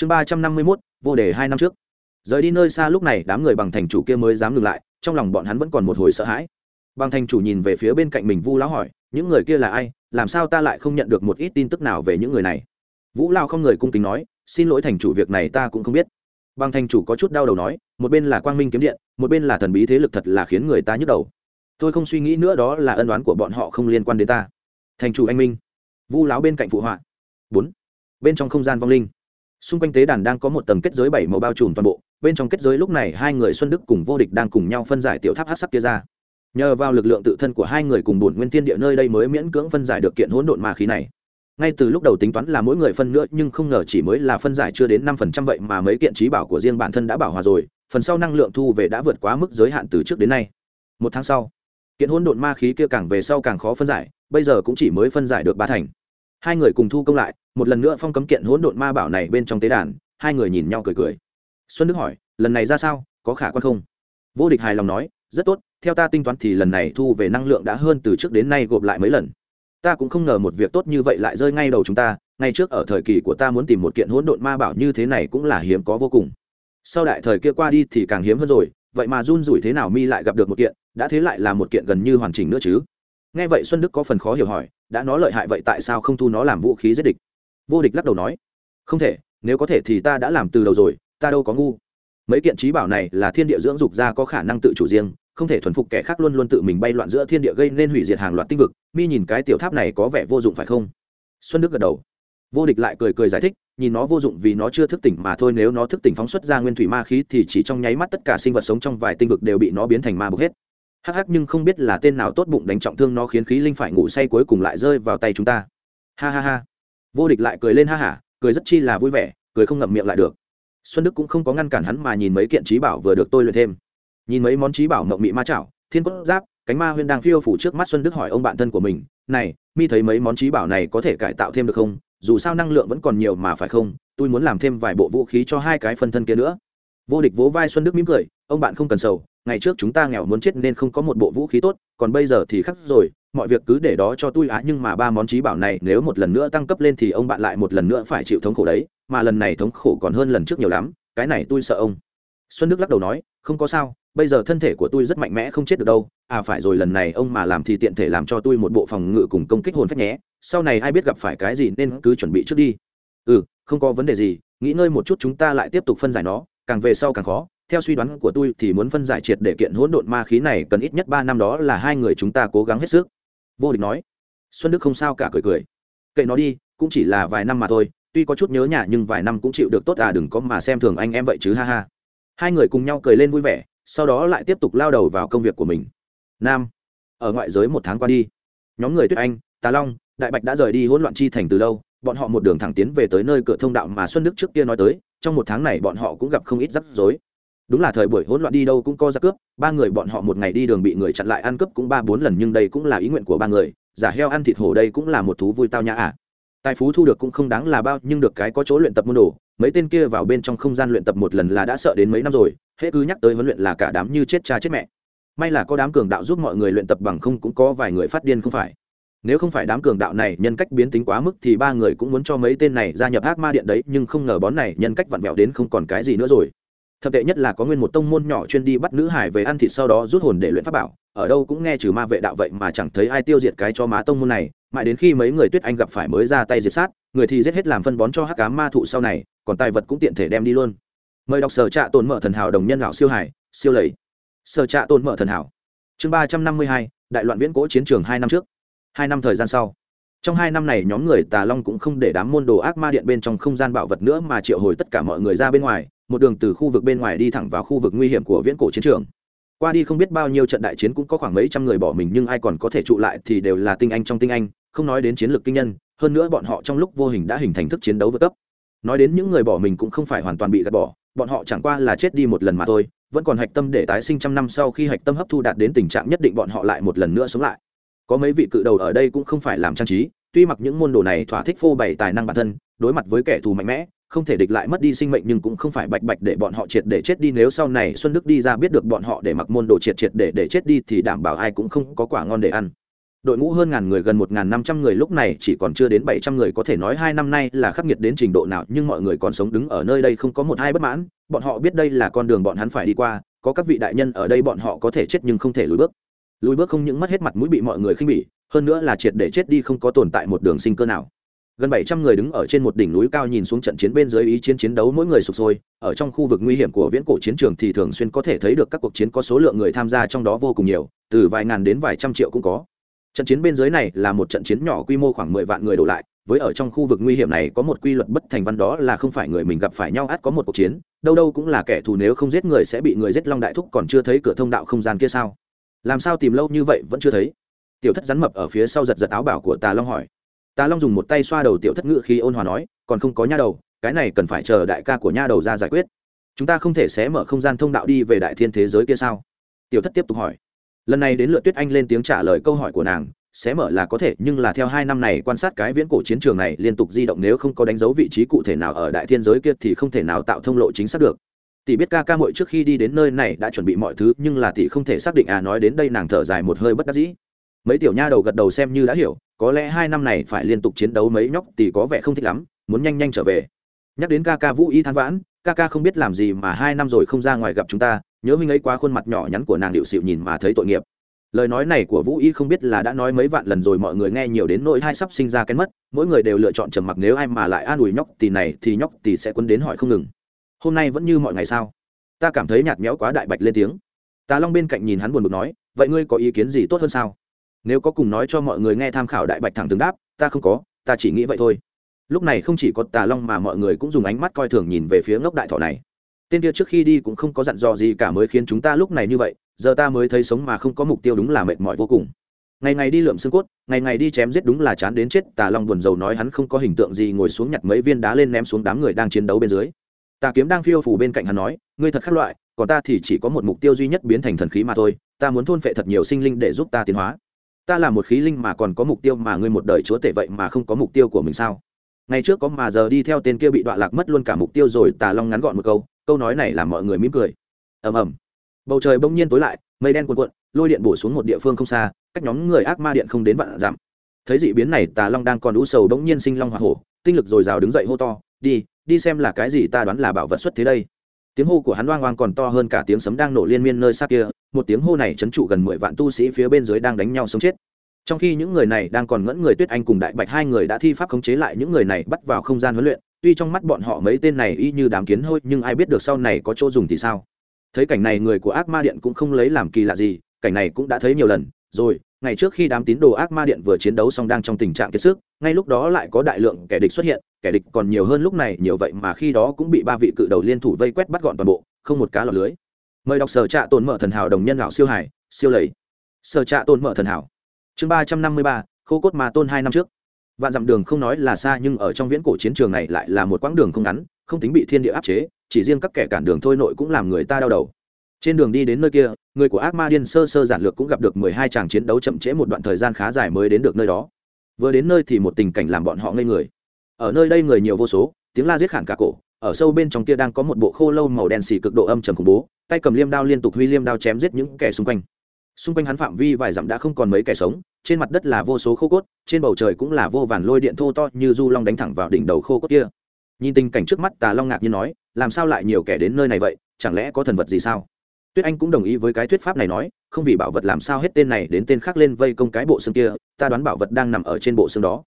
chương ba trăm năm mươi mốt, vô đề hai năm trước. Rời đi nơi xa lúc này, đám người bằng thành chủ kia mới dám ngừng lại, trong lòng bọn hắn vẫn còn một hồi sợ hãi. Bằng thành chủ nhìn về phía bên cạnh mình vu lão hỏi, những người kia là ai? Làm sao ta lại không nhận được một ít tin tức nào về những người này? Vũ lao không người cung kính nói, xin lỗi thành chủ, việc này ta cũng không biết. Bằng thành chủ có chút đau đầu nói, một bên là quang minh kiếm điện, một bên là thần bí thế lực thật là khiến người ta nhức đầu. Tôi không suy nghĩ nữa đó là ân đoán của bọn họ không liên quan đến ta. Thành chủ anh minh. Vu lão bên cạnh phụ họa. Bốn. Bên trong không gian vong linh xung quanh tế đàn đang có một tầng kết giới bảy màu bao trùm toàn bộ, bên trong kết giới lúc này hai người xuân đức cùng vô địch đang cùng nhau phân giải tiểu tháp hát sắc kia ra. Nhờ vào lực lượng tự thân của hai người cùng bổn nguyên tiên địa nơi đây mới miễn cưỡng phân giải được kiện hỗn độn ma khí này. Ngay từ lúc đầu tính toán là mỗi người phân nữa, nhưng không ngờ chỉ mới là phân giải chưa đến năm phần trăm vậy mà mấy kiện trí bảo của riêng bản thân đã bảo hòa rồi, phần sau năng lượng thu về đã vượt quá mức giới hạn từ trước đến nay. Một tháng sau, kiện hỗn độn ma khí kia càng về sau càng khó phân giải, bây giờ cũng chỉ mới phân giải được ba thành hai người cùng thu công lại, một lần nữa phong cấm kiện hỗn độn ma bảo này bên trong tế đàn, hai người nhìn nhau cười cười. Xuân đức hỏi, lần này ra sao? Có khả quan không? Vô địch hài lòng nói, rất tốt, theo ta tính toán thì lần này thu về năng lượng đã hơn từ trước đến nay gộp lại mấy lần. Ta cũng không ngờ một việc tốt như vậy lại rơi ngay đầu chúng ta, ngay trước ở thời kỳ của ta muốn tìm một kiện hỗn độn ma bảo như thế này cũng là hiếm có vô cùng. Sau đại thời kia qua đi thì càng hiếm hơn rồi, vậy mà run rủi thế nào mi lại gặp được một kiện, đã thế lại là một kiện gần như hoàn chỉnh nữa chứ? Nghe vậy xuân đức có phần khó hiểu hỏi đã nó lợi hại vậy tại sao không thu nó làm vũ khí giết địch? Vô địch lắc đầu nói, không thể, nếu có thể thì ta đã làm từ đầu rồi, ta đâu có ngu. Mấy kiện trí bảo này là thiên địa dưỡng dục ra có khả năng tự chủ riêng, không thể thuần phục kẻ khác luôn luôn tự mình bay loạn giữa thiên địa gây nên hủy diệt hàng loạt tinh vực. Mi nhìn cái tiểu tháp này có vẻ vô dụng phải không? Xuân đức gật đầu. Vô địch lại cười cười giải thích, nhìn nó vô dụng vì nó chưa thức tỉnh mà thôi, nếu nó thức tỉnh phóng xuất ra nguyên thủy ma khí thì chỉ trong nháy mắt tất cả sinh vật sống trong vài tinh vực đều bị nó biến thành ma bốc hết hắc hắc nhưng không biết là tên nào tốt bụng đánh trọng thương nó khiến khí linh phải ngủ say cuối cùng lại rơi vào tay chúng ta. Ha ha ha. Vô địch lại cười lên ha hả cười rất chi là vui vẻ, cười không ngậm miệng lại được. Xuân đức cũng không có ngăn cản hắn mà nhìn mấy kiện trí bảo vừa được tôi luyện thêm. Nhìn mấy món trí bảo mộng mị ma chảo, thiên cốt giáp, cánh ma huyên đang phiêu phủ trước mắt xuân đức hỏi ông bạn thân của mình, này, mi thấy mấy món trí bảo này có thể cải tạo thêm được không? Dù sao năng lượng vẫn còn nhiều mà phải không? Tôi muốn làm thêm vài bộ vũ khí cho hai cái phân thân kia nữa. Vô địch vỗ vai xuân đức mỉm cười, ông bạn không cần sầu ngày trước chúng ta nghèo muốn chết nên không có một bộ vũ khí tốt, còn bây giờ thì khắc rồi, mọi việc cứ để đó cho tôi á, nhưng mà ba món trí bảo này nếu một lần nữa tăng cấp lên thì ông bạn lại một lần nữa phải chịu thống khổ đấy, mà lần này thống khổ còn hơn lần trước nhiều lắm, cái này tôi sợ ông. Xuân đức lắc đầu nói, không có sao, bây giờ thân thể của tôi rất mạnh mẽ không chết được đâu à phải rồi lần này ông mà làm thì tiện thể làm cho tôi một bộ phòng ngự cùng công kích hồn phách nhé, sau này ai biết gặp phải cái gì nên cứ chuẩn bị trước đi. Ừ không có vấn đề gì nghĩ ngơi một chút chúng ta lại tiếp tục phân giải nó, càng về sau càng khó theo suy đoán của tôi thì muốn phân giải triệt để kiện hỗn độn ma khí này cần ít nhất ba năm đó là hai người chúng ta cố gắng hết sức. Vô địch nói. Xuân đức không sao cả cười cười. Kệ nó đi, cũng chỉ là vài năm mà thôi, tuy có chút nhớ nhà nhưng vài năm cũng chịu được tốt à đừng có mà xem thường anh em vậy chứ, ha ha. Hai người cùng nhau cười lên vui vẻ, sau đó lại tiếp tục lao đầu vào công việc của mình. Nam, ở ngoại giới một tháng qua đi. Nhóm người tuyết anh, tà long, đại bạch đã rời đi hỗn loạn chi thành từ lâu, bọn họ một đường thẳng tiến về tới nơi cửa thông đạo mà xuân đức trước kia nói tới, trong một tháng này bọn họ cũng gặp không ít rắc rối đúng là thời buổi hỗn loạn đi đâu cũng có ra cướp, ba người bọn họ một ngày đi đường bị người chặn lại ăn cướp cũng ba bốn lần nhưng đây cũng là ý nguyện của ba người, giả heo ăn thịt hổ đây cũng là một thú vui tao nhã à. Tài phú thu được cũng không đáng là bao, nhưng được cái có chỗ luyện tập môn đồ, mấy tên kia vào bên trong không gian luyện tập một lần là đã sợ đến mấy năm rồi, hễ cứ nhắc tới huấn luyện là cả đám như chết cha chết mẹ. May là có đám cường đạo giúp mọi người luyện tập bằng không cũng có vài người phát điên không phải. Nếu không phải đám cường đạo này nhân cách biến tính quá mức thì ba người cũng muốn cho mấy tên này gia nhập ác ma điện đấy, nhưng không ngờ bón này nhân cách vặn vẹo đến không còn cái gì nữa rồi thậm tệ nhất là có nguyên một tông môn nhỏ chuyên đi bắt nữ hải về ăn thịt sau đó rút hồn để luyện pháp bảo, ở đâu cũng nghe trừ ma vệ đạo vậy mà chẳng thấy ai tiêu diệt cái cho má tông môn này, mãi đến khi mấy người tuyết anh gặp phải mới ra tay diệt sát, người thì giết hết làm phân bón cho hắc cá ma thụ sau này, còn tài vật cũng tiện thể đem đi luôn. Mời đọc sở trạ tồn mở thần hảo đồng nhân lão siêu hải, siêu lầy. Sở trạ tồn mở thần hảo. Chương ba trăm năm mươi hai, đại loạn viễn cỗ chiến trường hai năm trước. Hai năm thời gian sau. Trong hai năm này nhóm người tà long cũng không để đám môn đồ ác ma điện bên trong không gian bảo vật nữa mà triệu hồi tất cả mọi người ra bên ngoài một đường từ khu vực bên ngoài đi thẳng vào khu vực nguy hiểm của viễn cổ chiến trường. Qua đi không biết bao nhiêu trận đại chiến cũng có khoảng mấy trăm người bỏ mình, nhưng ai còn có thể trụ lại thì đều là tinh anh trong tinh anh, không nói đến chiến lược kinh nhân, hơn nữa bọn họ trong lúc vô hình đã hình thành thức chiến đấu vượt cấp. Nói đến những người bỏ mình cũng không phải hoàn toàn bị gạt bỏ, bọn họ chẳng qua là chết đi một lần mà thôi, vẫn còn hạch tâm để tái sinh trăm năm sau khi hạch tâm hấp thu đạt đến tình trạng nhất định bọn họ lại một lần nữa sống lại. Có mấy vị cự đầu ở đây cũng không phải làm trang trí, tuy mặc những môn đồ này thỏa thích phô bày tài năng bản thân, đối mặt với kẻ thù mạnh mẽ không thể địch lại mất đi sinh mệnh nhưng cũng không phải bạch bạch để bọn họ triệt để chết đi. Nếu sau này xuân đức đi ra biết được bọn họ để mặc môn đồ triệt triệt để để chết đi thì đảm bảo ai cũng không có quả ngon để ăn. Đội ngũ hơn ngàn người gần một ngàn năm trăm người lúc này chỉ còn chưa đến bảy trăm người, có thể nói hai năm nay là khắc nghiệt đến trình độ nào, nhưng mọi người còn sống đứng ở nơi đây không có một hai bất mãn. Bọn họ biết đây là con đường bọn hắn phải đi qua, có các vị đại nhân ở đây bọn họ có thể chết nhưng không thể lùi bước. Lùi bước không những mất hết mặt mũi bị mọi người khinh bỉ, hơn nữa là triệt để chết đi không có tồn tại một đường sinh cơ nào gần bảy trăm người đứng ở trên một đỉnh núi cao nhìn xuống trận chiến bên dưới ý chiến chiến đấu mỗi người sụp sôi. Ở trong khu vực nguy hiểm của viễn cổ chiến trường thì thường xuyên có thể thấy được các cuộc chiến có số lượng người tham gia trong đó vô cùng nhiều, từ vài ngàn đến vài trăm triệu cũng có. Trận chiến bên dưới này là một trận chiến nhỏ quy mô khoảng mười vạn người đổ lại, với ở trong khu vực nguy hiểm này có một quy luật bất thành văn đó là không phải người mình gặp phải nhau ắt có một cuộc chiến, đâu đâu cũng là kẻ thù nếu không giết người sẽ bị người giết long đại thúc còn chưa thấy cửa thông đạo không gian kia sao? Làm sao tìm lâu như vậy vẫn chưa thấy? Tiểu thất rắn mập ở phía sau giật giật áo bảo của tà long hỏi tà long dùng một tay xoa đầu tiểu thất ngự khi ôn hòa nói, còn không có nha đầu, cái này cần phải chờ đại ca của nha đầu ra giải quyết. Chúng ta không thể xé mở không gian thông đạo đi về đại thiên thế giới kia sao? Tiểu thất tiếp tục hỏi. Lần này đến lượt tuyết anh lên tiếng trả lời câu hỏi của nàng xé mở là có thể, nhưng là theo hai năm này quan sát cái viễn cổ chiến trường này liên tục di động nếu không có đánh dấu vị trí cụ thể nào ở đại thiên giới kia thì không thể nào tạo thông lộ chính xác được. Tỷ biết ca ca mội trước khi đi đến nơi này đã chuẩn bị mọi thứ, nhưng là tỷ không thể xác định à nói đến đây nàng thở dài một hơi bất đắc dĩ mấy tiểu nha đầu gật đầu xem như đã hiểu, có lẽ hai năm này phải liên tục chiến đấu mấy nhóc thì có vẻ không thích lắm, muốn nhanh nhanh trở về. Nhắc đến ca ca vũ y than vãn ca ca không biết làm gì mà hai năm rồi không ra ngoài gặp chúng ta, nhớ huynh ấy quá khuôn mặt nhỏ nhắn của nàng điệu xịu nhìn mà thấy tội nghiệp. Lời nói này của vũ y không biết là đã nói mấy vạn lần rồi mọi người nghe nhiều đến nỗi hai sắp sinh ra cái mất, mỗi người đều lựa chọn trầm mặc nếu ai mà lại an ủi nhóc tì này thì nhóc tì sẽ quấn đến hỏi không ngừng. Hôm nay vẫn như mọi ngày sao? Ta cảm thấy nhạt nhẽo quá đại bạch lên tiếng. Tà long bên cạnh nhìn hắn buồn bực nói, vậy ngươi có ý kiến gì tốt hơn sao? Nếu có cùng nói cho mọi người nghe tham khảo đại bạch thẳng tướng đáp, ta không có, ta chỉ nghĩ vậy thôi. Lúc này không chỉ có tà long mà mọi người cũng dùng ánh mắt coi thường nhìn về phía ngốc đại thọ này. Tên kia trước khi đi cũng không có dặn dò gì cả mới khiến chúng ta lúc này như vậy, giờ ta mới thấy sống mà không có mục tiêu đúng là mệt mỏi vô cùng. Ngày ngày đi lượm xương cốt, ngày ngày đi chém giết đúng là chán đến chết, tà long buồn rầu nói hắn không có hình tượng gì ngồi xuống nhặt mấy viên đá lên ném xuống đám người đang chiến đấu bên dưới. Tà kiếm đang phiêu phủ bên cạnh hắn nói, ngươi thật khác loại, còn ta thì chỉ có một mục tiêu duy nhất biến thành thần khí mà thôi, ta muốn thôn phệ thật nhiều sinh linh để giúp ta tiến hóa ta là một khí linh mà còn có mục tiêu mà ngươi một đời chúa tể vậy mà không có mục tiêu của mình sao? Ngày trước có mà giờ đi theo tên kia bị đọa lạc mất luôn cả mục tiêu rồi, tà long ngắn gọn một câu câu nói này làm mọi người mỉm cười. Ầm ầm. Bầu trời bỗng nhiên tối lại, mây đen cuộn cuộn, lôi điện bổ xuống một địa phương không xa, cách nhóm người ác ma điện không đến vạn dặm. Thấy dị biến này, tà long đang còn đũ sầu bỗng nhiên sinh long hoa hổ, tinh lực dồi dào đứng dậy hô to, đi đi xem là cái gì ta đoán là bảo vật xuất thế đây. Tiếng hô của hắn oang oang còn to hơn cả tiếng sấm đang nổ liên miên nơi xa kia một tiếng hô này chấn trụ gần mười vạn tu sĩ phía bên dưới đang đánh nhau sống chết. Trong khi những người này đang còn ngẫn người tuyết anh cùng đại bạch hai người đã thi pháp khống chế lại những người này bắt vào không gian huấn luyện, tuy trong mắt bọn họ mấy tên này y như đám kiến hôi, nhưng ai biết được sau này có chỗ dùng thì sao. Thấy cảnh này người của ác ma điện cũng không lấy làm kỳ lạ gì, cảnh này cũng đã thấy nhiều lần, rồi, ngày trước khi đám tín đồ ác ma điện vừa chiến đấu xong đang trong tình trạng kiệt sức, ngay lúc đó lại có đại lượng kẻ địch xuất hiện, kẻ địch còn nhiều hơn lúc này, nhiều vậy mà khi đó cũng bị ba vị cự đầu liên thủ vây quét bắt gọn toàn bộ, không một cá lọt lưới mời đọc sở trạ tồn mở thần hảo đồng nhân lão siêu hải, siêu lầy. Sở trạ tồn mở thần hảo. Chương ba trăm năm mươi ba, khô cốt mà tôn hai năm trước. Vạn dặm đường không nói là xa nhưng ở trong viễn cổ chiến trường này lại là một quãng đường không ngắn, không tính bị thiên địa áp chế, chỉ riêng các kẻ cản đường thôi nội cũng làm người ta đau đầu. Trên đường đi đến nơi kia, người của ác ma điên sơ sơ giản lược cũng gặp được mười hai tràng chiến đấu chậm trễ một đoạn thời gian khá dài mới đến được nơi đó. Vừa đến nơi thì một tình cảnh làm bọn họ ngây người. Ở nơi đây người nhiều vô số, tiếng la giết khản cả cổ ở sâu bên trong kia đang có một bộ khô lâu màu đen xì cực độ âm trầm khủng bố, tay cầm liêm đao liên tục huy liêm đao chém giết những kẻ xung quanh. Xung quanh hắn phạm vi vài dặm đã không còn mấy kẻ sống, trên mặt đất là vô số khô cốt, trên bầu trời cũng là vô vàn lôi điện thô to như du long đánh thẳng vào đỉnh đầu khô cốt kia. Nhìn tình cảnh trước mắt, tà long ngạc như nói, làm sao lại nhiều kẻ đến nơi này vậy? Chẳng lẽ có thần vật gì sao? Tuyết anh cũng đồng ý với cái thuyết pháp này nói, không vì bảo vật làm sao hết tên này đến tên khác lên vây công cái bộ xương kia, ta đoán bảo vật đang nằm ở trên bộ xương đó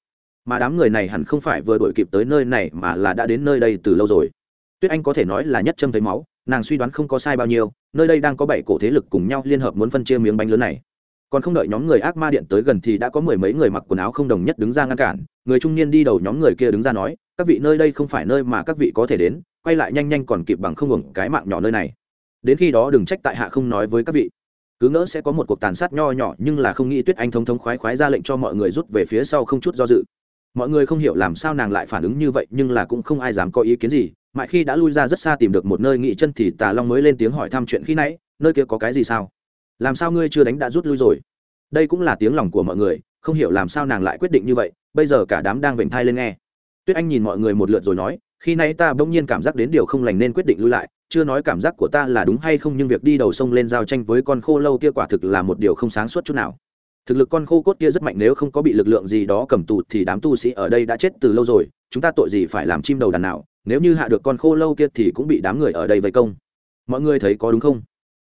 mà đám người này hẳn không phải vừa đuổi kịp tới nơi này mà là đã đến nơi đây từ lâu rồi. Tuyết anh có thể nói là nhất châm thấy máu, nàng suy đoán không có sai bao nhiêu, nơi đây đang có bảy cổ thế lực cùng nhau liên hợp muốn phân chia miếng bánh lớn này. Còn không đợi nhóm người ác ma điện tới gần thì đã có mười mấy người mặc quần áo không đồng nhất đứng ra ngăn cản, người trung niên đi đầu nhóm người kia đứng ra nói, các vị nơi đây không phải nơi mà các vị có thể đến, quay lại nhanh nhanh còn kịp bằng không ngừng cái mạng nhỏ nơi này. Đến khi đó đừng trách tại hạ không nói với các vị. Cứ ngỡ sẽ có một cuộc tàn sát nho nhỏ nhưng là không nghĩ tuyết anh thống thống khoái khoái ra lệnh cho mọi người rút về phía sau không chút do dự mọi người không hiểu làm sao nàng lại phản ứng như vậy, nhưng là cũng không ai dám có ý kiến gì. Mãi khi đã lui ra rất xa tìm được một nơi nghỉ chân thì tà long mới lên tiếng hỏi thăm chuyện khi nãy, nơi kia có cái gì sao? Làm sao ngươi chưa đánh đã rút lui rồi? Đây cũng là tiếng lòng của mọi người, không hiểu làm sao nàng lại quyết định như vậy, bây giờ cả đám đang vểnh thai lên nghe. Tuyết anh nhìn mọi người một lượt rồi nói, khi nay ta bỗng nhiên cảm giác đến điều không lành nên quyết định lui lại, chưa nói cảm giác của ta là đúng hay không nhưng việc đi đầu sông lên giao tranh với con khô lâu kia quả thực là một điều không sáng suốt chút nào thực lực con khô cốt kia rất mạnh, nếu không có bị lực lượng gì đó cầm tù thì đám tu sĩ ở đây đã chết từ lâu rồi, chúng ta tội gì phải làm chim đầu đàn nào? Nếu như hạ được con khô lâu kia thì cũng bị đám người ở đây vây công. Mọi người thấy có đúng không?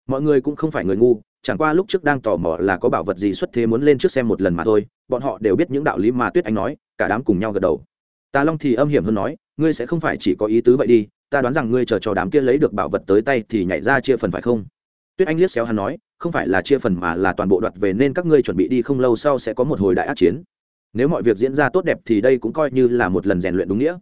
Mọi người cũng không phải người ngu, chẳng qua lúc trước đang tò mò là có bảo vật gì xuất thế muốn lên trước xem một lần mà thôi, bọn họ đều biết những đạo lý mà tuyết anh nói, cả đám cùng nhau gật đầu. Tà long thì âm hiểm hơn nói, ngươi sẽ không phải chỉ có ý tứ vậy đi, ta đoán rằng ngươi chờ cho đám kia lấy được bảo vật tới tay thì nhảy ra chia phần phải không? Tuyết anh liếc xéo hắn nói, không phải là chia phần mà là toàn bộ đoạt về nên các ngươi chuẩn bị đi không lâu sau sẽ có một hồi đại ác chiến. Nếu mọi việc diễn ra tốt đẹp thì đây cũng coi như là một lần rèn luyện đúng nghĩa.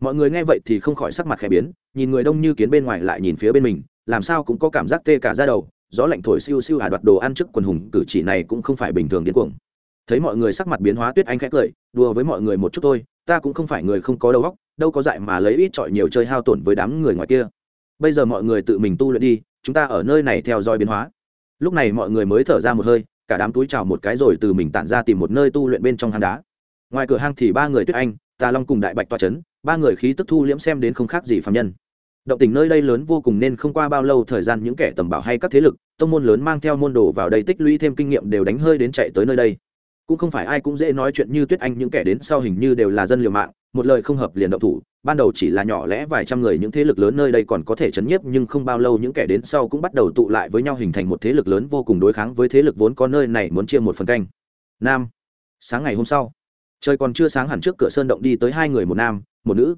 Mọi người nghe vậy thì không khỏi sắc mặt khẽ biến, nhìn người đông như kiến bên ngoài lại nhìn phía bên mình, làm sao cũng có cảm giác tê cả ra đầu, gió lạnh thổi siêu siêu hà đoạt đồ ăn trước quần hùng, cử chỉ này cũng không phải bình thường điên cuồng. Thấy mọi người sắc mặt biến hóa, tuyết anh khẽ cười, đùa với mọi người một chút thôi, ta cũng không phải người không có đầu óc, đâu có dại mà lấy ít trọi nhiều chơi hao tổn với đám người ngoài kia bây giờ mọi người tự mình tu luyện đi, chúng ta ở nơi này theo dõi biến hóa. Lúc này mọi người mới thở ra một hơi, cả đám túi trào một cái rồi từ mình tản ra tìm một nơi tu luyện bên trong hang đá. Ngoài cửa hang thì ba người tuyết anh, tà long cùng đại bạch toa c h ấ n ba người khí tức thu liễm xem đến không khác gì phạm nhân. Động tình nơi đây lớn vô cùng nên không qua bao lâu thời gian những kẻ tầm bảo hay các thế lực, tông môn lớn mang theo môn đồ vào đây tích lũy thêm kinh nghiệm đều đánh hơi đến chạy tới nơi đây cũng không phải ai cũng dễ nói chuyện như tuyết anh, những kẻ đến sau hình như đều là dân liều mạng, một lời không hợp liền động thủ. Ban đầu chỉ là nhỏ lẽ vài trăm người, những thế lực lớn nơi đây còn có thể chấn nhiếp, nhưng không bao lâu những kẻ đến sau cũng bắt đầu tụ lại với nhau, hình thành một thế lực lớn vô cùng đối kháng với thế lực vốn có nơi này muốn chia một phần canh. Nam, sáng ngày hôm sau, trời còn chưa sáng hẳn trước cửa sơn động đi tới hai người, một nam, một nữ.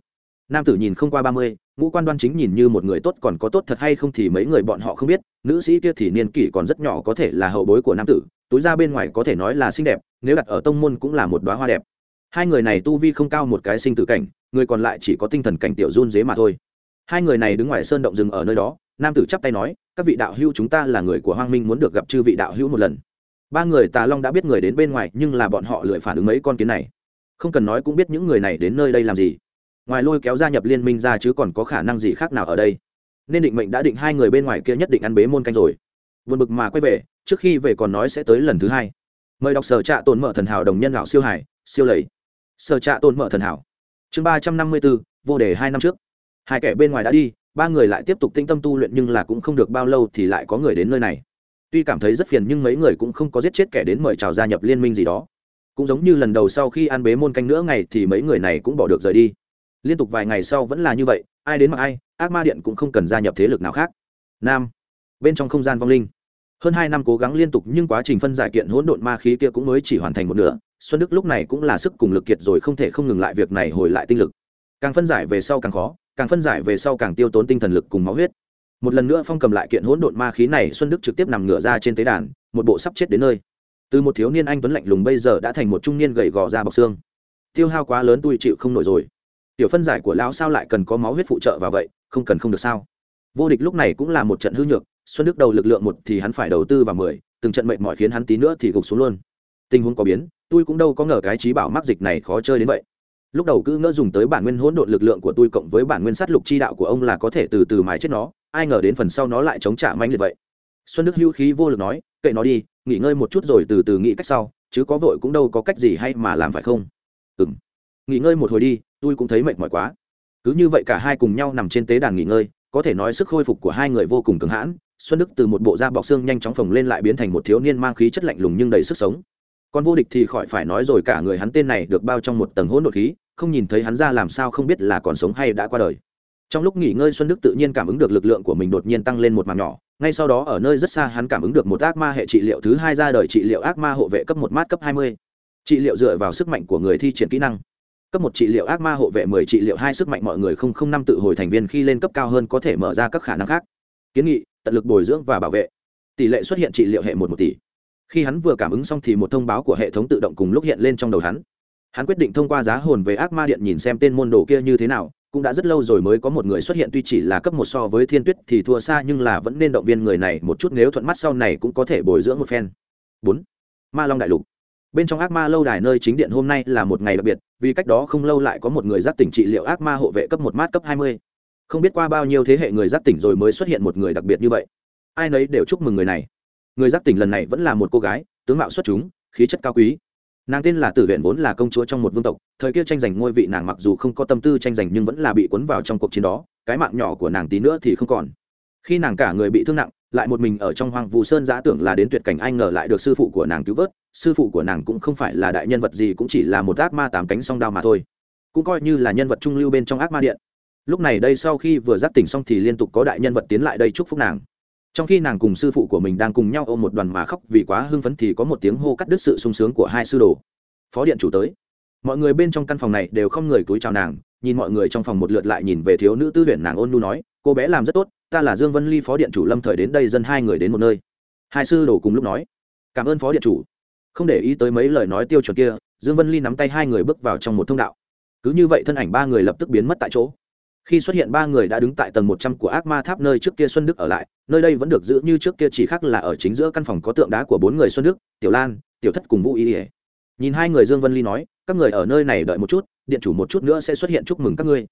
Nam tử nhìn không qua ba mươi, ngũ quan đoan chính nhìn như một người tốt còn có tốt thật hay không thì mấy người bọn họ không biết, nữ sĩ kia thì niên kỷ còn rất nhỏ có thể là hậu bối của nam tử túi ra bên ngoài có thể nói là xinh đẹp, nếu đặt ở tông môn cũng là một đoá hoa đẹp. Hai người này tu vi không cao một cái sinh tử cảnh, người còn lại chỉ có tinh thần cảnh tiểu run dế mà thôi. Hai người này đứng ngoài sơn động rừng ở nơi đó, nam tử chắp tay nói, các vị đạo hữu chúng ta là người của hoang minh muốn được gặp chư vị đạo hữu một lần. Ba người tà long đã biết người đến bên ngoài, nhưng là bọn họ lười phản ứng mấy con kiến này. Không cần nói cũng biết những người này đến nơi đây làm gì. Ngoài lôi kéo gia nhập liên minh ra chứ còn có khả năng gì khác nào ở đây. Nên định mệnh đã định hai người bên ngoài kia nhất định ăn bế môn canh rồi vượt bực mà quay về, trước khi về còn nói sẽ tới lần thứ hai. Mời đọc sở trạ tồn mở thần hảo đồng nhân lão siêu hải, siêu lầy. Sở trạ tồn mở thần hảo. Chương ba trăm năm mươi bốn vô đề hai năm trước. Hai kẻ bên ngoài đã đi, ba người lại tiếp tục tinh tâm tu luyện nhưng là cũng không được bao lâu thì lại có người đến nơi này. Tuy cảm thấy rất phiền nhưng mấy người cũng không có giết chết kẻ đến mời chào gia nhập liên minh gì đó. Cũng giống như lần đầu sau khi ăn bế môn canh nữa ngày thì mấy người này cũng bỏ được rời đi. Liên tục vài ngày sau vẫn là như vậy, ai đến mặc ai, ác ma điện cũng không cần gia nhập thế lực nào khác. Nam bên trong không gian vong linh. Hơn hai năm cố gắng liên tục nhưng quá trình phân giải kiện hỗn độn ma khí kia cũng mới chỉ hoàn thành một nửa. Xuân đức lúc này cũng là sức cùng lực kiệt rồi không thể không ngừng lại việc này hồi lại tinh lực. Càng phân giải về sau càng khó, càng phân giải về sau càng tiêu tốn tinh thần lực cùng máu huyết. Một lần nữa phong cầm lại kiện hỗn độn ma khí này, xuân đức trực tiếp nằm ngửa ra trên tế đàn, một bộ sắp chết đến nơi. Từ một thiếu niên anh tuấn lạnh lùng bây giờ đã thành một trung niên gầy gò ra bọc xương. Tiêu hao quá lớn tôi chịu không nổi rồi. Tiểu phân giải của lão sao lại cần có máu huyết phụ trợ và vậy, không cần không được sao? Vô địch lúc này cũng là một trận hư nhược xuân đức đầu lực lượng một thì hắn phải đầu tư vào mười, từng trận mệnh mỏi khiến hắn tí nữa thì gục xuống luôn. Tình huống có biến, tôi cũng đâu có ngờ cái trí bảo mắc dịch này khó chơi đến vậy. Lúc đầu cứ ngỡ dùng tới bản nguyên hỗn độn lực lượng của tôi cộng với bản nguyên sát lục chi đạo của ông là có thể từ từ mài chết nó, ai ngờ đến phần sau nó lại chống trả manh liệt vậy. Xuân đức hữu khí vô lực nói, kệ nó đi, nghỉ ngơi một chút rồi từ từ nghĩ cách sau, chứ có vội cũng đâu có cách gì hay mà làm phải không? Ừ m nghỉ ngơi một hồi đi, tôi cũng thấy mệt mỏi quá. Cứ như vậy cả hai cùng nhau nằm trên tế đàn nghỉ ngơi, có thể nói sức khôi phục của hai người vô cùng cứng hãn xuân đức từ một bộ da bọc xương nhanh chóng phồng lên lại biến thành một thiếu niên mang khí chất lạnh lùng nhưng đầy sức sống. Còn vô địch thì khỏi phải nói rồi cả người hắn tên này được bao trong một tầng hỗn độn khí, không nhìn thấy hắn ra làm sao không biết là còn sống hay đã qua đời. Trong lúc nghỉ ngơi xuân đức tự nhiên cảm ứng được lực lượng của mình đột nhiên tăng lên một mảng nhỏ, ngay sau đó ở nơi rất xa hắn cảm ứng được một ác ma hệ trị liệu thứ hai ra đời trị liệu ác ma hộ vệ cấp một mát cấp hai mươi. Trị liệu dựa vào sức mạnh của người thi triển kỹ năng. Cấp một trị liệu ác ma hộ vệ mười, trị liệu hai sức mạnh mọi người không không năm tự hồi thành viên khi lên cấp cao hơn có thể mở ra các khả năng khác. Kiến nghị tận lực bồi dưỡng và bảo vệ. Tỷ lệ xuất hiện trị liệu hệ một một tỷ. Khi hắn vừa cảm ứng xong thì một thông báo của hệ thống tự động cùng lúc hiện lên trong đầu hắn. Hắn quyết định thông qua giá hồn về ác ma điện nhìn xem tên môn đồ kia như thế nào, cũng đã rất lâu rồi mới có một người xuất hiện tuy chỉ là cấp một so với thiên tuyết thì thua xa nhưng là vẫn nên động viên người này một chút nếu thuận mắt sau này cũng có thể bồi dưỡng một phen. Bốn. Ma long đại lục. Bên trong ác ma lâu đài nơi chính điện hôm nay là một ngày đặc biệt, vì cách đó không lâu lại có một người giác tỉnh trị liệu ác ma hộ vệ cấp một mát cấp hai mươi không biết qua bao nhiêu thế hệ người giác tỉnh rồi mới xuất hiện một người đặc biệt như vậy. Ai nấy đều chúc mừng người này. Người giác tỉnh lần này vẫn là một cô gái, tướng mạo xuất chúng, khí chất cao quý. Nàng tên là tử huyện vốn là công chúa trong một vương tộc, thời kia tranh giành ngôi vị nàng mặc dù không có tâm tư tranh giành nhưng vẫn là bị cuốn vào trong cuộc chiến đó, cái mạng nhỏ của nàng tí nữa thì không còn. Khi nàng cả người bị thương nặng, lại một mình ở trong hoang vu sơn giã tưởng là đến tuyệt cảnh anh ngờ lại được sư phụ của nàng cứu vớt. Sư phụ của nàng cũng không phải là đại nhân vật gì, cũng chỉ là một ác ma tám cánh song đao mà thôi. Cũng coi như là nhân vật trung lưu bên trong ác ma điện lúc này đây sau khi vừa giác tỉnh xong thì liên tục có đại nhân vật tiến lại đây chúc phúc nàng. Trong khi nàng cùng sư phụ của mình đang cùng nhau ôm một đoàn mà khóc vì quá hưng phấn thì có một tiếng hô cắt đứt sự sung sướng của hai sư đồ. Phó điện chủ tới. Mọi người bên trong căn phòng này đều không người túi chào nàng, nhìn mọi người trong phòng một lượt lại nhìn về thiếu nữ tư huyện nàng ôn nu nói, cô bé làm rất tốt, ta là dương vân ly, phó điện chủ lâm thời đến đây dân hai người đến một nơi. Hai sư đồ cùng lúc nói, cảm ơn phó điện chủ. Không để ý tới mấy lời nói tiêu chuẩn kia, dương vân ly nắm tay hai người bước vào trong một thông đạo. Cứ như vậy thân ảnh ba người lập tức biến mất tại chỗ khi xuất hiện ba người đã đứng tại tầng một trăm của ác ma tháp nơi trước kia xuân đức ở lại, nơi đây vẫn được giữ như trước kia chỉ khác là ở chính giữa căn phòng có tượng đá của bốn người xuân đức, tiểu lan, tiểu thất cùng vũ ý ỉa nhìn hai người dương vân ly nói, các người ở nơi này đợi một chút, điện chủ một chút nữa sẽ xuất hiện chúc mừng các ngươi.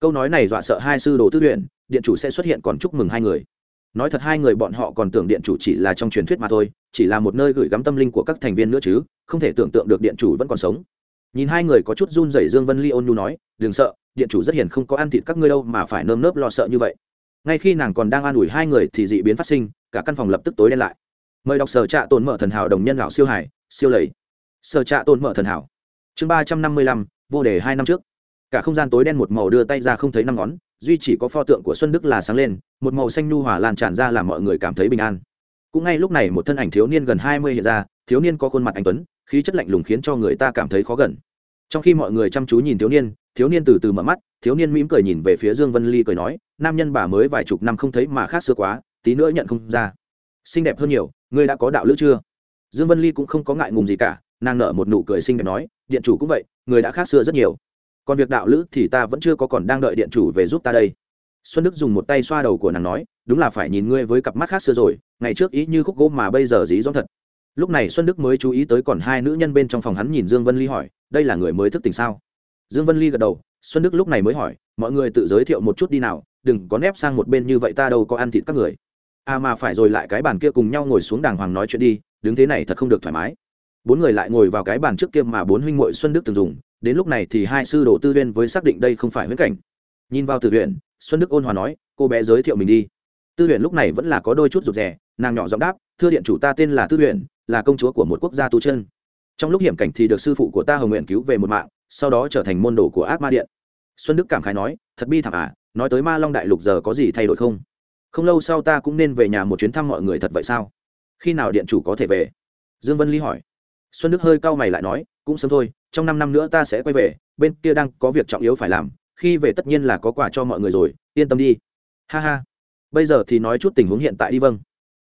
Câu nói này dọa sợ hai sư đồ tư luyện điện chủ sẽ xuất hiện còn chúc mừng hai người. Nói thật hai người bọn họ còn tưởng điện chủ chỉ là trong truyền thuyết mà thôi, chỉ là một nơi gửi gắm tâm linh của các thành viên nữa chứ, không thể tưởng tượng được điện chủ vẫn còn sống nhìn hai người có chút run rẩy dương vân ly ôn nhu nói, đừng sợ, điện chủ rất hiền không có ăn thịt các ngươi đâu mà phải nơm nớp lo sợ như vậy. Ngay khi nàng còn đang an ủi hai người thì dị biến phát sinh, cả căn phòng lập tức tối đen lại. Mời đọc sở trạ tồn mở thần hảo đồng nhân lão siêu hải, siêu lầy. Sở trạ tồn mở thần hảo. Chương ba trăm năm mươi lăm, vô đề hai năm trước. Cả không gian tối đen một màu đưa tay ra không thấy năm ngón, duy chỉ có pho tượng của xuân đức là sáng lên, một màu xanh nhu hòa lan tràn ra làm mọi người cảm thấy bình an. Cũng ngay lúc này một thân ảnh thiếu niên gần hai mươi hiện ra thiếu niên có khuôn mặt anh tuấn, khí chất lạnh lùng khiến cho người ta cảm thấy khó gần. Trong khi mọi người chăm chú nhìn thiếu niên thiếu niên từ từ mở mắt, thiếu niên mỉm cười nhìn về phía dương vân ly cười nói, nam nhân bà mới vài chục năm không thấy mà khác xưa quá, tí nữa nhận không ra. Xinh đẹp hơn nhiều, ngươi đã có đạo lữ chưa? Dương vân ly cũng không có ngại ngùng gì cả, nàng nở một nụ cười xinh đẹp nói, điện chủ cũng vậy, người đã khác xưa rất nhiều. Còn việc đạo lữ thì ta vẫn chưa có còn đang đợi điện chủ về giúp ta đây. Xuân đức dùng một tay xoa đầu của nàng nói, đúng là phải nhìn ngươi với cặp mắt khác xưa rồi, ngày trước ý như khúc gỗ mà bây giờ dí dõm thật lúc này xuân đức mới chú ý tới còn hai nữ nhân bên trong phòng hắn nhìn dương vân ly hỏi, đây là người mới thức tỉnh sao? Dương vân ly gật đầu, xuân đức lúc này mới hỏi, mọi người tự giới thiệu một chút đi nào, đừng có nép sang một bên như vậy ta đâu có ăn thịt các người. À mà phải rồi lại cái bàn kia cùng nhau ngồi xuống đàng hoàng nói chuyện đi, đứng thế này thật không được thoải mái. Bốn người lại ngồi vào cái bàn trước kia mà bốn huynh muội xuân đức từng dùng, đến lúc này thì hai sư đồ tư viên với xác định đây không phải huyễn cảnh. Nhìn vào từ huyện xuân đức ôn hòa nói, cô bé giới thiệu mình đi. Tư huyện lúc này vẫn là có đôi chút rụt rè, nàng nhỏ giọng đáp, thưa điện chủ ta tên là tư huyện là công chúa của một quốc gia tu chân. Trong lúc hiểm cảnh thì được sư phụ của ta hồng nguyện cứu về một mạng, sau đó trở thành môn đồ của ác ma điện. Xuân đức cảm khái nói, thật bi thảm à nói tới ma long đại lục giờ có gì thay đổi không? Không lâu sau ta cũng nên về nhà một chuyến thăm mọi người thật vậy sao? Khi nào điện chủ có thể về? Dương vân ly hỏi. Xuân đức hơi cau mày lại nói, cũng sớm thôi, trong năm năm nữa ta sẽ quay về, bên kia đang có việc trọng yếu phải làm, khi về tất nhiên là có quà cho mọi người rồi, yên tâm đi. Ha ha. Bây giờ thì nói chút tình huống hiện tại đi vâng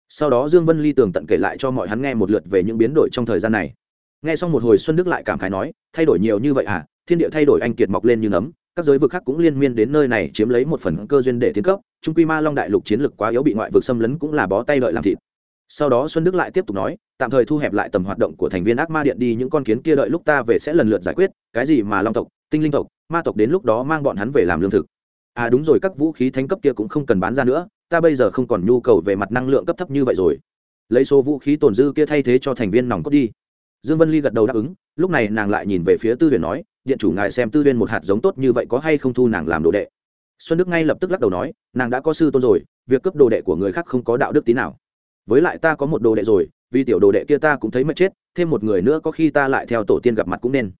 sau đó dương vân ly tường tận kể lại cho mọi hắn nghe một lượt về những biến đổi trong thời gian này. Nghe xong một hồi xuân đức lại cảm khái nói, thay đổi nhiều như vậy à? Thiên địa thay đổi, anh kiệt mọc lên như nấm, các giới vực khác cũng liên miên đến nơi này, chiếm lấy một phần cơ duyên để tiến cấp, trung quy ma long đại lục chiến lực quá yếu bị ngoại vực xâm lấn cũng là bó tay lợi làm thịt. Sau đó xuân đức lại tiếp tục nói, tạm thời thu hẹp lại tầm hoạt động của thành viên ác ma điện đi, những con kiến kia đợi lúc ta về sẽ lần lượt giải quyết, cái gì mà long tộc, tinh linh tộc, ma tộc đến lúc đó mang bọn hắn về làm lương thực. À đúng rồi, các vũ khí thánh cấp kia cũng không cần bán ra nữa ta bây giờ không còn nhu cầu về mặt năng lượng cấp thấp như vậy rồi. Lấy số vũ khí tồn dư kia thay thế cho thành viên nòng cốt đi. Dương vân ly gật đầu đáp ứng, lúc này nàng lại nhìn về phía tư huyền nói, điện chủ ngài xem tư huyền một hạt giống tốt như vậy có hay không thu nàng làm đồ đệ? Xuân đức ngay lập tức lắc đầu nói, nàng đã có sư tôn rồi, việc cấp đồ đệ của người khác không có đạo đức tí nào. Với lại ta có một đồ đệ rồi, vì tiểu đồ đệ kia ta cũng thấy mất chết, thêm một người nữa có khi ta lại theo tổ tiên gặp mặt cũng nên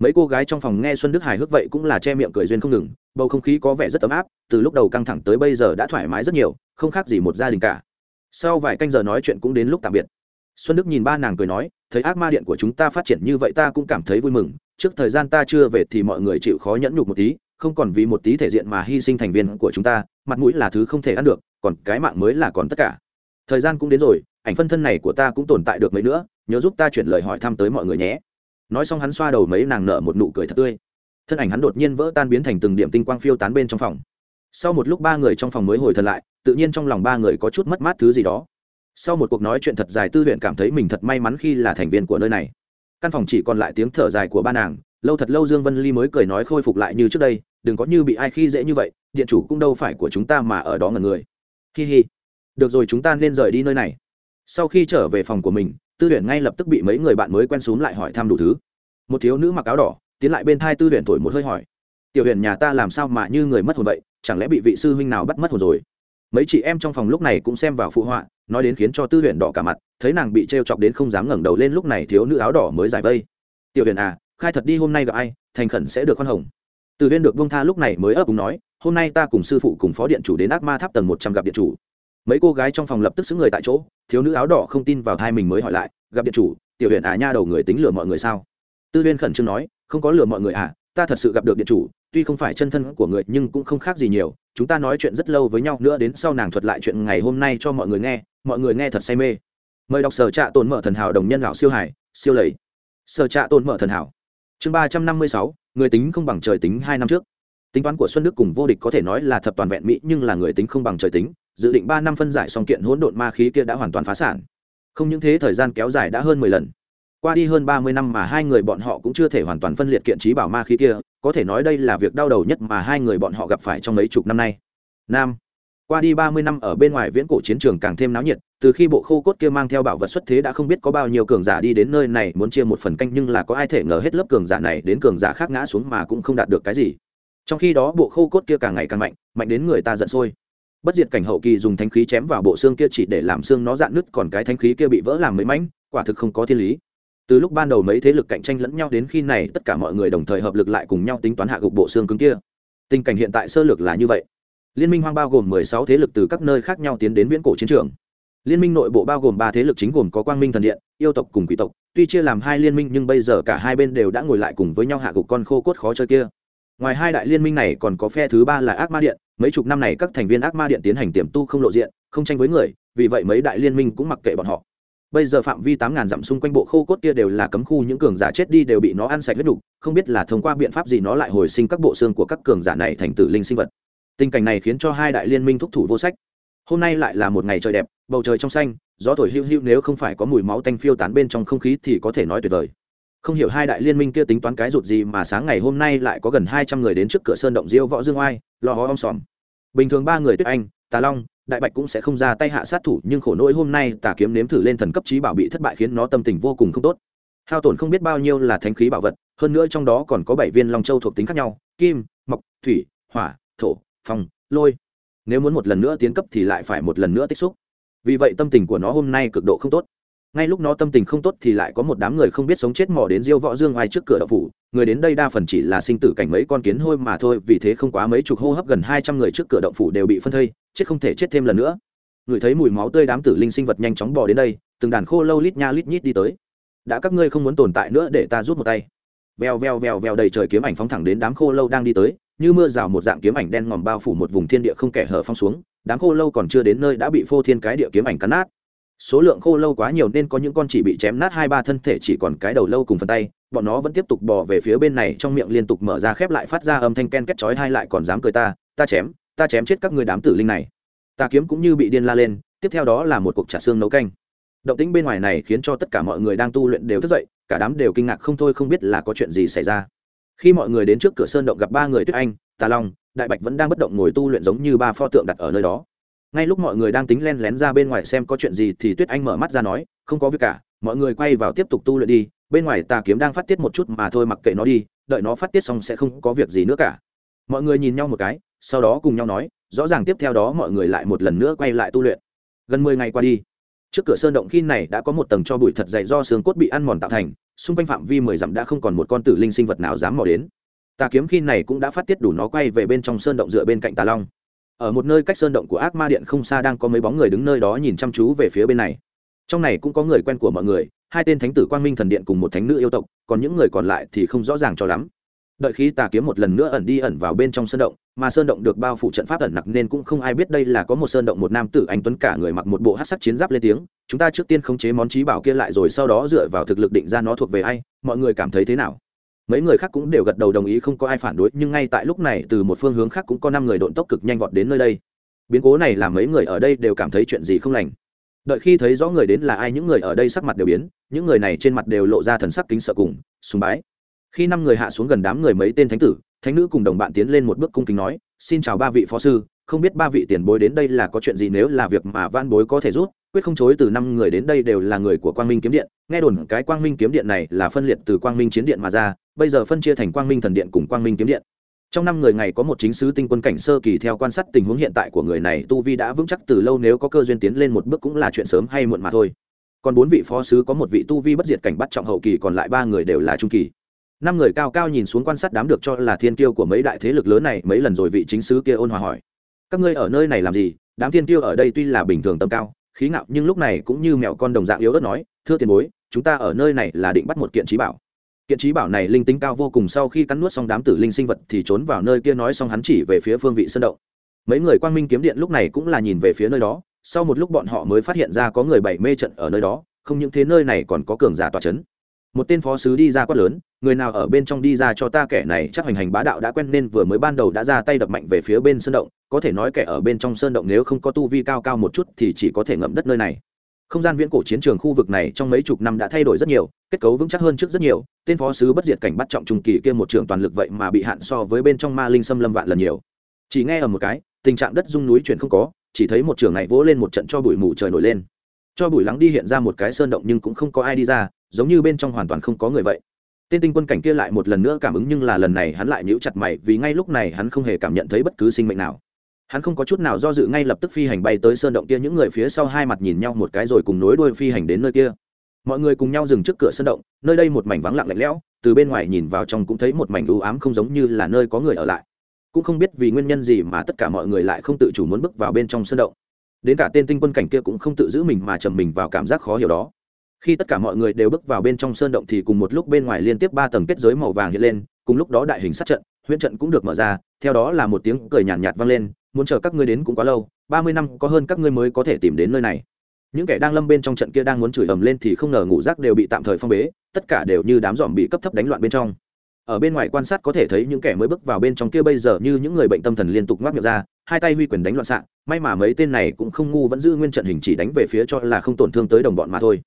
mấy cô gái trong phòng nghe xuân đức hài hước vậy cũng là che miệng cười duyên không ngừng, bầu không khí có vẻ rất ấm áp, từ lúc đầu căng thẳng tới bây giờ đã thoải mái rất nhiều, không khác gì một gia đình cả. Sau vài canh giờ nói chuyện cũng đến lúc tạm biệt. Xuân đức nhìn ba nàng cười nói, thấy ác ma điện của chúng ta phát triển như vậy ta cũng cảm thấy vui mừng, trước thời gian ta chưa về thì mọi người chịu khó nhẫn nhục một tí, không còn vì một tí thể diện mà hy sinh thành viên của chúng ta, mặt mũi là thứ không thể ăn được, còn cái mạng mới là còn tất cả. Thời gian cũng đến rồi, ảnh phân thân này của ta cũng tồn tại được mấy nữa, nhớ giúp ta chuyển lời hỏi thăm tới mọi người nhé nói xong hắn xoa đầu mấy nàng nở một nụ cười thật tươi. Thân ảnh hắn đột nhiên vỡ tan biến thành từng điểm tinh quang phiêu tán bên trong phòng. Sau một lúc ba người trong phòng mới hồi thần lại, tự nhiên trong lòng ba người có chút mất mát thứ gì đó. Sau một cuộc nói chuyện thật dài tư huyện cảm thấy mình thật may mắn khi là thành viên của nơi này. Căn phòng chỉ còn lại tiếng thở dài của ba nàng, lâu thật lâu dương vân ly mới cười nói khôi phục lại như trước đây, đừng có như bị ai khi dễ như vậy, điện chủ cũng đâu phải của chúng ta mà ở đó ngần người. Hi hi. Được rồi, chúng ta nên rời đi nơi này. Sau khi trở về phòng của mình tư Huyền ngay lập tức bị mấy người bạn mới quen xúm lại hỏi thăm đủ thứ. Một thiếu nữ mặc áo đỏ, tiến lại bên thai tư Huyền thổi một hơi hỏi. Tiểu Huyền nhà ta làm sao mà như người mất hồn vậy? Chẳng lẽ bị vị sư huynh nào bắt mất hồn rồi? Mấy chị em trong phòng lúc này cũng xem vào phụ họa, nói đến khiến cho tư Huyền đỏ cả mặt, thấy nàng bị t chọc đến không dám ngẩng đầu lên lúc này thiếu nữ áo đỏ mới giải vây. Tiểu huyền à khai thật đi hôm nay gặp ai, thành khẩn sẽ được khoan hồng. Từ Huyền được bông tha lúc này mới ấp úng nói, hôm nay ta cùng sư phụ cùng phó điện chủ đến ác ma tháp tầng một trăm gặp điện chủ mấy cô gái trong phòng lập tức xứng người tại chỗ, thiếu nữ áo đỏ không tin vào hai mình mới hỏi lại, gặp điện chủ, tiểu huyện à nha đầu người tính lừa mọi người sao? Tư huyên khẩn trương nói, không có lừa mọi người à ta thật sự gặp được điện chủ, tuy không phải chân thân của người nhưng cũng không khác gì nhiều, chúng ta nói chuyện rất lâu với nhau nữa đến sau nàng thuật lại chuyện ngày hôm nay cho mọi người nghe, mọi người nghe thật say mê. Mời đọc sở trạ tồn mở thần hảo đồng nhân lão siêu hải siêu lầy. Sở trạ tồn mở thần hảo. Chương ba trăm năm mươi sáu, người tính không bằng trời tính hai năm trước. Tính toán của xuân đức cùng vô địch có thể nói là thập toàn vẹn mỹ nhưng là người tính không bằng trời tính dự định ba năm phân giải song kiện hỗn độn ma khí kia đã hoàn toàn phá sản. Không những thế, thời gian kéo dài đã hơn mười lần. Qua đi hơn ba mươi năm mà hai người bọn họ cũng chưa thể hoàn toàn phân liệt kiện trí bảo ma khí kia, có thể nói đây là việc đau đầu nhất mà hai người bọn họ gặp phải trong mấy chục năm nay. Nam. Qua đi ba mươi năm ở bên ngoài viễn cổ chiến trường càng thêm náo nhiệt, từ khi bộ khô cốt kia mang theo bảo vật xuất thế đã không biết có bao nhiêu cường giả đi đến nơi này muốn chia một phần canh, nhưng là có ai thể ngờ hết lớp cường giả này đến cường giả khác ngã xuống mà cũng không đạt được cái gì. Trong khi đó bộ khô cốt kia càng ngày càng mạnh mạnh đến người ta giận sôi bất diệt cảnh hậu kỳ dùng thanh khí chém vào bộ xương kia chỉ để làm xương nó dạn nứt, còn cái thanh khí kia bị vỡ làm mấy mảnh, quả thực không có thiên lý. Từ lúc ban đầu mấy thế lực cạnh tranh lẫn nhau đến khi này, tất cả mọi người đồng thời hợp lực lại cùng nhau tính toán hạ gục bộ xương cứng kia. Tình cảnh hiện tại sơ lược là như vậy. Liên minh hoang bao gồm 16 thế lực từ các nơi khác nhau tiến đến viễn cổ chiến trường. Liên minh nội bộ bao gồm ba thế lực chính gồm có quang minh thần điện, yêu tộc cùng quỷ tộc. Tuy chia làm hai liên minh, nhưng bây giờ cả hai bên đều đã ngồi lại cùng với nhau hạ gục con khô cốt khó chơi kia. Ngoài hai đại liên minh này còn có phe thứ ba là ác ma điện mấy chục năm này các thành viên ác ma điện tiến hành tiềm tu không lộ diện, không tranh với người, vì vậy mấy đại liên minh cũng mặc kệ bọn họ. Bây giờ phạm vi tám ngàn dặm xung quanh bộ khô cốt kia đều là cấm khu, những cường giả chết đi đều bị nó ăn sạch huyết đục, không biết là thông qua biện pháp gì nó lại hồi sinh các bộ xương của các cường giả này thành tử linh sinh vật. Tình cảnh này khiến cho hai đại liên minh thúc thủ vô sách. Hôm nay lại là một ngày trời đẹp, bầu trời trong xanh, gió thổi hữu hữu nếu không phải có mùi máu tanh phiêu tán bên trong không khí thì có thể nói tuyệt vời không hiểu hai đại liên minh kia tính toán cái rụt gì mà sáng ngày hôm nay lại có gần hai trăm người đến trước cửa sơn động diêu võ dương oai, lo hó om sòm. Bình thường ba người tuyết anh, tà long, đại bạch cũng sẽ không ra tay hạ sát thủ, nhưng khổ nỗi hôm nay tà kiếm nếm thử lên thần cấp trí bảo bị thất bại khiến nó tâm tình vô cùng không tốt. Hao tổn không biết bao nhiêu là thánh khí bảo vật, hơn nữa trong đó còn có bảy viên long châu thuộc tính khác nhau, kim, mộc, thủy, hỏa, thổ, phong, lôi. Nếu muốn một lần nữa tiến cấp thì lại phải một lần nữa tích xúc. Vì vậy tâm tình của nó hôm nay cực độ không tốt ngay lúc nó tâm tình không tốt thì lại có một đám người không biết sống chết mò đến diêu võ dương ai trước cửa đậu phủ. Người đến đây đa phần chỉ là sinh tử cảnh mấy con kiến hôi mà thôi, vì thế không quá mấy chục hô hấp gần hai trăm người trước cửa động phủ đều bị phân thây, chết không thể chết thêm lần nữa. Người thấy mùi máu tươi đám tử linh sinh vật nhanh chóng bò đến đây, từng đàn khô lâu lít nha lít nhít đi tới. Đã các ngươi không muốn tồn tại nữa để ta rút một tay. Vèo vèo vèo vèo đầy trời kiếm ảnh phóng thẳng đến đám khô lâu đang đi tới, như mưa rào một dạng kiếm ảnh đen ngòm bao phủ một vùng thiên địa không kẻ hở phong xuống. Đám khô lâu còn chưa đến nơi đã bị phô thiên cái địa kiếm ảnh cắn nát số lượng khô lâu quá nhiều nên có những con chỉ bị chém nát hai ba thân thể chỉ còn cái đầu lâu cùng phần tay, bọn nó vẫn tiếp tục bò về phía bên này, trong miệng liên tục mở ra khép lại phát ra âm thanh ken kết chói hai lại còn dám cười ta ta chém ta chém chết các người đám tử linh này. Ta kiếm cũng như bị điên la lên, tiếp theo đó là một cuộc trả xương nấu canh. Động tĩnh bên ngoài này khiến cho tất cả mọi người đang tu luyện đều thức dậy, cả đám đều kinh ngạc không thôi không biết là có chuyện gì xảy ra. Khi mọi người đến trước cửa sơn động gặp ba người tuyết anh, tà long, đại bạch vẫn đang bất động ngồi tu luyện giống như ba pho tượng đặt ở nơi đó ngay lúc mọi người đang tính len lén ra bên ngoài xem có chuyện gì thì tuyết anh mở mắt ra nói, không có việc cả, mọi người quay vào tiếp tục tu luyện đi, bên ngoài tà kiếm đang phát tiết một chút mà thôi mặc kệ nó đi, đợi nó phát tiết xong sẽ không có việc gì nữa cả. Mọi người nhìn nhau một cái, sau đó cùng nhau nói, rõ ràng tiếp theo đó mọi người lại một lần nữa quay lại tu luyện. Gần mười ngày qua đi, trước cửa sơn động khi này đã có một tầng cho bụi thật dày do xương cốt bị ăn mòn tạo thành, xung quanh phạm vi mười dặm đã không còn một con tử linh sinh vật nào dám mò đến. Tà kiếm khi này cũng đã phát tiết đủ nó quay về bên trong sơn động dựa bên cạnh tà long ở một nơi cách sơn động của ác ma điện không xa đang có mấy bóng người đứng nơi đó nhìn chăm chú về phía bên này. Trong này cũng có người quen của mọi người, hai tên thánh tử quang minh thần điện cùng một thánh nữ yêu tộc, còn những người còn lại thì không rõ ràng cho lắm. Đợi khi tà kiếm một lần nữa ẩn đi ẩn vào bên trong sơn động, mà sơn động được bao phủ trận pháp ẩn nặc nên cũng không ai biết đây là có một sơn động một nam tử anh tuấn cả người mặc một bộ hát sắc chiến giáp lên tiếng, chúng ta trước tiên khống chế món trí bảo kia lại rồi sau đó dựa vào thực lực định ra nó thuộc về ai, mọi người cảm thấy thế nào? Mấy người khác cũng đều gật đầu đồng ý không có ai phản đối, nhưng ngay tại lúc này từ một phương hướng khác cũng có năm người độn tốc cực nhanh vọt đến nơi đây. Biến cố này làm mấy người ở đây đều cảm thấy chuyện gì không lành. Đợi khi thấy rõ người đến là ai, những người ở đây sắc mặt đều biến, những người này trên mặt đều lộ ra thần sắc kính sợ cùng sùng bái. Khi năm người hạ xuống gần đám người mấy tên thánh tử, thánh nữ cùng đồng bạn tiến lên một bước cung kính nói, xin chào ba vị phó sư, không biết ba vị tiền bối đến đây là có chuyện gì nếu là việc mà van bối có thể rút quyết không chối từ năm người đến đây đều là người của quang minh kiếm điện. Nghe đồn cái quang minh kiếm điện này là phân liệt từ quang minh chiến điện mà ra bây giờ phân chia thành quang minh thần điện cùng quang minh kiếm điện. Trong năm người ngày có một chính sứ tinh quân cảnh sơ kỳ theo quan sát tình huống hiện tại của người này, tu vi đã vững chắc từ lâu, nếu có cơ duyên tiến lên một bước cũng là chuyện sớm hay muộn mà thôi. Còn bốn vị phó sứ có một vị tu vi bất diệt cảnh bắt trọng hậu kỳ, còn lại ba người đều là trung kỳ. Năm người cao cao nhìn xuống quan sát đám được cho là thiên kiêu của mấy đại thế lực lớn này, mấy lần rồi vị chính sứ kia ôn hòa hỏi. Các ngươi ở nơi này làm gì? Đám thiên kiêu ở đây tuy là bình thường tầm cao, khí ngạo, nhưng lúc này cũng như mẹo con đồng dạng yếu ớt nói, thưa tiền bối, chúng ta ở nơi này là định bắt một kiện trí bảo kiện trí bảo này linh tính cao vô cùng sau khi cắn nuốt xong đám tử linh sinh vật thì trốn vào nơi kia nói xong hắn chỉ về phía phương vị sơn động. Mấy người quang minh kiếm điện lúc này cũng là nhìn về phía nơi đó, sau một lúc bọn họ mới phát hiện ra có người bảy mê trận ở nơi đó, không những thế nơi này còn có cường giả tòa c h ấ n một tên phó sứ đi ra quát lớn, người nào ở bên trong đi ra cho ta kẻ này chắc hành hành bá đạo đã quen nên vừa mới ban đầu đã ra tay đập mạnh về phía bên sơn động, có thể nói kẻ ở bên trong sơn động nếu không có tu vi cao cao một chút thì chỉ có thể ngậm đất nơi này không gian viễn cổ chiến trường khu vực này trong mấy chục năm đã thay đổi rất nhiều, kết cấu vững chắc hơn trước rất nhiều, tên phó sứ bất diệt cảnh bắt trọng trung kỳ kia một trường toàn lực vậy mà bị hạn so với bên trong ma linh xâm lâm vạn lần nhiều. Chỉ nghe ở một cái, tình trạng đất dung núi chuyển không có, chỉ thấy một trường này vỗ lên một trận cho bụi mù trời nổi lên. Cho bụi lắng đi hiện ra một cái sơn động nhưng cũng không có ai đi ra, giống như bên trong hoàn toàn không có người vậy. Tên tinh quân cảnh kia lại một lần nữa cảm ứng nhưng là lần này hắn lại nhíu chặt mày vì ngay lúc này hắn không hề cảm nhận thấy bất cứ sinh mệnh nào hắn không có chút nào do dự ngay lập tức phi hành bay tới sơn động kia. Những người phía sau hai mặt nhìn nhau một cái rồi cùng nối đuôi phi hành đến nơi kia. Mọi người cùng nhau dừng trước cửa sơn động nơi đây một mảnh vắng lặng lạnh lẽo từ bên ngoài nhìn vào trong cũng thấy một mảnh u ám không giống như là nơi có người ở lại. Cũng không biết vì nguyên nhân gì mà tất cả mọi người lại không tự chủ muốn bước vào bên trong sân động. Đến cả tên tinh quân cảnh kia cũng không tự giữ mình mà trầm mình vào cảm giác khó hiểu đó. Khi tất cả mọi người đều bước vào bên trong sơn động thì cùng một lúc bên ngoài liên tiếp ba tầng kết giới màu vàng hiện lên cùng lúc đó đại hình sát trận huyễn trận cũng được mở ra theo đó là một tiếng cười nhàn nhạt, nhạt vang lên muốn chờ các ngươi đến cũng quá lâu, ba mươi năm có hơn các ngươi mới có thể tìm đến nơi này. Những kẻ đang lâm bên trong trận kia đang muốn chửi ầm lên thì không ngờ ngủ rác đều bị tạm thời phong bế, tất cả đều như đám dòm bị cấp thấp đánh loạn bên trong. Ở bên ngoài quan sát có thể thấy những kẻ mới bước vào bên trong kia bây giờ như những người bệnh tâm thần liên tục ngoác miệng ra, hai tay huy quyền đánh loạn xạ, may mà mấy tên này cũng không ngu vẫn giữ nguyên trận hình chỉ đánh về phía cho là không tổn thương tới đồng bọn mà thôi.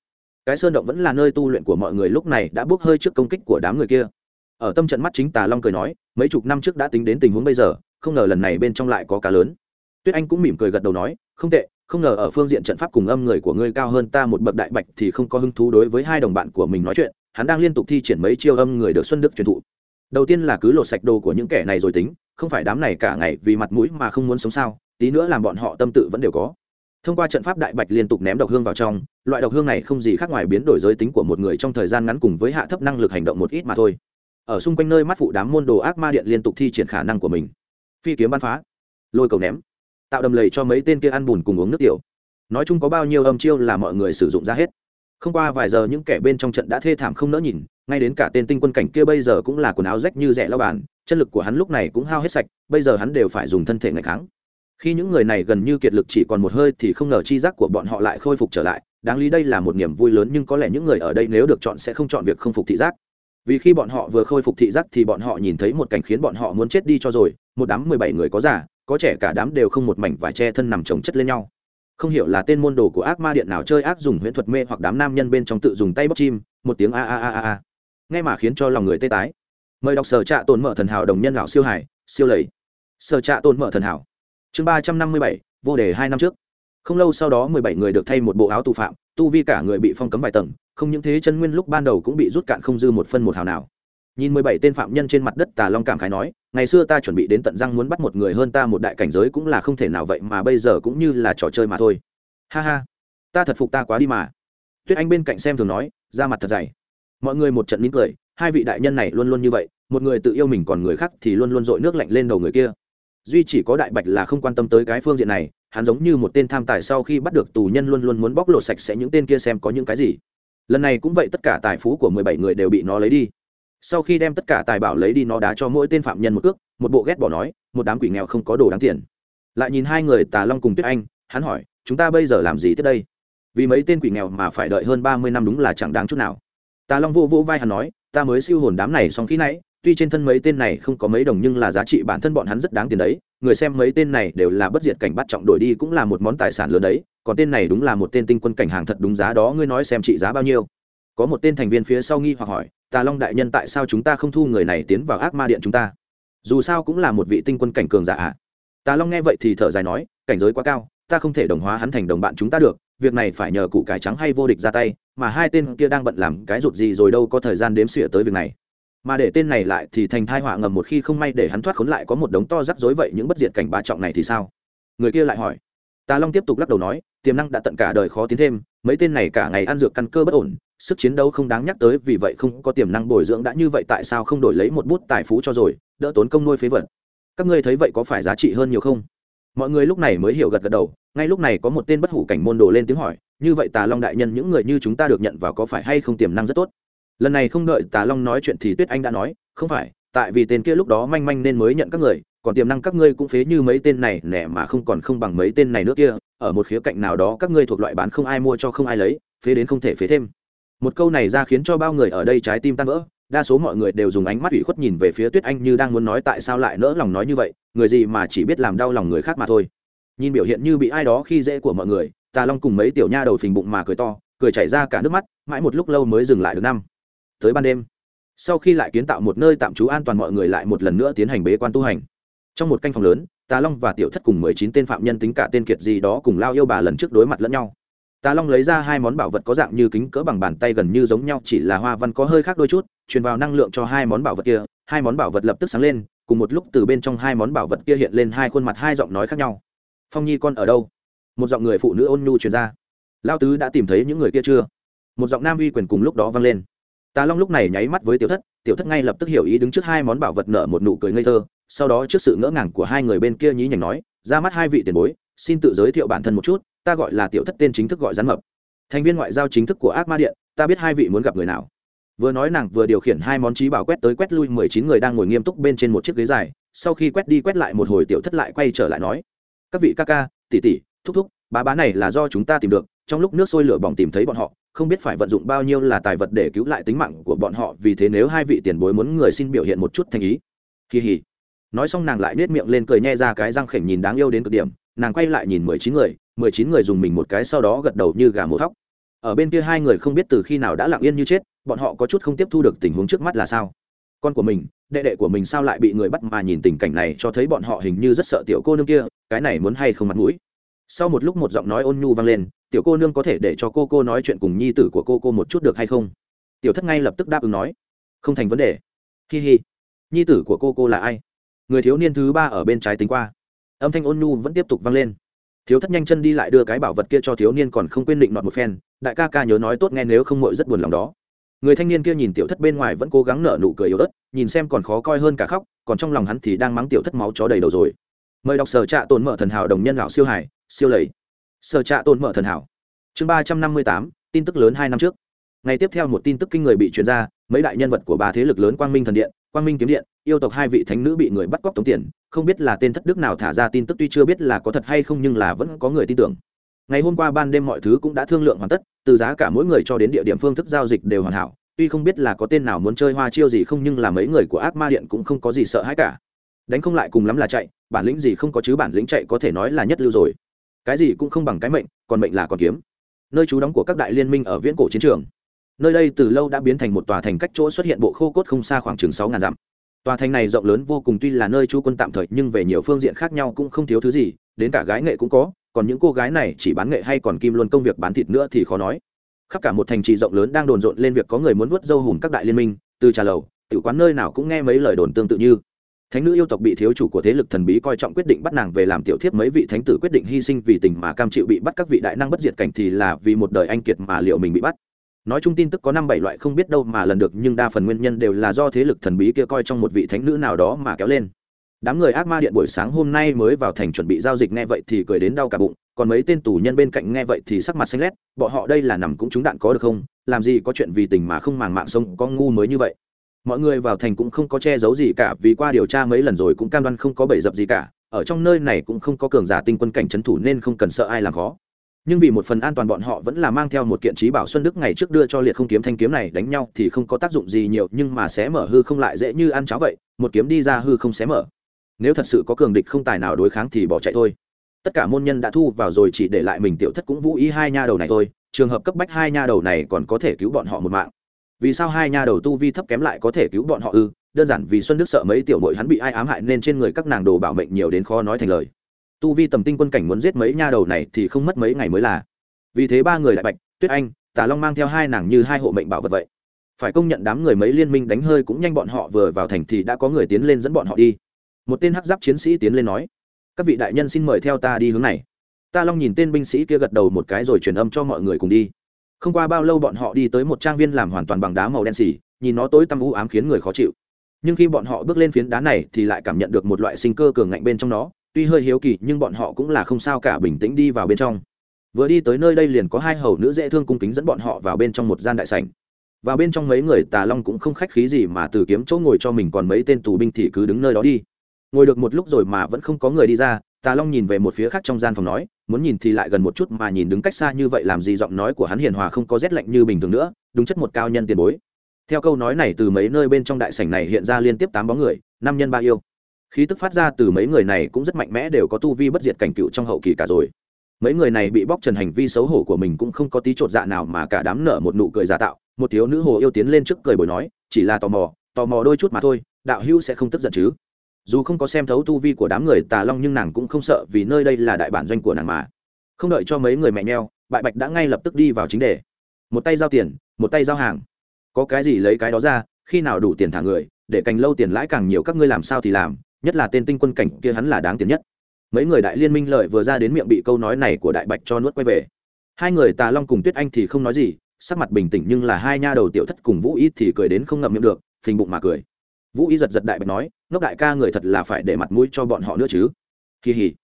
Cái sơn động vẫn là nơi tu luyện của mọi người lúc này đã bước hơi trước công kích của đám người kia. Ở tâm trận mắt chính tà long cười nói, mấy chục năm trước đã tính đến tình huống bây giờ không ngờ lần này bên trong lại có cá lớn. Tuyết anh cũng mỉm cười gật đầu nói, không tệ, không ngờ ở phương diện trận pháp cùng âm người của ngươi cao hơn ta một bậc đại bạch thì không có hứng thú đối với hai đồng bạn của mình nói chuyện, hắn đang liên tục thi triển mấy chiêu âm người được xuân đức truyền thụ. Đầu tiên là cứ lột sạch đồ của những kẻ này rồi tính, không phải đám này cả ngày vì mặt mũi mà không muốn sống sao, tí nữa làm bọn họ tâm tự vẫn đều có. Thông qua trận pháp đại bạch liên tục ném độc hương vào trong, loại độc hương này không gì khác ngoài biến đổi giới tính của một người trong thời gian ngắn cùng với hạ thấp năng lực hành động một ít mà thôi. Ở xung quanh nơi mắt phụ đám môn đồ ác ma điện liên tục thi triển khả năng của mình phi kiếm bắn phá. Lôi cầu ném. Tạo đầm lầy cho mấy tên kia ăn bùn cùng uống nước tiểu. Nói chung có bao nhiêu âm chiêu là mọi người sử dụng ra hết. Không qua vài giờ những kẻ bên trong trận đã thê thảm không nỡ nhìn, ngay đến cả tên tinh quân cảnh kia bây giờ cũng là quần áo rách như rẻ lao bàn, chân lực của hắn lúc này cũng hao hết sạch, bây giờ hắn đều phải dùng thân thể ngày kháng. Khi những người này gần như kiệt lực chỉ còn một hơi thì không ngờ chi giác của bọn họ lại khôi phục trở lại, đáng lý đây là một niềm vui lớn nhưng có lẽ những người ở đây nếu được chọn sẽ không chọn việc không phục thị giác. Vì khi bọn họ vừa khôi phục thị giác thì bọn họ nhìn thấy một cảnh khiến bọn họ muốn chết đi cho rồi một đám mười bảy người có già, có trẻ cả đám đều không một mảnh vải che thân nằm chồng chất lên nhau. Không hiểu là tên môn đồ của ác ma điện nào chơi ác dùng huyễn thuật mê hoặc đám nam nhân bên trong tự dùng tay bóc chim, một tiếng a a a a a. Nghe mà khiến cho lòng người tê tái. Mời đọc sở trạ tồn mở thần hảo đồng nhân lão siêu hải siêu lầy. Sở trạ tồn mở thần hảo. Chương ba trăm năm mươi bảy, vô đề hai năm trước. Không lâu sau đó mười bảy người được thay một bộ áo tù phạm, tu vi cả người bị phong cấm vài tầng, không những thế chân nguyên lúc ban đầu cũng bị rút cạn không dư một phân một hào nào nhìn mười bảy tên phạm nhân trên mặt đất, tà long cảm khái nói, ngày xưa ta chuẩn bị đến tận răng muốn bắt một người hơn ta một đại cảnh giới cũng là không thể nào vậy, mà bây giờ cũng như là trò chơi mà thôi. Ha ha, ta thật phục ta quá đi mà. Tuyết anh bên cạnh xem thường nói ra mặt thật dày. Mọi người một trận nín cười, hai vị đại nhân này luôn luôn như vậy, một người tự yêu mình còn người khác thì luôn luôn dội nước lạnh lên đầu người kia. Duy chỉ có đại bạch là không quan tâm tới cái phương diện này, hắn giống như một tên tham tài sau khi bắt được tù nhân luôn luôn muốn bóc lột sạch sẽ những tên kia xem có những cái gì. Lần này cũng vậy, tất cả tài phú của mười bảy người đều bị nó lấy đi sau khi đem tất cả tài bảo lấy đi nó đá cho mỗi tên phạm nhân một cước, một bộ ghét bỏ nói, một đám quỷ nghèo không có đồ đáng tiền. Lại nhìn hai người tà long cùng tuyết anh, hắn hỏi, chúng ta bây giờ làm gì tiếp đây? Vì mấy tên quỷ nghèo mà phải đợi hơn ba mươi năm đúng là chẳng đáng chút nào. Tà long vô vô vai hắn nói, ta mới siêu hồn đám này xong khi nãy, tuy trên thân mấy tên này không có mấy đồng nhưng là giá trị bản thân bọn hắn rất đáng tiền đấy, người xem mấy tên này đều là bất diệt cảnh bắt trọng đổi đi cũng là một món tài sản lớn đấy, còn tên này đúng là một tên tinh quân cảnh hàng thật đúng giá đó, ngươi nói xem trị giá bao nhiêu? Có một tên thành viên phía sau nghi hoặc hỏi tà long đại nhân tại sao chúng ta không thu người này tiến vào ác ma điện chúng ta? Dù sao cũng là một vị tinh quân cảnh cường giả ạ. Tà long nghe vậy thì thở dài nói, cảnh giới quá cao, ta không thể đồng hóa hắn thành đồng bạn chúng ta được, việc này phải nhờ cụ cải trắng hay vô địch ra tay, mà hai tên kia đang bận làm cái rụt gì rồi đâu có thời gian đếm xỉa tới việc này. Mà để tên này lại thì thành thai họa ngầm một khi không may để hắn thoát khốn lại có một đống to rắc rối vậy những bất diệt cảnh ba trọng này thì sao? Người kia lại hỏi. Tà long tiếp tục lắc đầu nói, tiềm năng đã tận cả đời khó tiến thêm, mấy tên này cả ngày ăn dược căn cơ bất ổn sức chiến đấu không đáng nhắc tới, vì vậy không có tiềm năng bồi dưỡng đã như vậy, tại sao không đổi lấy một bút tài phú cho rồi, đỡ tốn công nuôi phế vật? Các ngươi thấy vậy có phải giá trị hơn nhiều không? Mọi người lúc này mới hiểu gật gật đầu, ngay lúc này có một tên bất hủ cảnh môn đồ lên tiếng hỏi, như vậy tà long đại nhân, những người như chúng ta được nhận vào có phải hay không tiềm năng rất tốt? Lần này không đợi tà long nói chuyện thì tuyết anh đã nói, không phải, tại vì tên kia lúc đó manh manh nên mới nhận các người, còn tiềm năng các ngươi cũng phế như mấy tên này, nẻ mà không còn không bằng mấy tên này nữa kia, ở một khía cạnh nào đó các ngươi thuộc loại bán không ai mua cho không ai lấy, phế đến không thể phế thêm một câu này ra khiến cho bao người ở đây trái tim tan vỡ, đa số mọi người đều dùng ánh mắt ủy khuất nhìn về phía tuyết anh như đang muốn nói tại sao lại nỡ lòng nói như vậy, người gì mà chỉ biết làm đau lòng người khác mà thôi. Nhìn biểu hiện như bị ai đó khi dễ của mọi người, tà long cùng mấy tiểu nha đầu phình bụng mà cười to, cười chảy ra cả nước mắt, mãi một lúc lâu mới dừng lại được năm. Tới ban đêm, sau khi lại kiến tạo một nơi tạm trú an toàn mọi người lại một lần nữa tiến hành bế quan tu hành. Trong một canh phòng lớn, tà long và tiểu thất cùng mười chín tên phạm nhân tính cả tên kiệt gì đó cùng lao yêu bà lần trước đối mặt lẫn nhau tà long lấy ra hai món bảo vật có dạng như kính cỡ bằng bàn tay gần như giống nhau, chỉ là hoa văn có hơi khác đôi chút, truyền vào năng lượng cho hai món bảo vật kia. Hai món bảo vật lập tức sáng lên, cùng một lúc từ bên trong hai món bảo vật kia hiện lên hai khuôn mặt hai giọng nói khác nhau. Phong nhi con ở đâu? Một giọng người phụ nữ ôn nhu truyền ra. Lão tứ đã tìm thấy những người kia chưa? Một giọng nam uy quyền cùng lúc đó vang lên. Tà long lúc này nháy mắt với tiểu thất tiểu thất ngay lập tức hiểu ý đứng trước hai món bảo vật nở một nụ cười ngây thơ, sau đó trước sự ngỡ ngàng của hai người bên kia nhí nhảnh nói, ra mắt hai vị tiền bối, xin tự giới thiệu bản thân một chút ta gọi là tiểu thất tên chính thức gọi rắn mập. Thành viên ngoại giao chính thức của ác ma điện, ta biết hai vị muốn gặp người nào. Vừa nói nàng vừa điều khiển hai món trí bảo quét tới quét lui mười chín người đang ngồi nghiêm túc bên trên một chiếc ghế dài, sau khi quét đi quét lại một hồi tiểu thất lại quay trở lại nói, các vị ca ca, tỷ tỷ, thúc thúc, bá bá này là do chúng ta tìm được, trong lúc nước sôi lửa bỏng tìm thấy bọn họ, không biết phải vận dụng bao nhiêu là tài vật để cứu lại tính mạng của bọn họ, vì thế nếu hai vị tiền bối muốn người xin biểu hiện một chút thành ý. Kỳ hỉ. Nói xong nàng lại nết miệng lên cười nhe ra cái răng khểnh nhìn đáng yêu đến cực điểm nàng quay lại nhìn mười chín người, mười chín người dùng mình một cái sau đó gật đầu như gà mổ thóc. Ở bên kia hai người không biết từ khi nào đã lặng yên như chết, bọn họ có chút không tiếp thu được tình huống trước mắt là sao? Con của mình, đệ đệ của mình sao lại bị người bắt mà nhìn tình cảnh này cho thấy bọn họ hình như rất sợ tiểu cô nương kia, cái này muốn hay không mặt mũi? Sau một lúc một giọng nói ôn nhu vang lên, tiểu cô nương có thể để cho cô cô nói chuyện cùng nhi tử của cô cô một chút được hay không? Tiểu thất ngay lập tức đáp ứng nói. Không thành vấn đề. Hi hi. Nhi tử của cô cô là ai? Người thiếu niên thứ ba ở bên trái tính qua âm thanh ôn nhu vẫn tiếp tục vang lên. Thiếu thất nhanh chân đi lại đưa cái bảo vật kia cho thiếu niên còn không quên định nọt một phen, đại ca ca nhớ nói tốt nghe nếu không mội rất buồn lòng đó. Người thanh niên kia nhìn tiểu thất bên ngoài vẫn cố gắng nở nụ cười yếu ớt, nhìn xem còn khó coi hơn cả khóc, còn trong lòng hắn thì đang mắng tiểu thất máu chó đầy đầu rồi. Mời đọc sở trạ tồn mở thần hảo đồng nhân lão siêu hải siêu lầy. Sở trạ tồn mở thần hảo. Chương ba trăm năm mươi tám, tin tức lớn hai năm trước. Ngày tiếp theo một tin tức kinh người bị truyền ra, mấy đại nhân vật của ba thế lực lớn quang minh thần điện quang minh kiếm điện, yêu tộc hai vị thánh nữ bị người bắt cóc tống tiền, không biết là tên thất đức nào thả ra tin tức tuy chưa biết là có thật hay không nhưng là vẫn có người tin tưởng. Ngày hôm qua ban đêm mọi thứ cũng đã thương lượng hoàn tất, từ giá cả mỗi người cho đến địa điểm phương thức giao dịch đều hoàn hảo. Tuy không biết là có tên nào muốn chơi hoa chiêu gì không nhưng là mấy người của ác ma điện cũng không có gì sợ hãi cả. Đánh không lại cùng lắm là chạy, bản lĩnh gì không có chứ bản lĩnh chạy có thể nói là nhất lưu rồi. Cái gì cũng không bằng cái mệnh, còn mệnh là còn kiếm. Nơi trú đóng của các đại liên minh ở viễn cổ chiến trường nơi đây từ lâu đã biến thành một tòa thành cách chỗ xuất hiện bộ khô cốt không xa khoảng chừng sáu ngàn dặm. Tòa thành này rộng lớn vô cùng, tuy là nơi chú quân tạm thời, nhưng về nhiều phương diện khác nhau cũng không thiếu thứ gì, đến cả gái nghệ cũng có, còn những cô gái này chỉ bán nghệ hay còn kim luôn công việc bán thịt nữa thì khó nói. Khắp cả một thành trì rộng lớn đang đồn rộn lên việc có người muốn vớt dâu hùm các đại liên minh, từ trà lầu tự quán nơi nào cũng nghe mấy lời đồn tương tự như. Thánh nữ yêu tộc bị thiếu chủ của thế lực thần bí coi trọng quyết định bắt nàng về làm tiểu thiếp, mấy vị thánh tử quyết định hy sinh vì tình mà cam chịu bị bắt các vị đại năng bất diệt cảnh thì là vì một đời anh kiệt mà liệu mình bị bắt nói chung tin tức có năm bảy loại không biết đâu mà lần được, nhưng đa phần nguyên nhân đều là do thế lực thần bí kia coi trong một vị thánh nữ nào đó mà kéo lên. Đám người ác ma điện buổi sáng hôm nay mới vào thành chuẩn bị giao dịch, nghe vậy thì cười đến đau cả bụng, còn mấy tên tù nhân bên cạnh nghe vậy thì sắc mặt xanh lét, bọn họ đây là nằm cũng trúng đạn có được không? Làm gì có chuyện vì tình mà không màng mạng sống, có ngu mới như vậy. Mọi người vào thành cũng không có che giấu gì cả, vì qua điều tra mấy lần rồi cũng cam đoan không có bẫy dập gì cả, ở trong nơi này cũng không có cường giả tinh quân cảnh trấn thủ nên không cần sợ ai làm khó nhưng vì một phần an toàn bọn họ vẫn là mang theo một kiện trí bảo xuân đức ngày trước đưa cho liệt không kiếm thanh kiếm này đánh nhau thì không có tác dụng gì nhiều, nhưng mà xé mở hư không lại dễ như ăn cháo vậy, một kiếm đi ra hư không xé mở. Nếu thật sự có cường địch không tài nào đối kháng thì bỏ chạy thôi. Tất cả môn nhân đã thu vào rồi, chỉ để lại mình tiểu thất cũng vũ ý hai nha đầu này thôi. Trường hợp cấp bách hai nha đầu này còn có thể cứu bọn họ một mạng. Vì sao hai nha đầu tu vi thấp kém lại có thể cứu bọn họ ư? Đơn giản vì xuân đức sợ mấy tiểu mội hắn bị ai ám hại nên trên người các nàng đồ bảo mệnh nhiều đến khó nói thành lời tu vi tầm tinh quân cảnh muốn giết mấy nha đầu này thì không mất mấy ngày mới là. Vì thế ba người đại bạch, tuyết anh, tà long mang theo hai nàng như hai hộ mệnh bảo vật vậy. Phải công nhận đám người mấy liên minh đánh hơi cũng nhanh bọn họ vừa vào thành thì đã có người tiến lên dẫn bọn họ đi. Một tên hắc giáp chiến sĩ tiến lên nói, các vị đại nhân xin mời theo ta đi hướng này. Ta long nhìn tên binh sĩ kia gật đầu một cái rồi truyền âm cho mọi người cùng đi. Không qua bao lâu bọn họ đi tới một trang viên làm hoàn toàn bằng đá màu đen xỉ, nhìn nó tối tăm u ám khiến người khó chịu. Nhưng khi bọn họ bước lên phiến đá này thì lại cảm nhận được một loại sinh cơ cường ngạnh bên trong nó tuy hơi hiếu kỳ nhưng bọn họ cũng là không sao cả bình tĩnh đi vào bên trong. Vừa đi tới nơi đây liền có hai hầu nữ dễ thương cung kính dẫn bọn họ vào bên trong một gian đại sảnh. Vào bên trong mấy người, tà long cũng không khách khí gì mà từ kiếm chỗ ngồi cho mình còn mấy tên tù binh thì cứ đứng nơi đó đi. Ngồi được một lúc rồi mà vẫn không có người đi ra, tà long nhìn về một phía khác trong gian phòng nói, muốn nhìn thì lại gần một chút mà nhìn đứng cách xa như vậy làm gì giọng nói của hắn hiền hòa không có rét lạnh như bình thường nữa, đúng chất một cao nhân tiền bối. Theo câu nói này từ mấy nơi bên trong đại sảnh này hiện ra liên tiếp tám bóng người, năm nhân ba yêu khí tức phát ra từ mấy người này cũng rất mạnh mẽ đều có tu vi bất diệt cảnh cựu trong hậu kỳ cả rồi. Mấy người này bị bóc trần hành vi xấu hổ của mình cũng không có tí chột dạ nào mà cả đám nở một nụ cười giả tạo. Một thiếu nữ hồ yêu tiến lên trước cười bồi nói, chỉ là tò mò tò mò đôi chút mà thôi, đạo hữu sẽ không tức giận chứ? Dù không có xem thấu tu vi của đám người tà long nhưng nàng cũng không sợ vì nơi đây là đại bản doanh của nàng mà. Không đợi cho mấy người mẹ nheo, bại bạch đã ngay lập tức đi vào chính đề. Một tay giao tiền, một tay giao hàng. Có cái gì lấy cái đó ra, khi nào đủ tiền thả người, để cành lâu tiền lãi càng nhiều các ngươi làm sao thì làm nhất là tên tinh quân cảnh kia hắn là đáng tiền nhất. Mấy người đại liên minh lợi vừa ra đến miệng bị câu nói này của đại bạch cho nuốt quay về. Hai người tà long cùng tuyết anh thì không nói gì, sắc mặt bình tĩnh nhưng là hai nha đầu tiểu thất cùng vũ y thì cười đến không ngậm miệng được, phình bụng mà cười. Vũ ý giật giật đại bạch nói, ngốc đại ca người thật là phải để mặt mũi cho bọn họ nữa chứ. Kỳ hỉ.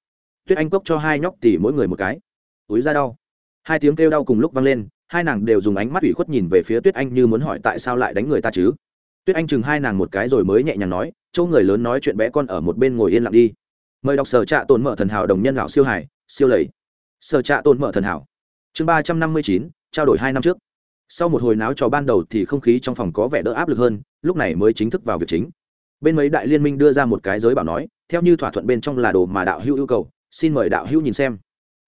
Tuyết anh cốc cho hai nhóc thì mỗi người một cái. Túi ra đau. Hai tiếng kêu đau cùng lúc vang lên, hai nàng đều dùng ánh mắt ủy khuất nhìn về phía tuyết anh như muốn hỏi tại sao lại đánh người ta chứ tuyết anh chừng hai nàng một cái rồi mới nhẹ nhàng nói châu người lớn nói chuyện bé con ở một bên ngồi yên lặng đi. Mời đọc sở trạ tồn mở thần hảo đồng nhân lão siêu hải, siêu lầy. Sở trạ tồn mở thần hảo. Chương ba trăm năm mươi chín, trao đổi hai năm trước. Sau một hồi náo trò ban đầu thì không khí trong phòng có vẻ đỡ áp lực hơn, lúc này mới chính thức vào việc chính. Bên mấy đại liên minh đưa ra một cái giới bảo nói, theo như thỏa thuận bên trong là đồ mà đạo hữu yêu cầu, xin mời đạo hữu nhìn xem.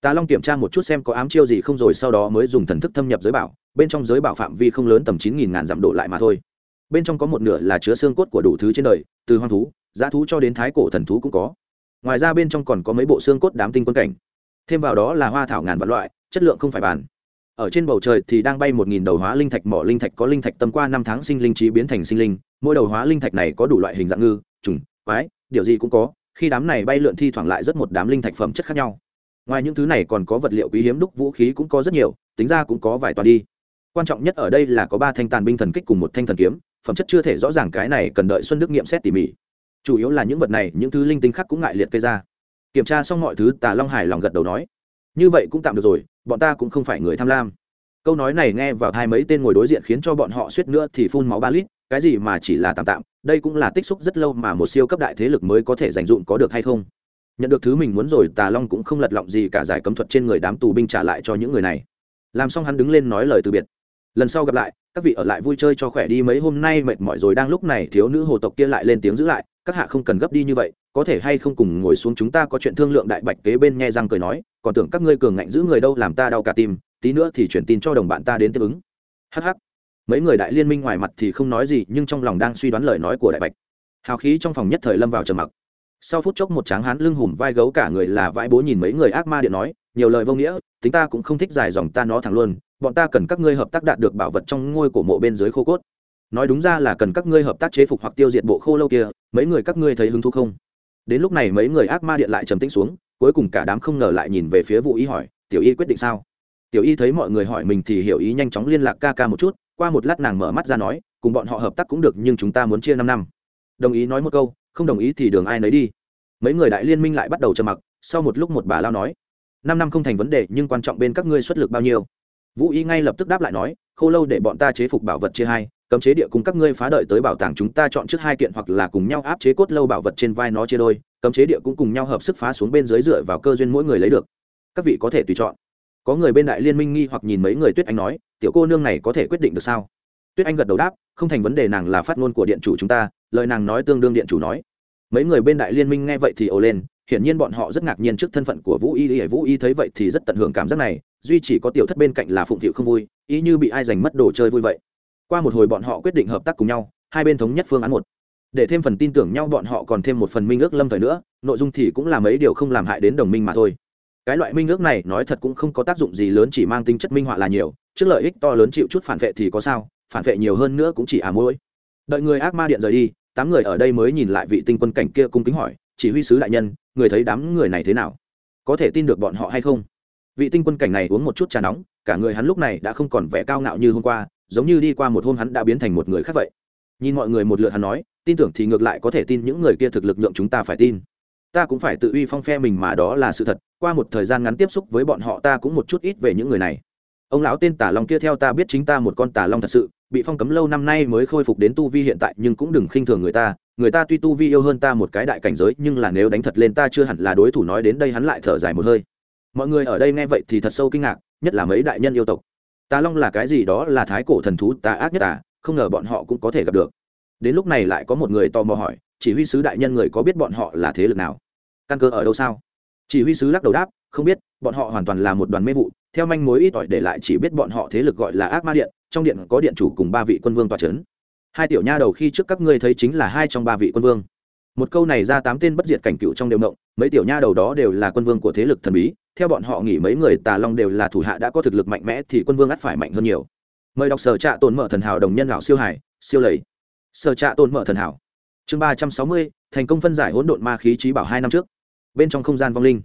Tà long kiểm tra một chút xem có ám chiêu gì không rồi sau đó mới dùng thần thức thâm nhập giới bảo, bên trong giới bảo phạm vi không lớn tầm chín nghìn ngàn dặm độ lại mà thôi bên trong có một nửa là chứa xương cốt của đủ thứ trên đời, từ hoang thú giá thú cho đến thái cổ thần thú cũng có. Ngoài ra bên trong còn có mấy bộ xương cốt đám tinh quân cảnh. Thêm vào đó là hoa thảo ngàn vạn loại, chất lượng không phải bàn. Ở trên bầu trời thì đang bay một nghìn đầu hóa linh thạch, mỏ linh thạch có linh thạch tâm qua năm tháng sinh linh trí biến thành sinh linh, mỗi đầu hóa linh thạch này có đủ loại hình dạng ngư, trùng, quái, điều gì cũng có, khi đám này bay lượn thi thoảng lại rất một đám linh thạch phẩm chất khác nhau. Ngoài những thứ này còn có vật liệu quý hiếm, đúc vũ khí cũng có rất nhiều, tính ra cũng có vài toàn đi quan trọng nhất ở đây là có ba thanh tàn binh thần kích cùng một thanh thần kiếm, phẩm chất chưa thể rõ ràng cái này cần đợi xuân đức nghiệm xét tỉ mỉ. Chủ yếu là những vật này, những thứ linh tinh khác cũng ngại liệt kê ra. Kiểm tra xong mọi thứ, tà long hải lòng gật đầu nói, như vậy cũng tạm được rồi, bọn ta cũng không phải người tham lam. Câu nói này nghe vào hai mấy tên ngồi đối diện khiến cho bọn họ suýt nữa thì phun máu ba lít, cái gì mà chỉ là tạm tạm, đây cũng là tích xúc rất lâu mà một siêu cấp đại thế lực mới có thể dành dụm có được hay không? Nhận được thứ mình muốn rồi, tà long cũng không lật lọng gì cả giải cấm thuật trên người đám tù binh trả lại cho những người này. Làm xong hắn đứng lên nói lời từ biệt lần sau gặp lại, các vị ở lại vui chơi cho khỏe đi, mấy hôm nay mệt mỏi rồi, đang lúc này thiếu nữ hồ tộc kia lại lên tiếng giữ lại, các hạ không cần gấp đi như vậy, có thể hay không cùng ngồi xuống chúng ta có chuyện thương lượng đại bạch kế bên nghe răng cười nói, còn tưởng các ngươi cường ngạnh giữ người đâu, làm ta đau cả tim, tí nữa thì chuyển tin cho đồng bạn ta đến tiếp ứng. Hh mấy người đại liên minh ngoài mặt thì không nói gì, nhưng trong lòng đang suy đoán lời nói của đại bạch. Hào khí trong phòng nhất thời lâm vào trầm mặc. Sau phút chốc một tráng hán lưng hùm vai gấu cả người là vãi bố nhìn mấy người ác ma điện nói, nhiều lời vô nghĩa, tính ta cũng không thích dài dòng ta nó thẳng luôn bọn ta cần các ngươi hợp tác đạt được bảo vật trong ngôi cổ mộ bên dưới khô cốt. Nói đúng ra là cần các ngươi hợp tác chế phục hoặc tiêu diệt bộ khô lâu kia, mấy người các ngươi thấy hứng thú không? Đến lúc này mấy người ác ma điện lại trầm tĩnh xuống, cuối cùng cả đám không ngờ lại nhìn về phía vũ y hỏi, tiểu y quyết định sao? Tiểu y thấy mọi người hỏi mình thì hiểu ý nhanh chóng liên lạc ca ca một chút, qua một lát nàng mở mắt ra nói, cùng bọn họ hợp tác cũng được nhưng chúng ta muốn chia năm năm. Đồng ý nói một câu, không đồng ý thì đường ai nấy đi. Mấy người đại liên minh lại bắt đầu trầm mặc, sau một lúc một bà lao nói, năm năm không thành vấn đề nhưng quan trọng bên các ngươi xuất lực bao nhiêu? Vũ y ngay lập tức đáp lại nói, khô lâu để bọn ta chế phục bảo vật chia hai, cấm chế địa cùng các ngươi phá đợi tới bảo tàng chúng ta chọn trước hai kiện hoặc là cùng nhau áp chế cốt lâu bảo vật trên vai nó chia đôi, cấm chế địa cũng cùng nhau hợp sức phá xuống bên dưới dựa vào cơ duyên mỗi người lấy được. Các vị có thể tùy chọn. Có người bên đại liên minh nghi hoặc nhìn mấy người tuyết anh nói, tiểu cô nương này có thể quyết định được sao? Tuyết anh gật đầu đáp, không thành vấn đề nàng là phát ngôn của điện chủ chúng ta, lời nàng nói tương đương điện chủ nói. Mấy người bên đại liên minh nghe vậy thì ồ lên, hiển nhiên bọn họ rất ngạc nhiên trước thân phận của vũ y y, vũ y thấy vậy thì rất tận hưởng cảm giác này duy chỉ có tiểu thất bên cạnh là phụng thiệu không vui, ý như bị ai giành mất đồ chơi vui vậy. Qua một hồi bọn họ quyết định hợp tác cùng nhau, hai bên thống nhất phương án một. Để thêm phần tin tưởng nhau bọn họ còn thêm một phần minh ước lâm thời nữa, nội dung thì cũng là mấy điều không làm hại đến đồng minh mà thôi. Cái loại minh ước này nói thật cũng không có tác dụng gì lớn chỉ mang tính chất minh họa là nhiều, trước lợi ích to lớn chịu chút phản vệ thì có sao, phản vệ nhiều hơn nữa cũng chỉ à mỗi đợi người ác ma điện rời đi, tám người ở đây mới nhìn lại vị tinh quân cảnh kia cung kính hỏi, chỉ huy sứ đại nhân, người thấy đám người này thế nào? Có thể tin được bọn họ hay không? Vị tinh quân cảnh này uống một chút trà nóng, cả người hắn lúc này đã không còn vẻ cao ngạo như hôm qua, giống như đi qua một hôm hắn đã biến thành một người khác vậy. Nhìn mọi người một lượt hắn nói, tin tưởng thì ngược lại có thể tin những người kia thực lực lượng chúng ta phải tin. Ta cũng phải tự uy phong phe mình mà đó là sự thật, qua một thời gian ngắn tiếp xúc với bọn họ ta cũng một chút ít về những người này. Ông lão tên tả long kia theo ta biết chính ta một con tả long thật sự, bị phong cấm lâu năm nay mới khôi phục đến tu vi hiện tại nhưng cũng đừng khinh thường người ta người ta tuy tu vi yêu hơn ta một cái đại cảnh giới nhưng là nếu đánh thật lên ta chưa hẳn là đối thủ, nói đến đây hắn lại thở dài một hơi mọi người ở đây nghe vậy thì thật sâu kinh ngạc nhất là mấy đại nhân yêu tộc. Tà long là cái gì đó là thái cổ thần thú tà ác nhất à không ngờ bọn họ cũng có thể gặp được. Đến lúc này lại có một người tò mò hỏi chỉ huy sứ đại nhân người có biết bọn họ là thế lực nào? Căn cơ ở đâu sao? Chỉ huy sứ lắc đầu đáp không biết bọn họ hoàn toàn là một đoàn mê vụ theo manh mối ít ỏi để lại chỉ biết bọn họ thế lực gọi là ác ma điện trong điện có điện chủ cùng ba vị quân vương tòa c h ấ n hai tiểu nha đầu khi trước các ngươi thấy chính là hai trong ba vị quân vương. Một câu này ra tám tên bất diệt cảnh cựu trong đều động, mấy tiểu nha đầu đó đều là quân vương của thế lực thần bí theo bọn họ nghỉ mấy người tà long đều là thủ hạ đã có thực lực mạnh mẽ thì quân vương ắt phải mạnh hơn nhiều. Mời đọc sở trạ tồn mở thần hảo đồng nhân lão siêu hải, siêu lầy. Sở trạ tồn mở thần hảo. Chương ba trăm sáu mươi, thành công phân giải hỗn độn ma khí trí bảo hai năm trước. Bên trong không gian vong linh.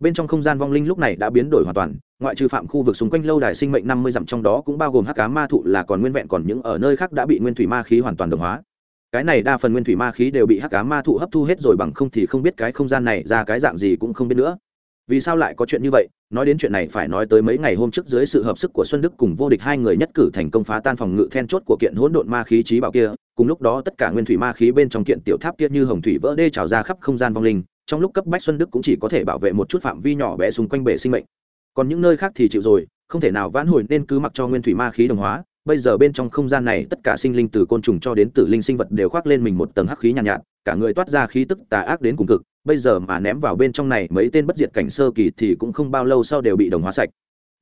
Bên trong không gian vong linh lúc này đã biến đổi hoàn toàn, ngoại trừ phạm khu vực xung quanh lâu đài sinh mệnh năm mươi dặm trong đó cũng bao gồm hắc cá ma thụ là còn nguyên vẹn còn những ở nơi khác đã bị nguyên thủy ma khí hoàn toàn đồng hóa. Cái này đa phần nguyên thủy ma khí đều bị hắc cá ma thụ hấp thu hết rồi bằng không thì không biết cái không gian này ra cái dạng gì cũng không biết nữa vì sao lại có chuyện như vậy? Nói đến chuyện này phải nói tới mấy ngày hôm trước dưới sự hợp sức của xuân đức cùng vô địch hai người nhất cử thành công phá tan phòng ngự then chốt của kiện hỗn độn ma khí trí bảo kia. Cùng lúc đó tất cả nguyên thủy ma khí bên trong kiện tiểu tháp kia như hồng thủy vỡ đê trào ra khắp không gian vong linh. Trong lúc cấp bách xuân đức cũng chỉ có thể bảo vệ một chút phạm vi nhỏ bé xung quanh bể sinh mệnh. Còn những nơi khác thì chịu rồi không thể nào vãn hồi nên cứ mặc cho nguyên thủy ma khí đồng hóa. Bây giờ bên trong không gian này tất cả sinh linh từ côn trùng cho đến tử linh sinh vật đều khoác lên mình một tầng hắc khí nhàn nhạt, nhạt cả người toát ra khí tức tà ác đến cùng cực bây giờ mà ném vào bên trong này mấy tên bất diệt cảnh sơ kỳ thì cũng không bao lâu sau đều bị đồng hóa sạch.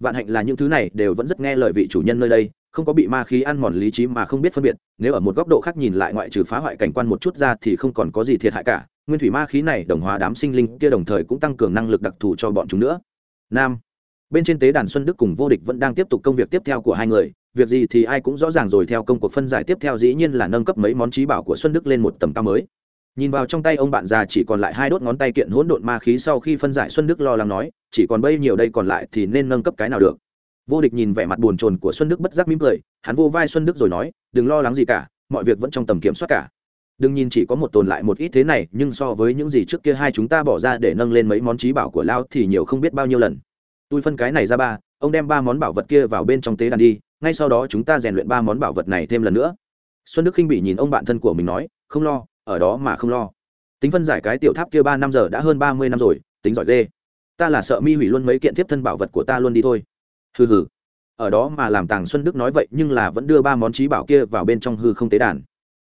Vạn hạnh là những thứ này đều vẫn rất nghe lời vị chủ nhân nơi đây, không có bị ma khí ăn mòn lý trí mà không biết phân biệt, nếu ở một góc độ khác nhìn lại ngoại trừ phá hoại cảnh quan một chút ra thì không còn có gì thiệt hại cả, nguyên thủy ma khí này đồng hóa đám sinh linh kia đồng thời cũng tăng cường năng lực đặc thù cho bọn chúng nữa. Nam, bên trên tế đàn xuân đức cùng vô địch vẫn đang tiếp tục công việc tiếp theo của hai người, việc gì thì ai cũng rõ ràng rồi theo công cuộc phân giải tiếp theo dĩ nhiên là nâng cấp mấy món trí bảo của xuân đức lên một tầm cao mới nhìn vào trong tay ông bạn già chỉ còn lại hai đốt ngón tay kiện hỗn độn ma khí sau khi phân giải xuân đức lo lắng nói, chỉ còn bây nhiều đây còn lại thì nên nâng cấp cái nào được. Vô địch nhìn vẻ mặt buồn chồn của xuân đức bất giác mỉm cười, hắn vô vai xuân đức rồi nói, đừng lo lắng gì cả, mọi việc vẫn trong tầm kiểm soát cả. Đừng nhìn chỉ có một tồn lại một ít thế này, nhưng so với những gì trước kia hai chúng ta bỏ ra để nâng lên mấy món trí bảo của lao thì nhiều không biết bao nhiêu lần. Tôi phân cái này ra ba, ông đem ba món bảo vật kia vào bên trong tế đàn đi, ngay sau đó chúng ta rèn luyện ba món bảo vật này thêm lần nữa. Xuân đức khinh bị nhìn ông bạn thân của mình nói, không lo ở đó mà không lo. Tính phân giải cái tiểu tháp kia ba năm giờ đã hơn ba mươi năm rồi, tính giỏi ghê. Ta là sợ mi hủy luôn mấy kiện thiếp thân bảo vật của ta luôn đi thôi. Hừ hừ. Ở đó mà làm tàng xuân đức nói vậy, nhưng là vẫn đưa ba món trí bảo kia vào bên trong hư không tế đàn.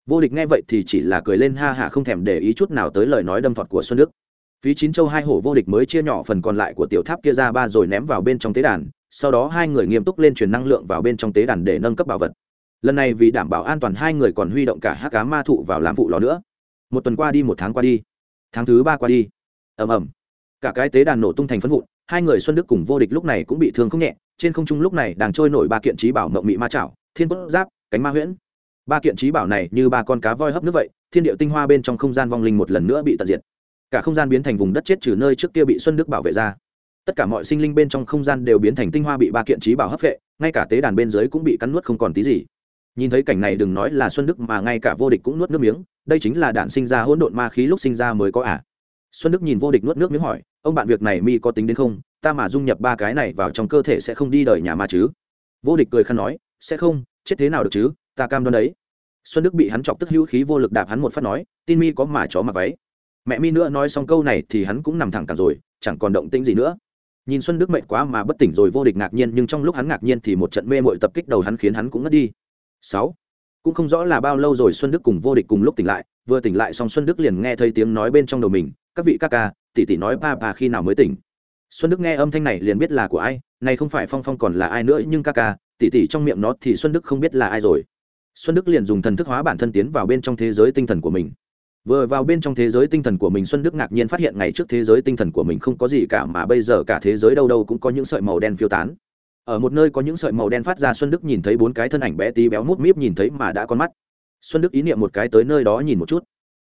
Vô địch nghe vậy thì chỉ là cười lên ha hạ không thèm để ý chút nào tới lời nói đâm thọt của xuân đức. Phí chín châu hai hổ vô địch mới chia nhỏ phần còn lại của tiểu tháp kia ra ba rồi ném vào bên trong tế đàn, sau đó hai người nghiêm túc lên truyền năng lượng vào bên trong tế đàn để nâng cấp bảo vật. Lần này vì đảm bảo an toàn hai người còn huy động cả hát cá ma thụ vào làm vụ lò nữa một tuần qua đi, một tháng qua đi. Tháng thứ ba qua đi. Ầm ầm. Cả cái tế đàn nổ tung thành phân vụn, hai người xuân đức cùng vô địch lúc này cũng bị thương không nhẹ, trên không trung lúc này đang trôi nổi ba kiện trí bảo mộng mị ma chảo, thiên quốc giáp, cánh ma huyễn. Ba kiện trí bảo này như ba con cá voi hấp nước vậy, thiên điệu tinh hoa bên trong không gian vong linh một lần nữa bị tận diệt. Cả không gian biến thành vùng đất chết trừ nơi trước kia bị xuân đức bảo vệ ra. Tất cả mọi sinh linh bên trong không gian đều biến thành tinh hoa bị ba kiện trí bảo hấp vệ ngay cả tế đàn bên dưới cũng bị cắn nuốt không còn tí gì nhìn thấy cảnh này đừng nói là xuân đức mà ngay cả vô địch cũng nuốt nước miếng, đây chính là đạn sinh ra hỗn độn ma khí lúc sinh ra mới có ả à. xuân đức nhìn vô địch nuốt nước miếng hỏi, ông bạn việc này mi có tính đến không? Ta mà dung nhập ba cái này vào trong cơ thể sẽ không đi đời nhà ma chứ? Vô địch cười khăn nói, sẽ không, chết thế nào được chứ? Ta cam đoan đấy. Xuân đức bị hắn chọc tức hữu khí vô lực đạp hắn một phát nói, tin mi có mà chó mà váy. Mẹ mi nữa nói xong câu này thì hắn cũng nằm thẳng cả rồi, chẳng còn động tĩnh gì nữa. Nhìn xuân đức mệt quá mà bất tỉnh rồi, vô địch ngạc nhiên, nhưng trong lúc hắn ngạc nhiên thì một trận mê mội tập kích đầu hắn khiến hắn cũng ngất đi sáu. Cũng không rõ là bao lâu rồi xuân đức cùng vô địch cùng lúc tỉnh lại, vừa tỉnh lại xong xuân đức liền nghe thấy tiếng nói bên trong đầu mình, các vị các ca, tỷ tỷ nói ba ba khi nào mới tỉnh? Xuân đức nghe âm thanh này liền biết là của ai này không phải phong phong còn là ai nữa nhưng ca ca, tỷ tỷ trong miệng nó thì xuân đức không biết là ai rồi. Xuân đức liền dùng thần thức hóa bản thân tiến vào bên trong thế giới tinh thần của mình. Vừa vào bên trong thế giới tinh thần của mình xuân đức ngạc nhiên phát hiện ngày trước thế giới tinh thần của mình không có gì cả mà bây giờ cả thế giới đâu đâu cũng có những sợi màu đen phiêu tán ở một nơi có những sợi màu đen phát ra, xuân đức nhìn thấy bốn cái thân ảnh bé tí béo mút míp nhìn thấy mà đã con mắt. Xuân đức ý niệm một cái tới nơi đó nhìn một chút.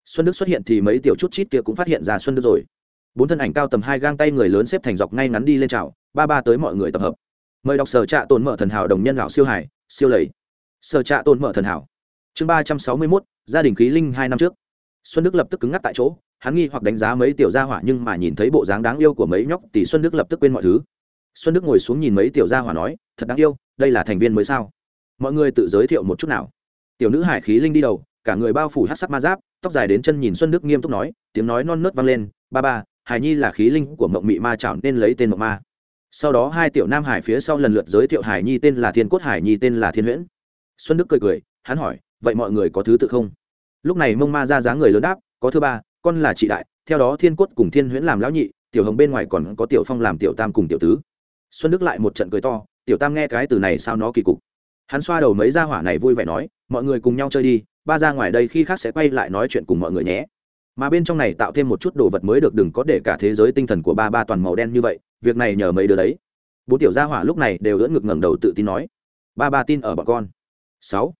Xuân đức xuất hiện thì mấy tiểu chút chít kia cũng phát hiện ra xuân đức rồi. Bốn thân ảnh cao tầm hai gang tay người lớn xếp thành dọc ngay ngắn đi lên trào ba ba tới mọi người tập hợp. Mời đọc sở trạ tồn mở thần hảo đồng nhân lão siêu hải, siêu lầy. Sở trạ tồn mở thần hảo. Chương ba trăm sáu mươi mốt, gia đình khí linh hai năm trước. Xuân đức lập tức cứng ngắc tại chỗ, hắn nghi hoặc đánh giá mấy tiểu gia hỏa nhưng mà nhìn thấy bộ dáng đáng yêu của mấy nhóc thì xuân đức lập tức quên mọi thứ xuân đức ngồi xuống nhìn mấy tiểu gia hỏa nói, thật đáng yêu, đây là thành viên mới sao? Mọi người tự giới thiệu một chút nào. Tiểu nữ hải khí linh đi đầu, cả người bao phủ hát sắc ma giáp, tóc dài đến chân nhìn xuân đức nghiêm túc nói, tiếng nói non nớt vang lên, ba ba hải nhi là khí linh của mộng mị ma chảo nên lấy tên mộng ma. Sau đó hai tiểu nam hải phía sau lần lượt giới thiệu hải nhi tên là thiên cốt hải nhi tên là thiên huyễn. Xuân đức cười cười, hắn hỏi, vậy mọi người có thứ tự không? Lúc này mông ma ra dáng người lớn đáp, có thứ ba, con là chị đại, theo đó thiên cốt cùng thiên huyễn làm lão nhị, tiểu hồng bên ngoài còn có tiểu phong làm tiểu tam cùng tiểu tứ xuân đức lại một trận cười to, tiểu tam nghe cái từ này sao nó kỳ cục? Hắn xoa đầu mấy gia hỏa này vui vẻ nói, mọi người cùng nhau chơi đi, ba ra ngoài đây khi khác sẽ quay lại nói chuyện cùng mọi người nhé. Mà bên trong này tạo thêm một chút đồ vật mới được đừng có để cả thế giới tinh thần của ba ba toàn màu đen như vậy, việc này nhờ mấy đứa đấy. Bốn tiểu gia hỏa lúc này đều ưỡn ngực ngẩng đầu tự tin nói, ba ba tin ở bọn con. Sáu.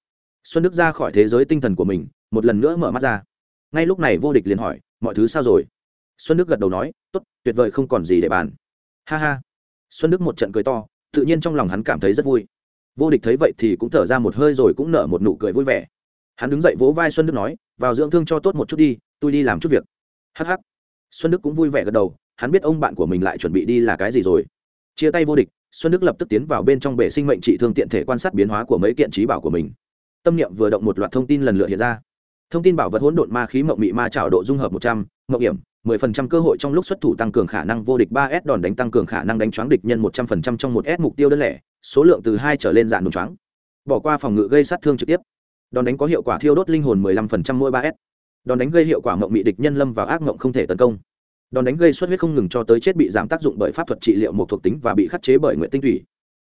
Xuân đức ra khỏi thế giới tinh thần của mình, một lần nữa mở mắt ra. Ngay lúc này vô địch liền hỏi, mọi thứ sao rồi? Xuân đức gật đầu nói, tốt, tuyệt vời không còn gì để bàn. Ha ha xuân đức một trận cười to, tự nhiên trong lòng hắn cảm thấy rất vui. Vô địch thấy vậy thì cũng thở ra một hơi rồi cũng nở một nụ cười vui vẻ. Hắn đứng dậy vỗ vai xuân đức nói, vào dưỡng thương cho tốt một chút đi, tôi đi làm chút việc. Hh xuân đức cũng vui vẻ gật đầu, hắn biết ông bạn của mình lại chuẩn bị đi là cái gì rồi. Chia tay vô địch, xuân đức lập tức tiến vào bên trong bể sinh mệnh trị thương tiện thể quan sát biến hóa của mấy kiện trí bảo của mình. Tâm niệm vừa động một loạt thông tin lần lượt hiện ra. Thông tin bảo vật hỗn độn ma khí mộng mị ma trảo độ dung hợp một trăm, mộng hiểm mười phần trăm cơ hội trong lúc xuất thủ tăng cường khả năng vô địch 3S đòn đánh tăng cường khả năng đánh choáng địch nhân một trăm phần trăm trong 1S mục tiêu đơn lẻ, số lượng từ 2 trở lên dạng đồn choáng. Bỏ qua phòng ngự gây sát thương trực tiếp. Đòn đánh có hiệu quả thiêu đốt linh hồn mười lăm phần trăm mỗi 3S. đòn đánh gây hiệu quả mộng mị địch nhân lâm vào ác mộng không thể tấn công. Đòn đánh gây xuất huyết không ngừng cho tới chết bị giảm tác dụng bởi pháp thuật trị liệu một thuộc tính và bị khắc chế bởi nguyện tinh thủy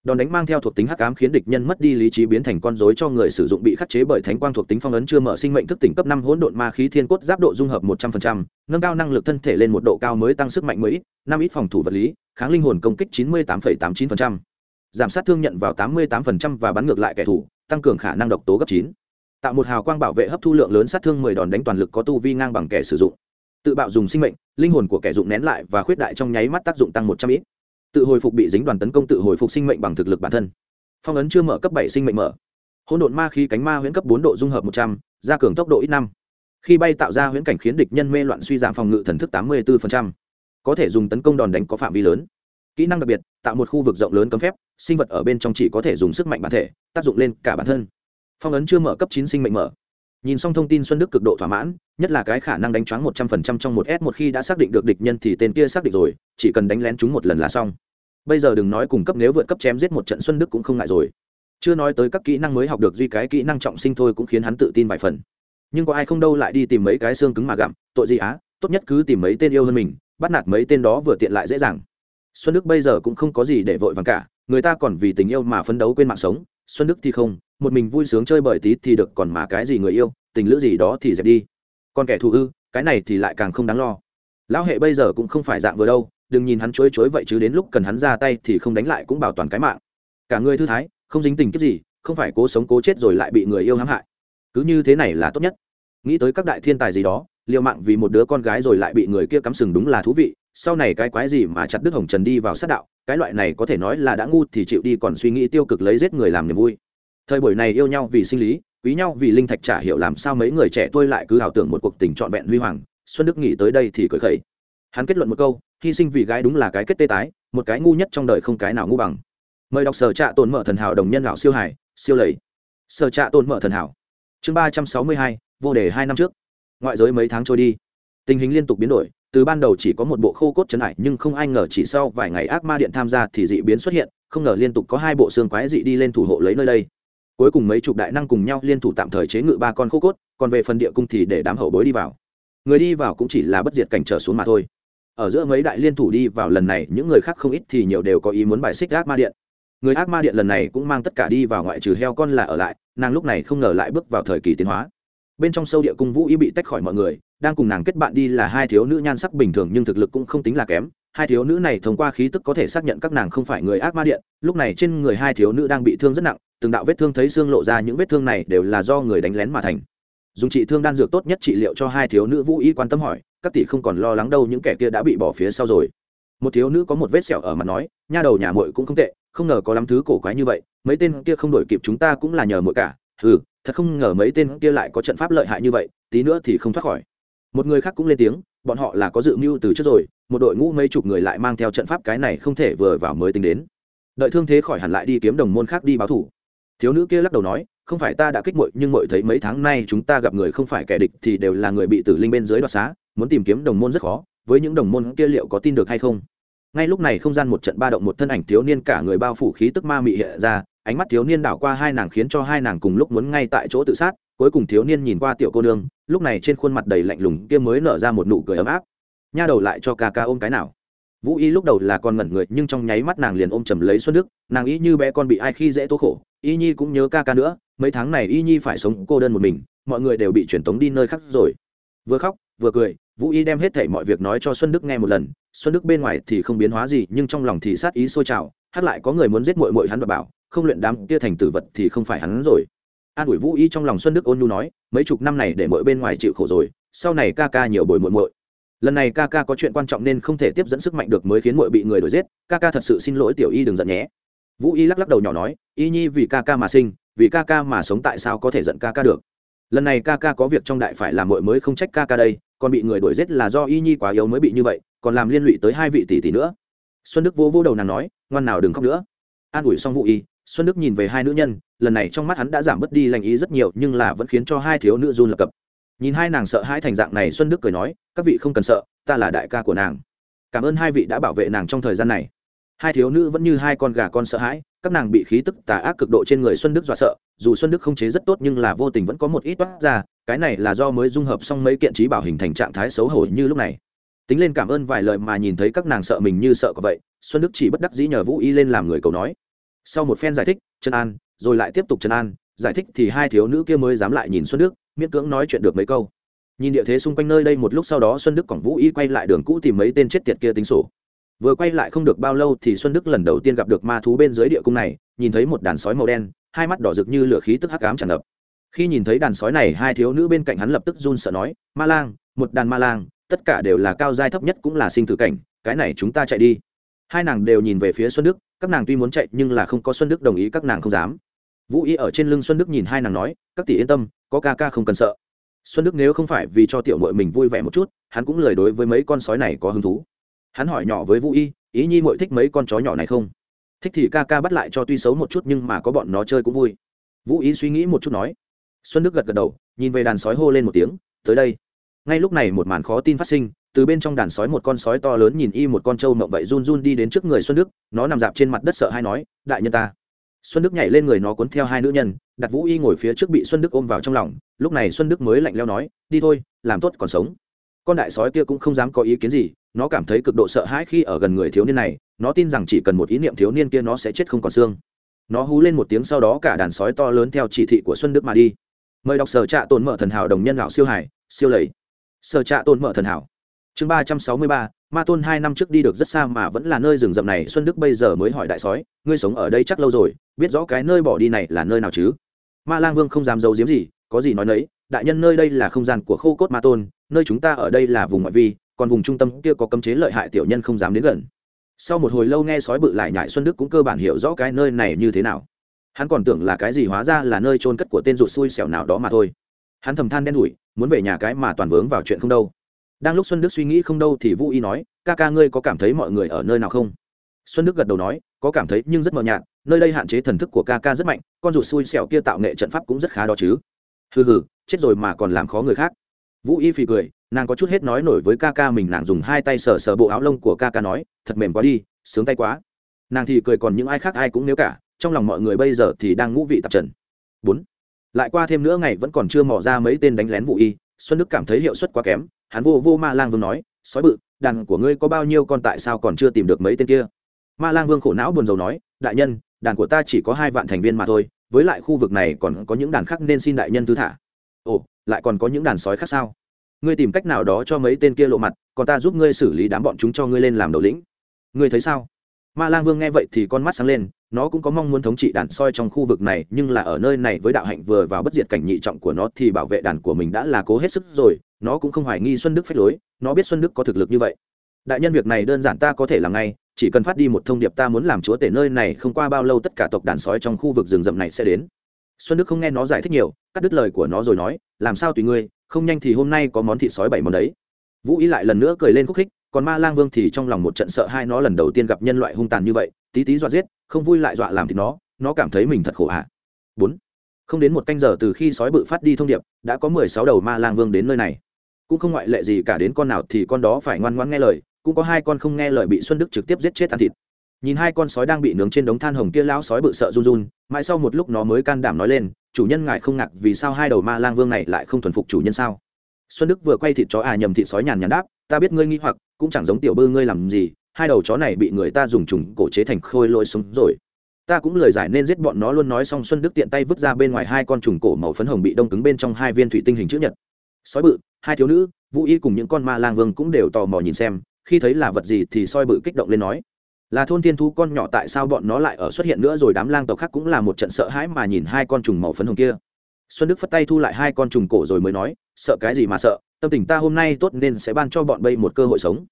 đòn đánh mang theo thuộc tính hắc ám khiến địch nhân mất đi lý trí biến thành con rối cho người sử dụng bị khắc chế bởi thánh quang thuộc tính phong ấn chưa mở sinh mệnh thức tỉnh cấp năm hỗn độn ma khí thiên cốt giáp độ dung hợp một trăm phần trăm, nâng cao năng lực thân thể lên một độ cao mới tăng sức mạnh mới ít năm ít phòng thủ vật lý, kháng linh hồn công kích chín mươi tám tám chín phần trăm, giảm sát thương nhận vào tám mươi tám phần trăm và bắn ngược lại kẻ thù, tăng cường khả năng độc tố gấp chín. Tạo một hào quang bảo vệ hấp thu lượng lớn sát thương mười đòn đánh toàn lực có tu vi ngang bằng kẻ sử dụng. Tự bạo dùng sinh mệnh, linh hồn của kẻ dụng nén lại và khuyết đại trong nháy mắt tác dụng tăng một trăm ít tự hồi phục bị dính đoàn tấn công tự hồi phục sinh mệnh bằng thực lực bản thân. Phong ấn chưa mở cấp bảy sinh mệnh mở. Hỗn độn ma khí cánh ma huyễn cấp bốn độ dung hợp một trăm, gia cường tốc độ ít năm. Khi bay tạo ra huyễn cảnh khiến địch nhân mê loạn suy giảm phòng ngự thần thức tám mươi bốn có thể dùng tấn công đòn đánh có phạm vi lớn. Kỹ năng đặc biệt, tạo một khu vực rộng lớn cấm phép, sinh vật ở bên trong chỉ có thể dùng sức mạnh bản thể, tác dụng lên cả bản thân. Phong ấn chưa mở cấp chín sinh mệnh mở nhìn xong thông tin xuân đức cực độ thỏa mãn, nhất là cái khả năng đánh choáng một trăm phần trăm trong một s một khi đã xác định được địch nhân thì tên kia xác định rồi, chỉ cần đánh lén chúng một lần là xong. Bây giờ đừng nói cùng cấp nếu vượt cấp chém giết một trận xuân đức cũng không ngại rồi. Chưa nói tới các kỹ năng mới học được duy cái kỹ năng trọng sinh thôi cũng khiến hắn tự tin vài phần. Nhưng có ai không đâu lại đi tìm mấy cái xương cứng mà gặm, tội gì á, tốt nhất cứ tìm mấy tên yêu hơn mình, bắt nạt mấy tên đó vừa tiện lại dễ dàng. Xuân đức bây giờ cũng không có gì để vội vàng cả, người ta còn vì tình yêu mà phấn đấu quên mạng sống, xuân đức thì không một mình vui sướng chơi bời tí thì được còn mà cái gì người yêu, tình lữ gì đó thì dẹp đi. Còn kẻ thù ư, cái này thì lại càng không đáng lo. Lão hệ bây giờ cũng không phải dạng vừa đâu, đừng nhìn hắn chối chối vậy chứ đến lúc cần hắn ra tay thì không đánh lại cũng bảo toàn cái mạng. Cả người thư thái, không dính tình kiếp gì, không phải cố sống cố chết rồi lại bị người yêu hãm hại. Cứ như thế này là tốt nhất. Nghĩ tới các đại thiên tài gì đó, liều mạng vì một đứa con gái rồi lại bị người kia cắm sừng đúng là thú vị, sau này cái quái gì mà chặt đứt hồng trần đi vào sát đạo, cái loại này có thể nói là đã ngu thì chịu đi còn suy nghĩ tiêu cực lấy giết người làm niềm vui thời buổi này yêu nhau vì sinh lý, quý nhau vì linh thạch trả hiểu làm sao mấy người trẻ tôi lại cứ ảo tưởng một cuộc tình trọn vẹn huy hoàng. Xuân đức nghĩ tới đây thì cười khẩy. Hắn kết luận một câu, hy sinh vì gái đúng là cái kết tê tái, một cái ngu nhất trong đời không cái nào ngu bằng. Mời đọc sở trạ tồn mở thần hảo đồng nhân lão siêu hải siêu lầy. Sở trạ tồn mở thần hảo. Chương ba trăm sáu mươi hai, vô đề hai năm trước. Ngoại giới mấy tháng trôi đi, tình hình liên tục biến đổi, từ ban đầu chỉ có một bộ khô cốt chấn hải nhưng không ai ngờ chỉ sau vài ngày ác ma điện tham gia thì dị biến xuất hiện, không ngờ liên tục có hai bộ xương quái dị đi lên thủ hộ lấy nơi đây cuối cùng mấy chục đại năng cùng nhau liên thủ tạm thời chế ngự ba con khô cốt, còn về phần địa cung thì để đám hậu bối đi vào. Người đi vào cũng chỉ là bất diệt cảnh trở xuống mà thôi. Ở giữa mấy đại liên thủ đi vào lần này, những người khác không ít thì nhiều đều có ý muốn bài xích ác ma điện. Người ác ma điện lần này cũng mang tất cả đi vào ngoại trừ heo con là ở lại, nàng lúc này không ngờ lại bước vào thời kỳ tiến hóa. Bên trong sâu địa cung vũ y bị tách khỏi mọi người, đang cùng nàng kết bạn đi là hai thiếu nữ nhan sắc bình thường nhưng thực lực cũng không tính là kém. Hai thiếu nữ này thông qua khí tức có thể xác nhận các nàng không phải người ác ma điện, lúc này trên người hai thiếu nữ đang bị thương rất nặng từng đạo vết thương thấy xương lộ ra, những vết thương này đều là do người đánh lén mà thành. Dùng trị thương đan dược tốt nhất trị liệu cho hai thiếu nữ vũ y quan tâm hỏi, các tỷ không còn lo lắng đâu, những kẻ kia đã bị bỏ phía sau rồi. Một thiếu nữ có một vết sẹo ở mặt nói, nha đầu nhà muội cũng không tệ, không ngờ có lắm thứ cổ quái như vậy, mấy tên kia không đổi kịp chúng ta cũng là nhờ muội cả. Ừ thật không ngờ mấy tên kia lại có trận pháp lợi hại như vậy, tí nữa thì không thoát khỏi. Một người khác cũng lên tiếng, bọn họ là có dự mưu từ trước rồi, một đội ngũ mấy chục người lại mang theo trận pháp cái này không thể vừa vào mới tính đến. Đợi thương thế khỏi hẳn lại đi kiếm đồng môn khác đi báo thủ thiếu nữ kia lắc đầu nói, không phải ta đã kích muội, nhưng muội thấy mấy tháng nay chúng ta gặp người không phải kẻ địch thì đều là người bị tử linh bên dưới đoạt xá, muốn tìm kiếm đồng môn rất khó, với những đồng môn kia liệu có tin được hay không? Ngay lúc này không gian một trận ba động, một thân ảnh thiếu niên cả người bao phủ khí tức ma mị hiện ra, ánh mắt thiếu niên đảo qua hai nàng khiến cho hai nàng cùng lúc muốn ngay tại chỗ tự sát, cuối cùng thiếu niên nhìn qua tiểu cô nương, lúc này trên khuôn mặt đầy lạnh lùng kia mới nở ra một nụ cười ấm áp. Nha đầu lại cho ca ca ôm cái nào? Vũ y lúc đầu là con ngẩn người, nhưng trong nháy mắt nàng liền ôm chầm lấy xuân đức, nàng y như bé con bị ai khi dễ tố khổ, y nhi cũng nhớ ca ca nữa, mấy tháng này y nhi phải sống cô đơn một mình, mọi người đều bị truyền tống đi nơi khác rồi. Vừa khóc, vừa cười, vũ y đem hết thảy mọi việc nói cho xuân đức nghe một lần, xuân đức bên ngoài thì không biến hóa gì, nhưng trong lòng thì sát ý sôi trào, hát lại có người muốn giết mội mội hắn và bảo, không luyện đám kia thành tử vật thì không phải hắn rồi. An ủi vũ y trong lòng xuân đức ôn nhu nói, mấy chục năm này để mội bên ngoài chịu khổ rồi, sau này ca ca nhiều bồi mội mội lần này ca ca có chuyện quan trọng nên không thể tiếp dẫn sức mạnh được mới khiến Muội bị người đuổi giết, ca ca thật sự xin lỗi tiểu y đừng giận nhé. Vũ y lắc lắc đầu nhỏ nói, y nhi vì ca ca mà sinh, vì ca ca mà sống tại sao có thể giận ca ca được? Lần này ca ca có việc trong đại phải làm Muội mới không trách ca ca đây, còn bị người đuổi giết là do y nhi quá yếu mới bị như vậy, còn làm liên lụy tới hai vị tỷ tỷ nữa. Xuân đức vô vô đầu nàng nói, ngoan nào đừng khóc nữa. An ủi xong Vũ y, xuân đức nhìn về hai nữ nhân, lần này trong mắt hắn đã giảm bớt đi lành ý rất nhiều, nhưng là vẫn khiến cho hai thiếu nữ run lập cập nhìn hai nàng sợ hai thành dạng này, xuân đức cười nói, các vị không cần sợ, ta là đại ca của nàng. Cảm ơn hai vị đã bảo vệ nàng trong thời gian này. Hai thiếu nữ vẫn như hai con gà con sợ hãi, các nàng bị khí tức tà ác cực độ trên người xuân đức dọa sợ. Dù xuân đức không chế rất tốt nhưng là vô tình vẫn có một ít toát ra, cái này là do mới dung hợp xong mấy kiện trí bảo hình thành trạng thái xấu hổ như lúc này. Tính lên cảm ơn vài lời mà nhìn thấy các nàng sợ mình như sợ có vậy, xuân đức chỉ bất đắc dĩ nhờ vũ y lên làm người cầu nói. Sau một phen giải thích, trần an, rồi lại tiếp tục trần an, giải thích thì hai thiếu nữ kia mới dám lại nhìn xuân đức miễn cưỡng nói chuyện được mấy câu. Nhìn địa thế xung quanh nơi đây một lúc sau đó xuân đức còn vũ y quay lại đường cũ tìm mấy tên chết tiệt kia tính sổ. Vừa quay lại không được bao lâu thì xuân đức lần đầu tiên gặp được ma thú bên dưới địa cung này, nhìn thấy một đàn sói màu đen, hai mắt đỏ rực như lửa khí tức hắc cám tràn ngập. Khi nhìn thấy đàn sói này, hai thiếu nữ bên cạnh hắn lập tức run sợ nói, ma lang, một đàn ma lang, tất cả đều là cao giai thấp nhất cũng là sinh tử cảnh, cái này chúng ta chạy đi. Hai nàng đều nhìn về phía xuân đức, các nàng tuy muốn chạy nhưng là không có xuân đức đồng ý, các nàng không dám. Vũ y ở trên lưng xuân đức nhìn hai nàng nói, các tỷ yên tâm có ca ca không cần sợ. Xuân đức nếu không phải vì cho tiểu mội mình vui vẻ một chút, hắn cũng lời đối với mấy con sói này có hứng thú. Hắn hỏi nhỏ với vũ y, ý nhi mội thích mấy con chó nhỏ này không? Thích thì ca ca bắt lại cho tuy xấu một chút nhưng mà có bọn nó chơi cũng vui. Vũ y suy nghĩ một chút nói. Xuân đức gật gật đầu, nhìn về đàn sói hô lên một tiếng, tới đây. Ngay lúc này một màn khó tin phát sinh, từ bên trong đàn sói một con sói to lớn nhìn y một con trâu mộng vậy run run đi đến trước người xuân đức, nó nằm dạp trên mặt đất sợ hay nói, đại nhân ta xuân đức nhảy lên người nó cuốn theo hai nữ nhân đặt vũ y ngồi phía trước bị xuân đức ôm vào trong lòng, lúc này xuân đức mới lạnh leo nói, đi thôi, làm tốt còn sống. Con đại sói kia cũng không dám có ý kiến gì, nó cảm thấy cực độ sợ hãi khi ở gần người thiếu niên này, nó tin rằng chỉ cần một ý niệm thiếu niên kia nó sẽ chết không còn xương. Nó hú lên một tiếng sau đó cả đàn sói to lớn theo chỉ thị của xuân đức mà đi. Mời đọc sở trạ tồn mở thần hảo đồng nhân lão siêu hải, siêu lầy. Sở trạ tồn mở thần hảo. Chương ba trăm sáu mươi ba, ma tôn hai năm trước đi được rất xa mà vẫn là nơi rừng rậm này, xuân đức bây giờ mới hỏi đại sói, ngươi sống ở đây chắc lâu rồi? Biết rõ cái nơi bỏ đi này là nơi nào chứ? Ma lang vương không dám giấu giếm gì, có gì nói nấy, đại nhân nơi đây là không gian của khô cốt ma tôn, nơi chúng ta ở đây là vùng ngoại vi, còn vùng trung tâm kia có cấm chế lợi hại tiểu nhân không dám đến gần. Sau một hồi lâu nghe sói bự lại nhại xuân đức cũng cơ bản hiểu rõ cái nơi này như thế nào. Hắn còn tưởng là cái gì hóa ra là nơi trôn cất của tên rụt xui xẻo nào đó mà thôi. Hắn thầm than đen đủi, muốn về nhà cái mà toàn vướng vào chuyện không đâu. Đang lúc xuân đức suy nghĩ không đâu thì vũ y nói, ca ca ngươi có cảm thấy mọi người ở nơi nào không? Xuân đức gật đầu nói, có cảm thấy nhưng rất mờ nhạt nơi đây hạn chế thần thức của ca ca rất mạnh, con ruột xui xẻo kia tạo nghệ trận pháp cũng rất khá đó chứ. Hừ hừ, chết rồi mà còn làm khó người khác. Vũ y phì cười, nàng có chút hết nói nổi với ca ca mình, nàng dùng hai tay sờ sờ bộ áo lông của ca ca nói, thật mềm quá đi, sướng tay quá. Nàng thì cười còn những ai khác ai cũng nếu cả, trong lòng mọi người bây giờ thì đang ngũ vị tạp trần. Bốn. Lại qua thêm nữa ngày vẫn còn chưa mò ra mấy tên đánh lén vũ y, xuân đức cảm thấy hiệu suất quá kém, hắn vô vô ma lang vương nói, sói bự, đàn của ngươi có bao nhiêu con tại sao còn chưa tìm được mấy tên kia? Ma lang vương khổ não buồn rầu nói, đại nhân đàn của ta chỉ có hai vạn thành viên mà thôi, với lại khu vực này còn có những đàn khác nên xin đại nhân thư thả. Ồ, lại còn có những đàn sói khác sao? Ngươi tìm cách nào đó cho mấy tên kia lộ mặt, còn ta giúp ngươi xử lý đám bọn chúng cho ngươi lên làm đầu lĩnh. Ngươi thấy sao? Ma lang vương nghe vậy thì con mắt sáng lên, nó cũng có mong muốn thống trị đàn soi trong khu vực này, nhưng là ở nơi này với đạo hạnh vừa vào bất diệt cảnh nhị trọng của nó thì bảo vệ đàn của mình đã là cố hết sức rồi, nó cũng không hoài nghi xuân đức phách lối, nó biết xuân đức có thực lực như vậy. Đại nhân việc này đơn giản ta có thể làm ngay chỉ cần phát đi một thông điệp ta muốn làm chúa tể nơi này không qua bao lâu tất cả tộc đàn sói trong khu vực rừng rậm này sẽ đến. Xuân đức không nghe nó giải thích nhiều, cắt đứt lời của nó rồi nói, làm sao tùy ngươi, không nhanh thì hôm nay có món thịt sói bảy món đấy. Vũ ý lại lần nữa cười lên khúc khích, còn ma lang vương thì trong lòng một trận sợ hai nó lần đầu tiên gặp nhân loại hung tàn như vậy, tí tí dọa giết, không vui lại dọa làm thì nó nó cảm thấy mình thật khổ hạ. Bốn. Không đến một canh giờ từ khi sói bự phát đi thông điệp, đã có mười sáu đầu ma lang vương đến nơi này. Cũng không ngoại lệ gì cả đến con nào thì con đó phải ngoan ngoãn nghe lời cũng có hai con không nghe lời bị xuân đức trực tiếp giết chết ăn thịt. Nhìn hai con sói đang bị nướng trên đống than hồng kia lão sói bự sợ run run, mãi sau một lúc nó mới can đảm nói lên, chủ nhân ngài không ngạc vì sao hai đầu ma lang vương này lại không thuần phục chủ nhân sao? Xuân đức vừa quay thịt chó à nhầm thịt sói nhàn nhàn đáp, ta biết ngươi nghi hoặc, cũng chẳng giống tiểu bư ngươi làm gì, hai đầu chó này bị người ta dùng trùng cổ chế thành khôi lôi sống rồi. Ta cũng lời giải nên giết bọn nó luôn nói xong xuân đức tiện tay vứt ra bên ngoài hai con trùng cổ màu phấn hồng bị đông cứng bên trong hai viên thủy tinh hình chữ nhật. Sói bự, hai thiếu nữ, vũ y cùng những con ma lang vương cũng đều tò mò nhìn xem khi thấy là vật gì thì soi bự kích động lên nói. Là thôn thiên thú con nhỏ tại sao bọn nó lại ở xuất hiện nữa rồi đám lang tộc khác cũng là một trận sợ hãi mà nhìn hai con trùng màu phấn hồng kia. Xuân đức phất tay thu lại hai con trùng cổ rồi mới nói, sợ cái gì mà sợ, tâm tình ta hôm nay tốt nên sẽ ban cho bọn bây một cơ hội sống.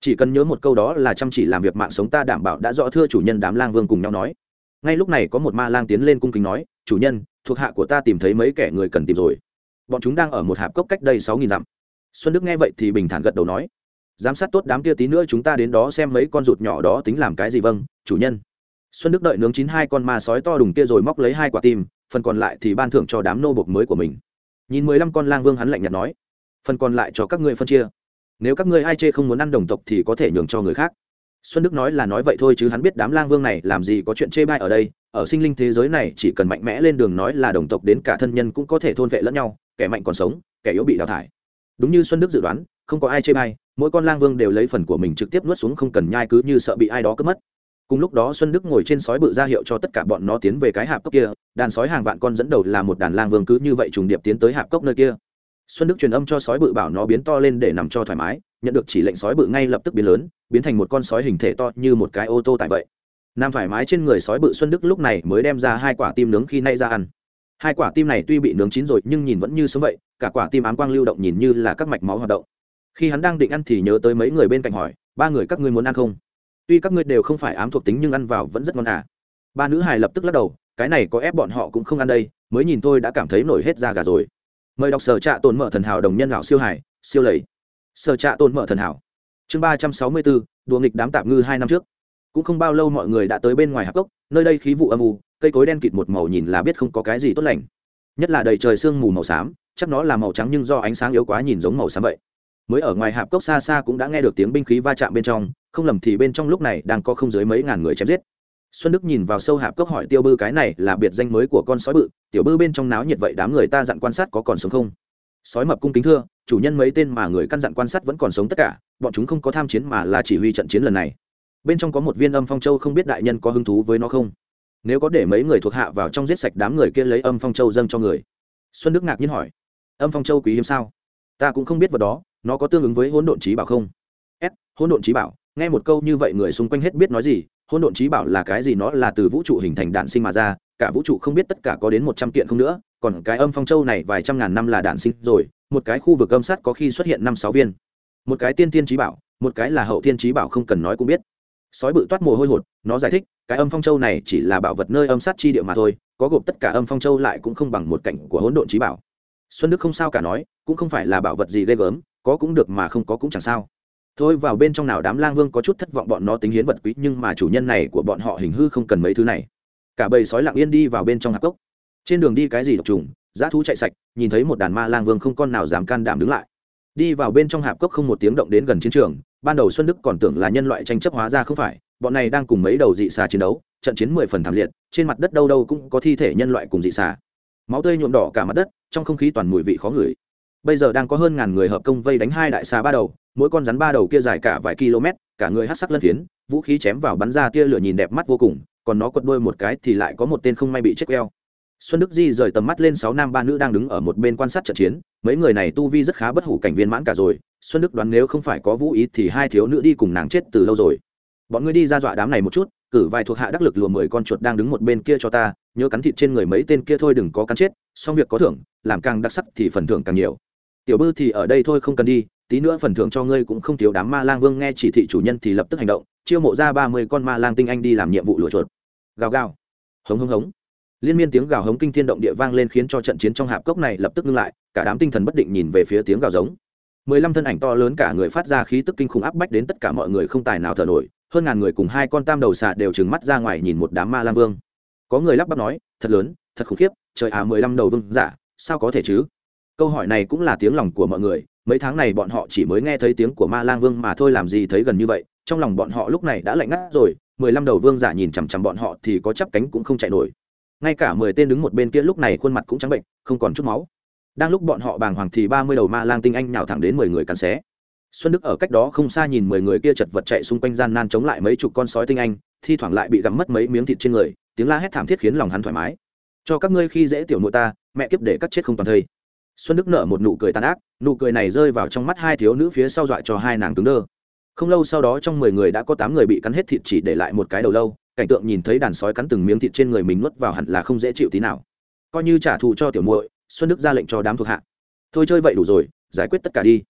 Chỉ cần nhớ một câu đó là chăm chỉ làm việc mạng sống ta đảm bảo đã rõ thưa chủ nhân đám lang vương cùng nhau nói. Ngay lúc này có một ma lang tiến lên cung kính nói, chủ nhân, thuộc hạ của ta tìm thấy mấy kẻ người cần tìm rồi. Bọn chúng đang ở một hạp cốc cách đây sáu nghìn dặm. Xuân đức nghe vậy thì bình thản gật đầu nói giám sát tốt đám kia tí nữa chúng ta đến đó xem mấy con rụt nhỏ đó tính làm cái gì vâng chủ nhân. Xuân đức đợi nướng chín hai con ma sói to đùng kia rồi móc lấy hai quả tim, phần còn lại thì ban thưởng cho đám nô bộc mới của mình. Nhìn mười lăm con lang vương hắn lạnh nhạt nói, phần còn lại cho các ngươi phân chia. Nếu các ngươi ai chê không muốn ăn đồng tộc thì có thể nhường cho người khác. Xuân đức nói là nói vậy thôi chứ hắn biết đám lang vương này làm gì có chuyện chê bai ở đây, ở sinh linh thế giới này chỉ cần mạnh mẽ lên đường nói là đồng tộc đến cả thân nhân cũng có thể thôn vệ lẫn nhau, kẻ mạnh còn sống, kẻ yếu bị đào thải. Đúng như xuân đức dự đoán, không có ai chê bai mỗi con lang vương đều lấy phần của mình trực tiếp nuốt xuống không cần nhai cứ như sợ bị ai đó cướp mất. Cùng lúc đó xuân đức ngồi trên sói bự ra hiệu cho tất cả bọn nó tiến về cái hạp cốc kia, đàn sói hàng vạn con dẫn đầu là một đàn lang vương cứ như vậy trùng điệp tiến tới hạp cốc nơi kia. Xuân đức truyền âm cho sói bự bảo nó biến to lên để nằm cho thoải mái, nhận được chỉ lệnh sói bự ngay lập tức biến lớn, biến thành một con sói hình thể to như một cái ô tô tại vậy. Nằm thoải mái trên người sói bự xuân đức lúc này mới đem ra hai quả tim nướng khi nay ra ăn. Hai quả tim này tuy bị nướng chín rồi nhưng nhìn vẫn như sớm vậy, cả quả tim ám quang lưu động nhìn như là các mạch máu hoạt động khi hắn đang định ăn thì nhớ tới mấy người bên cạnh hỏi, ba người các ngươi muốn ăn không? Tuy các ngươi đều không phải ám thuộc tính nhưng ăn vào vẫn rất ngon à. Ba nữ hài lập tức lắc đầu, cái này có ép bọn họ cũng không ăn đây, mới nhìn tôi đã cảm thấy nổi hết da gà rồi. Mời đọc sở trạ tồn mở thần hảo đồng nhân lão siêu hải siêu lầy. Sở trạ tồn mở thần hảo. Chương ba trăm sáu mươi bốn, đùa nghịch đám tạm ngư hai năm trước. Cũng không bao lâu mọi người đã tới bên ngoài hạp cốc, nơi đây khí vụ âm u, cây cối đen kịt một màu nhìn là biết không có cái gì tốt lành. Nhất là đầy trời sương mù màu xám, chắc nó là màu trắng nhưng do ánh sáng yếu quá nhìn giống màu xám vậy mới ở ngoài hạp cốc xa xa cũng đã nghe được tiếng binh khí va chạm bên trong, không lầm thì bên trong lúc này đang có không dưới mấy ngàn người chém giết. Xuân đức nhìn vào sâu hạp cốc hỏi tiêu bư cái này là biệt danh mới của con sói bự, tiểu bư bên trong náo nhiệt vậy đám người ta dặn quan sát có còn sống không? Sói mập cung kính thưa, chủ nhân mấy tên mà người căn dặn quan sát vẫn còn sống tất cả, bọn chúng không có tham chiến mà là chỉ huy trận chiến lần này. Bên trong có một viên âm phong châu không biết đại nhân có hứng thú với nó không? Nếu có để mấy người thuộc hạ vào trong giết sạch đám người kia lấy âm phong châu dâng cho người. Xuân đức ngạc nhiên hỏi, âm phong châu quý hiếm sao? Ta cũng không biết vào đó nó có tương ứng với hỗn độn trí bảo không? S, hỗn độn trí bảo. Nghe một câu như vậy người xung quanh hết biết nói gì, hỗn độn trí bảo là cái gì nó là từ vũ trụ hình thành đạn sinh mà ra, cả vũ trụ không biết tất cả có đến một trăm kiện không nữa, còn cái âm phong châu này vài trăm ngàn năm là đạn sinh rồi, một cái khu vực âm sắt có khi xuất hiện năm sáu viên. Một cái tiên tiên trí bảo, một cái là hậu tiên trí bảo không cần nói cũng biết. Sói bự toát mồ hôi hột, nó giải thích, cái âm phong châu này chỉ là bảo vật nơi âm sát chi địa mà thôi, có gộp tất cả âm phong châu lại cũng không bằng một cảnh của hỗn độn trí bảo. Xuân đức không sao cả nói, cũng không phải là bảo vật gì ghê gớm có cũng được mà không có cũng chẳng sao. Thôi vào bên trong nào đám lang vương có chút thất vọng bọn nó tính hiến vật quý, nhưng mà chủ nhân này của bọn họ hình hư không cần mấy thứ này. Cả bầy sói lặng yên đi vào bên trong hạp cốc. Trên đường đi cái gì độc trùng giá thú chạy sạch, nhìn thấy một đàn ma lang vương không con nào dám can đảm đứng lại. Đi vào bên trong hạp cốc không một tiếng động đến gần chiến trường, ban đầu xuân đức còn tưởng là nhân loại tranh chấp hóa ra không phải, bọn này đang cùng mấy đầu dị xà chiến đấu, trận chiến mười phần thảm liệt, trên mặt đất đâu đâu cũng có thi thể nhân loại cùng dị xà. Máu tươi nhuộm đỏ cả mặt đất, trong không khí toàn mùi vị khó ngửi bây giờ đang có hơn ngàn người hợp công vây đánh hai đại xà ba đầu, mỗi con rắn ba đầu kia dài cả vài km, cả người hát sắc lân phiến, vũ khí chém vào bắn ra tia lửa nhìn đẹp mắt vô cùng, còn nó quật đôi một cái thì lại có một tên không may bị chết queo. Xuân đức di rời tầm mắt lên sáu nam ba nữ đang đứng ở một bên quan sát trận chiến, mấy người này tu vi rất khá bất hủ cảnh viên mãn cả rồi, xuân đức đoán nếu không phải có vũ ý thì hai thiếu nữ đi cùng nàng chết từ lâu rồi. Bọn ngươi đi ra dọa đám này một chút, cử vài thuộc hạ đắc lực lùa mười con chuột đang đứng một bên kia cho ta, nhớ cắn thịt trên người mấy tên kia thôi đừng có cắn chết xong việc có thưởng, làm càng đặc sắc thì phần thưởng càng nhiều tiểu bư thì ở đây thôi không cần đi, tí nữa phần thưởng cho ngươi cũng không thiếu đám ma lang vương nghe chỉ thị chủ nhân thì lập tức hành động, chiêu mộ ra ba mươi con ma lang tinh anh đi làm nhiệm vụ lụa chuột. Gào gào. Hống hống hống. Liên miên tiếng gào hống kinh thiên động địa vang lên khiến cho trận chiến trong hạp cốc này lập tức ngưng lại, cả đám tinh thần bất định nhìn về phía tiếng gào giống. Mười lăm thân ảnh to lớn cả người phát ra khí tức kinh khủng áp bách đến tất cả mọi người không tài nào thở nổi, hơn ngàn người cùng hai con tam đầu xà đều trừng mắt ra ngoài nhìn một đám ma lang vương. Có người lắp bắp nói, thật lớn, thật khủng khiếp, trời à mười lăm đầu vương giả, sao có thể chứ? Câu hỏi này cũng là tiếng lòng của mọi người, mấy tháng này bọn họ chỉ mới nghe thấy tiếng của ma lang vương mà thôi, làm gì thấy gần như vậy? Trong lòng bọn họ lúc này đã lạnh ngắt rồi, mười lăm đầu vương giả nhìn chằm chằm bọn họ thì có chắp cánh cũng không chạy nổi. Ngay cả mười tên đứng một bên kia lúc này khuôn mặt cũng trắng bệnh, không còn chút máu. Đang lúc bọn họ bàng hoàng thì ba mươi đầu ma lang tinh anh nhào thẳng đến mười người cắn xé. Xuân đức ở cách đó không xa nhìn mười người kia chật vật chạy xung quanh gian nan chống lại mấy chục con sói tinh anh, thi thoảng lại bị gắm mất mấy miếng thịt trên người, tiếng la hét thảm thiết khiến lòng hắn thoải mái. Cho các ngươi khi dễ tiểu nội ta, mẹ kiếp để cắt chết không toàn thây xuân đức nở một nụ cười tàn ác, nụ cười này rơi vào trong mắt hai thiếu nữ phía sau dọa cho hai nàng cứng đơ. Không lâu sau đó trong mười người đã có tám người bị cắn hết thịt chỉ để lại một cái đầu lâu, cảnh tượng nhìn thấy đàn sói cắn từng miếng thịt trên người mình nuốt vào hẳn là không dễ chịu tí nào. Coi như trả thù cho tiểu muội, xuân đức ra lệnh cho đám thuộc hạ. Thôi chơi vậy đủ rồi, giải quyết tất cả đi.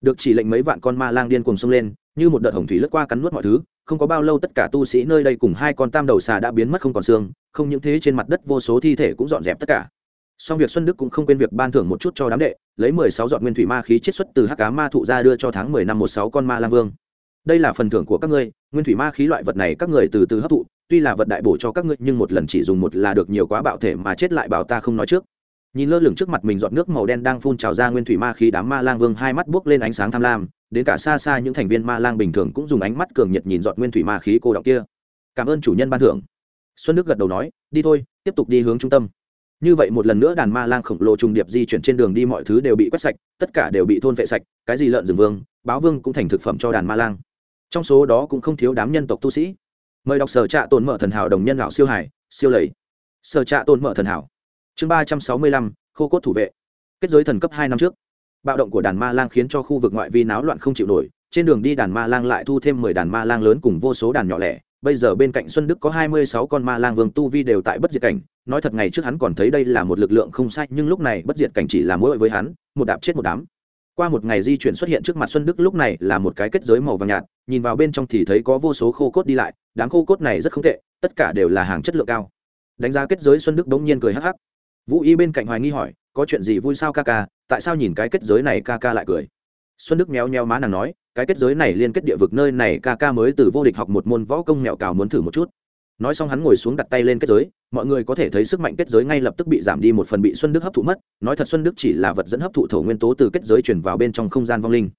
Được chỉ lệnh mấy vạn con ma lang điên cùng xông lên, như một đợt hồng thủy lướt qua cắn nuốt mọi thứ, không có bao lâu tất cả tu sĩ nơi đây cùng hai con tam đầu xà đã biến mất không còn xương, không những thế trên mặt đất vô số thi thể cũng dọn dẹp tất cả song việc xuân đức cũng không quên việc ban thưởng một chút cho đám đệ, lấy mười sáu dọn nguyên thủy ma khí chiết xuất từ hắc cá ma thụ ra đưa cho tháng mười năm một sáu con ma lang vương. Đây là phần thưởng của các ngươi, nguyên thủy ma khí loại vật này các người từ từ hấp thụ, tuy là vật đại bổ cho các ngươi, nhưng một lần chỉ dùng một là được nhiều quá bạo thể mà chết lại bảo ta không nói trước. Nhìn lơ lửng trước mặt mình giọt nước màu đen đang phun trào ra nguyên thủy ma khí, đám ma lang vương hai mắt buốc lên ánh sáng tham lam, đến cả xa xa những thành viên ma lang bình thường cũng dùng ánh mắt cường nhiệt nhìn giọt nguyên thủy ma khí cô đọng kia. Cảm ơn chủ nhân ban thưởng. Xuân đức gật đầu nói, đi thôi, tiếp tục đi hướng trung tâm như vậy một lần nữa đàn ma lang khổng lồ trùng điệp di chuyển trên đường đi mọi thứ đều bị quét sạch, tất cả đều bị thôn vệ sạch, cái gì lợn rừng vương, báo vương cũng thành thực phẩm cho đàn ma lang. Trong số đó cũng không thiếu đám nhân tộc tu sĩ. Mời đọc sở trạ tồn mở thần hảo đồng nhân lão siêu hải, siêu lầy. Sở trạ tồn mở thần hảo. Chương ba trăm sáu mươi lăm, khô cốt thủ vệ. Kết giới thần cấp hai năm trước. Bạo động của đàn ma lang khiến cho khu vực ngoại vi náo loạn không chịu nổi, trên đường đi đàn ma lang lại thu thêm mười đàn ma lang lớn cùng vô số đàn nhỏ lẻ bây giờ bên cạnh xuân đức có hai mươi sáu con ma lang vương tu vi đều tại bất diệt cảnh, nói thật ngày trước hắn còn thấy đây là một lực lượng không sai, nhưng lúc này bất diệt cảnh chỉ là mỗi với hắn, một đạp chết một đám. Qua một ngày di chuyển xuất hiện trước mặt xuân đức, lúc này là một cái kết giới màu vàng nhạt, nhìn vào bên trong thì thấy có vô số khô cốt đi lại, đám khô cốt này rất không tệ, tất cả đều là hàng chất lượng cao. Đánh giá kết giới xuân đức bỗng nhiên cười hắc hắc. Vũ y bên cạnh hoài nghi hỏi, có chuyện gì vui sao ca ca? Tại sao nhìn cái kết giới này ca ca lại cười? Xuân đức méo nheo má nàng nói, cái kết giới này liên kết địa vực nơi này ca ca mới từ vô địch học một môn võ công mẹo cào muốn thử một chút. Nói xong hắn ngồi xuống đặt tay lên kết giới, mọi người có thể thấy sức mạnh kết giới ngay lập tức bị giảm đi một phần bị xuân đức hấp thụ mất, nói thật xuân đức chỉ là vật dẫn hấp thụ thổ nguyên tố từ kết giới chuyển vào bên trong không gian vong linh.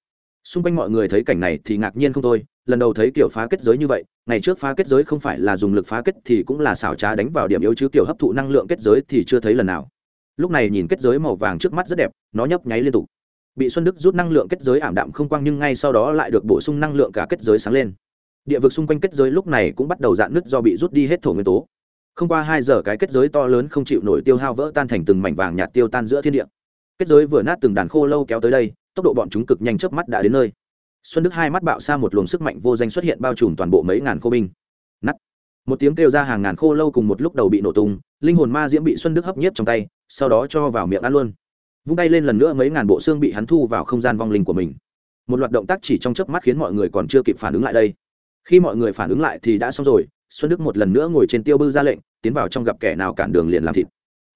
Xung quanh mọi người thấy cảnh này thì ngạc nhiên không thôi, lần đầu thấy kiểu phá kết giới như vậy, ngày trước phá kết giới không phải là dùng lực phá kết thì cũng là xảo trá đánh vào điểm yếu chứ kiểu hấp thụ năng lượng kết giới thì chưa thấy lần nào. Lúc này nhìn kết giới màu vàng trước mắt rất đẹp, nó nhấp nháy liên tục bị xuân đức rút năng lượng kết giới ảm đạm không quang nhưng ngay sau đó lại được bổ sung năng lượng cả kết giới sáng lên. Địa vực xung quanh kết giới lúc này cũng bắt đầu dạn nứt do bị rút đi hết thổ nguyên tố. Không qua hai giờ cái kết giới to lớn không chịu nổi tiêu hao vỡ tan thành từng mảnh vàng nhạt tiêu tan giữa thiên địa. Kết giới vừa nát từng đàn khô lâu kéo tới đây, tốc độ bọn chúng cực nhanh chớp mắt đã đến nơi. Xuân đức hai mắt bạo xa một luồng sức mạnh vô danh xuất hiện bao trùm toàn bộ mấy ngàn khô binh. Nắt một tiếng kêu ra hàng ngàn khô lâu cùng một lúc đầu bị nổ tung, linh hồn ma diễm bị xuân đức hấp nhiếp trong tay, sau đó cho vào miệng ăn luôn vung tay lên lần nữa mấy ngàn bộ xương bị hắn thu vào không gian vong linh của mình. Một loạt động tác chỉ trong chớp mắt khiến mọi người còn chưa kịp phản ứng lại đây. Khi mọi người phản ứng lại thì đã xong rồi, xuân đức một lần nữa ngồi trên tiêu bư ra lệnh, tiến vào trong gặp kẻ nào cản đường liền làm thịt.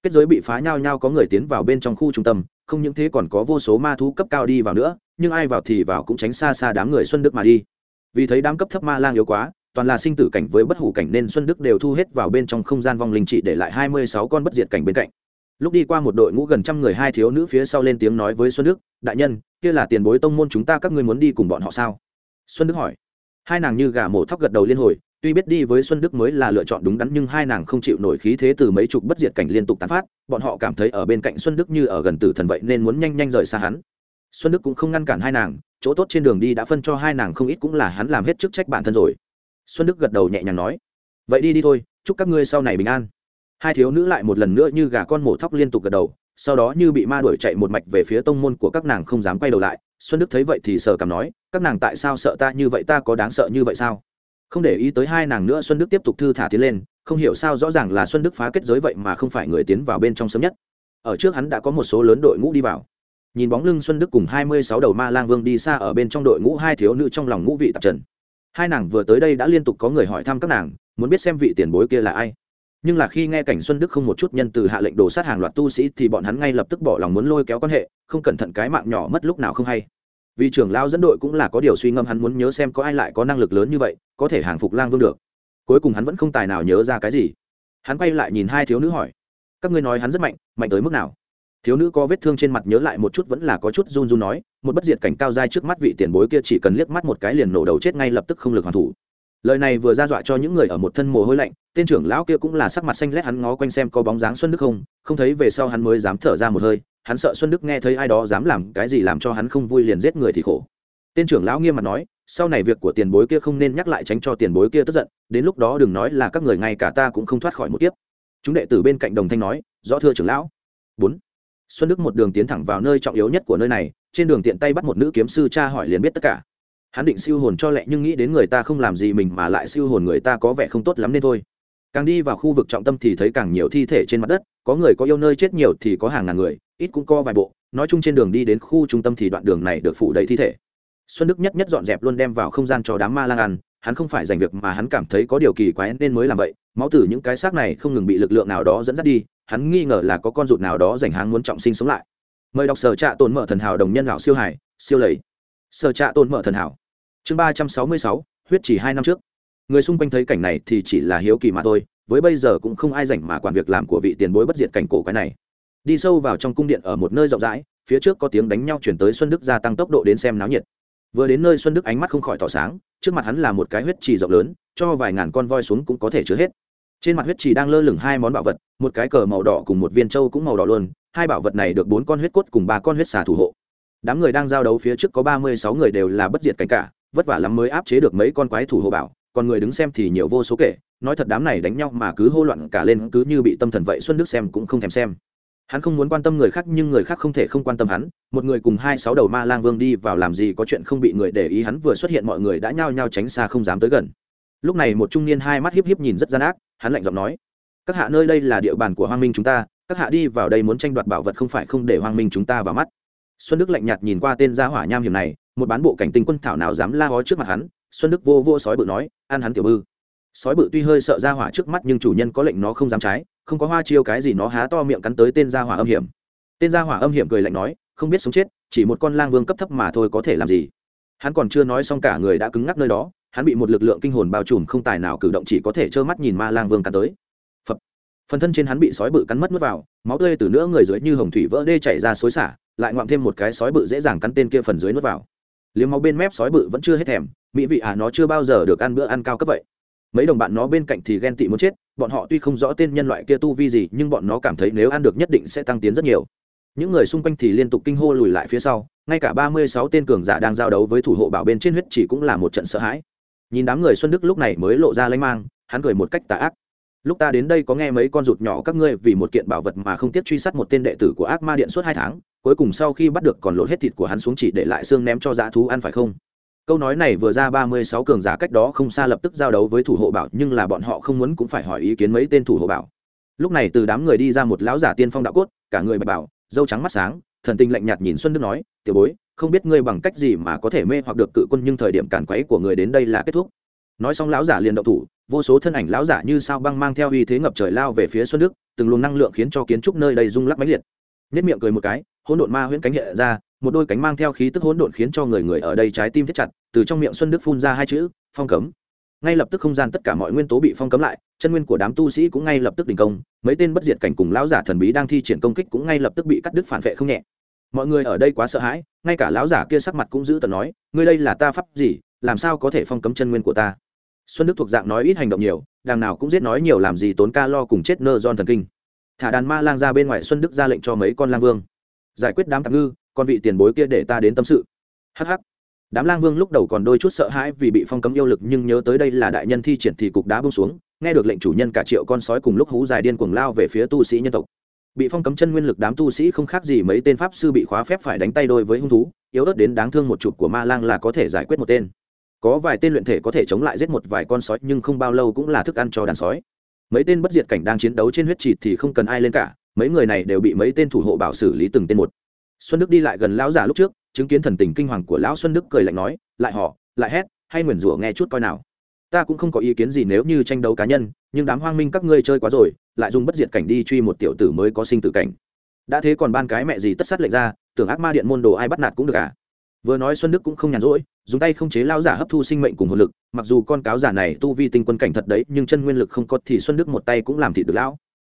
Kết giới bị phá nhau nhau có người tiến vào bên trong khu trung tâm, không những thế còn có vô số ma thú cấp cao đi vào nữa, nhưng ai vào thì vào cũng tránh xa xa đám người xuân đức mà đi. Vì thấy đám cấp thấp ma lang yếu quá, toàn là sinh tử cảnh với bất hủ cảnh nên xuân đức đều thu hết vào bên trong không gian vong linh trị để lại hai mươi sáu con bất diệt cảnh bên cạnh lúc đi qua một đội ngũ gần trăm người hai thiếu nữ phía sau lên tiếng nói với xuân đức, đại nhân, kia là tiền bối tông môn chúng ta, các ngươi muốn đi cùng bọn họ sao? Xuân đức hỏi. Hai nàng như gà mổ thóc gật đầu liên hồi, tuy biết đi với xuân đức mới là lựa chọn đúng đắn, nhưng hai nàng không chịu nổi khí thế từ mấy chục bất diệt cảnh liên tục tán phát, bọn họ cảm thấy ở bên cạnh xuân đức như ở gần tử thần vậy nên muốn nhanh nhanh rời xa hắn. Xuân đức cũng không ngăn cản hai nàng, chỗ tốt trên đường đi đã phân cho hai nàng không ít cũng là hắn làm hết chức trách bản thân rồi. Xuân đức gật đầu nhẹ nhàng nói. Vậy đi đi thôi, chúc các ngươi sau này bình an hai thiếu nữ lại một lần nữa như gà con mổ thóc liên tục gật đầu, sau đó như bị ma đuổi chạy một mạch về phía tông môn của các nàng không dám quay đầu lại. Xuân đức thấy vậy thì sờ cảm nói, các nàng tại sao sợ ta như vậy, ta có đáng sợ như vậy sao? Không để ý tới hai nàng nữa, xuân đức tiếp tục thư thả tiến lên, không hiểu sao rõ ràng là xuân đức phá kết giới vậy mà không phải người tiến vào bên trong sớm nhất. Ở trước hắn đã có một số lớn đội ngũ đi vào. Nhìn bóng lưng xuân đức cùng hai mươi sáu đầu ma lang vương đi xa ở bên trong đội ngũ, hai thiếu nữ trong lòng ngũ vị tạp trần. Hai nàng vừa tới đây đã liên tục có người hỏi thăm các nàng, muốn biết xem vị tiền bối kia là ai nhưng là khi nghe cảnh xuân đức không một chút nhân từ hạ lệnh đồ sát hàng loạt tu sĩ thì bọn hắn ngay lập tức bỏ lòng muốn lôi kéo quan hệ, không cẩn thận cái mạng nhỏ mất lúc nào không hay. Vì trưởng lao dẫn đội cũng là có điều suy ngẫm, hắn muốn nhớ xem có ai lại có năng lực lớn như vậy, có thể hàng phục lang vương được. Cuối cùng hắn vẫn không tài nào nhớ ra cái gì. Hắn quay lại nhìn hai thiếu nữ hỏi, các ngươi nói hắn rất mạnh mạnh tới mức nào? Thiếu nữ có vết thương trên mặt nhớ lại một chút vẫn là có chút run run nói, một bất diệt cảnh cao dai trước mắt vị tiền bối kia chỉ cần liếc mắt một cái liền nổ đầu chết ngay lập tức không lực hoàn thủ. Lời này vừa ra dọa cho những người ở một thân mồ hôi lạnh tên trưởng lão kia cũng là sắc mặt xanh lét, hắn ngó quanh xem có bóng dáng xuân đức không không thấy về sau hắn mới dám thở ra một hơi, hắn sợ xuân đức nghe thấy ai đó dám làm cái gì làm cho hắn không vui liền giết người thì khổ. Tên trưởng lão nghiêm mặt nói, sau này việc của tiền bối kia không nên nhắc lại tránh cho tiền bối kia tức giận, đến lúc đó đừng nói là các người ngay cả ta cũng không thoát khỏi một kiếp. Chúng đệ tử bên cạnh đồng thanh nói, rõ thưa trưởng lão. Bốn. Xuân đức một đường tiến thẳng vào nơi trọng yếu nhất của nơi này, trên đường tiện tay bắt một nữ kiếm sư cha hỏi liền biết tất cả. Hắn định siêu hồn cho lẹ, nhưng nghĩ đến người ta không làm gì mình mà lại siêu hồn người ta có vẻ không tốt lắm nên thôi càng đi vào khu vực trọng tâm thì thấy càng nhiều thi thể trên mặt đất, có người có yêu nơi chết nhiều thì có hàng ngàn người, ít cũng có vài bộ. Nói chung trên đường đi đến khu trung tâm thì đoạn đường này được phủ đầy thi thể. Xuân đức nhất nhất dọn dẹp luôn đem vào không gian cho đám ma lang ăn, hắn không phải giành việc mà hắn cảm thấy có điều kỳ quái nên mới làm vậy. Máu từ những cái xác này không ngừng bị lực lượng nào đó dẫn dắt đi, hắn nghi ngờ là có con ruột nào đó giành háng muốn trọng sinh sống lại. Mời đọc sở trạ tồn mở thần hảo đồng nhân lão siêu hải, siêu lầy. Sở trạ tồn mở thần hảo. Chương ba trăm sáu mươi sáu, huyết chỉ hai năm trước người xung quanh thấy cảnh này thì chỉ là hiếu kỳ mà thôi, với bây giờ cũng không ai rảnh mà quản việc làm của vị tiền bối bất diệt cảnh cổ cái này. Đi sâu vào trong cung điện ở một nơi rộng rãi, phía trước có tiếng đánh nhau chuyển tới xuân đức gia tăng tốc độ đến xem náo nhiệt. Vừa đến nơi xuân đức ánh mắt không khỏi tỏ sáng, trước mặt hắn là một cái huyết trì rộng lớn, cho vài ngàn con voi xuống cũng có thể chứa hết. Trên mặt huyết trì đang lơ lửng hai món bảo vật, một cái cờ màu đỏ cùng một viên trâu cũng màu đỏ luôn, hai bảo vật này được bốn con huyết cốt cùng ba con huyết xà thủ hộ. Đám người đang giao đấu phía trước có ba mươi sáu người đều là bất diệt cảnh cả, vất vả lắm mới áp chế được mấy con quái thủ hộ bảo còn người đứng xem thì nhiều vô số kể, nói thật đám này đánh nhau mà cứ hô loạn cả lên, cứ như bị tâm thần vậy xuân đức xem cũng không thèm xem. Hắn không muốn quan tâm người khác, nhưng người khác không thể không quan tâm hắn. Một người cùng hai sáu đầu ma lang vương đi vào làm gì có chuyện không bị người để ý, hắn vừa xuất hiện mọi người đã nhao nhao tránh xa không dám tới gần. Lúc này một trung niên hai mắt hiếp hiếp nhìn rất gian ác, hắn lạnh giọng nói, các hạ nơi đây là địa bàn của hoang minh chúng ta, các hạ đi vào đây muốn tranh đoạt bảo vật không phải không để hoang minh chúng ta vào mắt. Xuân đức lạnh nhạt nhìn qua tên gia hỏa nham hiểm này, một bán bộ cảnh tinh quân thảo nào dám la hó trước mặt hắn xuân đức vô vô sói bự nói ăn hắn tiểu bư. Sói bự tuy hơi sợ gia hỏa trước mắt nhưng chủ nhân có lệnh nó không dám trái, không có hoa chiêu cái gì nó há to miệng cắn tới tên gia hỏa âm hiểm. Tên gia hỏa âm hiểm cười lạnh nói, không biết sống chết, chỉ một con lang vương cấp thấp mà thôi có thể làm gì? Hắn còn chưa nói xong cả người đã cứng ngắc nơi đó, hắn bị một lực lượng kinh hồn bao trùm không tài nào cử động chỉ có thể trơ mắt nhìn ma lang vương cắn tới. Phật. phần thân trên hắn bị sói bự cắn mất mất vào, máu tươi từ nữa người dưới như hồng thủy vỡ đê chảy ra xối xả, lại ngoạm thêm một cái sói bự dễ dàng cắn tên kia phần dưới nuốt vào liếm máu bên mép sói bự vẫn chưa hết thèm, mỹ vị à nó chưa bao giờ được ăn bữa ăn cao cấp vậy. Mấy đồng bạn nó bên cạnh thì ghen tị muốn chết, bọn họ tuy không rõ tên nhân loại kia tu vi gì, nhưng bọn nó cảm thấy nếu ăn được nhất định sẽ tăng tiến rất nhiều. Những người xung quanh thì liên tục kinh hô lùi lại phía sau, ngay cả ba mươi sáu tên cường giả đang giao đấu với thủ hộ bảo bên trên huyết chỉ cũng là một trận sợ hãi. Nhìn đám người xuân đức lúc này mới lộ ra lanh mang, hắn cười một cách tà ác. Lúc ta đến đây có nghe mấy con rụt nhỏ các ngươi vì một kiện bảo vật mà không tiếc truy sát một tên đệ tử của ác ma điện suốt hai tháng cuối cùng sau khi bắt được còn lột hết thịt của hắn xuống chỉ để lại xương ném cho dã thú ăn phải không? Câu nói này vừa ra ba mươi sáu cường giả cách đó không xa lập tức giao đấu với thủ hộ bảo, nhưng là bọn họ không muốn cũng phải hỏi ý kiến mấy tên thủ hộ bảo. Lúc này từ đám người đi ra một lão giả tiên phong đạo cốt, cả người bạch bảo, dâu trắng mắt sáng, thần tinh lạnh nhạt nhìn xuân đức nói, tiểu bối, không biết ngươi bằng cách gì mà có thể mê hoặc được cự quân nhưng thời điểm cản quấy của người đến đây là kết thúc. Nói xong lão giả liền động thủ, vô số thân ảnh lão giả như sao băng mang theo uy thế ngập trời lao về phía xuân đức, từng luồng năng lượng khiến cho kiến trúc nơi đây rung lắc mãnh liệt. Nhất miệng cười một cái hỗn độn ma huyễn cánh hiện ra, một đôi cánh mang theo khí tức hỗn độn khiến cho người người ở đây trái tim thiết chặt, từ trong miệng xuân đức phun ra hai chữ, phong cấm. Ngay lập tức không gian tất cả mọi nguyên tố bị phong cấm lại, chân nguyên của đám tu sĩ cũng ngay lập tức đình công, mấy tên bất diệt cảnh cùng lão giả thần bí đang thi triển công kích cũng ngay lập tức bị cắt đứt phản vệ không nhẹ. Mọi người ở đây quá sợ hãi, ngay cả lão giả kia sắc mặt cũng giữ tần nói, ngươi đây là ta pháp gì, làm sao có thể phong cấm chân nguyên của ta? Xuân đức thuộc dạng nói ít hành động nhiều, đằng nào cũng giết nói nhiều làm gì tốn ca lo cùng chết nơ don thần kinh. Thả đàn ma lang ra bên ngoài, xuân đức ra lệnh cho mấy con lang vương giải quyết đám tạm ngư con vị tiền bối kia để ta đến tâm sự. Hh đám lang vương lúc đầu còn đôi chút sợ hãi vì bị phong cấm yêu lực nhưng nhớ tới đây là đại nhân thi triển thì cục đá bông xuống, nghe được lệnh chủ nhân cả triệu con sói cùng lúc hú dài điên cuồng lao về phía tu sĩ nhân tộc. Bị phong cấm chân nguyên lực đám tu sĩ không khác gì mấy tên pháp sư bị khóa phép phải đánh tay đôi với hung thú, yếu ớt đến đáng thương một chụp của ma lang là có thể giải quyết một tên. Có vài tên luyện thể có thể chống lại giết một vài con sói nhưng không bao lâu cũng là thức ăn cho đàn sói. Mấy tên bất diệt cảnh đang chiến đấu trên huyết trịt thì không cần ai lên cả mấy người này đều bị mấy tên thủ hộ bảo xử lý từng tên một. Xuân đức đi lại gần lão già lúc trước, chứng kiến thần tình kinh hoàng của lão xuân đức cười lạnh nói, lại họ lại hét, hay nguyền rủa nghe chút coi nào. Ta cũng không có ý kiến gì nếu như tranh đấu cá nhân, nhưng đám hoang minh các ngươi chơi quá rồi, lại dùng bất diệt cảnh đi truy một tiểu tử mới có sinh tử cảnh. Đã thế còn ban cái mẹ gì tất sát lệnh ra, tưởng ác ma điện môn đồ ai bắt nạt cũng được à? Vừa nói xuân đức cũng không nhàn rỗi, dùng tay không chế lao giả hấp thu sinh mệnh cùng hồn lực, mặc dù con cáo giả này tu vi tinh quân cảnh thật đấy, nhưng chân nguyên lực không có thì xuân đức một tay cũng làm thịt được lão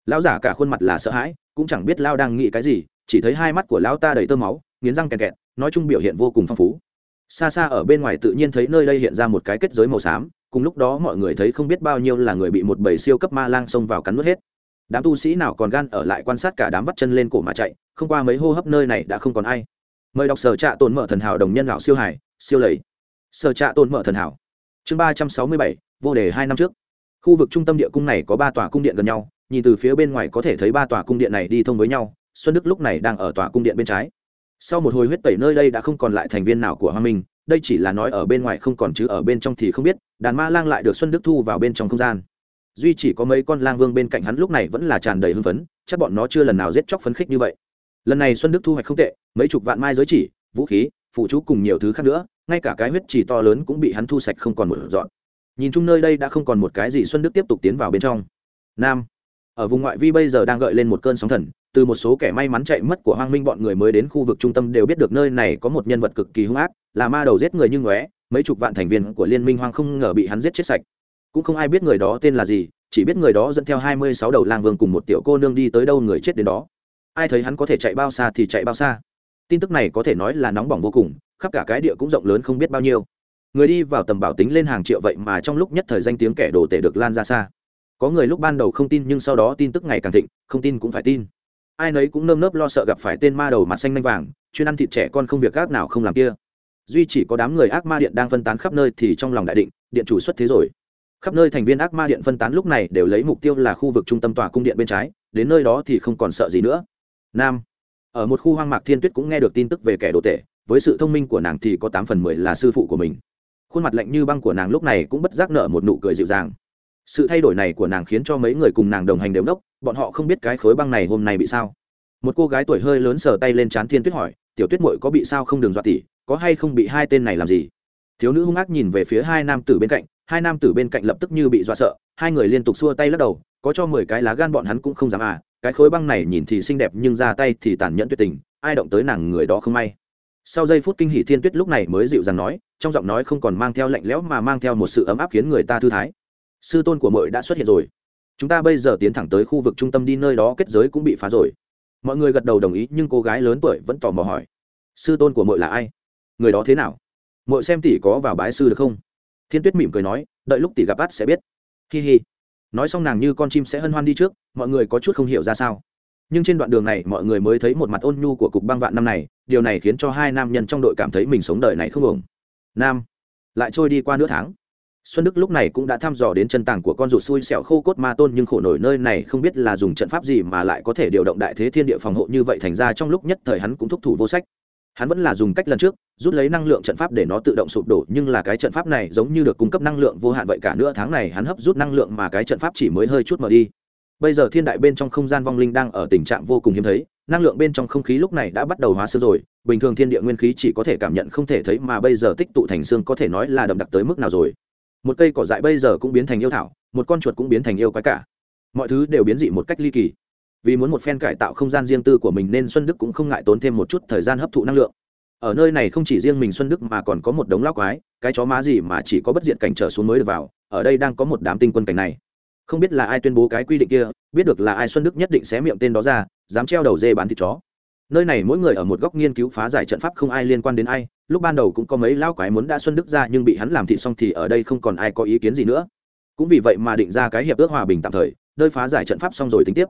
lão giả cả khuôn mặt là sợ hãi, cũng chẳng biết lao đang nghĩ cái gì, chỉ thấy hai mắt của lão ta đầy tơ máu, nghiến răng kẹt kẹt, nói chung biểu hiện vô cùng phong phú. Xa xa ở bên ngoài tự nhiên thấy nơi đây hiện ra một cái kết giới màu xám, cùng lúc đó mọi người thấy không biết bao nhiêu là người bị một bầy siêu cấp ma lang xông vào cắn nuốt hết. Đám tu sĩ nào còn gan ở lại quan sát cả đám vắt chân lên cổ mà chạy, không qua mấy hô hấp nơi này đã không còn ai. Mời đọc sở trạ tồn mở thần hảo đồng nhân lão siêu hải, siêu lầy. Sở trạ tồn mở thần hảo. Chương ba trăm sáu mươi bảy, vô đề hai năm trước. Khu vực trung tâm địa cung này có ba tòa cung điện gần nhau nhìn từ phía bên ngoài có thể thấy ba tòa cung điện này đi thông với nhau, xuân đức lúc này đang ở tòa cung điện bên trái. Sau một hồi huyết tẩy nơi đây đã không còn lại thành viên nào của hoa minh, đây chỉ là nói ở bên ngoài không còn chứ ở bên trong thì không biết, đàn ma lang lại được xuân đức thu vào bên trong không gian. Duy chỉ có mấy con lang vương bên cạnh hắn lúc này vẫn là tràn đầy hưng phấn, chắc bọn nó chưa lần nào giết chóc phấn khích như vậy. Lần này xuân đức thu hoạch không tệ, mấy chục vạn mai giới chỉ, vũ khí, phụ trú cùng nhiều thứ khác nữa, ngay cả cái huyết chỉ to lớn cũng bị hắn thu sạch không còn một dọn. Nhìn chung nơi đây đã không còn một cái gì xuân đức tiếp tục tiến vào bên trong. Nam ở vùng ngoại vi bây giờ đang gợi lên một cơn sóng thần, từ một số kẻ may mắn chạy mất của hoang minh bọn người mới đến khu vực trung tâm đều biết được nơi này có một nhân vật cực kỳ hung ác, là ma đầu giết người như ngóe, mấy chục vạn thành viên của liên minh hoang không ngờ bị hắn giết chết sạch. Cũng không ai biết người đó tên là gì, chỉ biết người đó dẫn theo hai mươi sáu đầu lang vương cùng một tiểu cô nương đi tới đâu người chết đến đó. Ai thấy hắn có thể chạy bao xa thì chạy bao xa. Tin tức này có thể nói là nóng bỏng vô cùng, khắp cả cái địa cũng rộng lớn không biết bao nhiêu. Người đi vào tầm bảo tính lên hàng triệu vậy mà trong lúc nhất thời danh tiếng kẻ đồ tể được lan ra xa có người lúc ban đầu không tin nhưng sau đó tin tức ngày càng thịnh không tin cũng phải tin. Ai nấy cũng nơm nớp lo sợ gặp phải tên ma đầu mặt xanh nanh vàng chuyên ăn thịt trẻ con không việc gác nào không làm kia. Duy chỉ có đám người ác ma điện đang phân tán khắp nơi thì trong lòng đại định điện chủ xuất thế rồi. Khắp nơi thành viên ác ma điện phân tán lúc này đều lấy mục tiêu là khu vực trung tâm tòa cung điện bên trái đến nơi đó thì không còn sợ gì nữa. Nam. Ở một khu hoang mạc thiên tuyết cũng nghe được tin tức về kẻ đồ tể, với sự thông minh của nàng thì có tám phần mười là sư phụ của mình. Khuôn mặt lạnh như băng của nàng lúc này cũng bất giác nở một nụ cười dịu dàng sự thay đổi này của nàng khiến cho mấy người cùng nàng đồng hành đều đốc, bọn họ không biết cái khối băng này hôm nay bị sao. Một cô gái tuổi hơi lớn sờ tay lên trán thiên tuyết hỏi, tiểu tuyết mội có bị sao không đường dọa tỉ có hay không bị hai tên này làm gì? Thiếu nữ hung ác nhìn về phía hai nam tử bên cạnh, hai nam tử bên cạnh lập tức như bị dọa sợ, hai người liên tục xua tay lắc đầu, có cho mười cái lá gan bọn hắn cũng không dám à cái khối băng này nhìn thì xinh đẹp nhưng ra tay thì tàn nhẫn tuyệt tình, ai động tới nàng người đó không may. Sau giây phút kinh hỷ thiên tuyết lúc này mới dịu dàng nói, trong giọng nói không còn mang theo lạnh lẽo mà mang theo một sự ấm áp khiến người ta thư thái sư tôn của mội đã xuất hiện rồi. Chúng ta bây giờ tiến thẳng tới khu vực trung tâm đi, nơi đó kết giới cũng bị phá rồi. Mọi người gật đầu đồng ý, nhưng cô gái lớn tuổi vẫn tò mò hỏi, sư tôn của mội là ai? Người đó thế nào? Mội xem tỷ có vào bái sư được không? Thiên tuyết mỉm cười nói, đợi lúc tỷ gặp bắt sẽ biết. Hi hi. Nói xong nàng như con chim sẽ hân hoan đi trước, mọi người có chút không hiểu ra sao. Nhưng trên đoạn đường này, mọi người mới thấy một mặt ôn nhu của cục băng vạn năm này, điều này khiến cho hai nam nhân trong đội cảm thấy mình sống đời này không ổn. Nam, lại trôi đi qua nửa tháng xuân đức lúc này cũng đã thăm dò đến chân tàng của con rụt xui xẻo khô cốt ma tôn nhưng khổ nổi nơi này không biết là dùng trận pháp gì mà lại có thể điều động đại thế thiên địa phòng hộ như vậy thành ra trong lúc nhất thời hắn cũng thúc thủ vô sách. Hắn vẫn là dùng cách lần trước, rút lấy năng lượng trận pháp để nó tự động sụp đổ, nhưng là cái trận pháp này giống như được cung cấp năng lượng vô hạn vậy cả nửa tháng này hắn hấp rút năng lượng mà cái trận pháp chỉ mới hơi chút mở đi. Bây giờ thiên đại bên trong không gian vong linh đang ở tình trạng vô cùng hiếm thấy, năng lượng bên trong không khí lúc này đã bắt đầu hóa xương rồi, bình thường thiên địa nguyên khí chỉ có thể cảm nhận không thể thấy mà bây giờ tích tụ thành xương có thể nói là đậm đặc tới mức nào rồi một cây cỏ dại bây giờ cũng biến thành yêu thảo, một con chuột cũng biến thành yêu quái cả. Mọi thứ đều biến dị một cách ly kỳ. Vì muốn một phen cải tạo không gian riêng tư của mình nên xuân đức cũng không ngại tốn thêm một chút thời gian hấp thụ năng lượng. Ở nơi này không chỉ riêng mình xuân đức mà còn có một đống lao quái, cái chó má gì mà chỉ có bất diện cảnh trở xuống mới được vào, ở đây đang có một đám tinh quân cảnh này. Không biết là ai tuyên bố cái quy định kia, biết được là ai xuân đức nhất định sẽ miệng tên đó ra, dám treo đầu dê bán thịt chó nơi này mỗi người ở một góc nghiên cứu phá giải trận pháp không ai liên quan đến ai, lúc ban đầu cũng có mấy lão quái muốn đã xuân đức ra nhưng bị hắn làm thịt xong thì ở đây không còn ai có ý kiến gì nữa. Cũng vì vậy mà định ra cái hiệp ước hòa bình tạm thời, nơi phá giải trận pháp xong rồi tính tiếp.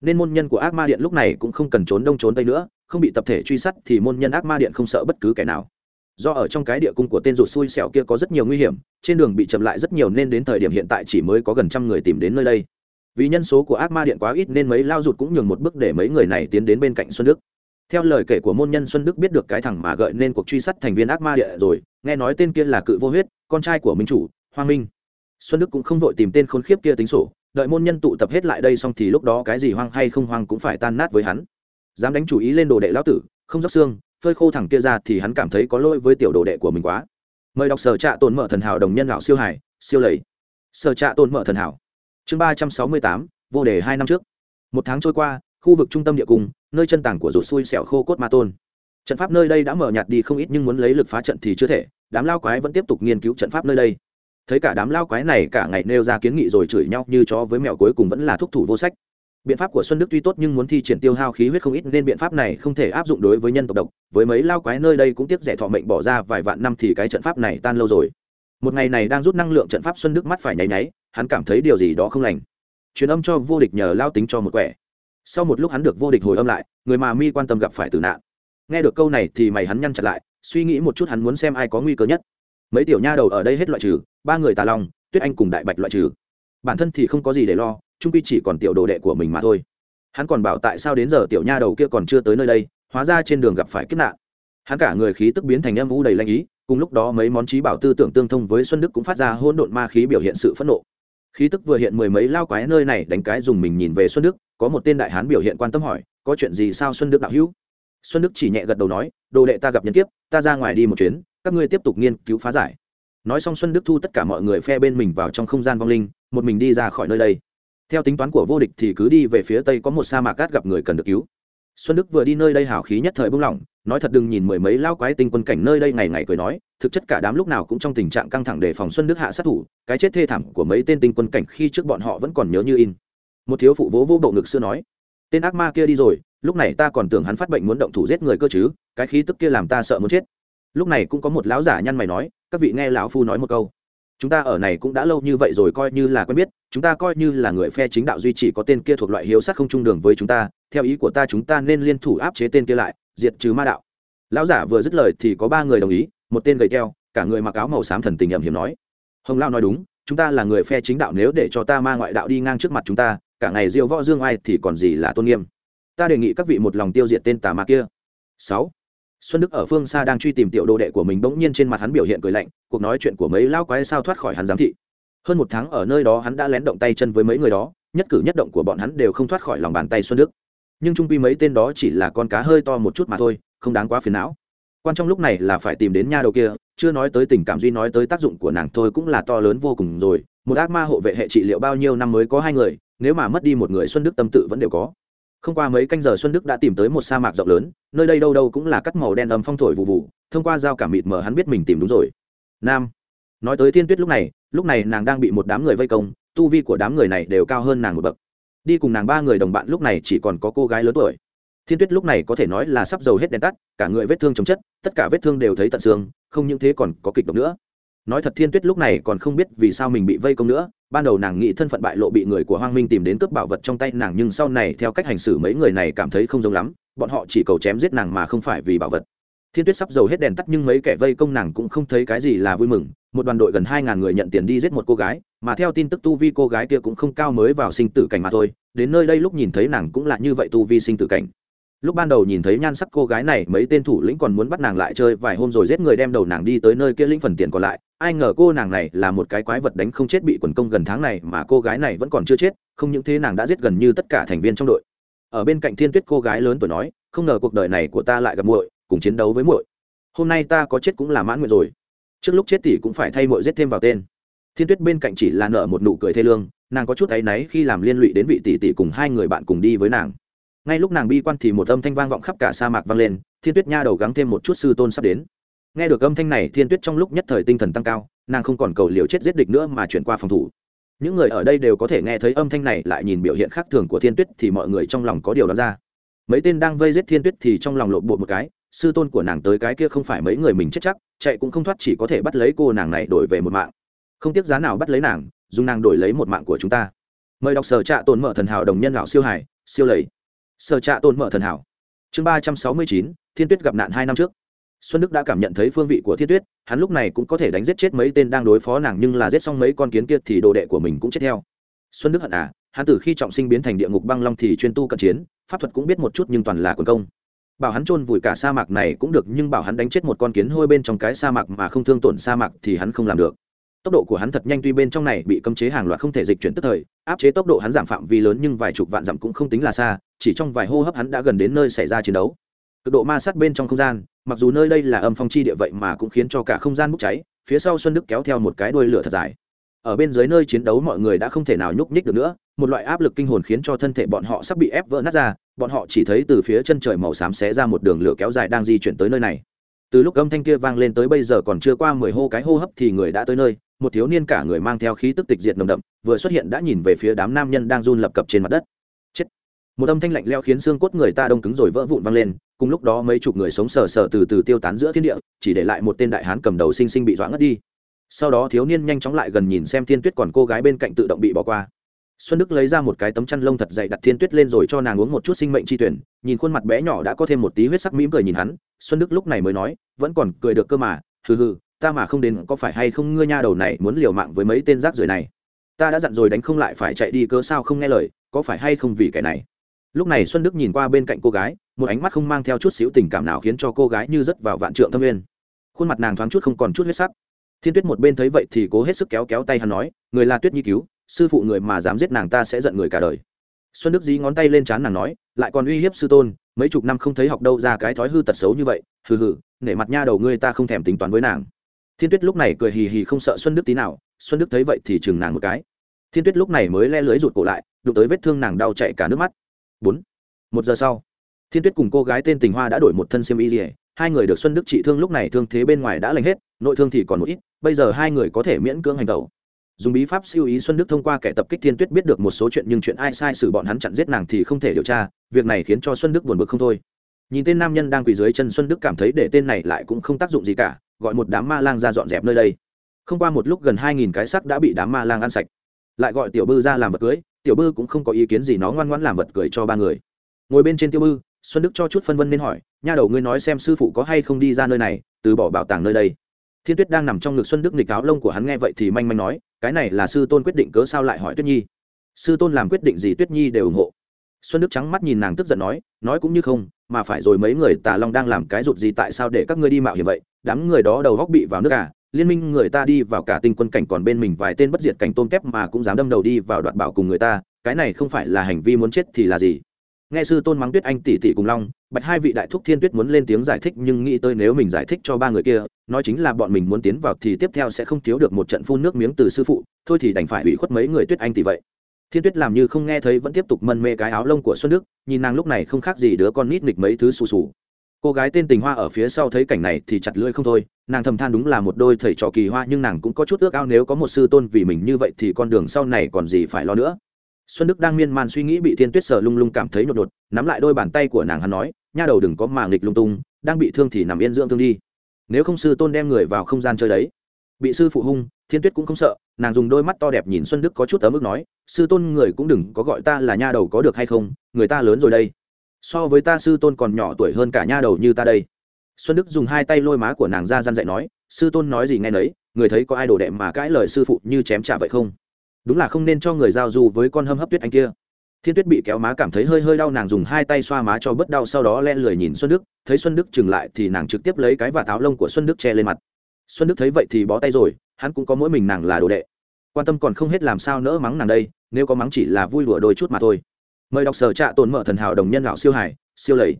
Nên môn nhân của ác ma điện lúc này cũng không cần trốn đông trốn tây nữa, không bị tập thể truy sát thì môn nhân ác ma điện không sợ bất cứ kẻ nào. Do ở trong cái địa cung của tên rụt xui xẻo kia có rất nhiều nguy hiểm, trên đường bị chậm lại rất nhiều nên đến thời điểm hiện tại chỉ mới có gần trăm người tìm đến nơi đây. Vì nhân số của ác ma điện quá ít nên mấy lao rụt cũng nhường một bước để mấy người này tiến đến bên cạnh xuân đức theo lời kể của môn nhân xuân đức biết được cái thằng mà gợi nên cuộc truy sát thành viên ác ma địa rồi, nghe nói tên kia là cự vô huyết, con trai của minh chủ, hoa minh. Xuân đức cũng không vội tìm tên khốn khiếp kia tính sổ, đợi môn nhân tụ tập hết lại đây xong thì lúc đó cái gì hoang hay không hoang cũng phải tan nát với hắn. Dám đánh chủ ý lên đồ đệ lão tử, không dốc xương, phơi khô thẳng kia ra thì hắn cảm thấy có lỗi với tiểu đồ đệ của mình quá. Mời đọc sở trạ tồn mở thần hảo đồng nhân lão siêu hải, siêu lầy. Sở trạ tồn mở thần hảo. Chương ba trăm sáu mươi tám, vô đề hai năm trước. Một tháng trôi qua khu vực trung tâm địa cung, nơi chân tảng của rụt xui xẻo khô cốt ma tôn. Trận pháp nơi đây đã mở nhạt đi không ít nhưng muốn lấy lực phá trận thì chưa thể, đám lao quái vẫn tiếp tục nghiên cứu trận pháp nơi đây. Thấy cả đám lao quái này cả ngày nêu ra kiến nghị rồi chửi nhau như chó với mèo cuối cùng vẫn là thúc thủ vô sách. Biện pháp của xuân đức tuy tốt nhưng muốn thi triển tiêu hao khí huyết không ít nên biện pháp này không thể áp dụng đối với nhân tộc độc. Với mấy lao quái nơi đây cũng tiếc rẻ thọ mệnh bỏ ra vài vạn năm thì cái trận pháp này tan lâu rồi. Một ngày này đang rút năng lượng trận pháp xuân đức mắt phải nháy nháy, hắn cảm thấy điều gì đó không lành. Truyền âm cho vô địch nhờ lao tính cho một quẻ sau một lúc hắn được vô địch hồi âm lại, người mà mi quan tâm gặp phải tử nạn. Nghe được câu này thì mày hắn nhăn chặt lại, suy nghĩ một chút hắn muốn xem ai có nguy cơ nhất. Mấy tiểu nha đầu ở đây hết loại trừ, ba người tà long tuyết anh cùng đại bạch loại trừ. Bản thân thì không có gì để lo trung quy chỉ còn tiểu đồ đệ của mình mà thôi. Hắn còn bảo tại sao đến giờ tiểu nha đầu kia còn chưa tới nơi đây, hóa ra trên đường gặp phải kiếp nạn. Hắn cả người khí tức biến thành âm u đầy lanh ý, cùng lúc đó mấy món trí bảo tư tưởng tương thông với xuân đức cũng phát ra hôn độn ma khí biểu hiện sự phẫn nộ khí tức vừa hiện mười mấy lao quái nơi này đánh cái dùng mình nhìn về xuân đức, có một tên đại hán biểu hiện quan tâm hỏi, có chuyện gì sao xuân đức đạo hữu? Xuân đức chỉ nhẹ gật đầu nói, đồ đệ ta gặp nhân kiếp, ta ra ngoài đi một chuyến, các ngươi tiếp tục nghiên cứu phá giải. Nói xong xuân đức thu tất cả mọi người phe bên mình vào trong không gian vong linh, một mình đi ra khỏi nơi đây. Theo tính toán của vô địch thì cứ đi về phía tây có một sa mạc cát gặp người cần được cứu. Xuân đức vừa đi nơi đây hào khí nhất thời bung lỏng nói thật đừng nhìn mười mấy lao quái tinh quân cảnh nơi đây ngày ngày cười nói, thực chất cả đám lúc nào cũng trong tình trạng căng thẳng để phòng xuân đức hạ sát thủ, cái chết thê thảm của mấy tên tinh quân cảnh khi trước bọn họ vẫn còn nhớ như in. Một thiếu phụ vỗ vỗ bộ ngực xưa nói, tên ác ma kia đi rồi, lúc này ta còn tưởng hắn phát bệnh muốn động thủ giết người cơ chứ, cái khí tức kia làm ta sợ muốn chết. Lúc này cũng có một lão giả nhăn mày nói, các vị nghe lão phu nói một câu. Chúng ta ở này cũng đã lâu như vậy rồi, coi như là quen biết, chúng ta coi như là người phe chính đạo duy trì có tên kia thuộc loại hiếu sát không trung đường với chúng ta, theo ý của ta chúng ta nên liên thủ áp chế tên kia lại diệt trừ ma đạo. Lão giả vừa dứt lời thì có ba người đồng ý, một tên gầy keo, cả người mặc áo màu xám thần tình ẩm hiểm nói, hồng lao nói đúng, chúng ta là người phe chính đạo, nếu để cho ta ma ngoại đạo đi ngang trước mặt chúng ta, cả ngày diêu võ dương ai thì còn gì là tôn nghiêm. Ta đề nghị các vị một lòng tiêu diệt tên tà ma kia. Sáu. Xuân đức ở phương xa đang truy tìm tiểu đồ đệ của mình bỗng nhiên trên mặt hắn biểu hiện cười lạnh, cuộc nói chuyện của mấy lão quái sao thoát khỏi hắn giám thị. Hơn một tháng ở nơi đó hắn đã lén động tay chân với mấy người đó, nhất cử nhất động của bọn hắn đều không thoát khỏi lòng bàn tay xuân đức nhưng trung quy mấy tên đó chỉ là con cá hơi to một chút mà thôi, không đáng quá phiền não. Quan trong lúc này là phải tìm đến nha đầu kia, chưa nói tới tình cảm duy nói tới tác dụng của nàng thôi cũng là to lớn vô cùng rồi. Một ác ma hộ vệ hệ trị liệu bao nhiêu năm mới có hai người, nếu mà mất đi một người xuân đức tâm tự vẫn đều có. Không qua mấy canh giờ xuân đức đã tìm tới một sa mạc rộng lớn, nơi đây đâu đâu cũng là cắt màu đen âm phong thổi vụ vụ thông qua dao cả mịt mờ hắn biết mình tìm đúng rồi. Nam. Nói tới thiên tuyết lúc này lúc này nàng đang bị một đám người vây công, tu vi của đám người này đều cao hơn nàng một bậc đi cùng nàng ba người đồng bạn lúc này chỉ còn có cô gái lớn tuổi. Thiên tuyết lúc này có thể nói là sắp dầu hết đèn tắt, cả người vết thương chồng chất, tất cả vết thương đều thấy tận xương, không những thế còn có kịch độc nữa. Nói thật thiên tuyết lúc này còn không biết vì sao mình bị vây công nữa, ban đầu nàng nghĩ thân phận bại lộ bị người của hoang minh tìm đến cướp bảo vật trong tay nàng nhưng sau này theo cách hành xử mấy người này cảm thấy không giống lắm, bọn họ chỉ cầu chém giết nàng mà không phải vì bảo vật thiên tuyết sắp dầu hết đèn tắt nhưng mấy kẻ vây công nàng cũng không thấy cái gì là vui mừng. Một đoàn đội gần hai ngàn người nhận tiền đi giết một cô gái, mà theo tin tức tu vi cô gái kia cũng không cao mới vào sinh tử cảnh mà thôi. Đến nơi đây lúc nhìn thấy nàng cũng là như vậy tu vi sinh tử cảnh. Lúc ban đầu nhìn thấy nhan sắc cô gái này, mấy tên thủ lĩnh còn muốn bắt nàng lại chơi vài hôm rồi giết người đem đầu nàng đi tới nơi kia lĩnh phần tiền còn lại. Ai ngờ cô nàng này là một cái quái vật đánh không chết bị quần công gần tháng này mà cô gái này vẫn còn chưa chết, không những thế nàng đã giết gần như tất cả thành viên trong đội. Ở bên cạnh thiên tuyết cô gái lớn tuổi nói, không ngờ cuộc đời này của ta lại gặp muội cùng chiến đấu với muội. Hôm nay ta có chết cũng là mãn nguyện rồi. Trước lúc chết tỷ cũng phải thay muội giết thêm vào tên. Thiên tuyết bên cạnh chỉ là nợ một nụ cười thê lương, nàng có chút áy náy khi làm liên lụy đến vị tỷ tỷ cùng hai người bạn cùng đi với nàng. Ngay lúc nàng bi quan thì một âm thanh vang vọng khắp cả sa mạc vang lên, thiên tuyết nha đầu gắng thêm một chút sư tôn sắp đến. Nghe được âm thanh này, thiên tuyết trong lúc nhất thời tinh thần tăng cao, nàng không còn cầu liều chết giết địch nữa mà chuyển qua phòng thủ. Những người ở đây đều có thể nghe thấy âm thanh này, lại nhìn biểu hiện khác thường của thiên tuyết thì mọi người trong lòng có điều đó ra. Mấy tên đang vây giết thiên tuyết thì trong lòng lộn bột một cái sư tôn của nàng tới cái kia không phải mấy người mình chết chắc, chạy cũng không thoát, chỉ có thể bắt lấy cô nàng này đổi về một mạng. Không tiếc giá nào bắt lấy nàng, dùng nàng đổi lấy một mạng của chúng ta. Mời đọc sở trạ tồn mở thần hảo đồng nhân lão siêu hải, siêu lầy. Sở trạ tồn mở thần hảo. Chương ba trăm sáu mươi chín, thiên tuyết gặp nạn hai năm trước. Xuân đức đã cảm nhận thấy phương vị của thiên tuyết, hắn lúc này cũng có thể đánh giết chết mấy tên đang đối phó nàng, nhưng là giết xong mấy con kiến kia thì đồ đệ của mình cũng chết theo. Xuân đức hận à hắn từ khi trọng sinh biến thành địa ngục băng long thì chuyên tu cận chiến, pháp thuật cũng biết một chút nhưng toàn là quần công bảo hắn chôn vùi cả sa mạc này cũng được, nhưng bảo hắn đánh chết một con kiến hôi bên trong cái sa mạc mà không thương tổn sa mạc thì hắn không làm được. Tốc độ của hắn thật nhanh, tuy bên trong này bị cấm chế hàng loạt không thể dịch chuyển tức thời, áp chế tốc độ hắn giảm phạm vi lớn nhưng vài chục vạn dặm cũng không tính là xa, chỉ trong vài hô hấp hắn đã gần đến nơi xảy ra chiến đấu. Cực độ ma sát bên trong không gian, mặc dù nơi đây là âm phong chi địa vậy mà cũng khiến cho cả không gian bốc cháy, phía sau xuân đức kéo theo một cái đuôi lửa thật dài. Ở bên dưới nơi chiến đấu mọi người đã không thể nào nhúc nhích được nữa một loại áp lực kinh hồn khiến cho thân thể bọn họ sắp bị ép vỡ nát ra, bọn họ chỉ thấy từ phía chân trời màu xám xé ra một đường lửa kéo dài đang di chuyển tới nơi này. Từ lúc âm thanh kia vang lên tới bây giờ còn chưa qua mười hô cái hô hấp thì người đã tới nơi, một thiếu niên cả người mang theo khí tức tịch diệt nồng đậm, vừa xuất hiện đã nhìn về phía đám nam nhân đang run lập cập trên mặt đất. Chết! Một âm thanh lạnh leo khiến xương cốt người ta đông cứng rồi vỡ vụn vang lên, cùng lúc đó mấy chục người sống sờ sờ từ từ tiêu tán giữa thiên địa, chỉ để lại một tên đại hán cầm đầu sinh sinh bị doãn ngất đi. Sau đó thiếu niên nhanh chóng lại gần nhìn xem thiên tuyết còn cô gái bên cạnh tự động bị bỏ qua xuân đức lấy ra một cái tấm chăn lông thật dày đặt thiên tuyết lên rồi cho nàng uống một chút sinh mệnh chi tuyển, nhìn khuôn mặt bé nhỏ đã có thêm một tí huyết sắc mỉm cười nhìn hắn, xuân đức lúc này mới nói, vẫn còn cười được cơ mà, hừ hừ, ta mà không đến có phải hay không ngươi nha đầu này muốn liều mạng với mấy tên rác rưởi này? Ta đã dặn rồi đánh không lại phải chạy đi cớ sao không nghe lời, có phải hay không vì cái này? Lúc này xuân đức nhìn qua bên cạnh cô gái, một ánh mắt không mang theo chút xíu tình cảm nào khiến cho cô gái như rất vào vạn trượng thâm nguyên. Khuôn mặt nàng thoáng chút không còn chút huyết sắc. Thiên tuyết một bên thấy vậy thì cố hết sức kéo kéo tay hắn nói, người là tuyết nhi cứu sư phụ người mà dám giết nàng ta sẽ giận người cả đời. Xuân đức dí ngón tay lên trán nàng nói, lại còn uy hiếp sư tôn, mấy chục năm không thấy học đâu ra cái thói hư tật xấu như vậy, hừ hừ, nể mặt nha đầu ngươi ta không thèm tính toán với nàng. Thiên tuyết lúc này cười hì hì không sợ xuân đức tí nào, xuân đức thấy vậy thì chừng nàng một cái. Thiên tuyết lúc này mới le lưới rụt cổ lại, đụng tới vết thương nàng đau chạy cả nước mắt. Bốn, một giờ sau, thiên tuyết cùng cô gái tên tình hoa đã đổi một thân xiêm y dỉa hai người được xuân đức trị thương lúc này thương thế bên ngoài đã lành hết, nội thương thì còn một ít, bây giờ hai người có thể miễn cưỡng hành tẩu dùng bí pháp siêu ý xuân đức thông qua kẻ tập kích thiên tuyết biết được một số chuyện nhưng chuyện ai sai xử bọn hắn chặn giết nàng thì không thể điều tra, việc này khiến cho xuân đức buồn bực không thôi. Nhìn tên nam nhân đang quỳ dưới chân xuân đức cảm thấy để tên này lại cũng không tác dụng gì cả, gọi một đám ma lang ra dọn dẹp nơi đây. Không qua một lúc gần hai nghìn cái sắc đã bị đám ma lang ăn sạch. Lại gọi tiểu bư ra làm vật cưới, tiểu bư cũng không có ý kiến gì nó ngoan ngoãn làm vật cưới cho ba người. Ngồi bên trên tiêu bư, xuân đức cho chút phân vân nên hỏi, nha đầu ngươi nói xem sư phụ có hay không đi ra nơi này, từ bỏ bảo tàng nơi đây? Thiên tuyết đang nằm trong ngực xuân đức nghịch áo lông của hắn nghe vậy thì manh manh nói cái này là sư tôn quyết định cớ sao lại hỏi tuyết nhi? Sư tôn làm quyết định gì tuyết nhi đều ủng hộ. Xuân đức trắng mắt nhìn nàng tức giận nói nói cũng như không mà phải rồi mấy người tà long đang làm cái rụt gì tại sao để các ngươi đi mạo hiểm vậy? Đám người đó đầu góc bị vào nước cả, liên minh người ta đi vào cả tinh quân cảnh còn bên mình vài tên bất diệt cảnh tôm kép mà cũng dám đâm đầu đi vào đoạt bảo cùng người ta. Cái này không phải là hành vi muốn chết thì là gì? Nghe sư tôn mắng tuyết anh tỷ tỷ cùng long, bạch hai vị đại thúc thiên tuyết muốn lên tiếng giải thích, nhưng nghĩ tới nếu mình giải thích cho ba người kia, nói chính là bọn mình muốn tiến vào thì tiếp theo sẽ không thiếu được một trận phun nước miếng từ sư phụ, thôi thì đành phải hủy khuất mấy người tuyết anh tỷ vậy. Thiên tuyết làm như không nghe thấy vẫn tiếp tục mân mê cái áo lông của xuân đức, nhìn nàng lúc này không khác gì đứa con nít nghịch mấy thứ xù xù. Cô gái tên tình hoa ở phía sau thấy cảnh này thì chặt lưỡi không thôi, nàng thầm than đúng là một đôi thầy trò kỳ hoa nhưng nàng cũng có chút ước ao nếu có một sư tôn vì mình như vậy thì con đường sau này còn gì phải lo nữa xuân đức đang miên man suy nghĩ bị thiên tuyết sờ lung lung cảm thấy nhột nhột, nắm lại đôi bàn tay của nàng hắn nói, nha đầu đừng có mà nghịch lung tung, đang bị thương thì nằm yên dưỡng thương đi. Nếu không sư tôn đem người vào không gian chơi đấy. Bị sư phụ hung, thiên tuyết cũng không sợ, nàng dùng đôi mắt to đẹp nhìn xuân đức có chút ấm ức nói, sư tôn người cũng đừng có gọi ta là nha đầu có được hay không, người ta lớn rồi đây. So với ta sư tôn còn nhỏ tuổi hơn cả nha đầu như ta đây. Xuân đức dùng hai tay lôi má của nàng ra gian dạy nói, sư tôn nói gì nghe nấy, người thấy có ai đồ đẹp mà cãi lời sư phụ như chém trả vậy không? Đúng là không nên cho người giao du với con hâm hấp tuyết anh kia. Thiên tuyết bị kéo má cảm thấy hơi hơi đau, nàng dùng hai tay xoa má cho bớt đau, sau đó len lười nhìn xuân đức. Thấy xuân đức chừng lại thì nàng trực tiếp lấy cái và táo lông của xuân đức che lên mặt. Xuân đức thấy vậy thì bó tay rồi, hắn cũng có mỗi mình nàng là đồ đệ. Quan tâm còn không hết làm sao nỡ mắng nàng đây, nếu có mắng chỉ là vui đùa đôi chút mà thôi. Mời đọc sở trạ tồn mở thần hảo đồng nhân lão siêu hải, siêu lầy.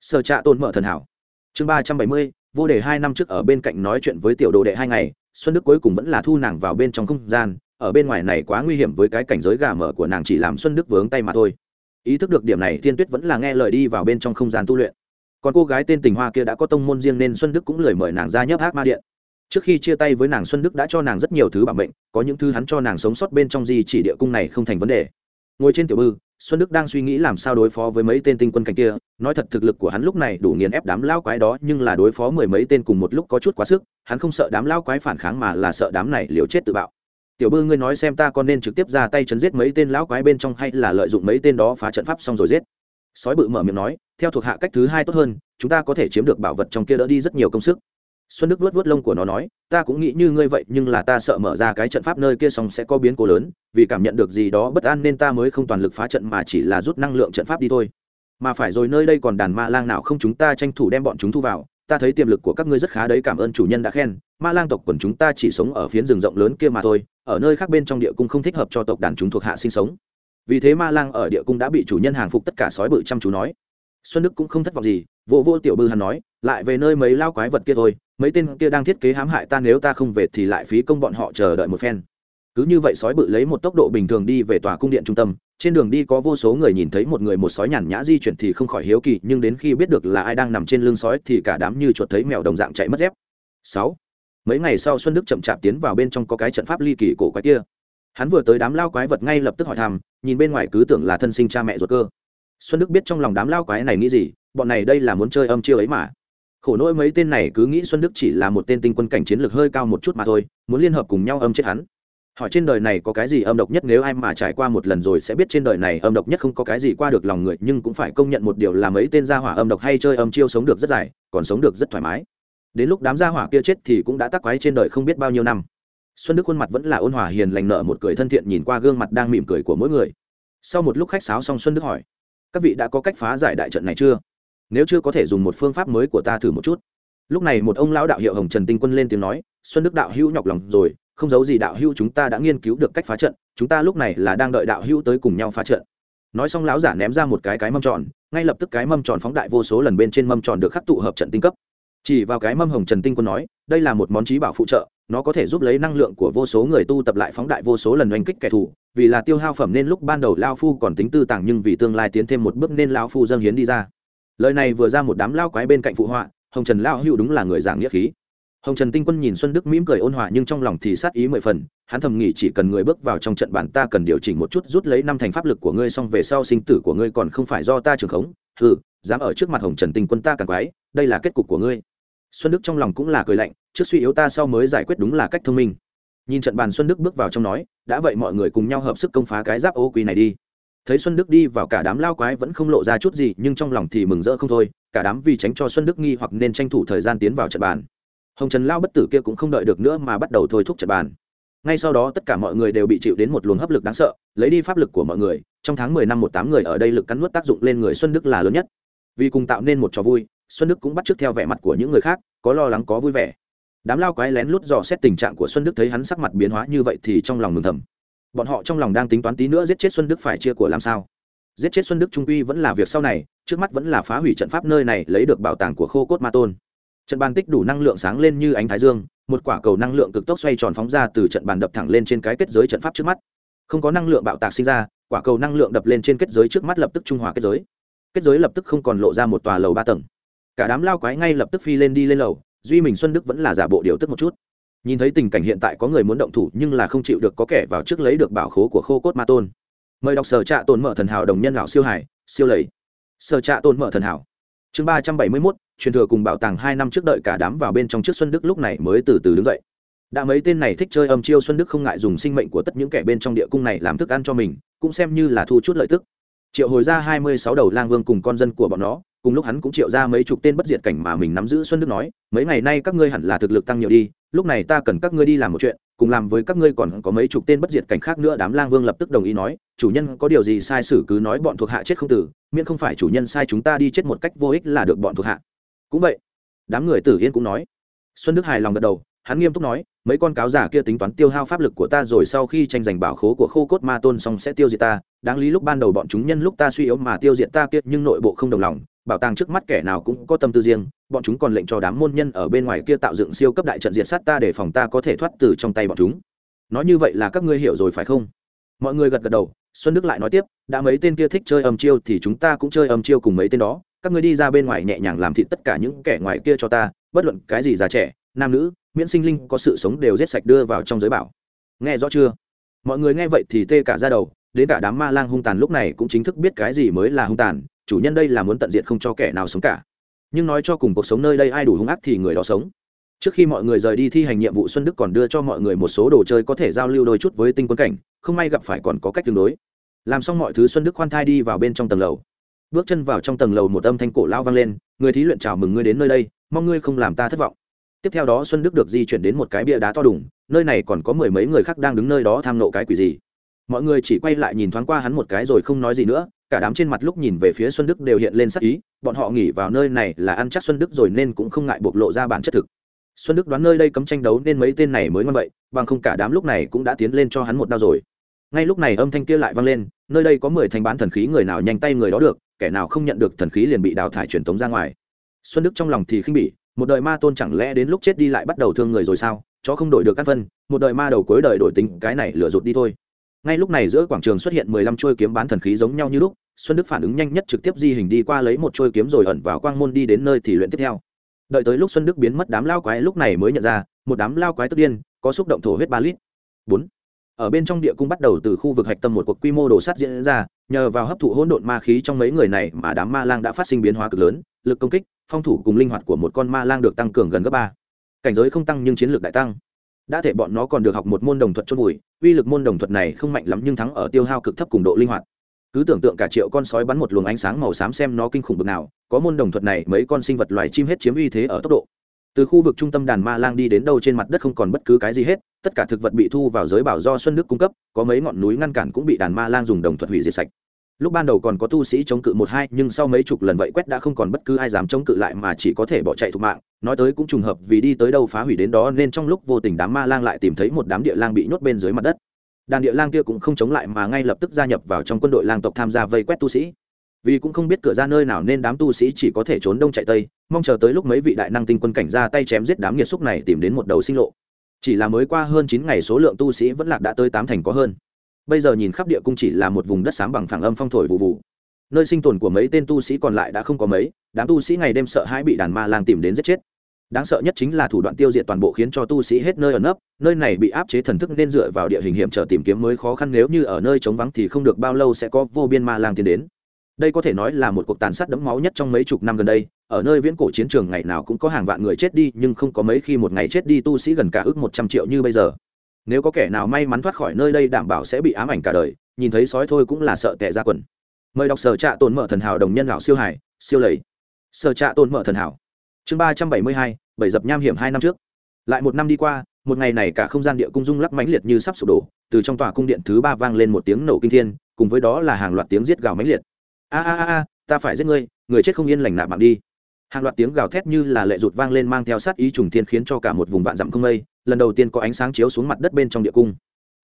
Sở trạ tồn mở thần hảo. Chương ba trăm bảy mươi, vô đề hai năm trước ở bên cạnh nói chuyện với tiểu đồ đệ hai ngày, xuân đức cuối cùng vẫn là thu nàng vào bên trong không gian ở bên ngoài này quá nguy hiểm với cái cảnh giới gà mở của nàng chỉ làm xuân đức vướng tay mà thôi. Ý thức được điểm này, thiên tuyết vẫn là nghe lời đi vào bên trong không gian tu luyện. Còn cô gái tên tình hoa kia đã có tông môn riêng nên xuân đức cũng lời mời nàng ra nhấp hát ma điện. Trước khi chia tay với nàng, xuân đức đã cho nàng rất nhiều thứ bảo mệnh, có những thứ hắn cho nàng sống sót bên trong di chỉ địa cung này không thành vấn đề. Ngồi trên tiểu bư, xuân đức đang suy nghĩ làm sao đối phó với mấy tên tinh quân cảnh kia, nói thật thực lực của hắn lúc này đủ nghiền ép đám lao quái đó, nhưng là đối phó mười mấy tên cùng một lúc có chút quá sức, hắn không sợ đám lao quái phản kháng mà là sợ đám này liều chết tự bạo tiểu bư ngươi nói xem ta còn nên trực tiếp ra tay chấn giết mấy tên lão quái bên trong hay là lợi dụng mấy tên đó phá trận pháp xong rồi giết? Sói bự mở miệng nói, theo thuộc hạ cách thứ hai tốt hơn, chúng ta có thể chiếm được bảo vật trong kia đỡ đi rất nhiều công sức. Xuân đức vuốt vuốt lông của nó nói, ta cũng nghĩ như ngươi vậy, nhưng là ta sợ mở ra cái trận pháp nơi kia xong sẽ có biến cố lớn, vì cảm nhận được gì đó bất an nên ta mới không toàn lực phá trận mà chỉ là rút năng lượng trận pháp đi thôi. Mà phải rồi nơi đây còn đàn ma lang nào không chúng ta tranh thủ đem bọn chúng thu vào, ta thấy tiềm lực của các ngươi rất khá đấy, cảm ơn chủ nhân đã khen, ma lang tộc quần chúng ta chỉ sống ở phiến rừng rộng lớn kia mà thôi ở nơi khác bên trong địa cung không thích hợp cho tộc đàn chúng thuộc hạ sinh sống. Vì thế ma lang ở địa cung đã bị chủ nhân hàng phục tất cả sói bự chăm chú nói. Xuân đức cũng không thất vọng gì, vô vô tiểu bư hắn nói, lại về nơi mấy lao quái vật kia thôi, mấy tên kia đang thiết kế hãm hại ta nếu ta không về thì lại phí công bọn họ chờ đợi một phen. Cứ như vậy sói bự lấy một tốc độ bình thường đi về tòa cung điện trung tâm, trên đường đi có vô số người nhìn thấy một người một sói nhàn nhã di chuyển thì không khỏi hiếu kỳ, nhưng đến khi biết được là ai đang nằm trên lưng sói thì cả đám như chuột thấy mèo đồng dạng chạy mất dép. Sáu mấy ngày sau xuân đức chậm chạp tiến vào bên trong có cái trận pháp ly kỳ cổ quái kia. Hắn vừa tới đám lao quái vật ngay lập tức hỏi thăm, nhìn bên ngoài cứ tưởng là thân sinh cha mẹ ruột cơ. Xuân đức biết trong lòng đám lao quái này nghĩ gì, bọn này đây là muốn chơi âm chiêu ấy mà. Khổ nỗi mấy tên này cứ nghĩ xuân đức chỉ là một tên tinh quân cảnh chiến lược hơi cao một chút mà thôi, muốn liên hợp cùng nhau âm chết hắn. Hỏi trên đời này có cái gì âm độc nhất nếu ai mà trải qua một lần rồi sẽ biết trên đời này âm độc nhất không có cái gì qua được lòng người, nhưng cũng phải công nhận một điều là mấy tên gia hỏa âm độc hay chơi âm chiêu sống được rất dài, còn sống được rất thoải mái đến lúc đám gia hỏa kia chết thì cũng đã tắc quái trên đời không biết bao nhiêu năm. Xuân đức khuôn mặt vẫn là ôn hòa hiền lành nợ một cười thân thiện nhìn qua gương mặt đang mỉm cười của mỗi người. Sau một lúc khách sáo xong xuân đức hỏi, các vị đã có cách phá giải đại trận này chưa? Nếu chưa có thể dùng một phương pháp mới của ta thử một chút. Lúc này một ông lão đạo hiệu hồng trần tinh quân lên tiếng nói, xuân đức đạo hữu nhọc lòng rồi, không giấu gì đạo hữu chúng ta đã nghiên cứu được cách phá trận, chúng ta lúc này là đang đợi đạo hữu tới cùng nhau phá trận. Nói xong lão giả ném ra một cái cái mâm tròn, ngay lập tức cái mâm tròn phóng đại vô số lần bên trên mâm tròn được khắc tụ hợp trận tinh cấp chỉ vào cái mâm hồng trần tinh quân nói, đây là một món trí bảo phụ trợ, nó có thể giúp lấy năng lượng của vô số người tu tập lại phóng đại vô số lần oanh kích kẻ thù. Vì là tiêu hao phẩm nên lúc ban đầu lao phu còn tính tư tàng nhưng vì tương lai tiến thêm một bước nên lao phu dâng hiến đi ra. Lời này vừa ra một đám lao quái bên cạnh phụ họa, hồng trần lao hữu đúng là người giảng nghĩa khí. Hồng trần tinh quân nhìn xuân đức mỉm cười ôn hòa nhưng trong lòng thì sát ý mười phần, hắn thầm nghĩ chỉ cần người bước vào trong trận bản ta cần điều chỉnh một chút rút lấy năm thành pháp lực của ngươi xong về sau sinh tử của ngươi còn không phải do ta trường khống. Ừ dám ở trước mặt hồng trần tinh quân ta càng quái, đây là kết cục của ngươi xuân đức trong lòng cũng là cười lạnh, trước suy yếu ta sau mới giải quyết đúng là cách thông minh. Nhìn trận bàn xuân đức bước vào trong nói, đã vậy mọi người cùng nhau hợp sức công phá cái giáp ô quỳ này đi. Thấy xuân đức đi vào cả đám lao quái vẫn không lộ ra chút gì, nhưng trong lòng thì mừng rỡ không thôi, cả đám vì tránh cho xuân đức nghi hoặc nên tranh thủ thời gian tiến vào trận bàn. Hồng trần lao bất tử kia cũng không đợi được nữa mà bắt đầu thôi thúc trận bàn. Ngay sau đó tất cả mọi người đều bị chịu đến một luồng hấp lực đáng sợ, lấy đi pháp lực của mọi người, trong tháng mười năm một tám người ở đây lực cắn nuốt tác dụng lên người xuân đức là lớn nhất. Vì cùng tạo nên một trò vui xuân đức cũng bắt chước theo vẻ mặt của những người khác, có lo lắng, có vui vẻ. Đám lao quái lén lút dò xét tình trạng của xuân đức thấy hắn sắc mặt biến hóa như vậy thì trong lòng mừng thầm. Bọn họ trong lòng đang tính toán tí nữa giết chết xuân đức phải chia của làm sao? Giết chết xuân đức trung quy vẫn là việc sau này, trước mắt vẫn là phá hủy trận pháp nơi này, lấy được bảo tàng của khô cốt ma tôn. Trận bàn tích đủ năng lượng sáng lên như ánh thái dương, một quả cầu năng lượng cực tốc xoay tròn phóng ra từ trận bàn đập thẳng lên trên cái kết giới trận pháp trước mắt. Không có năng lượng bạo tạc sinh ra, quả cầu năng lượng đập lên trên kết giới trước mắt lập tức trung hòa kết giới. Kết giới lập tức không còn lộ ra một tòa lầu ba tầng cả đám lao quái ngay lập tức phi lên đi lên lầu, duy mình xuân đức vẫn là giả bộ điều tức một chút. Nhìn thấy tình cảnh hiện tại có người muốn động thủ nhưng là không chịu được có kẻ vào trước lấy được bảo khố của khô cốt ma tôn. Mời đọc sở trạ tồn mở thần hảo đồng nhân lão siêu hải, siêu lầy. Sở trạ tồn mở thần hảo. Chương ba trăm bảy mươi mốt, truyền thừa cùng bảo tàng hai năm trước đợi cả đám vào bên trong trước xuân đức lúc này mới từ từ đứng dậy. Đã mấy tên này thích chơi âm chiêu xuân đức không ngại dùng sinh mệnh của tất những kẻ bên trong địa cung này làm thức ăn cho mình, cũng xem như là thu chút lợi tức. Triệu hồi ra hai mươi sáu đầu lang vương cùng con dân của bọn nó cùng lúc hắn cũng triệu ra mấy chục tên bất diệt cảnh mà mình nắm giữ xuân đức nói, mấy ngày nay các ngươi hẳn là thực lực tăng nhiều đi, lúc này ta cần các ngươi đi làm một chuyện, cùng làm với các ngươi còn có mấy chục tên bất diệt cảnh khác nữa, đám lang vương lập tức đồng ý nói, chủ nhân có điều gì sai sử cứ nói bọn thuộc hạ chết không tử, miễn không phải chủ nhân sai chúng ta đi chết một cách vô ích là được bọn thuộc hạ. Cũng vậy, đám người tử yên cũng nói. Xuân đức hài lòng gật đầu, hắn nghiêm túc nói, mấy con cáo giả kia tính toán tiêu hao pháp lực của ta rồi sau khi tranh giành bảo khố của khô cốt ma tôn xong sẽ tiêu diệt ta, đáng lý lúc ban đầu bọn chúng nhân lúc ta suy yếu mà tiêu diệt ta kia, nhưng nội bộ không đồng lòng bảo tàng trước mắt kẻ nào cũng có tâm tư riêng, bọn chúng còn lệnh cho đám môn nhân ở bên ngoài kia tạo dựng siêu cấp đại trận diệt sát ta để phòng ta có thể thoát từ trong tay bọn chúng. Nói như vậy là các ngươi hiểu rồi phải không? Mọi người gật gật đầu, xuân đức lại nói tiếp, đã mấy tên kia thích chơi âm chiêu thì chúng ta cũng chơi âm chiêu cùng mấy tên đó, các ngươi đi ra bên ngoài nhẹ nhàng làm thịt tất cả những kẻ ngoài kia cho ta, bất luận cái gì già trẻ, nam nữ, miễn sinh linh có sự sống đều giết sạch đưa vào trong giới bảo. Nghe rõ chưa? Mọi người nghe vậy thì tê cả ra đầu, đến cả đám ma lang hung tàn lúc này cũng chính thức biết cái gì mới là hung tàn chủ nhân đây là muốn tận diệt không cho kẻ nào sống cả. Nhưng nói cho cùng cuộc sống nơi đây ai đủ hung ác thì người đó sống. Trước khi mọi người rời đi thi hành nhiệm vụ xuân đức còn đưa cho mọi người một số đồ chơi có thể giao lưu đôi chút với tinh quân cảnh, không may gặp phải còn có cách tương đối. Làm xong mọi thứ xuân đức khoan thai đi vào bên trong tầng lầu. Bước chân vào trong tầng lầu một âm thanh cổ lao vang lên, người thí luyện chào mừng ngươi đến nơi đây, mong ngươi không làm ta thất vọng. Tiếp theo đó xuân đức được di chuyển đến một cái bia đá to đùng, nơi này còn có mười mấy người khác đang đứng nơi đó tham nộ cái quỷ gì. Mọi người chỉ quay lại nhìn thoáng qua hắn một cái rồi không nói gì nữa cả đám trên mặt lúc nhìn về phía xuân đức đều hiện lên sắc ý, bọn họ nghỉ vào nơi này là ăn chắc xuân đức rồi nên cũng không ngại bộc lộ ra bản chất thực. Xuân đức đoán nơi đây cấm tranh đấu nên mấy tên này mới ngon vậy, bằng không cả đám lúc này cũng đã tiến lên cho hắn một đao rồi. Ngay lúc này âm thanh kia lại vang lên, nơi đây có mười thanh bán thần khí người nào nhanh tay người đó được, kẻ nào không nhận được thần khí liền bị đào thải truyền tống ra ngoài. Xuân đức trong lòng thì khinh bỉ, một đời ma tôn chẳng lẽ đến lúc chết đi lại bắt đầu thương người rồi sao, chó không đổi được các phân, một đời ma đầu cuối đời đổi tính, cái này lừa rụt đi thôi. Ngay lúc này giữa quảng trường xuất hiện mười lăm chuôi kiếm bán thần khí giống nhau như lúc xuân đức phản ứng nhanh nhất trực tiếp di hình đi qua lấy một trôi kiếm rồi ẩn vào quang môn đi đến nơi thì luyện tiếp theo. Đợi tới lúc xuân đức biến mất, đám lao quái lúc này mới nhận ra, một đám lao quái tức điên, có xúc động thổ huyết ba lít. Bốn. Ở bên trong địa cung bắt đầu từ khu vực hạch tâm một cuộc quy mô đồ sát diễn ra, nhờ vào hấp thụ hỗn độn ma khí trong mấy người này mà đám ma lang đã phát sinh biến hóa cực lớn, lực công kích, phong thủ cùng linh hoạt của một con ma lang được tăng cường gần gấp ba. Cảnh giới không tăng nhưng chiến lược đại tăng. Đã thể bọn nó còn được học một môn đồng thuật chôn vùi, uy lực môn đồng thuật này không mạnh lắm nhưng thắng ở tiêu hao cực thấp cùng độ linh hoạt cứ tưởng tượng cả triệu con sói bắn một luồng ánh sáng màu xám xem nó kinh khủng bực nào, có môn đồng thuật này, mấy con sinh vật loài chim hết chiếm uy thế ở tốc độ. Từ khu vực trung tâm đàn ma lang đi đến đâu trên mặt đất không còn bất cứ cái gì hết, tất cả thực vật bị thu vào giới bảo do xuân đức cung cấp, có mấy ngọn núi ngăn cản cũng bị đàn ma lang dùng đồng thuật hủy diệt sạch. Lúc ban đầu còn có tu sĩ chống cự một hai, nhưng sau mấy chục lần vậy quét đã không còn bất cứ ai dám chống cự lại mà chỉ có thể bỏ chạy thục mạng, nói tới cũng trùng hợp vì đi tới đâu phá hủy đến đó, nên trong lúc vô tình đám ma lang lại tìm thấy một đám địa lang bị nhốt bên dưới mặt đất đàn địa lang kia cũng không chống lại mà ngay lập tức gia nhập vào trong quân đội lang tộc tham gia vây quét tu sĩ. Vì cũng không biết cửa ra nơi nào nên đám tu sĩ chỉ có thể trốn đông chạy tây, mong chờ tới lúc mấy vị đại năng tinh quân cảnh ra tay chém giết đám nghiệt xúc này tìm đến một đầu sinh lộ. Chỉ là mới qua hơn chín ngày số lượng tu sĩ vẫn lạc đã tới tám thành có hơn. Bây giờ nhìn khắp địa cung chỉ là một vùng đất sám bằng phẳng âm phong thổi vụ vụ nơi sinh tồn của mấy tên tu sĩ còn lại đã không có mấy, đám tu sĩ ngày đêm sợ hãi bị đàn ma lang tìm đến giết chết đáng sợ nhất chính là thủ đoạn tiêu diệt toàn bộ khiến cho tu sĩ hết nơi ẩn nấp, nơi này bị áp chế thần thức nên dựa vào địa hình hiểm trở tìm kiếm mới khó khăn, nếu như ở nơi trống vắng thì không được bao lâu sẽ có vô biên ma lang tiến đến. Đây có thể nói là một cuộc tàn sát đẫm máu nhất trong mấy chục năm gần đây, ở nơi viễn cổ chiến trường ngày nào cũng có hàng vạn người chết đi, nhưng không có mấy khi một ngày chết đi tu sĩ gần cả ước một trăm triệu như bây giờ. Nếu có kẻ nào may mắn thoát khỏi nơi đây đảm bảo sẽ bị ám ảnh cả đời, nhìn thấy sói thôi cũng là sợ tệ ra quần. Mời đọc sở trạ tồn mở thần hảo đồng nhân lão siêu hải, siêu lầy. Sở trạ tồn mở thần hảo. Chương ba trăm bảy mươi hai bảy dập nham hiểm hai năm trước. Lại một năm đi qua, một ngày này cả không gian địa cung rung lắc mãnh liệt như sắp sụp đổ, từ trong tòa cung điện thứ ba vang lên một tiếng nổ kinh thiên, cùng với đó là hàng loạt tiếng giết gào mãnh liệt. A a a a, ta phải giết ngươi, người chết không yên lành nạp mạng đi. Hàng loạt tiếng gào thét như là lệ rụt vang lên mang theo sát ý trùng thiên khiến cho cả một vùng vạn dặm không mây, lần đầu tiên có ánh sáng chiếu xuống mặt đất bên trong địa cung.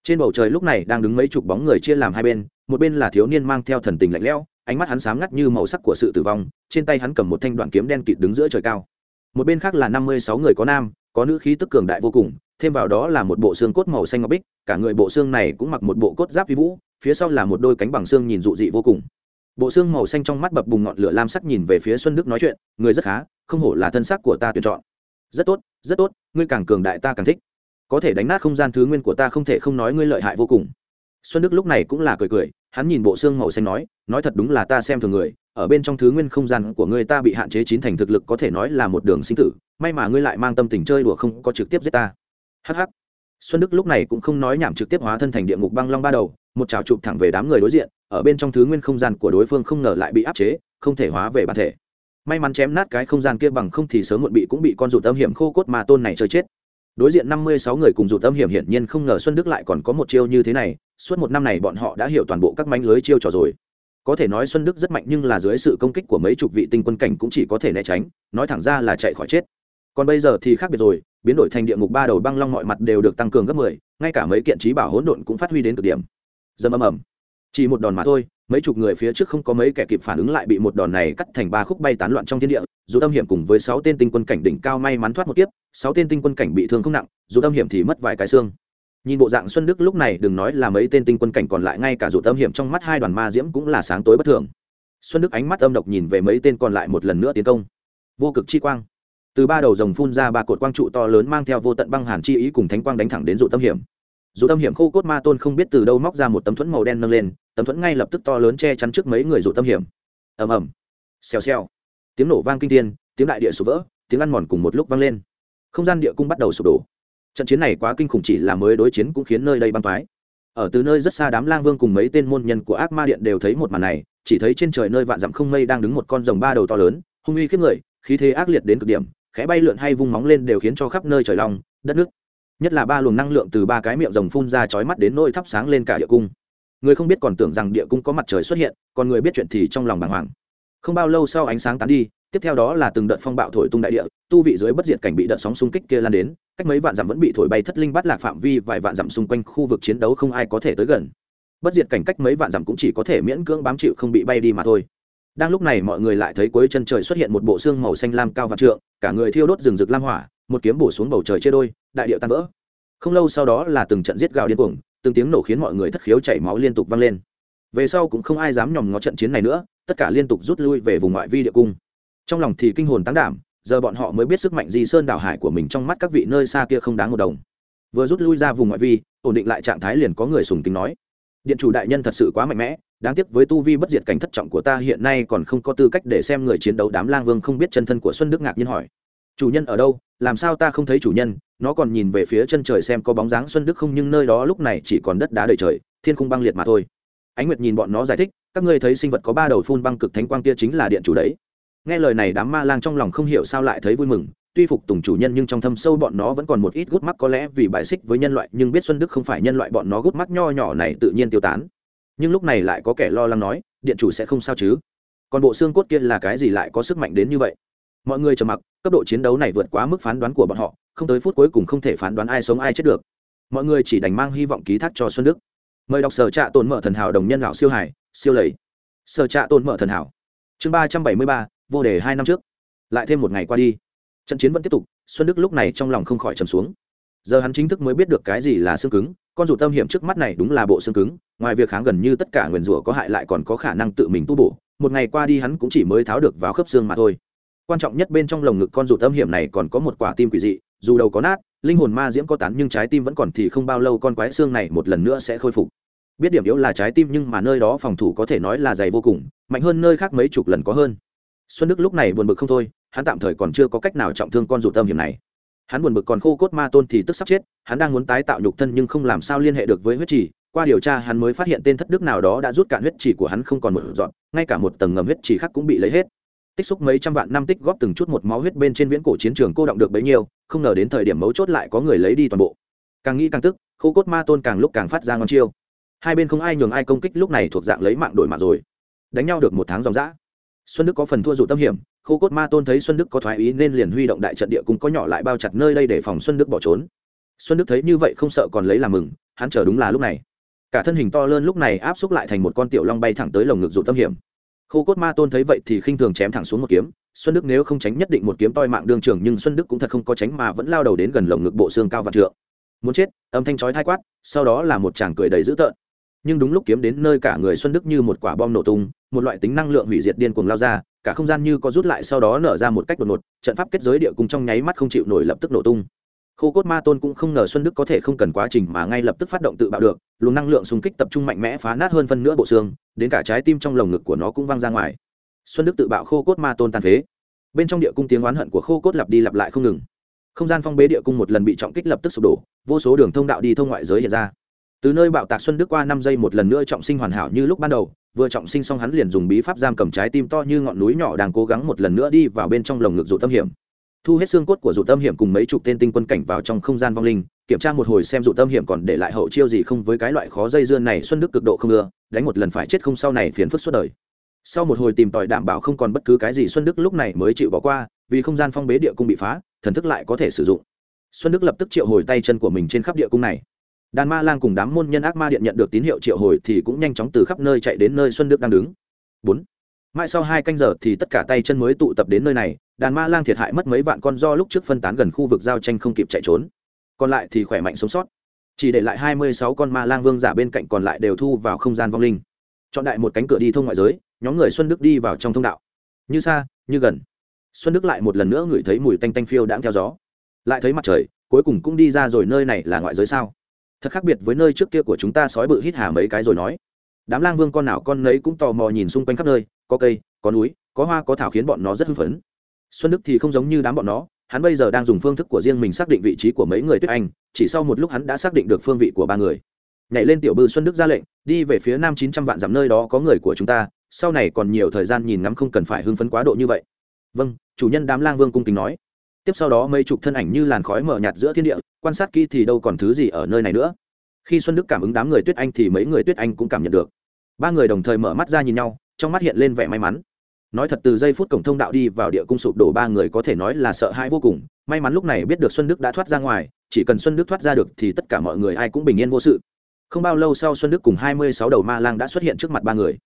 Trên bầu trời lúc này đang đứng mấy chục bóng người chia làm hai bên, một bên là thiếu niên mang theo thần tình lạnh lẽo, ánh mắt hắn sáng ngắt như màu sắc của sự tử vong, trên tay hắn cầm một thanh đoạn kiếm đen kịt đứng giữa trời cao một bên khác là năm mươi sáu người có nam, có nữ khí tức cường đại vô cùng, thêm vào đó là một bộ xương cốt màu xanh ngọc bích, cả người bộ xương này cũng mặc một bộ cốt giáp vi vũ, phía sau là một đôi cánh bằng xương nhìn dụ dị vô cùng. Bộ xương màu xanh trong mắt bập bùng ngọn lửa lam sắc nhìn về phía xuân đức nói chuyện, người rất khá, không hổ là thân xác của ta tuyển chọn. Rất tốt rất tốt, ngươi càng cường đại ta càng thích. Có thể đánh nát không gian thứ nguyên của ta không thể không nói ngươi lợi hại vô cùng. Xuân đức lúc này cũng là cười cười hắn nhìn bộ xương màu xanh nói nói thật đúng là ta xem thường người, ở bên trong thứ nguyên không gian của ngươi ta bị hạn chế chín thành thực lực có thể nói là một đường sinh tử, may mà ngươi lại mang tâm tình chơi đùa không có trực tiếp giết ta. Hh xuân đức lúc này cũng không nói nhảm trực tiếp hóa thân thành địa ngục băng long ba đầu, một trào chụp thẳng về đám người đối diện, ở bên trong thứ nguyên không gian của đối phương không ngờ lại bị áp chế, không thể hóa về bản thể. May mắn chém nát cái không gian kia bằng không thì sớm muộn bị cũng bị con rụt âm hiểm khô cốt mà tôn này chơi chết. Đối diện năm mươi sáu người cùng rụt âm hiểm hiển nhiên không ngờ xuân đức lại còn có một chiêu như thế này suốt một năm này bọn họ đã hiểu toàn bộ các mánh lưới chiêu trò rồi. Có thể nói xuân đức rất mạnh nhưng là dưới sự công kích của mấy chục vị tinh quân cảnh cũng chỉ có thể né tránh, nói thẳng ra là chạy khỏi chết. Còn bây giờ thì khác biệt rồi, biến đổi thành địa ngục ba đầu băng long mọi mặt đều được tăng cường gấp mười, ngay cả mấy kiện trí bảo hỗn độn cũng phát huy đến cực điểm. Dầm âm ầm. Chỉ một đòn mà thôi, mấy chục người phía trước không có mấy kẻ kịp phản ứng lại bị một đòn này cắt thành ba khúc bay tán loạn trong thiên địa, dù tâm hiểm cùng với sáu tên tinh quân cảnh đỉnh cao may mắn thoát một kiếp, sáu tên tinh quân cảnh bị thương không nặng, dù tâm hiểm thì mất vài cái xương nhìn bộ dạng xuân đức lúc này đừng nói là mấy tên tinh quân cảnh còn lại, ngay cả dù tâm hiểm trong mắt hai đoàn ma diễm cũng là sáng tối bất thường. Xuân đức ánh mắt âm độc nhìn về mấy tên còn lại một lần nữa tiến công. Vô cực chi quang. Từ ba đầu rồng phun ra ba cột quang trụ to lớn mang theo vô tận băng hàn chi ý cùng thánh quang đánh thẳng đến dụ tâm hiểm. Dù tâm hiểm khô cốt ma tôn không biết từ đâu móc ra một tấm thuẫn màu đen nâng lên, tấm thuẫn ngay lập tức to lớn che chắn trước mấy người dụ tâm hiểm. Ầm ầm. Xèo xèo. Tiếng nổ vang kinh thiên, tiếng đại địa sụp vỡ, tiếng ăn mòn cùng một lúc vang lên. Không gian địa cung bắt đầu sụp đổ trận chiến này quá kinh khủng chỉ là mới đối chiến cũng khiến nơi đây băng toái. Ở từ nơi rất xa đám lang vương cùng mấy tên môn nhân của ác ma điện đều thấy một màn này, chỉ thấy trên trời nơi vạn dặm không mây đang đứng một con rồng ba đầu to lớn, hung uy khiếp người, khí thế ác liệt đến cực điểm, khẽ bay lượn hay vung móng lên đều khiến cho khắp nơi trời lòng đất nước. Nhất là ba luồng năng lượng từ ba cái miệng rồng phun ra chói mắt đến nỗi thắp sáng lên cả địa cung. Người không biết còn tưởng rằng địa cung có mặt trời xuất hiện, còn người biết chuyện thì trong lòng bàng hoàng. Không bao lâu sau ánh sáng tán đi tiếp theo đó là từng đợt phong bạo thổi tung đại địa, tu vị dưới bất diệt cảnh bị đợt sóng xung kích kia lan đến, cách mấy vạn dặm vẫn bị thổi bay thất linh bắt lạc phạm vi vài vạn dặm xung quanh khu vực chiến đấu không ai có thể tới gần. Bất diệt cảnh cách mấy vạn dặm cũng chỉ có thể miễn cưỡng bám chịu không bị bay đi mà thôi. Đang lúc này mọi người lại thấy cuối chân trời xuất hiện một bộ xương màu xanh lam cao vạn trượng, cả người thiêu đốt rừng rực lam hỏa, một kiếm bổ xuống bầu trời chia đôi, đại điệu tan vỡ. Không lâu sau đó là từng trận giết gào điên cuồng, từng tiếng nổ khiến mọi người thất khiếu chảy máu liên tục vang lên. Về sau cũng không ai dám nhòm ngó trận chiến này nữa, tất cả liên tục rút lui về vùng ngoại vi địa cung trong lòng thì kinh hồn tăng đảm, giờ bọn họ mới biết sức mạnh di sơn đảo hải của mình trong mắt các vị nơi xa kia không đáng một đồng. Vừa rút lui ra vùng ngoại vi, ổn định lại trạng thái liền có người sùng kính nói, điện chủ đại nhân thật sự quá mạnh mẽ, đáng tiếc với tu vi bất diệt cảnh thất trọng của ta hiện nay còn không có tư cách để xem người chiến đấu đám lang vương không biết chân thân của xuân đức ngạc nhiên hỏi, chủ nhân ở đâu? Làm sao ta không thấy chủ nhân? Nó còn nhìn về phía chân trời xem có bóng dáng xuân đức không nhưng nơi đó lúc này chỉ còn đất đá đầy trời, thiên không băng liệt mà thôi. Ánh nguyệt nhìn bọn nó giải thích, các ngươi thấy sinh vật có ba đầu phun băng cực thánh quang kia chính là điện chủ đấy nghe lời này đám ma lang trong lòng không hiểu sao lại thấy vui mừng, tuy phục tùng chủ nhân nhưng trong thâm sâu bọn nó vẫn còn một ít gút mắt, có lẽ vì bài xích với nhân loại, nhưng biết xuân đức không phải nhân loại, bọn nó gút mắt nho nhỏ này tự nhiên tiêu tán. Nhưng lúc này lại có kẻ lo lắng nói, điện chủ sẽ không sao chứ? Còn bộ xương cốt kia là cái gì lại có sức mạnh đến như vậy? Mọi người trầm mặc, cấp độ chiến đấu này vượt quá mức phán đoán của bọn họ, không tới phút cuối cùng không thể phán đoán ai sống ai chết được. Mọi người chỉ đành mang hy vọng ký thác cho xuân đức. Mời đọc sở trạ tồn mở thần hảo đồng nhân lão siêu hải siêu lầy. Sở trạ tồn mở thần hảo. Chương ba trăm bảy mươi ba vô đề hai năm trước. Lại thêm một ngày qua đi, trận chiến vẫn tiếp tục, xuân đức lúc này trong lòng không khỏi trầm xuống. Giờ hắn chính thức mới biết được cái gì là xương cứng, con rủ tâm hiểm trước mắt này đúng là bộ xương cứng, ngoài việc kháng gần như tất cả nguyền rủa có hại lại còn có khả năng tự mình tu bổ, một ngày qua đi hắn cũng chỉ mới tháo được vào khớp xương mà thôi. Quan trọng nhất bên trong lồng ngực con rủ tâm hiểm này còn có một quả tim quỷ dị, dù đầu có nát, linh hồn ma diễm có tán nhưng trái tim vẫn còn thì không bao lâu con quái xương này một lần nữa sẽ khôi phục. Biết điểm yếu là trái tim nhưng mà nơi đó phòng thủ có thể nói là dày vô cùng, mạnh hơn nơi khác mấy chục lần có hơn xuân đức lúc này buồn bực không thôi, hắn tạm thời còn chưa có cách nào trọng thương con rủ tâm hiểm này. Hắn buồn bực còn khô cốt ma tôn thì tức sắp chết, hắn đang muốn tái tạo nhục thân nhưng không làm sao liên hệ được với huyết trì. Qua điều tra, hắn mới phát hiện tên thất đức nào đó đã rút cạn huyết trì của hắn không còn một dọn ngay cả một tầng ngầm huyết trì khác cũng bị lấy hết. Tích xúc mấy trăm vạn năm tích góp từng chút một máu huyết bên trên viễn cổ chiến trường cô động được bấy nhiêu, không ngờ đến thời điểm mấu chốt lại có người lấy đi toàn bộ. Càng nghĩ càng tức, khô cốt ma tôn càng lúc càng phát ra ngon chiêu. Hai bên không ai nhường ai công kích, lúc này thuộc dạng lấy mạng đổi mạng rồi. Đánh nhau được một tháng dòng dã xuân đức có phần thua dụ tâm hiểm, khô cốt ma tôn thấy xuân đức có thoái ý nên liền huy động đại trận địa cũng có nhỏ lại bao chặt nơi đây để phòng xuân đức bỏ trốn. Xuân đức thấy như vậy không sợ còn lấy làm mừng, hắn chờ đúng là lúc này. Cả thân hình to lớn lúc này áp xúc lại thành một con tiểu long bay thẳng tới lồng ngực dụ tâm hiểm. Khô cốt ma tôn thấy vậy thì khinh thường chém thẳng xuống một kiếm. Xuân đức nếu không tránh nhất định một kiếm toi mạng đương trường, nhưng xuân đức cũng thật không có tránh mà vẫn lao đầu đến gần lồng ngực bộ xương cao và trượng. Muốn chết, âm thanh chói thai quát, sau đó là một chàng cười đầy dữ tợn nhưng đúng lúc kiếm đến nơi cả người xuân đức như một quả bom nổ tung, một loại tính năng lượng hủy diệt điên cuồng lao ra, cả không gian như có rút lại sau đó nở ra một cách đột ngột, trận pháp kết giới địa cung trong nháy mắt không chịu nổi lập tức nổ tung. Khô cốt ma tôn cũng không ngờ xuân đức có thể không cần quá trình mà ngay lập tức phát động tự bạo được, luồng năng lượng xung kích tập trung mạnh mẽ phá nát hơn phân nửa bộ xương, đến cả trái tim trong lồng ngực của nó cũng văng ra ngoài. Xuân đức tự bạo khô cốt ma tôn tàn phế. Bên trong địa cung tiếng oán hận của khô cốt lặp đi lặp lại không ngừng. Không gian phong bế địa cung một lần bị trọng kích lập tức sụp đổ, vô số đường thông đạo đi thông ngoại giới hiện ra từ nơi bạo tạc xuân đức qua năm giây một lần nữa trọng sinh hoàn hảo như lúc ban đầu, vừa trọng sinh xong hắn liền dùng bí pháp giam cầm trái tim to như ngọn núi nhỏ đang cố gắng một lần nữa đi vào bên trong lồng ngực dụ tâm hiểm. Thu hết xương cốt của dụ tâm hiểm cùng mấy chục tên tinh quân cảnh vào trong không gian vong linh, kiểm tra một hồi xem dụ tâm hiểm còn để lại hậu chiêu gì không với cái loại khó dây dưa này, xuân đức cực độ không ưa, đánh một lần phải chết không sau này phiền phức suốt đời. Sau một hồi tìm tòi đảm bảo không còn bất cứ cái gì, xuân đức lúc này mới chịu bỏ qua, vì không gian phong bế địa cung bị phá, thần thức lại có thể sử dụng. Xuân đức lập tức triệu hồi tay chân của mình trên khắp địa cung này đàn ma lang cùng đám môn nhân ác ma điện nhận được tín hiệu triệu hồi thì cũng nhanh chóng từ khắp nơi chạy đến nơi xuân đức đang đứng. Bốn. Mãi sau hai canh giờ thì tất cả tay chân mới tụ tập đến nơi này, đàn ma lang thiệt hại mất mấy vạn con do lúc trước phân tán gần khu vực giao tranh không kịp chạy trốn. Còn lại thì khỏe mạnh sống sót. Chỉ để lại hai mươi sáu con ma lang vương giả bên cạnh còn lại đều thu vào không gian vong linh. Chọn đại một cánh cửa đi thông ngoại giới, nhóm người xuân đức đi vào trong thông đạo. Như xa, như gần. Xuân đức lại một lần nữa ngửi thấy mùi tanh tanh phiêu đãng theo gió. Lại thấy mặt trời, cuối cùng cũng đi ra rồi, nơi này là ngoại giới sao? Thật khác biệt với nơi trước kia của chúng ta sói bự hít hà mấy cái rồi nói. Đám lang vương con nào con nấy cũng tò mò nhìn xung quanh khắp nơi, có cây, có núi, có hoa, có thảo khiến bọn nó rất hưng phấn. Xuân đức thì không giống như đám bọn nó, hắn bây giờ đang dùng phương thức của riêng mình xác định vị trí của mấy người tuyết anh, chỉ sau một lúc hắn đã xác định được phương vị của ba người. Nhảy lên tiểu bư xuân đức ra lệnh, đi về phía nam chín trăm vạn dặm nơi đó có người của chúng ta, sau này còn nhiều thời gian nhìn ngắm không cần phải hưng phấn quá độ như vậy. Vâng chủ nhân đám lang vương cung kính nói tiếp sau đó mấy chục thân ảnh như làn khói mở nhạt giữa thiên địa, quan sát kỹ thì đâu còn thứ gì ở nơi này nữa. Khi xuân đức cảm ứng đám người tuyết anh thì mấy người tuyết anh cũng cảm nhận được. Ba người đồng thời mở mắt ra nhìn nhau, trong mắt hiện lên vẻ may mắn. Nói thật từ giây phút cổng thông đạo đi vào địa cung sụp đổ ba người có thể nói là sợ hãi vô cùng. May mắn lúc này biết được xuân đức đã thoát ra ngoài, chỉ cần xuân đức thoát ra được thì tất cả mọi người ai cũng bình yên vô sự. Không bao lâu sau xuân đức cùng hai mươi sáu đầu ma lang đã xuất hiện trước mặt ba người.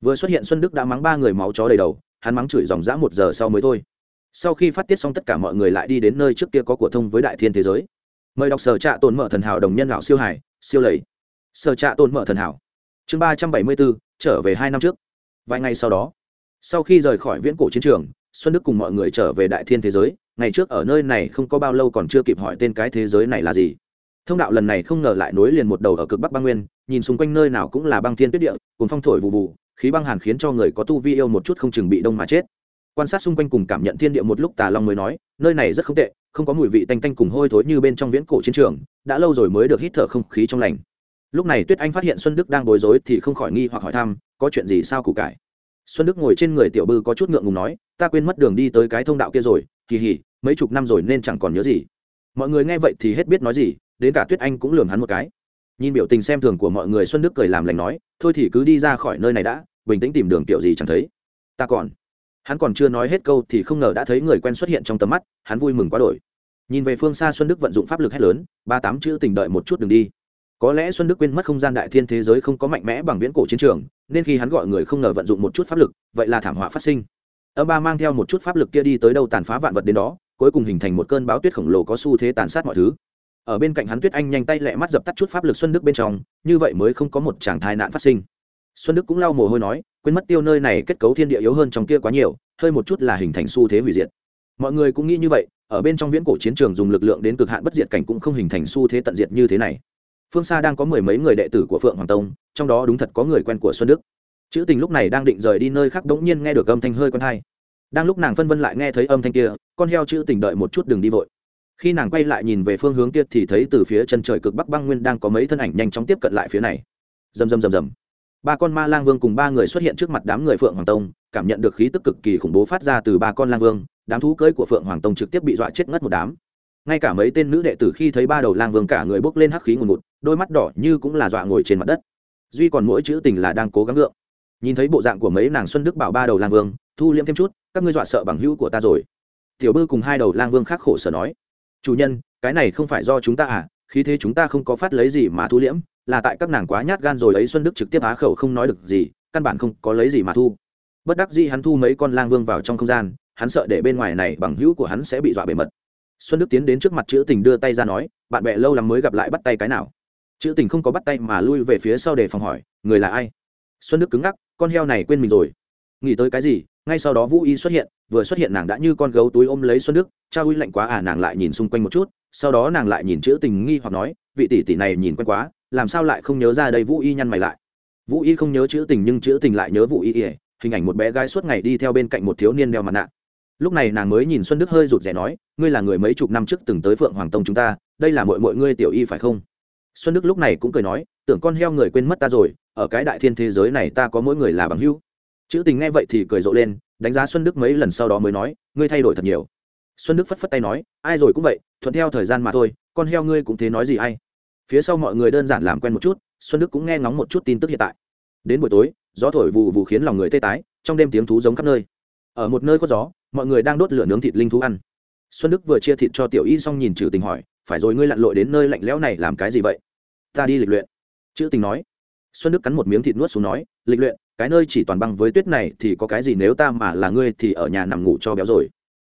Vừa xuất hiện xuân đức đã mắng ba người máu chó đầy đầu, hắn mắng chửi dòng dã một giờ sau mới thôi sau khi phát tiết xong tất cả mọi người lại đi đến nơi trước kia có của thông với đại thiên thế giới. Mời đọc sở trạ tồn mở thần hảo đồng nhân lão siêu hải, siêu lầy. Sở trạ tồn mở thần hảo. Chương ba trăm bảy mươi bốn, trở về hai năm trước. Vài ngày sau đó, sau khi rời khỏi viễn cổ chiến trường, xuân đức cùng mọi người trở về đại thiên thế giới. Ngày trước ở nơi này không có bao lâu còn chưa kịp hỏi tên cái thế giới này là gì. Thông đạo lần này không ngờ lại nối liền một đầu ở cực bắc băng nguyên, nhìn xung quanh nơi nào cũng là băng thiên tuyết địa cùng phong thổi vụ vụ khí băng hàn khiến cho người có tu vi yêu một chút không chừng bị đông mà chết quan sát xung quanh cùng cảm nhận thiên địa một lúc tà long mới nói, nơi này rất không tệ, không có mùi vị tanh tanh cùng hôi thối như bên trong viễn cổ chiến trường, đã lâu rồi mới được hít thở không khí trong lành. Lúc này tuyết anh phát hiện xuân đức đang bối rối thì không khỏi nghi hoặc hỏi thăm, có chuyện gì sao củ cải? Xuân đức ngồi trên người tiểu bư có chút ngượng ngùng nói, ta quên mất đường đi tới cái thông đạo kia rồi, kỳ hỉ, mấy chục năm rồi nên chẳng còn nhớ gì. Mọi người nghe vậy thì hết biết nói gì, đến cả tuyết anh cũng lường hắn một cái. Nhìn biểu tình xem thường của mọi người, xuân đức cười làm lành nói, thôi thì cứ đi ra khỏi nơi này đã, bình tĩnh tìm đường kiểu gì chẳng thấy. Ta còn hắn còn chưa nói hết câu thì không ngờ đã thấy người quen xuất hiện trong tầm mắt, hắn vui mừng quá đổi. Nhìn về phương xa xuân đức vận dụng pháp lực hét lớn, ba tám chữ tình đợi một chút đừng đi. Có lẽ xuân đức quên mất không gian đại thiên thế giới không có mạnh mẽ bằng viễn cổ chiến trường, nên khi hắn gọi người không ngờ vận dụng một chút pháp lực, vậy là thảm họa phát sinh. Âm ba mang theo một chút pháp lực kia đi tới đâu tàn phá vạn vật đến đó, cuối cùng hình thành một cơn báo tuyết khổng lồ có xu thế tàn sát mọi thứ. Ở bên cạnh hắn tuyết anh nhanh tay lẹ mắt dập tắt chút pháp lực xuân đức bên trong, như vậy mới không có một tràng thai nạn phát sinh xuân đức cũng lau mồ hôi nói, quên mất tiêu nơi này kết cấu thiên địa yếu hơn trong kia quá nhiều, hơi một chút là hình thành xu thế hủy diệt. Mọi người cũng nghĩ như vậy, ở bên trong viễn cổ chiến trường dùng lực lượng đến cực hạn bất diệt cảnh cũng không hình thành xu thế tận diệt như thế này. Phương xa đang có mười mấy người đệ tử của phượng hoàng tông, trong đó đúng thật có người quen của xuân đức. Chữ tình lúc này đang định rời đi nơi khác đống nhiên nghe được âm thanh hơi quen hay đang lúc nàng phân vân lại nghe thấy âm thanh kia, con heo chữ tình đợi một chút đừng đi vội. Khi nàng quay lại nhìn về phương hướng kia thì thấy từ phía chân trời cực bắc băng nguyên đang có mấy thân ảnh nhanh chóng tiếp cận lại phía này. Rầm rầm rầm rầm ba con ma lang vương cùng ba người xuất hiện trước mặt đám người phượng hoàng tông, cảm nhận được khí tức cực kỳ khủng bố phát ra từ ba con lang vương, đám thú cưỡi của phượng hoàng tông trực tiếp bị dọa chết ngất một đám. Ngay cả mấy tên nữ đệ tử khi thấy ba đầu lang vương cả người bốc lên hắc khí ngùn ngụt, đôi mắt đỏ như cũng là dọa ngồi trên mặt đất. Duy còn mỗi chữ tình là đang cố gắng ngượng. nhìn thấy bộ dạng của mấy nàng xuân đức bảo ba đầu lang vương, thu liễm thêm chút, các ngươi dọa sợ bằng hữu của ta rồi. Tiểu bư cùng hai đầu lang vương khác khổ sở nói. Chủ nhân, cái này không phải do chúng ta à Khí thế chúng ta không có phát lấy gì mà thu liễm là tại các nàng quá nhát gan rồi ấy xuân đức trực tiếp á khẩu không nói được gì, căn bản không có lấy gì mà thu. Bất đắc dĩ hắn thu mấy con lang vương vào trong không gian, hắn sợ để bên ngoài này bằng hữu của hắn sẽ bị dọa bề mật. Xuân đức tiến đến trước mặt chữ tình đưa tay ra nói, bạn bè lâu lắm mới gặp lại bắt tay cái nào? Chữ tình không có bắt tay mà lui về phía sau để phòng hỏi, người là ai? Xuân đức cứng ngắc, con heo này quên mình rồi. Nghĩ tới cái gì? Ngay sau đó vũ y xuất hiện, vừa xuất hiện nàng đã như con gấu túi ôm lấy xuân đức, cha uy lạnh quá à nàng lại nhìn xung quanh một chút, sau đó nàng lại nhìn chữ tình nghi hoặc nói, vị tỷ tỷ này nhìn quen quá làm sao lại không nhớ ra đây vũ y nhăn mày lại. Vũ y không nhớ chữ tình nhưng chữ tình lại nhớ vũ y ỉa hình ảnh một bé gái suốt ngày đi theo bên cạnh một thiếu niên đeo mặt nạ. Lúc này nàng mới nhìn xuân đức hơi rụt rè nói, ngươi là người mấy chục năm trước từng tới phượng hoàng tông chúng ta, đây là mọi mọi ngươi tiểu y phải không? Xuân đức lúc này cũng cười nói, tưởng con heo người quên mất ta rồi, ở cái đại thiên thế giới này ta có mỗi người là bằng hữu. Chữ tình nghe vậy thì cười rộ lên, đánh giá xuân đức mấy lần sau đó mới nói, ngươi thay đổi thật nhiều. Xuân đức phất phất tay nói, ai rồi cũng vậy, thuận theo thời gian mà thôi, con heo ngươi cũng thế nói gì ai? Phía sau mọi người đơn giản làm quen một chút, xuân đức cũng nghe ngóng một chút tin tức hiện tại. Đến buổi tối, gió thổi vù vù khiến lòng người tê tái, trong đêm tiếng thú giống khắp nơi. Ở một nơi có gió, mọi người đang đốt lửa nướng thịt linh thú ăn. Xuân đức vừa chia thịt cho tiểu y xong nhìn trừ tình hỏi, phải rồi ngươi lặn lội đến nơi lạnh lẽo này làm cái gì vậy? Ta đi lịch luyện. Chữ tình nói. Xuân đức cắn một miếng thịt nuốt xuống nói, lịch luyện, cái nơi chỉ toàn băng với tuyết này thì có cái gì nếu ta mà là ngươi thì ở nhà nằm ngủ cho béo rồi.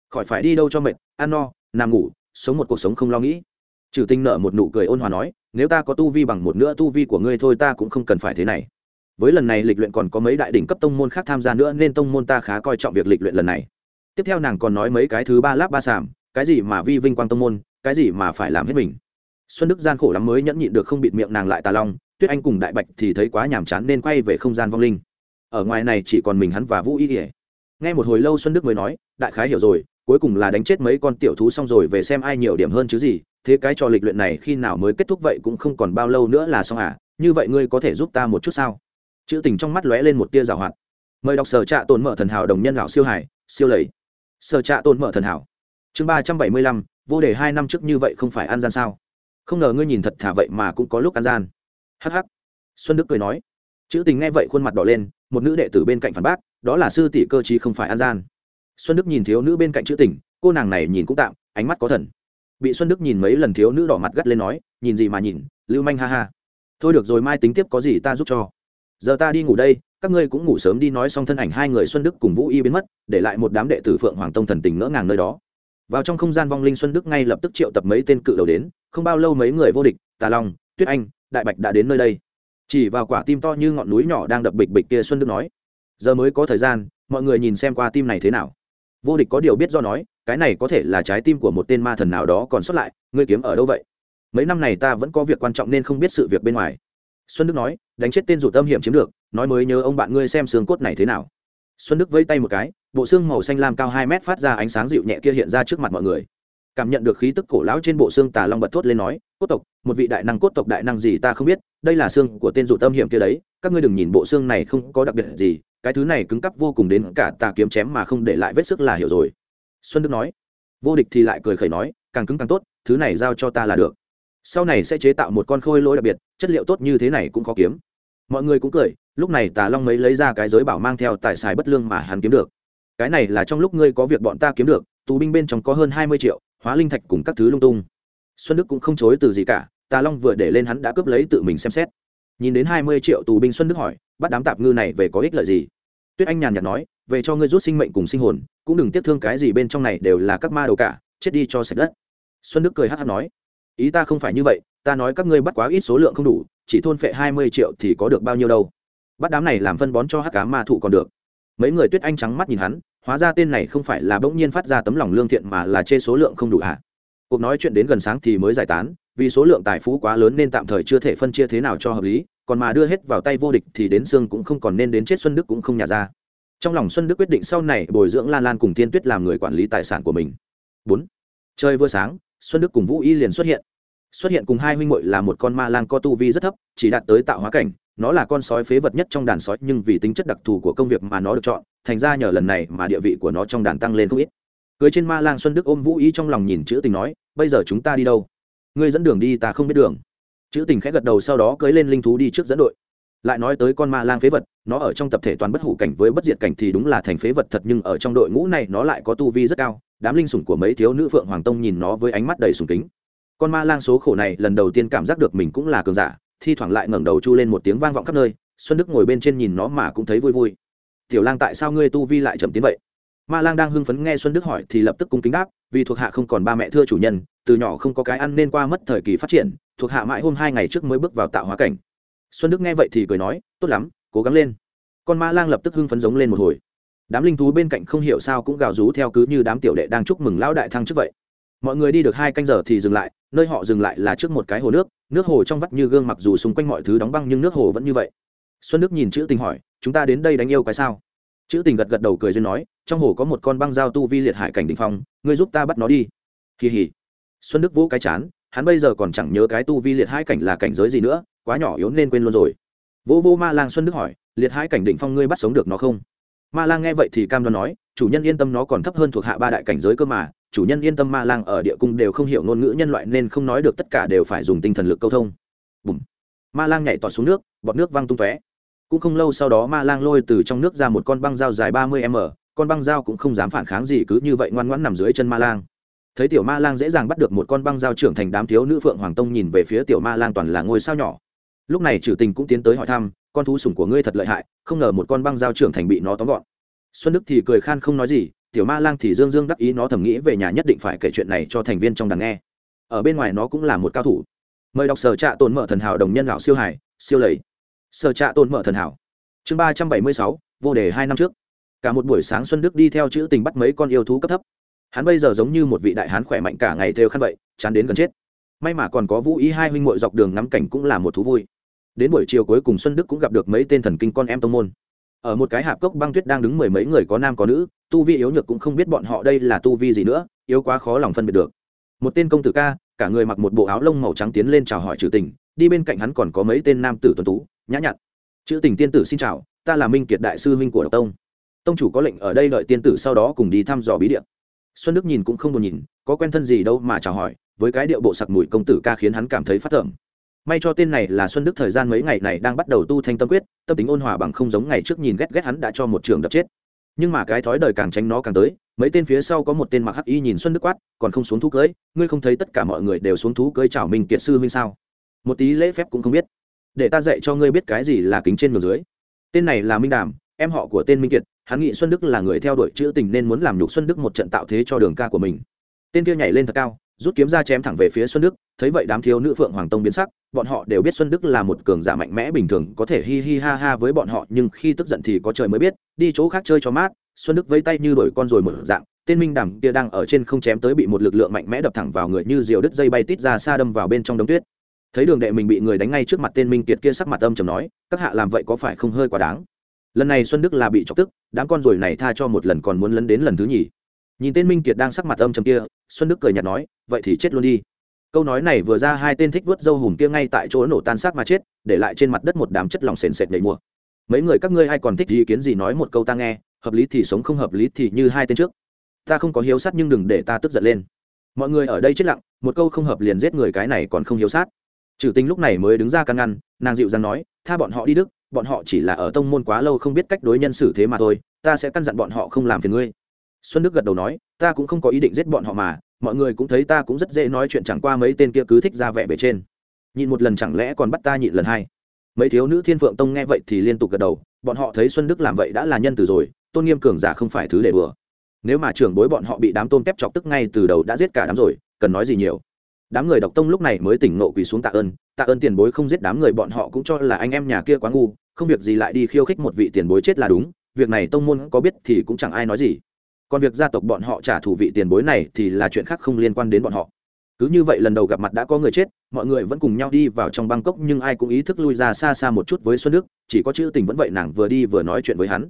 Khỏi phải đi đâu cho mệt, ăn no, nằm ngủ, sống một cuộc sống không lo nghĩ trừ tinh nợ một nụ cười ôn hòa nói, nếu ta có tu vi bằng một nửa tu vi của ngươi thôi ta cũng không cần phải thế này. Với lần này lịch luyện còn có mấy đại đỉnh cấp tông môn khác tham gia nữa nên tông môn ta khá coi trọng việc lịch luyện lần này. Tiếp theo nàng còn nói mấy cái thứ ba láp ba sàm, cái gì mà vi vinh quang tông môn, cái gì mà phải làm hết mình. Xuân đức gian khổ lắm mới nhẫn nhịn được không bịt miệng nàng lại tà long, tuyết anh cùng đại bạch thì thấy quá nhàm chán nên quay về không gian vong linh. Ở ngoài này chỉ còn mình hắn và vũ y ỉa nghe một hồi lâu xuân đức mới nói, đại khái hiểu rồi cuối cùng là đánh chết mấy con tiểu thú xong rồi về xem ai nhiều điểm hơn chứ gì, thế cái trò lịch luyện này khi nào mới kết thúc vậy cũng không còn bao lâu nữa là xong à như vậy ngươi có thể giúp ta một chút sao? Chữ tình trong mắt lóe lên một tia rào hoạt. Mời đọc sở trạ tồn mở thần hảo đồng nhân lão siêu hải, siêu lầy. Sở trạ tôn mở thần hảo. Chương ba trăm bảy mươi lăm, vô đề hai năm trước như vậy không phải ăn gian sao? Không ngờ ngươi nhìn thật thả vậy mà cũng có lúc ăn gian. Hh xuân đức cười nói. Chữ tình nghe vậy khuôn mặt đỏ lên, một nữ đệ tử bên cạnh phản bác, đó là sư tỷ cơ chí không phải ăn gian xuân đức nhìn thiếu nữ bên cạnh chữ tình, cô nàng này nhìn cũng tạm, ánh mắt có thần. Bị xuân đức nhìn mấy lần thiếu nữ đỏ mặt gắt lên nói, nhìn gì mà nhìn, lưu manh ha ha. Thôi được rồi, mai tính tiếp có gì ta giúp cho. Giờ ta đi ngủ đây, các ngươi cũng ngủ sớm đi nói xong thân ảnh hai người xuân đức cùng vũ y biến mất, để lại một đám đệ tử phượng hoàng tông thần tình ngỡ ngàng nơi đó. Vào trong không gian vong linh xuân đức ngay lập tức triệu tập mấy tên cự đầu đến, không bao lâu mấy người vô địch, tà long, tuyết anh, đại bạch đã đến nơi đây. Chỉ vào quả tim to như ngọn núi nhỏ đang đập bịch bịch kia xuân đức nói, giờ mới có thời gian, mọi người nhìn xem qua tim này thế nào vô địch có điều biết do nói, cái này có thể là trái tim của một tên ma thần nào đó còn sót lại, ngươi kiếm ở đâu vậy? Mấy năm này ta vẫn có việc quan trọng nên không biết sự việc bên ngoài. Xuân đức nói, đánh chết tên rụt tâm hiểm chiếm được, nói mới nhớ ông bạn ngươi xem xương cốt này thế nào. Xuân đức vây tay một cái, bộ xương màu xanh lam cao hai mét phát ra ánh sáng dịu nhẹ kia hiện ra trước mặt mọi người. Cảm nhận được khí tức cổ lão trên bộ xương tà long bật thốt lên nói, cốt tộc, một vị đại năng cốt tộc đại năng gì ta không biết đây là xương của tên dụ tâm hiểm kia đấy, các ngươi đừng nhìn bộ xương này không có đặc biệt gì, cái thứ này cứng cắp vô cùng đến cả tà kiếm chém mà không để lại vết sức là hiểu rồi. Xuân đức nói. Vô địch thì lại cười khẩy nói, càng cứng càng tốt, thứ này giao cho ta là được. Sau này sẽ chế tạo một con khôi lỗi đặc biệt, chất liệu tốt như thế này cũng khó kiếm. Mọi người cũng cười, lúc này tà long mấy lấy ra cái giới bảo mang theo tài xài bất lương mà hắn kiếm được. Cái này là trong lúc ngươi có việc bọn ta kiếm được, tù binh bên trong có hơn hai mươi triệu, hóa linh thạch cùng các thứ lung tung. Xuân đức cũng không chối từ gì cả tà long vừa để lên hắn đã cướp lấy tự mình xem xét. Nhìn đến hai mươi triệu tù binh xuân đức hỏi, bắt đám tạp ngư này về có ích lợi gì? Tuyết anh nhàn nhạt nói, về cho ngươi rút sinh mệnh cùng sinh hồn, cũng đừng tiếc thương cái gì bên trong này đều là các ma đầu cả, chết đi cho sạch đất. Xuân đức cười hát hát nói, ý ta không phải như vậy, ta nói các ngươi bắt quá ít số lượng không đủ, chỉ thôn phệ hai mươi triệu thì có được bao nhiêu đâu. Bắt đám này làm phân bón cho hát cá ma thụ còn được. Mấy người tuyết anh trắng mắt nhìn hắn, hóa ra tên này không phải là bỗng nhiên phát ra tấm lòng lương thiện mà là chê số lượng không đủ hả? Cuộc nói chuyện đến gần sáng thì mới giải tán vì số lượng tài phú quá lớn nên tạm thời chưa thể phân chia thế nào cho hợp lý, còn mà đưa hết vào tay vô địch thì đến xương cũng không còn nên đến chết xuân đức cũng không nhả ra. Trong lòng xuân đức quyết định sau này bồi dưỡng lan lan cùng tiên tuyết làm người quản lý tài sản của mình. Bốn. Chơi vừa sáng, xuân đức cùng vũ y liền xuất hiện. Xuất hiện cùng hai huynh muội là một con ma lang co tu vi rất thấp, chỉ đạt tới tạo hóa cảnh. Nó là con sói phế vật nhất trong đàn sói, nhưng vì tính chất đặc thù của công việc mà nó được chọn, thành ra nhờ lần này mà địa vị của nó trong đàn tăng lên không ít. Cưới trên ma lang xuân đức ôm vũ y trong lòng nhìn chữ tình nói, bây giờ chúng ta đi đâu? Ngươi dẫn đường đi ta không biết đường. Chữ tình khẽ gật đầu sau đó cưới lên linh thú đi trước dẫn đội. Lại nói tới con ma lang phế vật, nó ở trong tập thể toàn bất hủ cảnh với bất diệt cảnh thì đúng là thành phế vật thật nhưng ở trong đội ngũ này nó lại có tu vi rất cao, đám linh sủng của mấy thiếu nữ phượng hoàng tông nhìn nó với ánh mắt đầy sùng kính. Con ma lang số khổ này lần đầu tiên cảm giác được mình cũng là cường giả, thi thoảng lại ngẩng đầu chu lên một tiếng vang vọng khắp nơi, xuân đức ngồi bên trên nhìn nó mà cũng thấy vui vui. Tiểu lang tại sao ngươi tu vi lại chậm tiến vậy? Ma lang đang hưng phấn nghe xuân đức hỏi thì lập tức cung kính đáp, vì thuộc hạ không còn ba mẹ thưa chủ nhân, từ nhỏ không có cái ăn nên qua mất thời kỳ phát triển, thuộc hạ mãi hôm hai ngày trước mới bước vào tạo hóa cảnh. Xuân đức nghe vậy thì cười nói, tốt lắm, cố gắng lên. Con ma lang lập tức hưng phấn giống lên một hồi. Đám linh thú bên cạnh không hiểu sao cũng gào rú theo cứ như đám tiểu đệ đang chúc mừng lão đại thăng trước vậy. Mọi người đi được hai canh giờ thì dừng lại, nơi họ dừng lại là trước một cái hồ nước nước hồ trong vắt như gương mặc dù xung quanh mọi thứ đóng băng nhưng nước hồ vẫn như vậy. Xuân đức nhìn chữ tình hỏi, chúng ta đến đây đánh yêu cái sao? Chữ tình gật gật đầu cười duyên nói, trong hồ có một con băng giao tu vi liệt hải cảnh đình phong, ngươi giúp ta bắt nó đi. Kỳ hỉ. Xuân đức vũ cái chán, hắn bây giờ còn chẳng nhớ cái tu vi liệt hai cảnh là cảnh giới gì nữa, quá nhỏ yếu nên quên luôn rồi. Vô vô ma lang xuân đức hỏi, liệt hai cảnh định phong ngươi bắt sống được nó không? Ma lang nghe vậy thì cam đoan nói, chủ nhân yên tâm nó còn thấp hơn thuộc hạ ba đại cảnh giới cơ mà, chủ nhân yên tâm ma lang ở địa cung đều không hiểu ngôn ngữ nhân loại nên không nói được tất cả đều phải dùng tinh thần lực câu thông. Bùm. ma lang nhảy tọt xuống nước, bọt nước văng tung tóe cũng không lâu sau đó ma lang lôi từ trong nước ra một con băng dao dài ba mươi m, con băng dao cũng không dám phản kháng gì cứ như vậy ngoan ngoãn nằm dưới chân ma lang. Thấy tiểu ma lang dễ dàng bắt được một con băng dao trưởng thành đám thiếu nữ phượng hoàng tông nhìn về phía tiểu ma lang toàn là ngôi sao nhỏ. Lúc này trừ tình cũng tiến tới hỏi thăm, con thú sủng của ngươi thật lợi hại, không ngờ một con băng dao trưởng thành bị nó tóm gọn. Xuân đức thì cười khan không nói gì, tiểu ma lang thì dương dương đắc ý nó thầm nghĩ về nhà nhất định phải kể chuyện này cho thành viên trong đàn nghe. Ở bên ngoài nó cũng là một cao thủ. Mời đọc sở trạ tồn mở thần hảo đồng nhân lão siêu hải siêu lầy sở trạ tồn mở thần hảo. Chương ba trăm bảy mươi sáu, vô đề hai năm trước. Cả một buổi sáng xuân đức đi theo chữ tình bắt mấy con yêu thú cấp thấp. Hắn bây giờ giống như một vị đại hán khỏe mạnh cả ngày theo khăn vậy, chán đến gần chết. May mà còn có vũ ý hai huynh muội dọc đường ngắm cảnh cũng là một thú vui. Đến buổi chiều cuối cùng xuân đức cũng gặp được mấy tên thần kinh con em tông môn. Ở một cái hạp cốc băng tuyết đang đứng mười mấy người có nam có nữ, tu vi yếu nhược cũng không biết bọn họ đây là tu vi gì nữa, yếu quá khó lòng phân biệt được. Một tên công tử ca, cả người mặc một bộ áo lông màu trắng tiến lên chào hỏi trừ tình, đi bên cạnh hắn còn có mấy tên nam tử tuấn tú nhã nhặn. Chữ tình tiên tử xin chào, ta là minh kiệt đại sư huynh của độc tông. Tông chủ có lệnh ở đây đợi tiên tử sau đó cùng đi thăm dò bí điện xuân đức nhìn cũng không buồn nhìn, có quen thân gì đâu mà chào hỏi, với cái điệu bộ sặc mùi công tử ca khiến hắn cảm thấy phát thởm. May cho tên này là xuân đức thời gian mấy ngày này đang bắt đầu tu thanh tâm quyết, tâm tính ôn hòa bằng không giống ngày trước nhìn ghét ghét hắn đã cho một trường đập chết. Nhưng mà cái thói đời càng tránh nó càng tới, mấy tên phía sau có một tên mặc hắc y nhìn xuân đức quát, còn không xuống thú cưới, ngươi không thấy tất cả mọi người đều xuống thú cưới chào mình kiệt sư huynh sao? Một tí lễ phép cũng không biết để ta dạy cho ngươi biết cái gì là kính trên ngược dưới. Tên này là minh đàm, em họ của tên minh kiệt, hắn nghĩ xuân đức là người theo đuổi chữ tình nên muốn làm nhục xuân đức một trận tạo thế cho đường ca của mình. Tên kia nhảy lên thật cao, rút kiếm ra chém thẳng về phía xuân đức, thấy vậy đám thiếu nữ phượng hoàng tông biến sắc, bọn họ đều biết xuân đức là một cường giả mạnh mẽ bình thường, có thể hi hi ha ha với bọn họ, nhưng khi tức giận thì có trời mới biết, đi chỗ khác chơi cho mát, xuân đức vẫy tay như đổi con rồi một dạng, tên minh đàm kia đang ở trên không chém tới bị một lực lượng mạnh mẽ đập thẳng vào người như diều đứt dây bay tít ra xa đâm vào bên trong đống tuyết thấy đường đệ mình bị người đánh ngay trước mặt tên minh kiệt kia sắc mặt âm trầm nói, các hạ làm vậy có phải không hơi quá đáng? Lần này xuân đức là bị chọc tức, đám con rồi này tha cho một lần còn muốn lấn đến lần thứ nhì. Nhìn tên minh kiệt đang sắc mặt âm trầm kia, xuân đức cười nhạt nói, vậy thì chết luôn đi. Câu nói này vừa ra hai tên thích vớt dâu hùm kia ngay tại chỗ nổ tan xác mà chết, để lại trên mặt đất một đám chất lỏng sền sệt đầy mùa. Mấy người các ngươi ai còn thích ý kiến gì nói một câu ta nghe, hợp lý thì sống không hợp lý thì như hai tên trước. Ta không có hiếu sát nhưng đừng để ta tức giận lên. Mọi người ở đây chết lặng, một câu không hợp liền giết người cái này còn không hiếu sát trừ Tinh lúc này mới đứng ra căn ngăn, nàng dịu dàng nói, tha bọn họ đi đức, bọn họ chỉ là ở tông môn quá lâu không biết cách đối nhân xử thế mà thôi, ta sẽ căn dặn bọn họ không làm phiền ngươi. Xuân đức gật đầu nói, ta cũng không có ý định giết bọn họ mà, mọi người cũng thấy ta cũng rất dễ nói chuyện chẳng qua mấy tên kia cứ thích ra vẻ bề trên. Nhịn một lần chẳng lẽ còn bắt ta nhịn lần hai. Mấy thiếu nữ thiên phượng tông nghe vậy thì liên tục gật đầu, bọn họ thấy xuân đức làm vậy đã là nhân từ rồi, tôn nghiêm cường giả không phải thứ để bừa nếu mà trưởng bối bọn họ bị đám tôn kép chọc tức ngay từ đầu đã giết cả đám rồi, cần nói gì nhiều? Đám người độc tông lúc này mới tỉnh nộ quỳ xuống tạ ơn tạ ơn tiền bối không giết đám người bọn họ cũng cho là anh em nhà kia quá ngu, không việc gì lại đi khiêu khích một vị tiền bối chết là đúng, việc này tông môn có biết thì cũng chẳng ai nói gì. Còn việc gia tộc bọn họ trả thù vị tiền bối này thì là chuyện khác không liên quan đến bọn họ. Cứ như vậy lần đầu gặp mặt đã có người chết, mọi người vẫn cùng nhau đi vào trong bangkok nhưng ai cũng ý thức lui ra xa xa một chút với xuân đức, chỉ có chữ tình vẫn vậy nàng vừa đi vừa nói chuyện với hắn.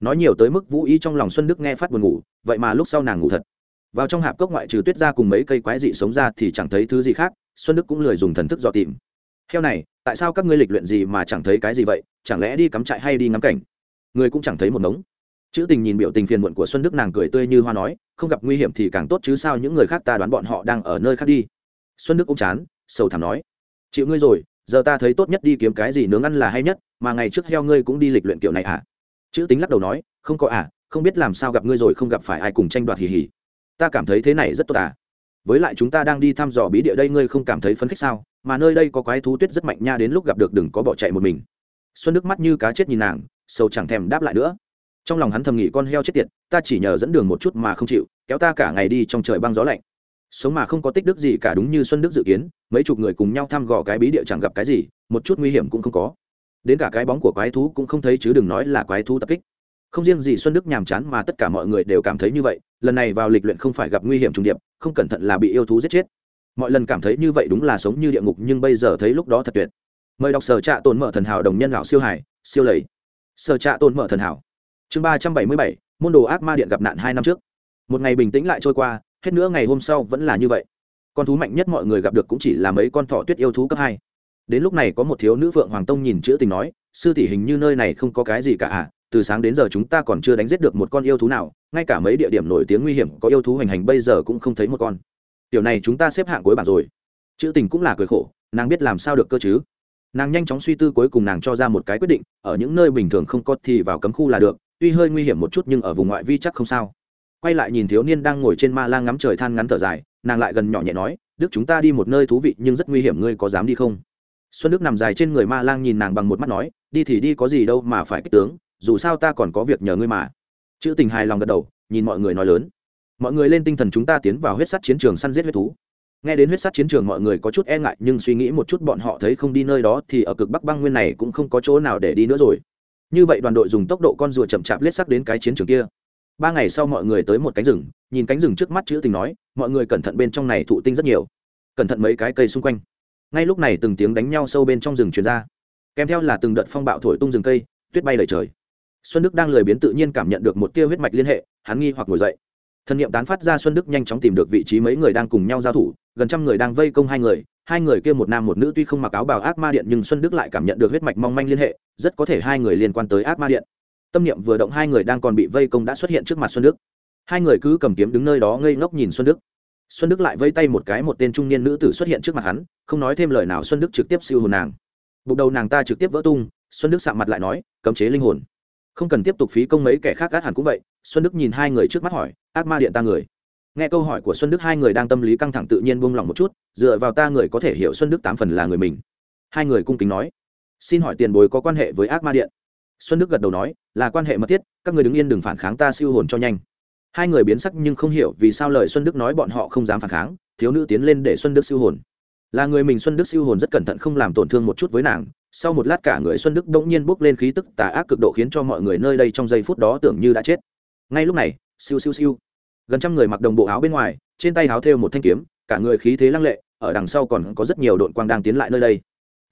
Nói nhiều tới mức vũ ý trong lòng xuân đức nghe phát buồn ngủ, vậy mà lúc sau nàng ngủ thật vào trong hạp cốc ngoại trừ tuyết ra cùng mấy cây quái dị sống ra thì chẳng thấy thứ gì khác, xuân đức cũng lười dùng thần thức dò tìm. Heo này, tại sao các ngươi lịch luyện gì mà chẳng thấy cái gì vậy? Chẳng lẽ đi cắm trại hay đi ngắm cảnh? Người cũng chẳng thấy một mống chữ tình nhìn biểu tình phiền muộn của xuân đức nàng cười tươi như hoa nói, không gặp nguy hiểm thì càng tốt chứ sao những người khác ta đoán bọn họ đang ở nơi khác đi. Xuân đức cũng chán, sầu thảm nói, chịu ngươi rồi, giờ ta thấy tốt nhất đi kiếm cái gì nướng ăn là hay nhất, mà ngày trước heo ngươi cũng đi lịch luyện kiểu này à? Chữ tính lắc đầu nói, không có à không biết làm sao gặp ngươi rồi không gặp phải ai cùng tranh đoạt hì hì ta cảm thấy thế này rất tốt à. Với lại chúng ta đang đi thăm dò bí địa đây, ngươi không cảm thấy phấn khích sao? Mà nơi đây có quái thú tuyết rất mạnh nha, đến lúc gặp được đừng có bỏ chạy một mình. Xuân đức mắt như cá chết nhìn nàng sâu chẳng thèm đáp lại nữa. Trong lòng hắn thầm nghĩ con heo chết tiệt, ta chỉ nhờ dẫn đường một chút mà không chịu, kéo ta cả ngày đi trong trời băng gió lạnh. Sống mà không có tích đức gì cả đúng như xuân đức dự kiến, mấy chục người cùng nhau thăm gò cái bí địa chẳng gặp cái gì, một chút nguy hiểm cũng không có. Đến cả cái bóng của quái thú cũng không thấy chứ đừng nói là quái thú tập kích. Không riêng gì xuân đức nhàm chán mà tất cả mọi người đều cảm thấy như vậy lần này vào lịch luyện không phải gặp nguy hiểm trùng điệp, không cẩn thận là bị yêu thú giết chết. Mọi lần cảm thấy như vậy đúng là sống như địa ngục, nhưng bây giờ thấy lúc đó thật tuyệt. Mời đọc sở trạ tồn mở thần hảo đồng nhân lão siêu hải, siêu lầy. Sở trạ tồn mở thần hảo. Chương ba trăm bảy mươi bảy, môn đồ ác ma điện gặp nạn hai năm trước. Một ngày bình tĩnh lại trôi qua, hết nữa ngày hôm sau vẫn là như vậy. Con thú mạnh nhất mọi người gặp được cũng chỉ là mấy con thỏ tuyết yêu thú cấp hai. Đến lúc này có một thiếu nữ phượng hoàng tông nhìn chữ tình nói, sư tỷ hình như nơi này không có cái gì cả à từ sáng đến giờ chúng ta còn chưa đánh giết được một con yêu thú nào, ngay cả mấy địa điểm nổi tiếng nguy hiểm có yêu thú hành hành bây giờ cũng không thấy một con. Tiểu này chúng ta xếp hạng cuối bảng rồi. Chữ tình cũng là cười khổ, nàng biết làm sao được cơ chứ? Nàng nhanh chóng suy tư cuối cùng nàng cho ra một cái quyết định, ở những nơi bình thường không có thì vào cấm khu là được, tuy hơi nguy hiểm một chút nhưng ở vùng ngoại vi chắc không sao. Quay lại nhìn thiếu niên đang ngồi trên ma lang ngắm trời than ngắn thở dài, nàng lại gần nhỏ nhẹ nói, đức chúng ta đi một nơi thú vị nhưng rất nguy hiểm, ngươi có dám đi không? Xuân đức nằm dài trên người ma lang nhìn nàng bằng một mắt nói, đi thì đi có gì đâu mà phải kích tướng dù sao ta còn có việc nhờ ngươi mà. Chữ tình hài lòng gật đầu, nhìn mọi người nói lớn. Mọi người lên tinh thần chúng ta tiến vào huyết sắt chiến trường săn giết huyết thú. Nghe đến huyết sắt chiến trường mọi người có chút e ngại, nhưng suy nghĩ một chút bọn họ thấy không đi nơi đó thì ở cực bắc băng nguyên này cũng không có chỗ nào để đi nữa rồi. Như vậy đoàn đội dùng tốc độ con rùa chậm chạp lết sắc đến cái chiến trường kia. Ba ngày sau mọi người tới một cánh rừng, nhìn cánh rừng trước mắt chữ tình nói, mọi người cẩn thận bên trong này thụ tinh rất nhiều. Cẩn thận mấy cái cây xung quanh. Ngay lúc này từng tiếng đánh nhau sâu bên trong rừng truyền ra. Kèm theo là từng đợt phong bạo thổi tung rừng cây, tuyết bay lời trời xuân đức đang lười biến tự nhiên cảm nhận được một tia huyết mạch liên hệ, hắn nghi hoặc ngồi dậy. Thân nhiệm tán phát ra, xuân đức nhanh chóng tìm được vị trí mấy người đang cùng nhau giao thủ, gần trăm người đang vây công hai người hai người kia một nam một nữ tuy không mặc áo bào ác ma điện nhưng xuân đức lại cảm nhận được huyết mạch mong manh liên hệ, rất có thể hai người liên quan tới ác ma điện. Tâm niệm vừa động hai người đang còn bị vây công đã xuất hiện trước mặt xuân đức. Hai người cứ cầm kiếm đứng nơi đó ngây ngốc nhìn xuân đức. Xuân đức lại vây tay một cái một tên trung niên nữ tử xuất hiện trước mặt hắn, không nói thêm lời nào xuân đức trực tiếp siêu hồn nàng. Bụng đầu nàng ta trực tiếp vỡ tung, xuân đức sạm mặt lại nói, cấm chế linh hồn không cần tiếp tục phí công mấy kẻ khác gắt hẳn cũng vậy, xuân đức nhìn hai người trước mắt hỏi, ác ma điện ta người? Nghe câu hỏi của xuân đức, hai người đang tâm lý căng thẳng tự nhiên buông lỏng một chút, dựa vào ta người có thể hiểu xuân đức tám phần là người mình. Hai người cung kính nói, xin hỏi tiền bối có quan hệ với ác ma điện? Xuân đức gật đầu nói, là quan hệ mật thiết, các người đứng yên đừng phản kháng ta siêu hồn cho nhanh. Hai người biến sắc nhưng không hiểu vì sao lời xuân đức nói bọn họ không dám phản kháng, thiếu nữ tiến lên để xuân đức siêu hồn. Là người mình, xuân đức siêu hồn rất cẩn thận không làm tổn thương một chút với nàng sau một lát cả người xuân đức bỗng nhiên bốc lên khí tức tà ác cực độ khiến cho mọi người nơi đây trong giây phút đó tưởng như đã chết. Ngay lúc này, siêu siêu siêu. Gần trăm người mặc đồng bộ áo bên ngoài, trên tay áo thêu một thanh kiếm, cả người khí thế lăng lệ, ở đằng sau còn có rất nhiều đội quang đang tiến lại nơi đây.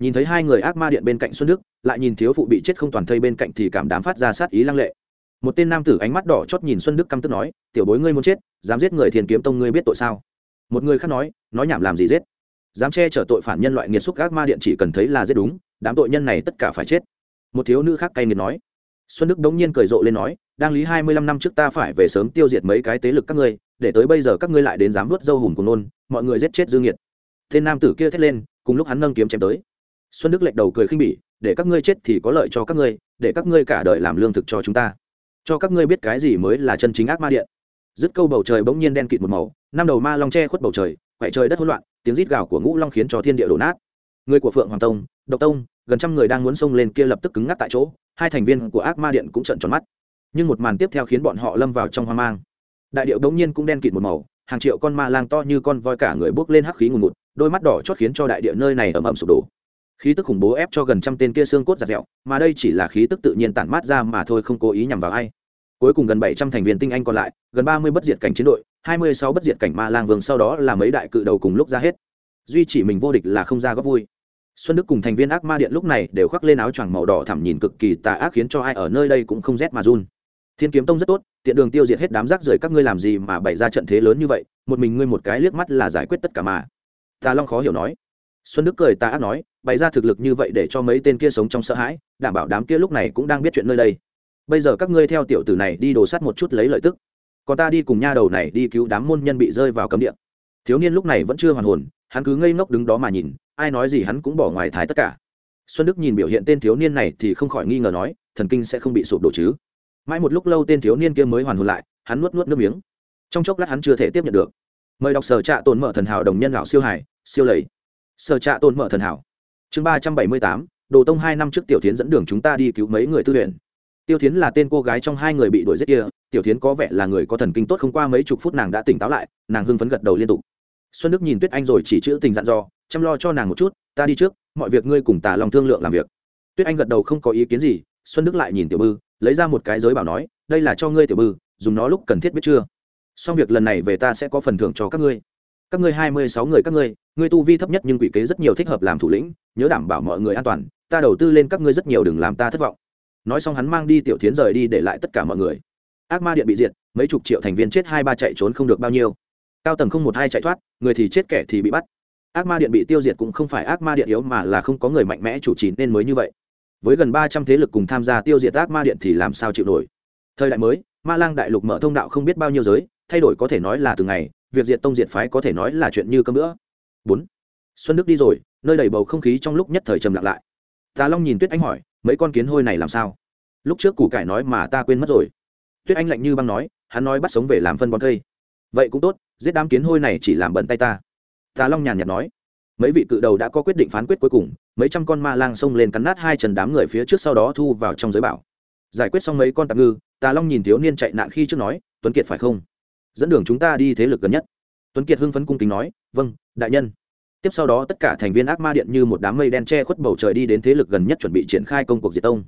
Nhìn thấy hai người ác ma điện bên cạnh xuân đức, lại nhìn thiếu phụ bị chết không toàn thây bên cạnh thì cảm đám phát ra sát ý lăng lệ. Một tên nam tử ánh mắt đỏ chót nhìn xuân đức căm tức nói, tiểu bối ngươi muốn chết, dám giết người thiền kiếm tông ngươi biết tội sao? Một người khác nói nói nhảm làm gì giết? Dám che chở tội phản nhân loại nghiệt xúc ác ma điện chỉ cần thấy là giết đúng đám tội nhân này tất cả phải chết. Một thiếu nữ khác cay nghiệt nói. Xuân đức đống nhiên cười rộ lên nói, đang lý hai mươi lăm năm trước ta phải về sớm tiêu diệt mấy cái tế lực các ngươi, để tới bây giờ các ngươi lại đến dám vớt dâu hùm của nôn, mọi người giết chết dương nghiệt tên nam tử kia thét lên, cùng lúc hắn nâng kiếm chém tới. Xuân đức lệch đầu cười khinh bỉ, để các ngươi chết thì có lợi cho các ngươi, để các ngươi cả đời làm lương thực cho chúng ta. Cho các ngươi biết cái gì mới là chân chính ác ma điện. Dứt câu bầu trời bỗng nhiên đen kịt một màu, năm đầu ma long che khuất bầu trời, quậy trời đất hỗn loạn, tiếng rít gào của ngũ long khiến cho thiên địa đổ nát. Người của phượng hoàng tông độc tông, gần trăm người đang muốn xông lên kia lập tức cứng ngắc tại chỗ, hai thành viên của ác ma điện cũng trợn tròn mắt. Nhưng một màn tiếp theo khiến bọn họ lâm vào trong hoang mang. Đại điệu bỗng nhiên cũng đen kịt một màu, hàng triệu con ma lang to như con voi cả người bước lên hắc khí ngùn ngụt, đôi mắt đỏ chót khiến cho đại địa nơi này ẩm ẩm sụp đổ. Khí tức khủng bố ép cho gần trăm tên kia xương cốt giặt dẹo, mà đây chỉ là khí tức tự nhiên tản mát ra mà thôi, không cố ý nhằm vào ai. Cuối cùng gần bảy trăm thành viên tinh anh còn lại, gần ba mươi bất diệt cảnh chiến đội, hai mươi sáu bất diệt cảnh ma lang vương sau đó là mấy đại cự đầu cùng lúc ra hết. Duy chỉ mình vô địch là không ra góp vui xuân đức cùng thành viên ác ma điện lúc này đều khoác lên áo choàng màu đỏ thẳm nhìn cực kỳ tà ác khiến cho ai ở nơi đây cũng không rét mà run. Thiên kiếm tông rất tốt, tiện đường tiêu diệt hết đám rác rưởi các ngươi làm gì mà bày ra trận thế lớn như vậy, một mình ngươi một cái liếc mắt là giải quyết tất cả mà. Tà long khó hiểu nói. Xuân đức cười tà ác nói, bày ra thực lực như vậy để cho mấy tên kia sống trong sợ hãi, đảm bảo đám kia lúc này cũng đang biết chuyện nơi đây. Bây giờ các ngươi theo tiểu tử này đi đồ sắt một chút lấy lợi tức. Còn ta đi cùng nha đầu này đi cứu đám môn nhân bị rơi vào cấm địa. Thiếu niên lúc này vẫn chưa hoàn hồn, hắn cứ ngây ngốc đứng đó mà nhìn ai nói gì hắn cũng bỏ ngoài thái tất cả. Xuân đức nhìn biểu hiện tên thiếu niên này thì không khỏi nghi ngờ nói, thần kinh sẽ không bị sụp đổ chứ? Mãi một lúc lâu tên thiếu niên kia mới hoàn hồn lại, hắn nuốt nuốt nước miếng. Trong chốc lát hắn chưa thể tiếp nhận được. Mời đọc sở trạ tồn mở thần hảo đồng nhân lão siêu hải, siêu lầy. Sở trạ tồn mở thần hảo. Chương ba trăm bảy mươi tám, đồ tông hai năm trước tiểu tiến dẫn đường chúng ta đi cứu mấy người tư huyện. Tiêu tiến là tên cô gái trong hai người bị đuổi giết kia, tiểu tiến có vẻ là người có thần kinh tốt không qua mấy chục phút nàng đã tỉnh táo lại, nàng hưng phấn gật đầu liên tục. Xuân đức nhìn tuyết anh rồi chỉ chữ tình dặn dò chăm lo cho nàng một chút, ta đi trước, mọi việc ngươi cùng tà lòng thương lượng làm việc. Tuyết anh gật đầu không có ý kiến gì, xuân đức lại nhìn tiểu bư, lấy ra một cái giới bảo nói, đây là cho ngươi tiểu bư, dùng nó lúc cần thiết biết chưa? Xong việc lần này về ta sẽ có phần thưởng cho các ngươi. Các ngươi hai mươi sáu người các ngươi ngươi tu vi thấp nhất nhưng quỷ kế rất nhiều thích hợp làm thủ lĩnh, nhớ đảm bảo mọi người an toàn, ta đầu tư lên các ngươi rất nhiều đừng làm ta thất vọng. Nói xong hắn mang đi tiểu tiến rời đi để lại tất cả mọi người. Ác ma điện bị diệt, mấy chục triệu thành viên chết hai ba chạy trốn không được bao nhiêu. Cao tầng không một hai chạy thoát, người thì chết kẻ thì bị bắt ác ma điện bị tiêu diệt cũng không phải ác ma điện yếu mà là không có người mạnh mẽ chủ trì nên mới như vậy. Với gần ba trăm thế lực cùng tham gia tiêu diệt ác ma điện thì làm sao chịu nổi? Thời đại mới, ma lang đại lục mở thông đạo không biết bao nhiêu giới, thay đổi có thể nói là từng ngày, việc diệt tông diệt phái có thể nói là chuyện như cơm nữa bốn, xuân đức đi rồi, nơi đầy bầu không khí trong lúc nhất thời trầm lặng lại. Tà long nhìn tuyết anh hỏi, mấy con kiến hôi này làm sao? Lúc trước củ cải nói mà ta quên mất rồi. Tuyết anh lạnh như băng nói, hắn nói bắt sống về làm phân bón cây. Vậy cũng tốt, giết đám kiến hôi này chỉ làm bận tay ta tà long nhàn nhạt nói, mấy vị cự đầu đã có quyết định phán quyết cuối cùng, mấy trăm con ma lang xông lên cắn nát hai trần đám người phía trước sau đó thu vào trong giới bảo. Giải quyết xong mấy con tạm ngư, tà long nhìn thiếu niên chạy nạn khi trước nói, tuấn kiệt phải không? Dẫn đường chúng ta đi thế lực gần nhất. Tuấn kiệt hưng phấn cung kính nói vâng đại nhân. Tiếp sau đó tất cả thành viên ác ma điện như một đám mây đen che khuất bầu trời đi đến thế lực gần nhất chuẩn bị triển khai công cuộc diệt tông.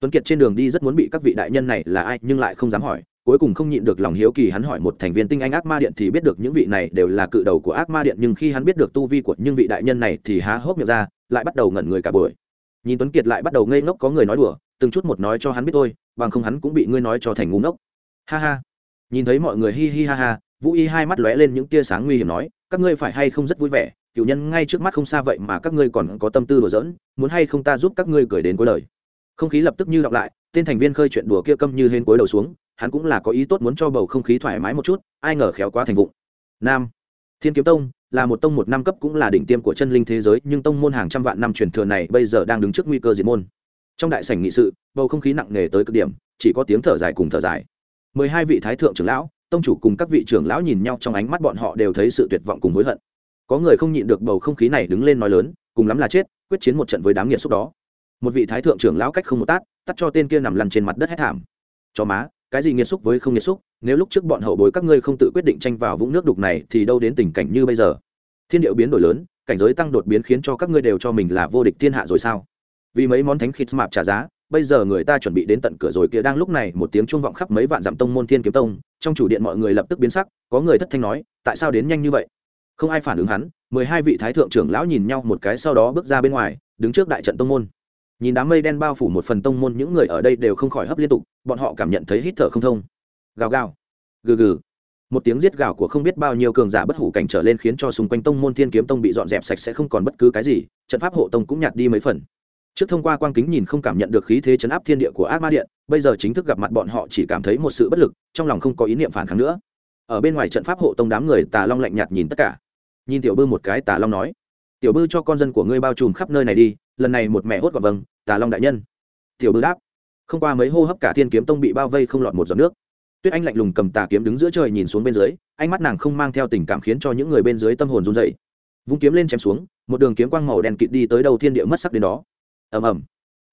Tuấn kiệt trên đường đi rất muốn bị các vị đại nhân này là ai, nhưng lại không dám hỏi cuối cùng không nhịn được lòng hiếu kỳ hắn hỏi một thành viên tinh anh ác ma điện thì biết được những vị này đều là cự đầu của ác ma điện, nhưng khi hắn biết được tu vi của những vị đại nhân này thì há hốc miệng ra, lại bắt đầu ngẩn người cả buổi. Nhìn tuấn kiệt lại bắt đầu ngây ngốc có người nói đùa, từng chút một nói cho hắn biết thôi, bằng không hắn cũng bị ngươi nói cho thành ngu ngốc. Ha ha. Nhìn thấy mọi người hi hi ha ha, vũ y hai mắt lóe lên những tia sáng nguy hiểm nói, các ngươi phải hay không rất vui vẻ cựu nhân ngay trước mắt không xa vậy mà các ngươi còn có tâm tư đùa giỡn, muốn hay không ta giúp các ngươi cười đến cuối lời không khí lập tức như đọc lại, tên thành viên khơi chuyện đùa kia câm như hên cuối đầu xuống hắn cũng là có ý tốt muốn cho bầu không khí thoải mái một chút, ai ngờ khéo quá thành vụng. Nam, thiên kiếm tông, là một tông một năm cấp cũng là đỉnh tiêm của chân linh thế giới, nhưng tông môn hàng trăm vạn năm truyền thừa này bây giờ đang đứng trước nguy cơ diệt môn. Trong đại sảnh nghị sự, bầu không khí nặng nề tới cực điểm, chỉ có tiếng thở dài cùng thở dài. Mười hai vị thái thượng trưởng lão, tông chủ cùng các vị trưởng lão nhìn nhau trong ánh mắt bọn họ đều thấy sự tuyệt vọng cùng hối hận. Có người không nhịn được bầu không khí này đứng lên nói lớn, cùng lắm là chết, quyết chiến một trận với đám nghiệt xúc đó. Một vị thái thượng trưởng lão cách không một tát, tắt cho tên kia nằm lăn trên mặt đất hết thảm. Cho má cái gì nghiệt xúc với không nghiệt xúc, nếu lúc trước bọn hậu bối các ngươi không tự quyết định tranh vào vũng nước đục này thì đâu đến tình cảnh như bây giờ? Thiên điệu biến đổi lớn, cảnh giới tăng đột biến khiến cho các ngươi đều cho mình là vô địch thiên hạ rồi sao? Vì mấy món thánh khít mạp trả giá, bây giờ người ta chuẩn bị đến tận cửa rồi kia đang lúc này một tiếng chuông vọng khắp mấy vạn dặm tông môn thiên kiếm tông, trong chủ điện mọi người lập tức biến sắc, có người thất thanh nói, tại sao đến nhanh như vậy? Không ai phản ứng hắn, mười hai vị thái thượng trưởng lão nhìn nhau một cái sau đó bước ra bên ngoài, đứng trước đại trận tông môn nhìn đám mây đen bao phủ một phần tông môn, những người ở đây đều không khỏi hấp liên tục, bọn họ cảm nhận thấy hít thở không thông. Gào gào. Gừ gừ. Một tiếng giết gào của không biết bao nhiêu cường giả bất hủ cảnh trở lên khiến cho xung quanh tông môn thiên kiếm tông bị dọn dẹp sạch sẽ không còn bất cứ cái gì, trận pháp hộ tông cũng nhạt đi mấy phần. Trước thông qua quang kính nhìn không cảm nhận được khí thế chấn áp thiên địa của ác ma điện, bây giờ chính thức gặp mặt bọn họ chỉ cảm thấy một sự bất lực, trong lòng không có ý niệm phản kháng nữa. Ở bên ngoài trận pháp hộ tông đám người tà long lạnh nhạt nhìn tất cả. Nhìn tiểu bư một cái, tà long nói tiểu bư cho con dân của ngươi bao trùm khắp nơi này đi, lần này một mẹ hốt gọn vâng tà long đại nhân. Tiểu bư đáp. Không qua mấy hô hấp cả thiên kiếm tông bị bao vây không lọt một giọt nước. Tuyết anh lạnh lùng cầm tà kiếm đứng giữa trời nhìn xuống bên dưới, ánh mắt nàng không mang theo tình cảm khiến cho những người bên dưới tâm hồn run dậy vung kiếm lên chém xuống, một đường kiếm quang màu đen kịt đi tới đầu thiên địa mất sắc đến đó. Ầm ầm.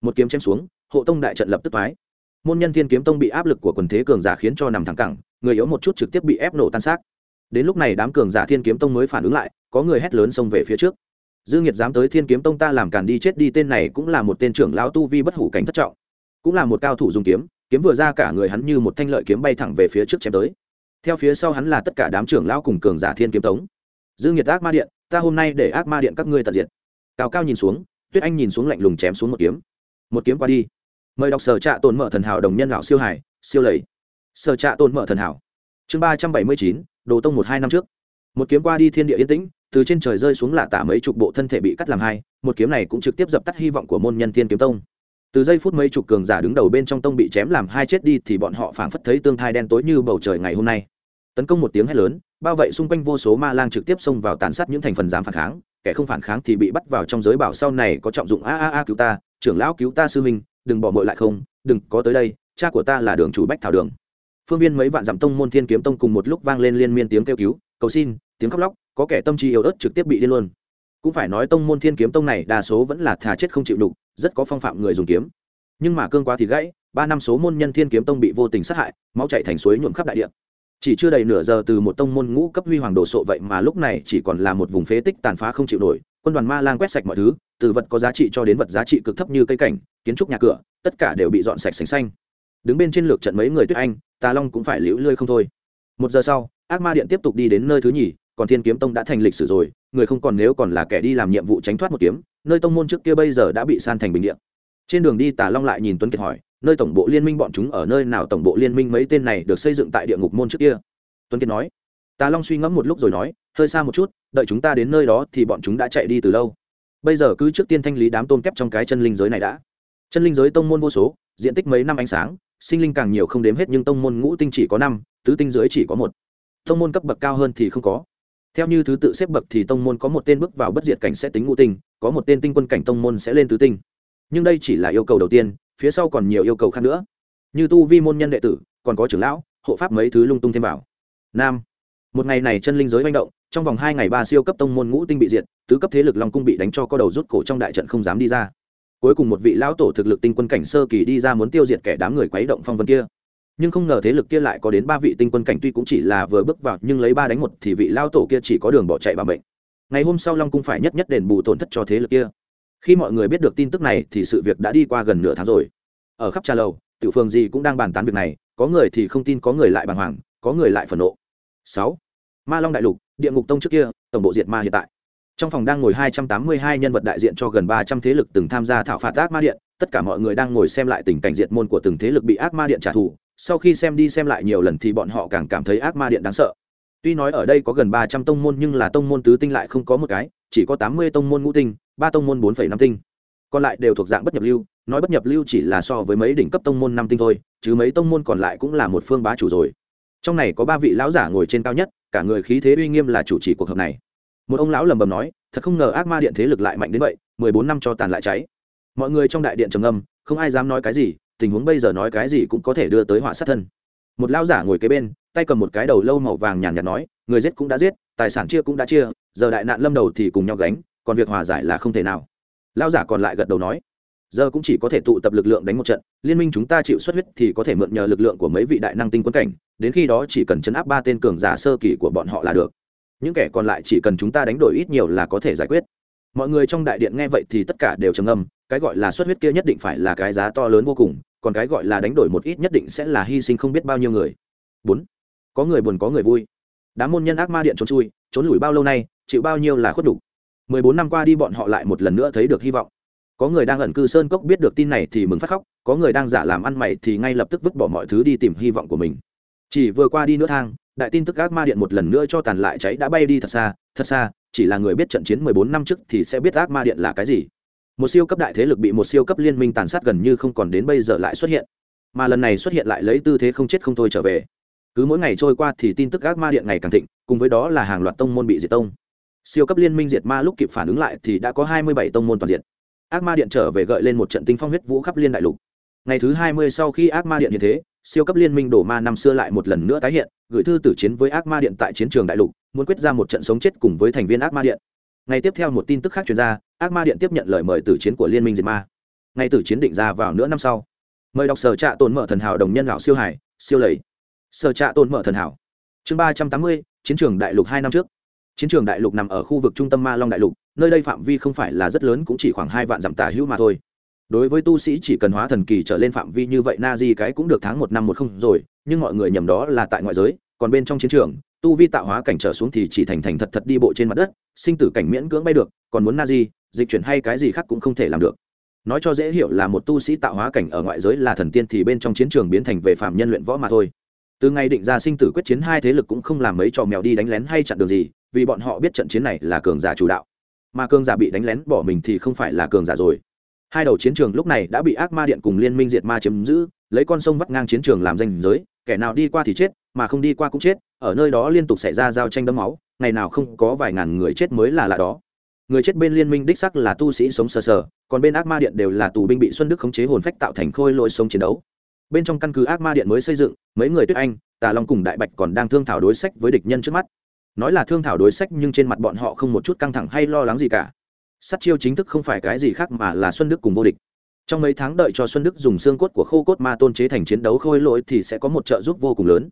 Một kiếm chém xuống, hộ tông đại trận lập tức thoái. Môn nhân thiên kiếm tông bị áp lực của quần thế cường giả khiến cho nằm thẳng cẳng, người yếu một chút trực tiếp bị ép nổ tan xác. Đến lúc này đám cường giả thiên kiếm tông mới phản ứng lại, có người hét lớn xông về phía trước dư nghiệt dám tới thiên kiếm tông ta làm càn đi chết đi, tên này cũng là một tên trưởng lão tu vi bất hủ cảnh thất trọng, cũng là một cao thủ dùng kiếm kiếm vừa ra cả người hắn như một thanh lợi kiếm bay thẳng về phía trước chém tới. Theo phía sau hắn là tất cả đám trưởng lão cùng cường giả thiên kiếm tống dư nghiệt ác ma điện, ta hôm nay để ác ma điện các ngươi tận diệt. Cao cao nhìn xuống, tuyết anh nhìn xuống lạnh lùng chém xuống một kiếm. Một kiếm qua đi. Mời đọc sở trạ tồn mở thần hảo đồng nhân lão siêu hải, siêu lầy. Sở trạ tồn mở thần hảo. Chương ba trăm bảy mươi chín, đồ tông một hai năm trước. Một kiếm qua đi thiên địa yên tĩnh từ trên trời rơi xuống là tả mấy chục bộ thân thể bị cắt làm hai, một kiếm này cũng trực tiếp dập tắt hy vọng của môn nhân thiên kiếm tông. Từ giây phút mấy chục cường giả đứng đầu bên trong tông bị chém làm hai chết đi thì bọn họ phảng phất thấy tương thai đen tối như bầu trời ngày hôm nay. Tấn công một tiếng hét lớn, bao vậy xung quanh vô số ma lang trực tiếp xông vào tàn sát những thành phần dám phản kháng, kẻ không phản kháng thì bị bắt vào trong giới bảo sau này có trọng dụng a a a cứu ta, trưởng lão cứu ta sư minh đừng bỏ mội lại không, đừng có tới đây, cha của ta là đường chủ bách thảo đường. Phương viên mấy vạn dặm tông môn thiên kiếm tông cùng một lúc vang lên liên miên tiếng kêu cứu, cầu xin, tiếng khóc lóc có kẻ tâm trí yếu ớt trực tiếp bị điên luôn. Cũng phải nói tông môn thiên kiếm tông này đa số vẫn là thà chết không chịu đục rất có phong phạm người dùng kiếm. Nhưng mà cương quá thì gãy, ba năm số môn nhân thiên kiếm tông bị vô tình sát hại, máu chạy thành suối nhuộm khắp đại địa. Chỉ chưa đầy nửa giờ từ một tông môn ngũ cấp huy hoàng đồ sộ vậy mà lúc này chỉ còn là một vùng phế tích tàn phá không chịu nổi, quân đoàn ma lang quét sạch mọi thứ, từ vật có giá trị cho đến vật giá trị cực thấp như cây cảnh, kiến trúc nhà cửa, tất cả đều bị dọn sạch sành xanh. Đứng bên trên lược trận mấy người tuyết anh, tà long cũng phải liễu lươi không thôi. Một giờ sau, ác ma điện tiếp tục đi đến nơi thứ nhì còn thiên kiếm tông đã thành lịch sử rồi, người không còn nếu còn là kẻ đi làm nhiệm vụ tránh thoát một kiếm, nơi tông môn trước kia bây giờ đã bị san thành bình điện trên đường đi Tả long lại nhìn tuấn kiệt hỏi, nơi tổng bộ liên minh bọn chúng ở nơi nào, tổng bộ liên minh mấy tên này được xây dựng tại địa ngục môn trước kia? Tuấn kiệt nói. Tà long suy ngẫm một lúc rồi nói, hơi xa một chút, đợi chúng ta đến nơi đó thì bọn chúng đã chạy đi từ lâu. Bây giờ cứ trước tiên thanh lý đám tôm kép trong cái chân linh giới này đã. Chân linh giới tông môn vô số, diện tích mấy năm ánh sáng, sinh linh càng nhiều không đếm hết nhưng tông môn ngũ tinh chỉ có năm, tứ tinh dưới chỉ có một. Tông môn cấp bậc cao hơn thì không có theo như thứ tự xếp bậc thì tông môn có một tên bước vào bất diệt cảnh sẽ tính ngũ tinh, có một tên tinh quân cảnh tông môn sẽ lên tứ tinh. Nhưng đây chỉ là yêu cầu đầu tiên, phía sau còn nhiều yêu cầu khác nữa. Như tu vi môn nhân đệ tử, còn có trưởng lão, hộ pháp mấy thứ lung tung thêm vào. Nam. Một ngày này chân linh giới manh động, trong vòng hai ngày ba siêu cấp tông môn ngũ tinh bị diệt, tứ cấp thế lực long cung bị đánh cho có đầu rút cổ trong đại trận không dám đi ra. Cuối cùng một vị lão tổ thực lực tinh quân cảnh sơ kỳ đi ra muốn tiêu diệt kẻ đám người quấy động phong vân kia nhưng không ngờ thế lực kia lại có đến ba vị tinh quân cảnh tuy cũng chỉ là vừa bước vào, nhưng lấy ba đánh một thì vị lao tổ kia chỉ có đường bỏ chạy bằng bệnh ngày hôm sau long cung phải nhất nhất đền bù tổn thất cho thế lực kia. Khi mọi người biết được tin tức này thì sự việc đã đi qua gần nửa tháng rồi. Ở khắp trà lầu, tiểu phường gì cũng đang bàn tán việc này, có người thì không tin, có người lại bàng hoàng, có người lại phẫn nộ. Sáu. Ma long đại lục, địa ngục tông trước kia, tổng bộ diệt ma hiện tại. Trong phòng đang ngồi hai trăm tám mươi hai nhân vật đại diện cho gần ba trăm thế lực từng tham gia thảo phạt ác ma điện, tất cả mọi người đang ngồi xem lại tình cảnh diệt môn của từng thế lực bị ác ma điện trả thù sau khi xem đi xem lại nhiều lần thì bọn họ càng cảm thấy ác ma điện đáng sợ. Tuy nói ở đây có gần ba trăm tông môn nhưng là tông môn tứ tinh lại không có một cái, chỉ có tám mươi tông môn ngũ tinh, ba tông môn bốn năm tinh. Còn lại đều thuộc dạng bất nhập lưu, nói bất nhập lưu chỉ là so với mấy đỉnh cấp tông môn năm tinh thôi, chứ mấy tông môn còn lại cũng là một phương bá chủ rồi. Trong này có ba vị lão giả ngồi trên cao nhất, cả người khí thế uy nghiêm là chủ trì cuộc họp này. Một ông lão lầm bầm nói, thật không ngờ ác ma điện thế lực lại mạnh đến vậy, mười bốn năm cho tàn lại cháy. Mọi người trong đại điện trầm âm không ai dám nói cái gì tình huống bây giờ nói cái gì cũng có thể đưa tới họa sát thân. Một lão giả ngồi kế bên, tay cầm một cái đầu lâu màu vàng nhàn nhạt nói, người giết cũng đã giết, tài sản chia cũng đã chia, giờ đại nạn lâm đầu thì cùng nhau gánh, còn việc hòa giải là không thể nào. Lão giả còn lại gật đầu nói, giờ cũng chỉ có thể tụ tập lực lượng đánh một trận, liên minh chúng ta chịu xuất huyết thì có thể mượn nhờ lực lượng của mấy vị đại năng tinh quân cảnh, đến khi đó chỉ cần chấn áp ba tên cường giả sơ kỳ của bọn họ là được. Những kẻ còn lại chỉ cần chúng ta đánh đổi ít nhiều là có thể giải quyết. Mọi người trong đại điện nghe vậy thì tất cả đều trầm âm cái gọi là xuất huyết kia nhất định phải là cái giá to lớn vô cùng, còn cái gọi là đánh đổi một ít nhất định sẽ là hy sinh không biết bao nhiêu người. Bốn, có người buồn có người vui. Đám môn nhân ác ma điện trốn chui, trốn lủi bao lâu nay, chịu bao nhiêu là khuất đủ mười bốn năm qua đi bọn họ lại một lần nữa thấy được hy vọng. Có người đang ẩn cư sơn cốc biết được tin này thì mừng phát khóc, có người đang giả làm ăn mày thì ngay lập tức vứt bỏ mọi thứ đi tìm hy vọng của mình. Chỉ vừa qua đi nữa thang, đại tin tức ác ma điện một lần nữa cho tàn lại cháy đã bay đi thật xa thật xa, chỉ là người biết trận chiến mười bốn năm trước thì sẽ biết ác ma điện là cái gì một siêu cấp đại thế lực bị một siêu cấp liên minh tàn sát gần như không còn đến bây giờ lại xuất hiện. Mà lần này xuất hiện lại lấy tư thế không chết không thôi trở về. Cứ mỗi ngày trôi qua thì tin tức ác ma điện ngày càng thịnh, cùng với đó là hàng loạt tông môn bị diệt tông. Siêu cấp liên minh diệt ma lúc kịp phản ứng lại thì đã có hai mươi bảy tông môn toàn diện. Ác ma điện trở về gợi lên một trận tinh phong huyết vũ khắp liên đại lục. Ngày thứ hai mươi sau khi ác ma điện như thế, siêu cấp liên minh đổ ma năm xưa lại một lần nữa tái hiện, gửi thư tử chiến với ác ma điện tại chiến trường đại lục, muốn quyết ra một trận sống chết cùng với thành viên ác ma điện ngày tiếp theo một tin tức khác truyền ra, ác ma điện tiếp nhận lời mời tử chiến của liên minh diệt ma. Ngày tử chiến định ra vào nửa năm sau. Mời đọc sở trạ tồn mở thần hảo đồng nhân lão siêu hải, siêu lầy. Sở trạ tồn mở thần hảo. Chương ba trăm tám mươi, chiến trường đại lục hai năm trước. Chiến trường đại lục nằm ở khu vực trung tâm ma long đại lục, nơi đây phạm vi không phải là rất lớn cũng chỉ khoảng hai vạn dặm tả hữu mà thôi. Đối với tu sĩ chỉ cần hóa thần kỳ trở lên phạm vi như vậy, na di cái cũng được tháng một năm một không rồi, nhưng mọi người nhầm đó là tại ngoại giới còn bên trong chiến trường, tu vi tạo hóa cảnh trở xuống thì chỉ thành thành thật thật đi bộ trên mặt đất, sinh tử cảnh miễn cưỡng bay được, còn muốn na di dịch chuyển hay cái gì khác cũng không thể làm được. Nói cho dễ hiểu là một tu sĩ tạo hóa cảnh ở ngoại giới là thần tiên thì bên trong chiến trường biến thành về phạm nhân luyện võ mà thôi. Từ ngày định ra sinh tử quyết chiến hai thế lực cũng không làm mấy trò mèo đi đánh lén hay chặn đường gì, vì bọn họ biết trận chiến này là cường giả chủ đạo. Mà cường giả bị đánh lén bỏ mình thì không phải là cường giả rồi. Hai đầu chiến trường lúc này đã bị ác ma điện cùng liên minh diệt ma chiếm giữ, lấy con sông vắt ngang chiến trường làm danh giới, kẻ nào đi qua thì chết mà không đi qua cũng chết, ở nơi đó liên tục xảy ra giao tranh đẫm máu, ngày nào không có vài ngàn người chết mới là lạ đó. Người chết bên liên minh đích sắc là tu sĩ sống sờ sờ, còn bên ác ma điện đều là tù binh bị xuân đức khống chế hồn phách tạo thành khôi lỗi sống chiến đấu. Bên trong căn cứ ác ma điện mới xây dựng, mấy người tuyết anh, tà long cùng đại bạch còn đang thương thảo đối sách với địch nhân trước mắt. Nói là thương thảo đối sách nhưng trên mặt bọn họ không một chút căng thẳng hay lo lắng gì cả. Sắt chiêu chính thức không phải cái gì khác mà là xuân đức cùng vô địch. Trong mấy tháng đợi cho xuân đức dùng xương cốt của khô cốt ma tôn chế thành chiến đấu khôi lỗi thì sẽ có một trợ giúp vô cùng lớn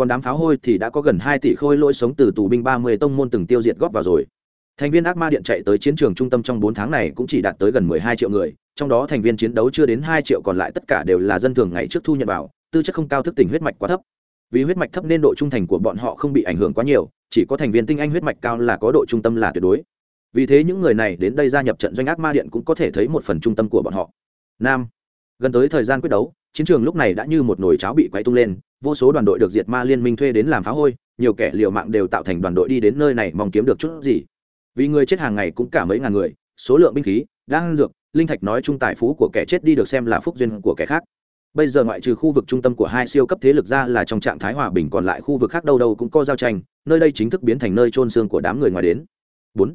còn đám pháo hôi thì đã có gần hai tỷ khôi lỗi sống từ tù binh ba mươi tông môn từng tiêu diệt góp vào rồi. Thành viên ác ma điện chạy tới chiến trường trung tâm trong bốn tháng này cũng chỉ đạt tới gần mười hai triệu người, trong đó thành viên chiến đấu chưa đến hai triệu còn lại tất cả đều là dân thường ngày trước thu nhận vào, tư chất không cao thức tỉnh huyết mạch quá thấp. Vì huyết mạch thấp nên độ trung thành của bọn họ không bị ảnh hưởng quá nhiều, chỉ có thành viên tinh anh huyết mạch cao là có độ trung tâm là tuyệt đối. Vì thế những người này đến đây gia nhập trận doanh ác ma điện cũng có thể thấy một phần trung tâm của bọn họ. Nam, gần tới thời gian quyết đấu, chiến trường lúc này đã như một nồi cháo bị quay tung lên vô số đoàn đội được diệt ma liên minh thuê đến làm phá hôi, nhiều kẻ liều mạng đều tạo thành đoàn đội đi đến nơi này mong kiếm được chút gì. Vì người chết hàng ngày cũng cả mấy ngàn người, số lượng binh khí đang dược, linh thạch nói chung tài phú của kẻ chết đi được xem là phúc duyên của kẻ khác. Bây giờ ngoại trừ khu vực trung tâm của hai siêu cấp thế lực ra là trong trạng thái hòa bình còn lại khu vực khác đâu đâu cũng có giao tranh, nơi đây chính thức biến thành nơi trôn xương của đám người ngoài đến. Bốn,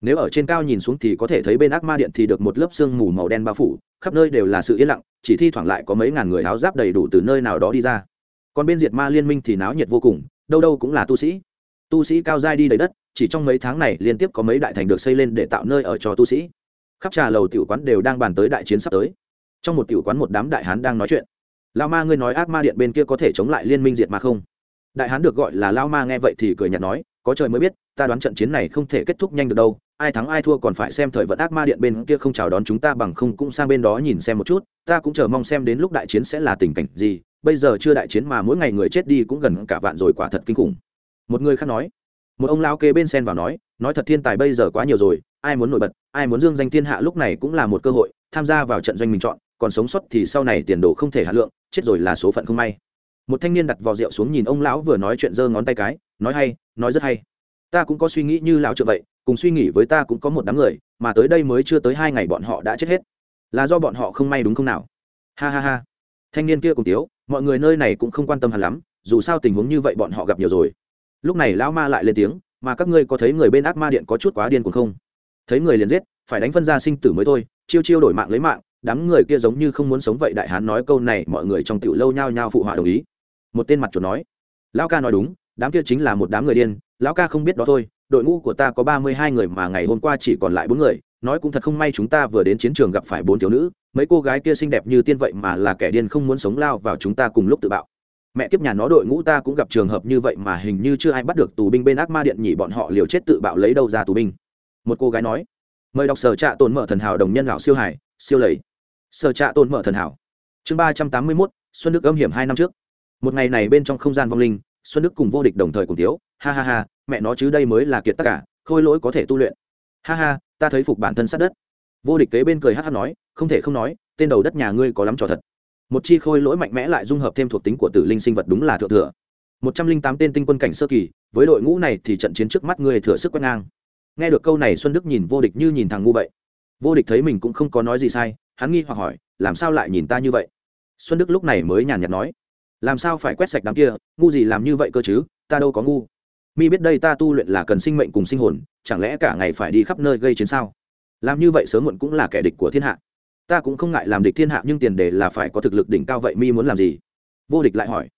nếu ở trên cao nhìn xuống thì có thể thấy bên ác ma điện thì được một lớp xương mù màu đen bao phủ, khắp nơi đều là sự yên lặng, chỉ thi thoảng lại có mấy ngàn người áo giáp đầy đủ từ nơi nào đó đi ra còn bên diệt ma liên minh thì náo nhiệt vô cùng, đâu đâu cũng là tu sĩ. Tu sĩ cao dai đi đầy đất, chỉ trong mấy tháng này liên tiếp có mấy đại thành được xây lên để tạo nơi ở cho tu sĩ. Khắp trà lầu tiểu quán đều đang bàn tới đại chiến sắp tới. Trong một tiểu quán một đám đại hán đang nói chuyện. Lao ma ngươi nói ác ma điện bên kia có thể chống lại liên minh diệt ma không? Đại hán được gọi là lao ma nghe vậy thì cười nhạt nói, có trời mới biết, ta đoán trận chiến này không thể kết thúc nhanh được đâu ai thắng ai thua còn phải xem thời vận ác ma điện bên kia không chào đón chúng ta bằng không cũng sang bên đó nhìn xem một chút, ta cũng chờ mong xem đến lúc đại chiến sẽ là tình cảnh gì, bây giờ chưa đại chiến mà mỗi ngày người chết đi cũng gần cả vạn rồi quả thật kinh khủng. Một người khác nói, một ông lao kê bên sen vào nói nói thật thiên tài bây giờ quá nhiều rồi, ai muốn nổi bật, ai muốn dương danh thiên hạ lúc này cũng là một cơ hội, tham gia vào trận doanh mình chọn, còn sống sót thì sau này tiền đồ không thể hạ lượng, chết rồi là số phận không may. Một thanh niên đặt vò rượu xuống nhìn ông lão vừa nói chuyện giơ ngón tay cái, nói hay, nói rất hay. Ta cũng có suy nghĩ như lão trợ vậy cùng suy nghĩ với ta cũng có một đám người, mà tới đây mới chưa tới hai ngày bọn họ đã chết hết. Là do bọn họ không may đúng không nào? Ha ha ha. Thanh niên kia cùng tiếu, mọi người nơi này cũng không quan tâm hẳn lắm, dù sao tình huống như vậy bọn họ gặp nhiều rồi. Lúc này lão ma lại lên tiếng, mà các ngươi có thấy người bên ác ma điện có chút quá điên cuồng không? Thấy người liền giết, phải đánh phân ra sinh tử mới thôi, chiêu chiêu đổi mạng lấy mạng, đám người kia giống như không muốn sống vậy đại hán nói câu này, mọi người trong tiểu lâu nhao nhao phụ họa đồng ý. Một tên mặt chuột nói. Lão ca nói đúng, đám kia chính là một đám người điên, lão ca không biết đó thôi đội ngũ của ta có ba mươi hai người mà ngày hôm qua chỉ còn lại bốn người, nói cũng thật không may chúng ta vừa đến chiến trường gặp phải bốn thiếu nữ, mấy cô gái kia xinh đẹp như tiên vậy mà là kẻ điên không muốn sống lao vào chúng ta cùng lúc tự bạo. Mẹ kiếp nhà nó đội ngũ ta cũng gặp trường hợp như vậy mà hình như chưa ai bắt được tù binh bên ác ma điện nhỉ, bọn họ liều chết tự bạo lấy đâu ra tù binh. Một cô gái nói, mời đọc sở trạ tồn mở thần hảo đồng nhân lão siêu hải, siêu lầy. Sở trạ tồn mở thần hảo. Chương ba trăm tám mươi mốt, xuân đức âm hiểm hai năm trước. Một ngày này bên trong không gian vong linh, xuân đức cùng vô địch đồng thời cùng tiếu ha ha ha, mẹ nó chứ đây mới là kiệt tất cả, khôi lỗi có thể tu luyện. Ha ha, ta thấy phục bản thân sát đất. Vô địch kế bên cười hát hát nói, không thể không nói, tên đầu đất nhà ngươi có lắm trò thật. Một chi khôi lỗi mạnh mẽ lại dung hợp thêm thuộc tính của tử linh sinh vật đúng là thượng thừa. Một trăm linh tám tên tinh quân cảnh sơ kỳ, với đội ngũ này thì trận chiến trước mắt ngươi thừa sức quét ngang. Nghe được câu này xuân đức nhìn vô địch như nhìn thằng ngu vậy. Vô địch thấy mình cũng không có nói gì sai, hắn nghi hoặc hỏi, làm sao lại nhìn ta như vậy? Xuân đức lúc này mới nhàn nhạt nói, làm sao phải quét sạch đám kia, ngu gì làm như vậy cơ chứ, ta đâu có ngu mi biết đây ta tu luyện là cần sinh mệnh cùng sinh hồn, chẳng lẽ cả ngày phải đi khắp nơi gây chiến sao? Làm như vậy sớm muộn cũng là kẻ địch của thiên hạ. Ta cũng không ngại làm địch thiên hạ, nhưng tiền đề là phải có thực lực đỉnh cao, vậy mi muốn làm gì? Vô địch lại hỏi.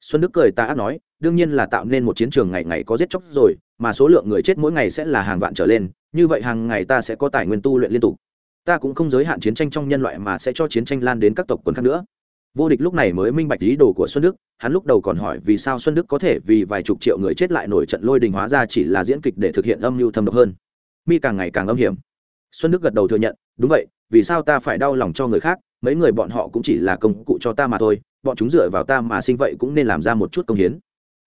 Xuân đức cười ta ác nói, đương nhiên là tạo nên một chiến trường ngày ngày có giết chóc rồi, mà số lượng người chết mỗi ngày sẽ là hàng vạn trở lên, như vậy hàng ngày ta sẽ có tài nguyên tu luyện liên tục. Ta cũng không giới hạn chiến tranh trong nhân loại mà sẽ cho chiến tranh lan đến các tộc quần khác nữa vô địch lúc này mới minh bạch ý đồ của xuân đức, hắn lúc đầu còn hỏi vì sao xuân đức có thể vì vài chục triệu người chết lại nổi trận lôi đình hóa ra chỉ là diễn kịch để thực hiện âm mưu thâm độc hơn. Mi càng ngày càng âm hiểm. Xuân đức gật đầu thừa nhận, đúng vậy, vì sao ta phải đau lòng cho người khác, mấy người bọn họ cũng chỉ là công cụ cho ta mà thôi, bọn chúng dựa vào ta mà sinh vậy cũng nên làm ra một chút công hiến.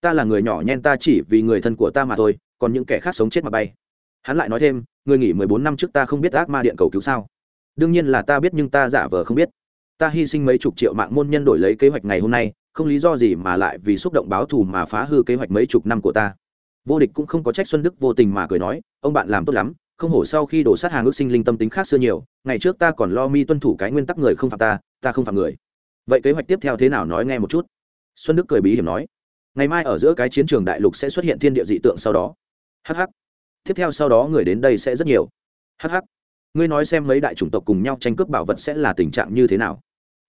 Ta là người nhỏ nhen ta chỉ vì người thân của ta mà thôi, còn những kẻ khác sống chết mà bay. Hắn lại nói thêm, người nghỉ mười bốn năm trước ta không biết ác ma điện cầu cứu sao. Đương nhiên là ta biết nhưng ta giả vờ không biết ta hy sinh mấy chục triệu mạng môn nhân đổi lấy kế hoạch ngày hôm nay, không lý do gì mà lại vì xúc động báo thù mà phá hư kế hoạch mấy chục năm của ta. Vô địch cũng không có trách xuân đức vô tình mà cười nói, ông bạn làm tốt lắm, không hổ sau khi đổ sát hàng ước sinh linh tâm tính khác xưa nhiều, ngày trước ta còn lo mi tuân thủ cái nguyên tắc người không phạm ta ta không phạm người. Vậy kế hoạch tiếp theo thế nào nói nghe một chút. Xuân đức cười bí hiểm nói, ngày mai ở giữa cái chiến trường đại lục sẽ xuất hiện thiên địa dị tượng sau đó. Hh tiếp theo sau đó người đến đây sẽ rất nhiều. Hh ngươi nói xem mấy đại chủng tộc cùng nhau tranh cướp bảo vật sẽ là tình trạng như thế nào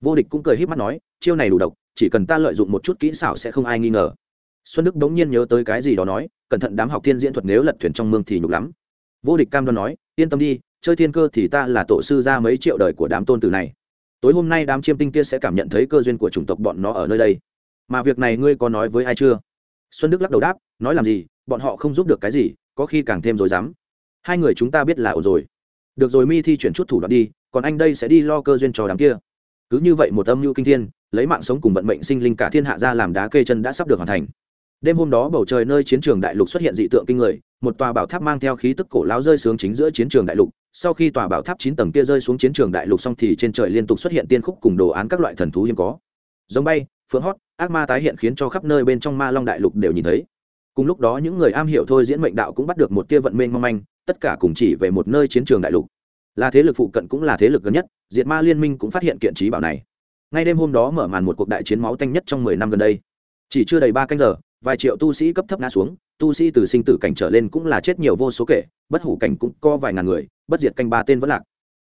vô địch cũng cười h í p mắt nói, chiêu này đủ độc, chỉ cần ta lợi dụng một chút kỹ xảo sẽ không ai nghi ngờ. Xuân đức đống nhiên nhớ tới cái gì đó nói, cẩn thận đám học thiên diễn thuật nếu lật thuyền trong mương thì nhục lắm. Vô địch cam đoan nói, yên tâm đi, chơi thiên cơ thì ta là tổ sư ra mấy triệu đời của đám tôn tử này. Tối hôm nay đám chiêm tinh kia sẽ cảm nhận thấy cơ duyên của chủng tộc bọn nó ở nơi đây. Mà việc này ngươi có nói với ai chưa? Xuân đức lắc đầu đáp, nói làm gì, bọn họ không giúp được cái gì, có khi càng thêm rồi dám. Hai người chúng ta biết là ổn rồi. Được rồi, mi thi chuyển chút thủ đoạn đi, còn anh đây sẽ đi lo cơ duyên cho đám kia cứ như vậy một âm mưu kinh thiên, lấy mạng sống cùng vận mệnh sinh linh cả thiên hạ ra làm đá kê chân đã sắp được hoàn thành. Đêm hôm đó bầu trời nơi chiến trường đại lục xuất hiện dị tượng kinh người, một tòa bảo tháp mang theo khí tức cổ láo rơi xuống chính giữa chiến trường đại lục. Sau khi tòa bảo tháp chín tầng kia rơi xuống chiến trường đại lục xong thì trên trời liên tục xuất hiện tiên khúc cùng đồ án các loại thần thú hiếm có. Giống bay, phượng hót, ác ma tái hiện khiến cho khắp nơi bên trong ma long đại lục đều nhìn thấy. Cùng lúc đó những người am hiểu thôi diễn mệnh đạo cũng bắt được một tia vận mênh mong manh, tất cả cùng chỉ về một nơi chiến trường đại lục là thế lực phụ cận cũng là thế lực gần nhất, diệt ma liên minh cũng phát hiện kiện trí bảo này. Ngay đêm hôm đó mở màn một cuộc đại chiến máu tanh nhất trong mười năm gần đây. Chỉ chưa đầy ba canh giờ, vài triệu tu sĩ cấp thấp ngã xuống, tu sĩ từ sinh tử cảnh trở lên cũng là chết nhiều vô số kể, bất hủ cảnh cũng có vài ngàn người, bất diệt canh ba tên vẫn lạc.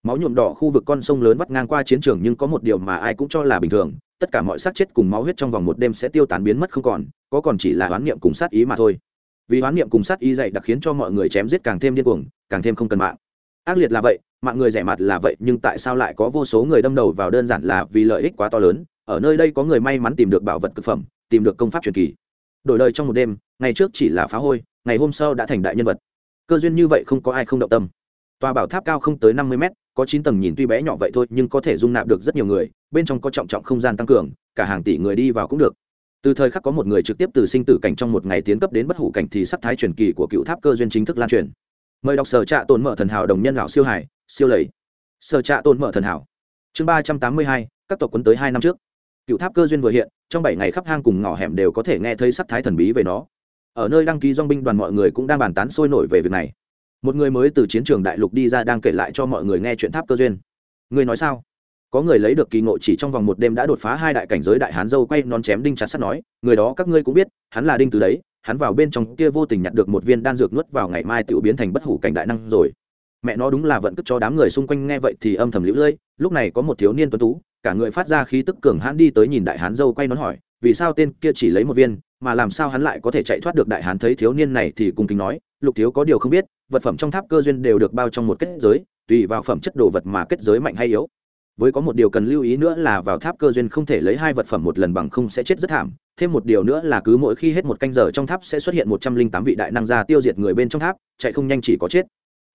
Máu nhuộm đỏ khu vực con sông lớn vắt ngang qua chiến trường nhưng có một điều mà ai cũng cho là bình thường, tất cả mọi xác chết cùng máu huyết trong vòng một đêm sẽ tiêu tán biến mất không còn, có còn chỉ là hoán niệm cùng sát ý mà thôi. Vì hoán niệm cùng sát ý dạy đặc khiến cho mọi người chém giết càng thêm điên cuồng, càng thêm không cần mạng. Ác liệt là vậy mạng người rẻ mặt là vậy, nhưng tại sao lại có vô số người đâm đầu vào đơn giản là vì lợi ích quá to lớn? Ở nơi đây có người may mắn tìm được bảo vật thực phẩm, tìm được công pháp truyền kỳ. Đổi lời trong một đêm, ngày trước chỉ là phá hôi, ngày hôm sau đã thành đại nhân vật. Cơ duyên như vậy không có ai không động tâm. Tòa bảo tháp cao không tới năm mươi mét, có chín tầng nhìn tuy bé nhỏ vậy thôi, nhưng có thể dung nạp được rất nhiều người, bên trong có trọng trọng không gian tăng cường, cả hàng tỷ người đi vào cũng được. Từ thời khắc có một người trực tiếp từ sinh tử cảnh trong một ngày tiến cấp đến bất hủ cảnh thì sắc thái truyền kỳ của cựu tháp cơ duyên chính thức lan truyền. Mời đọc sở trạ tồn mở thần hảo đồng nhân lão siêu hải siêu lầy. Sở trạ tồn mở thần hảo. Chương ba trăm tám mươi hai, các tộc quấn tới hai năm trước. Cựu tháp cơ duyên vừa hiện, trong bảy ngày khắp hang cùng ngõ hẻm đều có thể nghe thấy sắc thái thần bí về nó. Ở nơi đăng ký dong binh đoàn mọi người cũng đang bàn tán sôi nổi về việc này. Một người mới từ chiến trường đại lục đi ra đang kể lại cho mọi người nghe chuyện tháp cơ duyên. Ngươi nói sao? Có người lấy được kỳ ngộ chỉ trong vòng một đêm đã đột phá hai đại cảnh giới đại hán dâu quay nón chém đinh chặt sắt nói, người đó các ngươi cũng biết, hắn là đinh từ đấy, hắn vào bên trong kia vô tình nhặt được một viên đan dược nuốt vào ngày mai tự biến thành bất hủ cảnh đại năng rồi mẹ nó đúng là vận cất cho đám người xung quanh nghe vậy thì âm thầm lũ lưỡi lúc này có một thiếu niên tuấn tú, cả người phát ra khí tức cường hãn đi tới nhìn đại hán dâu quay nón hỏi, vì sao tên kia chỉ lấy một viên, mà làm sao hắn lại có thể chạy thoát được đại hán thấy thiếu niên này thì cùng kính nói, lục thiếu có điều không biết, vật phẩm trong tháp cơ duyên đều được bao trong một kết giới, tùy vào phẩm chất đồ vật mà kết giới mạnh hay yếu. Với có một điều cần lưu ý nữa là vào tháp cơ duyên không thể lấy hai vật phẩm một lần bằng không sẽ chết rất thảm, thêm một điều nữa là cứ mỗi khi hết một canh giờ trong tháp sẽ xuất hiện một trăm linh tám vị đại năng ra tiêu diệt người bên trong tháp, chạy không nhanh chỉ có chết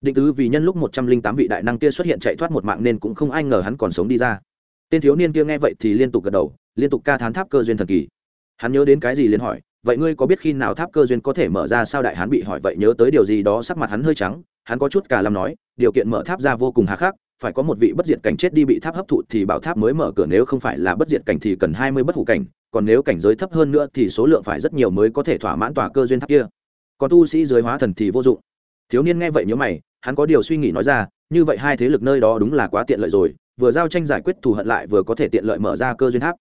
định tứ vì nhân lúc một trăm linh tám vị đại năng kia xuất hiện chạy thoát một mạng nên cũng không ai ngờ hắn còn sống đi ra. Tên thiếu niên kia nghe vậy thì liên tục gật đầu, liên tục ca thán tháp cơ duyên thần kỳ. Hắn nhớ đến cái gì liền hỏi, vậy ngươi có biết khi nào tháp cơ duyên có thể mở ra sao đại hắn bị hỏi vậy nhớ tới điều gì đó sắc mặt hắn hơi trắng, hắn có chút cả làm nói, điều kiện mở tháp ra vô cùng hà khắc, phải có một vị bất diệt cảnh chết đi bị tháp hấp thụ thì bảo tháp mới mở cửa, nếu không phải là bất diệt cảnh thì cần hai mươi bất hủ cảnh, còn nếu cảnh giới thấp hơn nữa thì số lượng phải rất nhiều mới có thể thỏa mãn tòa cơ duyên tháp kia. Còn tu sĩ dưới hóa thần thì vô dụng thiếu niên nghe vậy nhớ mày, hắn có điều suy nghĩ nói ra, như vậy hai thế lực nơi đó đúng là quá tiện lợi rồi, vừa giao tranh giải quyết thù hận lại vừa có thể tiện lợi mở ra cơ duyên tháp.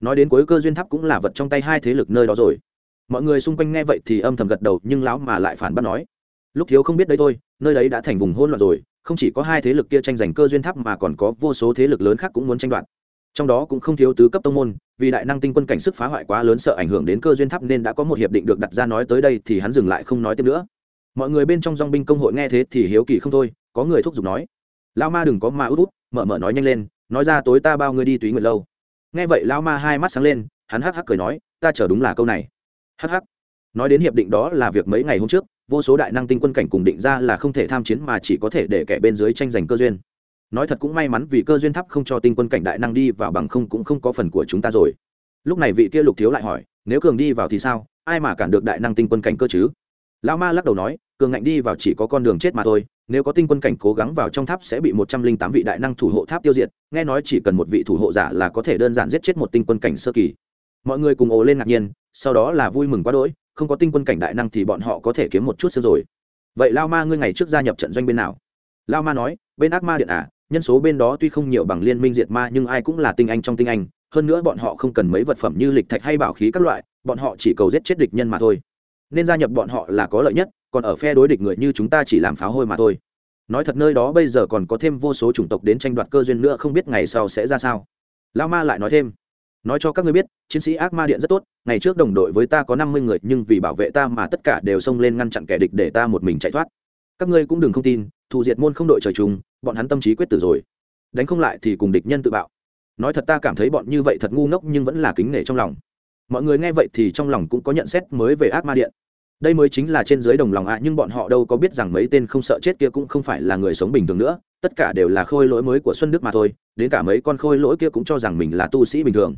Nói đến cuối cơ duyên tháp cũng là vật trong tay hai thế lực nơi đó rồi. Mọi người xung quanh nghe vậy thì âm thầm gật đầu, nhưng lão mà lại phản bác nói, lúc thiếu không biết đấy thôi, nơi đấy đã thành vùng hỗn loạn rồi, không chỉ có hai thế lực kia tranh giành cơ duyên tháp mà còn có vô số thế lực lớn khác cũng muốn tranh đoạt. Trong đó cũng không thiếu tứ cấp tông môn, vì đại năng tinh quân cảnh sức phá hoại quá lớn sợ ảnh hưởng đến cơ duyên tháp nên đã có một hiệp định được đặt ra nói tới đây thì hắn dừng lại không nói tiếp nữa mọi người bên trong dong binh công hội nghe thế thì hiếu kỳ không thôi, có người thúc giục nói. Lao ma đừng có ma út út, mở mở nói nhanh lên, nói ra tối ta bao ngươi đi túy nguyệt lâu. Nghe vậy lao ma hai mắt sáng lên, hắn hắc hắc cười nói, ta chờ đúng là câu này. Hắc hắc. Nói đến hiệp định đó là việc mấy ngày hôm trước, vô số đại năng tinh quân cảnh cùng định ra là không thể tham chiến mà chỉ có thể để kẻ bên dưới tranh giành cơ duyên. Nói thật cũng may mắn vì cơ duyên thấp không cho tinh quân cảnh đại năng đi vào bằng không cũng không có phần của chúng ta rồi. Lúc này vị kia lục thiếu lại hỏi, nếu cường đi vào thì sao? Ai mà cản được đại năng tinh quân cảnh cơ chứ? Lão ma lắc đầu nói, cường ngạnh đi vào chỉ có con đường chết mà thôi, nếu có tinh quân cảnh cố gắng vào trong tháp sẽ bị một trăm linh tám vị đại năng thủ hộ tháp tiêu diệt, nghe nói chỉ cần một vị thủ hộ giả là có thể đơn giản giết chết một tinh quân cảnh sơ kỳ. Mọi người cùng ồ lên ngạc nhiên, sau đó là vui mừng quá đỗi, không có tinh quân cảnh đại năng thì bọn họ có thể kiếm một chút xương rồi. Vậy lao ma ngươi ngày trước gia nhập trận doanh bên nào? Lao ma nói, bên ác ma điện à nhân số bên đó tuy không nhiều bằng liên minh diệt ma nhưng ai cũng là tinh anh trong tinh anh, hơn nữa bọn họ không cần mấy vật phẩm như lịch thạch hay bảo khí các loại, bọn họ chỉ cầu giết chết địch nhân mà thôi nên gia nhập bọn họ là có lợi nhất, còn ở phe đối địch người như chúng ta chỉ làm pháo hôi mà thôi. Nói thật nơi đó bây giờ còn có thêm vô số chủng tộc đến tranh đoạt cơ duyên nữa không biết ngày sau sẽ ra sao. Lao ma lại nói thêm, nói cho các ngươi biết, chiến sĩ ác ma điện rất tốt, ngày trước đồng đội với ta có năm mươi người, nhưng vì bảo vệ ta mà tất cả đều xông lên ngăn chặn kẻ địch để ta một mình chạy thoát. Các ngươi cũng đừng không tin, thù diệt môn không đội trời chung, bọn hắn tâm trí quyết tử rồi. Đánh không lại thì cùng địch nhân tự bạo. Nói thật ta cảm thấy bọn như vậy thật ngu ngốc nhưng vẫn là kính nể trong lòng mọi người nghe vậy thì trong lòng cũng có nhận xét mới về ác ma điện. Đây mới chính là trên dưới đồng lòng ạ, nhưng bọn họ đâu có biết rằng mấy tên không sợ chết kia cũng không phải là người sống bình thường nữa, tất cả đều là khôi lỗi mới của xuân đức mà thôi, đến cả mấy con khôi lỗi kia cũng cho rằng mình là tu sĩ bình thường.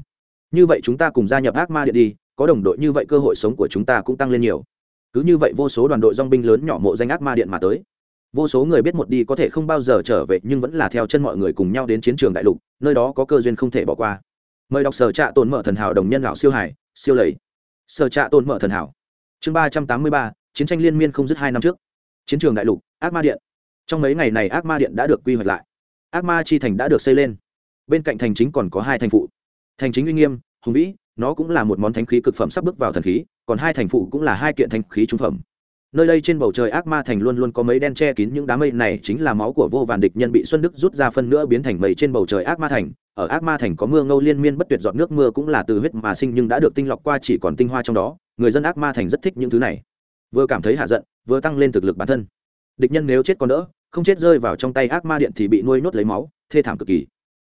Như vậy chúng ta cùng gia nhập ác ma điện đi, có đồng đội như vậy cơ hội sống của chúng ta cũng tăng lên nhiều. Cứ như vậy vô số đoàn đội dong binh lớn nhỏ mộ danh ác ma điện mà tới. Vô số người biết một đi có thể không bao giờ trở về, nhưng vẫn là theo chân mọi người cùng nhau đến chiến trường đại lục, nơi đó có cơ duyên không thể bỏ qua mời đọc sở trạ tồn mở thần hảo đồng nhân lão siêu hải, siêu lầy. Sở trạ tồn mở thần hảo. Chương ba trăm tám mươi ba, chiến tranh liên miên không dứt hai năm trước. Chiến trường đại lục, ác ma điện. Trong mấy ngày này ác ma điện đã được quy hoạch lại. Ác ma chi thành đã được xây lên. Bên cạnh thành chính còn có hai thành phụ. Thành chính uy nghiêm, hùng vĩ, nó cũng là một món thánh khí cực phẩm sắp bước vào thần khí, còn hai thành phụ cũng là hai kiện thánh khí trung phẩm nơi đây trên bầu trời ác ma thành luôn luôn có mấy đen che kín, những đám mây này chính là máu của vô vàn địch nhân bị xuân đức rút ra phân nữa biến thành mây trên bầu trời ác ma thành. Ở ác ma thành có mưa ngâu liên miên bất tuyệt, giọt nước mưa cũng là từ huyết mà sinh nhưng đã được tinh lọc qua, chỉ còn tinh hoa trong đó. Người dân ác ma thành rất thích những thứ này. Vừa cảm thấy hạ giận, vừa tăng lên thực lực bản thân. Địch nhân nếu chết còn đỡ, không chết rơi vào trong tay ác ma điện thì bị nuôi nốt lấy máu, thê thảm cực kỳ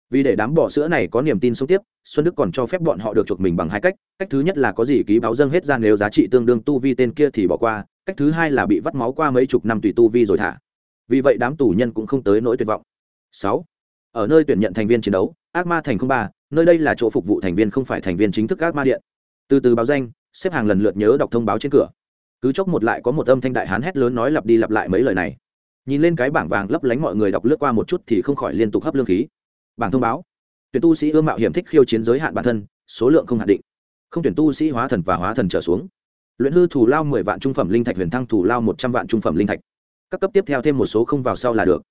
vì để đám bò sữa này có niềm tin sống tiếp, xuân đức còn cho phép bọn họ được chuộc mình bằng hai cách cách thứ nhất là có gì ký báo dâng hết ra nếu giá trị tương đương tu vi tên kia thì bỏ qua, cách thứ hai là bị vắt máu qua mấy chục năm tùy tu vi rồi thả. Vì vậy đám tù nhân cũng không tới nỗi tuyệt vọng. Sáu, ở nơi tuyển nhận thành viên chiến đấu, ác ma thành không ba, nơi đây là chỗ phục vụ thành viên không phải thành viên chính thức ác ma điện. Từ từ báo danh, xếp hàng lần lượt nhớ đọc thông báo trên cửa. Cứ chốc một lại có một âm thanh đại hán hét lớn nói lặp đi lặp lại mấy lời này. Nhìn lên cái bảng vàng lấp lánh mọi người đọc lướt qua một chút thì không khỏi liên tục hấp lương khí bảng thông báo. Tuyển tu sĩ ưa mạo hiểm thích khiêu chiến giới hạn bản thân, số lượng không hạn định. Không tuyển tu sĩ hóa thần và hóa thần trở xuống. Luyện hư thủ lao mười vạn trung phẩm linh thạch huyền thăng thủ lao một trăm vạn trung phẩm linh thạch. Các cấp tiếp theo thêm một số không vào sau là được.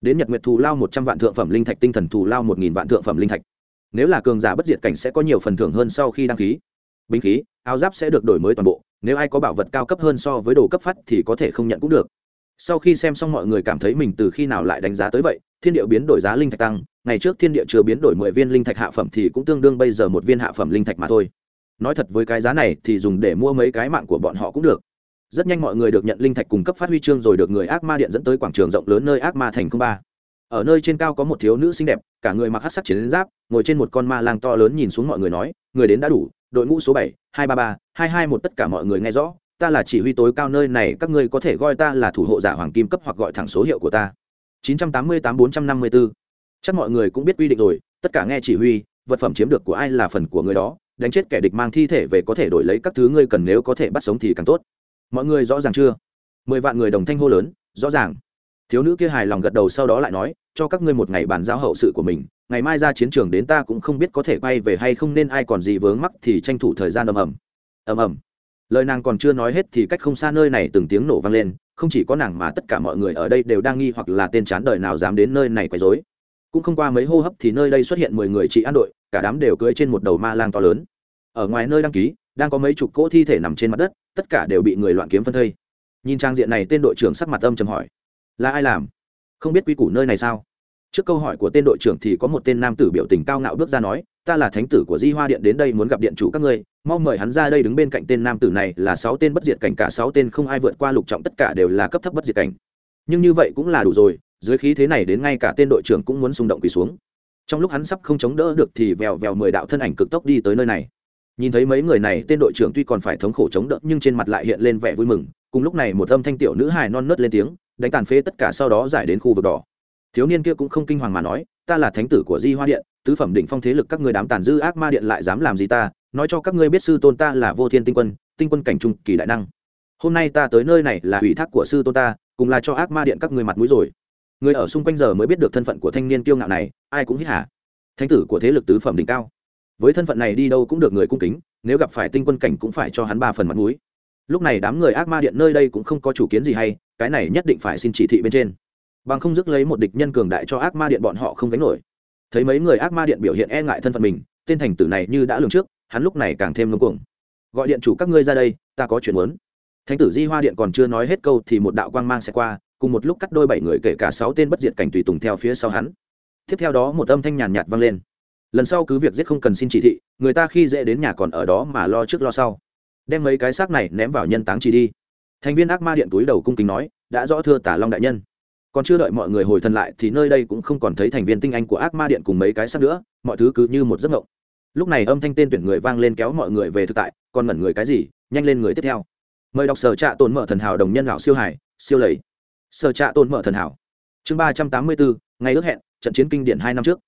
Đến nhật nguyệt thủ lao một trăm vạn thượng phẩm linh thạch, tinh thần thủ lao một nghìn vạn thượng phẩm linh thạch. Nếu là cường giả bất diệt cảnh sẽ có nhiều phần thưởng hơn sau khi đăng ký. Binh khí, áo giáp sẽ được đổi mới toàn bộ, nếu ai có bảo vật cao cấp hơn so với đồ cấp phát thì có thể không nhận cũng được sau khi xem xong mọi người cảm thấy mình từ khi nào lại đánh giá tới vậy, thiên địa biến đổi giá linh thạch tăng, ngày trước thiên địa chưa biến đổi mười viên linh thạch hạ phẩm thì cũng tương đương bây giờ một viên hạ phẩm linh thạch mà thôi. Nói thật với cái giá này thì dùng để mua mấy cái mạng của bọn họ cũng được. Rất nhanh mọi người được nhận linh thạch cung cấp phát huy chương rồi được người ác ma điện dẫn tới quảng trường rộng lớn nơi ác ma thành không ba. Ở nơi trên cao có một thiếu nữ xinh đẹp, cả người mặc hát sắc chiến giáp, ngồi trên một con ma lang to lớn nhìn xuống mọi người nói, người đến đã đủ, đội ngũ số bảy, hai ba ba, hai hai một, tất cả mọi người nghe rõ ta là chỉ huy tối cao nơi này, các ngươi có thể gọi ta là thủ hộ giả hoàng kim cấp hoặc gọi thẳng số hiệu của ta. chín trăm tám mươi tám bốn trăm năm mươi bốn chắc mọi người cũng biết quy định rồi, tất cả nghe chỉ huy, vật phẩm chiếm được của ai là phần của người đó, đánh chết kẻ địch mang thi thể về có thể đổi lấy các thứ ngươi cần nếu có thể bắt sống thì càng tốt. Mọi người rõ ràng chưa? Mười vạn người đồng thanh hô lớn, rõ ràng. Thiếu nữ kia hài lòng gật đầu sau đó lại nói, cho các ngươi một ngày bàn giao hậu sự của mình, ngày mai ra chiến trường đến ta cũng không biết có thể quay về hay không nên ai còn gì vướng mắc thì tranh thủ thời gian ầm ầm. Ầm ầm lời nàng còn chưa nói hết thì cách không xa nơi này từng tiếng nổ vang lên, không chỉ có nàng mà tất cả mọi người ở đây đều đang nghi hoặc là tên chán đời nào dám đến nơi này quấy rối. Cũng không qua mấy hô hấp thì nơi đây xuất hiện mười người trị an đội, cả đám đều cưỡi trên một đầu ma lang to lớn. Ở ngoài nơi đăng ký, đang có mấy chục cỗ thi thể nằm trên mặt đất, tất cả đều bị người loạn kiếm phân thây. Nhìn trang diện này, tên đội trưởng sắc mặt âm trầm hỏi, là ai làm? Không biết quy củ nơi này sao? Trước câu hỏi của tên đội trưởng thì có một tên nam tử biểu tình cao ngạo bước ra nói, ta là thánh tử của di hoa điện, đến đây muốn gặp điện chủ các ngươi mau mời hắn ra đây đứng bên cạnh tên nam tử này là sáu tên bất diệt cảnh, cả sáu tên không ai vượt qua lục trọng tất cả đều là cấp thấp bất diệt cảnh. Nhưng như vậy cũng là đủ rồi, dưới khí thế này đến ngay cả tên đội trưởng cũng muốn xung động quỳ xuống. Trong lúc hắn sắp không chống đỡ được thì vèo vèo mười đạo thân ảnh cực tốc đi tới nơi này. Nhìn thấy mấy người này, tên đội trưởng tuy còn phải thống khổ chống đỡ, nhưng trên mặt lại hiện lên vẻ vui mừng. Cùng lúc này một âm thanh tiểu nữ hài non nớt lên tiếng, đánh tàn phế tất cả sau đó giải đến khu vực đỏ. Thiếu niên kia cũng không kinh hoàng mà nói, ta là thánh tử của di hoa điện, tứ phẩm đỉnh phong thế lực các người đám tàn dư ác ma điện lại dám làm gì ta? Nói cho các ngươi biết sư tôn ta là vô thiên tinh quân tinh quân cảnh trung kỳ đại năng. Hôm nay ta tới nơi này là ủy thác của sư tôn ta, cùng là cho ác ma điện các người mặt mũi rồi. Người ở xung quanh giờ mới biết được thân phận của thanh niên kiêu ngạo này, ai cũng hít hả thánh tử của thế lực tứ phẩm đỉnh cao. Với thân phận này đi đâu cũng được người cung kính, nếu gặp phải tinh quân cảnh cũng phải cho hắn ba phần mặt mũi. Lúc này đám người ác ma điện nơi đây cũng không có chủ kiến gì hay, cái này nhất định phải xin chỉ thị bên trên. Bằng không dứt lấy một địch nhân cường đại cho ác ma điện bọn họ không gánh nổi. Thấy mấy người ác ma điện biểu hiện e ngại thân phận mình, tên thành tử này như đã lường trước hắn lúc này càng thêm ngưng cuồng. Gọi điện chủ các ngươi ra đây, ta có chuyện muốn. Thánh tử di hoa điện còn chưa nói hết câu thì một đạo quang mang sẽ qua, cùng một lúc cắt đôi bảy người kể cả sáu tên bất diệt cảnh tùy tùng theo phía sau hắn. Tiếp theo đó một âm thanh nhàn nhạt vang lên. Lần sau cứ việc giết không cần xin chỉ thị, người ta khi dễ đến nhà còn ở đó mà lo trước lo sau. Đem mấy cái xác này ném vào nhân táng chỉ đi. Thành viên ác ma điện túi đầu cung kính nói, đã rõ thưa tả long đại nhân. Còn chưa đợi mọi người hồi thần lại thì nơi đây cũng không còn thấy thành viên tinh anh của ác ma điện cùng mấy cái xác nữa, mọi thứ cứ như một giấc mộng lúc này âm thanh tên tuyển người vang lên kéo mọi người về thực tại, còn ngẩn người cái gì, nhanh lên người tiếp theo. Mời đọc sở trạ tồn mở thần hảo đồng nhân lão siêu hải, siêu lầy. Sở trạ tồn mở thần hảo. Chương ba trăm tám mươi bốn, ngày ước hẹn, trận chiến kinh điển hai năm trước.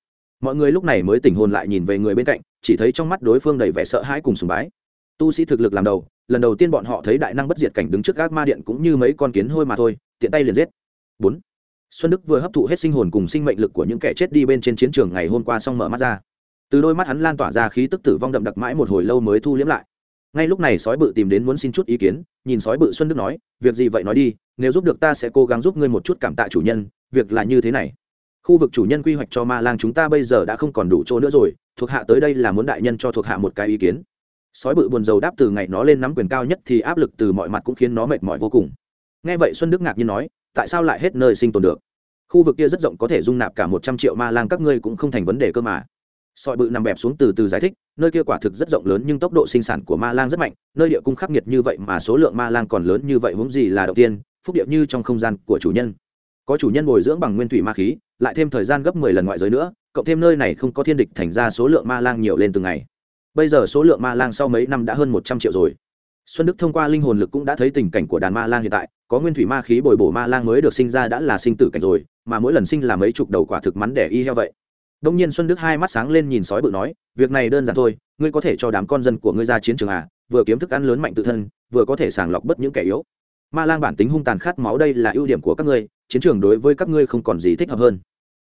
Mọi người lúc này mới tỉnh hồn lại nhìn về người bên cạnh, chỉ thấy trong mắt đối phương đầy vẻ sợ hãi cùng sùng bái. Tu sĩ thực lực làm đầu, lần đầu tiên bọn họ thấy đại năng bất diệt cảnh đứng trước gác ma điện cũng như mấy con kiến hôi mà thôi, tiện tay liền giết. Bốn. Xuân đức vừa hấp thụ hết sinh hồn cùng sinh mệnh lực của những kẻ chết đi bên trên chiến trường ngày hôm qua xong mở mắt ra từ đôi mắt hắn lan tỏa ra khí tức tử vong đậm đặc mãi một hồi lâu mới thu liếm lại. Ngay lúc này sói bự tìm đến muốn xin chút ý kiến, nhìn sói bự xuân đức nói, việc gì vậy nói đi, nếu giúp được ta sẽ cố gắng giúp ngươi một chút cảm tạ chủ nhân, việc là như thế này. Khu vực chủ nhân quy hoạch cho ma lang chúng ta bây giờ đã không còn đủ chỗ nữa rồi, thuộc hạ tới đây là muốn đại nhân cho thuộc hạ một cái ý kiến. Sói bự buồn rầu đáp từ ngày nó lên nắm quyền cao nhất thì áp lực từ mọi mặt cũng khiến nó mệt mỏi vô cùng. Nghe vậy xuân đức ngạc nhiên nói, tại sao lại hết nơi sinh tồn được? Khu vực kia rất rộng có thể dung nạp cả một trăm triệu ma lang các ngươi cũng không thành vấn đề cơ mà sọi bự nằm bẹp xuống từ từ giải thích, nơi kia quả thực rất rộng lớn nhưng tốc độ sinh sản của ma lang rất mạnh, nơi địa cung khắc nghiệt như vậy mà số lượng ma lang còn lớn như vậy huống gì là đầu tiên, phúc điệu như trong không gian của chủ nhân. Có chủ nhân bồi dưỡng bằng nguyên thủy ma khí, lại thêm thời gian gấp mười lần ngoại giới nữa, cộng thêm nơi này không có thiên địch thành ra số lượng ma lang nhiều lên từng ngày. Bây giờ số lượng ma lang sau mấy năm đã hơn một trăm triệu rồi. Xuân đức thông qua linh hồn lực cũng đã thấy tình cảnh của đàn ma lang hiện tại, có nguyên thủy ma khí bồi bổ ma lang mới được sinh ra đã là sinh tử cảnh rồi, mà mỗi lần sinh là mấy chục đầu quả thực mắn đẻ y heo vậy đông nhiên xuân đức hai mắt sáng lên nhìn sói bự nói, việc này đơn giản thôi, ngươi có thể cho đám con dân của ngươi ra chiến trường à vừa kiếm thức ăn lớn mạnh tự thân, vừa có thể sàng lọc bất những kẻ yếu. Ma lang bản tính hung tàn khát máu đây là ưu điểm của các ngươi, chiến trường đối với các ngươi không còn gì thích hợp hơn.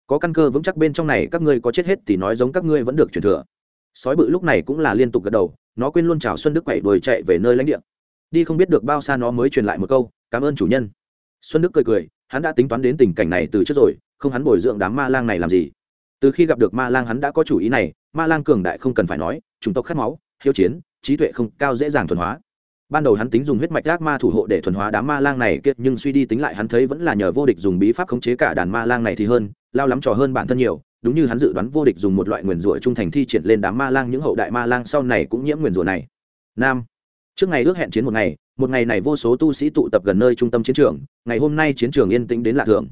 Có căn cơ vững chắc bên trong này, các ngươi có chết hết thì nói giống các ngươi vẫn được truyền thừa. Sói bự lúc này cũng là liên tục gật đầu, nó quên luôn chào xuân đức quẩy đuổi chạy về nơi lãnh địa. Đi không biết được bao xa nó mới truyền lại một câu, cảm ơn chủ nhân. Xuân đức cười cười, hắn đã tính toán đến tình cảnh này từ trước rồi, không hắn bồi dưỡng đám ma lang này làm gì từ khi gặp được ma lang hắn đã có chủ ý này, ma lang cường đại không cần phải nói, chủng tộc khát máu, hiếu chiến, trí tuệ không cao dễ dàng thuần hóa. Ban đầu hắn tính dùng huyết mạch ác ma thủ hộ để thuần hóa đám ma lang này kiệt nhưng suy đi tính lại hắn thấy vẫn là nhờ vô địch dùng bí pháp khống chế cả đàn ma lang này thì hơn, lao lắm trò hơn bản thân nhiều, đúng như hắn dự đoán vô địch dùng một loại nguyền rủa trung thành thi triển lên đám ma lang những hậu đại ma lang sau này cũng nhiễm nguyền rủa này. Nam, trước ngày ước hẹn chiến một ngày một ngày này vô số tu sĩ tụ tập gần nơi trung tâm chiến trường, ngày hôm nay chiến trường yên tĩnh đến lạ thường.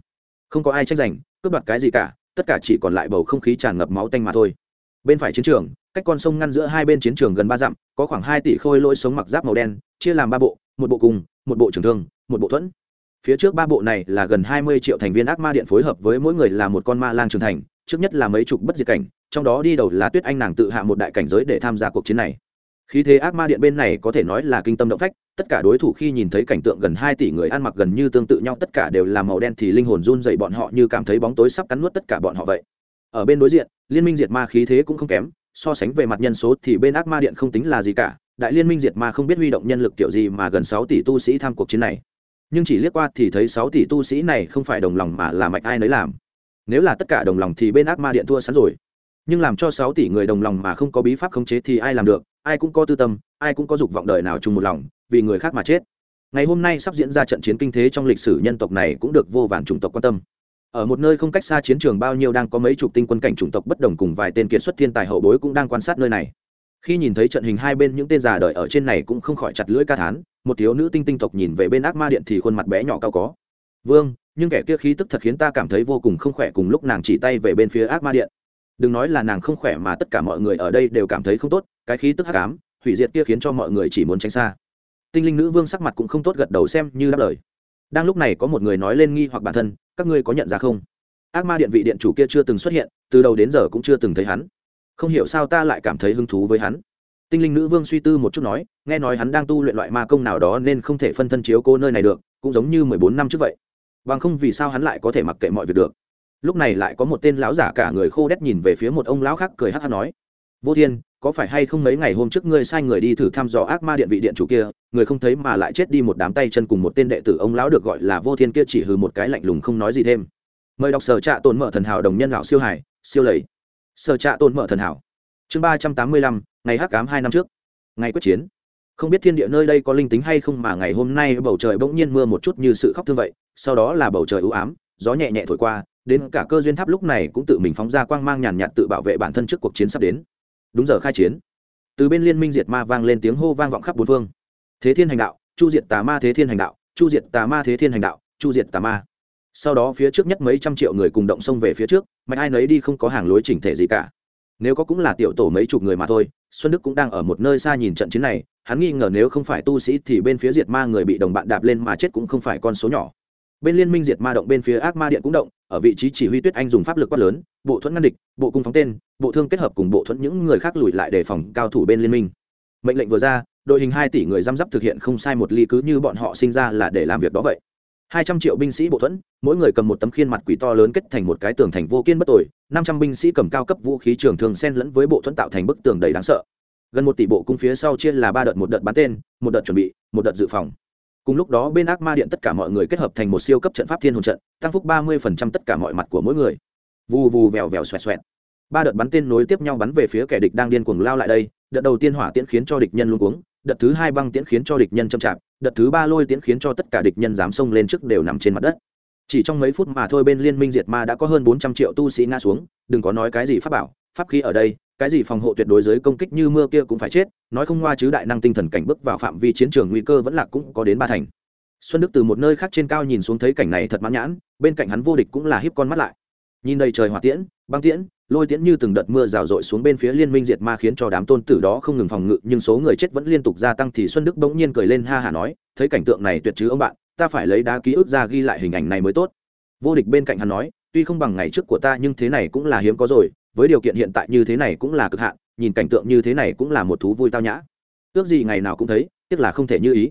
Không có ai tranh giành, cướp đoạt cái gì cả tất cả chỉ còn lại bầu không khí tràn ngập máu tanh mà thôi. Bên phải chiến trường, cách con sông ngăn giữa hai bên chiến trường gần ba dặm, có khoảng hai tỷ khôi lỗi sống mặc giáp màu đen, chia làm ba bộ, một bộ cùng, một bộ trường thương, một bộ thuẫn. Phía trước ba bộ này là gần hai mươi triệu thành viên ác ma điện phối hợp với mỗi người là một con ma lang trưởng thành, trước nhất là mấy chục bất diệt cảnh, trong đó đi đầu là tuyết anh nàng tự hạ một đại cảnh giới để tham gia cuộc chiến này. Khí thế ác ma điện bên này có thể nói là kinh tâm động phách, tất cả đối thủ khi nhìn thấy cảnh tượng gần hai tỷ người ăn mặc gần như tương tự nhau, tất cả đều là màu đen thì linh hồn run dậy bọn họ như cảm thấy bóng tối sắp cắn nuốt tất cả bọn họ vậy. Ở bên đối diện, liên minh diệt ma khí thế cũng không kém, so sánh về mặt nhân số thì bên ác ma điện không tính là gì cả, đại liên minh diệt ma không biết huy động nhân lực kiểu gì mà gần sáu tỷ tu sĩ tham cuộc chiến này. Nhưng chỉ liếc qua thì thấy sáu tỷ tu sĩ này không phải đồng lòng mà là mạch ai nấy làm. Nếu là tất cả đồng lòng thì bên ác ma điện thua sẵn rồi nhưng làm cho sáu tỷ người đồng lòng mà không có bí pháp khống chế thì ai làm được, ai cũng có tư tâm, ai cũng có dục vọng đời nào chung một lòng, vì người khác mà chết. Ngày hôm nay sắp diễn ra trận chiến kinh thế trong lịch sử nhân tộc này cũng được vô vàn chủng tộc quan tâm. Ở một nơi không cách xa chiến trường bao nhiêu đang có mấy chục tinh quân cảnh chủng tộc bất đồng cùng vài tên kiệt xuất thiên tài hậu bối cũng đang quan sát nơi này. Khi nhìn thấy trận hình hai bên những tên già đợi ở trên này cũng không khỏi chặt lưỡi ca thán, một thiếu nữ tinh tinh tộc nhìn về bên ác ma điện thì khuôn mặt bé nhỏ cao có. Vương, nhưng kẻ kia khí tức thật khiến ta cảm thấy vô cùng không khỏe. Cùng lúc nàng chỉ tay về bên phía ác ma điện đừng nói là nàng không khỏe mà tất cả mọi người ở đây đều cảm thấy không tốt, cái khí tức hắc ám, hủy diệt kia khiến cho mọi người chỉ muốn tránh xa. Tinh linh nữ vương sắc mặt cũng không tốt gật đầu xem như đáp lời. Đang lúc này có một người nói lên nghi hoặc bản thân, các ngươi có nhận ra không? Ác ma điện vị điện chủ kia chưa từng xuất hiện, từ đầu đến giờ cũng chưa từng thấy hắn. Không hiểu sao ta lại cảm thấy hứng thú với hắn. Tinh linh nữ vương suy tư một chút nói, nghe nói hắn đang tu luyện loại ma công nào đó nên không thể phân thân chiếu cô nơi này được, cũng giống như mười bốn năm trước vậy. Bằng không vì sao hắn lại có thể mặc kệ mọi việc được? Lúc này lại có một tên lão giả cả người khô đét nhìn về phía một ông lão khác cười hát hát nói, vô thiên, có phải hay không mấy ngày hôm trước ngươi sai người đi thử thăm dò ác ma điện vị điện chủ kia, người không thấy mà lại chết đi một đám tay chân cùng một tên đệ tử ông lão được gọi là vô thiên kia chỉ hừ một cái lạnh lùng không nói gì thêm. Mời đọc sở trạ tồn mở thần hảo đồng nhân lão siêu hải, siêu lầy. Sở trạ tồn mở thần hảo. Chương ba trăm tám mươi lăm, ngày hắc cám hai năm trước. Ngày quyết chiến. Không biết thiên địa nơi đây có linh tính hay không mà ngày hôm nay bầu trời bỗng nhiên mưa một chút như sự khóc thương vậy, sau đó là bầu trời ưu ám, gió nhẹ nhẹ thổi qua đến cả cơ duyên tháp lúc này cũng tự mình phóng ra quang mang nhàn nhạt tự bảo vệ bản thân trước cuộc chiến sắp đến. Đúng giờ khai chiến. Từ bên liên minh diệt ma vang lên tiếng hô vang vọng khắp bốn phương. Thế thiên hành đạo, chu diệt tà ma thế thiên hành đạo, chu diệt tà ma thế thiên hành đạo, chu diệt tà ma. Sau đó phía trước nhất mấy trăm triệu người cùng động xông về phía trước, mạch ai nấy đi không có hàng lối chỉnh thể gì cả. Nếu có cũng là tiểu tổ mấy chục người mà thôi, xuân đức cũng đang ở một nơi xa nhìn trận chiến này, hắn nghi ngờ nếu không phải tu sĩ thì bên phía diệt ma người bị đồng bạn đạp lên mà chết cũng không phải con số nhỏ bên liên minh diệt ma động bên phía ác ma điện cũng động, ở vị trí chỉ huy tuyết anh dùng pháp lực quát lớn, bộ thuẫn ngăn địch, bộ cung phóng tên, bộ thương kết hợp cùng bộ thuẫn những người khác lùi lại đề phòng cao thủ bên liên minh. Mệnh lệnh vừa ra, đội hình hai tỷ người giam giáp thực hiện không sai một ly cứ như bọn họ sinh ra là để làm việc đó vậy. Hai trăm triệu binh sĩ bộ thuẫn, mỗi người cầm một tấm khiên mặt quỷ to lớn kết thành một cái tường thành vô kiên bất tội năm trăm binh sĩ cầm cao cấp vũ khí trường thường xen lẫn với bộ thuẫn tạo thành bức tường đầy đáng sợ. Gần một tỷ bộ cung phía sau chia là ba đợt, một đợt bắn tên, một đợt chuẩn bị, một đợt dự phòng cùng lúc đó bên ác ma điện tất cả mọi người kết hợp thành một siêu cấp trận pháp thiên hồn trận, tăng phúc ba mươi phần trăm tất cả mọi mặt của mỗi người. Vù vù vèo vèo xoẹt xoẹt. Ba đợt bắn tên nối tiếp nhau bắn về phía kẻ địch đang điên cuồng lao lại đây, đợt đầu tiên hỏa tiễn khiến cho địch nhân luôn cuống, đợt thứ hai băng tiễn khiến cho địch nhân chậm chạp, đợt thứ ba lôi tiễn khiến cho tất cả địch nhân dám xông lên trước đều nằm trên mặt đất. Chỉ trong mấy phút mà thôi bên liên minh diệt ma đã có hơn bốn trăm triệu tu sĩ ngã xuống, đừng có nói cái gì pháp bảo, pháp khí ở đây cái gì phòng hộ tuyệt đối dưới công kích như mưa kia cũng phải chết, nói không ngoa chứ đại năng tinh thần cảnh bước vào phạm vi chiến trường nguy cơ vẫn là cũng có đến ba thành. Xuân đức từ một nơi khác trên cao nhìn xuống thấy cảnh này thật mãn nhãn, bên cạnh hắn vô địch cũng là hiếp con mắt lại. Nhìn đầy trời hỏa tiễn, băng tiễn, lôi tiễn như từng đợt mưa rào rội xuống bên phía liên minh diệt ma khiến cho đám tôn tử đó không ngừng phòng ngự, nhưng số người chết vẫn liên tục gia tăng thì xuân đức bỗng nhiên cười lên ha hả nói, thấy cảnh tượng này tuyệt chứ ông bạn, ta phải lấy đá ký ức ra ghi lại hình ảnh này mới tốt. Vô địch bên cạnh hắn nói, tuy không bằng ngày trước của ta nhưng thế này cũng là hiếm có rồi với điều kiện hiện tại như thế này cũng là cực hạn, nhìn cảnh tượng như thế này cũng là một thú vui tao nhã. Ước gì ngày nào cũng thấy, tiếc là không thể như ý.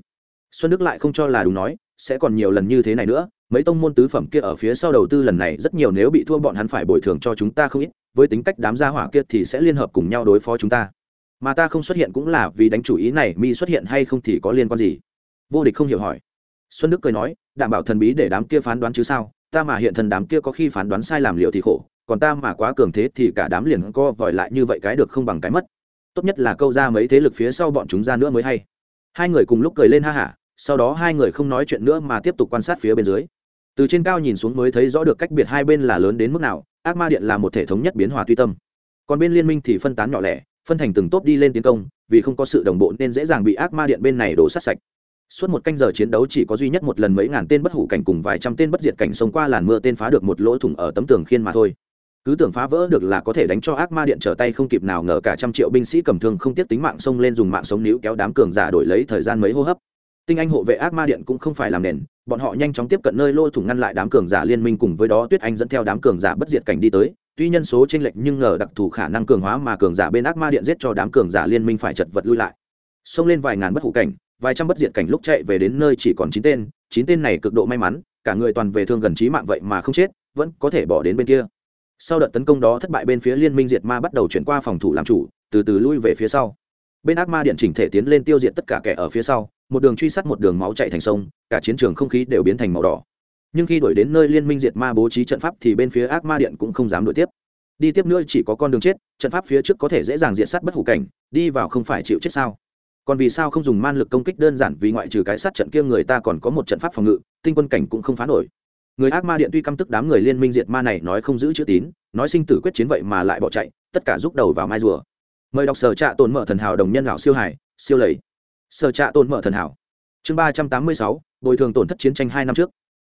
Xuân đức lại không cho là đúng nói, sẽ còn nhiều lần như thế này nữa, mấy tông môn tứ phẩm kia ở phía sau đầu tư lần này rất nhiều nếu bị thua bọn hắn phải bồi thường cho chúng ta không ít, với tính cách đám gia hỏa kia thì sẽ liên hợp cùng nhau đối phó chúng ta. Mà ta không xuất hiện cũng là vì đánh chủ ý này, mi xuất hiện hay không thì có liên quan gì? Vô địch không hiểu hỏi. Xuân đức cười nói, đảm bảo thần bí để đám kia phán đoán chứ sao? Ta mà hiện thần đám kia có khi phán đoán sai làm liệu thì khổ còn ta mà quá cường thế thì cả đám liền co vòi lại như vậy cái được không bằng cái mất. Tốt nhất là câu ra mấy thế lực phía sau bọn chúng ra nữa mới hay. Hai người cùng lúc cười lên ha hả, sau đó hai người không nói chuyện nữa mà tiếp tục quan sát phía bên dưới. Từ trên cao nhìn xuống mới thấy rõ được cách biệt hai bên là lớn đến mức nào, ác ma điện là một thể thống nhất biến hòa tuy tâm. Còn bên liên minh thì phân tán nhỏ lẻ, phân thành từng tốp đi lên tiến công, vì không có sự đồng bộ nên dễ dàng bị ác ma điện bên này đổ sát sạch. Suốt một canh giờ chiến đấu chỉ có duy nhất một lần mấy ngàn tên bất hủ cảnh cùng vài trăm tên bất diệt cảnh xông qua làn mưa tên phá được một lỗ thủng ở tấm tường khiên mà thôi cứ tưởng phá vỡ được là có thể đánh cho ác ma điện trở tay không kịp nào ngờ cả trăm triệu binh sĩ cầm thương không tiếc tính mạng xông lên dùng mạng sống níu kéo đám cường giả đổi lấy thời gian mấy hô hấp. Tinh anh hộ vệ ác ma điện cũng không phải làm nền, bọn họ nhanh chóng tiếp cận nơi lô thủng ngăn lại đám cường giả liên minh cùng với đó tuyết anh dẫn theo đám cường giả bất diệt cảnh đi tới. Tuy nhân số chênh lệch nhưng ngờ đặc thù khả năng cường hóa mà cường giả bên ác ma điện giết cho đám cường giả liên minh phải chật vật lui lại. Xông lên vài ngàn bất hủ cảnh, vài trăm bất diệt cảnh lúc chạy về đến nơi chỉ còn chín tên. Chín tên này cực độ may mắn, cả người toàn về thương gần chí mạng vậy mà không chết, vẫn có thể bỏ đến bên kia sau đợt tấn công đó thất bại bên phía liên minh diệt ma bắt đầu chuyển qua phòng thủ làm chủ, từ từ lui về phía sau. Bên ác ma điện chỉnh thể tiến lên tiêu diệt tất cả kẻ ở phía sau, một đường truy sát một đường máu chạy thành sông, cả chiến trường không khí đều biến thành màu đỏ. Nhưng khi đuổi đến nơi liên minh diệt ma bố trí trận pháp thì bên phía ác ma điện cũng không dám đuổi tiếp. Đi tiếp nữa chỉ có con đường chết, trận pháp phía trước có thể dễ dàng diện sát bất hủ cảnh, đi vào không phải chịu chết sao? Còn vì sao không dùng man lực công kích đơn giản vì ngoại trừ cái sát trận kia người ta còn có một trận pháp phòng ngự, tinh quân cảnh cũng không phá nổi người ác ma điện tuy căm tức đám người liên minh diệt ma này nói không giữ chữ tín, nói sinh tử quyết chiến vậy mà lại bỏ chạy, tất cả rút đầu vào mai rùa. Mời đọc sở trạ tồn mở thần hảo đồng nhân lão siêu hải, siêu lầy. Sở trạ tồn mở thần hảo. Chương ba trăm tám mươi sáu, bồi thường tổn thất chiến tranh hai năm trước.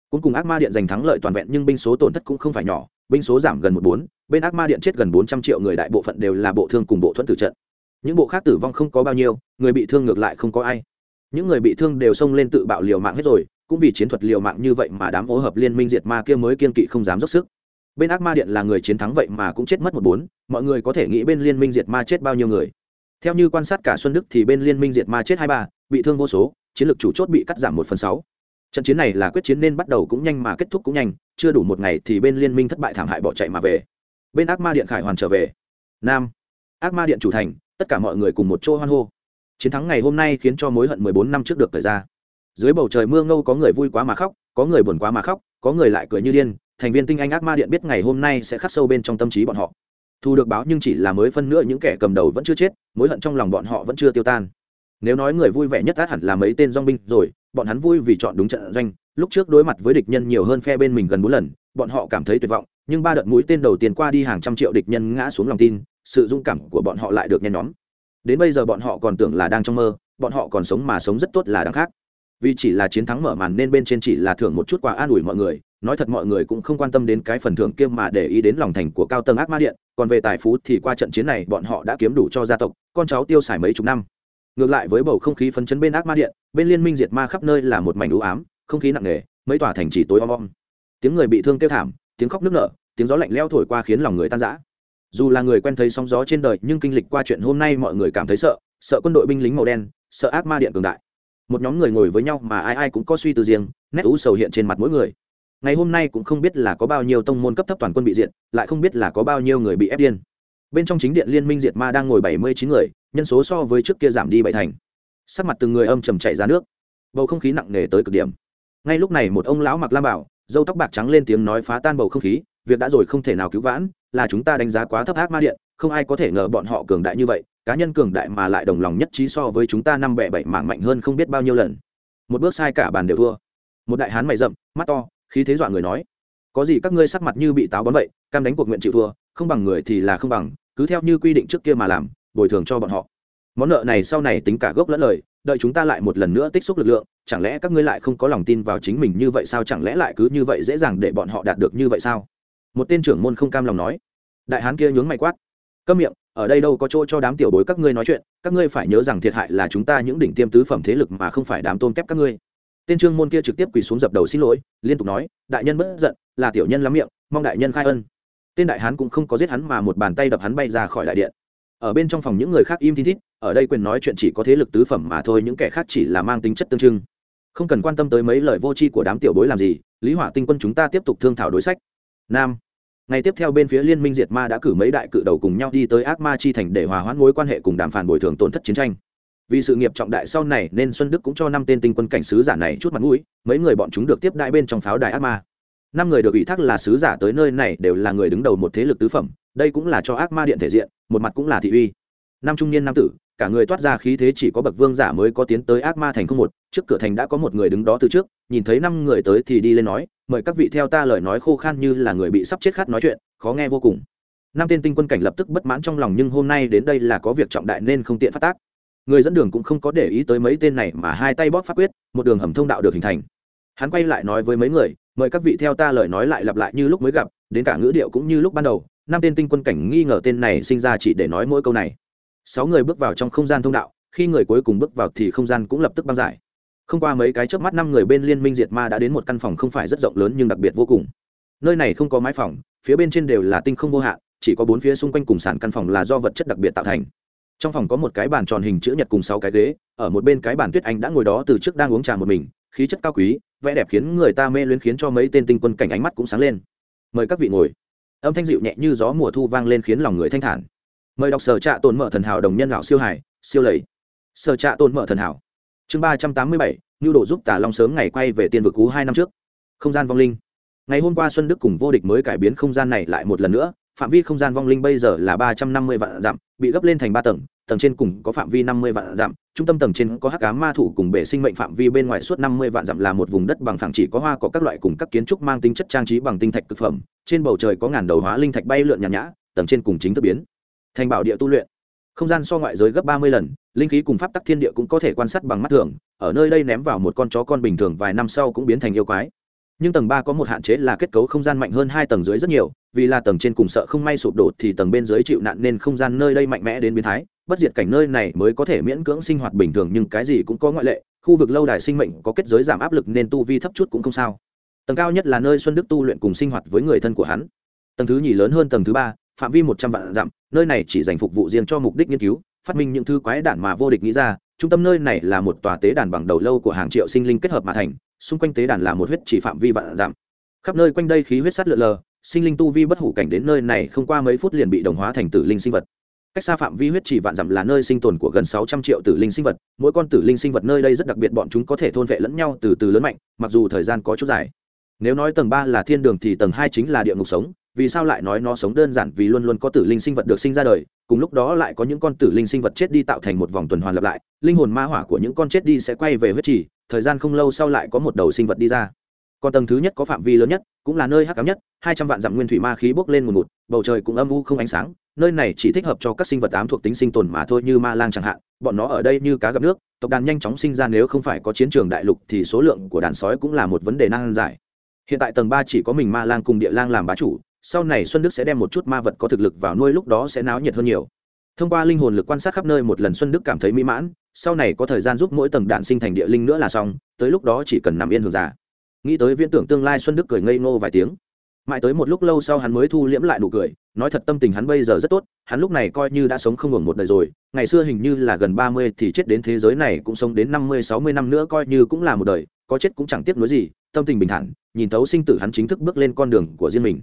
Cuối cùng ác ma điện giành thắng lợi toàn vẹn nhưng binh số tổn thất cũng không phải nhỏ, binh số giảm gần một bốn, bên ác ma điện chết gần bốn trăm triệu người đại bộ phận đều là bộ thương cùng bộ thuẫn tử trận. Những bộ khác tử vong không có bao nhiêu, người bị thương ngược lại không có ai. Những người bị thương đều xông lên tự bạo liều mạng hết rồi cũng vì chiến thuật liều mạng như vậy mà đám ô hợp liên minh diệt ma kia mới kiên kỵ không dám dốc sức. Bên ác ma điện là người chiến thắng vậy mà cũng chết mất một bốn, mọi người có thể nghĩ bên liên minh diệt ma chết bao nhiêu người. Theo như quan sát cả xuân đức thì bên liên minh diệt ma chết hai ba, bị thương vô số, chiến lược chủ chốt bị cắt giảm một phần sáu. Trận chiến này là quyết chiến nên bắt đầu cũng nhanh mà kết thúc cũng nhanh, chưa đủ một ngày thì bên liên minh thất bại thảm hại bỏ chạy mà về. Bên ác ma điện khải hoàn trở về. Nam. Ác ma điện chủ thành, tất cả mọi người cùng một chỗ hoan hô. Chiến thắng ngày hôm nay khiến cho mối hận mười bốn năm trước được thời ra dưới bầu trời mưa ngâu có người vui quá mà khóc, có người buồn quá mà khóc, có người lại cười như điên, thành viên tinh anh ác ma điện biết ngày hôm nay sẽ khắc sâu bên trong tâm trí bọn họ. Thu được báo nhưng chỉ là mới phân nữa những kẻ cầm đầu vẫn chưa chết, mối hận trong lòng bọn họ vẫn chưa tiêu tan. Nếu nói người vui vẻ nhất át hẳn là mấy tên dong binh rồi, bọn hắn vui vì chọn đúng trận doanh, lúc trước đối mặt với địch nhân nhiều hơn phe bên mình gần bốn lần, bọn họ cảm thấy tuyệt vọng, nhưng ba đợt mũi tên đầu tiên qua đi hàng trăm triệu địch nhân ngã xuống lòng tin, sự dũng cảm của bọn họ lại được nhen nhóm. Đến bây giờ bọn họ còn tưởng là đang trong mơ, bọn họ còn sống mà sống rất tốt là đáng khác vì chỉ là chiến thắng mở màn nên bên trên chỉ là thưởng một chút quà an ủi mọi người, nói thật mọi người cũng không quan tâm đến cái phần thưởng kia mà để ý đến lòng thành của cao tầng ác ma điện, còn về tài phú thì qua trận chiến này bọn họ đã kiếm đủ cho gia tộc, con cháu tiêu xài mấy chục năm. Ngược lại với bầu không khí phấn chấn bên ác ma điện, bên liên minh diệt ma khắp nơi là một mảnh ưu ám, không khí nặng nề, mấy tòa thành chỉ tối om om. Tiếng người bị thương kêu thảm, tiếng khóc nức nở, tiếng gió lạnh leo thổi qua khiến lòng người tan rã. Dù là người quen thấy sóng gió trên đời, nhưng kinh lịch qua chuyện hôm nay mọi người cảm thấy sợ sợ quân đội binh lính màu đen, sợ ác ma điện cường đại một nhóm người ngồi với nhau mà ai ai cũng có suy tư riêng, nét ú sầu hiện trên mặt mỗi người. Ngày hôm nay cũng không biết là có bao nhiêu tông môn cấp thấp toàn quân bị diệt, lại không biết là có bao nhiêu người bị ép điên. Bên trong chính điện liên minh diệt ma đang ngồi bảy mươi chín người, nhân số so với trước kia giảm đi bảy thành. Sắc mặt từng người âm trầm chạy ra nước. Bầu không khí nặng nề tới cực điểm. Ngay lúc này một ông lão mặc lam bảo dâu tóc bạc trắng lên tiếng nói phá tan bầu không khí, việc đã rồi không thể nào cứu vãn là chúng ta đánh giá quá thấp ác ma điện, không ai có thể ngờ bọn họ cường đại như vậy, cá nhân cường đại mà lại đồng lòng nhất trí so với chúng ta năm bẻ bảy mảng mạnh hơn không biết bao nhiêu lần. Một bước sai cả bàn đều thua. Một đại hán mày rậm, mắt to, khí thế dọa người nói, có gì các ngươi sắc mặt như bị táo bón vậy, cam đánh cuộc nguyện chịu thua, không bằng người thì là không bằng, cứ theo như quy định trước kia mà làm, bồi thường cho bọn họ. Món nợ này sau này tính cả gốc lẫn lời, đợi chúng ta lại một lần nữa tích xúc lực lượng, chẳng lẽ các ngươi lại không có lòng tin vào chính mình như vậy sao? Chẳng lẽ lại cứ như vậy dễ dàng để bọn họ đạt được như vậy sao? Một tên trưởng môn không cam lòng nói, đại hán kia nhướng mày quát, câm miệng, ở đây đâu có chỗ cho đám tiểu bối các ngươi nói chuyện, các ngươi phải nhớ rằng thiệt hại là chúng ta những đỉnh tiêm tứ phẩm thế lực mà không phải đám tôn kép các ngươi. Tên trương môn kia trực tiếp quỳ xuống dập đầu xin lỗi, liên tục nói, đại nhân bất giận, là tiểu nhân lắm miệng, mong đại nhân khai ân. Tên đại hán cũng không có giết hắn mà một bàn tay đập hắn bay ra khỏi đại điện. Ở bên trong phòng những người khác im thi thít, ở đây quyền nói chuyện chỉ có thế lực tứ phẩm mà thôi, những kẻ khác chỉ là mang tính chất tương trưng. Không cần quan tâm tới mấy lời vô tri của đám tiểu bối làm gì, lý hỏa tinh quân chúng ta tiếp tục thương thảo đối sách nam. Ngày tiếp theo bên phía liên minh diệt ma đã cử mấy đại cự đầu cùng nhau đi tới ác ma chi thành để hòa hoãn mối quan hệ cùng đàm phán bồi thường tổn thất chiến tranh. Vì sự nghiệp trọng đại sau này nên xuân đức cũng cho năm tên tinh quân cảnh sứ giả này chút mặt mũi, mấy người bọn chúng được tiếp đại bên trong pháo đài ác ma. Năm người được ủy thác là sứ giả tới nơi này đều là người đứng đầu một thế lực tứ phẩm, đây cũng là cho ác ma điện thể diện, một mặt cũng là thị uy. Năm trung niên nam tử cả người toát ra khí thế chỉ có bậc vương giả mới có tiến tới ác ma thành không một, trước cửa thành đã có một người đứng đó từ trước, nhìn thấy năm người tới thì đi lên nói, mời các vị theo ta lời nói khô khan như là người bị sắp chết khát nói chuyện, khó nghe vô cùng. Năm tên tinh quân cảnh lập tức bất mãn trong lòng nhưng hôm nay đến đây là có việc trọng đại nên không tiện phát tác. Người dẫn đường cũng không có để ý tới mấy tên này mà hai tay bóp pháp quyết, một đường hầm thông đạo được hình thành. Hắn quay lại nói với mấy người, mời các vị theo ta lời nói lại lặp lại như lúc mới gặp, đến cả ngữ điệu cũng như lúc ban đầu. Năm tên tinh quân cảnh nghi ngờ tên này sinh ra chỉ để nói mỗi câu này sáu người bước vào trong không gian thông đạo, khi người cuối cùng bước vào thì không gian cũng lập tức băng giải. Không qua mấy cái trước mắt năm người bên liên minh diệt ma đã đến một căn phòng không phải rất rộng lớn nhưng đặc biệt vô cùng. Nơi này không có mái phòng, phía bên trên đều là tinh không vô hạn, chỉ có bốn phía xung quanh cùng sàn căn phòng là do vật chất đặc biệt tạo thành. Trong phòng có một cái bàn tròn hình chữ nhật cùng sáu cái ghế, ở một bên cái bàn tuyết anh đã ngồi đó từ trước đang uống trà một mình, khí chất cao quý vẽ đẹp khiến người ta mê luyến khiến cho mấy tên tinh quân cảnh ánh mắt cũng sáng lên. Mời các vị ngồi. Âm thanh dịu nhẹ như gió mùa thu vang lên khiến lòng người thanh thản mời đọc sở trạ tồn mở thần hảo đồng nhân lão siêu hải, siêu lầy. Sở trạ tồn mở thần hảo. Chương ba trăm tám mươi bảy nhu độ giúp tả long sớm ngày quay về tiên vực cú hai năm trước. Không gian vong linh. Ngày hôm qua xuân đức cùng vô địch mới cải biến không gian này lại một lần nữa. Phạm vi không gian vong linh bây giờ là ba trăm năm mươi vạn dặm, bị gấp lên thành ba tầng tầng trên cùng có phạm vi năm mươi vạn dặm, trung tâm tầng trên có hắc cá ma thủ cùng bể sinh mệnh phạm vi bên ngoài suốt năm mươi vạn dặm là một vùng đất bằng phẳng chỉ có hoa có các loại cùng các kiến trúc mang tính chất trang trí bằng tinh thạch thực phẩm, trên bầu trời có ngàn đầu hóa linh thạch bay lượn nhàn nhã, tầng trên cùng chính thức biến thành bảo địa tu luyện. Không gian so ngoại giới gấp ba mươi lần, linh khí cùng pháp tắc thiên địa cũng có thể quan sát bằng mắt thường, ở nơi đây ném vào một con chó con bình thường vài năm sau cũng biến thành yêu quái. Nhưng tầng ba có một hạn chế là kết cấu không gian mạnh hơn hai tầng dưới rất nhiều, vì là tầng trên cùng sợ không may sụp đổ thì tầng bên dưới chịu nạn nên không gian nơi đây mạnh mẽ đến biến thái. Bất diệt cảnh nơi này mới có thể miễn cưỡng sinh hoạt bình thường, nhưng cái gì cũng có ngoại lệ, khu vực lâu đài sinh mệnh có kết giới giảm áp lực nên tu vi thấp chút cũng không sao. Tầng cao nhất là nơi xuân đức tu luyện cùng sinh hoạt với người thân của hắn tầng thứ nhì lớn hơn tầng thứ ba, phạm vi một trăm vạn dặm, nơi này chỉ dành phục vụ riêng cho mục đích nghiên cứu, phát minh những thứ quái đản mà vô địch nghĩ ra. Trung tâm nơi này là một tòa tế đàn bằng đầu lâu của hàng triệu sinh linh kết hợp mà thành, xung quanh tế đàn là một huyết chỉ phạm vi vạn dặm. Khắp nơi quanh đây khí huyết sắt lượn lờ, sinh linh tu vi bất hủ cảnh đến nơi này không qua mấy phút liền bị đồng hóa thành tử linh sinh vật. Cách xa phạm vi huyết chỉ vạn dặm là nơi sinh tồn của gần sáu trăm triệu tử linh sinh vật, mỗi con tử linh sinh vật nơi đây rất đặc biệt, bọn chúng có thể thôn vệ lẫn nhau từ từ lớn mạnh, mặc dù thời gian có chút dài. Nếu nói tầng ba là thiên đường thì tầng hai chính là địa ngục sống vì sao lại nói nó sống đơn giản vì luôn luôn có tử linh sinh vật được sinh ra đời, cùng lúc đó lại có những con tử linh sinh vật chết đi tạo thành một vòng tuần hoàn lặp lại, linh hồn ma hỏa của những con chết đi sẽ quay về huyết trì, thời gian không lâu sau lại có một đầu sinh vật đi ra. Còn tầng thứ nhất có phạm vi lớn nhất, cũng là nơi hắc cám nhất, hai trăm vạn dặm nguyên thủy ma khí bốc lên một ngụt, bầu trời cũng âm u không ánh sáng, nơi này chỉ thích hợp cho các sinh vật ám thuộc tính sinh tồn mà thôi như ma lang chẳng hạn, bọn nó ở đây như cá gặp nước, tộc đàn nhanh chóng sinh ra nếu không phải có chiến trường đại lục thì số lượng của đàn sói cũng là một vấn đề nan giải. Hiện tại tầng ba chỉ có mình ma lang cùng địa lang làm bá chủ sau này xuân đức sẽ đem một chút ma vật có thực lực vào nuôi lúc đó sẽ náo nhiệt hơn nhiều. Thông qua linh hồn lực quan sát khắp nơi một lần xuân đức cảm thấy mỹ mãn, sau này có thời gian giúp mỗi tầng đạn sinh thành địa linh nữa là xong, tới lúc đó chỉ cần nằm yên hưởng giả nghĩ tới viễn tưởng tương lai xuân đức cười ngây ngô vài tiếng. Mãi tới một lúc lâu sau hắn mới thu liễm lại nụ cười, nói thật tâm tình hắn bây giờ rất tốt, hắn lúc này coi như đã sống không ngừng một đời rồi, ngày xưa hình như là gần ba mươi thì chết đến thế giới này cũng sống đến năm mươi, sáu mươi năm nữa coi như cũng là một đời, có chết cũng chẳng tiếc nuối gì, tâm tình bình thản, nhìn thấu sinh tử hắn chính thức bước lên con đường của riêng mình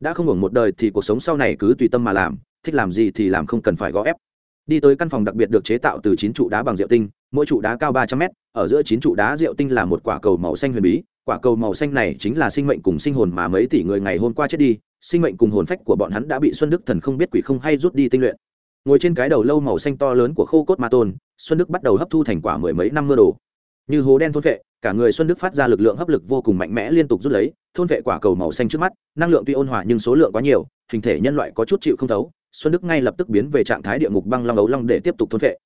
đã không hưởng một đời thì cuộc sống sau này cứ tùy tâm mà làm, thích làm gì thì làm không cần phải gõ ép. Đi tới căn phòng đặc biệt được chế tạo từ chín trụ đá bằng rượu tinh, mỗi trụ đá cao ba trăm mét, ở giữa chín trụ đá rượu tinh là một quả cầu màu xanh huyền bí. Quả cầu màu xanh này chính là sinh mệnh cùng sinh hồn mà mấy tỷ người ngày hôm qua chết đi. Sinh mệnh cùng hồn phách của bọn hắn đã bị xuân đức thần không biết quỷ không hay rút đi tinh luyện. Ngồi trên cái đầu lâu màu xanh to lớn của khô cốt ma tôn, xuân đức bắt đầu hấp thu thành quả mười mấy năm mưa đồ như hố đen thôn vệ, cả người xuân đức phát ra lực lượng hấp lực vô cùng mạnh mẽ liên tục rút lấy, thôn vệ quả cầu màu xanh trước mắt, năng lượng tuy ôn hòa nhưng số lượng quá nhiều, hình thể nhân loại có chút chịu không thấu, xuân đức ngay lập tức biến về trạng thái địa ngục băng long ấu long để tiếp tục thôn vệ.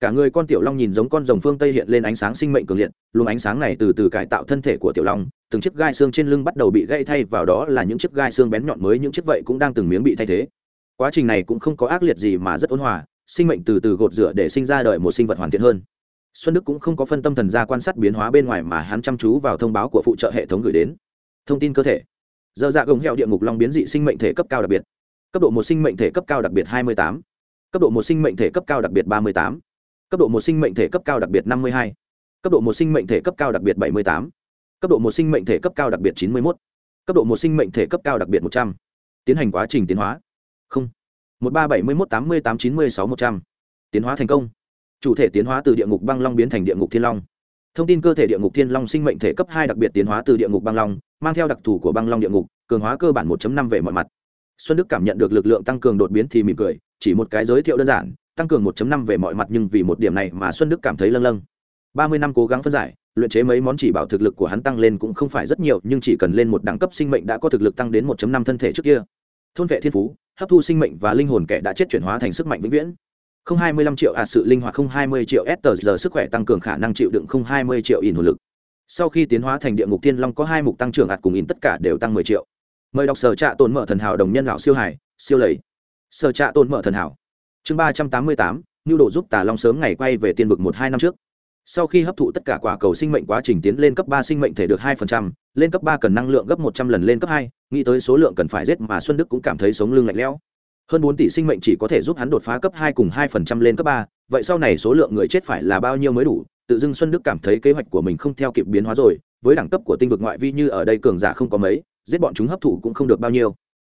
Cả người con tiểu long nhìn giống con rồng phương tây hiện lên ánh sáng sinh mệnh cường liệt, luồng ánh sáng này từ từ cải tạo thân thể của tiểu long, từng chiếc gai xương trên lưng bắt đầu bị gãy thay vào đó là những chiếc gai xương bén nhọn mới, những chiếc vậy cũng đang từng miếng bị thay thế. Quá trình này cũng không có ác liệt gì mà rất ôn hòa, sinh mệnh từ từ gột rửa để sinh ra đời một sinh vật hoàn thiện hơn xuân đức cũng không có phân tâm thần ra quan sát biến hóa bên ngoài mà hắn chăm chú vào thông báo của phụ trợ hệ thống gửi đến. Thông tin cơ thể. Dơ dạ gồng heo địa ngục long biến dị sinh mệnh thể cấp cao đặc biệt. Cấp độ một sinh mệnh thể cấp cao đặc biệt hai mươi tám. Cấp độ một sinh mệnh thể cấp cao đặc biệt ba mươi tám. Cấp độ một sinh mệnh thể cấp cao đặc biệt năm mươi hai. Cấp độ một sinh mệnh thể cấp cao đặc biệt bảy mươi tám. Cấp độ một sinh mệnh thể cấp cao đặc biệt chín mươi một cấp độ một sinh mệnh thể cấp cao đặc biệt một trăm. Tiến hành quá trình tiến hóa. Không. một ba bảy mươi một tám mươi tám chín mươi sáu một trăm. Tiến hóa thành công chủ thể tiến hóa từ địa ngục băng long biến thành địa ngục thiên long. Thông tin cơ thể địa ngục thiên long sinh mệnh thể cấp hai đặc biệt tiến hóa từ địa ngục băng long, mang theo đặc thù của băng long địa ngục, cường hóa cơ bản 1 năm về mọi mặt. Xuân đức cảm nhận được lực lượng tăng cường đột biến thì mỉm cười, chỉ một cái giới thiệu đơn giản, tăng cường 1 năm về mọi mặt nhưng vì một điểm này mà xuân đức cảm thấy lâng lâng. Ba mươi năm cố gắng phân giải, luyện chế mấy món chỉ bảo thực lực của hắn tăng lên cũng không phải rất nhiều, nhưng chỉ cần lên một đẳng cấp sinh mệnh đã có thực lực tăng đến 1 năm thân thể trước kia. Thôn vệ thiên phú, hấp thu sinh mệnh và linh hồn kẻ đã chết chuyển hóa thành sức mạnh vĩnh viễn không hai mươi lăm triệu ạt sự linh hoạt không hai mươi triệu s tờ giờ sức khỏe tăng cường khả năng chịu đựng không hai mươi triệu in hồn lực. Sau khi tiến hóa thành địa ngục tiên long có hai mục tăng trưởng ạt cùng in tất cả đều tăng mười triệu. Mời đọc sở trạ tồn mở thần hảo đồng nhân lão siêu hải siêu lầy. Sở trạ tồn mở thần hảo. Chương ba trăm tám mươi tám nhu đồ giúp tà long sớm ngày quay về tiên vực một hai năm trước. Sau khi hấp thụ tất cả quả cầu sinh mệnh quá trình tiến lên cấp ba sinh mệnh thể được hai phần trăm, lên cấp ba cần năng lượng gấp một trăm lần lên cấp hai, nghĩ tới số lượng cần phải giết mà xuân đức cũng cảm thấy sống lưng lạnh lẽo hơn bốn tỷ sinh mệnh chỉ có thể giúp hắn đột phá cấp hai cùng hai phần trăm lên cấp ba. Vậy sau này số lượng người chết phải là bao nhiêu mới đủ? Tự dưng xuân đức cảm thấy kế hoạch của mình không theo kịp biến hóa rồi. Với đẳng cấp của tinh vực ngoại vi như ở đây cường giả không có mấy, giết bọn chúng hấp thụ cũng không được bao nhiêu.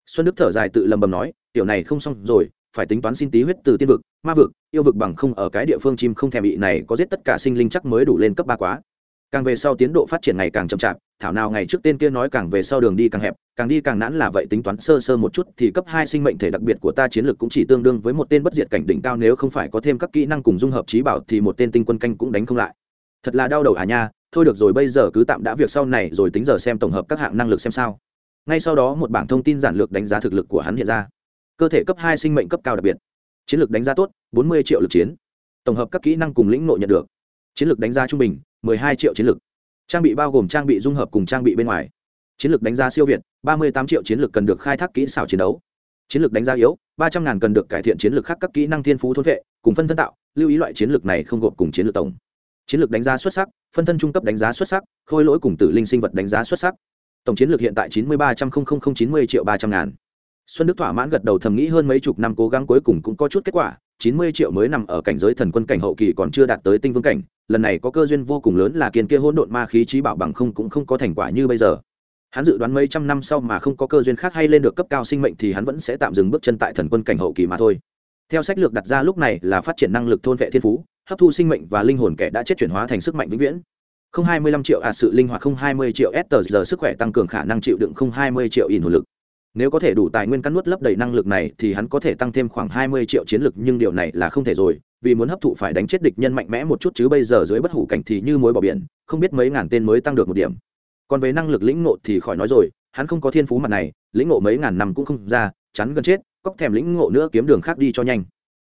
Xuân đức thở dài tự lầm bầm nói, tiểu này không xong rồi, phải tính toán xin tí huyết từ tiên vực, ma vực, yêu vực bằng không ở cái địa phương chim không thèm bị này có giết tất cả sinh linh chắc mới đủ lên cấp ba quá. Càng về sau tiến độ phát triển ngày càng chậm chạp thảo nào ngày trước tên kia nói càng về sau đường đi càng hẹp, càng đi càng nản là vậy, tính toán sơ sơ một chút thì cấp hai sinh mệnh thể đặc biệt của ta chiến lược cũng chỉ tương đương với một tên bất diệt cảnh đỉnh cao, nếu không phải có thêm các kỹ năng cùng dung hợp trí bảo thì một tên tinh quân canh cũng đánh không lại. Thật là đau đầu à nha, thôi được rồi, bây giờ cứ tạm đã việc sau này rồi tính giờ xem tổng hợp các hạng năng lực xem sao. Ngay sau đó một bảng thông tin giản lược đánh giá thực lực của hắn hiện ra. Cơ thể cấp hai sinh mệnh cấp cao đặc biệt. Chiến lược đánh giá tốt, bốn mươi triệu lực chiến. Tổng hợp các kỹ năng cùng lĩnh nội nhận được. Chiến lược đánh giá trung bình, mười hai triệu chiến lược trang bị bao gồm trang bị dung hợp cùng trang bị bên ngoài. Chiến lược đánh giá siêu việt, ba mươi tám triệu chiến lược cần được khai thác kỹ xảo chiến đấu. Chiến lược đánh giá yếu, ba trăm ngàn cần được cải thiện chiến lược khác các kỹ năng thiên phú thôn vệ, cùng phân thân tạo, lưu ý loại chiến lược này không gộp cùng chiến lược tổng. Chiến lược đánh giá xuất sắc, phân thân trung cấp đánh giá xuất sắc, khôi lỗi cùng tử linh sinh vật đánh giá xuất sắc. Tổng chiến lược hiện tại chín mươi ba trăm linh chín mươi triệu ba trăm ngàn. Xuân đức thỏa mãn gật đầu thầm nghĩ hơn mấy chục năm cố gắng cuối cùng cũng có chút kết quả chín mươi triệu mới nằm ở cảnh giới thần quân cảnh hậu kỳ còn chưa đạt tới tinh vương cảnh, lần này có cơ duyên vô cùng lớn là kiên kia hỗn độn ma khí trí bảo bằng không cũng không có thành quả như bây giờ. Hắn dự đoán mấy trăm năm sau mà không có cơ duyên khác hay lên được cấp cao sinh mệnh thì hắn vẫn sẽ tạm dừng bước chân tại thần quân cảnh hậu kỳ mà thôi. Theo sách lược đặt ra lúc này là phát triển năng lực thôn vệ thiên phú, hấp thu sinh mệnh và linh hồn kẻ đã chết chuyển hóa thành sức mạnh vĩnh viễn. Không hai mươi lăm triệu ạt sự linh hoạt không hai mươi triệu s tờ giờ sức khỏe tăng cường khả năng chịu đựng không hai mươi triệu in hồn lực nếu có thể đủ tài nguyên cắn nuốt lấp đầy năng lực này thì hắn có thể tăng thêm khoảng hai mươi triệu chiến lực, nhưng điều này là không thể rồi, vì muốn hấp thụ phải đánh chết địch nhân mạnh mẽ một chút chứ bây giờ dưới bất hủ cảnh thì như mối bỏ biển, không biết mấy ngàn tên mới tăng được một điểm. Còn về năng lực lĩnh ngộ thì khỏi nói rồi, hắn không có thiên phú mặt này, lĩnh ngộ mấy ngàn năm cũng không ra, chắn gần chết, cóc thèm lĩnh ngộ nữa kiếm đường khác đi cho nhanh.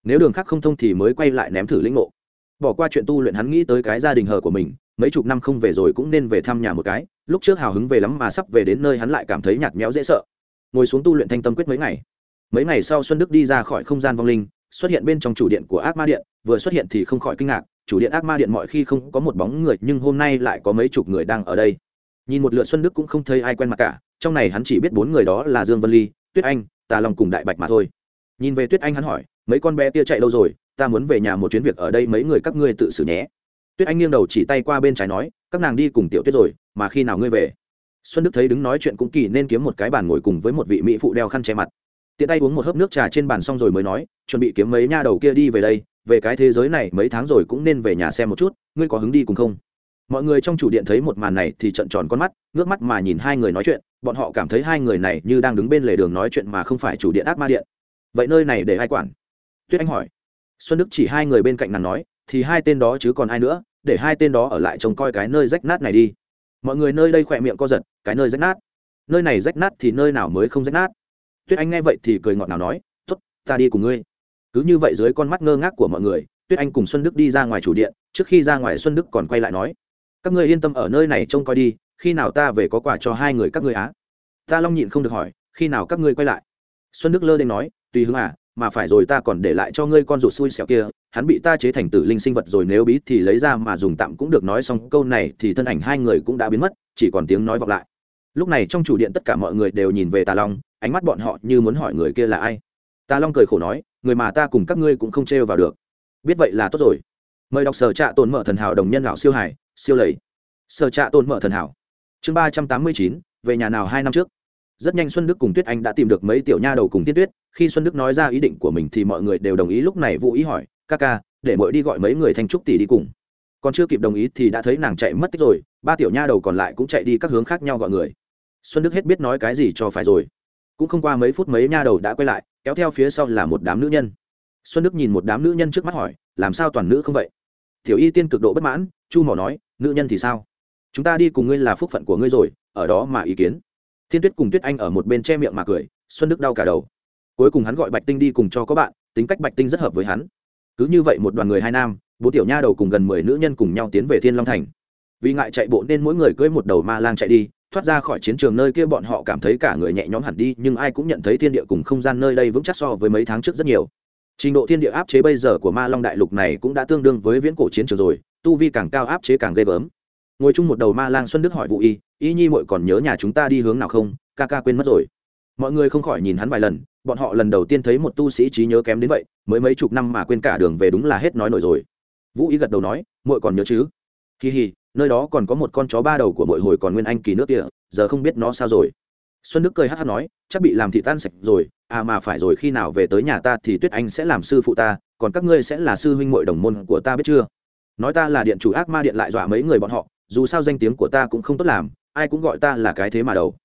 Nếu đường khác không thông thì mới quay lại ném thử lĩnh ngộ. Bỏ qua chuyện tu luyện hắn nghĩ tới cái gia đình hờ của mình, mấy chục năm không về rồi cũng nên về thăm nhà một cái, lúc trước hào hứng về lắm mà sắp về đến nơi hắn lại cảm thấy nhạt méo dễ sợ ngồi xuống tu luyện thanh tâm quyết mấy ngày. Mấy ngày sau xuân đức đi ra khỏi không gian vong linh, xuất hiện bên trong chủ điện của ác ma điện, vừa xuất hiện thì không khỏi kinh ngạc, chủ điện ác ma điện mọi khi không có một bóng người, nhưng hôm nay lại có mấy chục người đang ở đây. Nhìn một lượt xuân đức cũng không thấy ai quen mặt cả, trong này hắn chỉ biết bốn người đó là dương vân ly, tuyết anh, tà long cùng đại bạch mà thôi. Nhìn về tuyết anh hắn hỏi, mấy con bé kia chạy đâu rồi? Ta muốn về nhà một chuyến việc ở đây mấy người các ngươi tự xử nhé. Tuyết anh nghiêng đầu chỉ tay qua bên trái nói, các nàng đi cùng tiểu tuyết rồi, mà khi nào ngươi về? Xuân đức thấy đứng nói chuyện cũng kỳ nên kiếm một cái bàn ngồi cùng với một vị mỹ phụ đeo khăn che mặt. Tiện tay uống một hớp nước trà trên bàn xong rồi mới nói, chuẩn bị kiếm mấy nha đầu kia đi về đây, về cái thế giới này mấy tháng rồi cũng nên về nhà xem một chút, ngươi có hứng đi cùng không? Mọi người trong chủ điện thấy một màn này thì trận tròn con mắt, ngước mắt mà nhìn hai người nói chuyện, bọn họ cảm thấy hai người này như đang đứng bên lề đường nói chuyện mà không phải chủ điện ác ma điện. Vậy nơi này để ai quản? Tuyết anh hỏi. Xuân đức chỉ hai người bên cạnh nàng nói, thì hai tên đó chứ còn ai nữa, để hai tên đó ở lại trông coi cái nơi rách nát này đi mọi người nơi đây khỏe miệng co giật, cái nơi rách nát. Nơi này rách nát thì nơi nào mới không rách nát? Tuyết anh nghe vậy thì cười ngọt nào nói t ố t ta đi cùng ngươi. Cứ như vậy dưới con mắt ngơ ngác của mọi người, tuyết anh cùng xuân đức đi ra ngoài chủ điện, trước khi ra ngoài xuân đức còn quay lại nói, các ngươi yên tâm ở nơi này trông coi đi, khi nào ta về có quà cho hai người các ngươi á? Ta long nhịn không được hỏi, khi nào các ngươi quay lại? Xuân đức lơ đ ê n nói, tùy hưng à mà phải rồi ta còn để lại cho ngươi con ruột xui xẻo kia hắn bị ta chế thành tử linh sinh vật rồi nếu bí thì lấy ra mà dùng tạm cũng được, nói xong câu này thì thân ảnh hai người cũng đã biến mất, chỉ còn tiếng nói vọng lại. Lúc này trong chủ điện tất cả mọi người đều nhìn về tà long, ánh mắt bọn họ như muốn hỏi người kia là ai. Tà long cười khổ nói, người mà ta cùng các ngươi cũng không trêu vào được. Biết vậy là tốt rồi. Mời đọc sở trạ tồn mở thần hảo đồng nhân lão siêu hải, siêu lầy. Sở trạ tồn mở thần hảo. Chương ba trăm tám mươi chín, về nhà nào hai năm trước. Rất nhanh xuân đức cùng tuyết anh đã tìm được mấy tiểu nha đầu cùng tiên tuyết, khi xuân đức nói ra ý định của mình thì mọi người đều đồng ý, lúc này vũ ý hỏi ca ca, để mỗi đi gọi mấy người thanh trúc tỷ đi cùng. Còn chưa kịp đồng ý thì đã thấy nàng chạy mất tích rồi, ba tiểu nha đầu còn lại cũng chạy đi các hướng khác nhau gọi người. Xuân đức hết biết nói cái gì cho phải rồi. Cũng không qua mấy phút mấy nha đầu đã quay lại, kéo theo phía sau là một đám nữ nhân. Xuân đức nhìn một đám nữ nhân trước mắt hỏi, làm sao toàn nữ không vậy? Tiểu y tiên cực độ bất mãn, chu mỏ nói, nữ nhân thì sao? Chúng ta đi cùng ngươi là phúc phận của ngươi rồi, ở đó mà ý kiến. Thiên tuyết cùng tuyết anh ở một bên che miệng mà cười, xuân đức đau cả đầu. Cuối cùng hắn gọi bạch tinh đi cùng cho có bạn, tính cách bạch tinh rất hợp với hắn cứ như vậy một đoàn người hai nam bố tiểu nha đầu cùng gần mười nữ nhân cùng nhau tiến về thiên long thành. Vì ngại chạy bộ nên mỗi người cưỡi một đầu ma lang chạy đi, thoát ra khỏi chiến trường nơi kia bọn họ cảm thấy cả người nhẹ nhõm hẳn đi, nhưng ai cũng nhận thấy thiên địa cùng không gian nơi đây vững chắc so với mấy tháng trước rất nhiều. Trình độ thiên địa áp chế bây giờ của ma long đại lục này cũng đã tương đương với viễn cổ chiến trường rồi, tu vi càng cao áp chế càng ghê gớm. Ngồi chung một đầu ma lang xuân đức hỏi vũ y y nhi mội còn nhớ nhà chúng ta đi hướng nào không? Ca ca quên mất rồi. Mọi người không khỏi nhìn hắn vài lần bọn họ lần đầu tiên thấy một tu sĩ trí nhớ kém đến vậy, mới mấy chục năm mà quên cả đường về đúng là hết nói nổi rồi. Vũ ý gật đầu nói mội còn nhớ chứ? Kỳ hì nơi đó còn có một con chó ba đầu của mội hồi còn nguyên anh kỳ nước kia, giờ không biết nó sao rồi. Xuân đức cười hát hát nói, chắc bị làm thị tan sạch rồi à mà phải rồi khi nào về tới nhà ta thì tuyết anh sẽ làm sư phụ ta, còn các ngươi sẽ là sư huynh mội đồng môn của ta biết chưa? Nói ta là điện chủ ác ma điện lại dọa mấy người bọn họ, dù sao danh tiếng của ta cũng không tốt làm, ai cũng gọi ta là cái thế mà đầu.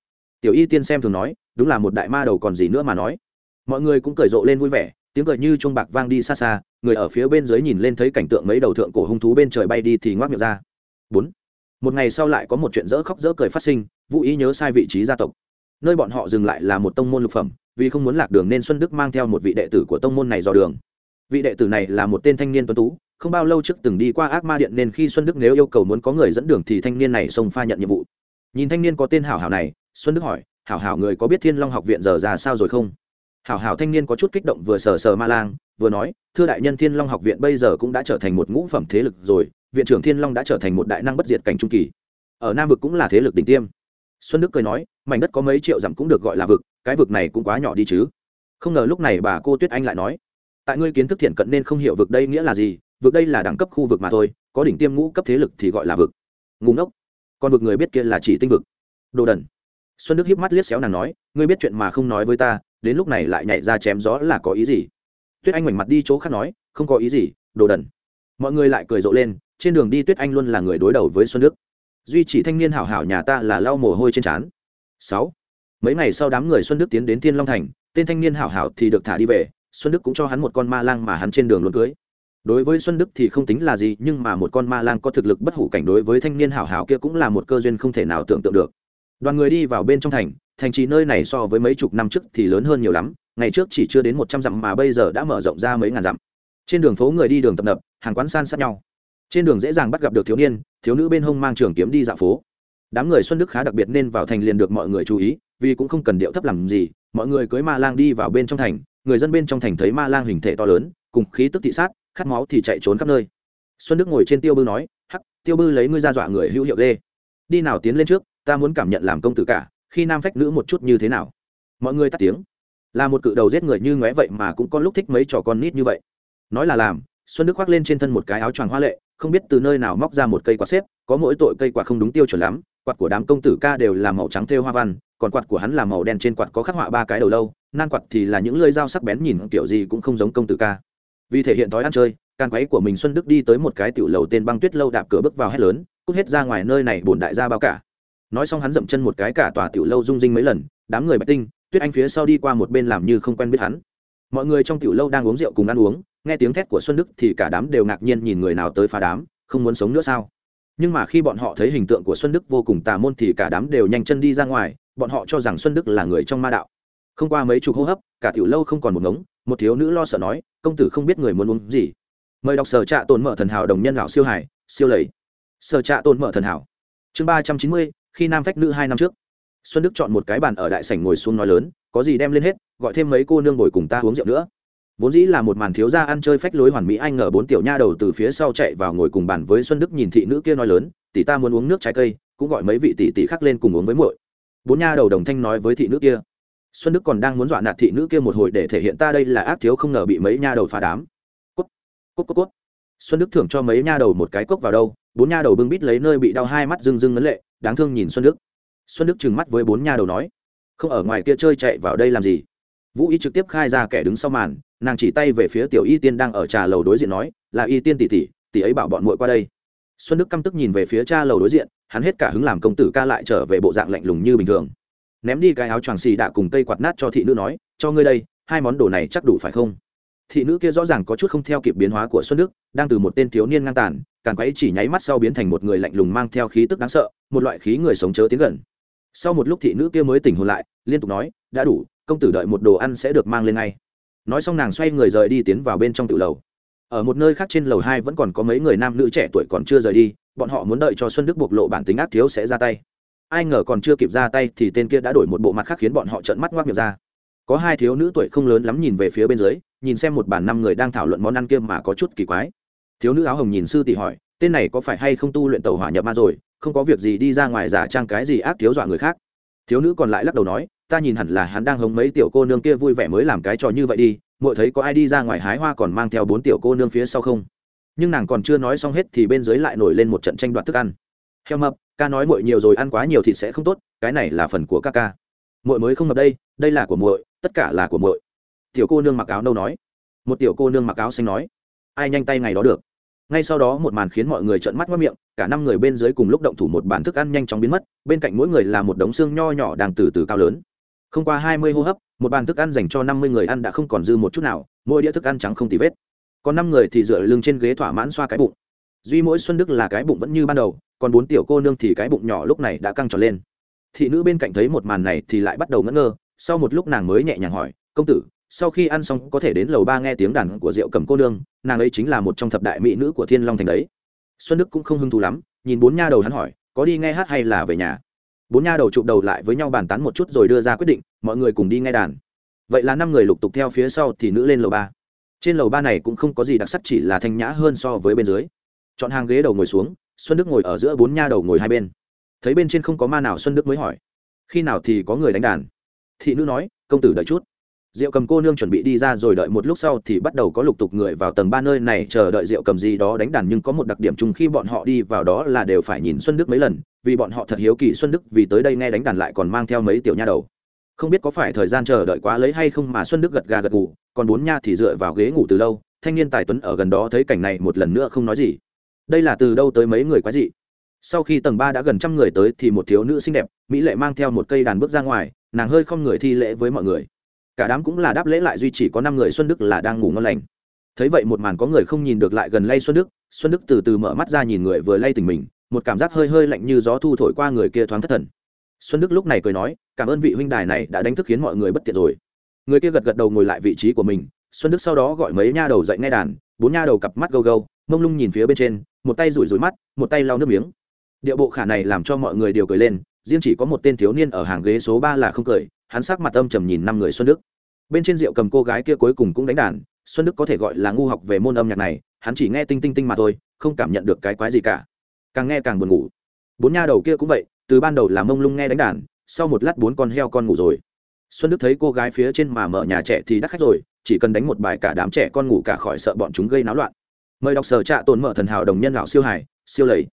Tiểu y tiên xem thường nói, đúng là một đại ma đầu còn gì nữa mà nói mọi người cũng cười rộ lên vui vẻ, tiếng cười như chuông bạc vang đi xa xa, người ở phía bên dưới nhìn lên thấy cảnh tượng mấy đầu thượng cổ hung thú bên trời bay đi thì ngoác miệng ra. Bốn, một ngày sau lại có một chuyện dỡ khóc dỡ cười phát sinh, vũ ý nhớ sai vị trí gia tộc. Nơi bọn họ dừng lại là một tông môn lục phẩm, vì không muốn lạc đường nên xuân đức mang theo một vị đệ tử của tông môn này dò đường. Vị đệ tử này là một tên thanh niên tuấn tú, không bao lâu trước từng đi qua ác ma điện nên khi xuân đức nếu yêu cầu muốn có người dẫn đường thì thanh niên này xông pha nhận nhiệm vụ. Nhìn thanh niên có tên hảo hảo này, xuân đức hỏi, hảo hảo người có biết thiên long học viện giờ ra sao rồi không? Hảo hảo thanh niên có chút kích động vừa sờ sờ ma lang, vừa nói, thưa đại nhân, thiên long học viện bây giờ cũng đã trở thành một ngũ phẩm thế lực rồi, viện trưởng thiên long đã trở thành một đại năng bất diệt cảnh trung kỳ. Ở nam vực cũng là thế lực đỉnh tiêm. Xuân đức cười nói, mảnh đất có mấy triệu dặm cũng được gọi là vực, cái vực này cũng quá nhỏ đi chứ. Không ngờ lúc này bà cô tuyết anh lại nói, tại ngươi kiến thức thiện cận nên không hiểu vực đây nghĩa là gì, vực đây là đẳng cấp khu vực mà thôi, có đỉnh tiêm ngũ cấp thế lực thì gọi là vực. Ngủ ngốc còn vực người biết kia là chỉ tinh vực. Đồ đần. Xuân đức hiếp mắt liếc xéo nàng nói, ngươi biết chuyện mà không nói với ta đến lúc này lại nhảy ra chém gió là có ý gì? Tuyết anh ngoảnh mặt đi chỗ khác nói, không có ý gì, đồ đần. Mọi người lại cười rộ lên, trên đường đi tuyết anh luôn là người đối đầu với xuân đức. Duy chỉ thanh niên hảo hảo nhà ta là lau mồ hôi trên trán. Sáu. Mấy ngày sau đám người xuân đức tiến đến thiên long thành, tên thanh niên hảo hảo thì được thả đi về, xuân đức cũng cho hắn một con ma lang mà hắn trên đường luôn cưới. Đối với xuân đức thì không tính là gì, nhưng mà một con ma lang có thực lực bất hủ cảnh đối với thanh niên hảo hảo kia cũng là một cơ duyên không thể nào tưởng tượng được. Đoàn người đi vào bên trong thành thành trì nơi này so với mấy chục năm trước thì lớn hơn nhiều lắm, ngày trước chỉ chưa đến một trăm dặm mà bây giờ đã mở rộng ra mấy ngàn dặm. Trên đường phố người đi đường tập nập, hàng quán san sát nhau. Trên đường dễ dàng bắt gặp được thiếu niên, thiếu nữ bên hông mang trường kiếm đi dạo phố. Đám người xuân đức khá đặc biệt nên vào thành liền được mọi người chú ý, vì cũng không cần điệu thấp làm gì, mọi người cưới ma lang đi vào bên trong thành, người dân bên trong thành thấy ma lang hình thể to lớn, cùng khí tức thị sát, khát máu thì chạy trốn khắp nơi. Xuân đức ngồi trên tiêu bư nói, hắc, tiêu bư lấy ngươi ra dọa người hữu hiệu ghê. Đi nào tiến lên trước, ta muốn cảm nhận làm công tử cả khi nam phách nữ một chút như thế nào? Mọi người tắt tiếng. Là một cự đầu giết người như ngóe vậy mà cũng có lúc thích mấy trò con nít như vậy. Nói là làm, xuân đức khoác lên trên thân một cái áo choàng hoa lệ, không biết từ nơi nào móc ra một cây quạt xếp, có mỗi tội cây quạt không đúng tiêu chuẩn lắm, quạt của đám công tử ca đều là màu trắng thêu hoa văn, còn quạt của hắn là màu đen trên quạt có khắc họa ba cái đầu lâu, nan quạt thì là những lưỡi dao sắc bén nhìn kiểu gì cũng không giống công tử ca. Vì thể hiện thói ăn chơi càng quấy của mình xuân đức đi tới một cái tiểu lầu tên băng tuyết lâu đạp cửa bước vào hét lớn, cút hết ra ngoài nơi này bổn đại gia bao cả nói xong hắn dậm chân một cái cả tòa tiểu lâu rung rinh mấy lần, đám người bạch tinh, tuyết anh phía sau đi qua một bên làm như không quen biết hắn. Mọi người trong tiểu lâu đang uống rượu cùng ăn uống, nghe tiếng thét của xuân đức thì cả đám đều ngạc nhiên nhìn người nào tới phá đám, không muốn sống nữa sao? Nhưng mà khi bọn họ thấy hình tượng của xuân đức vô cùng tà môn thì cả đám đều nhanh chân đi ra ngoài, bọn họ cho rằng xuân đức là người trong ma đạo. Không qua mấy chục hô hấp, cả tiểu lâu không còn một ngống, một thiếu nữ lo sợ nói, công tử không biết người muốn uống gì. Mời đọc sở trạ tồn mở thần hảo đồng nhân lão siêu hải siêu lầy. Sở trạ tồn mở thần hảo. Chương ba trăm chín mươi khi nam phách nữ hai năm trước. Xuân đức chọn một cái bàn ở đại sảnh ngồi xuống nói lớn, có gì đem lên hết, gọi thêm mấy cô nương ngồi cùng ta uống rượu nữa. Vốn dĩ là một màn thiếu gia ăn chơi phách lối hoàn mỹ, anh ngờ bốn tiểu nha đầu từ phía sau chạy vào ngồi cùng bàn với xuân đức nhìn thị nữ kia nói lớn, tỷ ta muốn uống nước trái cây, cũng gọi mấy vị tỷ tỷ khác lên cùng uống với muội. Bốn nha đầu đồng thanh nói với thị nữ kia. Xuân đức còn đang muốn dọa nạt thị nữ kia một hồi để thể hiện ta đây là ác thiếu không ngờ bị mấy nha đầu phá đám. Cốt cốt cốt cốt. Xuân đức thưởng cho mấy nha đầu một cái cốc vào đâu, bốn nha đầu bưng bít lấy nơi bị đau hai mắt rưng rưng ngấn lệ đáng thương nhìn xuân đức. Xuân đức trừng mắt với bốn nha đầu nói, không ở ngoài kia chơi chạy vào đây làm gì? Vũ y trực tiếp khai ra kẻ đứng sau màn, nàng chỉ tay về phía tiểu y tiên đang ở trà lầu đối diện nói, là y tiên tỷ tỷ tỷ ấy bảo bọn muội qua đây. Xuân đức căm tức nhìn về phía cha lầu đối diện, hắn hết cả hứng làm công tử ca lại trở về bộ dạng lạnh lùng như bình thường. Ném đi cái áo choàng xì đạ cùng cây quạt nát cho thị nữ nói, cho ngươi đây, hai món đồ này chắc đủ phải không? Thị nữ kia rõ ràng có chút không theo kịp biến hóa của xuân đức, đang từ một tên thiếu niên ngang tàn, càng quấy chỉ nháy mắt sau biến thành một người lạnh lùng mang theo khí tức đáng sợ một loại khí người sống chớ tiến gần. Sau một lúc thị nữ kia mới tỉnh hồn lại, liên tục nói, đã đủ, công tử đợi một đồ ăn sẽ được mang lên ngay. Nói xong nàng xoay người rời đi tiến vào bên trong tự lầu. Ở một nơi khác trên lầu hai vẫn còn có mấy người nam nữ trẻ tuổi còn chưa rời đi, bọn họ muốn đợi cho xuân đức bộc lộ bản tính ác thiếu sẽ ra tay. Ai ngờ còn chưa kịp ra tay thì tên kia đã đổi một bộ mặt khác khiến bọn họ trợn mắt ngoác miệng ra. Có hai thiếu nữ tuổi không lớn lắm nhìn về phía bên dưới, nhìn xem một bản năm người đang thảo luận món ăn kia mà có chút kỳ quái. Thiếu nữ áo hồng nhìn sư tỷ hỏi, tên này có phải hay không tu luyện tàu hỏa nhập ma rồi? Không có việc gì đi ra ngoài giả trang cái gì ác thiếu dọa người khác. Thiếu nữ còn lại lắc đầu nói, ta nhìn hẳn là hắn đang hống mấy tiểu cô nương kia vui vẻ mới làm cái trò như vậy đi, muội thấy có ai đi ra ngoài hái hoa còn mang theo bốn tiểu cô nương phía sau không? Nhưng nàng còn chưa nói xong hết thì bên dưới lại nổi lên một trận tranh đoạt thức ăn. Heo mập, ca nói muội nhiều rồi, ăn quá nhiều thịt sẽ không tốt, cái này là phần của ca ca. Muội mới không mập đây đây là của muội, tất cả là của muội. Tiểu cô nương mặc áo nâu nói. Một tiểu cô nương mặc áo xanh nói. Ai nhanh tay ngày đó được ngay sau đó một màn khiến mọi người trợn mắt mất miệng, cả năm người bên dưới cùng lúc động thủ một bàn thức ăn nhanh chóng biến mất, bên cạnh mỗi người là một đống xương nho nhỏ đang từ từ cao lớn. Không qua hai mươi hô hấp, một bàn thức ăn dành cho năm mươi người ăn đã không còn dư một chút nào, mỗi đĩa thức ăn trắng không tì vết. Còn năm người thì dựa lưng trên ghế thỏa mãn xoa cái bụng. Duy mỗi xuân đức là cái bụng vẫn như ban đầu, còn bốn tiểu cô nương thì cái bụng nhỏ lúc này đã căng tròn lên. Thị nữ bên cạnh thấy một màn này thì lại bắt đầu ngỡ ngơ, sau một lúc nàng mới nhẹ nhàng hỏi, công tử sau khi ăn xong có thể đến lầu ba nghe tiếng đàn của rượu cầm cô nương, nàng ấy chính là một trong thập đại mỹ nữ của thiên long thành đấy. Xuân đức cũng không hứng thú lắm, nhìn bốn nha đầu hắn hỏi, có đi nghe hát hay là về nhà? Bốn nha đầu chụp đầu lại với nhau bàn tán một chút rồi đưa ra quyết định, mọi người cùng đi nghe đàn. Vậy là năm người lục tục theo phía sau thì nữ lên lầu ba. Trên lầu ba này cũng không có gì đặc sắc, chỉ là thanh nhã hơn so với bên dưới. Chọn hàng ghế đầu ngồi xuống, xuân đức ngồi ở giữa bốn nha đầu ngồi hai bên. Thấy bên trên không có ma nào, xuân đức mới hỏi, khi nào thì có người đánh đàn? Thị nữ nói, công tử đợi chút. Diệu cầm cô nương chuẩn bị đi ra rồi đợi một lúc sau thì bắt đầu có lục tục người vào tầng ba nơi này chờ đợi Diệu cầm gì đó đánh đàn nhưng có một đặc điểm chung khi bọn họ đi vào đó là đều phải nhìn Xuân Đức mấy lần, vì bọn họ thật hiếu kỳ Xuân Đức vì tới đây nghe đánh đàn lại còn mang theo mấy tiểu nha đầu. Không biết có phải thời gian chờ đợi quá lấy hay không mà Xuân Đức gật gà gật gù, còn bốn nha thì dựa vào ghế ngủ từ lâu, thanh niên tài tuấn ở gần đó thấy cảnh này một lần nữa không nói gì. Đây là từ đâu tới mấy người quá dị. Sau khi tầng ba đã gần trăm người tới thì một thiếu nữ xinh đẹp, mỹ lệ mang theo một cây đàn bước ra ngoài, nàng hơi không người thi lễ với mọi người cả đám cũng là đáp lễ lại duy chỉ có năm người xuân đức là đang ngủ ngon lành. Thấy vậy một màn có người không nhìn được lại gần lay xuân đức xuân đức từ từ mở mắt ra nhìn người vừa lay tình mình, một cảm giác hơi hơi lạnh như gió thu thổi qua người kia thoáng thất thần. Xuân đức lúc này cười nói, cảm ơn vị huynh đài này đã đánh thức khiến mọi người bất tiện rồi. Người kia gật gật đầu ngồi lại vị trí của mình, xuân đức sau đó gọi mấy nha đầu dậy ngay đàn, bốn nha đầu cặp mắt gâu gâu, mông lung nhìn phía bên trên, một tay rủi rủi mắt, một tay lau nước miếng. Điệu bộ khả này làm cho mọi người đều cười lên riêng chỉ có một tên thiếu niên ở hàng ghế số ba là không cười, hắn sắc mặt âm trầm nhìn năm người xuân đức. Bên trên rượu cầm cô gái kia cuối cùng cũng đánh đàn, xuân đức có thể gọi là ngu học về môn âm nhạc này, hắn chỉ nghe tinh tinh tinh mà thôi, không cảm nhận được cái quái gì cả. Càng nghe càng buồn ngủ. Bốn nha đầu kia cũng vậy, từ ban đầu là mông lung nghe đánh đàn, sau một lát bốn con heo con ngủ rồi. Xuân đức thấy cô gái phía trên mà mở nhà trẻ thì đắc khách rồi, chỉ cần đánh một bài cả đám trẻ con ngủ cả khỏi sợ bọn chúng gây náo loạn. Mời đọc sở trạ tồn mở thần hảo đồng nhân lão siêu hải siêu lầy.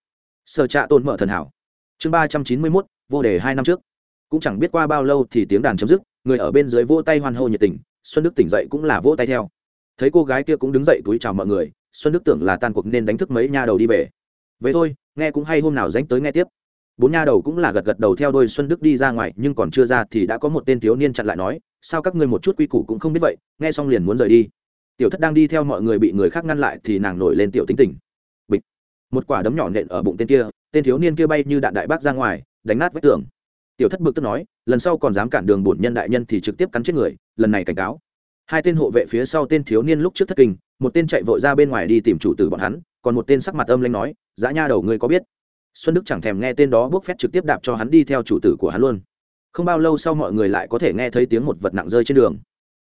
Sở trạ tồn mở thần hảo. Chương ba trăm chín mươi mốt vô đề hai năm trước. Cũng chẳng biết qua bao lâu thì tiếng đàn chấm dứt, người ở bên dưới vỗ tay hoan hô nhiệt tình, xuân đức tỉnh dậy cũng là vỗ tay theo. Thấy cô gái kia cũng đứng dậy túi chào mọi người, xuân đức tưởng là tan cuộc nên đánh thức mấy nha đầu đi về. Về thôi, nghe cũng hay hôm nào dánh tới nghe tiếp. Bốn nha đầu cũng là gật gật đầu theo đôi xuân đức đi ra ngoài, nhưng còn chưa ra thì đã có một tên thiếu niên chặn lại nói, sao các ngươi một chút quy củ cũng không biết vậy, nghe xong liền muốn rời đi. Tiểu thất đang đi theo mọi người bị người khác ngăn lại thì nàng nổi lên tiểu tính tình. Bịch. Một quả đấm nhỏ nện ở bụng tên kia, tên thiếu niên kia bay như đạn đại bác ra ngoài đánh nát vách tường. Tiểu thất bực tức nói, lần sau còn dám cản đường bổn nhân đại nhân thì trực tiếp cắn chết người, lần này cảnh cáo. Hai tên hộ vệ phía sau tên thiếu niên lúc trước thất kinh, một tên chạy vội ra bên ngoài đi tìm chủ tử bọn hắn, còn một tên sắc mặt âm lanh nói, dã nha đầu ngươi có biết? Xuân đức chẳng thèm nghe tên đó bốc phét trực tiếp đạp cho hắn đi theo chủ tử của hắn luôn. Không bao lâu sau mọi người lại có thể nghe thấy tiếng một vật nặng rơi trên đường.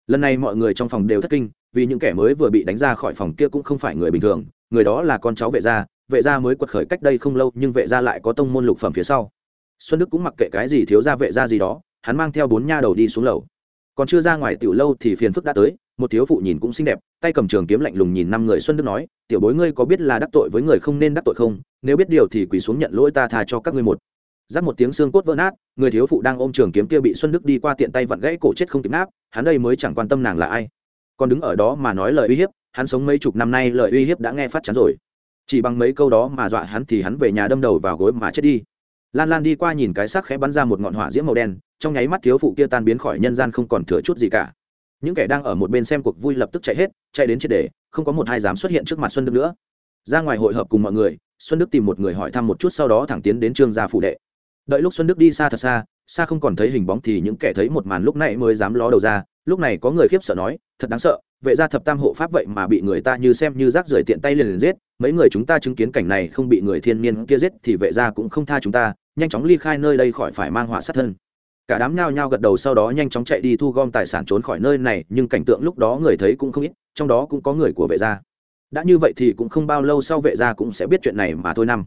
Lần này mọi người trong phòng đều thất kinh, vì những kẻ mới vừa bị đánh ra khỏi phòng kia cũng không phải người bình thường, người đó là con cháu vệ gia vệ gia mới quật khởi cách đây không lâu nhưng vệ gia lại có tông môn lục phẩm phía sau xuân đức cũng mặc kệ cái gì thiếu ra vệ ra gì đó, hắn mang theo bốn nha đầu đi xuống lầu. Còn chưa ra ngoài tiểu lâu thì phiền phức đã tới, một thiếu phụ nhìn cũng xinh đẹp, tay cầm trường kiếm lạnh lùng nhìn năm người xuân đức nói, tiểu bối ngươi có biết là đắc tội với người không nên đắc tội không? Nếu biết điều thì quỳ xuống nhận lỗi ta tha cho các ngươi một. Giáp một tiếng xương cốt vỡ nát, người thiếu phụ đang ôm trường kiếm kia bị xuân đức đi qua tiện tay vặn gãy cổ chết không kịp nát. hắn đây mới chẳng quan tâm nàng là ai. Còn đứng ở đó mà nói lời uy hiếp, hắn sống mấy chục năm nay lời uy hiếp đã nghe phát chắn rồi. Chỉ bằng mấy câu đó mà dọa hắn thì hắn về nhà đâm đầu vào gối mà chết đi lan lan đi qua nhìn cái xác khẽ bắn ra một ngọn hỏa diễm màu đen, trong nháy mắt thiếu phụ kia tan biến khỏi nhân gian không còn thừa chút gì cả. Những kẻ đang ở một bên xem cuộc vui lập tức chạy hết, chạy đến triệt để, không có một hai dám xuất hiện trước mặt xuân đức nữa. Ra ngoài hội hợp cùng mọi người, xuân đức tìm một người hỏi thăm một chút sau đó thẳng tiến đến trương gia phủ đệ. Đợi lúc xuân đức đi xa thật xa xa không còn thấy hình bóng thì những kẻ thấy một màn lúc này mới dám ló đầu ra, lúc này có người khiếp sợ nói, thật đáng sợ, vệ gia thập tam hộ pháp vậy mà bị người ta như xem như rác rưởi tiện tay liền liền giết, mấy người chúng ta chứng kiến cảnh này không bị người thiên niên kia giết thì vệ gia cũng không tha chúng ta nhanh chóng ly khai nơi đây khỏi phải mang họa sát thân. Cả đám nhao nhao gật đầu sau đó nhanh chóng chạy đi thu gom tài sản trốn khỏi nơi này, nhưng cảnh tượng lúc đó người thấy cũng không ít, trong đó cũng có người của vệ gia. Đã như vậy thì cũng không bao lâu sau vệ gia cũng sẽ biết chuyện này mà thôi năm.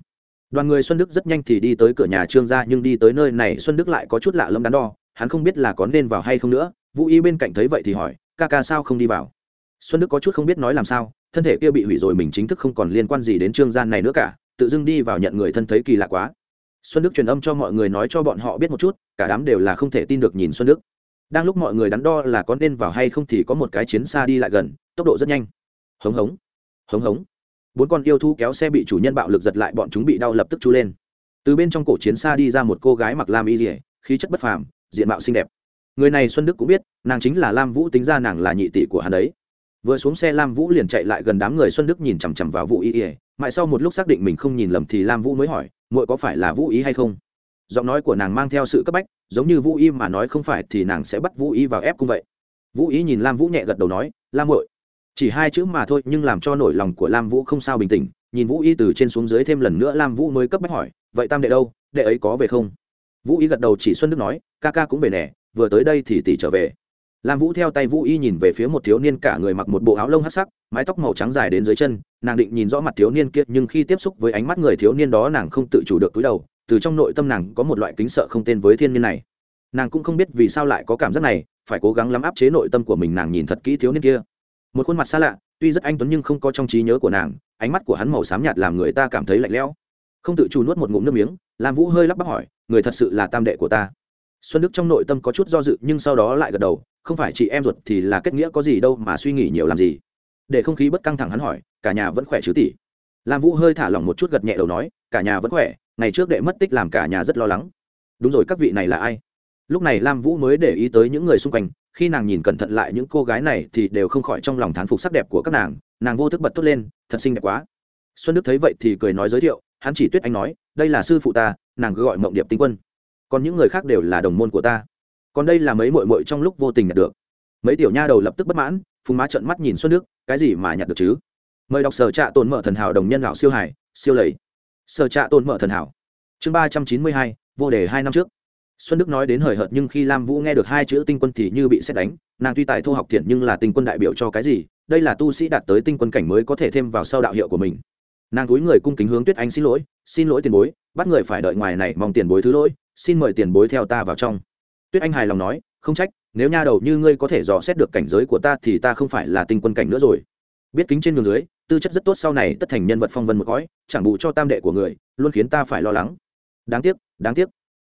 Đoàn người xuân đức rất nhanh thì đi tới cửa nhà trương gia, nhưng đi tới nơi này xuân đức lại có chút lạ lẫm đắn đo, hắn không biết là có nên vào hay không nữa. Vũ y bên cạnh thấy vậy thì hỏi, ca ca sao không đi vào? Xuân đức có chút không biết nói làm sao, thân thể kia bị hủy rồi mình chính thức không còn liên quan gì đến trương gian này nữa cả, tự dưng đi vào nhận người thân thấy kỳ lạ quá xuân đức truyền âm cho mọi người nói cho bọn họ biết một chút, cả đám đều là không thể tin được nhìn xuân đức. Đang lúc mọi người đắn đo là có nên vào hay không thì có một cái chiến xa đi lại gần, tốc độ rất nhanh. Hống hống hống hống. Bốn con yêu thú kéo xe bị chủ nhân bạo lực giật lại, bọn chúng bị đau lập tức chú lên. Từ bên trong cổ chiến xa đi ra một cô gái mặc lam y dỉa khí chất bất phàm, diện mạo xinh đẹp. Người này xuân đức cũng biết, nàng chính là lam vũ, tính ra nàng là nhị tỷ của hắn đấy. Vừa xuống xe, lam vũ liền chạy lại gần đám người xuân đức nhìn chằm chằm vào vũ y ỉa mãi sau một lúc xác định mình không nhìn lầm thì lam vũ mới hỏi muội có phải là vũ ý hay không? Giọng nói của nàng mang theo sự cấp bách, giống như vũ y mà nói không phải thì nàng sẽ bắt vũ y vào ép cũng vậy. Vũ ý nhìn lam vũ nhẹ gật đầu nói, lam muội, chỉ hai chữ mà thôi, nhưng làm cho nổi lòng của lam vũ không sao bình tĩnh. Nhìn vũ y từ trên xuống dưới thêm lần nữa, lam vũ mới cấp bách hỏi, vậy tam đệ đâu? Đệ ấy có về không? Vũ y gật đầu chỉ xuân đức nói, ca ca cũng về nè, vừa tới đây thì tỷ trở về lam vũ theo tay vũ y nhìn về phía một thiếu niên cả người mặc một bộ áo lông hắc sắc, mái tóc màu trắng dài đến dưới chân, nàng định nhìn rõ mặt thiếu niên kia, nhưng khi tiếp xúc với ánh mắt người thiếu niên đó nàng không tự chủ được cúi đầu, từ trong nội tâm nàng có một loại kính sợ không tên với thiên niên này. Nàng cũng không biết vì sao lại có cảm giác này, phải cố gắng lắm áp chế nội tâm của mình nàng nhìn thật kỹ thiếu niên kia. Một khuôn mặt xa lạ, tuy rất anh tuấn nhưng không có trong trí nhớ của nàng, ánh mắt của hắn màu xám nhạt làm người ta cảm thấy lạnh lẽo. Không tự chủ nuốt một ngụm nước miếng, lam vũ hơi lắp bắp hỏi, người thật sự là tam đệ của ta? Xuân đức trong nội tâm có chút do dự nhưng sau đó lại gật đầu không phải chị em ruột thì là kết nghĩa có gì đâu mà suy nghĩ nhiều làm gì. Để không khí bất căng thẳng hắn hỏi, cả nhà vẫn khỏe chứ tỷ lam vũ hơi thả lỏng một chút gật nhẹ đầu nói, cả nhà vẫn khỏe, ngày trước đệ mất tích làm cả nhà rất lo lắng. Đúng rồi, các vị này là ai? Lúc này lam vũ mới để ý tới những người xung quanh, khi nàng nhìn cẩn thận lại những cô gái này thì đều không khỏi trong lòng thán phục sắc đẹp của các nàng nàng vô thức bật thốt lên, thật xinh đẹp quá. Xuân đức thấy vậy thì cười nói giới thiệu, hắn chỉ tuyết anh nói, đây là sư phụ ta, nàng cứ gọi mộng điệp tinh quân. Còn những người khác đều là đồng môn của ta còn đây là mấy mội mội trong lúc vô tình nhặt được. Mấy tiểu nha đầu lập tức bất mãn, phùng má trận mắt nhìn xuân đức, cái gì mà nhặt được chứ? Mời đọc sở trạ tồn mở thần hảo đồng nhân lão siêu hải siêu lầy. Sở trạ tồn mở thần hảo, chương ba trăm chín mươi hai, vô đề hai năm trước. Xuân đức nói đến hời hợt nhưng khi lam vũ nghe được hai chữ tinh quân thì như bị xét đánh, nàng tuy tài thô học thiện nhưng là tinh quân đại biểu cho cái gì, đây là tu sĩ đạt tới tinh quân cảnh mới có thể thêm vào sau đạo hiệu của mình. Nàng túi người cung kính hướng tuyết anh xin lỗi xin lỗi tiền bối, bắt người phải đợi ngoài này mong tiền bối thứ lỗi, xin mời tiền bối theo ta vào trong tuyết anh hài lòng nói, không trách, nếu nha đầu như ngươi có thể dò xét được cảnh giới của ta thì ta không phải là tinh quân cảnh nữa rồi. Biết kính trên đường dưới, tư chất rất tốt sau này tất thành nhân vật phong vân một cõi, chẳng bù cho tam đệ của người, luôn khiến ta phải lo lắng. Đáng tiếc đáng tiếc.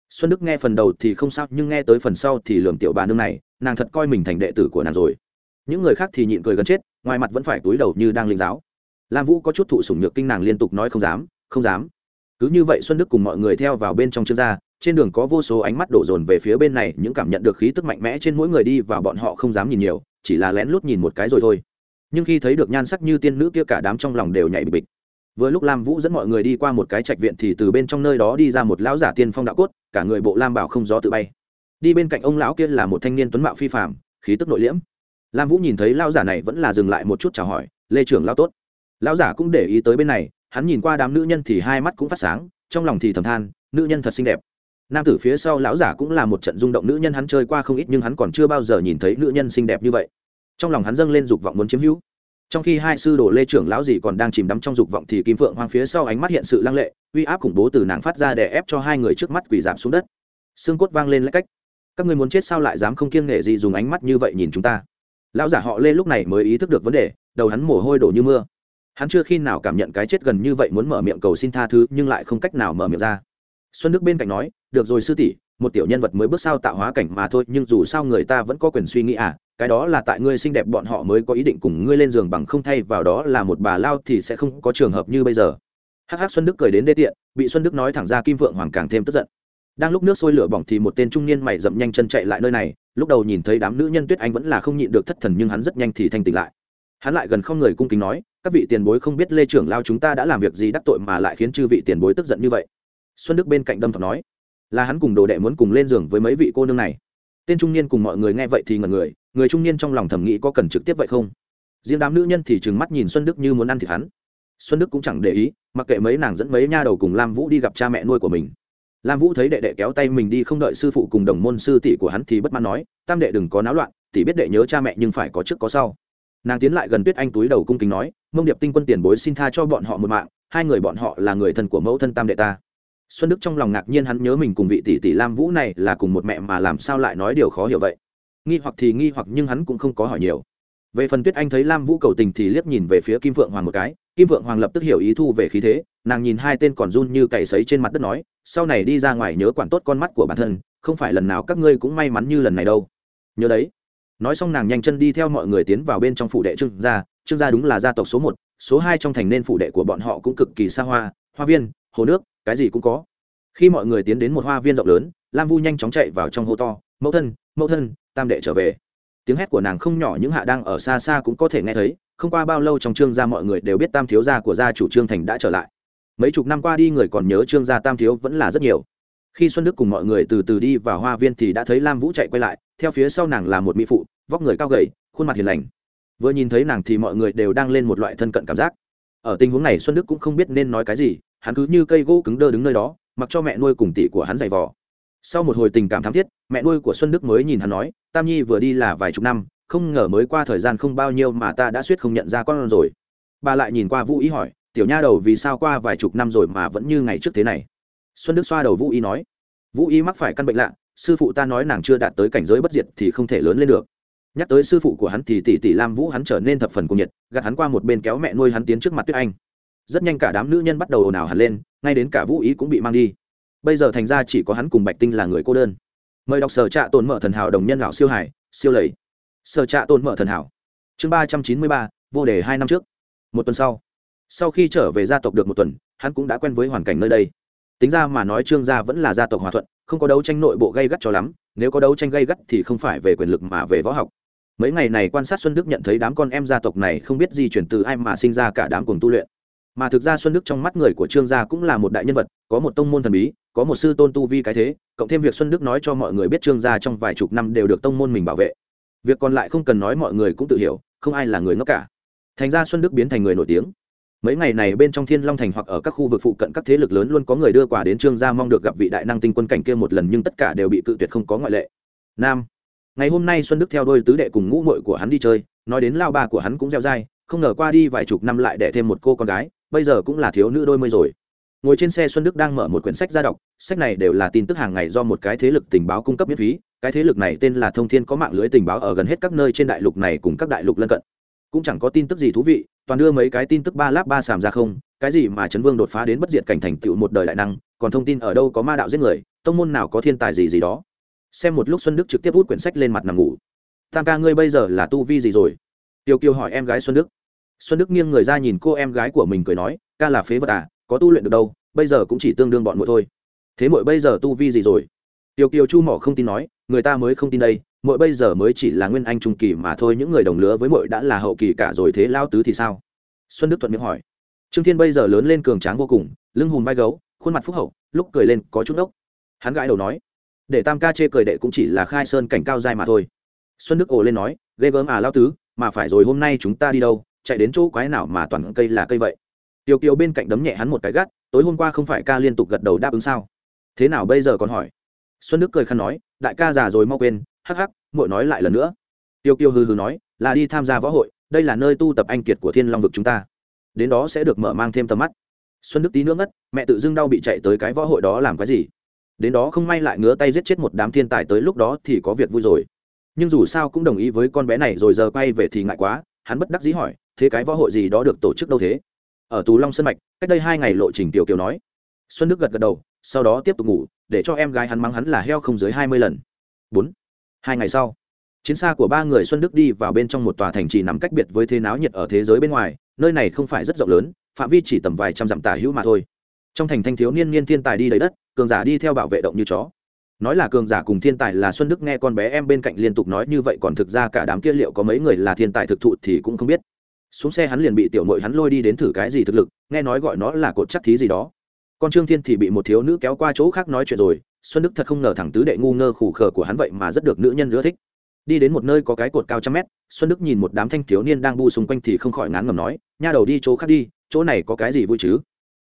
Xuân đức nghe phần đầu thì không sao, nhưng nghe tới phần sau thì lường tiểu bà nương này, nàng thật coi mình thành đệ tử của nàng rồi. Những người khác thì nhịn cười gần chết, ngoài mặt vẫn phải túi đầu như đang linh giáo. Lam vũ có chút thụ sủng nhược kinh nàng liên tục nói không dám không dám. Cứ như vậy xuân đức cùng mọi người theo vào bên trong trương gia trên đường có vô số ánh mắt đổ dồn về phía bên này, những cảm nhận được khí tức mạnh mẽ trên mỗi người đi và bọn họ không dám nhìn nhiều, chỉ là lén lút nhìn một cái rồi thôi. Nhưng khi thấy được nhan sắc như tiên nữ kia cả đám trong lòng đều nhảy bịch bịch. Vừa lúc lam vũ dẫn mọi người đi qua một cái trạch viện thì từ bên trong nơi đó đi ra một lão giả tiên phong đạo cốt, cả người bộ lam bảo không gió tự bay. Đi bên cạnh ông lão kia là một thanh niên tuấn mạo phi phạm khí tức nội liễm. Lam vũ nhìn thấy lão giả này vẫn là dừng lại một chút chào hỏi, lê trưởng lão tốt. Lão giả cũng để ý tới bên này, hắn nhìn qua đám nữ nhân thì hai mắt cũng phát sáng, trong lòng thì thầm than, nữ nhân thật xinh đẹp nam tử phía sau lão giả cũng là một trận rung động, nữ nhân hắn chơi qua không ít nhưng hắn còn chưa bao giờ nhìn thấy nữ nhân xinh đẹp như vậy. Trong lòng hắn dâng lên dục vọng muốn chiếm hữu. Trong khi hai sư đồ lê trưởng lão gì còn đang chìm đắm trong dục vọng thì kim phượng hoang phía sau ánh mắt hiện sự lăng lệ, uy áp khủng bố từ nàng phát ra để ép cho hai người trước mắt quỳ giảm xuống đất. Xương cốt vang lên lấy cách. Các người muốn chết sao lại dám không kiêng nghệ gì dùng ánh mắt như vậy nhìn chúng ta? Lão giả họ lê lúc này mới ý thức được vấn đề, đầu hắn mồ hôi đổ như mưa. Hắn chưa khi nào cảm nhận cái chết gần như vậy muốn mở miệng cầu xin tha thứ nhưng lại không cách nào mở miệng ra. Xuân đức bên cạnh nói được rồi sư tỷ, một tiểu nhân vật mới bước sao tạo hóa cảnh mà thôi, nhưng dù sao người ta vẫn có quyền suy nghĩ à cái đó là tại ngươi xinh đẹp bọn họ mới có ý định cùng ngươi lên giường bằng không, thay vào đó là một bà lao thì sẽ không có trường hợp như bây giờ. Hắc hắc xuân đức cười đến đê tiện, bị xuân đức nói thẳng ra kim vượng hoàng càng thêm tức giận. Đang lúc nước sôi lửa bỏng thì một tên trung niên mày dậm nhanh chân chạy lại nơi này, lúc đầu nhìn thấy đám nữ nhân tuyết anh vẫn là không nhịn được thất thần nhưng hắn rất nhanh thì thanh tỉnh lại. Hắn lại gần không người cung kính nói, các vị tiền bối không biết lê trưởng lao chúng ta đã làm việc gì đắc tội mà lại khiến chư vị tiền bối tức giận như vậy. Xuân đức bên cạnh đâm thọc nói là hắn cùng đồ đệ muốn cùng lên giường với mấy vị cô nương này. Tên trung niên cùng mọi người nghe vậy thì ngẩn người người trung niên trong lòng thầm nghĩ có cần trực tiếp vậy không? Riêng đám nữ nhân thì trừng mắt nhìn xuân đức như muốn ăn thịt hắn. Xuân đức cũng chẳng để ý, mặc kệ mấy nàng dẫn mấy nha đầu cùng lam vũ đi gặp cha mẹ nuôi của mình. Lam vũ thấy đệ đệ kéo tay mình đi không đợi sư phụ cùng đồng môn sư tỷ của hắn thì bất mãn nói, tam đệ đừng có náo loạn, tỷ biết đệ nhớ cha mẹ nhưng phải có trước có sau. Nàng tiến lại gần tuyết anh túi đầu cung kính nói, mông điệp tinh quân tiền bối xin tha cho bọn họ một mạng, hai người bọn họ là người thân của mẫu thân tam đệ ta xuân đức trong lòng ngạc nhiên hắn nhớ mình cùng vị tỷ tỷ lam vũ này là cùng một mẹ mà làm sao lại nói điều khó hiểu vậy? Nghi hoặc thì nghi hoặc nhưng hắn cũng không có hỏi nhiều. Về phần tuyết anh thấy lam vũ cầu tình thì liếc nhìn về phía kim Vượng hoàng một cái. Kim Vượng hoàng lập tức hiểu ý thu về khí thế, nàng nhìn hai tên còn run như cày sấy trên mặt đất nói, sau này đi ra ngoài nhớ quản tốt con mắt của bản thân, không phải lần nào các ngươi cũng may mắn như lần này đâu. Nhớ đấy. Nói xong nàng nhanh chân đi theo mọi người tiến vào bên trong phủ đệ trương gia. Trương gia đúng là gia tộc số một, số hai trong thành nên phủ đệ của bọn họ cũng cực kỳ xa hoa hoa viên, hồ nước cái gì cũng có. Khi mọi người tiến đến một hoa viên rộng lớn, lam vu nhanh chóng chạy vào trong hô to, mẫu thân mẫu thân, tam đệ trở về. Tiếng hét của nàng không nhỏ, những hạ đang ở xa xa cũng có thể nghe thấy, không qua bao lâu trong trương gia mọi người đều biết tam thiếu gia của gia chủ trương thành đã trở lại. Mấy chục năm qua đi, người còn nhớ trương gia tam thiếu vẫn là rất nhiều. Khi xuân đức cùng mọi người từ từ đi vào hoa viên thì đã thấy lam vũ chạy quay lại, theo phía sau nàng là một mỹ phụ, vóc người cao gầy, khuôn mặt hiền lành. Vừa nhìn thấy nàng thì mọi người đều đang lên một loại thân cận cảm giác. Ở tình huống này, xuân đức cũng không biết nên nói cái gì hắn cứ như cây gỗ cứng đơ đứng nơi đó, mặc cho mẹ nuôi cùng tỷ của hắn giày vò. Sau một hồi tình cảm thắm thiết, mẹ nuôi của xuân đức mới nhìn hắn nói, tam nhi vừa đi là vài chục năm, không ngờ mới qua thời gian không bao nhiêu mà ta đã suýt không nhận ra con rồi. Bà lại nhìn qua vũ ý hỏi, tiểu nha đầu vì sao qua vài chục năm rồi mà vẫn như ngày trước thế này? Xuân đức xoa đầu vũ ý nói, vũ ý mắc phải căn bệnh lạ, sư phụ ta nói nàng chưa đạt tới cảnh giới bất diệt thì không thể lớn lên được. Nhắc tới sư phụ của hắn thì tỷ tỷ lam vũ hắn trở nên thập phần cuồng nhiệt, gạt hắn qua một bên kéo mẹ nuôi hắn tiến trước mặt tuyết anh rất nhanh cả đám nữ nhân bắt đầu ồn ào hẳn lên, ngay đến cả vũ ý cũng bị mang đi. Bây giờ thành ra chỉ có hắn cùng bạch tinh là người cô đơn. Mời đọc sở trạ tồn mở thần hảo đồng nhân lão siêu hải siêu lầy. Sở trạ tồn mở thần hảo. Chương ba trăm chín mươi ba, vô đề hai năm trước. Một tuần sau. Sau khi trở về gia tộc được một tuần, hắn cũng đã quen với hoàn cảnh nơi đây. Tính ra mà nói trương gia vẫn là gia tộc hòa thuận, không có đấu tranh nội bộ gây gắt cho lắm, nếu có đấu tranh gây gắt thì không phải về quyền lực mà về võ học. Mấy ngày này quan sát xuân đức nhận thấy đám con em gia tộc này không biết di chuyển từ ai mà sinh ra cả đám cùng tu luyện mà thực ra xuân đức trong mắt người của trương gia cũng là một đại nhân vật, có một tông môn thần bí, có một sư tôn tu vi cái thế, cộng thêm việc xuân đức nói cho mọi người biết trương gia trong vài chục năm đều được tông môn mình bảo vệ. Việc còn lại không cần nói mọi người cũng tự hiểu, không ai là người ngốc cả. Thành ra xuân đức biến thành người nổi tiếng. Mấy ngày này bên trong thiên long thành hoặc ở các khu vực phụ cận các thế lực lớn luôn có người đưa quà đến trương gia mong được gặp vị đại năng tinh quân cảnh kia một lần nhưng tất cả đều bị cự tuyệt không có ngoại lệ. Nam. Ngày hôm nay xuân đức theo đôi tứ đệ cùng ngũ muội của hắn đi chơi, nói đến lao ba của hắn cũng gieo dai, không ngờ qua đi vài chục năm lại đẻ thêm một cô con gái bây giờ cũng là thiếu nữ đôi mươi rồi. Ngồi trên xe xuân đức đang mở một quyển sách ra đọc, sách này đều là tin tức hàng ngày do một cái thế lực tình báo cung cấp miễn phí, cái thế lực này tên là thông thiên có mạng lưới tình báo ở gần hết các nơi trên đại lục này cùng các đại lục lân cận. Cũng chẳng có tin tức gì thú vị, toàn đưa mấy cái tin tức ba láp ba sàm ra không, cái gì mà chấn vương đột phá đến bất diệt cảnh thành tựu một đời đại năng, còn thông tin ở đâu có ma đạo giết người, tông môn nào có thiên tài gì gì đó. Xem một lúc xuân đức trực tiếp hút quyển sách lên mặt nằm ngủ. Tam ca ngươi bây giờ là tu vi gì rồi? Tiêu kiều hỏi em gái xuân đức xuân đức nghiêng người ra nhìn cô em gái của mình cười nói, ca là phế vật à có tu luyện được đâu, bây giờ cũng chỉ tương đương bọn muội thôi. Thế muội bây giờ tu vi gì rồi? Tiêu kiều chu mỏ không tin nói, người ta mới không tin đây, muội bây giờ mới chỉ là nguyên anh trung kỳ mà thôi, những người đồng lứa với muội đã là hậu kỳ cả rồi thế lao tứ thì sao? Xuân đức thuận miệng hỏi. Trương thiên bây giờ lớn lên cường tráng vô cùng, lưng hùm vai gấu, khuôn mặt phúc hậu, lúc cười lên có chút ốc hắn gãi đầu nói, để tam ca chê cười đệ cũng chỉ là khai sơn cảnh cao dài mà thôi. Xuân đức ồ lên nói, ghê gớm à lao tứ, mà phải rồi hôm nay chúng ta đi đâu chạy đến chỗ quái nào mà toàn cây là cây vậy? Tiêu kiều bên cạnh đấm nhẹ hắn một cái gắt, tối hôm qua không phải ca liên tục gật đầu đáp ứng sao? Thế nào bây giờ còn hỏi? Xuân đức cười khăn nói, đại ca già rồi mau quên, hắc hắc, muội nói lại lần nữa. Tiêu kiều hừ hừ nói, là đi tham gia võ hội, đây là nơi tu tập anh kiệt của thiên long vực chúng ta. Đến đó sẽ được mở mang thêm tầm mắt. Xuân đức tí nữa ngất, mẹ tự dưng đau bị chạy tới cái võ hội đó làm cái gì? Đến đó không may lại ngứa tay giết chết một đám thiên tài tới lúc đó thì có việc vui rồi. Nhưng dù sao cũng đồng ý với con bé này rồi giờ quay về thì ngại quá, hắn bất đắc dĩ hỏi thế cái võ hội gì đó được tổ chức đâu thế? Ở tù long sân mạch, cách đây hai ngày lộ trình tiểu kiều nói. Xuân đức gật gật đầu, sau đó tiếp tục ngủ, để cho em gái hắn mắng hắn là heo không dưới hai mươi lần. Bốn. Hai ngày sau, chiến xa của ba người xuân đức đi vào bên trong một tòa thành trì nằm cách biệt với thế náo nhiệt ở thế giới bên ngoài, nơi này không phải rất rộng lớn, phạm vi chỉ tầm vài trăm dặm tả hữu mà thôi. Trong thành thanh thiếu niên niên thiên tài đi đầy đất, cường giả đi theo bảo vệ động như chó. Nói là cường giả cùng thiên tài là xuân đức nghe con bé em bên cạnh liên tục nói như vậy, còn thực ra cả đám kia liệu có mấy người là thiên tài thực thụ thì cũng không biết xuống xe hắn liền bị tiểu mội hắn lôi đi đến thử cái gì thực lực, nghe nói gọi nó là cột chắc thí gì đó. Con trương thiên thì bị một thiếu nữ kéo qua chỗ khác nói chuyện rồi, xuân đức thật không ngờ thẳng tứ đệ ngu ngơ khủ khờ của hắn vậy mà rất được nữ nhân ưa thích. Đi đến một nơi có cái cột cao trăm mét, xuân đức nhìn một đám thanh thiếu niên đang bu xung quanh thì không khỏi ngán ngầm nói, nha đầu đi chỗ khác đi, chỗ này có cái gì vui chứ?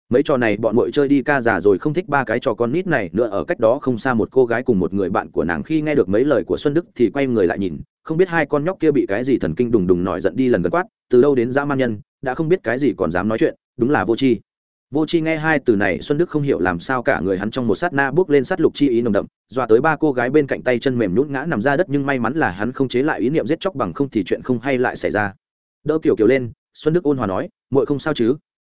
Mấy trò này bọn mội chơi đi ca già rồi không thích ba cái trò con nít này nữa, ở cách đó không xa một cô gái cùng một người bạn của nàng khi nghe được mấy lời của xuân đức thì quay người lại nhìn, không biết hai con nhóc kia bị cái gì thần kinh đùng đùng nổi giận đi lần gần quát, từ đâu đến dã man nhân, đã không biết cái gì còn dám nói chuyện, đúng là vô tri. Vô tri nghe hai từ này, xuân đức không hiểu làm sao cả người hắn trong một sát na bước lên sát lục chi ý nồng đậm, dọa tới ba cô gái bên cạnh tay chân mềm nhún ngã nằm ra đất, nhưng may mắn là hắn không chế lại ý niệm giết chóc bằng không thì chuyện không hay lại xảy ra. Đỡ kiểu kiểu lên, xuân đức ôn hòa nói, muội không sao chứ?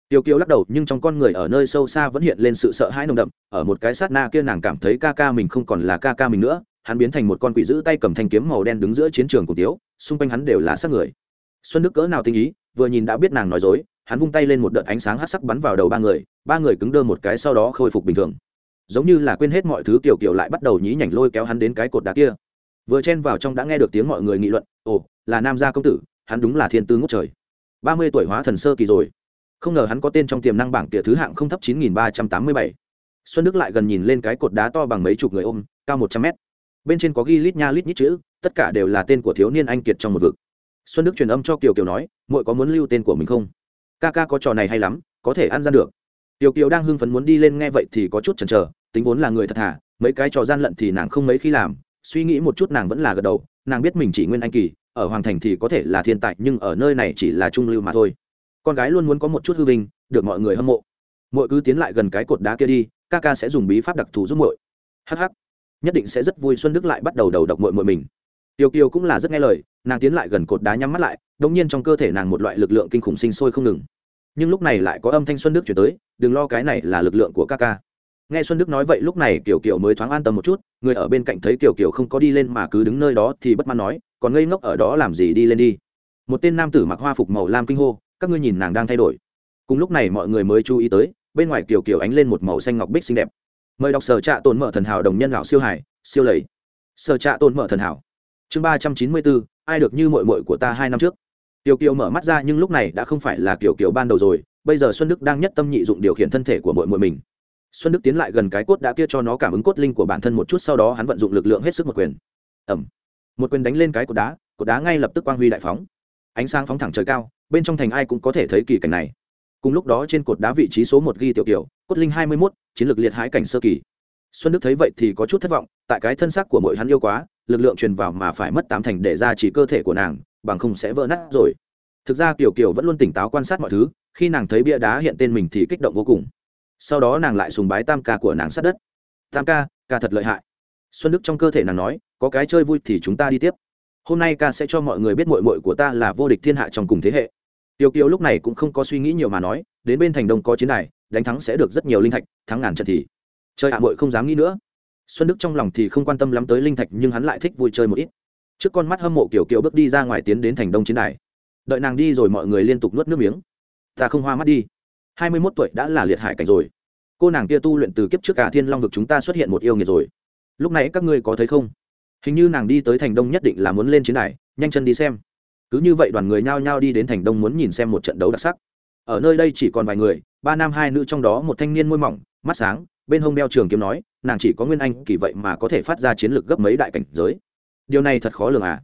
Tiêu Kiều lắc đầu, nhưng trong con người ở nơi sâu xa vẫn hiện lên sự sợ hãi nồng đậm, ở một cái sát na kia nàng cảm thấy ca ca mình không còn là ca ca mình nữa, hắn biến thành một con quỷ giữ tay cầm thanh kiếm màu đen đứng giữa chiến trường của Tiếu, xung quanh hắn đều là xác người. Xuân Đức cỡ nào tinh ý, vừa nhìn đã biết nàng nói dối, hắn vung tay lên một đợt ánh sáng hắc sắc bắn vào đầu ba người, ba người cứng đơ một cái sau đó khôi phục bình thường. Giống như là quên hết mọi thứ Kiều Kiều lại bắt đầu nhí nhảnh lôi kéo hắn đến cái cột đá kia. Vừa chen vào trong đã nghe được tiếng mọi người nghị luận, "Ồ, là nam gia công tử, hắn đúng là thiên tư ngút trời." ba mươi tuổi hóa thần sơ kỳ rồi không ngờ hắn có tên trong tiềm năng bảng tỉa thứ hạng không thấp chín nghìn ba trăm tám mươi bảy. Xuân đức lại gần nhìn lên cái cột đá to bằng mấy chục người ôm, cao một trăm mét. Bên trên có ghi lít nha lít nhít chữ, tất cả đều là tên của thiếu niên anh kiệt trong một vực. Xuân đức truyền âm cho kiều kiều nói, muội có muốn lưu tên của mình không? Ca ca có trò này hay lắm, có thể ăn ra được. Kiều kiều đang hưng phấn muốn đi lên nghe vậy thì có chút chần chờ, tính vốn là người thật thà, mấy cái trò gian lận thì nàng không mấy khi làm, suy nghĩ một chút nàng vẫn là gật đầu, nàng biết mình chỉ nguyên anh kỳ, ở hoàng thành thì có thể là thiên tài nhưng ở nơi này chỉ là trung lưu mà thôi con gái luôn muốn có một chút hư vinh, được mọi người hâm mộ. Mỗi cứ tiến lại gần cái cột đá kia đi, ca ca sẽ dùng bí pháp đặc thù giúp muội. Hh nhất định sẽ rất vui xuân đức lại bắt đầu đầu độc muội muội mình. Tiêu kiều cũng là rất nghe lời, nàng tiến lại gần cột đá nhắm mắt lại, đột nhiên trong cơ thể nàng một loại lực lượng kinh khủng sinh sôi không ngừng. Nhưng lúc này lại có âm thanh xuân đức chuyển tới, đừng lo cái này là lực lượng của ca ca. Nghe xuân đức nói vậy lúc này kiều kiều mới thoáng an tâm một chút, người ở bên cạnh thấy kiều kiều không có đi lên mà cứ đứng nơi đó thì bất mãn nói, còn ngây ngốc ở đó làm gì đi lên đi. Một tên nam tử mặc hoa phục màu lam kinh hô các ngươi nhìn nàng đang thay đổi. Cùng lúc này mọi người mới chú ý tới, bên ngoài kiểu kiểu ánh lên một màu xanh ngọc bích xinh đẹp. Mời đọc sở trạ tồn mở thần hảo đồng nhân lão siêu hải siêu lầy. Sở trạ tồn mở thần hảo. Chương ba trăm chín mươi bốn, ai được như mội mội của ta hai năm trước. Tiểu kiều mở mắt ra nhưng lúc này đã không phải là kiểu kiều ban đầu rồi, bây giờ xuân đức đang nhất tâm nhị dụng điều khiển thân thể của mội mội mình. Xuân đức tiến lại gần cái cốt đã kia cho nó cảm ứng cốt linh của bản thân một chút, sau đó hắn vận dụng lực lượng hết sức một quyền. Ẩm một quyền đánh lên cái cột đá cột đá ngay lập tức quang huy đại phóng. Ánh sáng phóng thẳng trời cao bên trong thành ai cũng có thể thấy kỳ cảnh này. Cùng lúc đó trên cột đá vị trí số một ghi tiểu tiểu cốt linh hai mươi mốt, chiến lược liệt hái cảnh sơ kỳ. Xuân đức thấy vậy thì có chút thất vọng, tại cái thân xác của mỗi hắn yêu quá, lực lượng truyền vào mà phải mất tám thành để ra chỉ cơ thể của nàng, bằng không sẽ vỡ nát rồi. Thực ra tiểu tiểu vẫn luôn tỉnh táo quan sát mọi thứ, khi nàng thấy bia đá hiện tên mình thì kích động vô cùng. Sau đó nàng lại sùng bái tam ca của nàng sát đất. Tam ca ca thật lợi hại. Xuân đức trong cơ thể nàng nói, có cái chơi vui thì chúng ta đi tiếp. Hôm nay ca sẽ cho mọi người biết mội mội của ta là vô địch thiên hạ trong cùng thế hệ tiêu kiều lúc này cũng không có suy nghĩ nhiều mà nói, đến bên thành đông có chiến đài, đánh thắng sẽ được rất nhiều linh thạch, thắng ngàn trận thì chơi hạ à không dám nghĩ nữa. Xuân đức trong lòng thì không quan tâm lắm tới linh thạch nhưng hắn lại thích vui chơi một ít. Trước con mắt hâm mộ kiểu kiều bước đi ra ngoài tiến đến thành đông chiến đài. Đợi nàng đi rồi mọi người liên tục nuốt nước miếng. Ta không hoa mắt đi. Hai mươi mốt tuổi đã là liệt hải cảnh rồi. Cô nàng kia tu luyện từ kiếp trước cả thiên long vực chúng ta xuất hiện một yêu nghiệt rồi. Lúc này các ngươi có thấy không? Hình như nàng đi tới thành đông nhất định là muốn lên chiến đài, nhanh chân đi xem cứ như vậy đoàn người nhao nhao đi đến thành đông muốn nhìn xem một trận đấu đặc sắc. Ở nơi đây chỉ còn vài người, ba nam hai nữ trong đó một thanh niên môi mỏng, mắt sáng, bên hông đeo trường kiếm nói, nàng chỉ có nguyên anh kỳ vậy mà có thể phát ra chiến lược gấp mấy đại cảnh giới. Điều này thật khó lường à?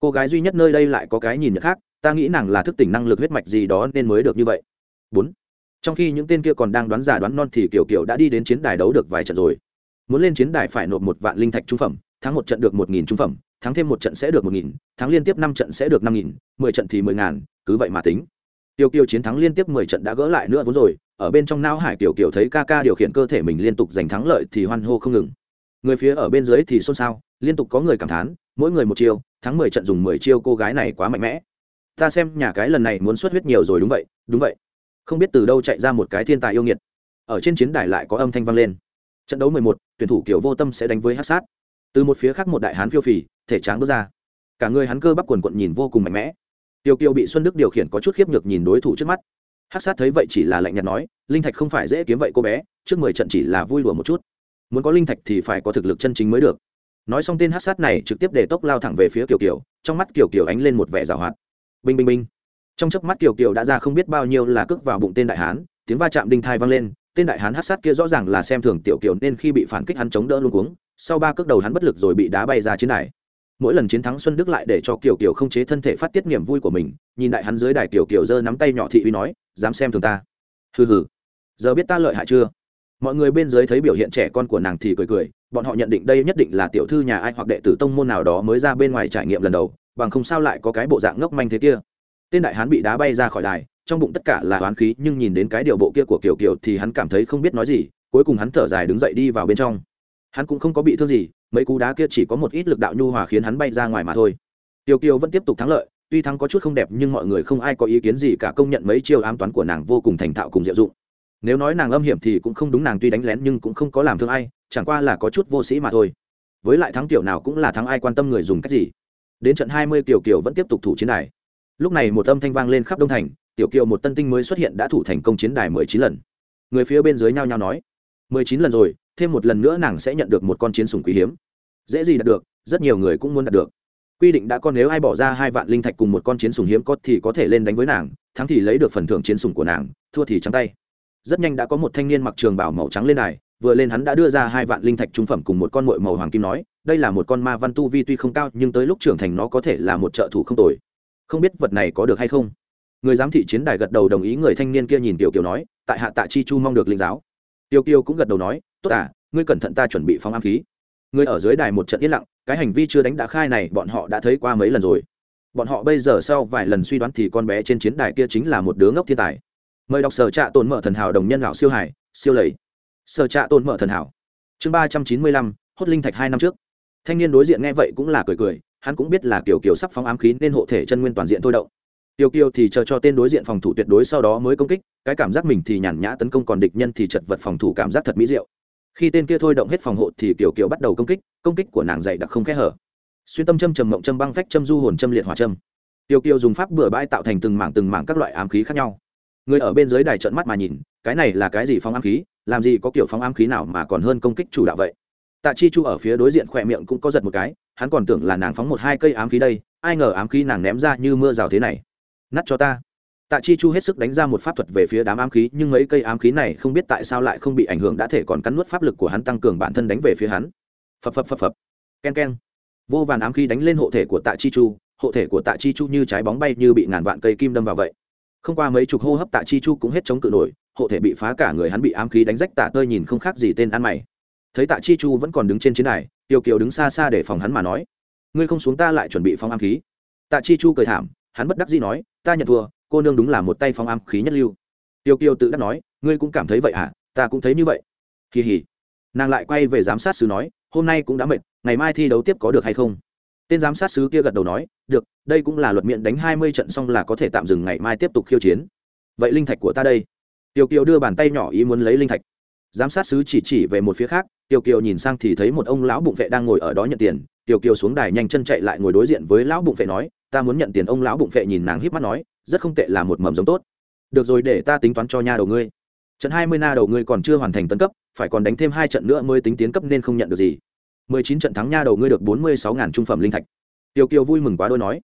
Cô gái duy nhất nơi đây lại có cái nhìn nhận khác, ta nghĩ nàng là thức tỉnh năng lực huyết mạch gì đó nên mới được như vậy. Bốn. Trong khi những tên kia còn đang đoán giả đoán non thì kiểu kiểu đã đi đến chiến đài đấu được vài trận rồi. Muốn lên chiến đài phải nộp một vạn linh thạch trung phẩm, thắng một trận được một nghìn trung phẩm thắng thêm một trận sẽ được một nghìn, thắng liên tiếp năm trận sẽ được năm nghìn, mười trận thì mười ngàn, cứ vậy mà tính. Tiêu kiều chiến thắng liên tiếp mười trận đã gỡ lại nữa vốn rồi, ở bên trong não hải tiểu kiều thấy ca ca điều khiển cơ thể mình liên tục giành thắng lợi thì hoan hô không ngừng. Người phía ở bên dưới thì xôn xao, liên tục có người cảm thán, mỗi người một chiêu, thắng mười trận dùng mười chiêu cô gái này quá mạnh mẽ. Ta xem nhà cái lần này muốn xuất huyết nhiều rồi đúng vậy đúng vậy. Không biết từ đâu chạy ra một cái thiên tài yêu nghiệt. Ở trên chiến đài lại có âm thanh vang lên. Trận đấu mười một, tuyển thủ kiểu vô tâm sẽ đánh với hát sát. Từ một phía khác một đại hán phiêu phì thể tráng bước ra. Cả người hắn cơ bắp quần quận nhìn vô cùng mạnh mẽ. Tiêu kiều bị xuân đức điều khiển có chút khiếp nhược nhìn đối thủ trước mắt. Hát sát thấy vậy chỉ là lạnh nhạt nói, linh thạch không phải dễ kiếm vậy cô bé, trước mười trận chỉ là vui đùa một chút. Muốn có linh thạch thì phải có thực lực chân chính mới được. Nói xong tên hát sát này trực tiếp để tốc lao thẳng về phía kiều kiều, trong mắt kiều kiều ánh lên một vẻ rào hoạt. Binh binh binh. Trong chớp mắt kiều kiều đã ra không biết bao nhiêu là cước vào bụng tên đại hán, tiếng va chạm đinh thai vang lên, tên đại hán hát sát kia rõ ràng là xem thường tiểu kiều nên khi bị phản kích hắn chống đỡ luôn cuống, sau ba cước đầu hắn bất lực rồi bị đá bay ra chiến đài mỗi lần chiến thắng xuân đức lại để cho kiều kiều không chế thân thể phát tiết niềm vui của mình, nhìn đại hắn dưới đài kiều kiều giơ nắm tay nhỏ thị uy nói, dám xem thường ta. Hừ hừ. Giờ biết ta lợi hại chưa? Mọi người bên dưới thấy biểu hiện trẻ con của nàng thì cười cười, bọn họ nhận định đây nhất định là tiểu thư nhà ai hoặc đệ tử tông môn nào đó mới ra bên ngoài trải nghiệm lần đầu, bằng không sao lại có cái bộ dạng ngốc manh thế kia. Tên đại hán bị đá bay ra khỏi đài, trong bụng tất cả là oán khí, nhưng nhìn đến cái điều bộ kia của kiều kiều thì hắn cảm thấy không biết nói gì, cuối cùng hắn thở dài đứng dậy đi vào bên trong hắn cũng không có bị thương gì, mấy cú đá kia chỉ có một ít lực đạo nhu hòa khiến hắn bay ra ngoài mà thôi. Tiêu kiều vẫn tiếp tục thắng lợi, tuy thắng có chút không đẹp nhưng mọi người không ai có ý kiến gì cả công nhận mấy chiêu ám toán của nàng vô cùng thành thạo cùng diệu dụng. Nếu nói nàng âm hiểm thì cũng không đúng, nàng tuy đánh lén nhưng cũng không có làm thương ai, chẳng qua là có chút vô sĩ mà thôi. Với lại thắng tiểu nào cũng là thắng ai quan tâm người dùng cách gì. Đến trận hai mươi tiểu kiều vẫn tiếp tục thủ chiến đài. Lúc này một âm thanh vang lên khắp đông thành, tiểu kiều một tân tinh mới xuất hiện đã thủ thành công chiến đài mười chín lần. Người phía bên dưới nhao nhao nói, mười chín lần rồi thêm một lần nữa nàng sẽ nhận được một con chiến sủng quý hiếm. Dễ gì đạt được, rất nhiều người cũng muốn đạt được. Quy định đã có nếu ai bỏ ra hai vạn linh thạch cùng một con chiến sủng hiếm có thì có thể lên đánh với nàng, thắng thì lấy được phần thưởng chiến sủng của nàng, thua thì trắng tay. Rất nhanh đã có một thanh niên mặc trường bảo màu trắng lên này vừa lên hắn đã đưa ra hai vạn linh thạch trung phẩm cùng một con mội màu hoàng kim nói, đây là một con ma văn tu vi tuy không cao, nhưng tới lúc trưởng thành nó có thể là một trợ thủ không tồi. Không biết vật này có được hay không? Người giám thị chiến đài gật đầu đồng ý, người thanh niên kia nhìn tiểu kiều nói, tại hạ tạ chi chu mong được linh giáo tiêu kiêu cũng gật đầu nói, tốt à ngươi cẩn thận ta chuẩn bị phóng am khí. Ngươi ở dưới đài một trận yên lặng, cái hành vi chưa đánh đã khai này, bọn họ đã thấy qua mấy lần rồi. Bọn họ bây giờ sau vài lần suy đoán thì con bé trên chiến đài kia chính là một đứa ngốc thiên tài. Mời đọc sở trạ tồn mở thần hảo đồng nhân lão siêu hải, siêu lầy. Sở trạ tồn mở thần hảo. Chương ba trăm chín mươi lăm, hốt linh thạch hai năm trước. Thanh niên đối diện nghe vậy cũng là cười cười, hắn cũng biết là kiều kiều sắp phóng ám khí nên hộ thể chân nguyên toàn diện thôi động tiêu Kiều thì chờ cho tên đối diện phòng thủ tuyệt đối sau đó mới công kích, cái cảm giác mình thì nhàn nhã tấn công còn địch nhân thì chật vật phòng thủ cảm giác thật mỹ diệu. Khi tên kia thôi động hết phòng hộ thì Tiểu Kiều bắt đầu công kích, công kích của nàng dày đặc không khẽ hở. Xuyên tâm châm trầm mộng châm băng phách châm du hồn châm liệt hỏa châm. Tiểu Kiều dùng pháp bừa bãi tạo thành từng mảng từng mảng các loại ám khí khác nhau. Người ở bên dưới đài trợn mắt mà nhìn, cái này là cái gì phóng ám khí, làm gì có kiểu phóng ám khí nào mà còn hơn công kích chủ đạo vậy. Tạ Chi Chu ở phía đối diện khỏe miệng cũng có giật một cái, hắn còn tưởng là nàng phóng một hai cây ám khí đây, ai ngờ ám khí nàng ném ra như mưa rào thế này nát cho ta. Tạ chi chu hết sức đánh ra một pháp thuật về phía đám ám khí, nhưng mấy cây ám khí này không biết tại sao lại không bị ảnh hưởng, đã thể còn cắn nuốt pháp lực của hắn, tăng cường bản thân đánh về phía hắn. Phập phập phập phập. K e n k e n vô vàn ám khí đánh lên hộ thể của tạ chi chu, hộ thể của tạ chi chu như trái bóng bay như bị ngàn vạn cây kim đâm vào vậy. Không qua mấy chục hô hấp, tạ chi chu cũng hết chống cự nổi, hộ thể bị phá, cả người hắn bị ám khí đánh rách, tạ tơi nhìn không khác gì tên ăn mày. Thấy tạ chi chu vẫn còn đứng trên chiến đài, tiêu kiều đứng xa xa để phòng hắn mà nói, ngươi không xuống ta lại chuẩn bị phong ám khí. Tạ chi chu cười thảm hắn bất đắc dĩ nói, ta nhận thua, cô nương đúng là một tay phóng ám khí nhất lưu. Tiêu kiều tự đắc nói, ngươi cũng cảm thấy vậy à? Ta cũng thấy như vậy. Kỳ hỉ. Nàng lại quay về giám sát sứ nói, hôm nay cũng đã mệt, ngày mai thi đấu tiếp có được hay không? Tên giám sát sứ kia gật đầu nói, được, đây cũng là luật miệng đánh hai mươi trận xong là có thể tạm dừng ngày mai tiếp tục khiêu chiến. Vậy linh thạch của ta đây. Tiêu kiều đưa bàn tay nhỏ ý muốn lấy linh thạch. Giám sát sứ chỉ chỉ về một phía khác, tiêu kiều nhìn sang thì thấy một ông lão bụng vệ đang ngồi ở đó nhận tiền. Tiêu kiều xuống đài nhanh chân chạy lại ngồi đối diện với lão bụng vệ nói ta muốn nhận tiền ông lão bụng phệ nhìn nàng híp mắt nói, rất không tệ là một mầm giống tốt. Được rồi, để ta tính toán cho nha đầu ngươi. Trận hai mươi na đầu ngươi còn chưa hoàn thành tấn cấp, phải còn đánh thêm hai trận nữa mới tính tiến cấp nên không nhận được gì. Mười chín trận thắng nha đầu ngươi được bốn mươi sáu ngàn trung phẩm linh thạch. Tiêu kiều vui mừng quá đôi nói.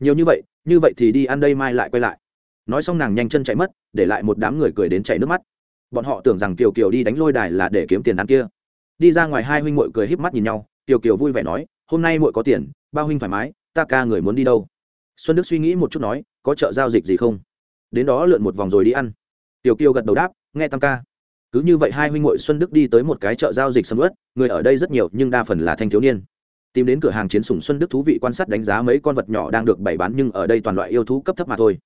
Nhiều như vậy như vậy thì đi ăn đây mai lại quay lại. Nói xong nàng nhanh chân chạy mất, để lại một đám người cười đến chảy nước mắt. Bọn họ tưởng rằng kiều kiều đi đánh lôi đài là để kiếm tiền ăn kia. Đi ra ngoài hai huynh muội cười híp mắt nhìn nhau, kiều kiều vui vẻ nói, hôm nay muội có tiền, ba huynh thoải mái, ta ca người muốn đi đâu? Xuân đức suy nghĩ một chút nói, có chợ giao dịch gì không? Đến đó lượn một vòng rồi đi ăn. Tiểu kiều gật đầu đáp, nghe tam ca. Cứ như vậy hai huynh muội xuân đức đi tới một cái chợ giao dịch sầm ớt người ở đây rất nhiều, nhưng đa phần là thanh thiếu niên. Tìm đến cửa hàng chiến sủng xuân đức thú vị quan sát đánh giá mấy con vật nhỏ đang được bày bán nhưng ở đây toàn loại yêu thú cấp thấp mà thôi.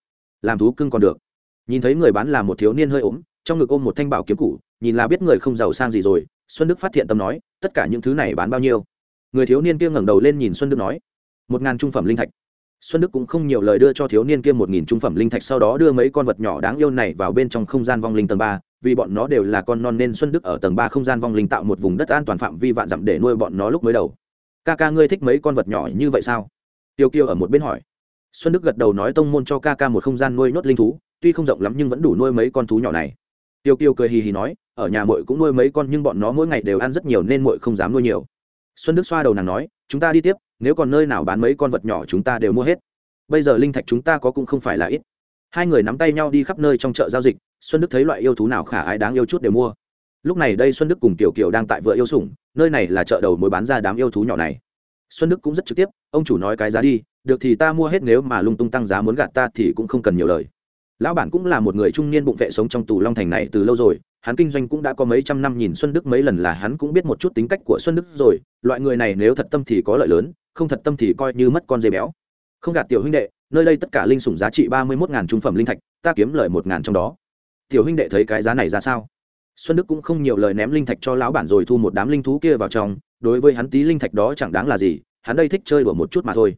Làm thú cưng còn được. Nhìn thấy người bán là một thiếu niên hơi ốm, trong ngực ôm một thanh bảo kiếm cũ, nhìn là biết người không giàu sang gì rồi, xuân đức phát hiện tâm nói, tất cả những thứ này bán bao nhiêu? Người thiếu niên kia ngẩng đầu lên nhìn xuân đức nói, một ngàn trung phẩm linh thạch xuân đức cũng không nhiều lời đưa cho thiếu niên kia một nghìn trung phẩm linh thạch, sau đó đưa mấy con vật nhỏ đáng yêu này vào bên trong không gian vong linh tầng ba, vì bọn nó đều là con non nên xuân đức ở tầng ba không gian vong linh tạo một vùng đất an toàn phạm vi vạn dặm để nuôi bọn nó lúc mới đầu. Ca ca, ngươi thích mấy con vật nhỏ như vậy sao? Tiêu kiêu ở một bên hỏi. Xuân đức gật đầu nói, tông môn cho ca ca một không gian nuôi nhốt linh thú, tuy không rộng lắm nhưng vẫn đủ nuôi mấy con thú nhỏ này. Tiêu kiêu cười hì hì nói, ở nhà muội cũng nuôi mấy con nhưng bọn nó mỗi ngày đều ăn rất nhiều nên muội không dám nuôi nhiều. Xuân đức xoa đầu nàng nói, chúng ta đi tiếp nếu còn nơi nào bán mấy con vật nhỏ chúng ta đều mua hết. Bây giờ linh thạch chúng ta có cũng không phải là ít. Hai người nắm tay nhau đi khắp nơi trong chợ giao dịch, xuân đức thấy loại yêu thú nào khả ái đáng yêu chút đều mua. Lúc này đây xuân đức cùng tiểu kiều đang tại vựa yêu sủng, nơi này là chợ đầu mối bán ra đám yêu thú nhỏ này. Xuân đức cũng rất trực tiếp, ông chủ nói cái giá đi, được thì ta mua hết, nếu mà lung tung tăng giá muốn gạt ta thì cũng không cần nhiều lời. Lão bản cũng là một người trung niên bụng vệ sống trong tù long thành này từ lâu rồi, hắn kinh doanh cũng đã có mấy trăm năm nhìn xuân đức mấy lần là hắn cũng biết một chút tính cách của xuân đức rồi, loại người này nếu thật tâm thì có lợi lớn không thật tâm thì coi như mất con dây béo. Không gạt tiểu huynh đệ, nơi đây tất cả linh sủng giá trị ba mươi một ngàn trung phẩm linh thạch, ta kiếm lời một ngàn trong đó. Tiểu huynh đệ thấy cái giá này ra sao? Xuân đức cũng không nhiều lời ném linh thạch cho lão bản rồi thu một đám linh thú kia vào trong, đối với hắn tí linh thạch đó chẳng đáng là gì, hắn đây thích chơi đùa một chút mà thôi.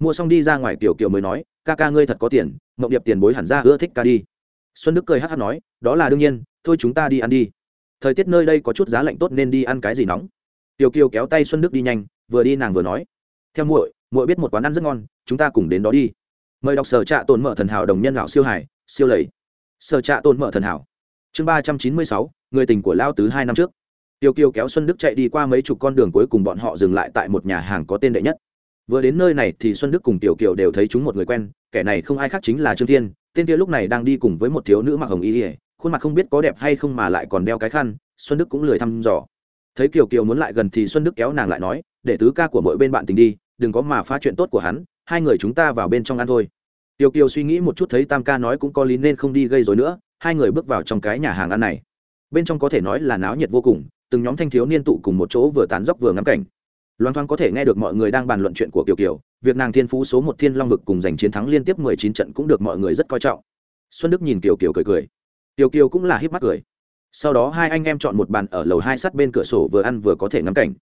Mua xong đi ra ngoài, tiểu kiều mới nói, ca ca ngươi thật có tiền, mộng điệp tiền bối hẳn ra ưa thích ca đi. Xuân đức cười hát hát nói, đó là đương nhiên, thôi chúng ta đi ăn đi. Thời tiết nơi đây có chút giá lạnh tốt nên đi ăn cái gì nóng. Tiểu kiều kéo tay xuân đức đi nhanh, vừa đi nàng vừa nói theo muội muội biết một quán ăn rất ngon, chúng ta cùng đến đó đi. Mời đọc sở trạ tồn mở thần hảo đồng nhân gạo siêu hải siêu lầy. Sở trạ tồn mở thần hảo. Chương ba trăm chín mươi sáu, người tình của lao tứ hai năm trước. Tiêu kiều kéo xuân đức chạy đi qua mấy chục con đường cuối cùng bọn họ dừng lại tại một nhà hàng có tên đệ nhất. Vừa đến nơi này thì xuân đức cùng tiểu kiều đều thấy chúng một người quen, kẻ này không ai khác chính là trương thiên. Tên kia lúc này đang đi cùng với một thiếu nữ mặc hồng y ỉa khuôn mặt không biết có đẹp hay không mà lại còn đeo cái khăn, xuân đức cũng lười thăm dò. Thấy kiều kiều muốn lại gần thì xuân đức kéo nàng lại nói, để tứ ca của mỗi bên bạn tình đi đừng có mà phá chuyện tốt của hắn, hai người chúng ta vào bên trong ăn thôi. Tiêu kiều suy nghĩ một chút thấy tam ca nói cũng có lý nên không đi gây dối nữa, hai người bước vào trong cái nhà hàng ăn này. Bên trong có thể nói là náo nhiệt vô cùng, từng nhóm thanh thiếu niên tụ cùng một chỗ vừa tán dốc vừa ngắm cảnh. Loan thoáng có thể nghe được mọi người đang bàn luận chuyện của kiều kiều, việc nàng thiên phú số một thiên long vực cùng giành chiến thắng liên tiếp mười chín trận cũng được mọi người rất coi trọng. Xuân đức nhìn kiều kiều cười cười. Kiều kiều cũng là híp mắt cười. Sau đó hai anh em chọn một bàn ở lầu hai sát bên cửa sổ vừa ăn vừa có thể ngắm cảnh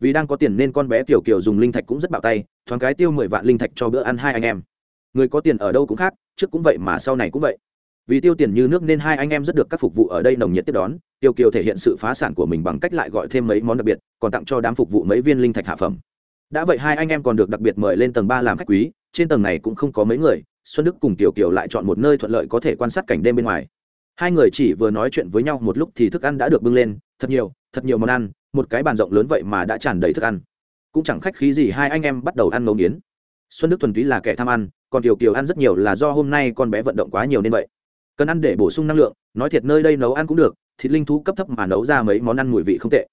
vì đang có tiền nên con bé Tiểu kiều dùng linh thạch cũng rất bạo tay, thoáng cái tiêu mười vạn linh thạch cho bữa ăn hai anh em. Người có tiền ở đâu cũng khác, trước cũng vậy mà sau này cũng vậy. Vì tiêu tiền như nước nên hai anh em rất được các phục vụ ở đây nồng nhiệt tiếp đón tiêu kiều thể hiện sự phá sản của mình bằng cách lại gọi thêm mấy món đặc biệt, còn tặng cho đám phục vụ mấy viên linh thạch hạ phẩm. Đã vậy hai anh em còn được đặc biệt mời lên tầng ba làm khách quý, trên tầng này cũng không có mấy người, xuân đức cùng tiểu kiều lại chọn một nơi thuận lợi có thể quan sát cảnh đêm bên ngoài. Hai người chỉ vừa nói chuyện với nhau một lúc thì thức ăn đã được bưng lên thật nhiều thật nhiều món ăn, một cái bàn rộng lớn vậy mà đã tràn đầy thức ăn. Cũng chẳng khách khí gì hai anh em bắt đầu ăn ngấu nghiến. Xuân đức thuần túy là kẻ tham ăn, còn tiểu kiều ăn rất nhiều là do hôm nay con bé vận động quá nhiều nên vậy. Cần ăn để bổ sung năng lượng, nói thiệt nơi đây nấu ăn cũng được, thịt linh thú cấp thấp mà nấu ra mấy món ăn mùi vị không tệ.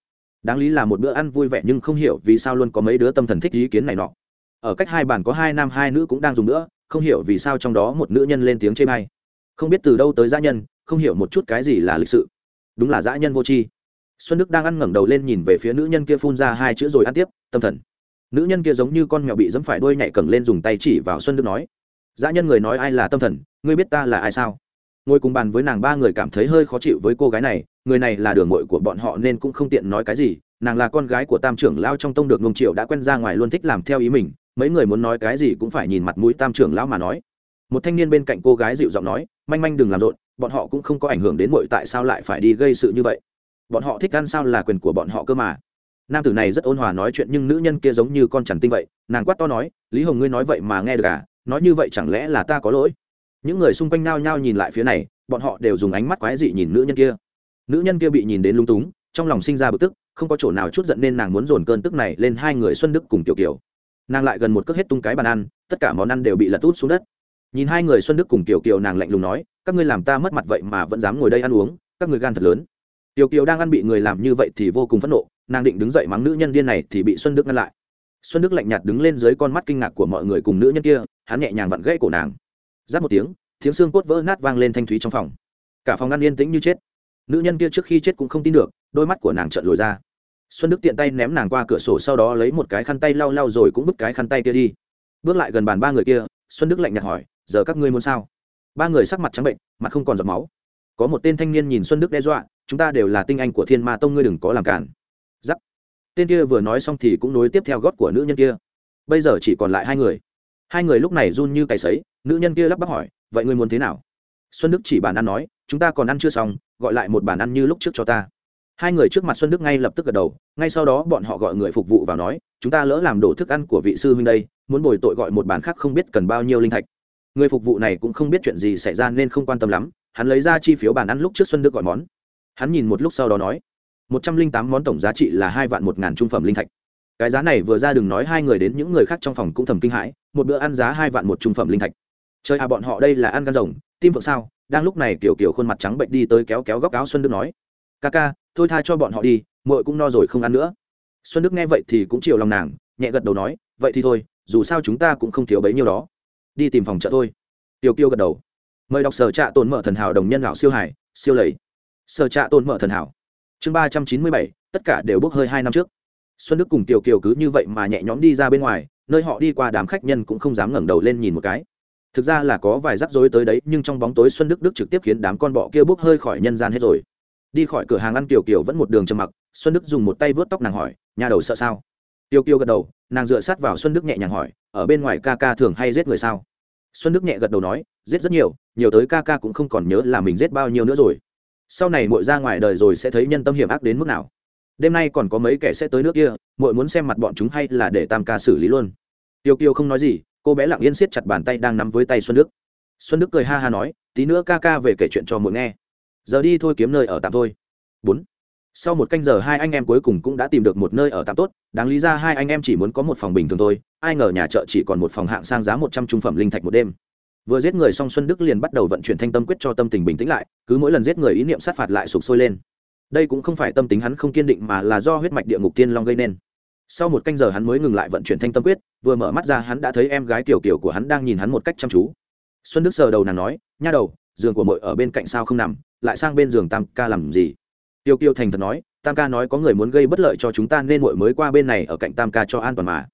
Đáng lý là một bữa ăn vui vẻ nhưng không hiểu vì sao luôn có mấy đứa tâm thần thích ý kiến này nọ. Ở cách hai bàn có hai nam hai nữ cũng đang dùng nữa, không hiểu vì sao trong đó một nữ nhân lên tiếng chê bay không biết từ đâu tới dã nhân, không hiểu một chút cái gì là lịch sự. Đúng là dã nhân vô tri xuân đức đang ăn ngẩng đầu lên nhìn về phía nữ nhân kia phun ra hai chữ rồi ăn tiếp, tâm thần. Nữ nhân kia giống như con mèo bị dẫm phải đuôi nhảy cẳng lên dùng tay chỉ vào xuân đức nói, dã nhân người nói ai là tâm thần, ngươi biết ta là ai sao? Ngồi cùng bàn với nàng ba người cảm thấy hơi khó chịu với cô gái này, người này là đường mội của bọn họ nên cũng không tiện nói cái gì, nàng là con gái của tam trưởng lao trong tông được nông triệu đã quen ra ngoài luôn thích làm theo ý mình, mấy người muốn nói cái gì cũng phải nhìn mặt mũi tam trưởng lão mà nói. Một thanh niên bên cạnh cô gái dịu giọng nói, manh manh đừng làm rộn, bọn họ cũng không có ảnh hưởng đến mội tại sao lại phải đi gây sự như vậy bọn họ thích ăn sao là quyền của bọn họ cơ mà. Nam tử này rất ôn hòa nói chuyện nhưng nữ nhân kia giống như con chằn tinh vậy, nàng quát to nói, lý hồng ngươi nói vậy mà nghe được à? Nói như vậy chẳng lẽ là ta có lỗi? Những người xung quanh nao nhao nhìn lại phía này, bọn họ đều dùng ánh mắt quái dị nhìn nữ nhân kia. Nữ nhân kia bị nhìn đến lung túng, trong lòng sinh ra bực tức, không có chỗ nào chút giận nên nàng muốn dồn cơn tức này lên hai người xuân đức cùng tiểu kiều. Nàng lại gần một cước hết tung cái bàn ăn, tất cả món ăn đều bị lật út xuống đất. Nhìn hai người xuân đức cùng tiểu kiều nàng lạnh lùng nói, các ngươi làm ta mất mặt vậy mà vẫn dám ngồi đây ăn uống, các người gan thật lớn tiểu kiều đang ăn bị người làm như vậy thì vô cùng phẫn nộ, nàng định đứng dậy mắng nữ nhân điên này thì bị xuân đức ngăn lại. Xuân đức lạnh nhạt đứng lên dưới con mắt kinh ngạc của mọi người cùng nữ nhân kia, hắn nhẹ nhàng vặn gãy cổ nàng. Giáp một tiếng tiếng xương cốt vỡ nát vang lên thanh thúy trong phòng. Cả phòng ăn yên tĩnh như chết. Nữ nhân kia trước khi chết cũng không tin được, đôi mắt của nàng trợn lồi ra. Xuân đức tiện tay ném nàng qua cửa sổ sau đó lấy một cái khăn tay lau lau rồi cũng vứt cái khăn tay kia đi. Bước lại gần bàn ba người kia, xuân đức lạnh nhạt hỏi, giờ các ngươi muốn sao? Ba người sắc mặt trắng bệnh, mặt không còn giọt máu có một tên thanh niên nhìn xuân đức đe dọa, chúng ta đều là tinh anh của thiên ma tông, ngươi đừng có làm cản. Giắc. Tên kia vừa nói xong thì cũng nối tiếp theo gót của nữ nhân kia. Bây giờ chỉ còn lại hai người. Hai người lúc này run như cày sấy, nữ nhân kia lắp bắp hỏi, vậy ngươi muốn thế nào? Xuân đức chỉ bàn ăn nói, chúng ta còn ăn chưa xong, gọi lại một bàn ăn như lúc trước cho ta. Hai người trước mặt xuân đức ngay lập tức gật đầu, ngay sau đó bọn họ gọi người phục vụ vào nói, chúng ta lỡ làm đổ thức ăn của vị sư huynh đây, muốn bồi tội gọi một bàn khác không biết cần bao nhiêu linh thạch. Người phục vụ này cũng không biết chuyện gì xảy ra nên không quan tâm lắm hắn lấy ra chi phiếu bàn ăn lúc trước xuân đức gọi món. Hắn nhìn một lúc sau đó nói, một trăm linh tám món tổng giá trị là hai vạn một ngàn trung phẩm linh thạch. Cái giá này vừa ra đừng nói hai người đến, những người khác trong phòng cũng thầm kinh hãi, một bữa ăn giá hai vạn một trung phẩm linh thạch. Chơi à bọn họ đây là ăn gan rồng, tim vượng sao? Đang lúc này kiểu kiểu khuôn mặt trắng bệnh đi tới kéo kéo góc áo xuân đức nói, ca ca, thôi tha cho bọn họ đi, muội cũng no rồi không ăn nữa. Xuân đức nghe vậy thì cũng chiều lòng nàng, nhẹ gật đầu nói, vậy thì thôi, dù sao chúng ta cũng không thiếu bấy nhiêu đó. Đi tìm phòng chợ thôi. Tiểu kiêu gật đầu mời đọc sở trạ tồn mở thần hảo đồng nhân lão siêu hải, siêu lầy. Sở trạ tồn mở thần hảo. Chương ba trăm chín mươi bảy, tất cả đều bốc hơi hai năm trước. Xuân đức cùng tiểu kiều cứ như vậy mà nhẹ nhõm đi ra bên ngoài, nơi họ đi qua đám khách nhân cũng không dám ngẩng đầu lên nhìn một cái. Thực ra là có vài rắc rối tới đấy, nhưng trong bóng tối xuân đức đức trực tiếp khiến đám con bọ kia bốc hơi khỏi nhân gian hết rồi. Đi khỏi cửa hàng ăn tiểu kiều vẫn một đường trầm mặc, xuân đức dùng một tay vớt tóc nàng hỏi, nhà đầu sợ sao? Tiêu kiều gật đầu, nàng dựa sát vào xuân đức nhẹ nhàng hỏi, ở bên ngoài ca ca thường hay giết người sao? Xuân đức nhẹ gật đầu nói, giết rất nhiều nhiều tới ca ca cũng không còn nhớ là mình giết bao nhiêu nữa rồi. Sau này muội ra ngoài đời rồi sẽ thấy nhân tâm hiểm ác đến mức nào. Đêm nay còn có mấy kẻ sẽ tới nước kia, muội muốn xem mặt bọn chúng hay là để tam ca xử lý luôn. Tiêu kiều không nói gì, cô bé lặng yên siết chặt bàn tay đang nắm với tay xuân đức. Xuân đức cười ha ha nói, tí nữa ca ca về kể chuyện cho muội nghe. Giờ đi thôi kiếm nơi ở tạm thôi. Bốn sau một canh giờ hai anh em cuối cùng cũng đã tìm được một nơi ở tạm tốt. Đáng lý ra hai anh em chỉ muốn có một phòng bình thường thôi, ai ngờ nhà chợ chỉ còn một phòng hạng sang giá một trăm trung phẩm linh thạch một đêm. Vừa giết người xong xuân đức liền bắt đầu vận chuyển thanh tâm quyết cho tâm tình bình tĩnh lại, cứ mỗi lần giết người ý niệm sát phạt lại sụp sôi lên. Đây cũng không phải tâm tính hắn không kiên định mà là do huyết mạch địa ngục tiên long gây nên. Sau một canh giờ hắn mới ngừng lại vận chuyển thanh tâm quyết, vừa mở mắt ra hắn đã thấy em gái kiểu kiểu của hắn đang nhìn hắn một cách chăm chú. Xuân đức sờ đầu nàng nói, nha đầu, giường của mội ở bên cạnh sao không nằm? Lại sang bên giường tam ca làm gì? Tiêu kiêu thành thật nói tam ca nói có người muốn gây bất lợi cho chúng ta nên mội mới qua bên này ở cạnh tam ca cho an toàn mà.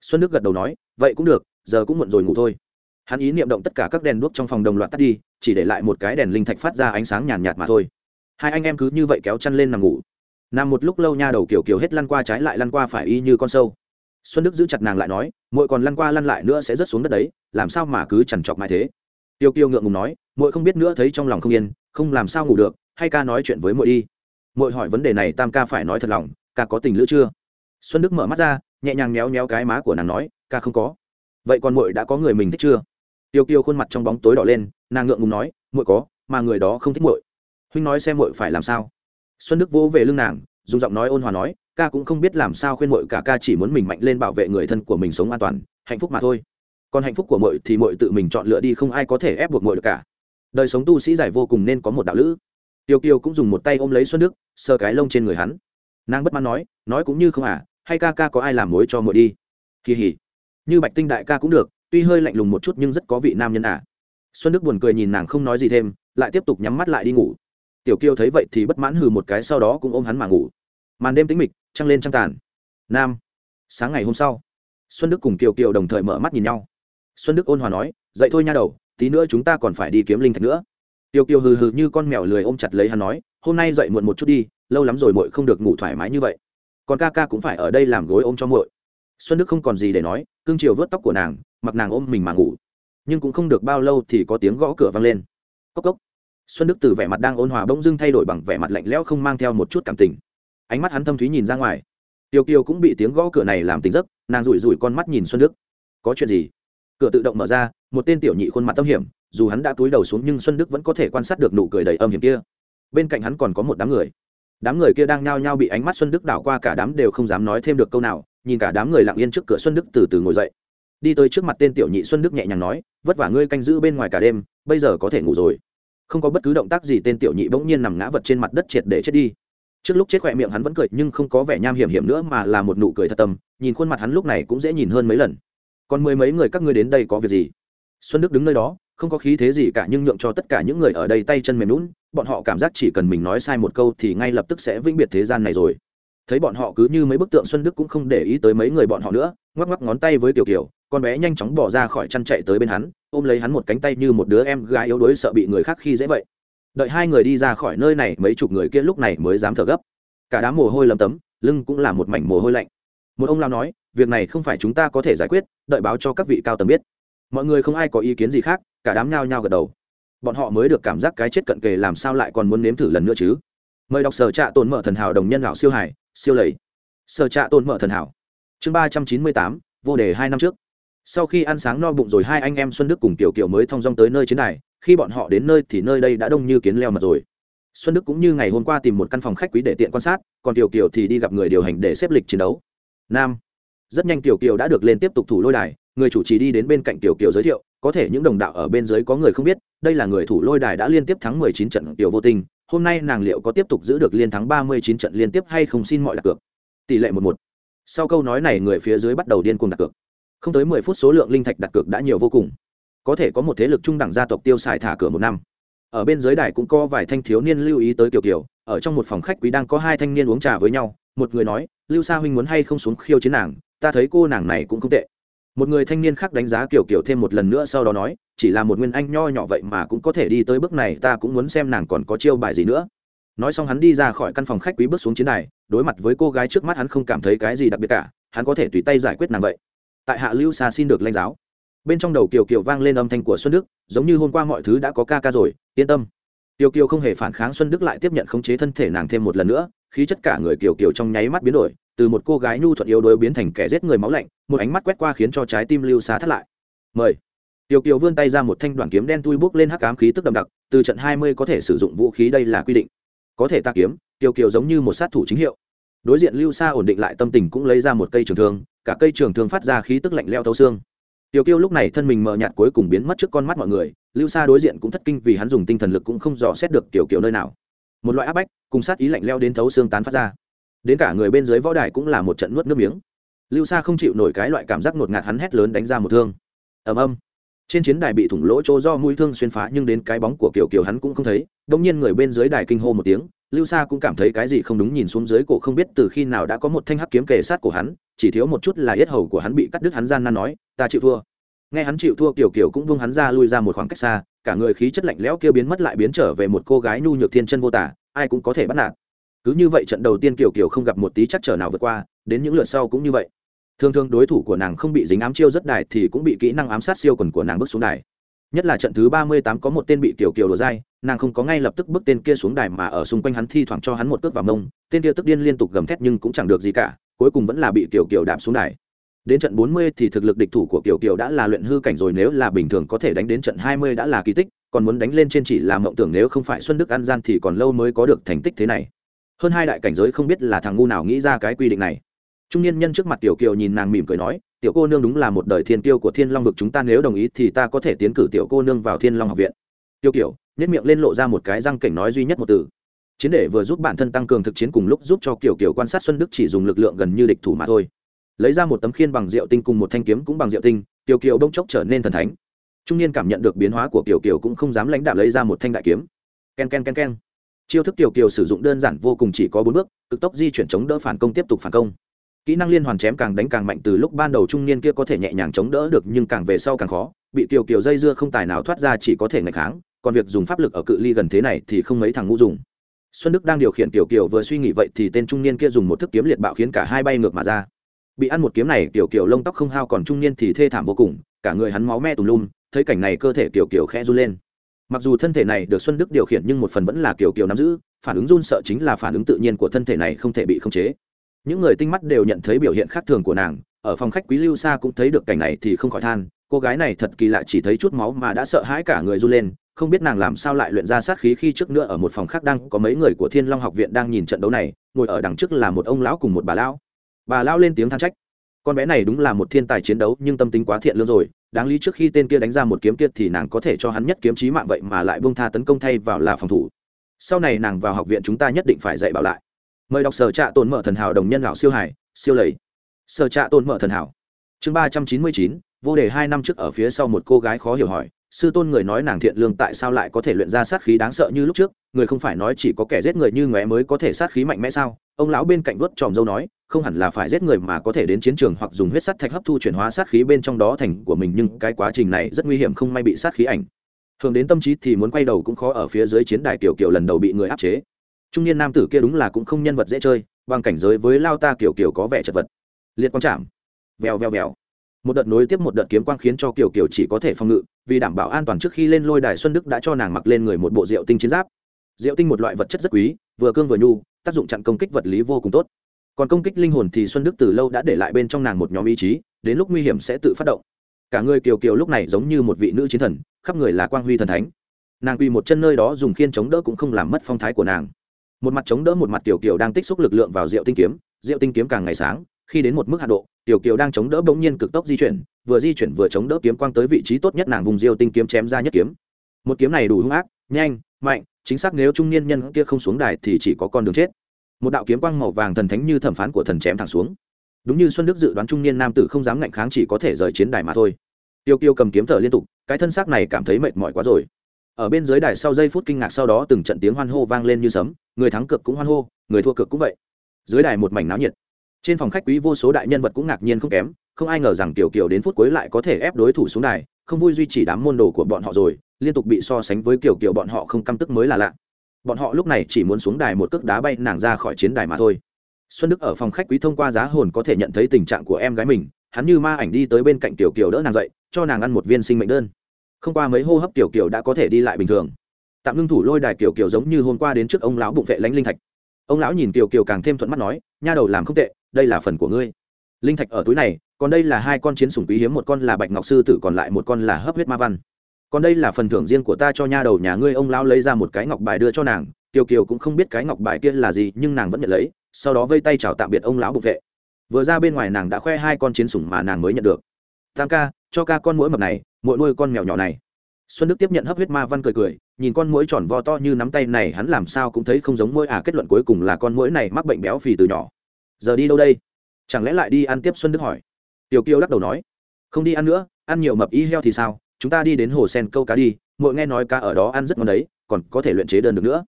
Xuân đức gật đầu nói vậy cũng được giờ cũng muộn rồi ngủ thôi. Hắn ý niệm động tất cả các đèn đuốc trong phòng đồng loạt tắt đi chỉ để lại một cái đèn linh thạch phát ra ánh sáng nhàn nhạt, nhạt mà thôi. Hai anh em cứ như vậy kéo chăn lên nằm ngủ. Nằm một lúc lâu nha đầu kiểu kiểu hết lăn qua trái lại lăn qua phải y như con sâu. Xuân đức giữ chặt nàng lại nói muội còn lăn qua lăn lại nữa sẽ rớt xuống đất đấy làm sao mà cứ chằn chọc mãi thế? Tiêu kiêu ngượng ngùng nói muội không biết nữa thấy trong lòng không yên không làm sao ngủ được hay ca nói chuyện với muội đi muội hỏi vấn đề này tam ca phải nói thật lòng, ca có tình lữ chưa? Xuân đức mở mắt ra, nhẹ nhàng méo méo cái má của nàng nói, ca không có. Vậy còn muội đã có người mình thích chưa? Tiêu kiêu khuôn mặt trong bóng tối đỏ lên, nàng ngượng ngùng nói, muội có, mà người đó không thích muội. Huynh nói xem muội phải làm sao? Xuân đức vỗ về lưng nàng, dùng giọng nói ôn hòa nói, ca cũng không biết làm sao khuyên muội cả ca chỉ muốn mình mạnh lên bảo vệ người thân của mình sống an toàn, hạnh phúc mà thôi. Còn hạnh phúc của muội thì muội tự mình chọn lựa đi, không ai có thể ép buộc muội được cả. Đời sống tu sĩ giải vô cùng nên có một đạo lữ tiêu kiều cũng dùng một tay ôm lấy xuân đức sơ cái lông trên người hắn. Nàng bất mãn nói nói cũng như không à hay ca ca có ai làm mối cho muội đi? Kỳ hỉ. Như bạch tinh đại ca cũng được, tuy hơi lạnh lùng một chút nhưng rất có vị nam nhân à. Xuân đức buồn cười nhìn nàng không nói gì thêm, lại tiếp tục nhắm mắt lại đi ngủ. Tiểu kiều thấy vậy thì bất mãn hừ một cái sau đó cũng ôm hắn mà ngủ. Màn đêm tĩnh mịch, trăng lên trăng tàn. Nam, sáng ngày hôm sau, xuân đức cùng kiều kiều đồng thời mở mắt nhìn nhau. Xuân đức ôn hòa nói, dậy thôi nha đầu, tí nữa chúng ta còn phải đi kiếm linh thạch nữa. Tiêu kiều hừ hừ như con mèo lười ôm chặt lấy hắn nói, hôm nay dậy muộn một chút đi, lâu lắm rồi muội không được ngủ thoải mái như vậy. Còn ca ca cũng phải ở đây làm gối ôm cho muội. Xuân đức không còn gì để nói, cương chiều vớt tóc của nàng, mặc nàng ôm mình mà ngủ. Nhưng cũng không được bao lâu thì có tiếng gõ cửa vang lên. Cốc cốc. Xuân đức từ vẻ mặt đang ôn hòa bỗng dưng thay đổi bằng vẻ mặt lạnh lẽo không mang theo một chút cảm tình. Ánh mắt hắn thâm thúy nhìn ra ngoài. Tiêu kiều cũng bị tiếng gõ cửa này làm tỉnh giấc, nàng rủi rủi con mắt nhìn xuân đức. Có chuyện gì? Cửa tự động mở ra, một tên tiểu nhị khuôn mặt tâm hiểm, dù hắn đã túi đầu xuống nhưng xuân đức vẫn có thể quan sát được nụ cười đầy âm hiểm kia. Bên cạnh hắn còn có một đám người. Đám người kia đang nhao nhao bị ánh mắt xuân đức đảo qua cả đám đều không dám nói thêm được câu nào, nhìn cả đám người lặng yên trước cửa xuân đức từ từ ngồi dậy. Đi tới trước mặt tên tiểu nhị xuân đức nhẹ nhàng nói, vất vả ngươi canh giữ bên ngoài cả đêm, bây giờ có thể ngủ rồi. Không có bất cứ động tác gì, tên tiểu nhị bỗng nhiên nằm ngã vật trên mặt đất triệt để chết đi. Trước lúc chết khỏe miệng hắn vẫn cười, nhưng không có vẻ nham hiểm hiểm nữa mà là một nụ cười thật tâm, nhìn khuôn mặt hắn lúc này cũng dễ nhìn hơn mấy lần còn mười mấy người các ngươi đến đây có việc gì? Xuân đức đứng nơi đó, không có khí thế gì cả, nhưng nhượng cho tất cả những người ở đây tay chân mềm lún bọn họ cảm giác chỉ cần mình nói sai một câu thì ngay lập tức sẽ vĩnh biệt thế gian này rồi. Thấy bọn họ cứ như mấy bức tượng, xuân đức cũng không để ý tới mấy người bọn họ nữa, ngoắc ngoắc ngón tay với tiểu kiều, con bé nhanh chóng bỏ ra khỏi chăn chạy tới bên hắn, ôm lấy hắn một cánh tay như một đứa em gái yếu đuối sợ bị người khác khi dễ vậy. Đợi hai người đi ra khỏi nơi này, mấy chục người kia lúc này mới dám thở gấp. Cả đám mồ hôi lấm tấm, lưng cũng là một mảnh mồ hôi lạnh một ông lao nói, việc này không phải chúng ta có thể giải quyết, đợi báo cho các vị cao tầng biết. Mọi người không ai có ý kiến gì khác, cả đám nhao nhao gật đầu. Bọn họ mới được cảm giác cái chết cận kề làm sao lại còn muốn nếm thử lần nữa chứ. Mời đọc sở trạ tồn mở thần hảo đồng nhân lão siêu hải siêu lầy. Sở trạ tồn mở thần hảo. Chương ba trăm chín mươi tám, vô đề hai năm trước. Sau khi ăn sáng no bụng rồi hai anh em xuân đức cùng tiểu kiều mới thong dong tới nơi chiến đài, khi bọn họ đến nơi thì nơi đây đã đông như kiến leo mật rồi. Xuân đức cũng như ngày hôm qua tìm một căn phòng khách quý để tiện quan sát, còn tiểu kiều thì đi gặp người điều hành để xếp lịch chiến đấu nam. Rất nhanh tiểu kiều đã được lên tiếp tục thủ lôi đài, người chủ trì đi đến bên cạnh tiểu kiều giới thiệu, có thể những đồng đạo ở bên dưới có người không biết, đây là người thủ lôi đài đã liên tiếp thắng 19 trận tiểu vô tình hôm nay nàng liệu có tiếp tục giữ được liên thắng 39 trận liên tiếp hay không xin mọi đặt cược? Tỷ lệ một một. Sau câu nói này người phía dưới bắt đầu điên cuồng đặt cược. Không tới 10 phút số lượng linh thạch đặt cược đã nhiều vô cùng. Có thể có một thế lực trung đẳng gia tộc tiêu xài thả cửa một năm. Ở bên dưới đài cũng có vài thanh thiếu niên lưu ý tới Tiểu kiều, ở trong một phòng khách quý đang có hai thanh niên uống trà với nhau một người nói, lưu sa huynh muốn hay không xuống khiêu chiến nàng, ta thấy cô nàng này cũng không tệ. Một người thanh niên khác đánh giá kiểu kiểu thêm một lần nữa sau đó nói, chỉ là một nguyên anh nho nhỏ vậy mà cũng có thể đi tới bước này, ta cũng muốn xem nàng còn có chiêu bài gì nữa. Nói xong hắn đi ra khỏi căn phòng khách quý bước xuống chiến đài, đối mặt với cô gái trước mắt hắn không cảm thấy cái gì đặc biệt cả, hắn có thể tùy tay giải quyết nàng vậy. Tại hạ lưu xa xin được lãnh giáo. Bên trong đầu kiều kiều vang lên âm thanh của xuân đức, giống như hôm qua mọi thứ đã có ca ca rồi, yên tâm. Kiều kiều không hề phản kháng xuân đức lại tiếp nhận khống chế thân thể nàng thêm một lần nữa khí chất cả người kiều kiều trong nháy mắt biến đổi từ một cô gái nhu thuận yếu đuối biến thành kẻ giết người máu lạnh một ánh mắt quét qua khiến cho trái tim lưu xá thắt lại mời Tiểu Kiều vươn tay ra một thanh đoạn kiếm đen tui bước lên hắc ám khí tức đậm đặc, từ trận hai mươi có thể sử dụng vũ khí đây là quy định. Có thể ta kiếm, Tiểu Kiều giống như một sát thủ chính hiệu. Đối diện Lưu Sa ổn định lại tâm tình cũng lấy ra một cây trường thương, cả cây trường thương phát ra khí tức lạnh lẽo thấu xương. Tiểu Kiều lúc này thân mình mờ nhạt cuối cùng biến mất trước con mắt mọi người, Lưu Sa đối diện cũng thất kinh vì hắn dùng tinh thần lực cũng không dò xét được tiểu Kiều nơi nào. Một loại áp bách, cùng sát ý lạnh lẽo đến thấu xương tán phát ra. Đến cả người bên dưới võ đài cũng là một trận nuốt nước miếng. Lưu sa không chịu nổi cái loại cảm giác ngột ngạt hắn hét lớn đánh ra một thương. Ầm ầm. Trên chiến đài bị thủng lỗ chỗ do mũi thương xuyên phá nhưng đến cái bóng của kiều kiều hắn cũng không thấy đông nhiên người bên dưới đài kinh hô một tiếng lưu sa cũng cảm thấy cái gì không đúng nhìn xuống dưới cổ không biết từ khi nào đã có một thanh hắc kiếm kề sát của hắn chỉ thiếu một chút là yết hầu của hắn bị cắt đứt hắn gian nan nói ta chịu thua nghe hắn chịu thua kiểu kiểu cũng vung hắn ra lui ra một khoảng cách xa, cả người khí chất lạnh lẽo kia biến mất lại biến trở về một cô gái nhu nhược thiên chân vô tả, ai cũng có thể bắt nạt. Cứ như vậy trận đầu tiên kiểu kiểu không gặp một tí chắc trở nào vượt qua, đến những lượt sau cũng như vậy. Thường thường đối thủ của nàng không bị dính ám chiêu rất đài thì cũng bị kỹ năng ám sát siêu quần của nàng bước xuống đài. Nhất là trận thứ ba mươi tám có một tên bị Tiểu kiều đồ dai, nàng không có ngay lập tức bước tên kia xuống đài mà ở xung quanh hắn thi thoảng cho hắn một cước vào mông, tên kia tức điên liên tục gầm thét nhưng cũng chẳng được gì cả, cuối cùng vẫn là bị Tiểu kiều đạp xuống đài đến trận bốn mươi thì thực lực địch thủ của kiều kiều đã là luyện hư cảnh rồi nếu là bình thường có thể đánh đến trận hai mươi đã là kỳ tích còn muốn đánh lên trên chỉ là mộng tưởng nếu không phải xuân đức an gian thì còn lâu mới có được thành tích thế này. Hơn hai đại cảnh giới không biết là thằng ngu nào nghĩ ra cái quy định này. Trung niên nhân trước mặt tiểu kiều nhìn nàng mỉm cười nói tiểu cô nương đúng là một đời thiên tiêu của thiên long vực chúng ta nếu đồng ý thì ta có thể tiến cử tiểu cô nương vào thiên long học viện. Tiểu Kiều, nhếch miệng lên lộ ra một cái răng cảnh nói duy nhất một từ. Chiến để vừa giúp bản thân tăng cường thực chiến cùng lúc giúp cho Kiều Kiều quan sát xuân đức chỉ dùng lực lượng gần như địch thủ mà thôi lấy ra một tấm khiên bằng rượu tinh cùng một thanh kiếm cũng bằng rượu tinh tiểu kiều bỗng chốc trở nên thần thánh. Trung niên cảm nhận được biến hóa của tiểu kiều cũng không dám lãnh đạo lấy ra một thanh đại kiếm. Ken ken ken ken chiêu thức tiểu kiều sử dụng đơn giản vô cùng chỉ có bốn bước, cực tốc di chuyển chống đỡ phản công tiếp tục phản công. Kỹ năng liên hoàn chém càng đánh càng mạnh từ lúc ban đầu trung niên kia có thể nhẹ nhàng chống đỡ được nhưng càng về sau càng khó, bị tiểu kiều dây dưa không tài nào thoát ra chỉ có thể ngày kháng, còn việc dùng pháp lực ở cự ly gần thế này thì không mấy thằng ngu dùng. Xuân đức đang điều khiển tiểu kiều vừa suy nghĩ vậy thì tên trung niên kia dùng một thức kiếm liệt bạo khiến cả hai bay ngược mà ra bị ăn một kiếm này tiểu kiểu lông tóc không hao còn trung niên thì thê thảm vô cùng, cả người hắn máu me tùm lum, thấy cảnh này cơ thể tiểu kiểu khẽ run lên. Mặc dù thân thể này được xuân đức điều khiển nhưng một phần vẫn là kiểu kiểu nắm giữ, phản ứng run sợ chính là phản ứng tự nhiên của thân thể này không thể bị khống chế. Những người tinh mắt đều nhận thấy biểu hiện khác thường của nàng, ở phòng khách quý lưu xa cũng thấy được cảnh này thì không khỏi than, cô gái này thật kỳ lạ, chỉ thấy chút máu mà đã sợ hãi cả người run lên, không biết nàng làm sao lại luyện ra sát khí khi trước nữa ở một phòng khác đang có mấy người của thiên long học viện đang nhìn trận đấu này, ngồi ở đằng trước là một ông lão cùng một bà lão bà lao lên tiếng than trách. Con bé này đúng là một thiên tài chiến đấu, nhưng tâm tính quá thiện lương rồi. Đáng lý trước khi tên kia đánh ra một kiếm kia thì nàng có thể cho hắn nhất kiếm chí mạng vậy mà lại bông tha tấn công thay vào là phòng thủ. Sau này nàng vào học viện chúng ta nhất định phải dạy bảo lại. Mời đọc sở trạ tồn mở thần hảo đồng nhân lão siêu hải siêu lầy. Sở trạ tồn mở thần hảo. Chương ba trăm chín mươi chín, vô đề hai năm trước ở phía sau một cô gái khó hiểu hỏi, sư tôn người nói nàng thiện lương tại sao lại có thể luyện ra sát khí đáng sợ như lúc trước? Người không phải nói chỉ có kẻ giết người như ngóe mới có thể sát khí mạnh mẽ sao? Ông lão bên cạnh vớt tròm dâu nói không hẳn là phải giết người mà có thể đến chiến trường hoặc dùng huyết sắt thạch hấp thu chuyển hóa sát khí bên trong đó thành của mình, nhưng cái quá trình này rất nguy hiểm, không may bị sát khí ảnh. Thường đến tâm trí thì muốn quay đầu cũng khó ở phía dưới chiến đài kiểu kiểu lần đầu bị người áp chế. Trung niên nam tử kia đúng là cũng không nhân vật dễ chơi, bằng cảnh giới với lao ta kiểu kiểu có vẻ chật vật. Liệt quang chạm. Vèo vèo vèo. Một đợt nối tiếp một đợt kiếm quang khiến cho kiểu kiểu chỉ có thể phòng ngự, vì đảm bảo an toàn trước khi lên lôi đài xuân đức đã cho nàng mặc lên người một bộ rượu tinh chiến giáp. Rượu tinh một loại vật chất rất quý, vừa cương vừa nhu, tác dụng chặn công kích vật lý vô cùng tốt còn công kích linh hồn thì xuân đức từ lâu đã để lại bên trong nàng một nhóm ý chí, đến lúc nguy hiểm sẽ tự phát động. Cả người kiều kiều lúc này giống như một vị nữ chiến thần, khắp người là quang huy thần thánh. Nàng quỳ một chân nơi đó dùng khiên chống đỡ cũng không làm mất phong thái của nàng. Một mặt chống đỡ một mặt tiểu kiều đang tích xúc lực lượng vào rượu tinh kiếm rượu tinh kiếm càng ngày sáng, khi đến một mức hạ độ tiểu kiều đang chống đỡ bỗng nhiên cực tốc di chuyển, vừa di chuyển vừa chống đỡ kiếm quang tới vị trí tốt nhất nàng vùng rượu tinh kiếm chém ra nhất kiếm. Một kiếm này đủ hung ác, nhanh, mạnh, chính xác nếu trung niên nhân kia không xuống đài thì chỉ có con đường chết một đạo kiếm quang màu vàng thần thánh như thẩm phán của thần chém thẳng xuống. Đúng như xuân đức dự đoán trung niên nam tử không dám ngạnh kháng chỉ có thể rời chiến đài mà thôi. Tiêu kiêu cầm kiếm thở liên tục, cái thân xác này cảm thấy mệt mỏi quá rồi. Ở bên dưới đài sau giây phút kinh ngạc sau đó từng trận tiếng hoan hô vang lên như sấm, người thắng cực cũng hoan hô, người thua cực cũng vậy. Dưới đài một mảnh náo nhiệt. Trên phòng khách quý vô số đại nhân vật cũng ngạc nhiên không kém, không ai ngờ rằng tiểu kiều đến phút cuối lại có thể ép đối thủ xuống đài, không vui duy trì đám môn đồ của bọn họ rồi, liên tục bị so sánh với kiểu kiểu bọn họ không căm tức mới là lạ bọn họ lúc này chỉ muốn xuống đài một cước đá bay nàng ra khỏi chiến đài mà thôi. Xuân đức ở phòng khách quý thông qua giá hồn có thể nhận thấy tình trạng của em gái mình, hắn như ma ảnh đi tới bên cạnh tiểu kiều đỡ nàng dậy, cho nàng ăn một viên sinh mệnh đơn. Không qua mấy hô hấp tiểu kiều đã có thể đi lại bình thường. Tạm ngưng thủ lôi đài tiểu kiều giống như hôm qua đến trước ông lão bụng vệ lánh linh thạch. Ông lão nhìn tiểu kiều càng thêm thuận mắt nói, nha đầu làm không tệ, đây là phần của ngươi. Linh thạch ở túi này, còn đây là hai con chiến sủng quý hiếm, một con là bạch ngọc sư tử, còn lại một con là hấp huyết ma văn còn đây là phần thưởng riêng của ta cho nha đầu nhà ngươi, ông lão lấy ra một cái ngọc bài đưa cho nàng. Kiều kiều cũng không biết cái ngọc bài kia là gì, nhưng nàng vẫn nhận lấy, sau đó vây tay chào tạm biệt ông lão bục vệ. Vừa ra bên ngoài nàng đã khoe hai con chiến sủng mà nàng mới nhận được. Tam ca, cho ca con mũi mập này mỗi nuôi con mèo nhỏ này. Xuân đức tiếp nhận hấp huyết ma văn cười cười, nhìn con mũi tròn vo to như nắm tay này, hắn làm sao cũng thấy không giống mũi à kết luận cuối cùng là con mũi này mắc bệnh béo phì từ nhỏ. Giờ đi đâu đây? Chẳng lẽ lại đi ăn tiếp? Xuân đức hỏi. Tiểu kiều lắc đầu nói. Không đi ăn nữa, ăn nhiều mập y heo thì sao? Chúng ta đi đến hồ sen câu cá đi mỗi nghe nói cá ở đó ăn rất ngon đấy, còn có thể luyện chế đơn được nữa.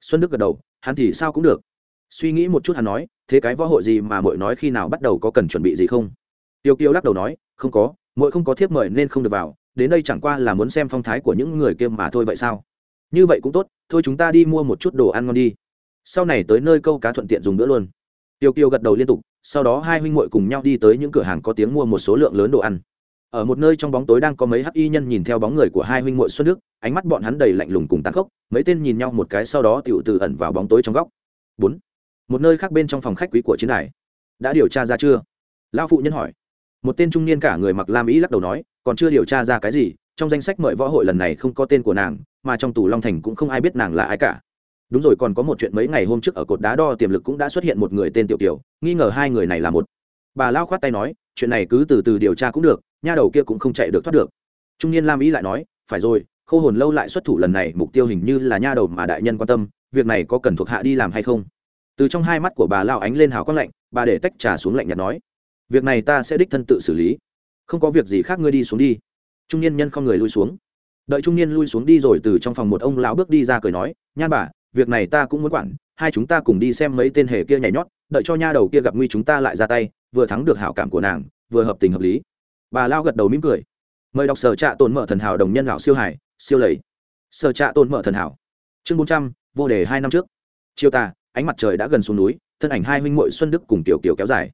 Xuân đức gật đầu, hắn thì sao cũng được. Suy nghĩ một chút hắn nói, thế cái võ hội gì mà mỗi nói khi nào bắt đầu có cần chuẩn bị gì không? Tiêu kiêu lắc đầu nói, không có mỗi không có thiếp mời nên không được vào, đến đây chẳng qua là muốn xem phong thái của những người kia mà thôi vậy sao? Như vậy cũng tốt, thôi chúng ta đi mua một chút đồ ăn ngon đi. Sau này tới nơi câu cá thuận tiện dùng nữa luôn. Tiêu kiêu gật đầu liên tục, sau đó hai huynh muội cùng nhau đi tới những cửa hàng có tiếng mua một số lượng lớn đồ ăn ở một nơi trong bóng tối đang có mấy hắc y nhân nhìn theo bóng người của hai huynh muội xuân đức, ánh mắt bọn hắn đầy lạnh lùng cùng tàn khốc, mấy tên nhìn nhau một cái sau đó tựu từ ẩn vào bóng tối trong góc. Bốn, một nơi khác bên trong phòng khách quý của chiến đài. Đã điều tra ra chưa? Lão phụ nhân hỏi. Một tên trung niên cả người mặc lam ý lắc đầu nói, còn chưa điều tra ra cái gì, trong danh sách mời võ hội lần này không có tên của nàng, mà trong tù long thành cũng không ai biết nàng là ai cả. Đúng rồi, còn có một chuyện mấy ngày hôm trước ở cột đá đo tiềm lực cũng đã xuất hiện một người tên tiểu tiểu nghi ngờ hai người này là một. Bà lao khoát tay nói, chuyện này cứ từ từ điều tra cũng được nha đầu kia cũng không chạy được thoát được. Trung niên lam ý lại nói, phải rồi khâu hồn lâu lại xuất thủ lần này, mục tiêu hình như là nha đầu mà đại nhân quan tâm, việc này có cần thuộc hạ đi làm hay không? Từ trong hai mắt của bà lao ánh lên hào quang lạnh, bà để tách trà xuống lạnh nhạt nói, việc này ta sẽ đích thân tự xử lý. Không có việc gì khác ngươi đi xuống đi. Trung niên nhân không người lui xuống. Đợi trung niên lui xuống đi rồi từ trong phòng một ông lão bước đi ra cười nói nhan bà, việc này ta cũng muốn quản, hai chúng ta cùng đi xem mấy tên hề kia nhảy nhót, đợi cho nha đầu kia gặp nguy chúng ta lại ra tay, vừa thắng được hảo cảm của nàng, vừa hợp tình hợp lý bà lao gật đầu mỉm cười. Mời đọc sở trạ tồn mở thần hảo đồng nhân lão siêu hải, siêu lầy. Sở trạ tồn mở thần hảo. Chương bốn trăm, vô đề hai năm trước. Chiều ta, ánh mặt trời đã gần xuống núi, thân ảnh hai huynh muội xuân đức cùng tiểu kiều kéo dài.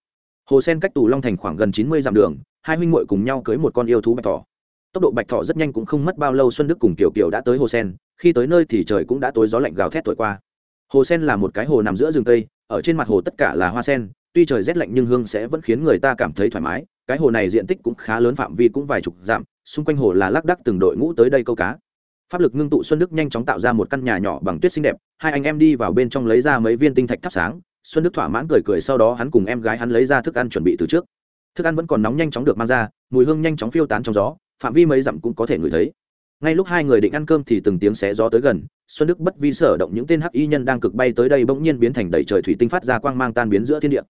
Hồ sen cách tù long thành khoảng gần chín mươi dặm đường, hai huynh muội cùng nhau cưới một con yêu thú bạch thỏ. Tốc độ bạch thỏ rất nhanh cũng không mất bao lâu, xuân đức cùng tiểu kiều đã tới hồ sen, khi tới nơi thì trời cũng đã tối gió lạnh gào thét thổi qua. Hồ sen là một cái hồ nằm giữa rừng tây ở trên mặt hồ tất cả là hoa sen, tuy trời rét lạnh nhưng hương sẽ vẫn khiến người ta cảm thấy thoải mái cái hồ này diện tích cũng khá lớn, phạm vi cũng vài chục dặm, xung quanh hồ là lác đắc từng đội ngũ tới đây câu cá. Pháp lực ngưng tụ xuân đức nhanh chóng tạo ra một căn nhà nhỏ bằng tuyết xinh đẹp, hai anh em đi vào bên trong lấy ra mấy viên tinh thạch thắp sáng, xuân đức thỏa mãn cười cười sau đó hắn cùng em gái hắn lấy ra thức ăn chuẩn bị từ trước. Thức ăn vẫn còn nóng nhanh chóng được mang ra, mùi hương nhanh chóng phiêu tán trong gió, phạm vi mấy dặm cũng có thể ngửi thấy. Ngay lúc hai người định ăn cơm thì từng tiếng xé gió tới gần, xuân đức bất vi sở động những tên hắc y nhân đang cực bay tới đây bỗng nhiên biến thành đầy trời thủy tinh phát ra quang mang tan biến giữa thiên địa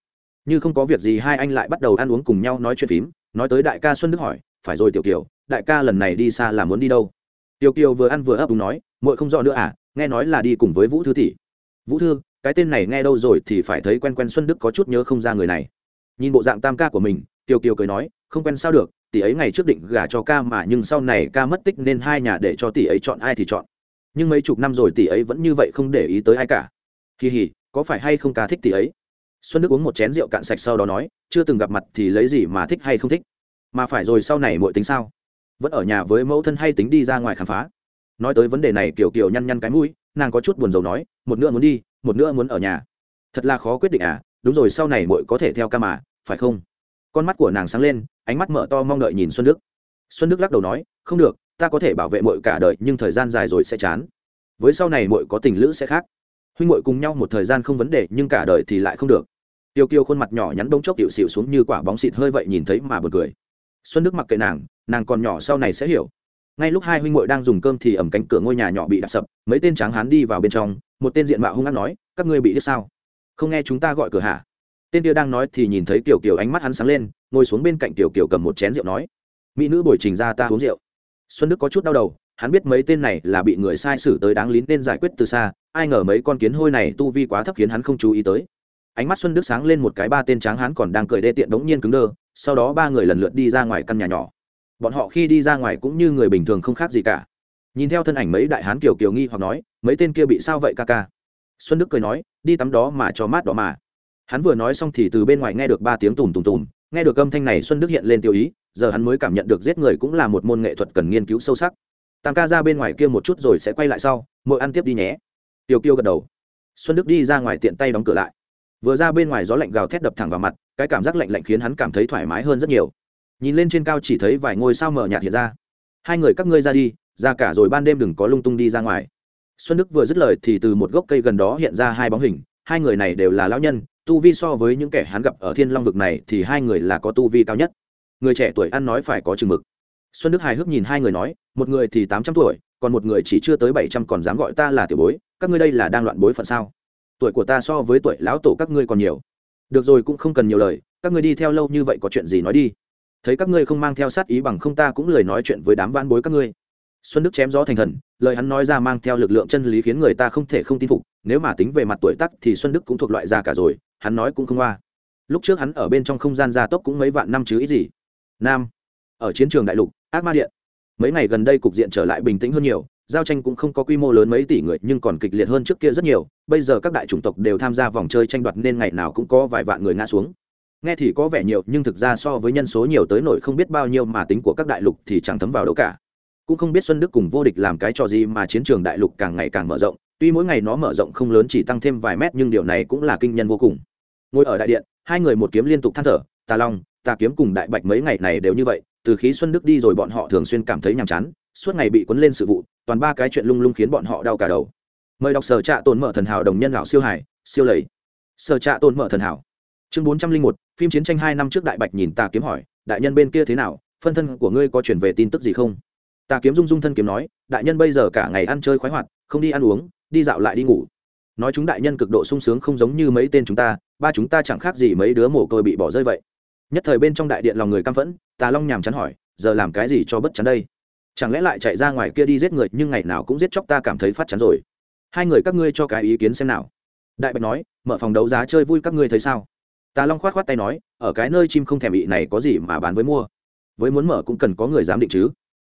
như không có việc gì hai anh lại bắt đầu ăn uống cùng nhau nói chuyện phím, nói tới đại ca xuân đức hỏi, phải rồi tiểu kiều, đại ca lần này đi xa là muốn đi đâu? Tiểu kiều vừa ăn vừa ấp đúng nói, muội không rõ nữa à nghe nói là đi cùng với vũ thư tỷ. Vũ thư, cái tên này nghe đâu rồi thì phải thấy quen quen xuân đức có chút nhớ không ra người này. Nhìn bộ dạng tam ca của mình, tiểu kiều cười nói, không quen sao được, tỷ ấy ngày trước định gả cho ca mà nhưng sau này ca mất tích nên hai nhà để cho tỷ ấy chọn ai thì chọn. Nhưng mấy chục năm rồi tỷ ấy vẫn như vậy không để ý tới ai cả. Kỳ hỉ có phải hay không ca thích tỷ ấy? Xuân đức uống một chén rượu cạn sạch sau đó nói, chưa từng gặp mặt thì lấy gì mà thích hay không thích? Mà phải rồi sau này muội tính sao? Vẫn ở nhà với mẫu thân hay tính đi ra ngoài khám phá? Nói tới vấn đề này kiểu kiểu nhăn nhăn cái mũi, nàng có chút buồn rầu nói, một nữa muốn đi, một nữa muốn ở nhà. Thật là khó quyết định à đúng rồi, sau này muội có thể theo ca mà, phải không? Con mắt của nàng sáng lên, ánh mắt mở to mong đợi nhìn xuân đức. Xuân đức lắc đầu nói, không được, ta có thể bảo vệ mội cả đời, nhưng thời gian dài rồi sẽ chán. Với sau này mội có tình lữ sẽ khác huynh mội cùng nhau một thời gian không vấn đề, nhưng cả đời thì lại không được. Tiêu kiêu khuôn mặt nhỏ nhắn bông chốc tiểu xịu xuống như quả bóng xịt hơi vậy nhìn thấy mà buồn cười. Xuân đức mặc kệ nàng nàng còn nhỏ sau này sẽ hiểu. Ngay lúc hai huynh muội đang dùng cơm thì ẩm cánh cửa ngôi nhà nhỏ bị đập sập, mấy tên tráng hán đi vào bên trong, một tên diện mạo hung hăng nói, các ngươi bị đứt sao? Không nghe chúng ta gọi cửa hả? Tên kia đang nói thì nhìn thấy tiểu kiều ánh mắt hắn sáng lên, ngồi xuống bên cạnh tiểu kiều cầm một chén rượu nói, mỹ nữ bồi trình ra ta uống rượu. Xuân đức có chút đau đầu, hắn biết mấy tên này là bị người sai xử tới đáng lín nên giải quyết từ xa ai ngờ mấy con kiến hôi này tu vi quá thấp khiến hắn không chú ý tới. Ánh mắt xuân đức sáng lên một cái ba tên tráng hắn còn đang cười đê tiện đống nhiên cứng đơ, sau đó ba người lần lượt đi ra ngoài căn nhà nhỏ. Bọn họ khi đi ra ngoài cũng như người bình thường không khác gì cả. Nhìn theo thân ảnh mấy đại hán kiều kiều nghi hoặc nói, mấy tên kia bị sao vậy ca ca? Xuân đức cười nói, đi tắm đó mà cho mát đó mà. Hắn vừa nói xong thì từ bên ngoài nghe được ba tiếng tùm tùm tùm, nghe được âm thanh này xuân đức hiện lên tiêu ý, giờ hắn mới cảm nhận được giết người cũng là một môn nghệ thuật cần nghiên cứu sâu sắc. Tam ca ra bên ngoài kia một chút rồi sẽ quay lại sau mỗi ăn tiếp đi nhé tiêu kiêu gật đầu. Xuân đức đi ra ngoài tiện tay đóng cửa lại. Vừa ra bên ngoài gió lạnh gào thét đập thẳng vào mặt, cái cảm giác lạnh lạnh khiến hắn cảm thấy thoải mái hơn rất nhiều. Nhìn lên trên cao chỉ thấy vài ngôi sao mờ nhạt hiện ra. Hai người các ngươi ra đi, ra cả rồi ban đêm đừng có lung tung đi ra ngoài. Xuân đức vừa dứt lời thì từ một gốc cây gần đó hiện ra hai bóng hình, hai người này đều là lão nhân, tu vi so với những kẻ hắn gặp ở thiên long vực này thì hai người là có tu vi cao nhất. Người trẻ tuổi ăn nói phải có chừng mực xuân đức hài hước nhìn hai người nói, một người thì tám trăm tuổi, còn một người chỉ chưa tới bảy trăm còn dám gọi ta là tiểu bối, các ngươi đây là đang loạn bối phận sao? Tuổi của ta so với tuổi lão tổ các ngươi còn nhiều. Được rồi, cũng không cần nhiều lời, các ngươi đi theo lâu như vậy có chuyện gì nói đi. Thấy các ngươi không mang theo sát ý bằng không ta cũng lời nói chuyện với đám van bối các ngươi. Xuân đức chém gió thành thần, lời hắn nói ra mang theo lực lượng chân lý khiến người ta không thể không tin phục, nếu mà tính về mặt tuổi tác thì xuân đức cũng thuộc loại già cả rồi, hắn nói cũng không qua lúc trước hắn ở bên trong không gian gia tốc cũng mấy vạn năm chứ ít gì. Nam, ở chiến trường đại lục ác ma điện. Mấy ngày gần đây cục diện trở lại bình tĩnh hơn nhiều, giao tranh cũng không có quy mô lớn mấy tỷ người, nhưng còn kịch liệt hơn trước kia rất nhiều. Bây giờ các đại chủng tộc đều tham gia vòng chơi tranh đoạt nên ngày nào cũng có vài vạn người ngã xuống. Nghe thì có vẻ nhiều, nhưng thực ra so với nhân số nhiều tới nổi không biết bao nhiêu mà tính của các đại lục thì chẳng thấm vào đâu cả. Cũng không biết xuân đức cùng vô địch làm cái trò gì mà chiến trường đại lục càng ngày càng mở rộng. Tuy mỗi ngày nó mở rộng không lớn chỉ tăng thêm vài mét, nhưng điều này cũng là kinh nhân vô cùng. Ngồi ở đại điện, hai người một kiếm liên tục than thở, tà long, tà kiếm cùng đại bạch mấy ngày này đều như vậy từ khí xuân đức đi rồi bọn họ thường xuyên cảm thấy nhàm chán, suốt ngày bị cuốn lên sự vụ, toàn ba cái chuyện lung lung khiến bọn họ đau cả đầu. Mời đọc sở trạ tồn mở thần hảo đồng nhân lão siêu hải siêu lầy. Sở trạ tồn mở thần hảo. Chương bốn trăm linh một, phim chiến tranh hai năm trước đại bạch nhìn tà kiếm hỏi, đại nhân bên kia thế nào? Phân thân của ngươi có chuyển về tin tức gì không? Tà kiếm dung dung thân kiếm nói, đại nhân bây giờ cả ngày ăn chơi khoái hoạt, không đi ăn uống, đi dạo lại đi ngủ. Nói chúng đại nhân cực độ sung sướng không giống như mấy tên chúng ta, ba chúng ta chẳng khác gì mấy đứa mồ côi bị bỏ rơi vậy nhất thời bên trong đại điện lòng người căm phẫn, tà long nhàm chán hỏi, giờ làm cái gì cho bất chán đây? Chẳng lẽ lại chạy ra ngoài kia đi giết người, nhưng ngày nào cũng giết chóc ta cảm thấy phát chán rồi. Hai người các ngươi cho cái ý kiến xem nào. Đại bạch nói, mở phòng đấu giá chơi vui các ngươi thấy sao? Tà long khoát khoát tay nói, ở cái nơi chim không thèm bị này có gì mà bán với mua? Với muốn mở cũng cần có người dám định chứ.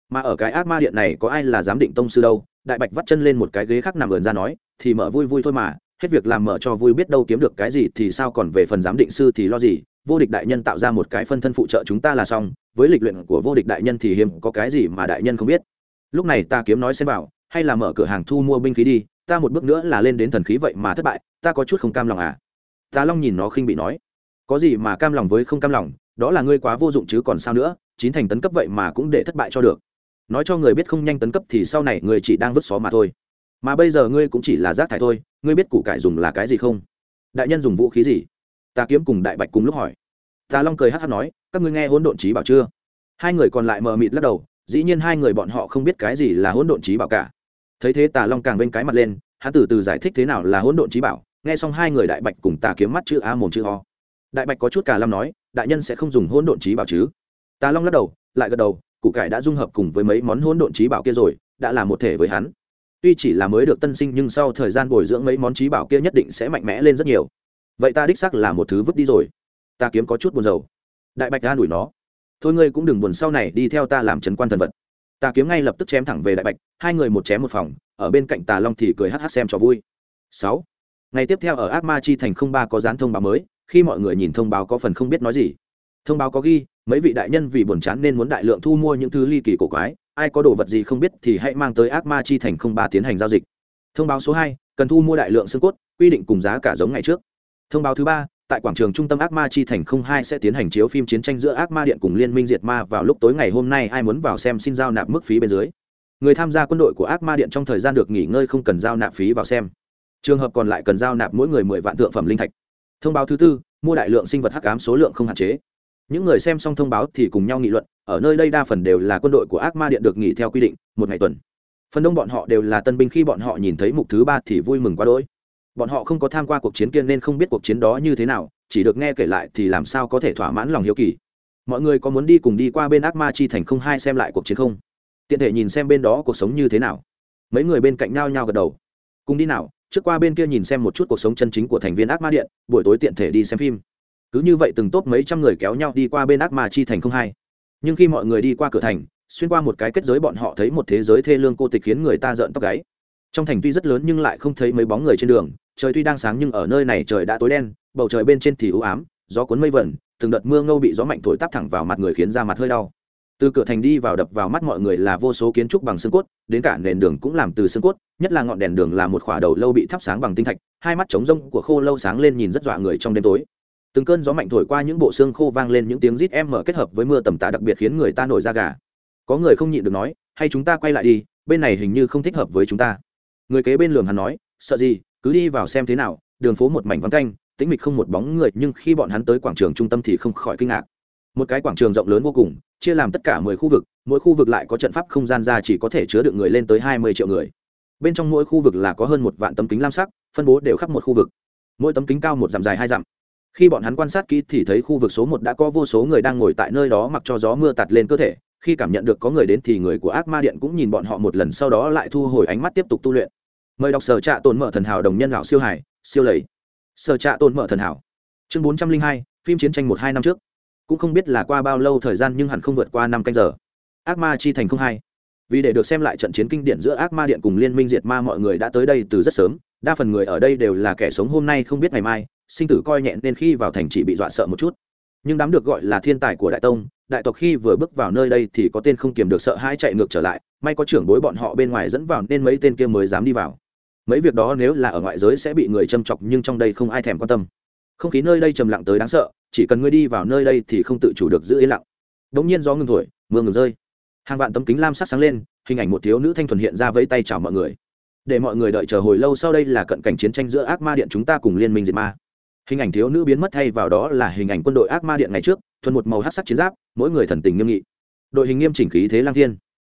Mà ở cái ác ma điện này có ai là giám định tông sư đâu? Đại bạch vắt chân lên một cái ghế khác nằm ườn ra nói, thì mở vui vui thôi mà hết việc làm mở cho vui biết đâu kiếm được cái gì thì sao còn về phần giám định sư thì lo gì? Vô địch đại nhân tạo ra một cái phân thân phụ trợ chúng ta là xong, với lịch luyện của vô địch đại nhân thì hiếm có cái gì mà đại nhân không biết. Lúc này ta kiếm nói xem bảo, hay là mở cửa hàng thu mua binh khí đi, ta một bước nữa là lên đến thần khí vậy mà thất bại, ta có chút không cam lòng à? Ta long nhìn nó khinh bị nói, có gì mà cam lòng với không cam lòng, đó là ngươi quá vô dụng chứ còn sao nữa, chín thành tấn cấp vậy mà cũng để thất bại cho được. Nói cho người biết không nhanh tấn cấp thì sau này người chỉ đang vứt xó mà thôi mà bây giờ ngươi cũng chỉ là rác thải thôi, ngươi biết củ cải dùng là cái gì không? Đại nhân dùng vũ khí gì? Ta kiếm cùng đại bạch cùng lúc hỏi. Tà long cười hát hát nói, các ngươi nghe hỗn độn trí bảo chưa? Hai người còn lại mờ mịt lắc đầu, dĩ nhiên hai người bọn họ không biết cái gì là hỗn độn trí bảo cả. Thấy thế tà long càng bên cái mặt lên, hắn từ từ giải thích thế nào là hỗn độn trí bảo, nghe xong hai người đại bạch cùng tà kiếm mắt chữ a mồm chữ ho đại bạch có chút cả lam nói, đại nhân sẽ không dùng hỗn độn trí bảo chứ? Tà long lắc đầu, lại gật đầu, củ cải đã dung hợp cùng với mấy món hỗn độn trí bảo kia rồi, đã là một thể với hắn tuy chỉ là mới được tân sinh nhưng sau thời gian bồi dưỡng mấy món trí bảo kia nhất định sẽ mạnh mẽ lên rất nhiều. Vậy ta đích xác là một thứ vứt đi rồi. Ta kiếm có chút buồn rầu. Đại bạch ta đuổi nó. Thôi ngươi cũng đừng buồn sau này, đi theo ta làm trấn quan thần vật. Ta kiếm ngay lập tức chém thẳng về đại bạch, hai người một chém một phòng, ở bên cạnh tà long thì cười hh xem cho vui. Sáu. Ngày tiếp theo ở ác ma chi thành không ba có dán thông báo mới, khi mọi người nhìn thông báo có phần không biết nói gì. Thông báo có ghi, mấy vị đại nhân vì buồn chán nên muốn đại lượng thu mua những thứ ly kỳ cổ quái ai có đồ vật gì không biết thì hãy mang tới ác ma chi thành không ba tiến hành giao dịch. Thông báo số hai, cần thu mua đại lượng xương cốt, quy định cùng giá cả giống ngày trước. Thông báo thứ ba, tại quảng trường trung tâm ác ma chi thành không hai sẽ tiến hành chiếu phim chiến tranh giữa ác ma điện cùng liên minh diệt ma vào lúc tối ngày hôm nay, ai muốn vào xem xin giao nạp mức phí bên dưới. Người tham gia quân đội của ác ma điện trong thời gian được nghỉ ngơi không cần giao nạp phí vào xem. Trường hợp còn lại cần giao nạp mỗi người mười vạn tượng phẩm linh thạch. Thông báo thứ tư, mua đại lượng sinh vật hắc ám số lượng không hạn chế những người xem xong thông báo thì cùng nhau nghị luận, ở nơi đây đa phần đều là quân đội của ác ma điện được nghỉ theo quy định, một ngày tuần. Phần đông bọn họ đều là tân binh, khi bọn họ nhìn thấy mục thứ ba thì vui mừng quá đỗi. Bọn họ không có tham qua cuộc chiến kia nên không biết cuộc chiến đó như thế nào, chỉ được nghe kể lại thì làm sao có thể thỏa mãn lòng hiếu kỳ. Mọi người có muốn đi cùng đi qua bên ác ma chi thành không hai xem lại cuộc chiến không? Tiện thể nhìn xem bên đó cuộc sống như thế nào. Mấy người bên cạnh nhau nhau gật đầu. Cùng đi nào, trước qua bên kia nhìn xem một chút cuộc sống chân chính của thành viên ác ma điện, buổi tối tiện thể đi xem phim cứ như vậy từng tốt mấy trăm người kéo nhau đi qua bên ác ma chi thành không hai. Nhưng khi mọi người đi qua cửa thành, xuyên qua một cái kết giới bọn họ thấy một thế giới thê lương cô tịch khiến người ta rợn tóc gáy. Trong thành tuy rất lớn nhưng lại không thấy mấy bóng người trên đường, trời tuy đang sáng nhưng ở nơi này trời đã tối đen, bầu trời bên trên thì ưu ám, gió cuốn mây vẩn, từng đợt mưa ngâu bị gió mạnh thổi tắp thẳng vào mặt người khiến da mặt hơi đau. Từ cửa thành đi vào đập vào mắt mọi người là vô số kiến trúc bằng xương cốt, đến cả nền đường cũng làm từ xương cốt, nhất là ngọn đèn đường là một khỏa đầu lâu bị thắp sáng bằng tinh thạch, hai mắt trống rông của khô lâu sáng lên nhìn rất dọa người trong đêm tối từng cơn gió mạnh thổi qua những bộ xương khô vang lên những tiếng rít em mở kết hợp với mưa tầm tã đặc biệt khiến người ta nổi da gà. Có người không nhịn được nói, hay chúng ta quay lại đi, bên này hình như không thích hợp với chúng ta. Người kế bên lường hắn nói, sợ gì, cứ đi vào xem thế nào, đường phố một mảnh vắng canh tĩnh mịch không một bóng người, nhưng khi bọn hắn tới quảng trường trung tâm thì không khỏi kinh ngạc. Một cái quảng trường rộng lớn vô cùng, chia làm tất cả mười khu vực, mỗi khu vực lại có trận pháp không gian ra chỉ có thể chứa được người lên tới hai mươi triệu người. Bên trong mỗi khu vực là có hơn một vạn tấm kính lam sắc, phân bố đều khắp một khu vực. Mỗi tấm kính cao một dặm dài hai dặm khi bọn hắn quan sát kỹ thì thấy khu vực số một đã có vô số người đang ngồi tại nơi đó mặc cho gió mưa tạt lên cơ thể. Khi cảm nhận được có người đến thì người của ác ma điện cũng nhìn bọn họ một lần sau đó lại thu hồi ánh mắt tiếp tục tu luyện. Mời đọc sở trạ tồn mở thần hảo đồng nhân lão siêu hải, siêu lầy. Sở trạ tồn mở thần hảo. Chương bốn trăm linh hai, phim chiến tranh một hai năm trước. Cũng không biết là qua bao lâu thời gian nhưng hẳn không vượt qua năm canh giờ. Ác ma chi thành không hai. Vì để được xem lại trận chiến kinh điển giữa ác ma điện cùng liên minh diệt ma mọi người đã tới đây từ rất sớm, đa phần người ở đây đều là kẻ sống hôm nay không biết ngày mai sinh tử coi nhẹ nên khi vào thành chỉ bị dọa sợ một chút. Nhưng đám được gọi là thiên tài của đại tông, đại tộc khi vừa bước vào nơi đây thì có tên không kiềm được sợ hãi chạy ngược trở lại, may có trưởng bối bọn họ bên ngoài dẫn vào nên mấy tên kia mới dám đi vào. Mấy việc đó nếu là ở ngoại giới sẽ bị người châm chọc, nhưng trong đây không ai thèm quan tâm. Không khí nơi đây trầm lặng tới đáng sợ, chỉ cần ngươi đi vào nơi đây thì không tự chủ được giữ yên lặng. Đ ỗ n g nhiên gió ngừng thổi, mưa ngừng rơi. Hàng vạn tấm kính lam sắc sáng lên, hình ảnh một thiếu nữ thanh thuần hiện ra vẫy tay chào mọi người. Để mọi người đợi chờ hồi lâu, sau đây là cận cảnh chiến tranh giữa ác ma điện chúng ta cùng liên minh diệt ma hình ảnh thiếu nữ biến mất thay vào đó là hình ảnh quân đội ác ma điện ngày trước, thuần một màu hát sắc chiến giáp, mỗi người thần tình nghiêm nghị. Đội hình nghiêm chỉnh khí thế lang thiên.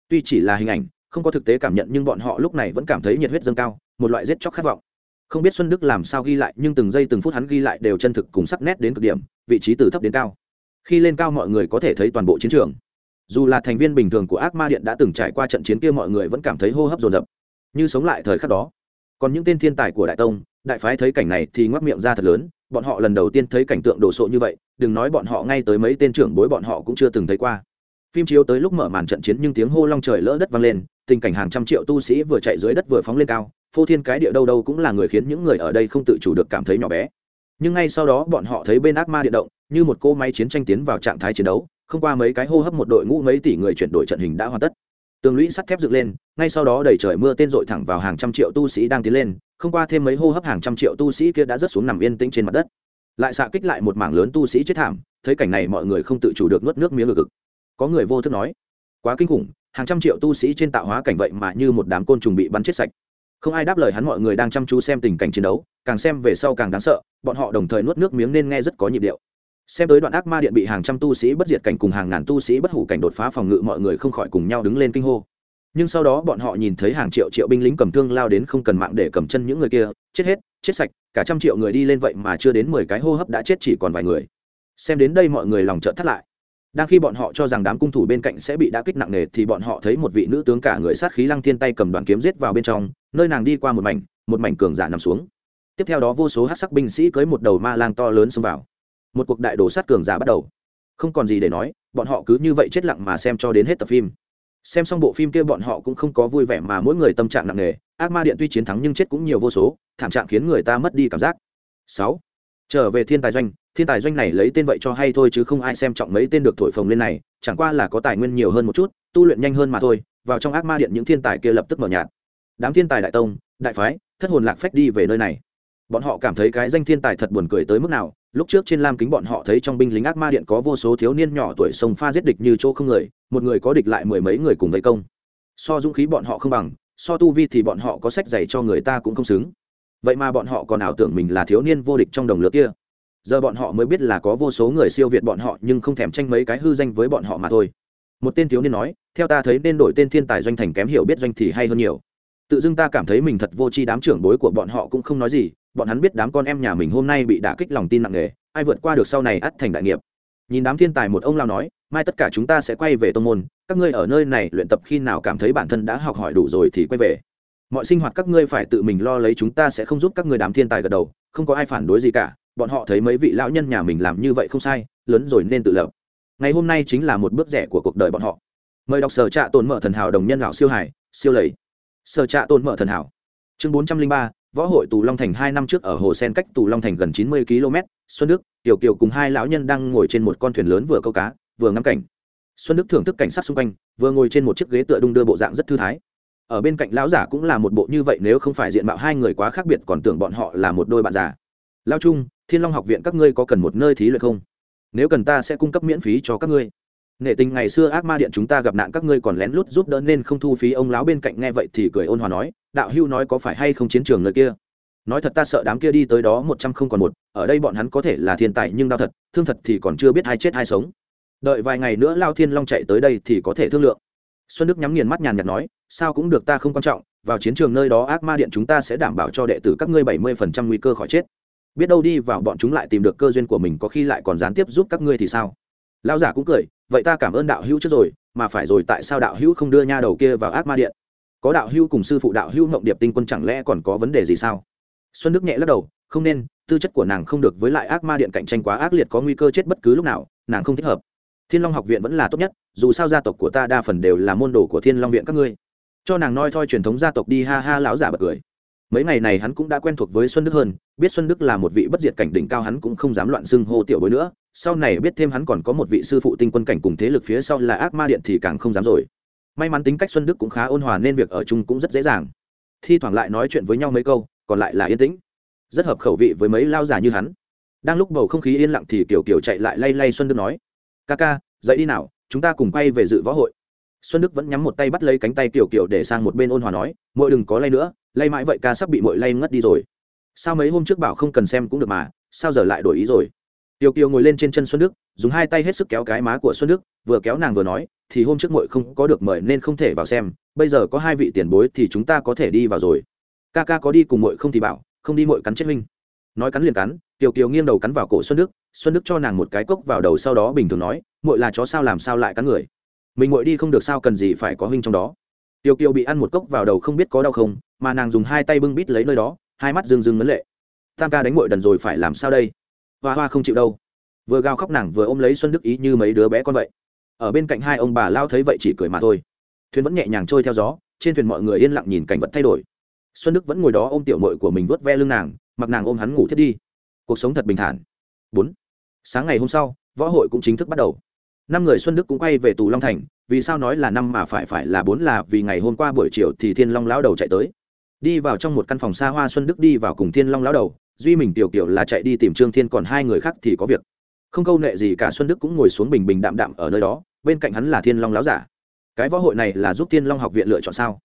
Tuy chỉ là hình ảnh, không có thực tế cảm nhận nhưng bọn họ lúc này vẫn cảm thấy nhiệt huyết dâng cao, một loại giết chóc khát vọng. Không biết xuân đức làm sao ghi lại, nhưng từng giây từng phút hắn ghi lại đều chân thực cùng sắc nét đến cực điểm, vị trí từ thấp đến cao. Khi lên cao mọi người có thể thấy toàn bộ chiến trường. Dù là thành viên bình thường của ác ma điện đã từng trải qua trận chiến kia mọi người vẫn cảm thấy hô hấp dồn dập. Như sống lại thời khắc đó. Còn những tên thiên tài của đại tông đại phái thấy cảnh này thì ngoắc miệng ra thật lớn, bọn họ lần đầu tiên thấy cảnh tượng đồ sộ như vậy, đừng nói bọn họ ngay tới mấy tên trưởng bối bọn họ cũng chưa từng thấy qua. Phim chiếu tới lúc mở màn trận chiến nhưng tiếng hô long trời lỡ đất vang lên, tình cảnh hàng trăm triệu tu sĩ vừa chạy dưới đất vừa phóng lên cao, phô thiên cái địa đâu đâu cũng là người khiến những người ở đây không tự chủ được cảm thấy nhỏ bé. Nhưng ngay sau đó bọn họ thấy bên ác ma điện động, như một cô máy chiến tranh tiến vào trạng thái chiến đấu, không qua mấy cái hô hấp một đội ngũ mấy tỷ người chuyển đổi trận hình đã hoàn tất. Tường lũy sắt thép dựng lên, ngay sau đó đầy trời mưa tên dội thẳng vào hàng trăm triệu tu sĩ đang tiến lên không qua thêm mấy hô hấp hàng trăm triệu tu sĩ kia đã rớt xuống nằm yên tĩnh trên mặt đất. Lại xạ kích lại một mảng lớn tu sĩ chết thảm, thấy cảnh này mọi người không tự chủ được nuốt nước miếng ngực. Có người vô thức nói, quá kinh khủng, hàng trăm triệu tu sĩ trên tạo hóa cảnh vậy mà như một đám côn trùng bị bắn chết sạch. Không ai đáp lời hắn, mọi người đang chăm chú xem tình cảnh chiến đấu, càng xem về sau càng đáng sợ, bọn họ đồng thời nuốt nước miếng nên nghe rất có nhịp điệu. Xem tới đoạn ác ma điện bị hàng trăm tu sĩ bất diệt cảnh cùng hàng ngàn tu sĩ bất hủ cảnh đột phá phòng ngự, mọi người không khỏi cùng nhau đứng lên kinh hô nhưng sau đó bọn họ nhìn thấy hàng triệu triệu binh lính cầm thương lao đến không cần mạng để cầm chân những người kia, chết hết, chết sạch, cả trăm triệu người đi lên vậy mà chưa đến mười cái hô hấp đã chết chỉ còn vài người. Xem đến đây mọi người lòng trợn thắt lại. Đang khi bọn họ cho rằng đám cung thủ bên cạnh sẽ bị đá kích nặng nề thì bọn họ thấy một vị nữ tướng cả người sát khí lăng thiên tay cầm đoàn kiếm giết vào bên trong, nơi nàng đi qua một mảnh một mảnh cường giả nằm xuống. Tiếp theo đó vô số hát sắc binh sĩ cưới một đầu ma lang to lớn xông vào. Một cuộc đại đồ sát cường giả bắt đầu. Không còn gì để nói, bọn họ cứ như vậy chết lặng mà xem cho đến hết tập phim xem xong bộ phim kia bọn họ cũng không có vui vẻ mà mỗi người tâm trạng nặng nề. Ác ma điện tuy chiến thắng nhưng chết cũng nhiều vô số, thảm trạng khiến người ta mất đi cảm giác. Sáu. Trở về thiên tài doanh, thiên tài doanh này lấy tên vậy cho hay thôi chứ không ai xem trọng mấy tên được thổi phồng lên này, chẳng qua là có tài nguyên nhiều hơn một chút, tu luyện nhanh hơn mà thôi, vào trong ác ma điện những thiên tài kia lập tức mở nhạt. Đám thiên tài đại tông, đại phái, thất hồn lạc phách đi về nơi này. Bọn họ cảm thấy cái danh thiên tài thật buồn cười tới mức nào lúc trước trên lam kính bọn họ thấy trong binh lính ác ma điện có vô số thiếu niên nhỏ tuổi sông pha giết địch như chỗ không người, một người có địch lại mười mấy người cùng vây công. So dũng khí bọn họ không bằng, so tu vi thì bọn họ có sách dạy cho người ta cũng không xứng. Vậy mà bọn họ còn ảo tưởng mình là thiếu niên vô địch trong đồng lứa kia. Giờ bọn họ mới biết là có vô số người siêu việt bọn họ nhưng không thèm tranh mấy cái hư danh với bọn họ mà thôi. Một tên thiếu niên nói, theo ta thấy nên đổi tên thiên tài doanh thành kém hiểu biết doanh thì hay hơn nhiều. Tự dưng ta cảm thấy mình thật vô tri đám trưởng bối của bọn họ cũng không nói gì bọn hắn biết đám con em nhà mình hôm nay bị đả kích lòng tin nặng nề, ai vượt qua được sau này ắt thành đại nghiệp. Nhìn đám thiên tài một ông lao nói, mai, tất cả chúng ta sẽ quay về tô môn, các ngươi ở nơi này luyện tập khi nào cảm thấy bản thân đã học hỏi đủ rồi thì quay về. Mọi sinh hoạt các ngươi phải tự mình lo lấy chúng ta sẽ không giúp các ngươi đám thiên tài gật đầu, không có ai phản đối gì cả, bọn họ thấy mấy vị lão nhân nhà mình làm như vậy không sai, lớn rồi nên tự lập. Ngày hôm nay chính là một bước rẻ của cuộc đời bọn họ. Mời đọc sở trạ tồn mở thần hảo đồng nhân lão siêu hải siêu lầy. Sở trạ tồn mở thần hảo. Chương bốn trăm linh ba võ hội tù long thành hai năm trước ở hồ sen cách tù long thành gần chín mươi km, xuân đức, tiểu kiều cùng hai lão nhân đang ngồi trên một con thuyền lớn vừa câu cá, vừa ngắm cảnh. Xuân đức thưởng thức cảnh sát xung quanh, vừa ngồi trên một chiếc ghế tựa đung đưa bộ dạng rất thư thái. Ở bên cạnh lão giả cũng là một bộ như vậy, nếu không phải diện mạo hai người quá khác biệt còn tưởng bọn họ là một đôi bạn già. Lao trung, thiên long học viện các ngươi có cần một nơi thí luyện không? Nếu cần ta sẽ cung cấp miễn phí cho các ngươi. Nệ tình ngày xưa ác ma điện chúng ta gặp nạn các ngươi còn lén lút giúp đỡ nên không thu phí, ông lão bên cạnh nghe vậy thì cười ôn hòa nói đạo hưu nói có phải hay không chiến trường nơi kia? Nói thật ta sợ đám kia đi tới đó một trăm không còn một, ở đây bọn hắn có thể là thiên tài nhưng đau thật, thương thật thì còn chưa biết ai chết ai sống. Đợi vài ngày nữa lao thiên long chạy tới đây thì có thể thương lượng. Xuân đức nhắm nghiền mắt nhàn nhạt nói, sao cũng được ta không quan trọng, vào chiến trường nơi đó ác ma điện chúng ta sẽ đảm bảo cho đệ tử các ngươi bảy mươi phần trăm nguy cơ khỏi chết. Biết đâu đi vào bọn chúng lại tìm được cơ duyên của mình có khi lại còn gián tiếp giúp các ngươi thì sao? Lão giả cũng cười, vậy ta cảm ơn đạo hữu trước rồi, mà phải rồi tại sao đạo hữu không đưa nha đầu kia vào ác ma điện? Có đạo hưu cùng sư phụ đạo hưu mộng điệp tinh quân chẳng lẽ còn có vấn đề gì sao? Xuân đức nhẹ lắc đầu, không nên, tư chất của nàng không được với lại ác ma điện cạnh tranh quá ác liệt có nguy cơ chết bất cứ lúc nào, nàng không thích hợp. Thiên long học viện vẫn là tốt nhất, dù sao gia tộc của ta đa phần đều là môn đồ của thiên long viện các ngươi. Cho nàng noi thoi truyền thống gia tộc đi, ha ha, lão giả bật cười. Mấy ngày này hắn cũng đã quen thuộc với xuân đức hơn, biết xuân đức là một vị bất diệt cảnh đỉnh cao hắn cũng không dám loạn xưng hô tiểu bối nữa, sau này biết thêm hắn còn có một vị sư phụ tinh quân cảnh cùng thế lực phía sau là ác ma điện thì càng không dám rồi may mắn tính cách xuân đức cũng khá ôn hòa nên việc ở chung cũng rất dễ dàng. Thi thoảng lại nói chuyện với nhau mấy câu, còn lại là yên tĩnh. Rất hợp khẩu vị với mấy lao giả như hắn. Đang lúc bầu không khí yên lặng thì kiểu kiểu chạy lại lay lay xuân đức nói, ca ca, dậy đi nào, chúng ta cùng quay về dự võ hội. Xuân đức vẫn nhắm một tay bắt lấy cánh tay kiểu kiểu để sang một bên ôn hòa nói mỗi đừng có lay nữa, lay mãi vậy ca sắp bị mỗi lay ngất đi rồi. Sao mấy hôm trước bảo không cần xem cũng được mà, sao giờ lại đổi ý rồi? Tiểu kiều ngồi lên trên chân xuân đức, dùng hai tay hết sức kéo cái má của xuân đức, vừa kéo nàng vừa nói thì hôm trước muội không có được mời nên không thể vào xem, bây giờ có hai vị tiền bối thì chúng ta có thể đi vào rồi. Ca ca có đi cùng muội không thì bảo, không đi muội cắn chết huynh. Nói cắn liền cắn tiểu kiều nghiêng đầu cắn vào cổ xuân đức xuân đức cho nàng một cái cốc vào đầu sau đó bình thường nói, muội là chó sao làm sao lại cắn người? Mình muội đi không được sao cần gì phải có huynh trong đó. Tiểu kiều bị ăn một cốc vào đầu không biết có đau không, mà nàng dùng hai tay bưng bít lấy nơi đó, hai mắt rưng rưng ngấn lệ. Tam ca đánh muội đần rồi phải làm sao đây? Hoa hoa không chịu đâu. Vừa gào khóc nàng vừa ôm lấy xuân đức ý như mấy đứa bé con vậy ở bên cạnh hai ông bà lao thấy vậy chỉ cười mà thôi. Thuyền vẫn nhẹ nhàng trôi theo gió, trên thuyền mọi người yên lặng nhìn cảnh vật thay đổi. Xuân đức vẫn ngồi đó ôm tiểu mội của mình vớt ve lưng nàng, mặc nàng ôm hắn ngủ thiết đi. Cuộc sống thật bình thản. Bốn. Sáng ngày hôm sau, võ hội cũng chính thức bắt đầu. Năm người xuân đức cũng quay về tù long thành, vì sao nói là năm mà phải phải là bốn là vì ngày hôm qua buổi chiều thì thiên long lão đầu chạy tới. Đi vào trong một căn phòng xa hoa, xuân đức đi vào cùng thiên long lão đầu, duy mình tiểu kiểu là chạy đi tìm trương thiên, còn hai người khác thì có việc không câu nệ gì cả xuân đức cũng ngồi xuống bình bình đạm đạm ở nơi đó, bên cạnh hắn là thiên long lão giả. Cái võ hội này là giúp thiên long học viện lựa chọn sao?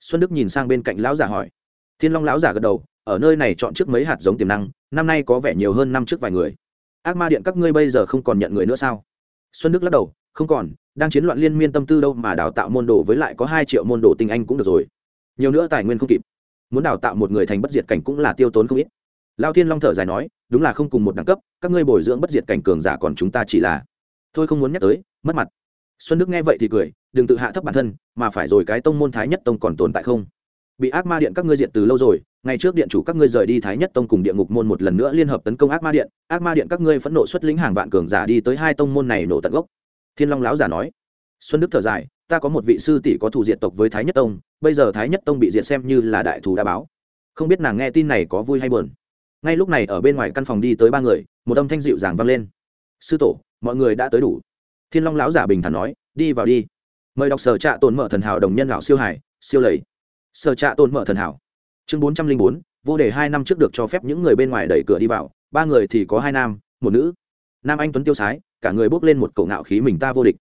Xuân đức nhìn sang bên cạnh lão giả hỏi. Thiên long lão giả gật đầu, ở nơi này chọn trước mấy hạt giống tiềm năng, năm nay có vẻ nhiều hơn năm trước vài người. Ác ma điện các ngươi bây giờ không còn nhận người nữa sao? Xuân đức lắc đầu, không còn, đang chiến loạn liên miên tâm tư đâu mà đào tạo môn đồ với lại có hai triệu môn đồ tinh anh cũng được rồi. Nhiều nữa tài nguyên không kịp. Muốn đào tạo một người thành bất diệt cảnh cũng là tiêu tốn không ít lao thiên long thở dài nói, đúng là không cùng một đẳng cấp, các ngươi bồi dưỡng bất diệt cảnh cường giả còn chúng ta chỉ là thôi không muốn nhắc tới, mất mặt. Xuân đức nghe vậy thì cười, đừng tự hạ thấp bản thân, mà phải rồi cái tông môn thái nhất tông còn tồn tại không? Bị ác ma điện các ngươi diện từ lâu rồi, ngày trước điện chủ các ngươi rời đi thái nhất tông cùng địa ngục môn một lần nữa liên hợp tấn công ác ma điện, ác ma điện các ngươi phẫn nộ xuất lĩnh hàng vạn cường giả đi tới hai tông môn này nổ tận gốc. Thiên long láo giả nói. Xuân đức thở dài, ta có một vị sư tỷ có thù diệt tộc với thái nhất tông, bây giờ thái nhất tông bị diệt xem như là đại thù đã báo. Không biết nàng nghe tin này có vui hay buồn ngay lúc này ở bên ngoài căn phòng đi tới ba người, một âm thanh dịu dàng vang lên. Sư tổ, mọi người đã tới đủ. Thiên long lão giả bình thản nói, đi vào đi. Mời đọc sở trạ tồn mở thần hảo đồng nhân lão siêu hải, siêu lầy. Sở trạ tồn mở thần hảo. Chương bốn trăm linh bốn, vô đề hai năm trước được cho phép những người bên ngoài đẩy cửa đi vào, ba người thì có hai nam, một nữ. Nam anh tuấn tiêu sái, cả người bốc lên một cậu ngạo khí mình ta vô địch.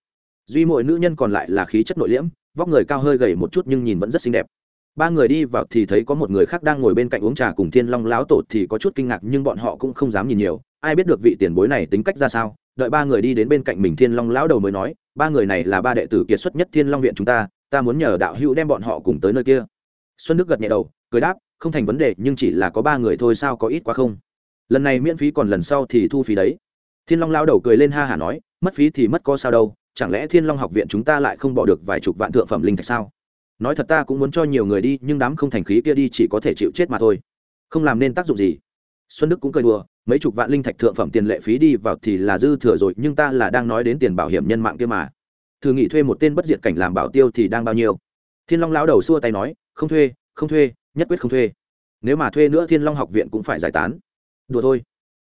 Duy mỗi nữ nhân còn lại là khí chất nội liễm, vóc người cao hơi gầy một chút nhưng nhìn vẫn rất xinh đẹp ba người đi vào thì thấy có một người khác đang ngồi bên cạnh uống trà cùng thiên long Lão tổ thì có chút kinh ngạc nhưng bọn họ cũng không dám nhìn nhiều. Ai biết được vị tiền bối này tính cách ra sao? Đợi ba người đi đến bên cạnh mình thiên long lão đầu mới nói, ba người này là ba đệ tử kiệt xuất nhất thiên long viện chúng ta ta muốn nhờ đạo hữu đem bọn họ cùng tới nơi kia. Xuân đức gật nhẹ đầu, cười đáp, không thành vấn đề, nhưng chỉ là có ba người thôi sao có ít quá không? Lần này miễn phí còn lần sau thì thu phí đấy. Thiên long lao đầu cười lên ha hả nói, mất phí thì mất có sao đâu, chẳng lẽ thiên long học viện chúng ta lại không bỏ được vài chục vạn thượng phẩm linh thạch sao? Nói thật ta cũng muốn cho nhiều người đi, nhưng đám không thành khí kia đi chỉ có thể chịu chết mà thôi. Không làm nên tác dụng gì. Xuân đức cũng cười đùa, mấy chục vạn linh thạch thượng phẩm tiền lệ phí đi vào thì là dư thừa rồi, nhưng ta là đang nói đến tiền bảo hiểm nhân mạng kia mà. Thử nghĩ thuê một tên bất diệt cảnh làm bảo tiêu thì đang bao nhiêu? Thiên long lão đầu xua tay nói, không thuê không thuê, nhất quyết không thuê. Nếu mà thuê nữa thiên long học viện cũng phải giải tán. Đùa thôi.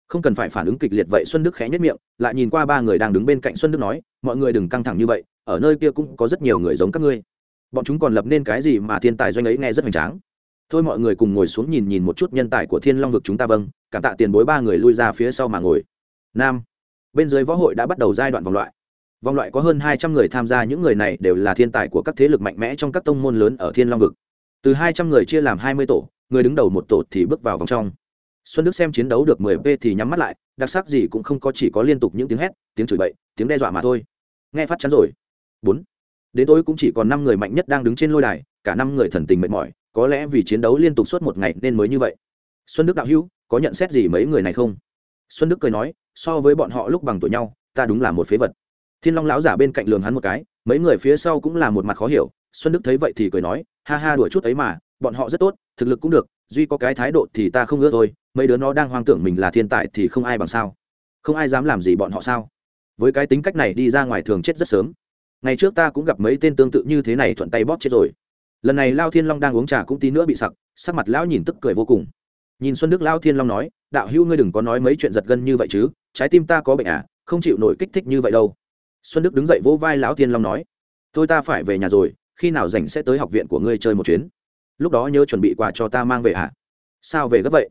Không cần phải phản ứng kịch liệt vậy, xuân đức khẽ nhất miệng, lại nhìn qua ba người đang đứng bên cạnh xuân đức nói, mọi người đừng căng thẳng như vậy, ở nơi kia cũng có rất nhiều người giống các ngươi bọn chúng còn lập nên cái gì mà thiên tài doanh ấy nghe rất hoành tráng. Thôi mọi người cùng ngồi xuống nhìn nhìn một chút nhân tài của thiên long vực chúng ta vâng cảm tạ tiền bối ba người lui ra phía sau mà ngồi. Nam, bên dưới võ hội đã bắt đầu giai đoạn vòng loại. Vòng loại có hơn hai trăm người tham gia, những người này đều là thiên tài của các thế lực mạnh mẽ trong các tông môn lớn ở thiên long vực. Từ hai trăm người chia làm hai mươi tổ, người đứng đầu một tổ thì bước vào vòng trong. Xuân đức xem chiến đấu được mười p thì nhắm mắt lại, đặc sắc gì cũng không có, chỉ có liên tục những tiếng hét, tiếng chửi bậy, tiếng đe dọa mà thôi. Nghe phát chắn rồi. Bốn đến tối cũng chỉ còn năm người mạnh nhất đang đứng trên lôi đài, cả năm người thần tình mệt mỏi, có lẽ vì chiến đấu liên tục suốt một ngày nên mới như vậy. Xuân đức đạo hữu, có nhận xét gì mấy người này không? Xuân đức cười nói, so với bọn họ lúc bằng tuổi nhau, ta đúng là một phế vật. Thiên long lão giả bên cạnh lường hắn một cái, mấy người phía sau cũng là một mặt khó hiểu, xuân đức thấy vậy thì cười nói, ha ha đuổi chút ấy mà, bọn họ rất tốt, thực lực cũng được, duy có cái thái độ thì ta không ưa thôi, mấy đứa nó đang hoang tưởng mình là thiên tài thì không ai bằng sao. Không ai dám làm gì bọn họ sao? Với cái tính cách này đi ra ngoài thường chết rất sớm ngày trước ta cũng gặp mấy tên tương tự như thế này thuận tay bóp chết rồi. Lần này lao thiên long đang uống trà cũng tí nữa bị sặc, sắc mặt lão nhìn tức cười vô cùng. Nhìn xuân đức lao thiên long nói, đạo hữu ngươi đừng có nói mấy chuyện giật gân như vậy chứ, trái tim ta có bệnh à không chịu nổi kích thích như vậy đâu. Xuân đức đứng dậy vỗ vai lão thiên long nói tôi ta phải về nhà rồi, khi nào rảnh sẽ tới học viện của ngươi chơi một chuyến. Lúc đó nhớ chuẩn bị quà cho ta mang về hả à? sao về gấp vậy?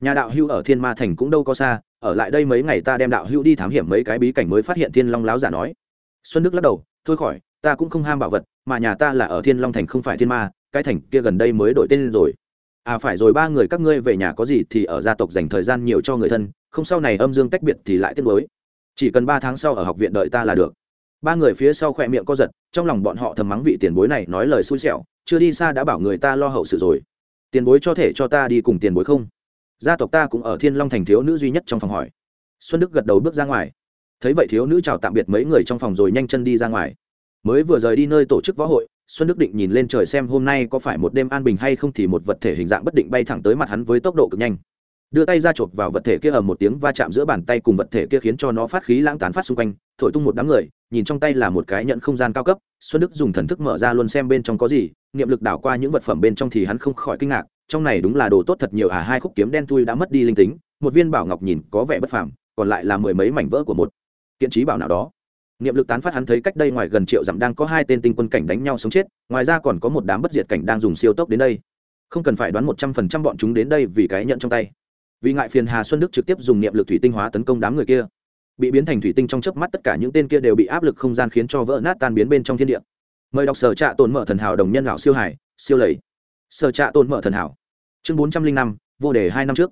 Nhà đạo hưu ở thiên ma thành cũng đâu có xa, ở lại đây mấy ngày ta đem đạo hưu đi thám hiểm mấy cái bí cảnh mới phát hiện thiên long láo giả nói. Xuân đức lắc đầu thôi khỏi, ta cũng không ham bảo vật, mà nhà ta là ở thiên long thành không phải thiên ma, cái thành kia gần đây mới đổi tên rồi. À phải rồi, ba người các ngươi về nhà có gì thì ở gia tộc dành thời gian nhiều cho người thân, không sau này âm dương tách biệt thì lại tiếc mới chỉ cần ba tháng sau ở học viện đợi ta là được. Ba người phía sau khỏe miệng co giật, trong lòng bọn họ thầm mắng vị tiền bối này nói lời xui xẻo, chưa đi xa đã bảo người ta lo hậu sự rồi. Tiền bối cho thể cho ta đi cùng tiền bối không? Gia tộc ta cũng ở thiên long thành thiếu nữ duy nhất trong phòng hỏi. Xuân đức gật đầu bước ra ngoài thấy vậy thiếu nữ chào tạm biệt mấy người trong phòng rồi nhanh chân đi ra ngoài. Mới vừa rời đi nơi tổ chức võ hội, xuân đức định nhìn lên trời xem hôm nay có phải một đêm an bình hay không thì một vật thể hình dạng bất định bay thẳng tới mặt hắn với tốc độ cực nhanh. Đưa tay ra chộp vào vật thể kia ở một tiếng va chạm giữa bàn tay cùng vật thể kia khiến cho nó phát khí lãng tán phát xung quanh, thổi tung một đám người, nhìn trong tay là một cái nhận không gian cao cấp, xuân đức dùng thần thức mở ra luôn xem bên trong có gì, niệm lực đảo qua những vật phẩm bên trong thì hắn không khỏi kinh ngạc, trong này đúng là đồ tốt thật nhiều à hai khúc kiếm đen thui đã mất đi linh tính, một viên bảo ngọc nhìn có vẻ bất phàm, còn lại là mười mấy mảnh vỡ của một kiện trí bảo nào đó. Niệm lực tán phát hắn thấy cách đây ngoài gần triệu dặm đang có hai tên tinh quân cảnh đánh nhau sống chết, ngoài ra còn có một đám bất diệt cảnh đang dùng siêu tốc đến đây. Không cần phải đoán một trăm phần trăm bọn chúng đến đây vì cái nhận trong tay. Vì ngại phiền hà xuân đức trực tiếp dùng niệm lực thủy tinh hóa tấn công đám người kia. Bị biến thành thủy tinh trong chớp mắt tất cả những tên kia đều bị áp lực không gian khiến cho vỡ nát tan biến bên trong thiên địa. Mời đọc sở trạ tồn mở thần hảo đồng nhân lão siêu hải siêu lầy. Sở trạ tồn mở thần hảo. Chương bốn trăm linh năm, vô đề hai năm trước.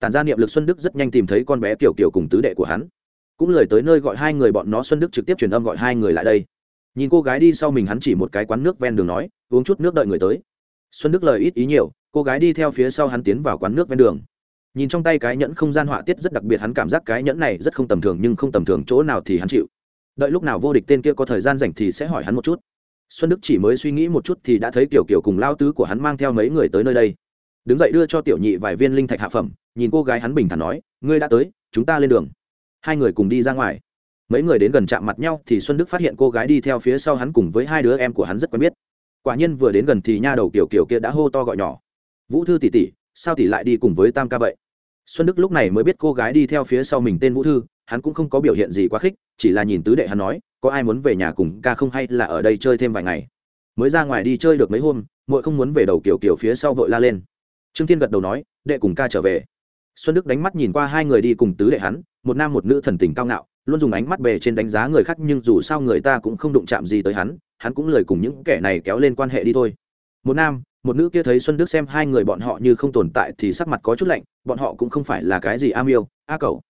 Tản ra niệm lực xuân đức rất nhanh tìm thấy con bé kiểu kiểu cùng tứ đệ của hắn cũng lời tới nơi gọi hai người bọn nó xuân đức trực tiếp truyền âm gọi hai người lại đây. Nhìn cô gái đi sau mình hắn chỉ một cái quán nước ven đường nói, uống chút nước đợi người tới. Xuân đức lời ít ý nhiều, cô gái đi theo phía sau hắn tiến vào quán nước ven đường. Nhìn trong tay cái nhẫn không gian họa tiết rất đặc biệt, hắn cảm giác cái nhẫn này rất không tầm thường nhưng không tầm thường chỗ nào thì hắn chịu. Đợi lúc nào vô địch tên kia có thời gian rảnh thì sẽ hỏi hắn một chút. Xuân đức chỉ mới suy nghĩ một chút thì đã thấy kiểu kiểu cùng lao tứ của hắn mang theo mấy người tới nơi đây. Đứng dậy đưa cho tiểu nhị vài viên linh thạch hạ phẩm, nhìn cô gái hắn bình thản nói, ngươi đã tới, chúng ta lên đường hai người cùng đi ra ngoài. Mấy người đến gần chạm mặt nhau thì xuân đức phát hiện cô gái đi theo phía sau hắn cùng với hai đứa em của hắn rất quen biết. Quả nhiên vừa đến gần thì nha đầu kiểu kiểu kia đã hô to gọi nhỏ. Vũ thư tỷ tỷ, sao tỷ lại đi cùng với tam ca vậy? Xuân đức lúc này mới biết cô gái đi theo phía sau mình tên vũ thư, hắn cũng không có biểu hiện gì quá khích, chỉ là nhìn tứ đệ hắn nói, có ai muốn về nhà cùng ca không hay là ở đây chơi thêm vài ngày? Mới ra ngoài đi chơi được mấy hôm, muội không muốn về đầu kiểu kiểu phía sau vội la lên. Trương thiên gật đầu nói, đệ cùng ca trở về. Xuân đức đánh mắt nhìn qua hai người đi cùng tứ đệ hắn một nam một nữ thần tình cao ngạo, luôn dùng ánh mắt bề trên đánh giá người khác, nhưng dù sao người ta cũng không đụng chạm gì tới hắn hắn cũng lời cùng những kẻ này kéo lên quan hệ đi thôi. Một nam, một nữ kia thấy xuân đức xem hai người bọn họ như không tồn tại thì sắc mặt có chút lạnh, bọn họ cũng không phải là cái gì am yêu, a cầu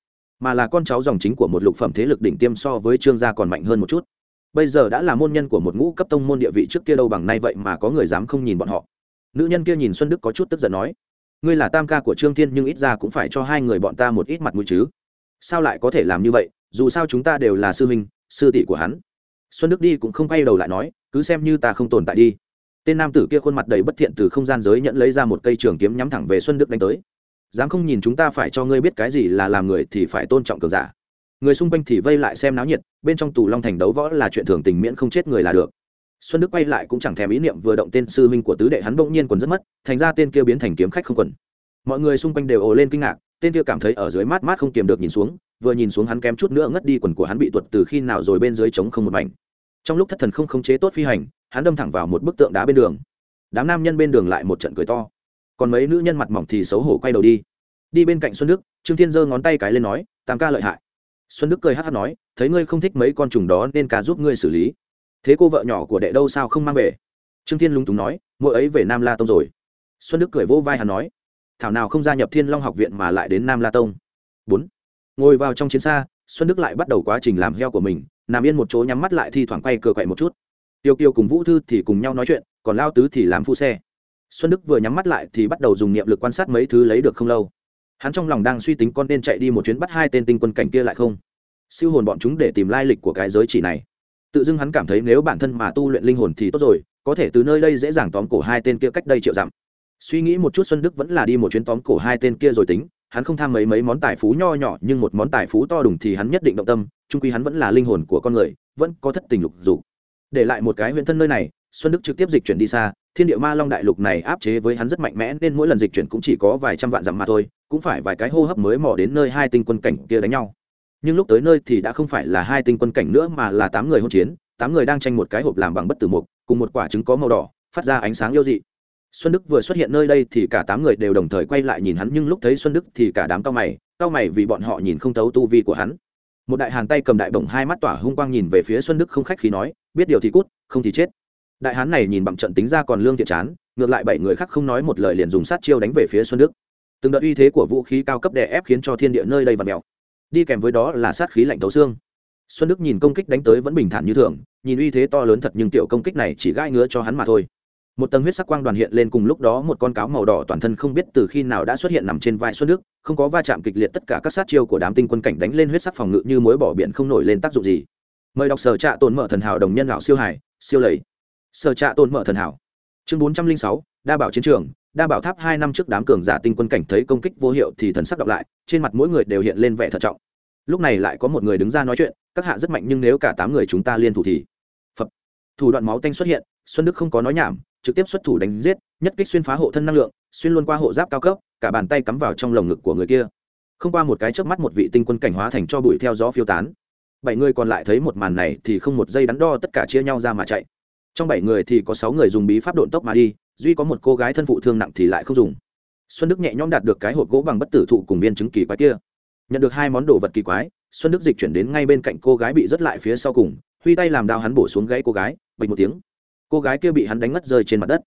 mà là con cháu dòng chính của một lục phẩm thế lực đỉnh tiêm so với trương gia còn mạnh hơn một chút. Bây giờ đã là môn nhân của một ngũ cấp tông môn địa vị trước kia đâu bằng nay vậy mà có người dám không nhìn bọn họ. Nữ nhân kia nhìn xuân đức có chút tức giận nói, ngươi là tam ca của trương thiên nhưng ít ra cũng phải cho hai người bọn ta một ít mặt mũi chứ sao lại có thể làm như vậy, dù sao chúng ta đều là sư huynh, sư tỷ của hắn. Xuân đức đi cũng không quay đầu lại nói, cứ xem như ta không tồn tại đi. Tên nam tử kia khuôn mặt đầy bất thiện từ không gian giới nhận lấy ra một cây trường kiếm nhắm thẳng về xuân đức đánh tới. Dám không nhìn chúng ta phải cho ngươi biết cái gì là làm người thì phải tôn trọng cường giả. Người xung quanh thì vây lại xem náo nhiệt, bên trong tù long thành đấu võ là chuyện thường tình miễn không chết người là được. Xuân đức quay lại cũng chẳng thèm ý niệm vừa động tên sư huynh của tứ đệ hắn bỗng nhiên quần rất mất, thành ra tên kia biến thành kiếm khách không quần. Mọi người xung quanh đều ồ lên kinh ngạc tên kia cảm thấy ở dưới mát mát không kiềm được nhìn xuống, vừa nhìn xuống hắn kém chút nữa ngất đi quần của hắn bị tuột từ khi nào rồi bên dưới trống không một mảnh. Trong lúc thất thần không khống chế tốt phi hành, hắn đâm thẳng vào một bức tượng đá bên đường. Đám nam nhân bên đường lại một trận cười to. Còn mấy nữ nhân mặt mỏng thì xấu hổ quay đầu đi. Đi bên cạnh xuân đức, trương thiên giơ ngón tay cái lên nói, tam ca lợi hại. Xuân đức cười hát hát nói, thấy ngươi không thích mấy con trùng đó nên ca giúp ngươi xử lý. Thế cô vợ nhỏ của đệ đâu sao không mang về? Trương thiên lúng túng nói mỗi ấy về nam la tông rồi. Xuân đức cười vỗ vai hắn nói thảo nào không gia nhập thiên long học viện mà lại đến nam la tông bốn ngồi vào trong chiến xa xuân đức lại bắt đầu quá trình làm heo của mình nằm yên một chỗ nhắm mắt lại thi thoảng quay cờ quậy một chút tiêu kiều cùng vũ thư thì cùng nhau nói chuyện còn lao tứ thì làm phu xe xuân đức vừa nhắm mắt lại thì bắt đầu dùng niệm lực quan sát mấy thứ lấy được không lâu hắn trong lòng đang suy tính con nên chạy đi một chuyến bắt hai tên tinh quân cảnh kia lại không siêu hồn bọn chúng để tìm lai lịch của cái giới chỉ này tự dưng hắn cảm thấy nếu bản thân mà tu luyện linh hồn thì tốt rồi có thể từ nơi đây dễ dàng tóm cổ hai tên kia cách đây triệu dặm suy nghĩ một chút xuân đức vẫn là đi một chuyến tóm cổ hai tên kia rồi tính, hắn không tham mấy mấy món tài phú nho nhỏ, nhưng một món tài phú to đùng thì hắn nhất định động tâm trung quy hắn vẫn là linh hồn của con người, vẫn có thất tình lục dục. Để lại một cái huyện thân nơi này, xuân đức trực tiếp dịch chuyển đi xa, thiên địa ma long đại lục này áp chế với hắn rất mạnh mẽ, nên mỗi lần dịch chuyển cũng chỉ có vài trăm vạn dặm mà thôi, cũng phải vài cái hô hấp mới mò đến nơi hai tinh quân cảnh kia đánh nhau. Nhưng lúc tới nơi thì đã không phải là hai tinh quân cảnh nữa mà là tám người hôn chiến, tám người đang tranh một cái hộp làm bằng bất tử mục, cùng một quả trứng có màu đỏ, phát ra ánh sáng yêu dị xuân đức vừa xuất hiện nơi đây thì cả tám người đều đồng thời quay lại nhìn hắn, nhưng lúc thấy xuân đức thì cả đám cao mày cao mày vì bọn họ nhìn không thấu tu vi của hắn. Một đại hàn tay cầm đại bổng hai mắt tỏa hung quang nhìn về phía xuân đức không khách khí nói, biết điều thì cút, không thì chết. Đại hán này nhìn bằng trận tính ra còn lương thiện chán, ngược lại bảy người khác không nói một lời liền dùng sát chiêu đánh về phía xuân đức. Từng đợt uy thế của vũ khí cao cấp đè ép khiến cho thiên địa nơi đây và mèo. Đi kèm với đó là sát khí lạnh thấu xương. Xuân đức nhìn công kích đánh tới vẫn bình thản như thường, nhìn uy thế to lớn thật nhưng tiểu công kích này chỉ gai ngứa cho hắn mà thôi một tầng huyết sắc quang đoàn hiện lên cùng lúc đó một con cáo màu đỏ toàn thân không biết từ khi nào đã xuất hiện nằm trên vai xuân đức không có va chạm kịch liệt tất cả các sát chiêu của đám tinh quân cảnh đánh lên huyết sắc phòng ngự như mối bỏ biển không nổi lên tác dụng gì. Mời đọc sở trạ tồn mở thần hảo đồng nhân lão siêu hải, siêu lầy. Sở trạ tồn mở thần hảo. Chương bốn trăm linh sáu, đa bảo chiến trường, đa bảo tháp hai năm trước đám cường giả tinh quân cảnh thấy công kích vô hiệu thì thần sắc đọc lại, trên mặt mỗi người đều hiện lên vẻ thận trọng. Lúc này lại có một người đứng ra nói chuyện, các hạ rất mạnh nhưng nếu cả tám người chúng ta liên thủ thì. Phật. thủ đoạn máu tanh xuất hiện, xuân đức không có nói nhảm trực tiếp xuất thủ đánh giết, nhất kích xuyên phá hộ thân năng lượng, xuyên luôn qua hộ giáp cao cấp, cả bàn tay cắm vào trong lồng ngực của người kia. Không qua một cái chớp mắt một vị tinh quân cảnh hóa thành cho bụi theo gió phiêu tán. Bảy người còn lại thấy một màn này thì không một giây đắn đo tất cả chia nhau ra mà chạy. Trong bảy người thì có sáu người dùng bí pháp độn tốc mà đi, duy có một cô gái thân phụ thương nặng thì lại không dùng. Xuân đức nhẹ nhõm đạt được cái hộp gỗ bằng bất tử thụ cùng viên chứng kỳ quái kia. Nhận được hai món đồ vật kỳ quái, xuân đức dịch chuyển đến ngay bên cạnh cô gái bị rớt lại phía sau cùng, huy tay làm đao hắn bổ xuống gãy cô gái, bịch một tiếng cô gái kia bị hắn đánh ngất rơi trên mặt đất.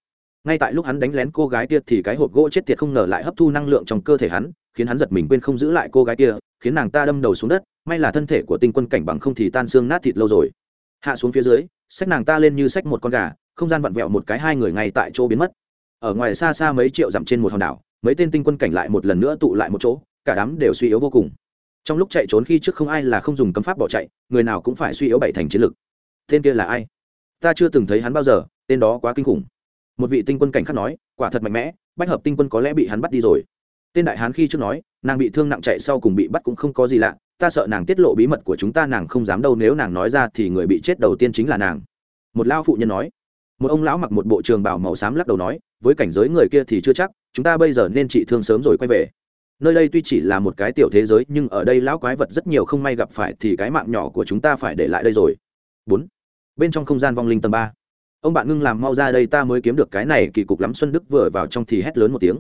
Ngay tại lúc hắn đánh lén cô gái kia thì cái hộp gỗ chết tiệt không ngờ lại hấp thu năng lượng trong cơ thể hắn, khiến hắn giật mình quên không giữ lại cô gái kia, khiến nàng ta đâm đầu xuống đất. May là thân thể của tinh quân cảnh bằng không thì tan xương nát thịt lâu rồi. Hạ xuống phía dưới, xách nàng ta lên như xách một con gà, không gian vặn vẹo một cái hai người ngay tại chỗ biến mất. Ở ngoài xa xa mấy triệu dặm trên một hòn đảo, mấy tên tinh quân cảnh lại một lần nữa tụ lại một chỗ, cả đám đều suy yếu vô cùng. Trong lúc chạy trốn khi trước không ai là không dùng cấm pháp bỏ chạy, người nào cũng phải suy yếu bảy thành chiến lực. Tên kia là ai? Ta chưa từng thấy hắn bao giờ, tên đó quá kinh khủng. Một vị tinh quân cảnh khác nói, quả thật mạnh mẽ, bách hợp tinh quân có lẽ bị hắn bắt đi rồi. Tên đại hán khi trước nói, nàng bị thương nặng chạy sau cùng bị bắt cũng không có gì lạ, ta sợ nàng tiết lộ bí mật của chúng ta nàng không dám đâu, nếu nàng nói ra thì người bị chết đầu tiên chính là nàng. Một lao phụ nhân nói. Một ông lão mặc một bộ trường bảo màu xám lắc đầu nói, với cảnh giới người kia thì chưa chắc, chúng ta bây giờ nên trị thương sớm rồi quay về. Nơi đây tuy chỉ là một cái tiểu thế giới, nhưng ở đây lão quái vật rất nhiều không may gặp phải thì cái mạng nhỏ của chúng ta phải để lại đây rồi. Bốn bên trong không gian vong linh tầng ba. Ông bạn ngưng làm mau ra đây, ta mới kiếm được cái này, kỳ cục lắm, xuân đức vừa vào trong thì hét lớn một tiếng.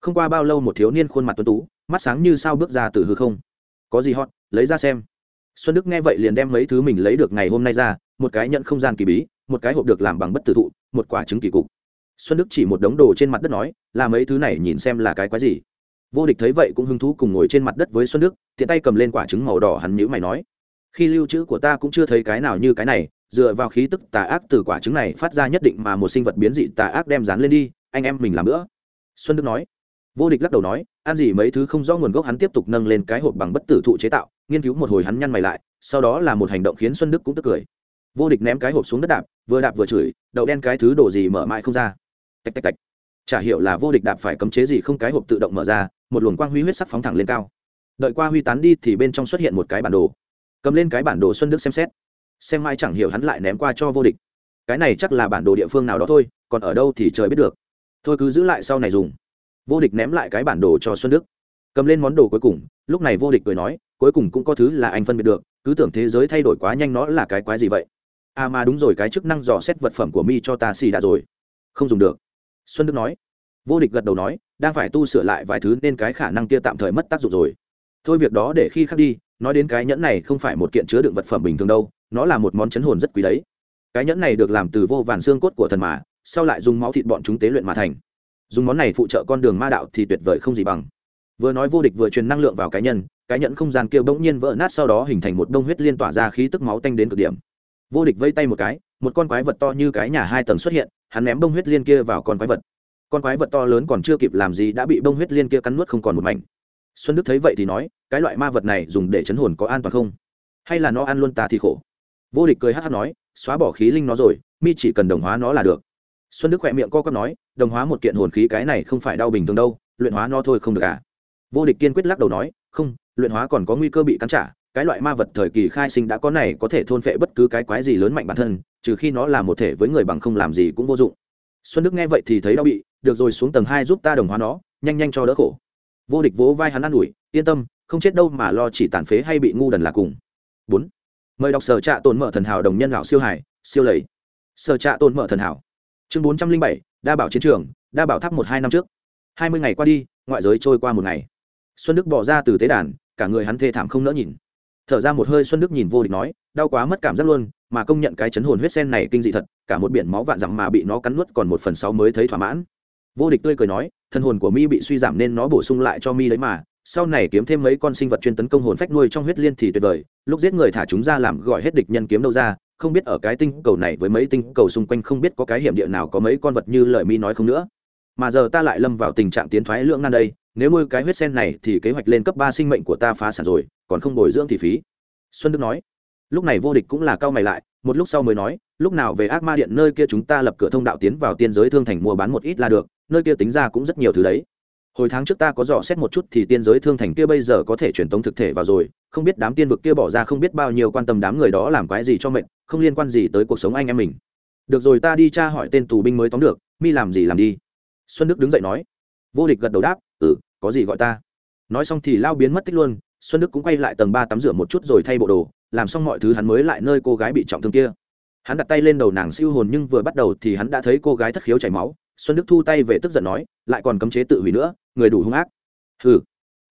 Không qua bao lâu một thiếu niên khuôn mặt tuấn tú, mắt sáng như sao bước ra từ hư không. Có gì hot, lấy ra xem. Xuân đức nghe vậy liền đem mấy thứ mình lấy được ngày hôm nay ra, một cái nhận không gian kỳ bí, một cái hộp được làm bằng bất tử thụ, một quả trứng kỳ cục. Xuân đức chỉ một đống đồ trên mặt đất nói, là mấy thứ này, nhìn xem là cái quái gì. Vô địch thấy vậy cũng hứng thú cùng ngồi trên mặt đất với xuân đức, tiện tay cầm lên quả trứng màu đỏ, hắn nhữ mày nói, khi lưu trữ của ta cũng chưa thấy cái nào như cái này dựa vào khí tức tà ác từ quả trứng này phát ra nhất định mà một sinh vật biến dị tà ác đem dán lên đi, anh em mình làm nữa. Xuân đức nói. Vô địch lắc đầu nói ăn gì mấy thứ không rõ nguồn gốc hắn tiếp tục nâng lên cái hộp bằng bất tử thụ chế tạo, nghiên cứu một hồi hắn nhăn mày lại, sau đó là một hành động khiến xuân đức cũng tức cười. Vô địch ném cái hộp xuống đất đạp, vừa đạp vừa chửi, đậu đen cái thứ đổ gì mở mãi không ra. Tạch tạch tạch. Chả hiểu là vô địch đạp phải cấm chế gì không cái hộp tự động mở ra, một luồng quang huy huyết sắc phóng thẳng lên cao. Đợi qua huy tán đi thì bên trong xuất hiện một cái bản đồ. Cầm lên cái bản đồ xuân đức xem xét xem mai chẳng hiểu hắn lại ném qua cho vô địch. Cái này chắc là bản đồ địa phương nào đó thôi, còn ở đâu thì trời biết được. Thôi cứ giữ lại sau này dùng. Vô địch ném lại cái bản đồ cho xuân đức. Cầm lên món đồ cuối cùng, lúc này vô địch cười nói, cuối cùng cũng có thứ là anh phân biệt được, cứ tưởng thế giới thay đổi quá nhanh nó là cái quái gì vậy? À mà đúng rồi, cái chức năng dò xét vật phẩm của mi cho ta xì đã rồi. Không dùng được. Xuân đức nói. Vô địch gật đầu nói, đang phải tu sửa lại vài thứ nên cái khả năng kia tạm thời mất tác dụng rồi. Thôi việc đó để khi khác đi, nói đến cái nhẫn này không phải một kiện chứa đựng vật phẩm bình thường đâu nó là một món chấn hồn rất quý đấy. Cái nhẫn này được làm từ vô vàn xương cốt của thần mà, sau lại dùng máu thịt bọn chúng tế luyện mà thành. Dùng món này phụ trợ con đường ma đạo thì tuyệt vời không gì bằng. Vừa nói vô địch vừa truyền năng lượng vào cái nhân, cái nhẫn không gian kia bỗng nhiên vỡ nát sau đó hình thành một đông huyết liên tỏa ra khí tức máu tanh đến cực điểm. Vô địch vây tay một cái, một con quái vật to như cái nhà hai tầng xuất hiện, hắn ném bông huyết liên kia vào con quái vật. Con quái vật to lớn còn chưa kịp làm gì đã bị bông huyết liên kia cắn nuốt không còn một mảnh. Xuân đức thấy vậy thì nói, cái loại ma vật này dùng để chấn hồn có an toàn không? Hay là nó ăn luôn ta thì khổ? Vô địch cười hát hát nói, xóa bỏ khí linh nó rồi, mi chỉ cần đồng hóa nó là được. Xuân đức khỏe miệng co quắp nói, đồng hóa một kiện hồn khí cái này không phải đau bình thường đâu, luyện hóa nó thôi không được à? Vô địch kiên quyết lắc đầu nói, không, luyện hóa còn có nguy cơ bị cắn trả, cái loại ma vật thời kỳ khai sinh đã có này có thể thôn phệ bất cứ cái quái gì lớn mạnh bản thân, trừ khi nó là một thể với người bằng không làm gì cũng vô dụng. Xuân đức nghe vậy thì thấy đau bị, được rồi, xuống tầng hai giúp ta đồng hóa nó, nhanh nhanh cho đỡ khổ. Vô địch vỗ vai hắn an ủi, yên tâm, không chết đâu mà lo chỉ tàn phế hay bị ngu đần là cùng. Bốn mời đọc sở trạ tồn mở thần hảo đồng nhân lão siêu hải, siêu lầy. Sở trạ tồn mở thần hảo. Chương bốn trăm linh bảy, đa bảo chiến trường, đa bảo tháp một hai năm trước. Hai mươi ngày qua đi, ngoại giới trôi qua một ngày. Xuân đức bỏ ra từ tế đàn, cả người hắn thê thảm không nỡ nhìn. Thở ra một hơi xuân đức nhìn vô địch nói, đau quá mất cảm giác luôn, mà công nhận cái chấn hồn huyết sen này kinh dị thật, cả một biển máu vạn dặm mà bị nó cắn nuốt còn một phần sáu mới thấy thỏa mãn. Vô địch tươi cười nói, thân hồn của mi bị suy giảm nên nó bổ sung lại cho mi đấy mà sau này kiếm thêm mấy con sinh vật chuyên tấn công hồn phách nuôi trong huyết liên thì tuyệt vời. Lúc giết người thả chúng ra làm gọi hết địch nhân kiếm đâu ra, không biết ở cái tinh cầu này với mấy tinh cầu xung quanh không biết có cái hiểm địa nào có mấy con vật như lời mi nói không nữa. Mà giờ ta lại lâm vào tình trạng tiến thoái lưỡng nan đây, nếu nuôi cái huyết sen này thì kế hoạch lên cấp ba sinh mệnh của ta phá sản rồi, còn không bồi dưỡng thì phí. Xuân đức nói, lúc này vô địch cũng là cao mày lại, một lúc sau mới nói, lúc nào về ác ma điện nơi kia chúng ta lập cửa thông đạo tiến vào tiên giới thương thành mua bán một ít là được, nơi kia tính ra cũng rất nhiều thứ đấy hồi tháng trước ta có dò xét một chút thì tiên giới thương thành kia bây giờ có thể truyền tống thực thể vào rồi, không biết đám tiên vực kia bỏ ra không biết bao nhiêu quan tâm đám người đó làm cái gì cho mệnh, không liên quan gì tới cuộc sống anh em mình. Được rồi, ta đi tra hỏi tên tù binh mới tóm được, mi làm gì làm đi. Xuân đức đứng dậy nói. Vô địch gật đầu đáp ừ có gì gọi ta? Nói xong thì lao biến mất tích luôn, xuân đức cũng quay lại tầng ba tắm rửa một chút rồi thay bộ đồ, làm xong mọi thứ hắn mới lại nơi cô gái bị trọng thương kia. Hắn đặt tay lên đầu nàng siêu hồn nhưng vừa bắt đầu thì hắn đã thấy cô gái thất khiếu chảy máu, xuân đức thu tay về tức giận nói, lại còn cấm chế tự hủy nữa người đủ hung ác. Hừ.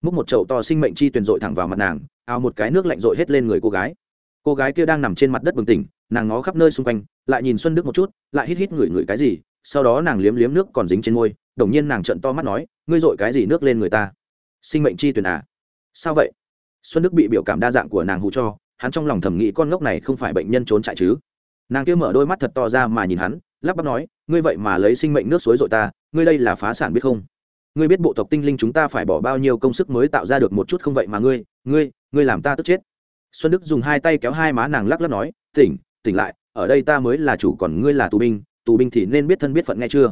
Múc một chậu to sinh mệnh chi tuyền dội thẳng vào mặt nàng ao một cái nước lạnh dội hết lên người cô gái. Cô gái kia đang nằm trên mặt đất bừng tỉnh, nàng ngó khắp nơi xung quanh, lại nhìn xuân đức một chút, lại hít hít ngửi ngửi cái gì, sau đó nàng liếm liếm nước còn dính trên môi đột nhiên nàng trợn to mắt nói, ngươi dội cái gì nước lên người ta? Sinh mệnh chi tuyền à? Sao vậy? Xuân đức bị biểu cảm đa dạng của nàng hù cho, hắn trong lòng thầm nghĩ con ngốc này không phải bệnh nhân trốn chạy chứ. Nàng kia mở đôi mắt thật to ra mà nhìn hắn, lắp bắp nói, ngươi vậy mà lấy sinh mệnh nước suối dội ta, ngươi đây là phá sản biết không? Ngươi biết bộ tộc tinh linh chúng ta phải bỏ bao nhiêu công sức mới tạo ra được một chút không vậy mà ngươi ngươi ngươi làm ta tức chết. Xuân đức dùng hai tay kéo hai má nàng lắc lắc nói, tỉnh tỉnh lại, ở đây ta mới là chủ còn ngươi là tù binh tù binh thì nên biết thân biết phận nghe chưa?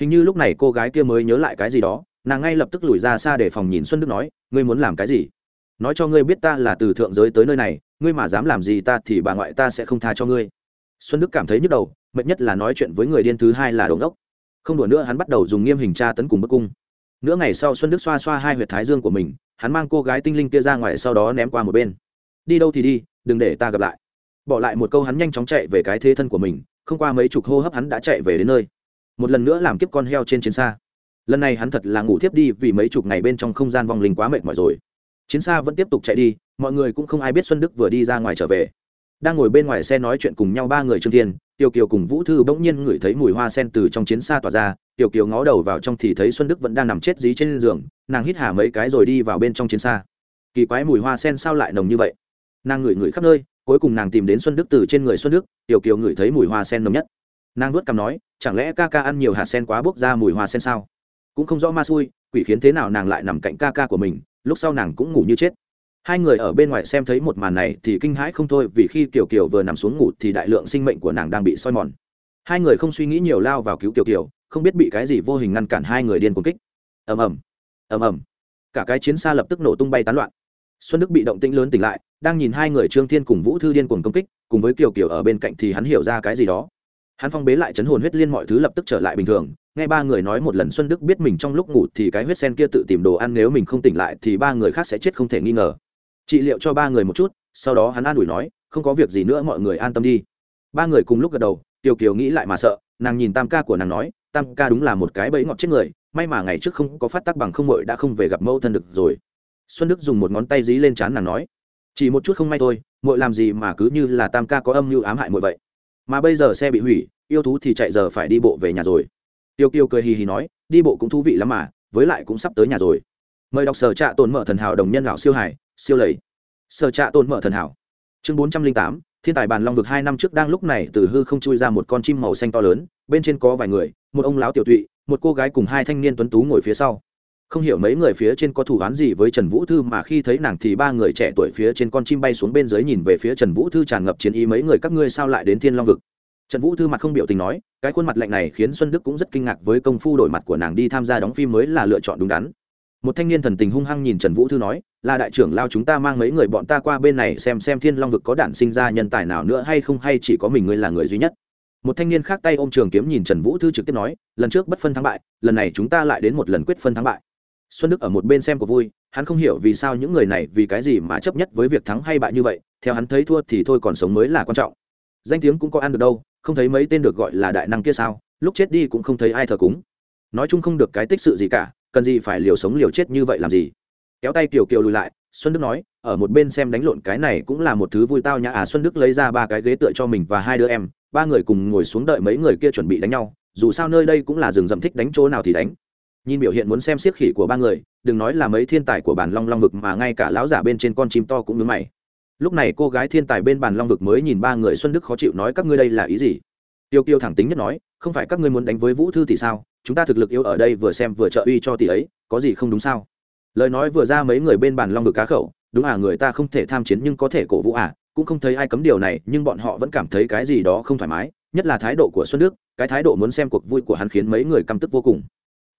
Hình như lúc này cô gái kia mới nhớ lại cái gì đó, nàng ngay lập tức lùi ra xa để phòng nhìn xuân đức nói, ngươi muốn làm cái gì? Nói cho ngươi biết ta là từ thượng giới tới nơi này, ngươi mà dám làm gì ta thì bà ngoại ta sẽ không tha cho ngươi. Xuân đức cảm thấy nhức đầu, mệt nhất là nói chuyện với người điên thứ hai là đồn ốc không đùa nữa hắn bắt đầu dùng nghiêm hình tra tấn cùng bức cung nửa ngày sau xuân đức xoa xoa hai huyệt thái dương của mình, hắn mang cô gái tinh linh kia ra ngoài sau đó ném qua một bên. Đi đâu thì đi, đừng để ta gặp lại. Bỏ lại một câu hắn nhanh chóng chạy về cái thế thân của mình, không qua mấy chục hô hấp hắn đã chạy về đến nơi. Một lần nữa làm kiếp con heo trên chiến xa. Lần này hắn thật là ngủ thiếp đi vì mấy chục ngày bên trong không gian vong linh quá mệt mỏi rồi. Chiến xa vẫn tiếp tục chạy đi, mọi người cũng không ai biết xuân đức vừa đi ra ngoài trở về đang ngồi bên ngoài xe nói chuyện cùng nhau ba người trương thiên, tiểu kiều cùng vũ thư bỗng nhiên ngửi thấy mùi hoa sen từ trong chiến xa tỏa ra, tiểu kiều ngó đầu vào trong thì thấy xuân đức vẫn đang nằm chết dí trên giường, nàng hít hà mấy cái rồi đi vào bên trong chiến xa. Kỳ quái mùi hoa sen sao lại nồng như vậy? Nàng ngửi ngửi khắp nơi, cuối cùng nàng tìm đến xuân đức từ trên người xuân đức, tiểu kiều ngửi thấy mùi hoa sen nồng nhất. Nàng nuốt cằm nói, chẳng lẽ ca ca ăn nhiều hạt sen quá bốc ra mùi hoa sen sao? Cũng không rõ ma xui, quỷ khiến thế nào nàng lại nằm cạnh ca ca của mình, lúc sau nàng cũng ngủ như chết hai người ở bên ngoài xem thấy một màn này thì kinh hãi không thôi, vì khi kiều kiều vừa nằm xuống ngủ thì đại lượng sinh mệnh của nàng đang bị soi mòn. Hai người không suy nghĩ nhiều lao vào cứu kiều kiều, không biết bị cái gì vô hình ngăn cản, hai người điên cuồng kích. Ầm ầm ầm ầm. Cả cái chiến xa lập tức nổ tung bay tán loạn. Xuân đức bị động tĩnh lớn tỉnh lại, đang nhìn hai người trương thiên cùng vũ thư điên cuồng công kích, cùng với kiều kiều ở bên cạnh thì hắn hiểu ra cái gì đó. Hắn phong bế lại chấn hồn huyết liên mọi thứ lập tức trở lại bình thường. Nghe ba người nói một lần xuân đức biết mình trong lúc ngủ thì cái huyết sen kia tự tìm đồ ăn, nếu mình không tỉnh lại thì ba người khác sẽ chết không thể nghi ngờ trị liệu cho ba người một chút, sau đó hắn an ủi nói, không có việc gì nữa, mọi người an tâm đi. Ba người cùng lúc gật đầu, tiểu kiều nghĩ lại mà sợ, nàng nhìn tam ca của nàng nói, tam ca đúng là một cái bẫy ngọt chết người, may mà ngày trước không có phát tác bằng không mội đã không về gặp mẫu thân được rồi. Xuân đức dùng một ngón tay dí lên trán nàng nói, chỉ một chút không may thôi mội làm gì mà cứ như là tam ca có âm mưu ám hại mội vậy? Mà bây giờ xe bị hủy, yêu thú thì chạy giờ phải đi bộ về nhà rồi. Tiêu kiều cười hì hì nói, đi bộ cũng thú vị lắm mà, với lại cũng sắp tới nhà rồi mời đọc sở trạ tồn mở thần hảo đồng nhân lão siêu hải, siêu lầy. Sở trạ tồn mở thần hảo. Chương bốn trăm linh tám, thiên tài bàn long vực hai năm trước đang lúc này từ hư không chui ra một con chim màu xanh to lớn, bên trên có vài người, một ông lão tiểu tụy, một cô gái cùng hai thanh niên tuấn tú ngồi phía sau. Không hiểu mấy người phía trên có thủ án gì với trần vũ thư mà khi thấy nàng thì ba người trẻ tuổi phía trên con chim bay xuống bên dưới nhìn về phía trần vũ thư tràn ngập chiến ý mấy người, các ngươi sao lại đến thiên long vực? Trần vũ thư mặt không biểu tình nói, cái khuôn mặt lạnh này khiến xuân đức cũng rất kinh ngạc với công phu đổi mặt của nàng đi tham gia đóng phim mới là lựa chọn đúng đắn một thanh niên thần tình hung hăng nhìn trần vũ thư nói, là đại trưởng lao chúng ta mang mấy người bọn ta qua bên này xem xem thiên long vực có đản sinh ra nhân tài nào nữa hay không hay chỉ có mình ngươi là người duy nhất. Một thanh niên khác tay ôm trường kiếm nhìn trần vũ thư trực tiếp nói, lần trước bất phân thắng bại, lần này chúng ta lại đến một lần quyết phân thắng bại. Xuân đức ở một bên xem có vui, hắn không hiểu vì sao những người này vì cái gì mà chấp nhất với việc thắng hay bại như vậy, theo hắn thấy thua thì thôi còn sống mới là quan trọng. Danh tiếng cũng có ăn được đâu, không thấy mấy tên được gọi là đại năng kia sao, lúc chết đi cũng không thấy ai thờ cúng. Nói chung không được cái tích sự gì cả cần gì phải liều sống liều chết như vậy làm gì? Kéo tay kiều kiều lùi lại, xuân đức nói, ở một bên xem đánh lộn cái này cũng là một thứ vui tao nhã. À xuân đức lấy ra ba cái ghế tựa cho mình và hai đứa em, ba người cùng ngồi xuống đợi mấy người kia chuẩn bị đánh nhau. Dù sao nơi đây cũng là rừng rậm thích đánh chỗ nào thì đánh. Nhìn biểu hiện muốn xem siết khỉ của ba người, đừng nói là mấy thiên tài của bàn long long vực mà ngay cả lão giả bên trên con chim to cũng ngứa mày. Lúc này cô gái thiên tài bên bàn long vực mới nhìn ba người, xuân đức khó chịu nói, các ngươi đây là ý gì? Tiêu kiêu thẳng tính nhất nói, không phải các ngươi muốn đánh với vũ thư thì sao? Chúng ta thực lực yếu ở đây vừa xem vừa trợ uy cho tỷ ấy, có gì không đúng sao? Lời nói vừa ra mấy người bên bàn long vực cá khẩu, đúng à người ta không thể tham chiến nhưng có thể cổ vũ à cũng không thấy ai cấm điều này, nhưng bọn họ vẫn cảm thấy cái gì đó không thoải mái, nhất là thái độ của xuân đức, cái thái độ muốn xem cuộc vui của hắn khiến mấy người căm tức vô cùng.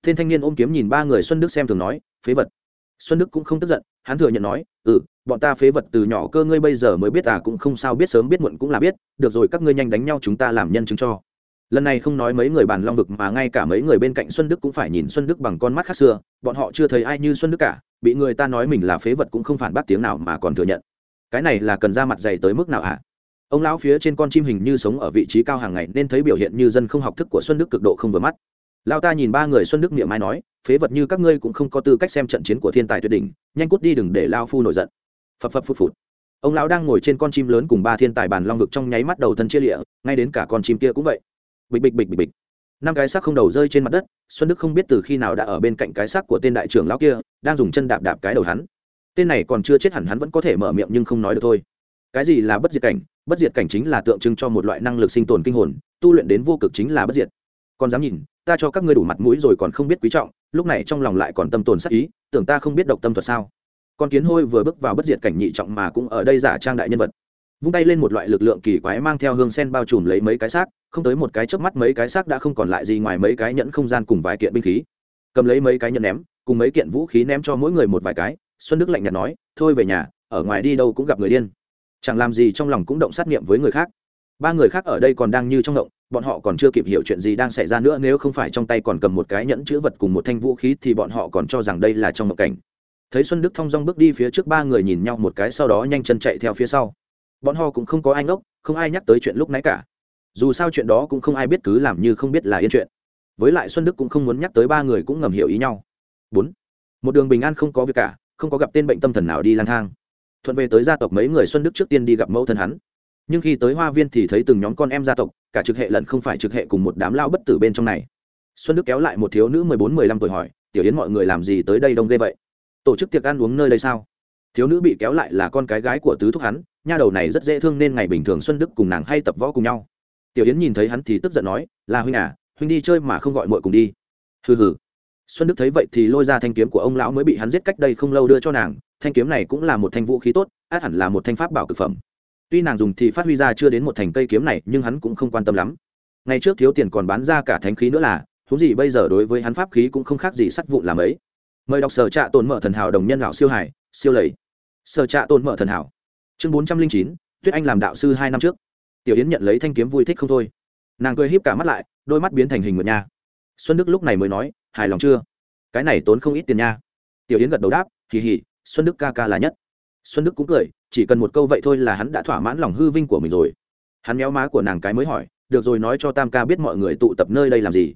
Tên thanh niên ôm kiếm nhìn ba người xuân đức xem thường nói, phế vật. Xuân đức cũng không tức giận, hắn thừa nhận nói ừ bọn ta phế vật từ nhỏ cơ ngươi bây giờ mới biết à cũng không sao, biết sớm biết muộn cũng là biết. Được rồi, các ngươi nhanh đánh nhau, chúng ta làm nhân chứng cho. Lần này không nói mấy người bàn long vực mà ngay cả mấy người bên cạnh xuân đức cũng phải nhìn xuân đức bằng con mắt khác xưa. Bọn họ chưa thấy ai như xuân đức cả. Bị người ta nói mình là phế vật cũng không phản bác tiếng nào mà còn thừa nhận. Cái này là cần ra mặt dày tới mức nào ạ à? ông lão phía trên con chim hình như sống ở vị trí cao hàng ngày nên thấy biểu hiện như dân không học thức của xuân đức cực độ không vừa mắt. Lao ta nhìn ba người xuân đức miệng mai nói, phế vật như các ngươi cũng không có tư cách xem trận chiến của thiên tài tuyệt đỉnh, nhanh cút đi đừng để lao phu nổi giận phập phập phụt phụt. Ông lão đang ngồi trên con chim lớn cùng ba thiên tài bàn long vực trong nháy mắt đầu thân chia lịa, ngay đến cả con chim kia cũng vậy. Bịch bịch bịch bịch bịch. Năm cái xác không đầu rơi trên mặt đất, xuân đức không biết từ khi nào đã ở bên cạnh cái xác của tên đại trưởng lão kia, đang dùng chân đạp đạp cái đầu hắn. Tên này còn chưa chết hẳn hắn vẫn có thể mở miệng nhưng không nói được thôi. Cái gì là bất diệt cảnh? Bất diệt cảnh chính là tượng trưng cho một loại năng lực sinh tồn kinh hồn, tu luyện đến vô cực chính là bất diệt. Còn dám nhìn, ta cho các ngươi đủ mặt mũi rồi còn không biết quý trọng, lúc này trong lòng lại còn tâm tồn sắc ý, tưởng ta không biết độc tâm thuật sao? Con kiến hôi vừa bước vào bất diệt cảnh nhị trọng mà cũng ở đây giả trang đại nhân vật. Vung tay lên một loại lực lượng kỳ quái mang theo hương sen bao trùm lấy mấy cái xác, không tới một cái chớp mắt mấy cái xác đã không còn lại gì ngoài mấy cái nhẫn không gian cùng vài kiện binh khí. Cầm lấy mấy cái nhẫn ném, cùng mấy kiện vũ khí ném cho mỗi người một vài cái, xuân đức lạnh nhạt nói, thôi về nhà, ở ngoài đi đâu cũng gặp người điên. Chẳng làm gì trong lòng cũng động sát nghiệm với người khác. Ba người khác ở đây còn đang như trong động, bọn họ còn chưa kịp hiểu chuyện gì đang xảy ra nữa, nếu không phải trong tay còn cầm một cái nhẫn chữ vật cùng một thanh vũ khí thì bọn họ còn cho rằng đây là trong một cảnh thấy xuân đức thong dong bước đi phía trước ba người nhìn nhau một cái sau đó nhanh chân chạy theo phía sau. bọn họ cũng không có ai ngốc, không ai nhắc tới chuyện lúc nãy cả. dù sao chuyện đó cũng không ai biết cứ làm như không biết là yên chuyện. với lại xuân đức cũng không muốn nhắc tới ba người cũng ngầm hiểu ý nhau. bốn. một đường bình an không có việc cả, không có gặp tên bệnh tâm thần nào đi lang thang. thuận về tới gia tộc mấy người xuân đức trước tiên đi gặp mẫu thân hắn. nhưng khi tới hoa viên thì thấy từng nhóm con em gia tộc, cả trực hệ lần không phải trực hệ cùng một đám lao bất tử bên trong này. xuân đức kéo lại một thiếu nữ mười bốn mười lăm tuổi hỏi, tiểu yến mọi người làm gì tới đây đông ghê vậy? Tổ chức tiệc ăn uống nơi đây sao? Thiếu nữ bị kéo lại là con cái gái của tứ thúc hắn, nha đầu này rất dễ thương nên ngày bình thường xuân đức cùng nàng hay tập võ cùng nhau. Tiểu yến nhìn thấy hắn thì tức giận nói, là huynh à huynh đi chơi mà không gọi muội cùng đi. Hừ hừ. Xuân đức thấy vậy thì lôi ra thanh kiếm của ông lão mới bị hắn giết cách đây không lâu đưa cho nàng. Thanh kiếm này cũng là một thanh vũ khí tốt, át hẳn là một thanh pháp bảo cực phẩm. Tuy nàng dùng thì phát huy ra chưa đến một thành cây kiếm này, nhưng hắn cũng không quan tâm lắm. Ngày trước thiếu tiền còn bán ra cả thánh khí nữa là, thú gì bây giờ đối với hắn pháp khí cũng không khác gì sắt vụn làm ấy mời đọc sở trạ tồn mở thần hảo đồng nhân lão siêu hải, siêu lầy. Sở trạ tồn mở thần hảo. Chương bốn trăm linh chín, tuyết anh làm đạo sư hai năm trước. Tiểu yến nhận lấy thanh kiếm vui thích không thôi. Nàng cười híp cả mắt lại, đôi mắt biến thành hình nguyệt nha. Xuân đức lúc này mới nói, hài lòng chưa? Cái này tốn không ít tiền nha. Tiểu yến gật đầu đáp kỳ hỉ xuân đức ca ca là nhất. Xuân đức cũng cười, chỉ cần một câu vậy thôi là hắn đã thỏa mãn lòng hư vinh của mình rồi. Hắn méo má của nàng cái mới hỏi, được rồi nói cho tam ca biết mọi người tụ tập nơi đây làm gì?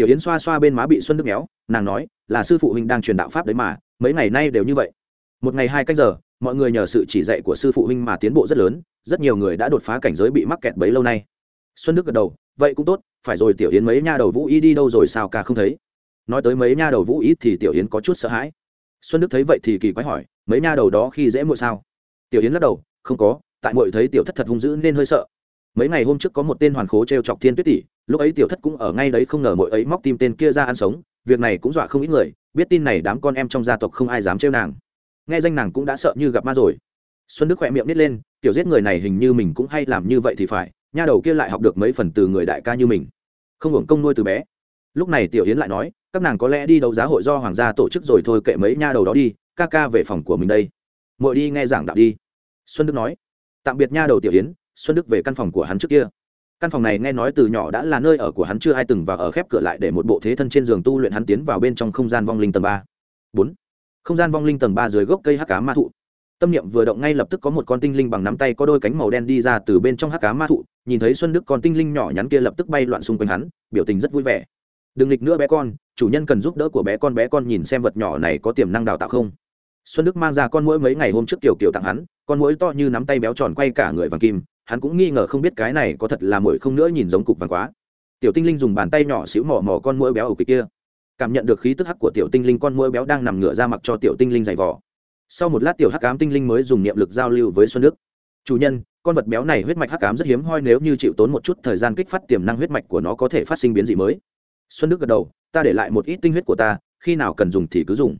Tiểu yến xoa xoa bên má bị xuân đức méo, nàng nói, là sư phụ huynh đang truyền đạo pháp đấy mà, mấy ngày nay đều như vậy. Một ngày hai cách giờ, mọi người nhờ sự chỉ dạy của sư phụ huynh mà tiến bộ rất lớn, rất nhiều người đã đột phá cảnh giới bị mắc kẹt bấy lâu nay. Xuân đức gật đầu, vậy cũng tốt, phải rồi tiểu yến mấy nha đầu vũ y đi đâu rồi sao cả không thấy. Nói tới mấy nha đầu vũ y thì tiểu yến có chút sợ hãi. Xuân đức thấy vậy thì kỳ quái hỏi, mấy nha đầu đó khi dễ muội sao? Tiểu yến lắc đầu, không có, tại muội thấy tiểu thất thật hung dữ nên hơi sợ mấy ngày hôm trước có một tên hoàn khố t r e o chọc thiên tuyết tỷ, lúc ấy tiểu thất cũng ở ngay đấy không ngờ mỗi ấy móc tim tên kia ra ăn sống, việc này cũng dọa không ít người, biết tin này đám con em trong gia tộc không ai dám trêu nàng. Nghe danh nàng cũng đã sợ như gặp ma rồi. Xuân đức khỏe miệng nít lên, tiểu giết người này hình như mình cũng hay làm như vậy thì phải, nha đầu kia lại học được mấy phần từ người đại ca như mình. Không hưởng công nuôi từ bé. Lúc này tiểu yến lại nói, các nàng có lẽ đi đấu giá hội do hoàng gia tổ chức rồi thôi kệ mấy nha đầu đó đi, ca ca về phòng của mình đây. Mỗi đi nghe giảng đạo đi. Xuân đức nói, tạm biệt nha đầu tiểu yến xuân đức về căn phòng của hắn trước kia. Căn phòng này nghe nói từ nhỏ đã là nơi ở của hắn, chưa ai từng vào ở khép cửa lại để một bộ thế thân trên giường tu luyện, hắn tiến vào bên trong không gian vong linh tầng ba. Bốn. Không gian vong linh tầng ba dưới gốc cây hắc cá ma thụ. Tâm niệm vừa động ngay lập tức có một con tinh linh bằng nắm tay, có đôi cánh màu đen đi ra từ bên trong hắc cá ma thụ, nhìn thấy xuân đức con tinh linh nhỏ nhắn kia lập tức bay loạn xung quanh hắn, biểu tình rất vui vẻ. Đừng nghịch nữa bé con, chủ nhân cần giúp đỡ của bé con bé con nhìn xem vật nhỏ này có tiềm năng đào tạo không. Xuân đức mang ra con mũi mấy ngày hôm trước, kiểu kiểu tặng hắn, con mũi to như nắm tay béo tròn quay cả người vàng kim hắn cũng nghi ngờ không biết cái này có thật là mũi không nữa nhìn giống cục vàng quá. Tiểu tinh linh dùng bàn tay nhỏ xíu mò mò con mũi béo ở kịch kia. Cảm nhận được khí tức hắc của tiểu tinh linh, con mũi béo đang nằm ngửa ra mặc cho tiểu tinh linh dày vỏ sau một lát, tiểu hắc cám tinh linh mới dùng niệm lực giao lưu với xuân đức. Chủ nhân, con vật béo này huyết mạch hắc cám rất hiếm hoi, nếu như chịu tốn một chút thời gian kích phát tiềm năng huyết mạch của nó có thể phát sinh biến dị mới. Xuân đức gật đầu, ta để lại một ít tinh huyết của ta, khi nào cần dùng thì cứ dùng.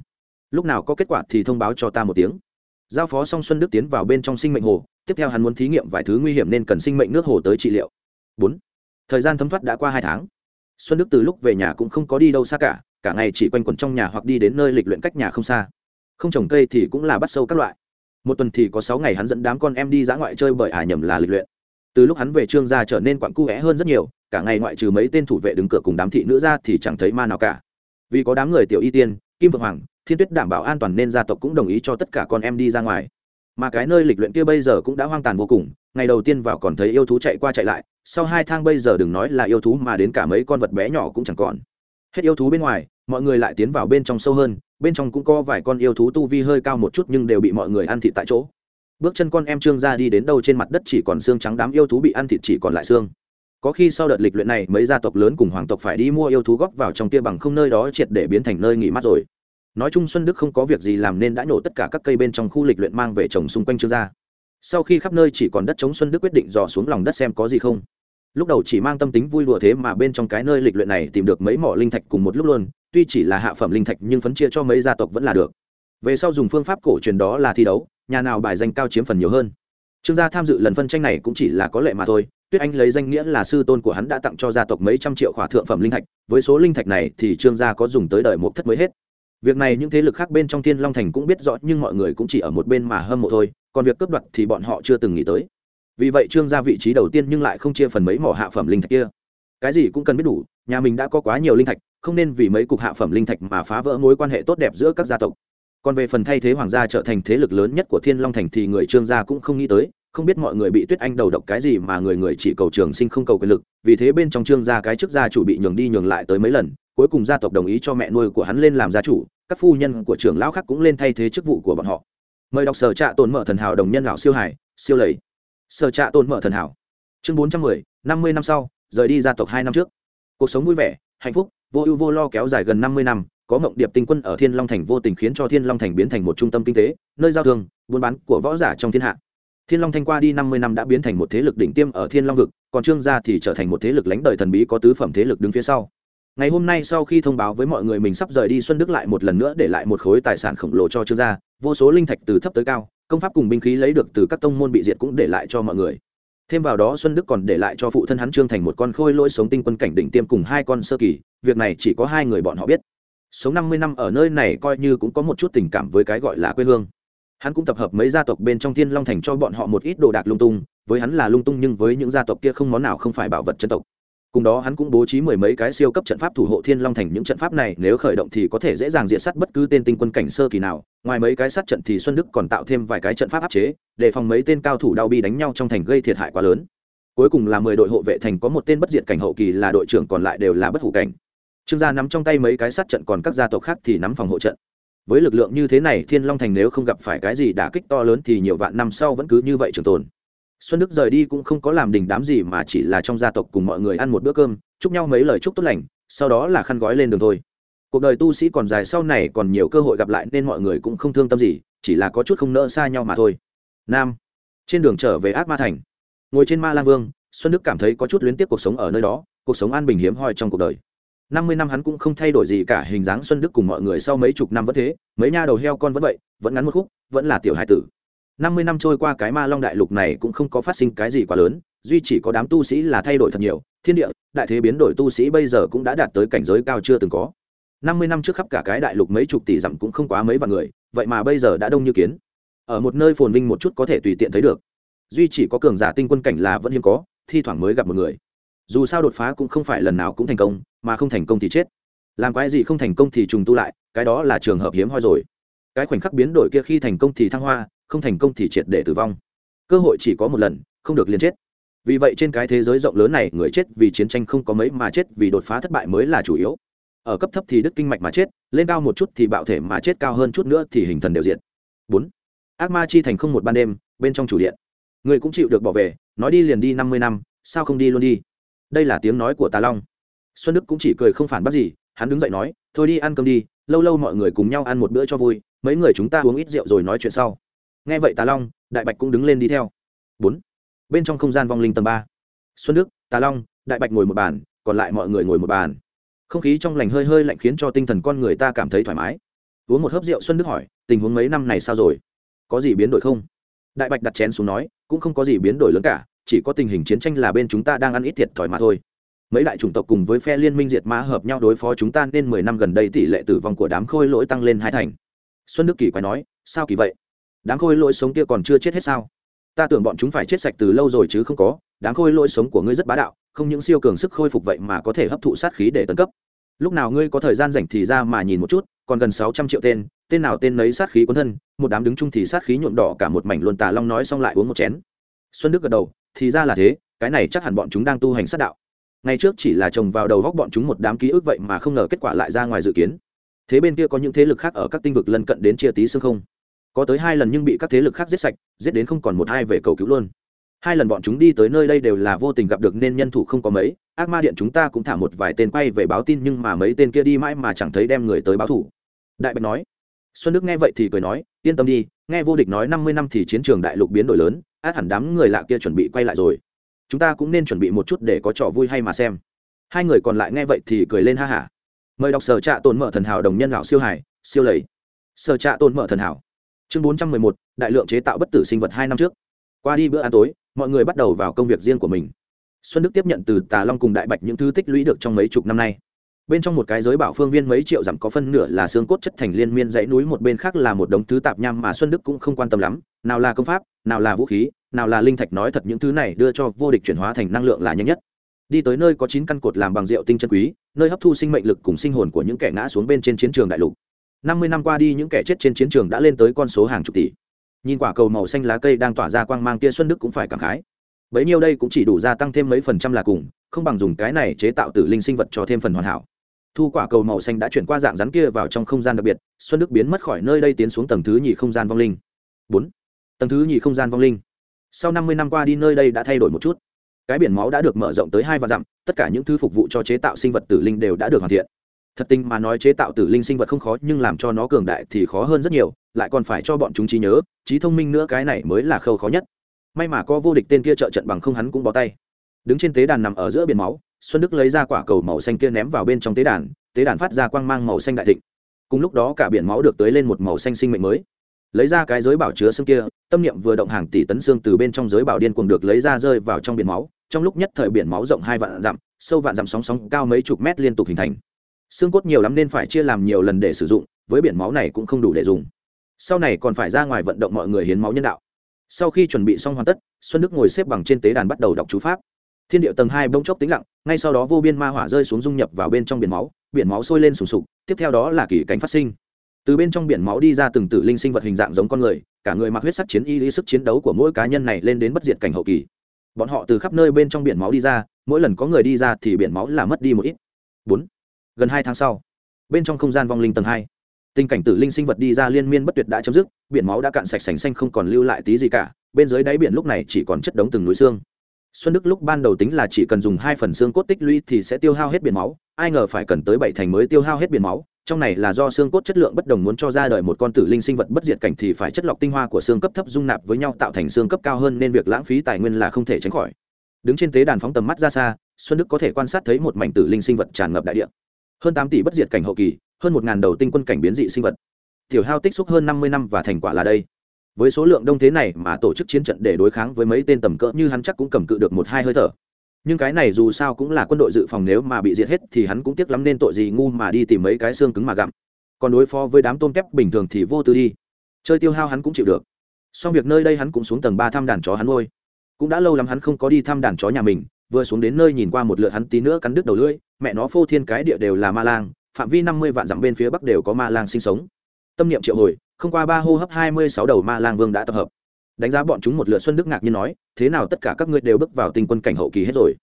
Lúc nào có kết quả thì thông báo cho ta một tiếng giao phó xong xuân đức tiến vào bên trong sinh mệnh hồ, tiếp theo hắn muốn thí nghiệm vài thứ nguy hiểm nên cần sinh mệnh nước hồ tới trị liệu. Bốn, thời gian thấm thoát đã qua hai tháng. Xuân đức từ lúc về nhà cũng không có đi đâu xa cả cả ngày chỉ quanh quẩn trong nhà hoặc đi đến nơi lịch luyện cách nhà không xa. Không trồng cây thì cũng là bắt sâu các loại. Một tuần thì có sáu ngày hắn dẫn đám con em đi dã ngoại chơi bởi ả nhầm là lịch luyện. Từ lúc hắn về trương gia trở nên quặn cu vẽ hơn rất nhiều, cả ngày ngoại trừ mấy tên thủ vệ đứng cửa cùng đám thị nữ ra thì chẳng thấy ma nào cả. Vì có đám người tiểu y tiên, kim vượng hoàng thiên tuyết đảm bảo an toàn nên gia tộc cũng đồng ý cho tất cả con em đi ra ngoài. Mà cái nơi lịch luyện kia bây giờ cũng đã hoang tàn vô cùng, ngày đầu tiên vào còn thấy yêu thú chạy qua chạy lại, sau hai thang bây giờ đừng nói là yêu thú mà đến cả mấy con vật bé nhỏ cũng chẳng còn. Hết yêu thú bên ngoài, mọi người lại tiến vào bên trong sâu hơn, bên trong cũng có vài con yêu thú tu vi hơi cao một chút nhưng đều bị mọi người ăn thịt tại chỗ. Bước chân con em trương ra đi đến đâu trên mặt đất chỉ còn xương trắng đám yêu thú bị ăn thịt chỉ còn lại xương. Có khi sau đợt lịch luyện này, mấy gia tộc lớn cùng hoàng tộc phải đi mua yêu thú góp vào trong kia bằng không nơi đó triệt để biến thành nơi nghỉ mát rồi nói chung xuân đức không có việc gì làm nên đã nhổ tất cả các cây bên trong khu lịch luyện mang về trồng xung quanh trương gia sau khi khắp nơi chỉ còn đất chống xuân đức quyết định dò xuống lòng đất xem có gì không. Lúc đầu chỉ mang tâm tính vui đùa thế mà bên trong cái nơi lịch luyện này tìm được mấy mỏ linh thạch cùng một lúc luôn, tuy chỉ là hạ phẩm linh thạch nhưng phấn chia cho mấy gia tộc vẫn là được. Về sau dùng phương pháp cổ truyền đó là thi đấu, nhà nào bài danh cao chiếm phần nhiều hơn. Trương gia tham dự lần phân tranh này cũng chỉ là có lệ mà thôi, tuyết anh lấy danh nghĩa là sư tôn của hắn đã tặng cho gia tộc mấy trăm triệu khỏa thượng phẩm linh thạch, với số linh thạch này thì trương gia có dùng tới đời một thất mới hết việc này những thế lực khác bên trong thiên long thành cũng biết rõ, nhưng mọi người cũng chỉ ở một bên mà hâm mộ thôi, còn việc cướp đoạt thì bọn họ chưa từng nghĩ tới. Vì vậy trương gia vị trí đầu tiên nhưng lại không chia phần mấy mỏ hạ phẩm linh thạch kia. Cái gì cũng cần biết đủ, nhà mình đã có quá nhiều linh thạch, không nên vì mấy cục hạ phẩm linh thạch mà phá vỡ mối quan hệ tốt đẹp giữa các gia tộc. Còn về phần thay thế hoàng gia trở thành thế lực lớn nhất của thiên long thành thì người trương gia cũng không nghĩ tới, không biết mọi người bị tuyết anh đầu độc cái gì mà người người chỉ cầu trường sinh không cầu quyền lực, vì thế bên trong trương gia cái chức gia chủ bị nhường đi nhường lại tới mấy lần cuối cùng gia tộc đồng ý cho mẹ nuôi của hắn lên làm gia chủ, các phu nhân của trưởng lão khác cũng lên thay thế chức vụ của bọn họ. Mời đọc sở trạ tồn mở thần hảo đồng nhân lão siêu hải siêu lầy. Sở trạ tồn mở thần hảo. Chương bốn trăm mười, năm mươi năm sau, rời đi gia tộc hai năm trước. Cuộc sống vui vẻ, hạnh phúc, vô ưu vô lo kéo dài gần năm mươi năm, có mộng điệp tinh quân ở thiên long thành vô tình khiến cho thiên long thành biến thành một trung tâm kinh tế, nơi giao thương, buôn bán của võ giả trong thiên hạ. Thiên long thanh qua đi năm mươi năm đã biến thành một thế lực đỉnh tiêm ở thiên long vực, còn trương gia thì trở thành một thế lực lãnh đời thần bí có tứ phẩm thế lực đứng phía sau ngày hôm nay sau khi thông báo với mọi người mình sắp rời đi, xuân đức lại một lần nữa để lại một khối tài sản khổng lồ cho trương gia. Vô số linh thạch từ thấp tới cao, công pháp cùng binh khí lấy được từ các tông môn bị diệt cũng để lại cho mọi người. Thêm vào đó, xuân đức còn để lại cho phụ thân hắn trương thành một con khôi lỗi sống tinh quân cảnh đỉnh tiêm cùng hai con sơ kỳ. Việc này chỉ có hai người bọn họ biết. Sống năm mươi năm ở nơi này coi như cũng có một chút tình cảm với cái gọi là quê hương. Hắn cũng tập hợp mấy gia tộc bên trong thiên long thành cho bọn họ một ít đồ đạc lung tung. Với hắn là lung tung nhưng với những gia tộc kia không món nào không phải bảo vật chân tộc cùng đó hắn cũng bố trí mười mấy cái siêu cấp trận pháp thủ hộ thiên long thành. Những trận pháp này nếu khởi động thì có thể dễ dàng diện sát bất cứ tên tinh quân cảnh sơ kỳ nào. Ngoài mấy cái sát trận thì xuân đức còn tạo thêm vài cái trận pháp áp chế, để phòng mấy tên cao thủ đau bi đánh nhau trong thành gây thiệt hại quá lớn. Cuối cùng là mười đội hộ vệ thành có một tên bất diệt cảnh hậu kỳ là đội trưởng, còn lại đều là bất hủ cảnh. Trương gia nắm trong tay mấy cái sát trận, còn các gia tộc khác thì nắm phòng hộ trận. Với lực lượng như thế này, thiên long thành nếu không gặp phải cái gì đả kích to lớn thì nhiều vạn năm sau vẫn cứ như vậy trường tồn xuân đức rời đi cũng không có làm đình đám gì mà chỉ là trong gia tộc cùng mọi người ăn một bữa cơm, chúc nhau mấy lời chúc tốt lành, sau đó là khăn gói lên đường thôi. Cuộc đời tu sĩ còn dài sau này còn nhiều cơ hội gặp lại nên mọi người cũng không thương tâm gì, chỉ là có chút không nỡ xa nhau mà thôi. Nam, trên đường trở về ác ma thành. Ngồi trên ma lang vương, xuân đức cảm thấy có chút luyến tiếc cuộc sống ở nơi đó, cuộc sống an bình hiếm hoi trong cuộc đời. Năm mươi năm hắn cũng không thay đổi gì cả, hình dáng xuân đức cùng mọi người sau mấy chục năm vẫn thế, mấy nha đầu heo con vẫn vậy, vẫn ngắn một khúc, vẫn là tiểu hải tử năm mươi năm trôi qua cái ma long đại lục này cũng không có phát sinh cái gì quá lớn, duy chỉ có đám tu sĩ là thay đổi thật nhiều. Thiên địa, đại thế biến đổi tu sĩ bây giờ cũng đã đạt tới cảnh giới cao chưa từng có. năm mươi năm trước khắp cả cái đại lục mấy chục tỷ dặm cũng không quá mấy vạn người, vậy mà bây giờ đã đông như kiến. Ở một nơi phồn vinh một chút có thể tùy tiện thấy được. Duy chỉ có cường giả tinh quân cảnh là vẫn hiếm có, thi thoảng mới gặp một người. Dù sao đột phá cũng không phải lần nào cũng thành công, mà không thành công thì chết. Làm cái gì không thành công thì trùng tu lại, cái đó là trường hợp hiếm hoi rồi. Cái khoảnh khắc biến đổi kia khi thành công thì thăng hoa không thành công thì triệt để tử vong. Cơ hội chỉ có một lần, không được liên chết. Vì vậy trên cái thế giới rộng lớn này, người chết vì chiến tranh không có mấy mà chết vì đột phá thất bại mới là chủ yếu. Ở cấp thấp thì đứt kinh mạch mà chết, lên cao một chút thì bạo thể mà chết, cao hơn chút nữa thì hình thần đều diện bốn, ác ma chi thành không một ban đêm, bên trong chủ điện. Người cũng chịu được bỏ về, nói đi liền đi năm mươi năm, sao không đi luôn đi? Đây là tiếng nói của tà long. Xuân đức cũng chỉ cười không phản bác gì, hắn đứng dậy nói, thôi đi ăn cơm đi, lâu lâu mọi người cùng nhau ăn một bữa cho vui, mấy người chúng ta uống ít rượu rồi nói chuyện sau nghe vậy tà long, đại bạch cũng đứng lên đi theo. Bốn. Bên trong không gian vong linh tầng ba. Xuân đức, tà long, đại bạch ngồi một bàn, còn lại mọi người ngồi một bàn. Không khí trong lành hơi hơi lạnh khiến cho tinh thần con người ta cảm thấy thoải mái. Uống một hớp rượu xuân đức hỏi, tình huống mấy năm này sao rồi? Có gì biến đổi không? Đại bạch đặt chén xuống nói, cũng không có gì biến đổi lớn cả, chỉ có tình hình chiến tranh là bên chúng ta đang ăn ít thiệt thòi mà thôi. Mấy đại chủng tộc cùng với phe liên minh diệt mã hợp nhau đối phó chúng ta nên mười năm gần đây tỷ lệ tử vong của đám khôi lỗi tăng lên hai thành. Xuân đức kỳ quay nói, sao kỳ vậy? Đám khôi lỗi sống kia còn chưa chết hết sao? Ta tưởng bọn chúng phải chết sạch từ lâu rồi chứ không có, đám khôi lỗi sống của ngươi rất bá đạo, không những siêu cường sức khôi phục vậy mà có thể hấp thụ sát khí để tấn cấp. Lúc nào ngươi có thời gian rảnh thì ra mà nhìn một chút, còn gần sáu trăm triệu tên tên nào tên nấy sát khí cuốn thân, một đám đứng chung thì sát khí nhuộm đỏ cả một mảnh luôn tà long nói xong lại uống một chén. Xuân đức gật đầu, thì ra là thế, cái này chắc hẳn bọn chúng đang tu hành sát đạo. Ngày trước chỉ là trồng vào đầu góc bọn chúng một đám ký ức vậy mà không ngờ kết quả lại ra ngoài dự kiến. Thế bên kia có những thế lực khác ở các tinh vực lân cận đến chia tí xương không? Có tới hai lần nhưng bị các thế lực khác giết sạch, giết đến không còn một hai về cầu cứu luôn. Hai lần bọn chúng đi tới nơi đây đều là vô tình gặp được nên nhân thủ không có mấy, ác ma điện chúng ta cũng thả một vài tên quay về báo tin nhưng mà mấy tên kia đi mãi mà chẳng thấy đem người tới báo thủ. Đại bạch nói. Xuân đức nghe vậy thì cười nói, yên tâm đi, nghe vô địch nói năm mươi năm thì chiến trường đại lục biến đổi lớn, át hẳn đám người lạ kia chuẩn bị quay lại rồi. Chúng ta cũng nên chuẩn bị một chút để có trò vui hay mà xem. Hai người còn lại nghe vậy thì cười lên ha hả. Mời đọc sở trạ tồn mở thần hảo đồng nhân lão siêu hải, siêu lầy. Sở trạ tồn mở thần hảo chương bốn trăm mười một, đại lượng chế tạo bất tử sinh vật hai năm trước. Qua đi bữa ăn tối, mọi người bắt đầu vào công việc riêng của mình. Xuân đức tiếp nhận từ tà long cùng đại bạch những thứ tích lũy được trong mấy chục năm nay. Bên trong một cái giới bảo phương viên mấy triệu dặm có phân nửa là xương cốt chất thành liên miên dãy núi, một bên khác là một đống thứ tạp nham mà xuân đức cũng không quan tâm lắm, nào là công pháp, nào là vũ khí, nào là linh thạch nói thật những thứ này đưa cho vô địch chuyển hóa thành năng lượng là nhanh nhất. Đi tới nơi có chín căn cột làm bằng rượu tinh chân quý, nơi hấp thu sinh mệnh lực cùng sinh hồn của những kẻ ngã xuống bên trên chiến trường đại lục năm mươi năm qua đi, những kẻ chết trên chiến trường đã lên tới con số hàng chục tỷ. Nhìn quả cầu màu xanh lá cây đang tỏa ra quang mang kia xuân đức cũng phải cảm khái. Bấy nhiêu đây cũng chỉ đủ gia tăng thêm mấy phần trăm là cùng, không bằng dùng cái này chế tạo tử linh sinh vật cho thêm phần hoàn hảo. Thu quả cầu màu xanh đã chuyển qua dạng rắn kia vào trong không gian đặc biệt, xuân đức biến mất khỏi nơi đây tiến xuống tầng thứ nhì không gian vong linh. Bốn. Tầng thứ nhì không gian vong linh. Sau năm mươi năm qua đi, nơi đây đã thay đổi một chút. Cái biển máu đã được mở rộng tới hai vạn dặm, tất cả những thứ phục vụ cho chế tạo sinh vật tử linh đều đã được hoàn thiện thật tình mà nói chế tạo tử linh sinh vật không khó, nhưng làm cho nó cường đại thì khó hơn rất nhiều, lại còn phải cho bọn chúng trí nhớ, trí thông minh nữa, cái này mới là khâu khó nhất. May mà có vô địch tên kia trợ trận bằng không hắn cũng bó tay. Đứng trên tế đàn nằm ở giữa biển máu, xuân đức lấy ra quả cầu màu xanh kia ném vào bên trong tế đàn tế đàn phát ra quang mang màu xanh đại thịnh. Cùng lúc đó cả biển máu được tới lên một màu xanh sinh mệnh mới. Lấy ra cái giới bảo chứa xương kia, tâm niệm vừa động hàng tỷ tấn xương từ bên trong giới bảo điên cuồng được lấy ra rơi vào trong biển máu, trong lúc nhất thời biển máu rộng hai vạn dặm, sâu vạn dặm sóng sóng cao mấy chục mét liên tục hình thành xương cốt nhiều lắm nên phải chia làm nhiều lần để sử dụng, với biển máu này cũng không đủ để dùng. Sau này còn phải ra ngoài vận động mọi người hiến máu nhân đạo. Sau khi chuẩn bị xong hoàn tất, xuân đức ngồi xếp bằng trên tế đàn bắt đầu đọc chú pháp. Thiên điệu tầng hai bỗng chốc tĩnh lặng, ngay sau đó vô biên ma hỏa rơi xuống dung nhập vào bên trong biển máu biển máu sôi lên sùng sục, tiếp theo đó là kỳ cánh phát sinh. Từ bên trong biển máu đi ra từng tử linh sinh vật hình dạng giống con người, cả người mặc huyết sắc chiến y lý sức chiến đấu của mỗi cá nhân này lên đến bất diệt cảnh hậu kỳ. Bọn họ từ khắp nơi bên trong biển máu đi ra, mỗi lần có người đi ra thì biển máu là mất đi một ít. Bốn gần hai tháng sau, bên trong không gian vong linh tầng hai, tình cảnh tử linh sinh vật đi ra liên miên bất tuyệt đã chấm dứt, biển máu đã cạn sạch sành xanh không còn lưu lại tí gì cả, bên dưới đáy biển lúc này chỉ còn chất đống từng núi xương. Xuân đức lúc ban đầu tính là chỉ cần dùng hai phần xương cốt tích lũy thì sẽ tiêu hao hết biển máu, ai ngờ phải cần tới bảy thành mới tiêu hao hết biển máu, trong này là do xương cốt chất lượng bất đồng muốn cho ra đời một con tử linh sinh vật bất diệt cảnh thì phải chất lọc tinh hoa của xương cấp thấp dung nạp với nhau tạo thành xương cấp cao hơn nên việc lãng phí tài nguyên là không thể tránh khỏi. Đứng trên tế đàn phóng tầm mắt ra xa, xuân đức có thể quan sát thấy một mảnh tử linh sinh vật tràn ngập đại địa hơn tám tỷ bất diệt cảnh hậu kỳ, hơn một ngàn đầu tinh quân cảnh biến dị sinh vật. Tiểu hao tích xúc hơn năm mươi năm và thành quả là đây. Với số lượng đông thế này mà tổ chức chiến trận để đối kháng với mấy tên tầm cỡ như hắn chắc cũng cầm cự được một hai hơi thở. Nhưng cái này dù sao cũng là quân đội dự phòng nếu mà bị diệt hết thì hắn cũng tiếc lắm nên tội gì ngu mà đi tìm mấy cái xương cứng mà gặm. Còn đối phó với đám tôm kép bình thường thì vô tư đi. Chơi tiêu hao hắn cũng chịu được. Xong việc nơi đây hắn cũng xuống tầng ba thăm đàn chó hắn nuôi. Cũng đã lâu lắm hắn không có đi thăm đàn chó nhà mình vừa xuống đến nơi nhìn qua một lượt hắn tí nữa cắn đứt đầu lưỡi, mẹ nó phô thiên cái địa đều là ma lang, phạm vi năm mươi vạn dặm bên phía bắc đều có ma lang sinh sống. Tâm niệm triệu hồi, không qua ba hô hấp hai mươi sáu đầu ma lang vương đã tập hợp. Đánh giá bọn chúng một lượt xuân đức ngạc nhiên nói, thế nào tất cả các ngươi đều bước vào tinh quân cảnh hậu kỳ hết rồi?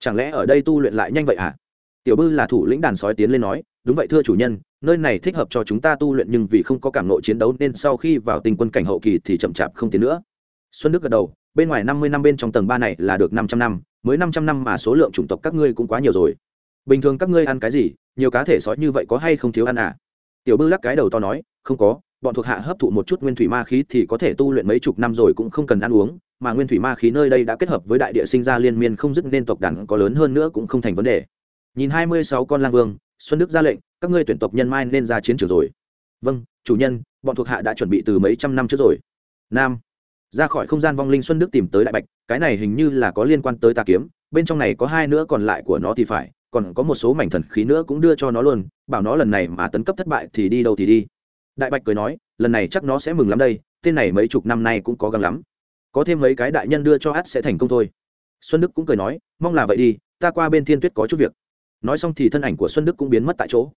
Chẳng lẽ ở đây tu luyện lại nhanh vậy à tiểu bư là thủ lĩnh đàn sói tiến lên nói, đúng vậy thưa chủ nhân, nơi này thích hợp cho chúng ta tu luyện nhưng vì không có cảm nội chiến đấu nên sau khi vào tinh quân cảnh hậu kỳ thì chậm chạp không tiến nữa. Xuân đức gật đầu bên ngoài năm mươi năm bên trong tầng ba này là được năm trăm năm, mới năm trăm năm mà số lượng chủng tộc các ngươi cũng quá nhiều rồi. Bình thường các ngươi ăn cái gì, nhiều cá thể sói như vậy có hay không thiếu ăn à? Tiểu bư lắc cái đầu to nói, không có, bọn thuộc hạ hấp thụ một chút nguyên thủy ma khí thì có thể tu luyện mấy chục năm rồi cũng không cần ăn uống, mà nguyên thủy ma khí nơi đây đã kết hợp với đại địa sinh ra liên miên không dứt nên tộc đàn có lớn hơn nữa cũng không thành vấn đề. Nhìn hai mươi sáu con lang vương, xuân đức ra lệnh, các ngươi tuyển tộc nhân mai nên ra chiến trường rồi. Vâng chủ nhân, bọn thuộc hạ đã chuẩn bị từ mấy trăm năm trước rồi. Nam ra khỏi không gian vong linh xuân đức tìm tới đại bạch, cái này hình như là có liên quan tới tà kiếm, bên trong này có hai nữa còn lại của nó thì phải, còn có một số mảnh thần khí nữa cũng đưa cho nó luôn, bảo nó lần này mà tấn cấp thất bại thì đi đâu thì đi. Đại bạch cười nói, lần này chắc nó sẽ mừng lắm đây, tên này mấy chục năm nay cũng có gắng lắm. Có thêm mấy cái đại nhân đưa cho át sẽ thành công thôi. Xuân đức cũng cười nói, mong là vậy đi, ta qua bên thiên tuyết có chút việc. Nói xong thì thân ảnh của xuân đức cũng biến mất tại chỗ.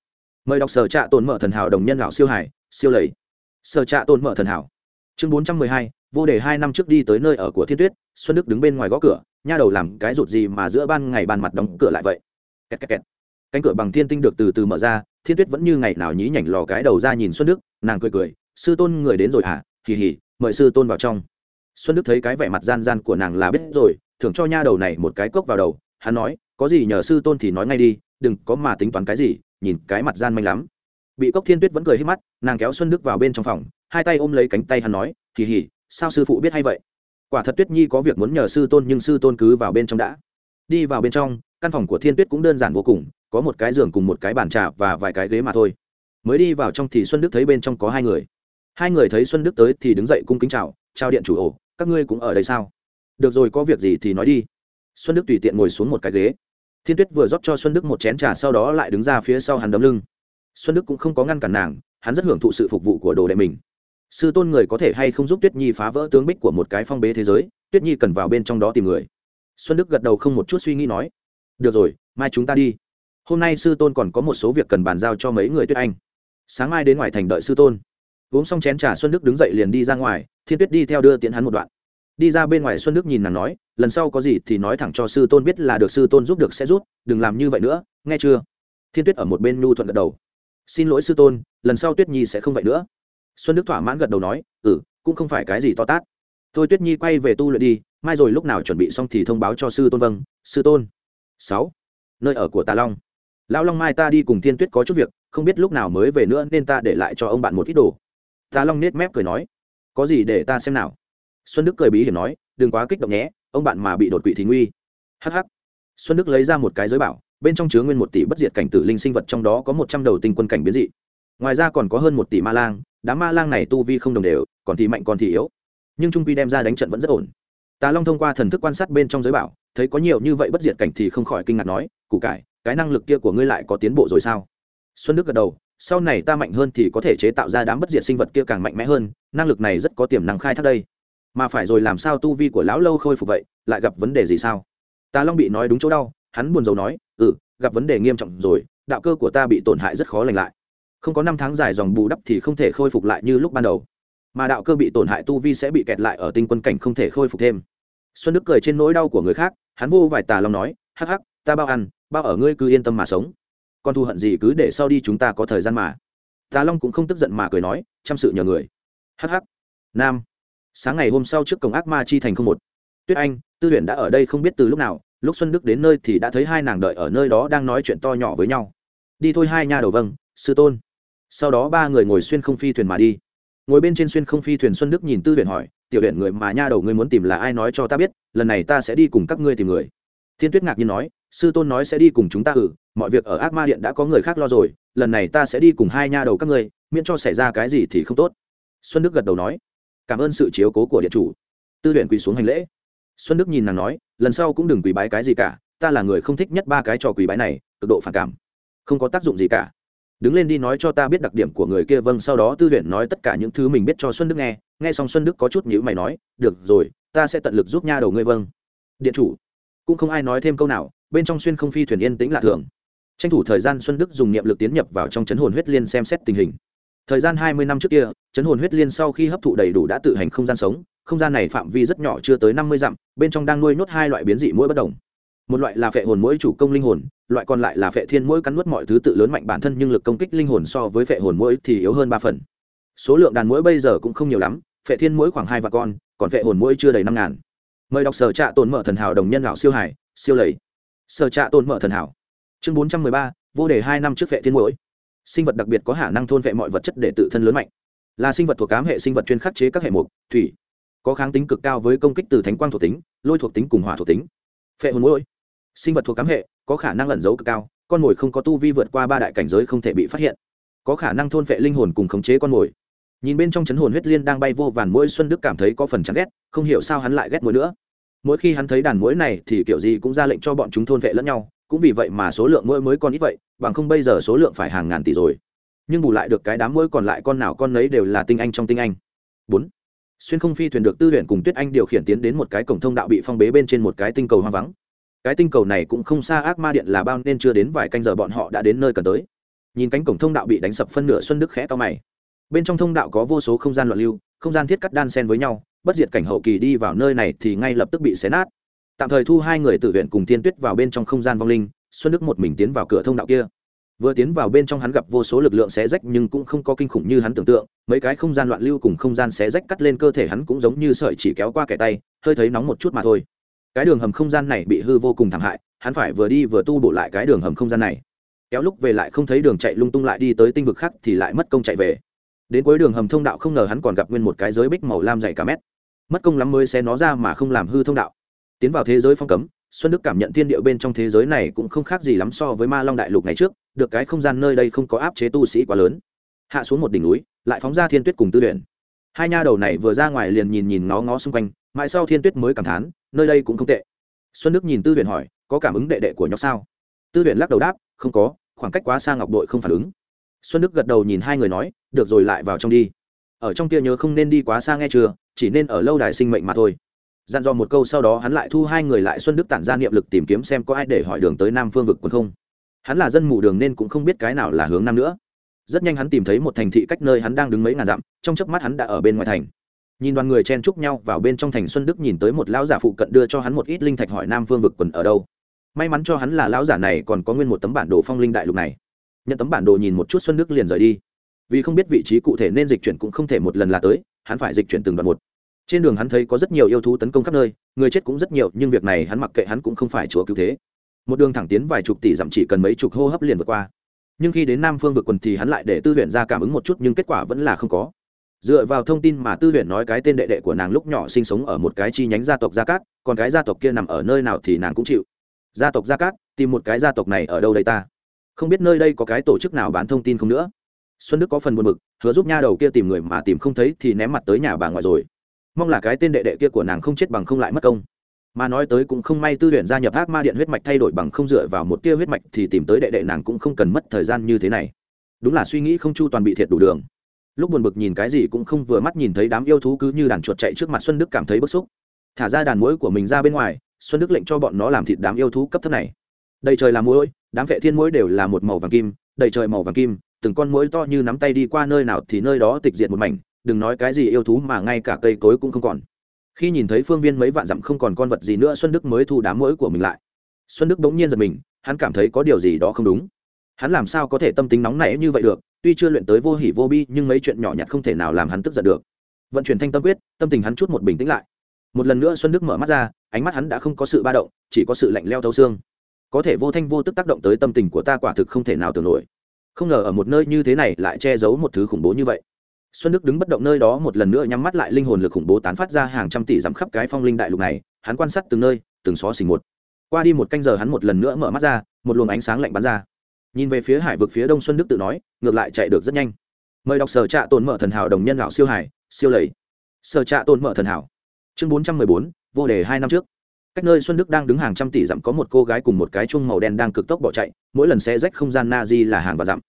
Mời đọc sở trạ tồn mở thần hảo đồng nhân lão siêu hải, siêu lầy. Sở trạ tồn mở thần hảo. Chương bốn trăm mười hai vô đề hai năm trước đi tới nơi ở của thiên tuyết, xuân đức đứng bên ngoài gõ cửa, nha đầu làm cái rụt gì mà giữa ban ngày ban mặt đóng cửa lại vậy kẹt kẹt kẹt. cánh cửa bằng thiên tinh được từ từ mở ra, thiên tuyết vẫn như ngày nào nhí nhảnh lò cái đầu ra nhìn xuân đức, nàng cười cười, sư tôn người đến rồi hả hì hì, mời sư tôn vào trong xuân đức thấy cái vẻ mặt gian gian của nàng là biết rồi, thưởng cho nha đầu này một cái cốc vào đầu, hắn nói, có gì nhờ sư tôn thì nói ngay đi, đừng có mà tính toán cái gì, nhìn cái mặt gian manh lắm bị cốc thiên tuyết vẫn cười hết mắt, nàng kéo xuân đức vào bên trong phòng, hai tay ôm lấy cánh tay hắn nói, hì hì sao sư phụ biết hay vậy? Quả thật tuyết nhi có việc muốn nhờ sư tôn nhưng sư tôn cứ vào bên trong đã. Đi vào bên trong, căn phòng của thiên tuyết cũng đơn giản vô cùng, có một cái giường cùng một cái bàn trà và vài cái ghế mà thôi. Mới đi vào trong thì xuân đức thấy bên trong có hai người. Hai người thấy xuân đức tới thì đứng dậy cung kính chào chào điện chủ ổ, các ngươi cũng ở đây sao? Được rồi, có việc gì thì nói đi. Xuân đức tùy tiện ngồi xuống một cái ghế. Thiên tuyết vừa rót cho xuân đức một chén trà sau đó lại đứng ra phía sau hắn đấm lưng. Xuân đức cũng không có ngăn cản nàng, hắn rất hưởng thụ sự phục vụ của đồ đệ mình sư tôn người có thể hay không giúp tuyết nhi phá vỡ tướng bích của một cái phong bế thế giới, tuyết nhi cần vào bên trong đó tìm người. Xuân đức gật đầu không một chút suy nghĩ nói, được rồi, mai chúng ta đi. Hôm nay sư tôn còn có một số việc cần bàn giao cho mấy người tuyết anh. Sáng mai đến ngoài thành đợi sư tôn. Uống xong chén trà, xuân đức đứng dậy liền đi ra ngoài, thiên tuyết đi theo đưa tiễn hắn một đoạn. Đi ra bên ngoài, xuân đức nhìn nàng nói, lần sau có gì thì nói thẳng cho sư tôn biết là được sư tôn giúp được sẽ rút đừng làm như vậy nữa, nghe chưa? Thiên tuyết ở một bên nhu thuận gật đầu. Xin lỗi sư tôn, lần sau tuyết nhi sẽ không vậy nữa xuân đức thỏa mãn gật đầu nói ừ cũng không phải cái gì to tát. Thôi tuyết nhi quay về tu luyện đi, mai rồi lúc nào chuẩn bị xong thì thông báo cho sư tôn. Vâng sư tôn. Sáu, nơi ở của tà long. Lão long mai ta đi cùng thiên tuyết có chút việc, không biết lúc nào mới về nữa nên ta để lại cho ông bạn một ít đồ. Tà long nết mép cười nói, có gì để ta xem nào? Xuân đức cười bí hiểm nói, đừng quá kích động nhé, ông bạn mà bị đột quỵ thì nguy. Hh xuân đức lấy ra một cái giới bảo, bên trong chứa nguyên một tỷ bất diệt cảnh tử linh sinh vật trong đó có một trăm đầu tinh quân cảnh biến dị ngoài ra còn có hơn một tỷ ma lang, đám ma lang này tu vi không đồng đều, còn thì mạnh còn thì yếu. Nhưng trung quy đem ra đánh trận vẫn rất ổn. Tà long thông qua thần thức quan sát bên trong giới bảo, thấy có nhiều như vậy bất diệt cảnh thì không khỏi kinh ngạc nói, củ cải, cái năng lực kia của ngươi lại có tiến bộ rồi sao? Xuân đức gật đầu, sau này ta mạnh hơn thì có thể chế tạo ra đám bất diệt sinh vật kia càng mạnh mẽ hơn, năng lực này rất có tiềm năng khai thác đây. Mà phải rồi làm sao tu vi của lão lâu khôi phục vậy, lại gặp vấn đề gì sao? Tà long bị nói đúng chỗ đau, hắn buồn rầu nói ừ gặp vấn đề nghiêm trọng rồi, đạo cơ của ta bị tổn hại rất khó lành lại không có năm tháng dài dòng bù đắp thì không thể khôi phục lại như lúc ban đầu. Mà đạo cơ bị tổn hại tu vi sẽ bị kẹt lại ở tinh quân cảnh không thể khôi phục thêm. Xuân đức cười trên nỗi đau của người khác, hắn vô vài tà long nói, hắc hắc, ta bao ăn, bao ở ngươi cứ yên tâm mà sống. Còn thù hận gì cứ để sau đi chúng ta có thời gian mà. Tà long cũng không tức giận mà cười nói, chăm sự nhờ người. Hh nam. Sáng ngày hôm sau trước cổng ác ma chi thành không một. Tuyết anh, tư luyện đã ở đây không biết từ lúc nào, lúc xuân đức đến nơi thì đã thấy hai nàng đợi ở nơi đó đang nói chuyện to nhỏ với nhau. Đi thôi hai nha đầu vâng sư tôn sau đó ba người ngồi xuyên không phi thuyền mà đi. Ngồi bên trên xuyên không phi thuyền xuân đức nhìn tư luyện hỏi, tiểu luyện người mà nha đầu ngươi muốn tìm là ai nói cho ta biết, lần này ta sẽ đi cùng các ngươi tìm người. Thiên tuyết ngạc nhiên nói, sư tôn nói sẽ đi cùng chúng ta ừ mọi việc ở ác ma điện đã có người khác lo rồi, lần này ta sẽ đi cùng hai nha đầu các ngươi, miễn cho xảy ra cái gì thì không tốt. Xuân đức gật đầu nói, cảm ơn sự chiếu cố của điện chủ. Tư luyện quỳ xuống hành lễ. Xuân đức nhìn nàng nói, lần sau cũng đừng quỳ bái cái gì cả, ta là người không thích nhất ba cái trò quỳ bái này, cực độ phản cảm, không có tác dụng gì cả đứng lên đi nói cho ta biết đặc điểm của người kia vâng sau đó tư luyện nói tất cả những thứ mình biết cho xuân đức nghe. Nghe xong xuân đức có chút nhữ mày nói, được rồi, ta sẽ tận lực giúp nha đầu ngươi vâng. Điện chủ. Cũng không ai nói thêm câu nào, bên trong xuyên không phi thuyền yên tĩnh lạ thường. Tranh thủ thời gian xuân đức dùng niệm lực tiến nhập vào trong chấn hồn huyết liên xem xét tình hình. Thời gian hai mươi năm trước kia, chấn hồn huyết liên sau khi hấp thụ đầy đủ đã tự hành không gian sống, không gian này phạm vi rất nhỏ chưa tới năm mươi dặm, bên trong đang nuôi nhốt hai loại biến dị mũi bất đồng một loại là phệ hồn mũi chủ công linh hồn, loại còn lại là phệ thiên mũi cắn nuốt mọi thứ tự lớn mạnh bản thân nhưng lực công kích linh hồn so với phệ hồn mũi thì yếu hơn ba phần. Số lượng đàn mũi bây giờ cũng không nhiều lắm, phệ thiên mũi khoảng hai vạn con, còn phệ hồn mũi chưa đầy năm ngàn. Mời đọc sở trạ tồn mở thần hảo đồng nhân lão siêu hải, siêu lầy. Sở trạ tồn mở thần hảo. Chương bốn trăm mười ba, vô đề hai năm trước phệ thiên mũi sinh vật đặc biệt có khả năng thôn vệ mọi vật chất để tự thân lớn mạnh. Là sinh vật thuộc cám hệ sinh vật chuyên khắc chế các hệ mục, thủy. Có kháng tính cực cao với công kích từ thánh quang thuộc tính, lôi thuộc tính cùng hỏa thuộc tính. Phệ hồn mũi sinh vật thuộc cám hệ, có khả năng ẩn giấu cực cao, con mồi không có tu vi vượt qua ba đại cảnh giới không thể bị phát hiện. Có khả năng thôn vệ linh hồn cùng khống chế con mồi. Nhìn bên trong chấn hồn huyết liên đang bay vô vàn, mỗi xuân đức cảm thấy có phần chán ghét, không hiểu sao hắn lại ghét mũi nữa. Mỗi khi hắn thấy đàn mũi này thì kiểu gì cũng ra lệnh cho bọn chúng thôn vệ lẫn nhau, cũng vì vậy mà số lượng mũi mới còn ít vậy, bằng không bây giờ số lượng phải hàng ngàn tỷ rồi. Nhưng bù lại được cái đám mũi còn lại con nào con nấy đều là tinh anh trong tinh anh. Bốn. Xuyên không phi thuyền được tư luyện cùng tuyết anh điều khiển tiến đến một cái cổng thông đạo bị phong bế bên trên một cái tinh cầu hoang vắng cái tinh cầu này cũng không xa ác ma điện là bao nên chưa đến vài canh giờ bọn họ đã đến nơi cần tới. Nhìn cánh cổng thông đạo bị đánh sập phân nửa xuân đức khẽ to mày. Bên trong thông đạo có vô số không gian loạn lưu, không gian thiết cắt đan sen với nhau, bất diệt cảnh hậu kỳ đi vào nơi này thì ngay lập tức bị xé nát. Tạm thời thu hai người tự viện cùng tiên tuyết vào bên trong không gian vong linh, xuân đức một mình tiến vào cửa thông đạo kia. Vừa tiến vào bên trong hắn gặp vô số lực lượng xé rách nhưng cũng không có kinh khủng như hắn tưởng tượng, mấy cái không gian loạn lưu cùng không gian xé rách cắt lên cơ thể hắn cũng giống như sợi chỉ kéo qua kẻ tay, hơi thấy nóng một chút mà thôi cái đường hầm không gian này bị hư vô cùng thảm hại, hắn phải vừa đi vừa tu bổ lại cái đường hầm không gian này. Kéo lúc về lại không thấy đường chạy lung tung lại đi tới tinh vực khác thì lại mất công chạy về. Đến cuối đường hầm thông đạo không ngờ hắn còn gặp nguyên một cái giới bích màu lam dày cả mét. Mất công lắm mới xé nó ra mà không làm hư thông đạo. Tiến vào thế giới phong cấm, xuân đức cảm nhận thiên điệu bên trong thế giới này cũng không khác gì lắm so với ma long đại lục ngày trước, được cái không gian nơi đây không có áp chế tu sĩ quá lớn. Hạ xuống một đỉnh núi, lại phóng ra thiên tuyết cùng tư luyện hai nha đầu này vừa ra ngoài liền nhìn nhìn ngó ngó xung quanh, mãi sau thiên tuyết mới cảm thán nơi đây cũng không tệ. Xuân đức nhìn tư Huyền hỏi, có cảm ứng đệ đệ của nhóc sao? Tư Huyền lắc đầu đáp, không có, khoảng cách quá xa ngọc đội không phản ứng. Xuân đức gật đầu nhìn hai người nói, được rồi lại vào trong đi. Ở trong kia nhớ không nên đi quá xa nghe chưa, chỉ nên ở lâu đài sinh mệnh mà thôi. Dặn dò một câu sau đó hắn lại thu hai người lại xuân đức tản ra niệm lực tìm kiếm xem có ai để hỏi đường tới nam phương vực quân không. Hắn là dân mù đường nên cũng không biết cái nào là hướng nam nữa. Rất nhanh hắn tìm thấy một thành thị cách nơi hắn đang đứng mấy ngàn dặm, trong chớp mắt hắn đã ở bên ngoài thành nhìn đoàn người chen chúc nhau vào bên trong thành xuân đức nhìn tới một lão giả phụ cận đưa cho hắn một ít linh thạch hỏi nam phương vực quần ở đâu. May mắn cho hắn là lão giả này còn có nguyên một tấm bản đồ phong linh đại lục này. Nhận tấm bản đồ nhìn một chút xuân đức liền rời đi. Vì không biết vị trí cụ thể nên dịch chuyển cũng không thể một lần là tới, hắn phải dịch chuyển từng đoạn một. Trên đường hắn thấy có rất nhiều yêu thú tấn công khắp nơi, người chết cũng rất nhiều, nhưng việc này hắn mặc kệ, hắn cũng không phải chúa cứu thế. Một đường thẳng tiến vài chục tỷ dặm chỉ cần mấy chục hô hấp liền vượt qua. Nhưng khi đến nam phương vực quần thì hắn lại để tư huyện ra cảm ứng một chút, nhưng kết quả vẫn là không có dựa vào thông tin mà tư huyện nói cái tên đệ đệ của nàng lúc nhỏ sinh sống ở một cái chi nhánh gia tộc gia cát, còn cái gia tộc kia nằm ở nơi nào thì nàng cũng chịu. Gia tộc gia cát, tìm một cái gia tộc này ở đâu đây ta? Không biết nơi đây có cái tổ chức nào bán thông tin không nữa? Xuân đức có phần buồn bực, hứa giúp nha đầu kia tìm người mà tìm không thấy thì ném mặt tới nhà bà ngoại rồi. Mong là cái tên đệ đệ kia của nàng không chết bằng không lại mất công. Mà nói tới cũng không may tư luyện gia nhập ác ma điện huyết mạch thay đổi bằng không dựa vào một tia huyết mạch thì tìm tới đệ đệ nàng cũng không cần mất thời gian như thế này. Đúng là suy nghĩ không chu toàn bị thiệt đủ đường lúc buồn bực nhìn cái gì cũng không vừa mắt nhìn thấy đám yêu thú cứ như đàn chuột chạy trước mặt xuân đức cảm thấy bức xúc. Thả ra đàn mũi của mình ra bên ngoài, xuân đức lệnh cho bọn nó làm thịt đám yêu thú cấp thấp này. Đầy trời là mũi đám vệ thiên mũi đều là một màu vàng kim, đầy trời màu vàng kim, từng con mũi to như nắm tay đi qua nơi nào thì nơi đó tịch diệt một mảnh, đừng nói cái gì yêu thú mà ngay cả cây cối cũng không còn. Khi nhìn thấy phương viên mấy vạn dặm không còn con vật gì nữa, xuân đức mới thu đám mũi của mình lại. Xuân đức bỗng nhiên giật mình, hắn cảm thấy có điều gì đó không đúng hắn làm sao có thể tâm tính nóng nảy như vậy được, tuy chưa luyện tới vô hỉ vô bi, nhưng mấy chuyện nhỏ nhặt không thể nào làm hắn tức giận được. Vận chuyển thanh tâm quyết, tâm tình hắn chút một bình tĩnh lại. Một lần nữa xuân đức mở mắt ra, ánh mắt hắn đã không có sự ba động, chỉ có sự lạnh leo thấu xương. Có thể vô thanh vô tức tác động tới tâm tình của ta quả thực không thể nào tưởng nổi. Không ngờ ở một nơi như thế này lại che giấu một thứ khủng bố như vậy. Xuân đức đứng bất động nơi đó một lần nữa nhắm mắt lại, linh hồn lực khủng bố tán phát ra hàng trăm tỷ dặm khắp cái phong linh đại lục này, hắn quan sát từng nơi, từng xó xỉnh một. Qua đi một canh giờ hắn một lần nữa mở mắt ra, một luồng ánh sáng lạnh bắn ra nhìn về phía hải vực phía đông xuân đức tự nói, ngược lại chạy được rất nhanh. Mời đọc sở trạ tồn mở thần hảo đồng nhân lão siêu hải, siêu lầy. Sở trạ tồn mở thần hảo. Chương bốn trăm mười bốn, vô đề hai năm trước. Cách nơi xuân đức đang đứng hàng trăm tỷ dặm có một cô gái cùng một cái chung màu đen đang cực tốc bỏ chạy, mỗi lần xe rách không gian na di là hàng và dặm.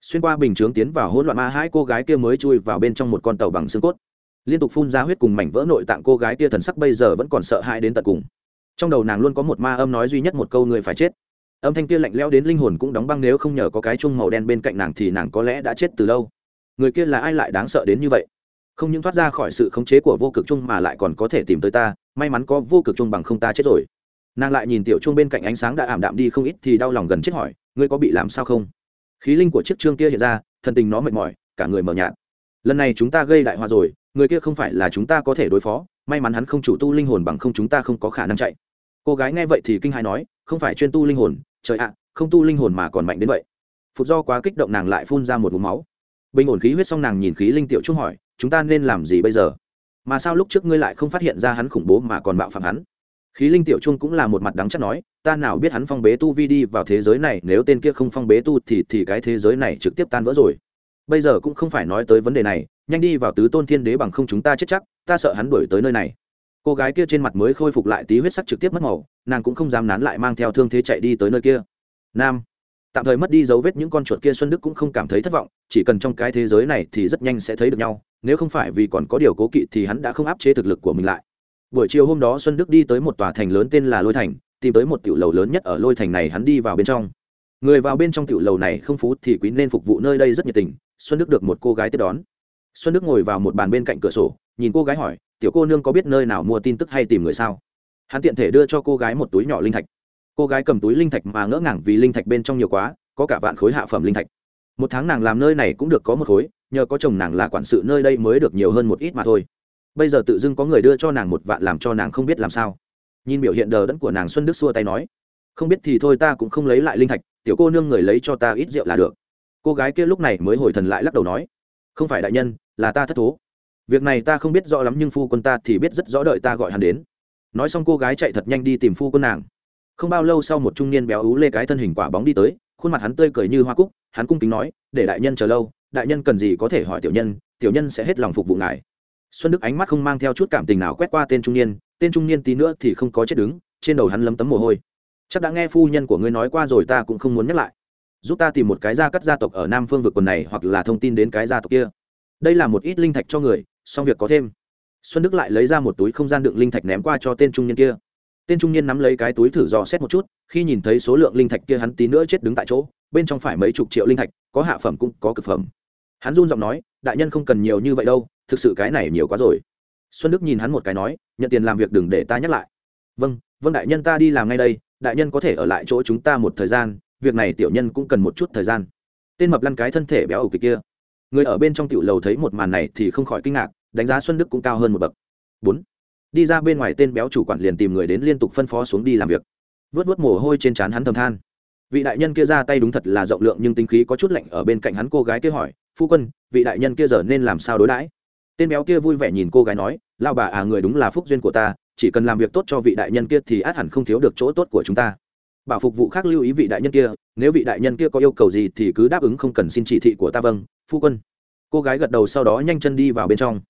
Xuyên qua bình chướng tiến vào hỗn loạn ma hai cô gái kia mới chui vào bên trong một con tàu bằng xương cốt. Liên tục phun ra huyết cùng mảnh vỡ nội tạng cô gái kia thần sắc bây giờ vẫn còn sợ hãi đến tận cùng. Trong đầu nàng luôn có một ma âm nói duy nhất một câu người phải chết âm thanh kia lạnh lẽo đến linh hồn cũng đóng băng, nếu không nhờ có cái chung màu đen bên cạnh nàng thì nàng có lẽ đã chết từ lâu. Người kia là ai lại đáng sợ đến như vậy? Không những thoát ra khỏi sự khống chế của vô cực chung mà lại còn có thể tìm tới ta, may mắn có vô cực chung bằng không ta chết rồi. Nàng lại nhìn tiểu chung bên cạnh ánh sáng đã ảm đạm đi không ít thì đau lòng gần chết hỏi, ngươi có bị làm sao không? Khí linh của chiếc trương kia hiện ra, thần tình nó mệt mỏi, cả người mờ nhạt. Lần này chúng ta gây đại họa rồi, người kia không phải là chúng ta có thể đối phó, may mắn hắn không chủ tu linh hồn bằng không chúng ta không có khả năng chạy. Cô gái nghe vậy thì kinh hãi nói, không phải chuyên tu linh hồn trời ạ, không tu linh hồn mà còn mạnh đến vậy. Phục do quá kích động nàng lại phun ra một mũ máu. Bình ổn khí huyết xong nàng nhìn khí linh tiểu trung hỏi, chúng ta nên làm gì bây giờ? Mà sao lúc trước ngươi lại không phát hiện ra hắn khủng bố mà còn bạo phạm hắn? Khí linh tiểu trung cũng là một mặt đắng chắc nói, ta nào biết hắn phong bế tu vi đi vào thế giới này, nếu tên kia không phong bế tu thì thì cái thế giới này trực tiếp tan vỡ rồi. Bây giờ cũng không phải nói tới vấn đề này, nhanh đi vào tứ tôn thiên đế bằng không chúng ta chết chắc, ta sợ hắn đuổi tới nơi này. Cô gái kia trên mặt mới khôi phục lại tí huyết sắc trực tiếp mất màu nàng cũng không dám nán lại mang theo thương thế chạy đi tới nơi kia. Nam, tạm thời mất đi dấu vết những con chuột kia xuân đức cũng không cảm thấy thất vọng, chỉ cần trong cái thế giới này thì rất nhanh sẽ thấy được nhau, nếu không phải vì còn có điều cố kỵ thì hắn đã không áp chế thực lực của mình lại. Buổi chiều hôm đó xuân đức đi tới một tòa thành lớn tên là lôi thành, tìm tới một tiểu lầu lớn nhất ở lôi thành này hắn đi vào bên trong. Người vào bên trong tiểu lầu này không phú thì quý nên phục vụ nơi đây rất nhiệt tình, xuân đức được một cô gái tiếp đón. Xuân đức ngồi vào một bàn bên cạnh cửa sổ, nhìn cô gái hỏi, tiểu cô nương có biết nơi nào mua tin tức hay tìm người sao? Hắn tiện thể đưa cho cô gái một túi nhỏ linh thạch. Cô gái cầm túi linh thạch mà ngỡ ngàng vì linh thạch bên trong nhiều quá, có cả vạn khối hạ phẩm linh thạch. Một tháng nàng làm nơi này cũng được có một khối, nhờ có chồng nàng là quản sự nơi đây mới được nhiều hơn một ít mà thôi. Bây giờ tự dưng có người đưa cho nàng một vạn làm cho nàng không biết làm sao. Nhìn biểu hiện đờ đẫn của nàng xuân đức xua tay nói, không biết thì thôi ta cũng không lấy lại linh thạch, tiểu cô nương người lấy cho ta ít rượu là được. Cô gái kia lúc này mới hồi thần lại lắc đầu nói, không phải đại nhân, là ta thất thố. Việc này ta không biết rõ lắm nhưng phu quân ta thì biết rất rõ đợi ta gọi hắn đến nói xong cô gái chạy thật nhanh đi tìm phu quân nàng. Không bao lâu sau một trung niên béo ú lê cái thân hình quả bóng đi tới, khuôn mặt hắn tươi cười như hoa cúc, hắn cung kính nói, để đại nhân chờ lâu, đại nhân cần gì có thể hỏi tiểu nhân tiểu nhân sẽ hết lòng phục vụ ngài. Xuân đức ánh mắt không mang theo chút cảm tình nào quét qua tên trung niên, tên trung niên tí nữa thì không có chết đứng, trên đầu hắn lấm tấm mồ hôi. Chắc đã nghe phu nhân của ngươi nói qua rồi, ta cũng không muốn nhắc lại. Giúp ta tìm một cái gia cắt gia tộc ở nam phương vực quần này hoặc là thông tin đến cái gia tộc kia. Đây là một ít linh thạch cho người, xong việc có thêm xuân đức lại lấy ra một túi không gian đựng linh thạch ném qua cho tên trung niên kia. Tên trung niên nắm lấy cái túi thử dò xét một chút, khi nhìn thấy số lượng linh thạch kia hắn tí nữa chết đứng tại chỗ, bên trong phải mấy chục triệu linh thạch, có hạ phẩm cũng có cực phẩm. Hắn run giọng nói, đại nhân không cần nhiều như vậy đâu, thực sự cái này nhiều quá rồi. Xuân đức nhìn hắn một cái nói, nhận tiền làm việc đừng để ta nhắc lại. Vâng vâng đại nhân ta đi làm ngay đây, đại nhân có thể ở lại chỗ chúng ta một thời gian, việc này tiểu nhân cũng cần một chút thời gian. Tên mập lăn cái thân thể béo ẩu kịch kia. Người ở bên trong tiểu lầu thấy một màn này thì không khỏi kinh ngạc đánh giá xuân đức cũng cao hơn một bậc. Bốn, đi ra bên ngoài tên béo chủ quản liền tìm người đến liên tục phân phó xuống đi làm việc. Vớt vớt mồ hôi trên trán hắn thầm than. Vị đại nhân kia ra tay đúng thật là rộng lượng nhưng tính khí có chút lạnh ở bên cạnh hắn cô gái kia hỏi, phu quân, vị đại nhân kia giờ nên làm sao đối đãi? Tên béo kia vui vẻ nhìn cô gái nói lao bà à người đúng là phúc duyên của ta, chỉ cần làm việc tốt cho vị đại nhân kia thì át hẳn không thiếu được chỗ tốt của chúng ta. Bảo phục vụ khác lưu ý vị đại nhân kia, nếu vị đại nhân kia có yêu cầu gì thì cứ đáp ứng không cần xin chỉ thị của ta vâng phu quân. Cô gái gật đầu sau đó nhanh chân đi vào bên trong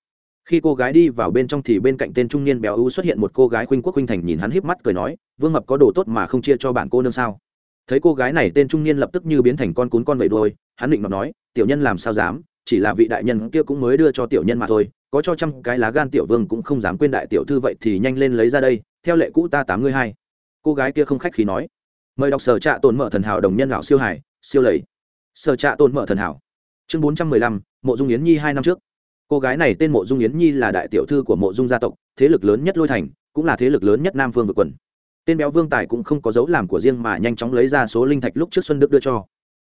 khi cô gái đi vào bên trong thì bên cạnh tên trung niên béo ú xuất hiện một cô gái khuynh quốc khuynh thành nhìn hắn híp mắt cười nói, vương mập có đồ tốt mà không chia cho bạn cô nương sao? Thấy cô gái này, tên trung niên lập tức như biến thành con cún con vậy đôi hắn định mập nói, tiểu nhân làm sao dám, chỉ là vị đại nhân kia cũng mới đưa cho tiểu nhân mà thôi, có cho trăm cái lá gan tiểu vương cũng không dám quên đại tiểu thư vậy thì nhanh lên lấy ra đây, theo lệ cũ ta tám ngươi hai. Cô gái kia không khách khí nói, mời đọc sở trạ tồn mở thần hảo đồng nhân lão siêu hải siêu lầy. Sở trạ tồn mở thần hảo, chương bốn trăm mười lăm, mộ dung yến nhi hai năm trước cô gái này tên mộ dung yến nhi là đại tiểu thư của mộ dung gia tộc, thế lực lớn nhất lôi thành, cũng là thế lực lớn nhất nam phương vực quần. Tên béo vương tài cũng không có dấu làm của riêng mà nhanh chóng lấy ra số linh thạch lúc trước xuân đức đưa cho.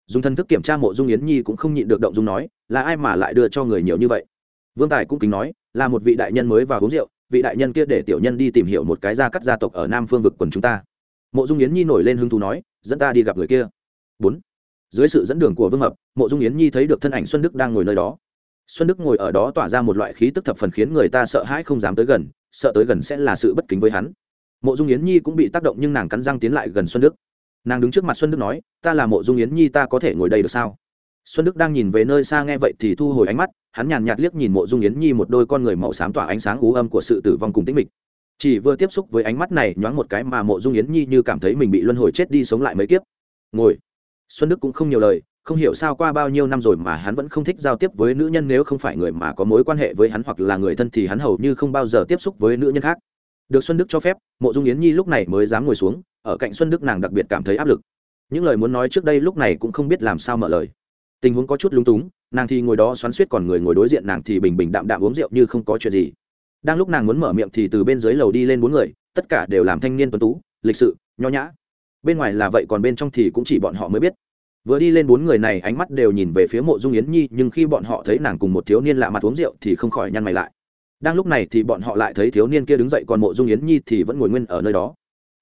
Dùng thân thức kiểm tra mộ dung yến nhi cũng không nhịn được động dung nói, là ai mà lại đưa cho người nhiều như vậy? Vương tài cũng kính nói, là một vị đại nhân mới vào uống rượu, vị đại nhân kia để tiểu nhân đi tìm hiểu một cái gia cắt gia tộc ở nam phương vực quần chúng ta. Mộ dung yến nhi nổi lên hứng thú nói, dẫn ta đi gặp người kia. Bốn. Dưới sự dẫn đường của vương mập, mộ dung yến nhi thấy được thân ảnh xuân đức đang ngồi nơi đó xuân đức ngồi ở đó tỏa ra một loại khí tức thập phần khiến người ta sợ hãi không dám tới gần, sợ tới gần sẽ là sự bất kính với hắn. Mộ dung yến nhi cũng bị tác động nhưng nàng cắn răng tiến lại gần xuân đức. Nàng đứng trước mặt xuân đức nói, ta là mộ dung yến nhi, ta có thể ngồi đây được sao? Xuân đức đang nhìn về nơi xa nghe vậy thì thu hồi ánh mắt, hắn nhàn nhạt liếc nhìn mộ dung yến nhi một đôi con người màu xám tỏa ánh sáng ú âm của sự tử vong cùng tĩnh mịch. Chỉ vừa tiếp xúc với ánh mắt này, nhoáng một cái mà mộ dung yến nhi như cảm thấy mình bị luân hồi chết đi sống lại mấy kiếp. Ngồi. Xuân đức cũng không nhiều lời không hiểu sao qua bao nhiêu năm rồi mà hắn vẫn không thích giao tiếp với nữ nhân nếu không phải người mà có mối quan hệ với hắn hoặc là người thân thì hắn hầu như không bao giờ tiếp xúc với nữ nhân khác. Được xuân đức cho phép, mộ dung yến nhi lúc này mới dám ngồi xuống, ở cạnh xuân đức nàng đặc biệt cảm thấy áp lực. Những lời muốn nói trước đây lúc này cũng không biết làm sao mở lời. Tình huống có chút lung túng, nàng thì ngồi đó xoắn suýt còn người ngồi đối diện nàng thì bình bình đạm đạm uống rượu như không có chuyện gì. Đang lúc nàng muốn mở miệng thì từ bên dưới lầu đi lên bốn người, tất cả đều làm thanh niên tuấn tú, lịch sự, nho nhã. Bên ngoài là vậy còn bên trong thì cũng chỉ bọn họ mới biết vừa đi lên bốn người này ánh mắt đều nhìn về phía mộ dung yến nhi, nhưng khi bọn họ thấy nàng cùng một thiếu niên lạ mặt uống rượu thì không khỏi nhăn mày lại. Đang lúc này thì bọn họ lại thấy thiếu niên kia đứng dậy, còn mộ dung yến nhi thì vẫn ngồi nguyên ở nơi đó.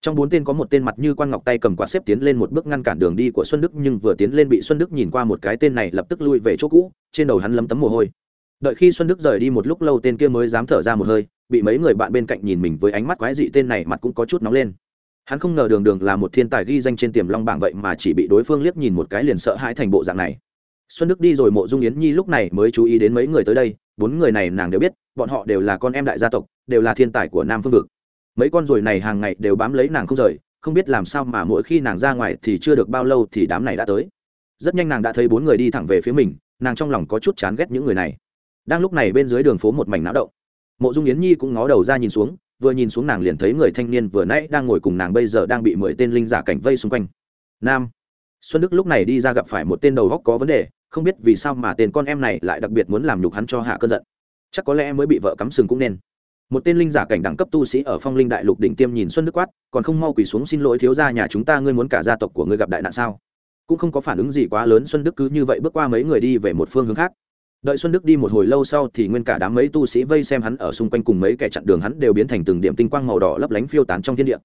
Trong bốn tên có một tên mặt như quan ngọc tay cầm quạt xếp tiến lên một bước ngăn cản đường đi của xuân đức, nhưng vừa tiến lên bị xuân đức nhìn qua một cái tên này lập tức lui về chỗ cũ, trên đầu hắn lấm tấm mồ hôi. Đợi khi xuân đức rời đi một lúc lâu, tên kia mới dám thở ra một hơi, bị mấy người bạn bên cạnh nhìn mình với ánh mắt quái dị, tên này mặt cũng có chút nóng lên hắn không ngờ đường đường là một thiên tài ghi danh trên tiềm long bảng vậy mà chỉ bị đối phương liếc nhìn một cái liền sợ hãi thành bộ dạng này. Xuân đức đi rồi mộ dung yến nhi lúc này mới chú ý đến mấy người tới đây, bốn người này nàng đều biết, bọn họ đều là con em đại gia tộc, đều là thiên tài của nam phương vực. Mấy con ruồi này hàng ngày đều bám lấy nàng không rời, không biết làm sao mà mỗi khi nàng ra ngoài thì chưa được bao lâu thì đám này đã tới. Rất nhanh nàng đã thấy bốn người đi thẳng về phía mình, nàng trong lòng có chút chán ghét những người này. Đang lúc này bên dưới đường phố một mảnh náo động, mộ dung yến nhi cũng ngó đầu ra nhìn xuống vừa nhìn xuống nàng liền thấy người thanh niên vừa nãy đang ngồi cùng nàng bây giờ đang bị mười tên linh giả cảnh vây xung quanh. Nam. Xuân đức lúc này đi ra gặp phải một tên đầu góc có vấn đề, không biết vì sao mà tên con em này lại đặc biệt muốn làm nhục hắn cho hạ cơn giận. Chắc có lẽ mới bị vợ cắm sừng cũng nên. Một tên linh giả cảnh đẳng cấp tu sĩ ở phong linh đại lục đỉnh tiêm nhìn xuân đức quát, còn không mau quỳ xuống xin lỗi thiếu gia nhà chúng ta, ngươi muốn cả gia tộc của ngươi gặp đại nạn sao? Cũng không có phản ứng gì quá lớn, xuân đức cứ như vậy bước qua mấy người đi về một phương hướng khác đợi xuân đức đi một hồi lâu sau thì nguyên cả đám mấy tu sĩ vây xem hắn ở xung quanh cùng mấy kẻ chặn đường hắn đều biến thành từng điểm tinh quang màu đỏ lấp lánh phiêu tán trong thiên địa.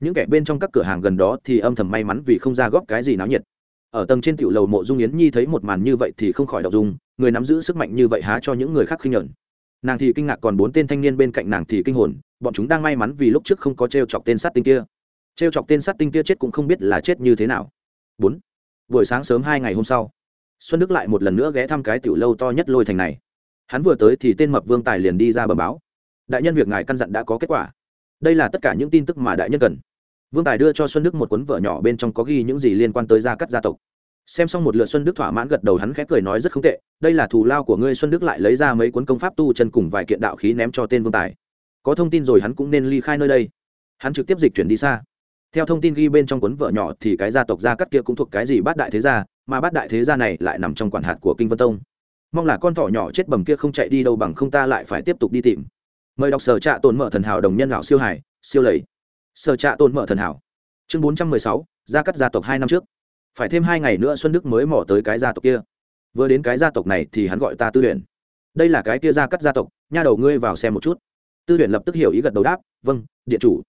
Những kẻ bên trong các cửa hàng gần đó thì âm thầm may mắn vì không ra góp cái gì náo nhiệt. Ở tầng trên tiểu lầu mộ dung yến nhi thấy một màn như vậy thì không khỏi đọc dung, người nắm giữ sức mạnh như vậy há cho những người khác khinh nhợn nàng thì kinh ngạc còn bốn tên thanh niên bên cạnh nàng thì kinh hồn, bọn chúng đang may mắn vì lúc trước không có t chọc tên sát tinh kia. T chọc tên sát tinh kia chết cũng không biết là chết như thế nào. Bốn, buổi sáng sớm hai ngày hôm sau xuân đức lại một lần nữa ghé thăm cái tiểu lâu to nhất lôi thành này. Hắn vừa tới thì tên mập vương tài liền đi ra bờ báo. Đại nhân việc ngài căn dặn đã có kết quả. Đây là tất cả những tin tức mà đại nhân cần. Vương tài đưa cho xuân đức một cuốn vở nhỏ bên trong có ghi những gì liên quan tới gia cắt gia tộc. Xem xong một lượt xuân đức thỏa mãn gật đầu hắn khẽ cười nói rất không tệ, đây là thù lao của ngươi xuân đức lại lấy ra mấy cuốn công pháp tu chân cùng vài kiện đạo khí ném cho tên vương tài. Có thông tin rồi hắn cũng nên ly khai nơi đây. Hắn trực tiếp dịch chuyển đi xa. Theo thông tin ghi bên trong cuốn vợ nhỏ thì cái gia tộc gia cắt kia cũng thuộc cái gì bát đại thế gia mà bát đại thế gia này lại nằm trong quản hạt của kinh vân tông. Mong là con thỏ nhỏ chết bầm kia không chạy đi đâu bằng không ta lại phải tiếp tục đi tìm. Mời đọc sở trạ tồn mở thần hảo đồng nhân lão siêu hải, siêu lầy. Sở trạ tồn mở thần hảo, chương bốn trăm mười sáu, gia cắt gia tộc hai năm trước. Phải thêm hai ngày nữa xuân đức mới mỏ tới cái gia tộc kia. Vừa đến cái gia tộc này thì hắn gọi ta tư luyện đây là cái kia gia cắt gia tộc, nha đầu ngươi vào xem một chút. Tư tuyển lập tức hiểu ý gật đầu đáp vâng điện chủ.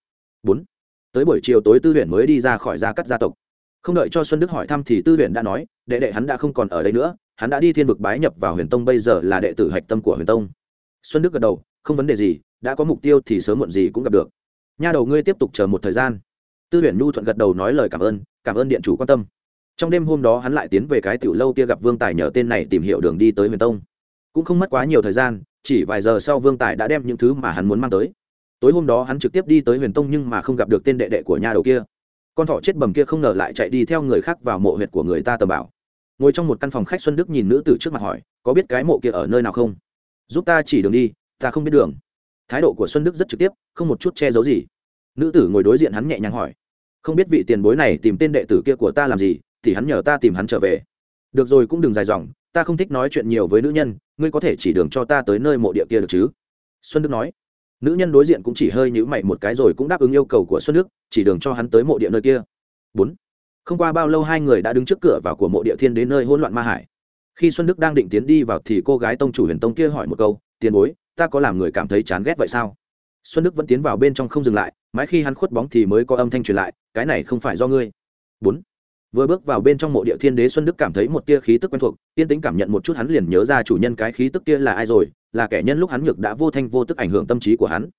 Bốn. Tới buổi chiều tối tư tuyển mới đi ra khỏi gia cắt gia tộc không đợi cho xuân đức hỏi thăm thì tư huyện đã nói, đệ đệ hắn đã không còn ở đây nữa, hắn đã đi thiên vực bái nhập vào huyền tông bây giờ là đệ tử hạch tâm của huyền tông. Xuân đức gật đầu, không vấn đề gì, đã có mục tiêu thì sớm muộn gì cũng gặp được. Nha đầu ngươi tiếp tục chờ một thời gian. Tư huyền nhu thuận gật đầu nói lời cảm ơn cảm ơn điện chủ quan tâm. Trong đêm hôm đó hắn lại tiến về cái tiểu lâu kia gặp vương tài nhờ tên này tìm hiểu đường đi tới huyền tông. Cũng không mất quá nhiều thời gian, chỉ vài giờ sau vương tài đã đem những thứ mà hắn muốn mang tới. Tối hôm đó hắn trực tiếp đi tới huyền tông nhưng mà không gặp được tên đệ đệ của nhà đầu kia con thỏ chết bầm kia không ngờ lại chạy đi theo người khác vào mộ huyệt của người ta tầm bảo. Ngồi trong một căn phòng khách xuân đức nhìn nữ tử trước mặt hỏi, có biết cái mộ kia ở nơi nào không? Giúp ta chỉ đường đi, ta không biết đường. Thái độ của xuân đức rất trực tiếp, không một chút che giấu gì. Nữ tử ngồi đối diện hắn nhẹ nhàng hỏi, không biết vị tiền bối này tìm tên đệ tử kia của ta làm gì, thì hắn nhờ ta tìm hắn trở về. Được rồi, cũng đừng dài dòng, ta không thích nói chuyện nhiều với nữ nhân, ngươi có thể chỉ đường cho ta tới nơi mộ địa kia được chứ? Xuân đức nói nữ nhân đối diện cũng chỉ hơi nhữ mày một cái rồi cũng đáp ứng yêu cầu của xuân đức, chỉ đường cho hắn tới mộ địa nơi kia. Bốn. Không qua bao lâu hai người đã đứng trước cửa vào của mộ địa thiên đến nơi hỗn loạn ma hải. Khi xuân đức đang định tiến đi vào thì cô gái tông chủ huyền tông kia hỏi một câu, tiền bối, ta có làm người cảm thấy chán ghét vậy sao? Xuân đức vẫn tiến vào bên trong không dừng lại, mãi khi hắn khuất bóng thì mới có âm thanh truyền lại, cái này không phải do ngươi. Bốn. Vừa bước vào bên trong mộ địa thiên đế xuân đức cảm thấy một tia khí tức quen thuộc tiên tính cảm nhận một chút hắn liền nhớ ra chủ nhân cái khí tức kia là ai rồi là kẻ nhân lúc hắn nhược đã vô thanh vô tức ảnh hưởng tâm trí của hắn.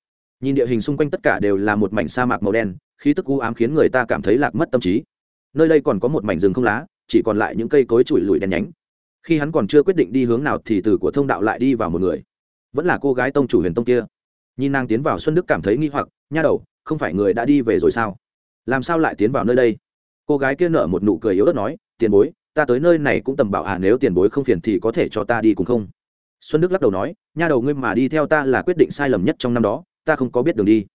Nhìn địa hình xung quanh tất cả đều là một mảnh sa mạc màu đen, khí tức u ám khiến người ta cảm thấy lạc mất tâm trí. Nơi đây còn có một mảnh rừng không lá, chỉ còn lại những cây cối chùi lùi đen nhánh. Khi hắn còn chưa quyết định đi hướng nào thì từ của thông đạo lại đi vào một người. Vẫn là cô gái tông chủ huyền tông kia. Nhìn nàng tiến vào xuân đức cảm thấy nghi hoặc, nha đầu, không phải người đã đi về rồi sao? Làm sao lại tiến vào nơi đây? Cô gái kia nở một nụ cười yếu ớt nói, tiền bối, ta tới nơi này cũng tầm bảo à nếu tiền bối không phiền thì có thể cho ta đi cùng không? Xuân đức lắc đầu nói, nha đầu ngươi mà đi theo ta là quyết định sai lầm nhất trong năm đó, ta không có biết đường đi.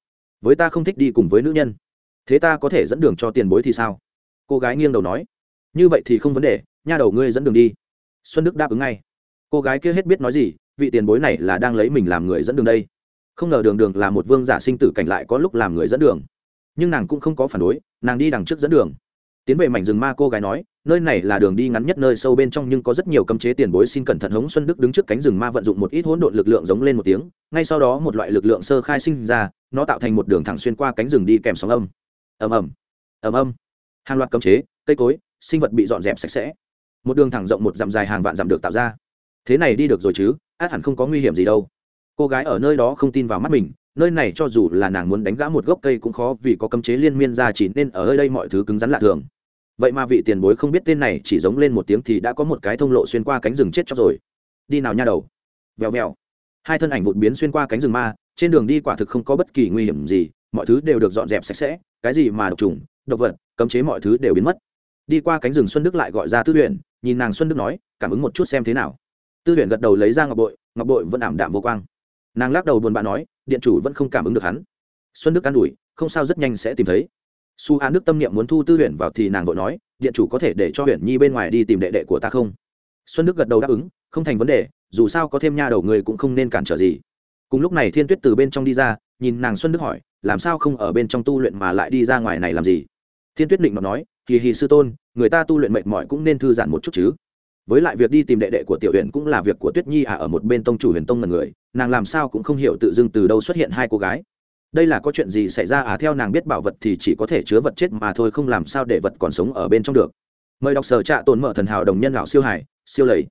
Với ta không thích đi cùng với nữ nhân. Thế ta có thể dẫn đường cho tiền bối thì sao? Cô gái nghiêng đầu nói, như vậy thì không vấn đề, nha đầu ngươi dẫn đường đi. Xuân đức đáp ứng ngay. Cô gái kia hết biết nói gì, vị tiền bối này là đang lấy mình làm người dẫn đường đây. Không ngờ đường đường là một vương giả sinh tử cảnh lại có lúc làm người dẫn đường. Nhưng nàng cũng không có phản đối, nàng đi đằng trước dẫn đường tiến về mảnh rừng ma cô gái nói, nơi này là đường đi ngắn nhất nơi sâu bên trong nhưng có rất nhiều cấm chế tiền bối xin cẩn thận hống xuân đức đứng trước cánh rừng ma vận dụng một ít hỗn độn lực lượng giống lên một tiếng, ngay sau đó một loại lực lượng sơ khai sinh ra, nó tạo thành một đường thẳng xuyên qua cánh rừng đi kèm sóng âm. Ầm ầm. Ầm ầm. Hàng loạt cấm chế, cây cối, sinh vật bị dọn dẹp sạch sẽ. Một đường thẳng rộng một dặm dài hàng vạn dặm được tạo ra. Thế này đi được rồi chứ, át hẳn không có nguy hiểm gì đâu. Cô gái ở nơi đó không tin vào mắt mình, nơi này cho dù là nàng muốn đánh gã một gốc cây cũng khó vì có cấm chế liên miên ra chỉ nên ở nơi đây mọi thứ cứng rắn lạ thường vậy mà vị tiền bối không biết tên này chỉ giống lên một tiếng thì đã có một cái thông lộ xuyên qua cánh rừng chết chóc rồi. Đi nào nha đầu. Vèo vèo. Hai thân ảnh vụt biến xuyên qua cánh rừng ma, trên đường đi quả thực không có bất kỳ nguy hiểm gì, mọi thứ đều được dọn dẹp sạch sẽ, cái gì mà độc trùng, độc vật, cấm chế mọi thứ đều biến mất. Đi qua cánh rừng xuân đức lại gọi ra tư huyện nhìn nàng xuân đức nói, cảm ứng một chút xem thế nào. Tư huyện gật đầu lấy ra ngọc bội ngọc bội vẫn ảm đạm vô quang. Nàng lắc đầu buồn bã nói, điện chủ vẫn không cảm ứng được hắn. Xuân đức an ủi, không sao, rất nhanh sẽ tìm thấy su an đức tâm niệm muốn thu tư huyện vào thì nàng vội nói, điện chủ có thể để cho huyện nhi bên ngoài đi tìm đệ đệ của ta không? Xuân đức gật đầu đáp ứng, không thành vấn đề, dù sao có thêm nha đầu người cũng không nên cản trở gì. Cùng lúc này thiên tuyết từ bên trong đi ra, nhìn nàng xuân đức hỏi, làm sao không ở bên trong tu luyện mà lại đi ra ngoài này làm gì? Thiên tuyết định mà nói, kỳ hì sư tôn, người ta tu luyện mệt mỏi cũng nên thư giãn một chút chứ. Với lại việc đi tìm đệ đệ của tiểu huyện cũng là việc của tuyết nhi à ở một bên tông chủ huyền tông là người, nàng làm sao cũng không hiểu tự dưng từ đâu xuất hiện hai cô gái đây là có chuyện gì xảy ra à? Theo nàng biết bảo vật thì chỉ có thể chứa vật chết mà thôi, không làm sao để vật còn sống ở bên trong được. Mời đọc sở trạ tồn mở thần hảo đồng nhân lão siêu hải, siêu lầy.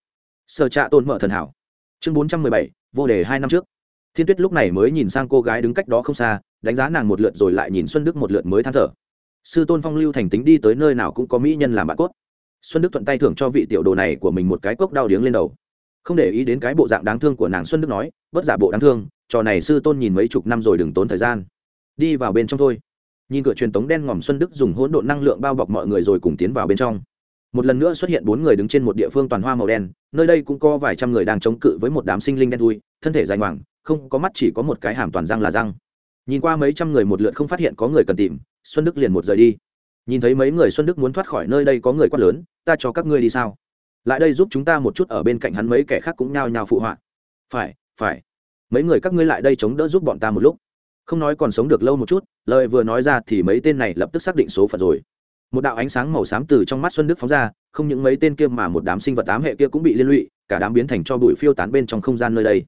Sở trạ tồn mở thần hảo, chương bốn trăm mười bảy, vô đề hai năm trước. Thiên tuyết lúc này mới nhìn sang cô gái đứng cách đó không xa, đánh giá nàng một lượt rồi lại nhìn xuân đức một lượt mới than thở. Sư tôn phong lưu thành tính đi tới nơi nào cũng có mỹ nhân làm bạn cốt. Xuân đức thuận tay thưởng cho vị tiểu đồ này của mình một cái cốc đau điếng lên đầu. Không để ý đến cái bộ dạng đáng thương của nàng, xuân đức nói bất giả bộ đáng thương, trò này sư tôn nhìn mấy chục năm rồi đừng tốn thời gian. Đi vào bên trong thôi. Nhìn cửa truyền tống đen ngòm xuân đức dùng hỗn độn năng lượng bao bọc mọi người rồi cùng tiến vào bên trong. Một lần nữa xuất hiện bốn người đứng trên một địa phương toàn hoa màu đen, nơi đây cũng có vài trăm người đang chống cự với một đám sinh linh đen thui, thân thể dài ngoằng, không có mắt chỉ có một cái hàm toàn răng là răng. Nhìn qua mấy trăm người một lượt không phát hiện có người cần tìm, xuân đức liền một rời đi. Nhìn thấy mấy người xuân đức muốn thoát khỏi nơi đây có người quát lớn, ta cho các ngươi đi sao? Lại đây giúp chúng ta một chút ở bên cạnh hắn mấy kẻ khác cũng nhao nhao phụ họa. Phải phải. Mấy người các ngươi lại đây chống đỡ giúp bọn ta một lúc. Không nói còn sống được lâu một chút, lời vừa nói ra thì mấy tên này lập tức xác định số phận rồi. Một đạo ánh sáng màu xám từ trong mắt xuân đức phóng ra, không những mấy tên kia mà một đám sinh vật tám hệ kia cũng bị liên lụy, cả đám biến thành cho bụi phiêu tán bên trong không gian nơi đây.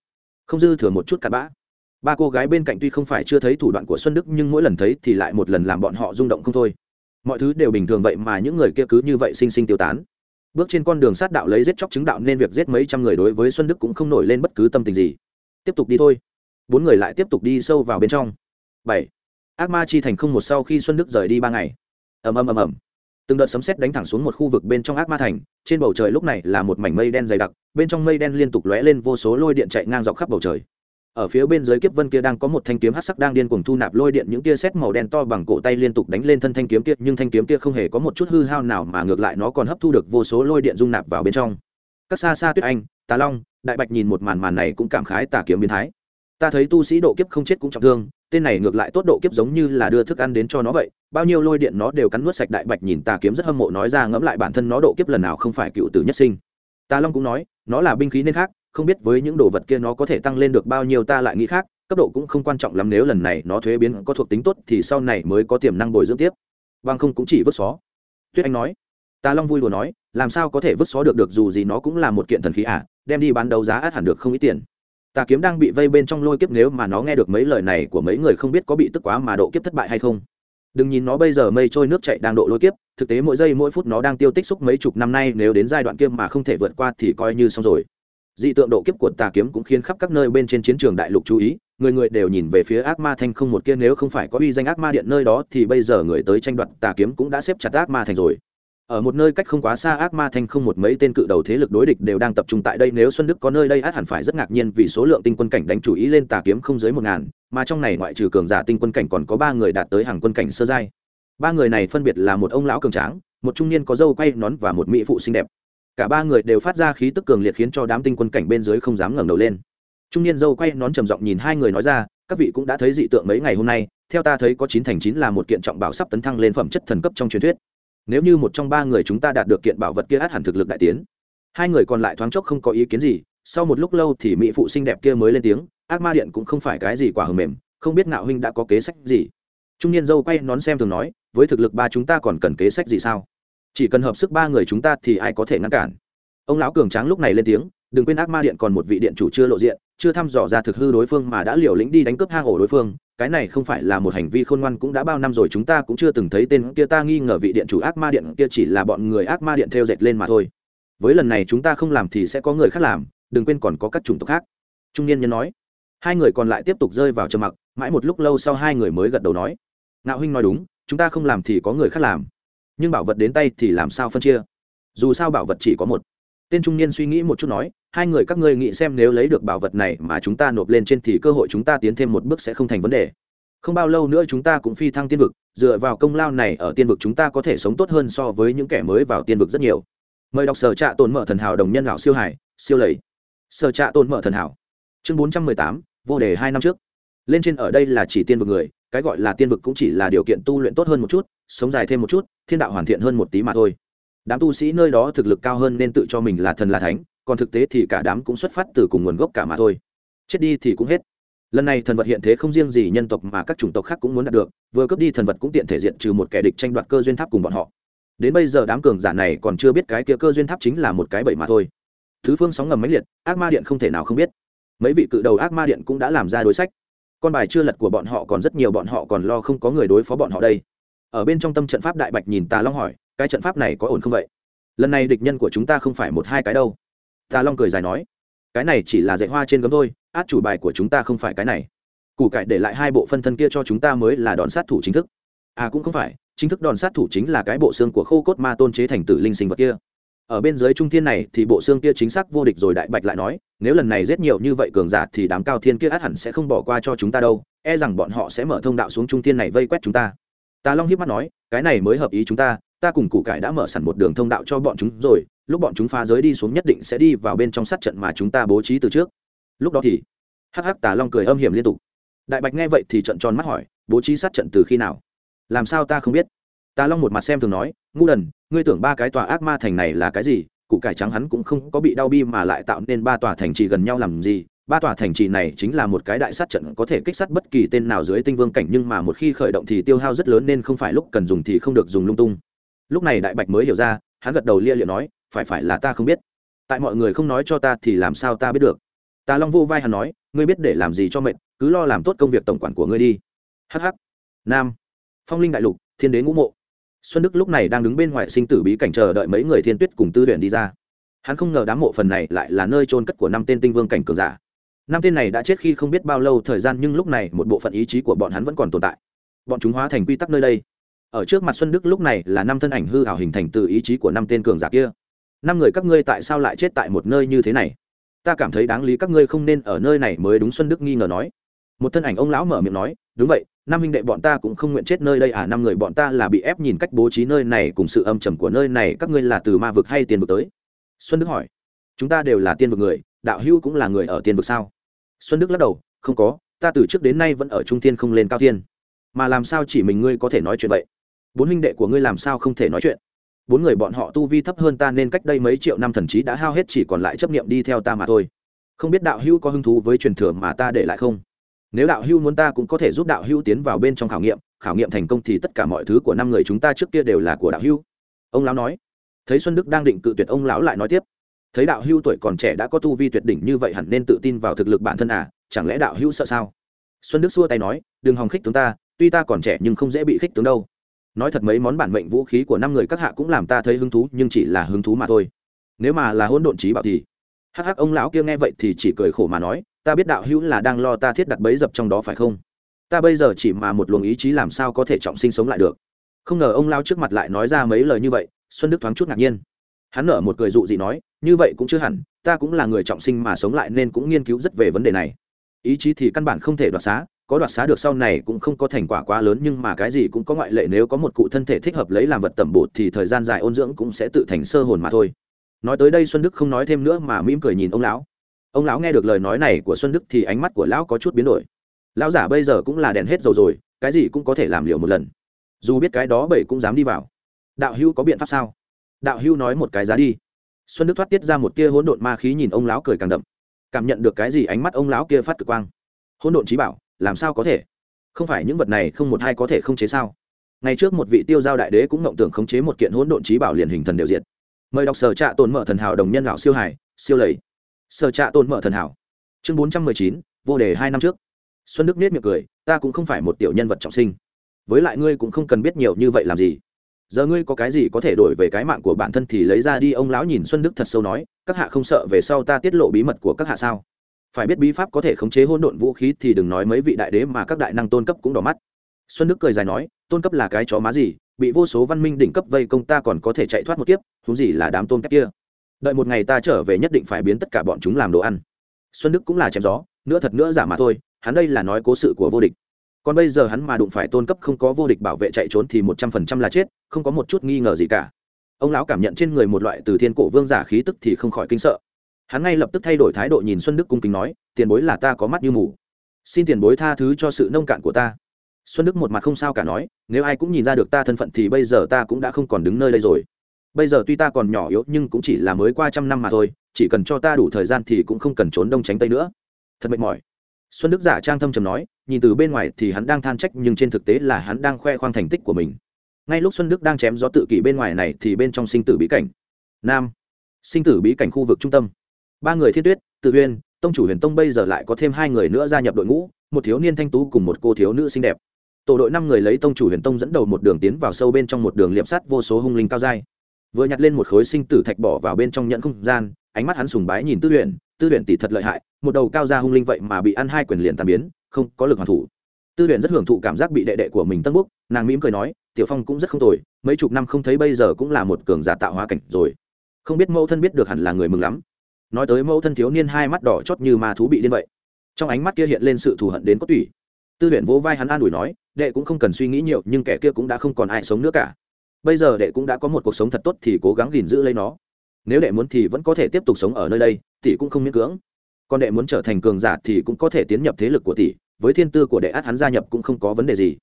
Không dư thừa một chút cặn bã. Ba cô gái bên cạnh tuy không phải chưa thấy thủ đoạn của xuân đức nhưng mỗi lần thấy thì lại một lần làm bọn họ rung động không thôi. Mọi thứ đều bình thường vậy mà những người kia cứ như vậy sinh sinh tiêu tán bước trên con đường sát đạo lấy giết chóc chứng đạo nên việc giết mấy trăm người đối với xuân đức cũng không nổi lên bất cứ tâm tình gì. Tiếp tục đi thôi. Bốn người lại tiếp tục đi sâu vào bên trong. Bảy. Ác ma chi thành không một sau khi xuân đức rời đi ba ngày. Ầm ầm ầm ầm. Từng đợt sấm sét đánh thẳng xuống một khu vực bên trong ác ma thành. Trên bầu trời lúc này là một mảnh mây đen dày đặc, bên trong mây đen liên tục lóe lên vô số lôi điện chạy ngang dọc khắp bầu trời ở phía bên dưới kiếp vân kia đang có một thanh kiếm hắc sắc đang điên cuồng thu nạp lôi điện, những tia sét màu đen to bằng cổ tay liên tục đánh lên thân thanh kiếm kia, nhưng thanh kiếm kia không hề có một chút hư hao nào mà ngược lại nó còn hấp thu được vô số lôi điện dung nạp vào bên trong. Các xa xa tuyết anh, tà long, đại bạch nhìn một màn màn này cũng cảm khái tà kiếm biến thái. Ta thấy tu sĩ độ kiếp không chết cũng trọng thương, tên này ngược lại tốt độ kiếp giống như là đưa thức ăn đến cho nó vậy, bao nhiêu lôi điện nó đều cắn nuốt sạch đại bạch nhìn tà kiếm rất hâm mộ nói ra ngẫm lại bản thân nó độ kiếp lần nào không phải cựu tử nhất sinh. Tà long cũng nói, nó là binh khí nên khác không biết với những đồ vật kia nó có thể tăng lên được bao nhiêu ta lại nghĩ khác, cấp độ cũng không quan trọng lắm, nếu lần này nó thuế biến có thuộc tính tốt thì sau này mới có tiềm năng bồi dưỡng tiếp. Vâng không cũng chỉ vứt xó. Tuyết anh nói. Ta long vui đùa nói, làm sao có thể vứt xó được được dù gì nó cũng là một kiện thần khí à đem đi bán đấu giá át hẳn được không ít tiền. Tà kiếm đang bị vây bên trong lôi kiếp nếu mà nó nghe được mấy lời này của mấy người không biết có bị tức quá mà độ kiếp thất bại hay không. Đừng nhìn nó bây giờ mây trôi nước chạy đang độ lôi kiếp, thực tế mỗi giây mỗi phút nó đang tiêu tích xúc mấy chục năm nay, nếu đến giai đoạn kia mà không thể vượt qua thì coi như xong rồi dị tượng độ kiếp của tà kiếm cũng khiến khắp các nơi bên trên chiến trường đại lục chú ý, người người đều nhìn về phía ác ma thanh không một kia, nếu không phải có uy danh ác ma điện nơi đó thì bây giờ người tới tranh đoạt tà kiếm cũng đã xếp chặt ác ma thành rồi. Ở một nơi cách không quá xa, ác ma thanh không một mấy tên cự đầu thế lực đối địch đều đang tập trung tại đây, nếu xuân đức có nơi đây, át hẳn phải rất ngạc nhiên vì số lượng tinh quân cảnh đánh chủ ý lên tà kiếm không dưới một ngàn, mà trong này ngoại trừ cường giả tinh quân cảnh còn có ba người đạt tới hàng quân cảnh sơ giai. Ba người này phân biệt là một ông lão cường tráng, một trung niên có dâu quay nón và một mỹ phụ xinh đẹp cả ba người đều phát ra khí tức cường liệt khiến cho đám tinh quân cảnh bên dưới không dám ngẩng đầu lên. Trung niên dâu quay nón trầm giọng nhìn hai người nói ra, các vị cũng đã thấy dị tượng mấy ngày hôm nay, theo ta thấy có chín thành chín là một kiện trọng bảo sắp tấn thăng lên phẩm chất thần cấp trong truyền thuyết. Nếu như một trong ba người chúng ta đạt được kiện bảo vật kia át hẳn thực lực đại tiến. Hai người còn lại thoáng chốc không có ý kiến gì, sau một lúc lâu thì mỹ phụ xinh đẹp kia mới lên tiếng, ác ma điện cũng không phải cái gì quả hầm mềm, không biết ngạo huynh đã có kế sách gì. Trung niên dâu quay nón xem thường nói, với thực lực ba chúng ta còn cần kế sách gì sao? Chỉ cần hợp sức ba người chúng ta thì ai có thể ngăn cản. Ông lão cường tráng lúc này lên tiếng, đừng quên ác ma điện còn một vị điện chủ chưa lộ diện, chưa thăm dò ra thực hư đối phương mà đã liều lĩnh đi đánh cướp hang ổ đối phương. Cái này không phải là một hành vi khôn ngoan cũng đã bao năm rồi chúng ta cũng chưa từng thấy tên kia ta nghi ngờ vị điện chủ ác ma điện kia chỉ là bọn người ác ma điện theo dệt lên mà thôi. Với lần này chúng ta không làm thì sẽ có người khác làm, đừng quên còn có các chủng tộc khác. Trung niên nhân nói. Hai người còn lại tiếp tục rơi vào trầm mặc, mãi một lúc lâu sau hai người mới gật đầu nói. Ngạo huynh nói đúng, chúng ta không làm thì có người khác làm nhưng bảo vật đến tay thì làm sao phân chia? Dù sao bảo vật chỉ có một. Tên trung niên suy nghĩ một chút nói, hai người các ngươi nghĩ xem nếu lấy được bảo vật này mà chúng ta nộp lên trên thì cơ hội chúng ta tiến thêm một bước sẽ không thành vấn đề. Không bao lâu nữa chúng ta cũng phi thăng tiên vực, dựa vào công lao này ở tiên vực chúng ta có thể sống tốt hơn so với những kẻ mới vào tiên vực rất nhiều. Mời đọc sở trạ tồn mở thần hảo đồng nhân lão siêu hải, siêu lầy. Sở trạ tồn mở thần hảo. Chương bốn trăm mười tám, vô đề hai năm trước. Lên trên ở đây là chỉ tiên vực người, cái gọi là tiên vực cũng chỉ là điều kiện tu luyện tốt hơn một chút sống dài thêm một chút, thiên đạo hoàn thiện hơn một tí mà thôi. Đám tu sĩ nơi đó thực lực cao hơn nên tự cho mình là thần là thánh, còn thực tế thì cả đám cũng xuất phát từ cùng nguồn gốc cả mà thôi. Chết đi thì cũng hết. Lần này thần vật hiện thế không riêng gì nhân tộc mà các chủng tộc khác cũng muốn đạt được, vừa cướp đi thần vật cũng tiện thể diện trừ một kẻ địch tranh đoạt cơ duyên tháp cùng bọn họ. Đến bây giờ đám cường giả này còn chưa biết cái kia cơ duyên tháp chính là một cái bẫy mà thôi. Thứ phương sóng ngầm máy liệt, ác ma điện không thể nào không biết. Mấy vị cự đầu ác ma điện cũng đã làm ra đối sách. Con bài chưa lật của bọn họ còn rất nhiều, bọn họ còn lo không có người đối phó bọn họ đây ở bên trong tâm trận pháp đại bạch nhìn tà long hỏi, cái trận pháp này có ổn không vậy? Lần này địch nhân của chúng ta không phải một hai cái đâu. Tà long cười dài nói, cái này chỉ là dạy hoa trên gấm thôi, át chủ bài của chúng ta không phải cái này. Củ cải để lại hai bộ phân thân kia cho chúng ta mới là đòn sát thủ chính thức. À cũng không phải, chính thức đòn sát thủ chính là cái bộ xương của khô cốt ma tôn chế thành tử linh sinh vật kia. Ở bên dưới trung thiên này thì bộ xương kia chính xác vô địch rồi đại bạch lại nói, nếu lần này giết nhiều như vậy cường giả thì đám cao thiên kia át hẳn sẽ không bỏ qua cho chúng ta đâu e rằng bọn họ sẽ mở thông đạo xuống trung thiên này vây quét chúng ta tà long hiếp mắt nói, cái này mới hợp ý chúng ta ta cùng củ cải đã mở sẵn một đường thông đạo cho bọn chúng rồi, lúc bọn chúng phá giới đi xuống nhất định sẽ đi vào bên trong sát trận mà chúng ta bố trí từ trước. Lúc đó thì, hắc hắc tà long cười âm hiểm liên tục. Đại bạch nghe vậy thì trợn tròn mắt hỏi, bố trí sát trận từ khi nào? Làm sao ta không biết? Tà long một mặt xem thường nói, ngu đần, ngươi tưởng ba cái tòa ác ma thành này là cái gì? Cụ cải trắng hắn cũng không có bị đau bi mà lại tạo nên ba tòa thành trì gần nhau làm gì? Ba tòa thành trì này chính là một cái đại sát trận, có thể kích sát bất kỳ tên nào dưới tinh vương cảnh, nhưng mà một khi khởi động thì tiêu hao rất lớn nên không phải lúc cần dùng thì không được dùng lung tung. Lúc này đại bạch mới hiểu ra, hắn gật đầu lia liệu nói, phải phải là ta không biết. Tại mọi người không nói cho ta thì làm sao ta biết được? Ta long vô vai hắn nói, ngươi biết để làm gì cho mệnh cứ lo làm tốt công việc tổng quản của ngươi đi. Hh nam. Phong linh đại lục, thiên đế ngũ mộ. Xuân đức lúc này đang đứng bên ngoài sinh tử bí cảnh chờ đợi mấy người thiên tuyết cùng tư huyện đi ra. Hắn không ngờ đám mộ phần này lại là nơi trôn cất của năm tên tinh vương cảnh cường giả năm tên này đã chết khi không biết bao lâu thời gian, nhưng lúc này một bộ phận ý chí của bọn hắn vẫn còn tồn tại. Bọn chúng hóa thành quy tắc nơi đây. Ở trước mặt xuân đức lúc này là năm thân ảnh hư hảo hình thành từ ý chí của năm tên cường giả kia. Năm người các ngươi tại sao lại chết tại một nơi như thế này? Ta cảm thấy đáng lý các ngươi không nên ở nơi này mới đúng, xuân đức nghi ngờ nói. Một thân ảnh ông lão mở miệng nói, đúng vậy, năm huynh đệ bọn ta cũng không nguyện chết nơi đây à? Năm người bọn ta là bị ép nhìn cách bố trí nơi này cùng sự âm trầm của nơi này, các ngươi là từ ma vực hay tiền vực tới? Xuân đức hỏi. Chúng ta đều là tiên vực người, đạo hữu cũng là người ở tiên vực sao? Xuân đức lắc đầu, không có, ta từ trước đến nay vẫn ở trung thiên không lên cao thiên. Mà làm sao chỉ mình ngươi có thể nói chuyện vậy? Bốn huynh đệ của ngươi làm sao không thể nói chuyện? Bốn người bọn họ tu vi thấp hơn ta nên cách đây mấy triệu năm thần trí đã hao hết chỉ còn lại chấp niệm đi theo ta mà thôi. Không biết đạo hữu có hứng thú với truyền thừa mà ta để lại không? Nếu đạo hữu muốn ta cũng có thể giúp đạo hữu tiến vào bên trong khảo nghiệm khảo nghiệm thành công thì tất cả mọi thứ của năm người chúng ta trước kia đều là của đạo hữu. Ông lão nói. Thấy xuân đức đang định cự tuyệt, ông lão lại nói tiếp thấy đạo hưu tuổi còn trẻ đã có tu vi tuyệt đỉnh như vậy hẳn nên tự tin vào thực lực bản thân à chẳng lẽ đạo hưu sợ sao? Xuân đức xua tay nói, đừng hòng khích tướng ta, tuy ta còn trẻ nhưng không dễ bị khích tướng đâu. Nói thật mấy món bản mệnh vũ khí của năm người các hạ cũng làm ta thấy hứng thú, nhưng chỉ là hứng thú mà thôi. Nếu mà là hôn độn trí bảo thì? Hắc hắc, ông lão kia nghe vậy thì chỉ cười khổ mà nói, ta biết đạo hữu là đang lo ta thiết đặt bẫy dập trong đó phải không? Ta bây giờ chỉ mà một luồng ý chí làm sao có thể trọng sinh sống lại được. Không ngờ ông lao trước mặt lại nói ra mấy lời như vậy, xuân đức thoáng chút ngạc nhiên hắn nở một cười dụ dị nói, như vậy cũng chưa hẳn, ta cũng là người trọng sinh mà sống lại nên cũng nghiên cứu rất về vấn đề này. Ý chí thì căn bản không thể đoạt xá, có đoạt xá được sau này cũng không có thành quả quá lớn nhưng mà cái gì cũng có ngoại lệ nếu có một cụ thân thể thích hợp lấy làm vật tẩm bột thì thời gian dài ôn dưỡng cũng sẽ tự thành sơ hồn mà thôi. Nói tới đây xuân đức không nói thêm nữa mà mỉm cười nhìn ông lão. Ông lão nghe được lời nói này của xuân đức thì ánh mắt của lão có chút biến đổi. Lão giả bây giờ cũng là đèn hết dầu rồi, cái gì cũng có thể làm liều một lần. Dù biết cái đó bảy cũng dám đi vào. Đạo hữu có biện pháp sao? Đạo hưu nói một cái giá đi. Xuân đức thoát tiết ra một tia hỗn độn ma khí nhìn ông lão cười càng đậm. Cảm nhận được cái gì ánh mắt ông lão kia phát cực quang. Hỗn độn trí bảo, làm sao có thể? Không phải những vật này không một hai có thể không chế sao? Ngày trước một vị tiêu giao đại đế cũng mộng tưởng khống chế một kiện hỗn độn trí bảo liền hình thần đều diệt. Mời đọc sở trạ tồn mở thần hảo đồng nhân lão siêu hải siêu lầy. Sở trạ tồn mở thần hảo. Chương bốn trăm mười chín, vô đề hai năm trước. Xuân đức nết miệng cười, ta cũng không phải một tiểu nhân vật trọng sinh. Với lại ngươi cũng không cần biết nhiều như vậy làm gì giờ ngươi có cái gì có thể đổi về cái mạng của bản thân thì lấy ra đi, ông lão nhìn xuân đức thật sâu nói, các hạ không sợ về sau ta tiết lộ bí mật của các hạ sao? Phải biết bí pháp có thể khống chế hỗn độn vũ khí thì đừng nói mấy vị đại đế mà các đại năng tôn cấp cũng đỏ mắt. Xuân đức cười dài nói, tôn cấp là cái chó má gì, bị vô số văn minh đỉnh cấp vây công ta còn có thể chạy thoát một kiếp thú gì là đám tôn cấp kia. Đợi một ngày ta trở về nhất định phải biến tất cả bọn chúng làm đồ ăn. Xuân đức cũng là chém gió nữa thật nữa giả mà thôi, hắn đây là nói cố sự của vô địch còn bây giờ hắn mà đụng phải tôn cấp không có vô địch bảo vệ chạy trốn thì một trăm phần trăm là chết, không có một chút nghi ngờ gì cả. Ông lão cảm nhận trên người một loại từ thiên cổ vương giả khí tức thì không khỏi kinh sợ. Hắn ngay lập tức thay đổi thái độ nhìn xuân đức cung kính nói, tiền bối là ta có mắt như mù. Xin tiền bối tha thứ cho sự nông cạn của ta. Xuân đức một mặt không sao cả nói, nếu ai cũng nhìn ra được ta thân phận thì bây giờ ta cũng đã không còn đứng nơi đây rồi. Bây giờ tuy ta còn nhỏ yếu nhưng cũng chỉ là mới qua trăm năm mà thôi, chỉ cần cho ta đủ thời gian thì cũng không cần trốn đông tránh tây nữa. Thật mệt mỏi xuân đức giả trang thâm trầm nói, nhìn từ bên ngoài thì hắn đang than trách nhưng trên thực tế là hắn đang khoe khoang thành tích của mình. Ngay lúc xuân đức đang chém gió tự kỷ bên ngoài này thì bên trong sinh tử bí cảnh. Nam, sinh tử bí cảnh khu vực trung tâm. Ba người thiên tuyết tự uyên, tông chủ huyền tông bây giờ lại có thêm hai người nữa gia nhập đội ngũ, một thiếu niên thanh tú cùng một cô thiếu nữ xinh đẹp. Tổ đội năm người lấy tông chủ huyền tông dẫn đầu một đường tiến vào sâu bên trong một đường liệm sắt vô số hung linh cao dai vừa nhặt lên một khối sinh tử thạch bỏ vào bên trong nhận không gian, ánh mắt hắn sùng bái nhìn tư luyện tư luyện tỷ thật lợi hại, một đầu cao ra hung linh vậy mà bị ăn hai quyền liền tàn biến, không có lực hoàn thủ. Tư luyện rất hưởng thụ cảm giác bị đệ đệ của mình tân búc nàng mỉm cười nói, tiểu phong cũng rất không tồi, mấy chục năm không thấy bây giờ cũng là một cường giả tạo hóa cảnh rồi. Không biết mẫu thân biết được hẳn là người mừng lắm. Nói tới mẫu thân thiếu niên hai mắt đỏ chót như ma thú bị điên vậy. Trong ánh mắt kia hiện lên sự thù hận đến cốt tủy. Tư luyện vỗ vai hắn an ủi nói, đệ cũng không cần suy nghĩ nhiều, nhưng kẻ kia cũng đã không còn ai sống nữa cả. Bây giờ đệ cũng đã có một cuộc sống thật tốt thì cố gắng gìn giữ lấy nó nếu đệ muốn thì vẫn có thể tiếp tục sống ở nơi đây, tỷ cũng không miễn cưỡng. Còn đệ muốn trở thành cường giả thì cũng có thể tiến nhập thế lực của tỷ, với thiên tư của đệ át hắn gia nhập cũng không có vấn đề gì.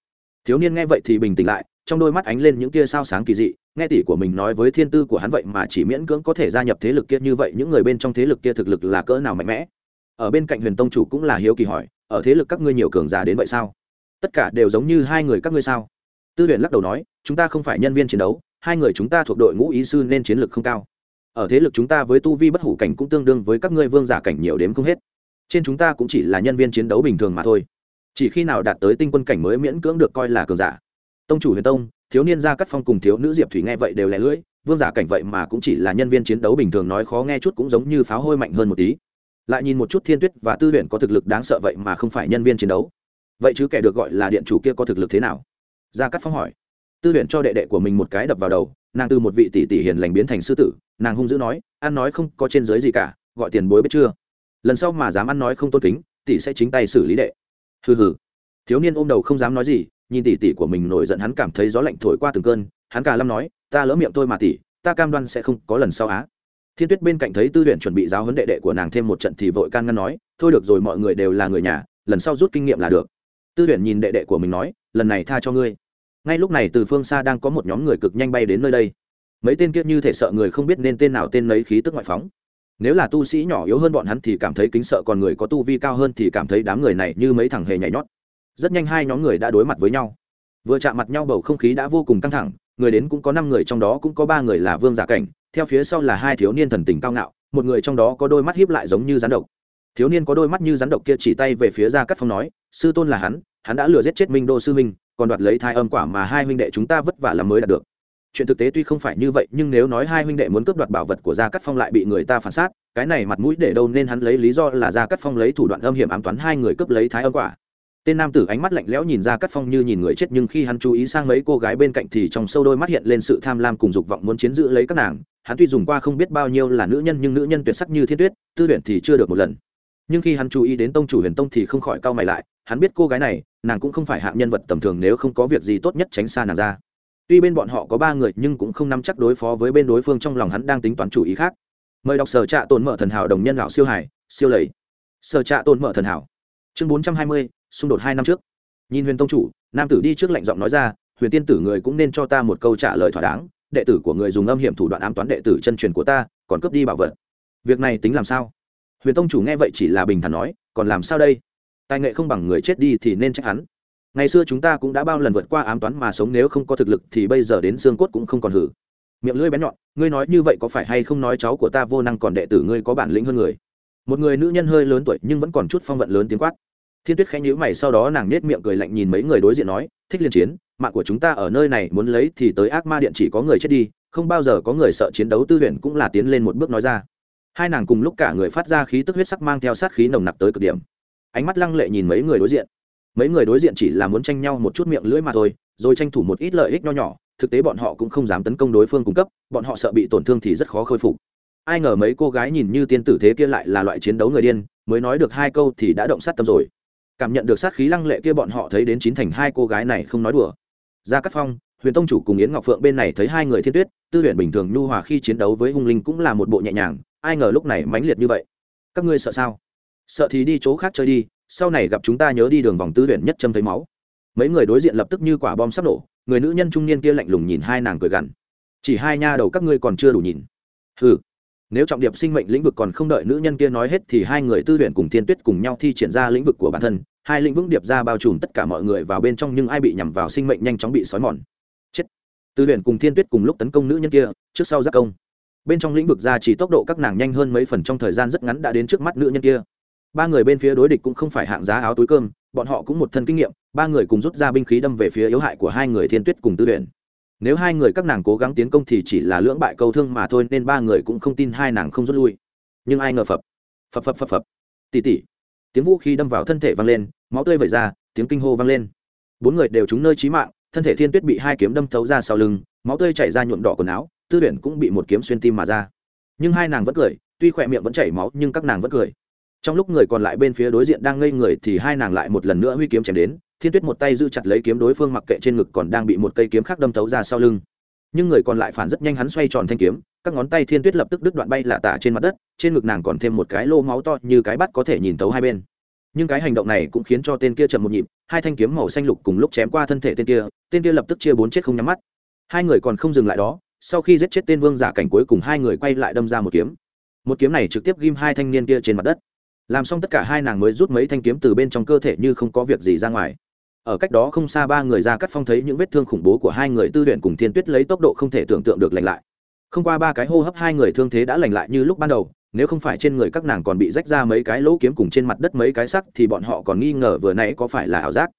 Thiếu niên nghe vậy thì bình tĩnh lại, trong đôi mắt ánh lên những tia sao sáng kỳ dị, nghe tỷ của mình nói với thiên tư của hắn vậy mà chỉ miễn cưỡng có thể gia nhập thế lực kia như vậy, những người bên trong thế lực kia thực lực là cỡ nào mạnh mẽ? Ở bên cạnh huyền tông chủ cũng là hiếu kỳ hỏi, ở thế lực các ngươi nhiều cường giả đến vậy sao? Tất cả đều giống như hai người các ngươi sao? Tư huyền lắc đầu nói, chúng ta không phải nhân viên chiến đấu, hai người chúng ta thuộc đội ngũ ý sư nên chiến lược không cao ở thế lực chúng ta với tu vi bất hủ cảnh cũng tương đương với các ngươi vương giả cảnh nhiều đếm không hết. Trên chúng ta cũng chỉ là nhân viên chiến đấu bình thường mà thôi. Chỉ khi nào đạt tới tinh quân cảnh mới miễn cưỡng được coi là cường giả. Tông chủ huyền tông, thiếu niên gia cắt phong cùng thiếu nữ diệp thủy nghe vậy đều lẻ lưỡi, vương giả cảnh vậy mà cũng chỉ là nhân viên chiến đấu bình thường nói khó nghe chút cũng giống như pháo hôi mạnh hơn một tí. Lại nhìn một chút thiên tuyết và tư huyện có thực lực đáng sợ vậy mà không phải nhân viên chiến đấu. Vậy chứ kẻ được gọi là điện chủ kia có thực lực thế nào? Gia cắt phong hỏi. Tư huyện cho đệ đệ của mình một cái đập vào đầu, nàng từ một vị tỷ tỷ hiền lành biến thành sư tử nàng hung dữ nói, ăn nói không có trên giới gì cả, gọi tiền bối biết chưa? Lần sau mà dám ăn nói không tôn kính, tỷ sẽ chính tay xử lý đệ. Hừ hừ. Thiếu niên ôm đầu không dám nói gì, nhìn tỷ tỷ của mình nổi giận hắn cảm thấy gió lạnh thổi qua từng cơn, hắn cả lâm nói, ta lỡ miệng thôi mà tỷ, ta cam đoan sẽ không có lần sau á. Thiên tuyết bên cạnh thấy tư luyện chuẩn bị giáo huấn đệ đệ của nàng thêm một trận thì vội can ngăn nói, thôi được rồi, mọi người đều là người nhà, lần sau rút kinh nghiệm là được. Tư luyện nhìn đệ đệ của mình nói, lần này tha cho ngươi. Ngay lúc này từ phương xa đang có một nhóm người cực nhanh bay đến nơi đây mấy tên kia như thể sợ người không biết nên tên nào tên lấy khí tức ngoại phóng. Nếu là tu sĩ nhỏ yếu hơn bọn hắn thì cảm thấy kính sợ, còn người có tu vi cao hơn thì cảm thấy đám người này như mấy thằng hề nhảy nhót. Rất nhanh hai nhóm người đã đối mặt với nhau. Vừa chạm mặt nhau bầu không khí đã vô cùng căng thẳng, người đến cũng có năm người, trong đó cũng có ba người là vương giả cảnh, theo phía sau là hai thiếu niên thần tình cao ngạo, một người trong đó có đôi mắt hiếp lại giống như rắn độc. Thiếu niên có đôi mắt như rắn độc kia chỉ tay về phía gia cắt phong nói, sư tôn là hắn hắn đã lừa giết chết minh đô sư minh còn đoạt lấy thai âm quả mà hai huynh đệ chúng ta vất vả làm mới đạt được chuyện thực tế tuy không phải như vậy, nhưng nếu nói hai huynh đệ muốn cướp đoạt bảo vật của gia cắt phong lại bị người ta phản sát cái này mặt mũi để đâu nên hắn lấy lý do là gia cắt phong lấy thủ đoạn âm hiểm ám toán hai người cướp lấy thái âm quả. Tên nam tử ánh mắt lạnh lẽo nhìn ra cắt phong như nhìn người chết, nhưng khi hắn chú ý sang mấy cô gái bên cạnh thì trong sâu đôi mắt hiện lên sự tham lam cùng dục vọng muốn chiến giữ lấy các nàng. Hắn tuy dùng qua không biết bao nhiêu là nữ nhân, nhưng nữ nhân tuyệt sắc như thiên tuyết, tư luyện thì chưa được một lần. Nhưng khi hắn chú ý đến tông chủ huyền tông thì không khỏi cau mày lại. Hắn biết cô gái này, nàng cũng không phải hạng nhân vật tầm thường, nếu không có việc gì tốt nhất tránh xa nàng ra tuy bên bọn họ có ba người nhưng cũng không nắm chắc đối phó với bên đối phương trong lòng hắn đang tính toán chủ ý khác. Mời đọc sở trạ tồn mở thần hảo đồng nhân lão siêu hải, siêu lầy. Sở trạ tồn mở thần hảo. Chương bốn trăm hai mươi, xung đột hai năm trước. Nhìn huyền tông chủ, nam tử đi trước lạnh giọng nói ra, huyền tiên tử người cũng nên cho ta một câu trả lời thỏa đáng, đệ tử của người dùng âm hiểm thủ đoạn ám toán đệ tử chân truyền của ta, còn cướp đi bảo vật. Việc này tính làm sao? Huyền tông chủ nghe vậy chỉ là bình thản nói, còn làm sao đây? Tài nghệ không bằng người chết đi thì nên trách hắn ngày xưa chúng ta cũng đã bao lần vượt qua ám toán mà sống, nếu không có thực lực thì bây giờ đến xương cốt cũng không còn hử. Miệng lưỡi bén nhọn, ngươi nói như vậy có phải hay không nói cháu của ta vô năng còn đệ tử ngươi có bản lĩnh hơn người? Một người nữ nhân hơi lớn tuổi nhưng vẫn còn chút phong vận lớn tiếng quát. Thiên tuyết khẽ nhíu mày, sau đó nàng nết miệng cười lạnh nhìn mấy người đối diện nói, thích liên chiến, mạng của chúng ta ở nơi này, muốn lấy thì tới ác ma điện chỉ có người chết đi, không bao giờ có người sợ chiến đấu tư huyền cũng là tiến lên một bước nói ra. Hai nàng cùng lúc cả người phát ra khí tức huyết sắc mang theo sát khí nồng nặc tới cực điểm. Ánh mắt lăng lệ nhìn mấy người đối diện mấy người đối diện chỉ là muốn tranh nhau một chút miệng lưỡi mà thôi, rồi tranh thủ một ít lợi ích nho nhỏ, thực tế bọn họ cũng không dám tấn công đối phương cung cấp, bọn họ sợ bị tổn thương thì rất khó khôi phục. Ai ngờ mấy cô gái nhìn như tiên tử thế kia lại là loại chiến đấu người điên, mới nói được hai câu thì đã động sát tâm rồi. Cảm nhận được sát khí lăng lệ kia bọn họ thấy đến chín thành hai cô gái này không nói đùa. Gia cát phong, huyền tông chủ cùng yến ngọc phượng bên này thấy hai người thiên tuyết, tư huyền bình thường nhu hòa khi chiến đấu với hung linh cũng là một bộ nhẹ nhàng, ai ngờ lúc này mãnh liệt như vậy. Các ngươi sợ sao? Sợ thì đi chỗ khác chơi đi sau này gặp chúng ta nhớ đi đường vòng tư huyện nhất châm thấy máu. Mấy người đối diện lập tức như quả bom sắp nổ, người nữ nhân trung niên kia lạnh lùng nhìn hai nàng cười gằn. Chỉ hai nha đầu các ngươi còn chưa đủ nhìn. Ừ nếu trọng điệp sinh mệnh lĩnh vực còn không đợi nữ nhân kia nói hết thì hai người tư luyện cùng thiên tuyết cùng nhau thi triển ra lĩnh vực của bản thân, hai lĩnh vực điệp ra bao trùm tất cả mọi người vào bên trong nhưng ai bị nhằm vào sinh mệnh nhanh chóng bị xói mòn. Chết. Tư luyện cùng thiên tuyết cùng lúc tấn công nữ nhân kia, trước sau giác công. Bên trong lĩnh vực ra chỉ tốc độ các nàng nhanh hơn mấy phần trong thời gian rất ngắn đã đến trước mắt nữ nhân kia ba người bên phía đối địch cũng không phải hạng giá áo túi cơm, bọn họ cũng một thân kinh nghiệm, ba người cùng rút ra binh khí đâm về phía yếu hại của hai người thiên tuyết cùng tư luyện nếu hai người các nàng cố gắng tiến công thì chỉ là lưỡng bại câu thương mà thôi, nên ba người cũng không tin hai nàng không rút lui. Nhưng ai ngờ phập phập phập phập phập. Tỉ tỉ. Tiếng vũ khí đâm vào thân thể vang lên, máu tươi vẩy ra, tiếng kinh hô vang lên. Bốn người đều trúng nơi trí mạng, thân thể thiên tuyết bị hai kiếm đâm thấu ra sau lưng, máu tươi chảy ra nhuộm đỏ quần áo, tư tuyển cũng bị một kiếm xuyên tim mà ra. Nhưng hai nàng vẫn cười, tuy khỏe miệng vẫn chảy máu, nhưng các nàng vẫn cười trong lúc người còn lại bên phía đối diện đang ngây người thì hai nàng lại một lần nữa huy kiếm chém đến, thiên tuyết một tay giữ chặt lấy kiếm đối phương mặc kệ trên ngực còn đang bị một cây kiếm khác đâm thấu ra sau lưng. Nhưng người còn lại phản rất nhanh hắn xoay tròn thanh kiếm, các ngón tay thiên tuyết lập tức đứt đoạn bay lạ tả trên mặt đất, trên ngực nàng còn thêm một cái lô máu to như cái bắt có thể nhìn thấu hai bên. Nhưng cái hành động này cũng khiến cho tên kia chậm một nhịp, hai thanh kiếm màu xanh lục cùng lúc chém qua thân thể tên kia tên kia lập tức chia bốn chết không nhắm mắt. Hai người còn không dừng lại đó, sau khi giết chết tên vương giả cảnh cuối cùng hai người quay lại đâm ra một kiếm. Một kiếm này trực tiếp ghim hai thanh niên kia trên mặt đất làm xong tất cả hai nàng mới rút mấy thanh kiếm từ bên trong cơ thể như không có việc gì ra ngoài. Ở cách đó không xa ba người ra cắt phong thấy những vết thương khủng bố của hai người tư luyện cùng thiên tuyết lấy tốc độ không thể tưởng tượng được lành lại. Không qua ba cái hô hấp hai người thương thế đã lành lại như lúc ban đầu, nếu không phải trên người các nàng còn bị rách ra mấy cái lỗ kiếm cùng trên mặt đất mấy cái sắc thì bọn họ còn nghi ngờ vừa nãy có phải là ảo giác.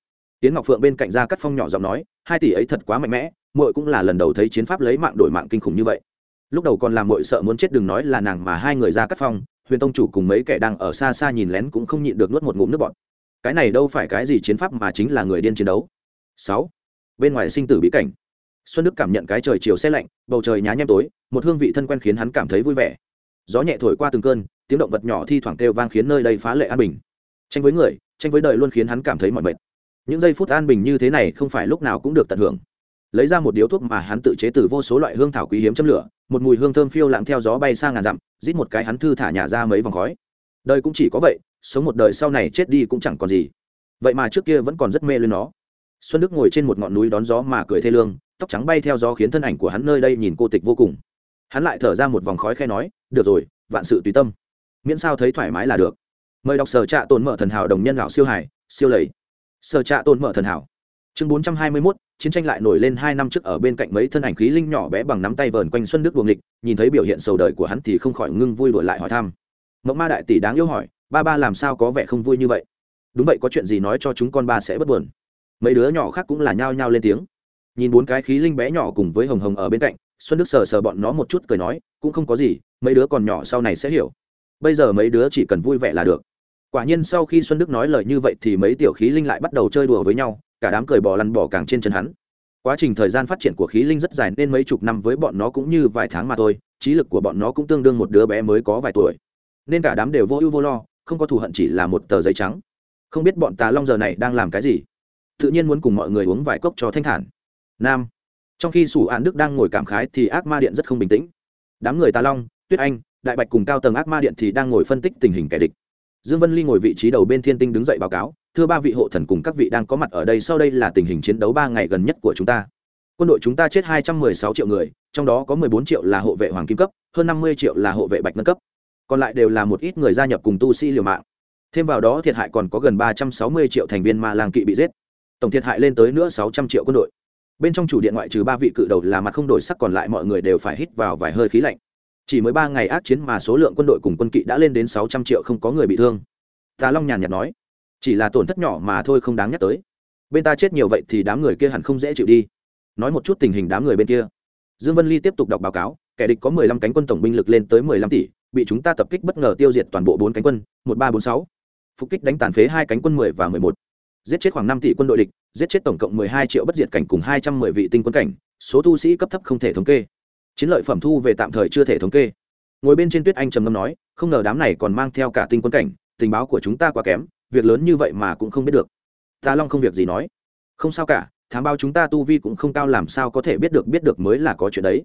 Tiến ngọc phượng bên cạnh ra cắt phong nhỏ giọng nói, hai tỷ ấy thật quá mạnh mẽ, muội cũng là lần đầu thấy chiến pháp lấy mạng đổi mạng kinh khủng như vậy. Lúc đầu còn làm muội sợ muốn chết đừng nói là nàng mà hai người ra cắt phong huyền tông chủ cùng mấy kẻ đang ở xa xa nhìn lén cũng không nhịn được nuốt một ngụm nước bọt. Cái này đâu phải cái gì chiến pháp mà chính là người điên chiến đấu. Sáu. Bên ngoài sinh tử bí cảnh. Xuân đức cảm nhận cái trời chiều xe lạnh, bầu trời nhá nhem tối, một hương vị thân quen khiến hắn cảm thấy vui vẻ. Gió nhẹ thổi qua từng cơn, tiếng động vật nhỏ thi thoảng kêu vang khiến nơi đây phá lệ an bình. Tranh với người, tranh với đời luôn khiến hắn cảm thấy mỏi mệt. Những giây phút an bình như thế này không phải lúc nào cũng được tận hưởng. Lấy ra một điếu thuốc mà hắn tự chế từ vô số loại hương thảo quý hiếm châm lửa một mùi hương thơm phiêu lãng theo gió bay sang ngàn dặm, rít một cái hắn thư thả nhả ra mấy vòng khói. Đời cũng chỉ có vậy, sống một đời sau này chết đi cũng chẳng còn gì. Vậy mà trước kia vẫn còn rất mê lên nó. Xuân đức ngồi trên một ngọn núi đón gió mà cười thê lương, tóc trắng bay theo gió khiến thân ảnh của hắn nơi đây nhìn cô tịch vô cùng. Hắn lại thở ra một vòng khói khe nói, được rồi, vạn sự tùy tâm. Miễn sao thấy thoải mái là được. Mời đọc sở trạ tồn mở thần hảo đồng nhân lão siêu hải siêu lầy. Sở trạ tồn mở thần hảo. Chương bốn trăm hai mươi mốt chiến tranh lại nổi lên hai năm trước ở bên cạnh mấy thân ảnh khí linh nhỏ bé bằng nắm tay vờn quanh xuân đức buồng lịch, nhìn thấy biểu hiện sầu đời của hắn thì không khỏi ngưng vui đổi lại hỏi thăm. Mộng ma đại tỷ đáng yêu hỏi, ba ba làm sao có vẻ không vui như vậy? Đúng vậy, có chuyện gì nói cho chúng con ba sẽ bất buồn. Mấy đứa nhỏ khác cũng là nhao nhao lên tiếng. Nhìn bốn cái khí linh bé nhỏ cùng với hồng hồng ở bên cạnh, xuân đức sờ sờ bọn nó một chút cười nói, cũng không có gì, mấy đứa còn nhỏ sau này sẽ hiểu. Bây giờ mấy đứa chỉ cần vui vẻ là được. Quả nhiên sau khi xuân đức nói lời như vậy thì mấy tiểu khí linh lại bắt đầu chơi đùa với nhau cả đám cười bò lăn bò càng trên chân hắn. Quá trình thời gian phát triển của khí linh rất dài nên mấy chục năm với bọn nó cũng như vài tháng mà thôi, trí lực của bọn nó cũng tương đương một đứa bé mới có vài tuổi. Nên cả đám đều vô ưu vô lo, không có thù hận chỉ là một tờ giấy trắng. Không biết bọn tà long giờ này đang làm cái gì. Tự nhiên muốn cùng mọi người uống vài cốc cho thanh thản. Nam. Trong khi sủ án đức đang ngồi cảm khái thì ác ma điện rất không bình tĩnh. Đám người tà long, tuyết anh, đại bạch cùng cao tầng ác ma điện thì đang ngồi phân tích tình hình kẻ địch. Dương vân ly ngồi vị trí đầu bên thiên tinh đứng dậy báo cáo thưa ba vị hộ thần cùng các vị đang có mặt ở đây, sau đây là tình hình chiến đấu ba ngày gần nhất của chúng ta. Quân đội chúng ta chết 216 triệu người, trong đó có 14 triệu là hộ vệ hoàng kim cấp, hơn 50 triệu là hộ vệ bạch ngân cấp. Còn lại đều là một ít người gia nhập cùng tu sĩ liều mạng. Thêm vào đó, thiệt hại còn có gần 360 triệu thành viên ma lang kỵ bị giết. Tổng thiệt hại lên tới nữa 600 triệu quân đội. Bên trong chủ điện ngoại trừ ba vị cự đầu là mặt không đổi sắc, còn lại mọi người đều phải hít vào vài hơi khí lạnh. Chỉ mới ba ngày ác chiến mà số lượng quân đội cùng quân kỵ đã lên đến 600 triệu, không có người bị thương. Tà long nhàn nhạt nói chỉ là tổn thất nhỏ mà thôi không đáng nhắc tới. Bên ta chết nhiều vậy thì đám người kia hẳn không dễ chịu đi. Nói một chút tình hình đám người bên kia. Dương vân ly tiếp tục đọc báo cáo, kẻ địch có 15 cánh quân tổng binh lực lên tới 15 tỷ, bị chúng ta tập kích bất ngờ tiêu diệt toàn bộ bốn cánh quân 1346. phục kích đánh tàn phế hai cánh quân 10 và 11. giết chết khoảng năm tỷ quân đội địch, giết chết tổng cộng 12 triệu bất diệt cảnh cùng 210 vị tinh quân cảnh, số tu sĩ cấp thấp không thể thống kê. Chiến lợi phẩm thu về tạm thời chưa thể thống kê. Ngồi bên trên tuyết anh trầm ngâm nói, không ngờ đám này còn mang theo cả tinh quân cảnh, tình báo của chúng ta quá kém việc lớn như vậy mà cũng không biết được. Ta long không việc gì nói. Không sao cả, thám bao chúng ta tu vi cũng không cao làm sao có thể biết được biết được mới là có chuyện đấy.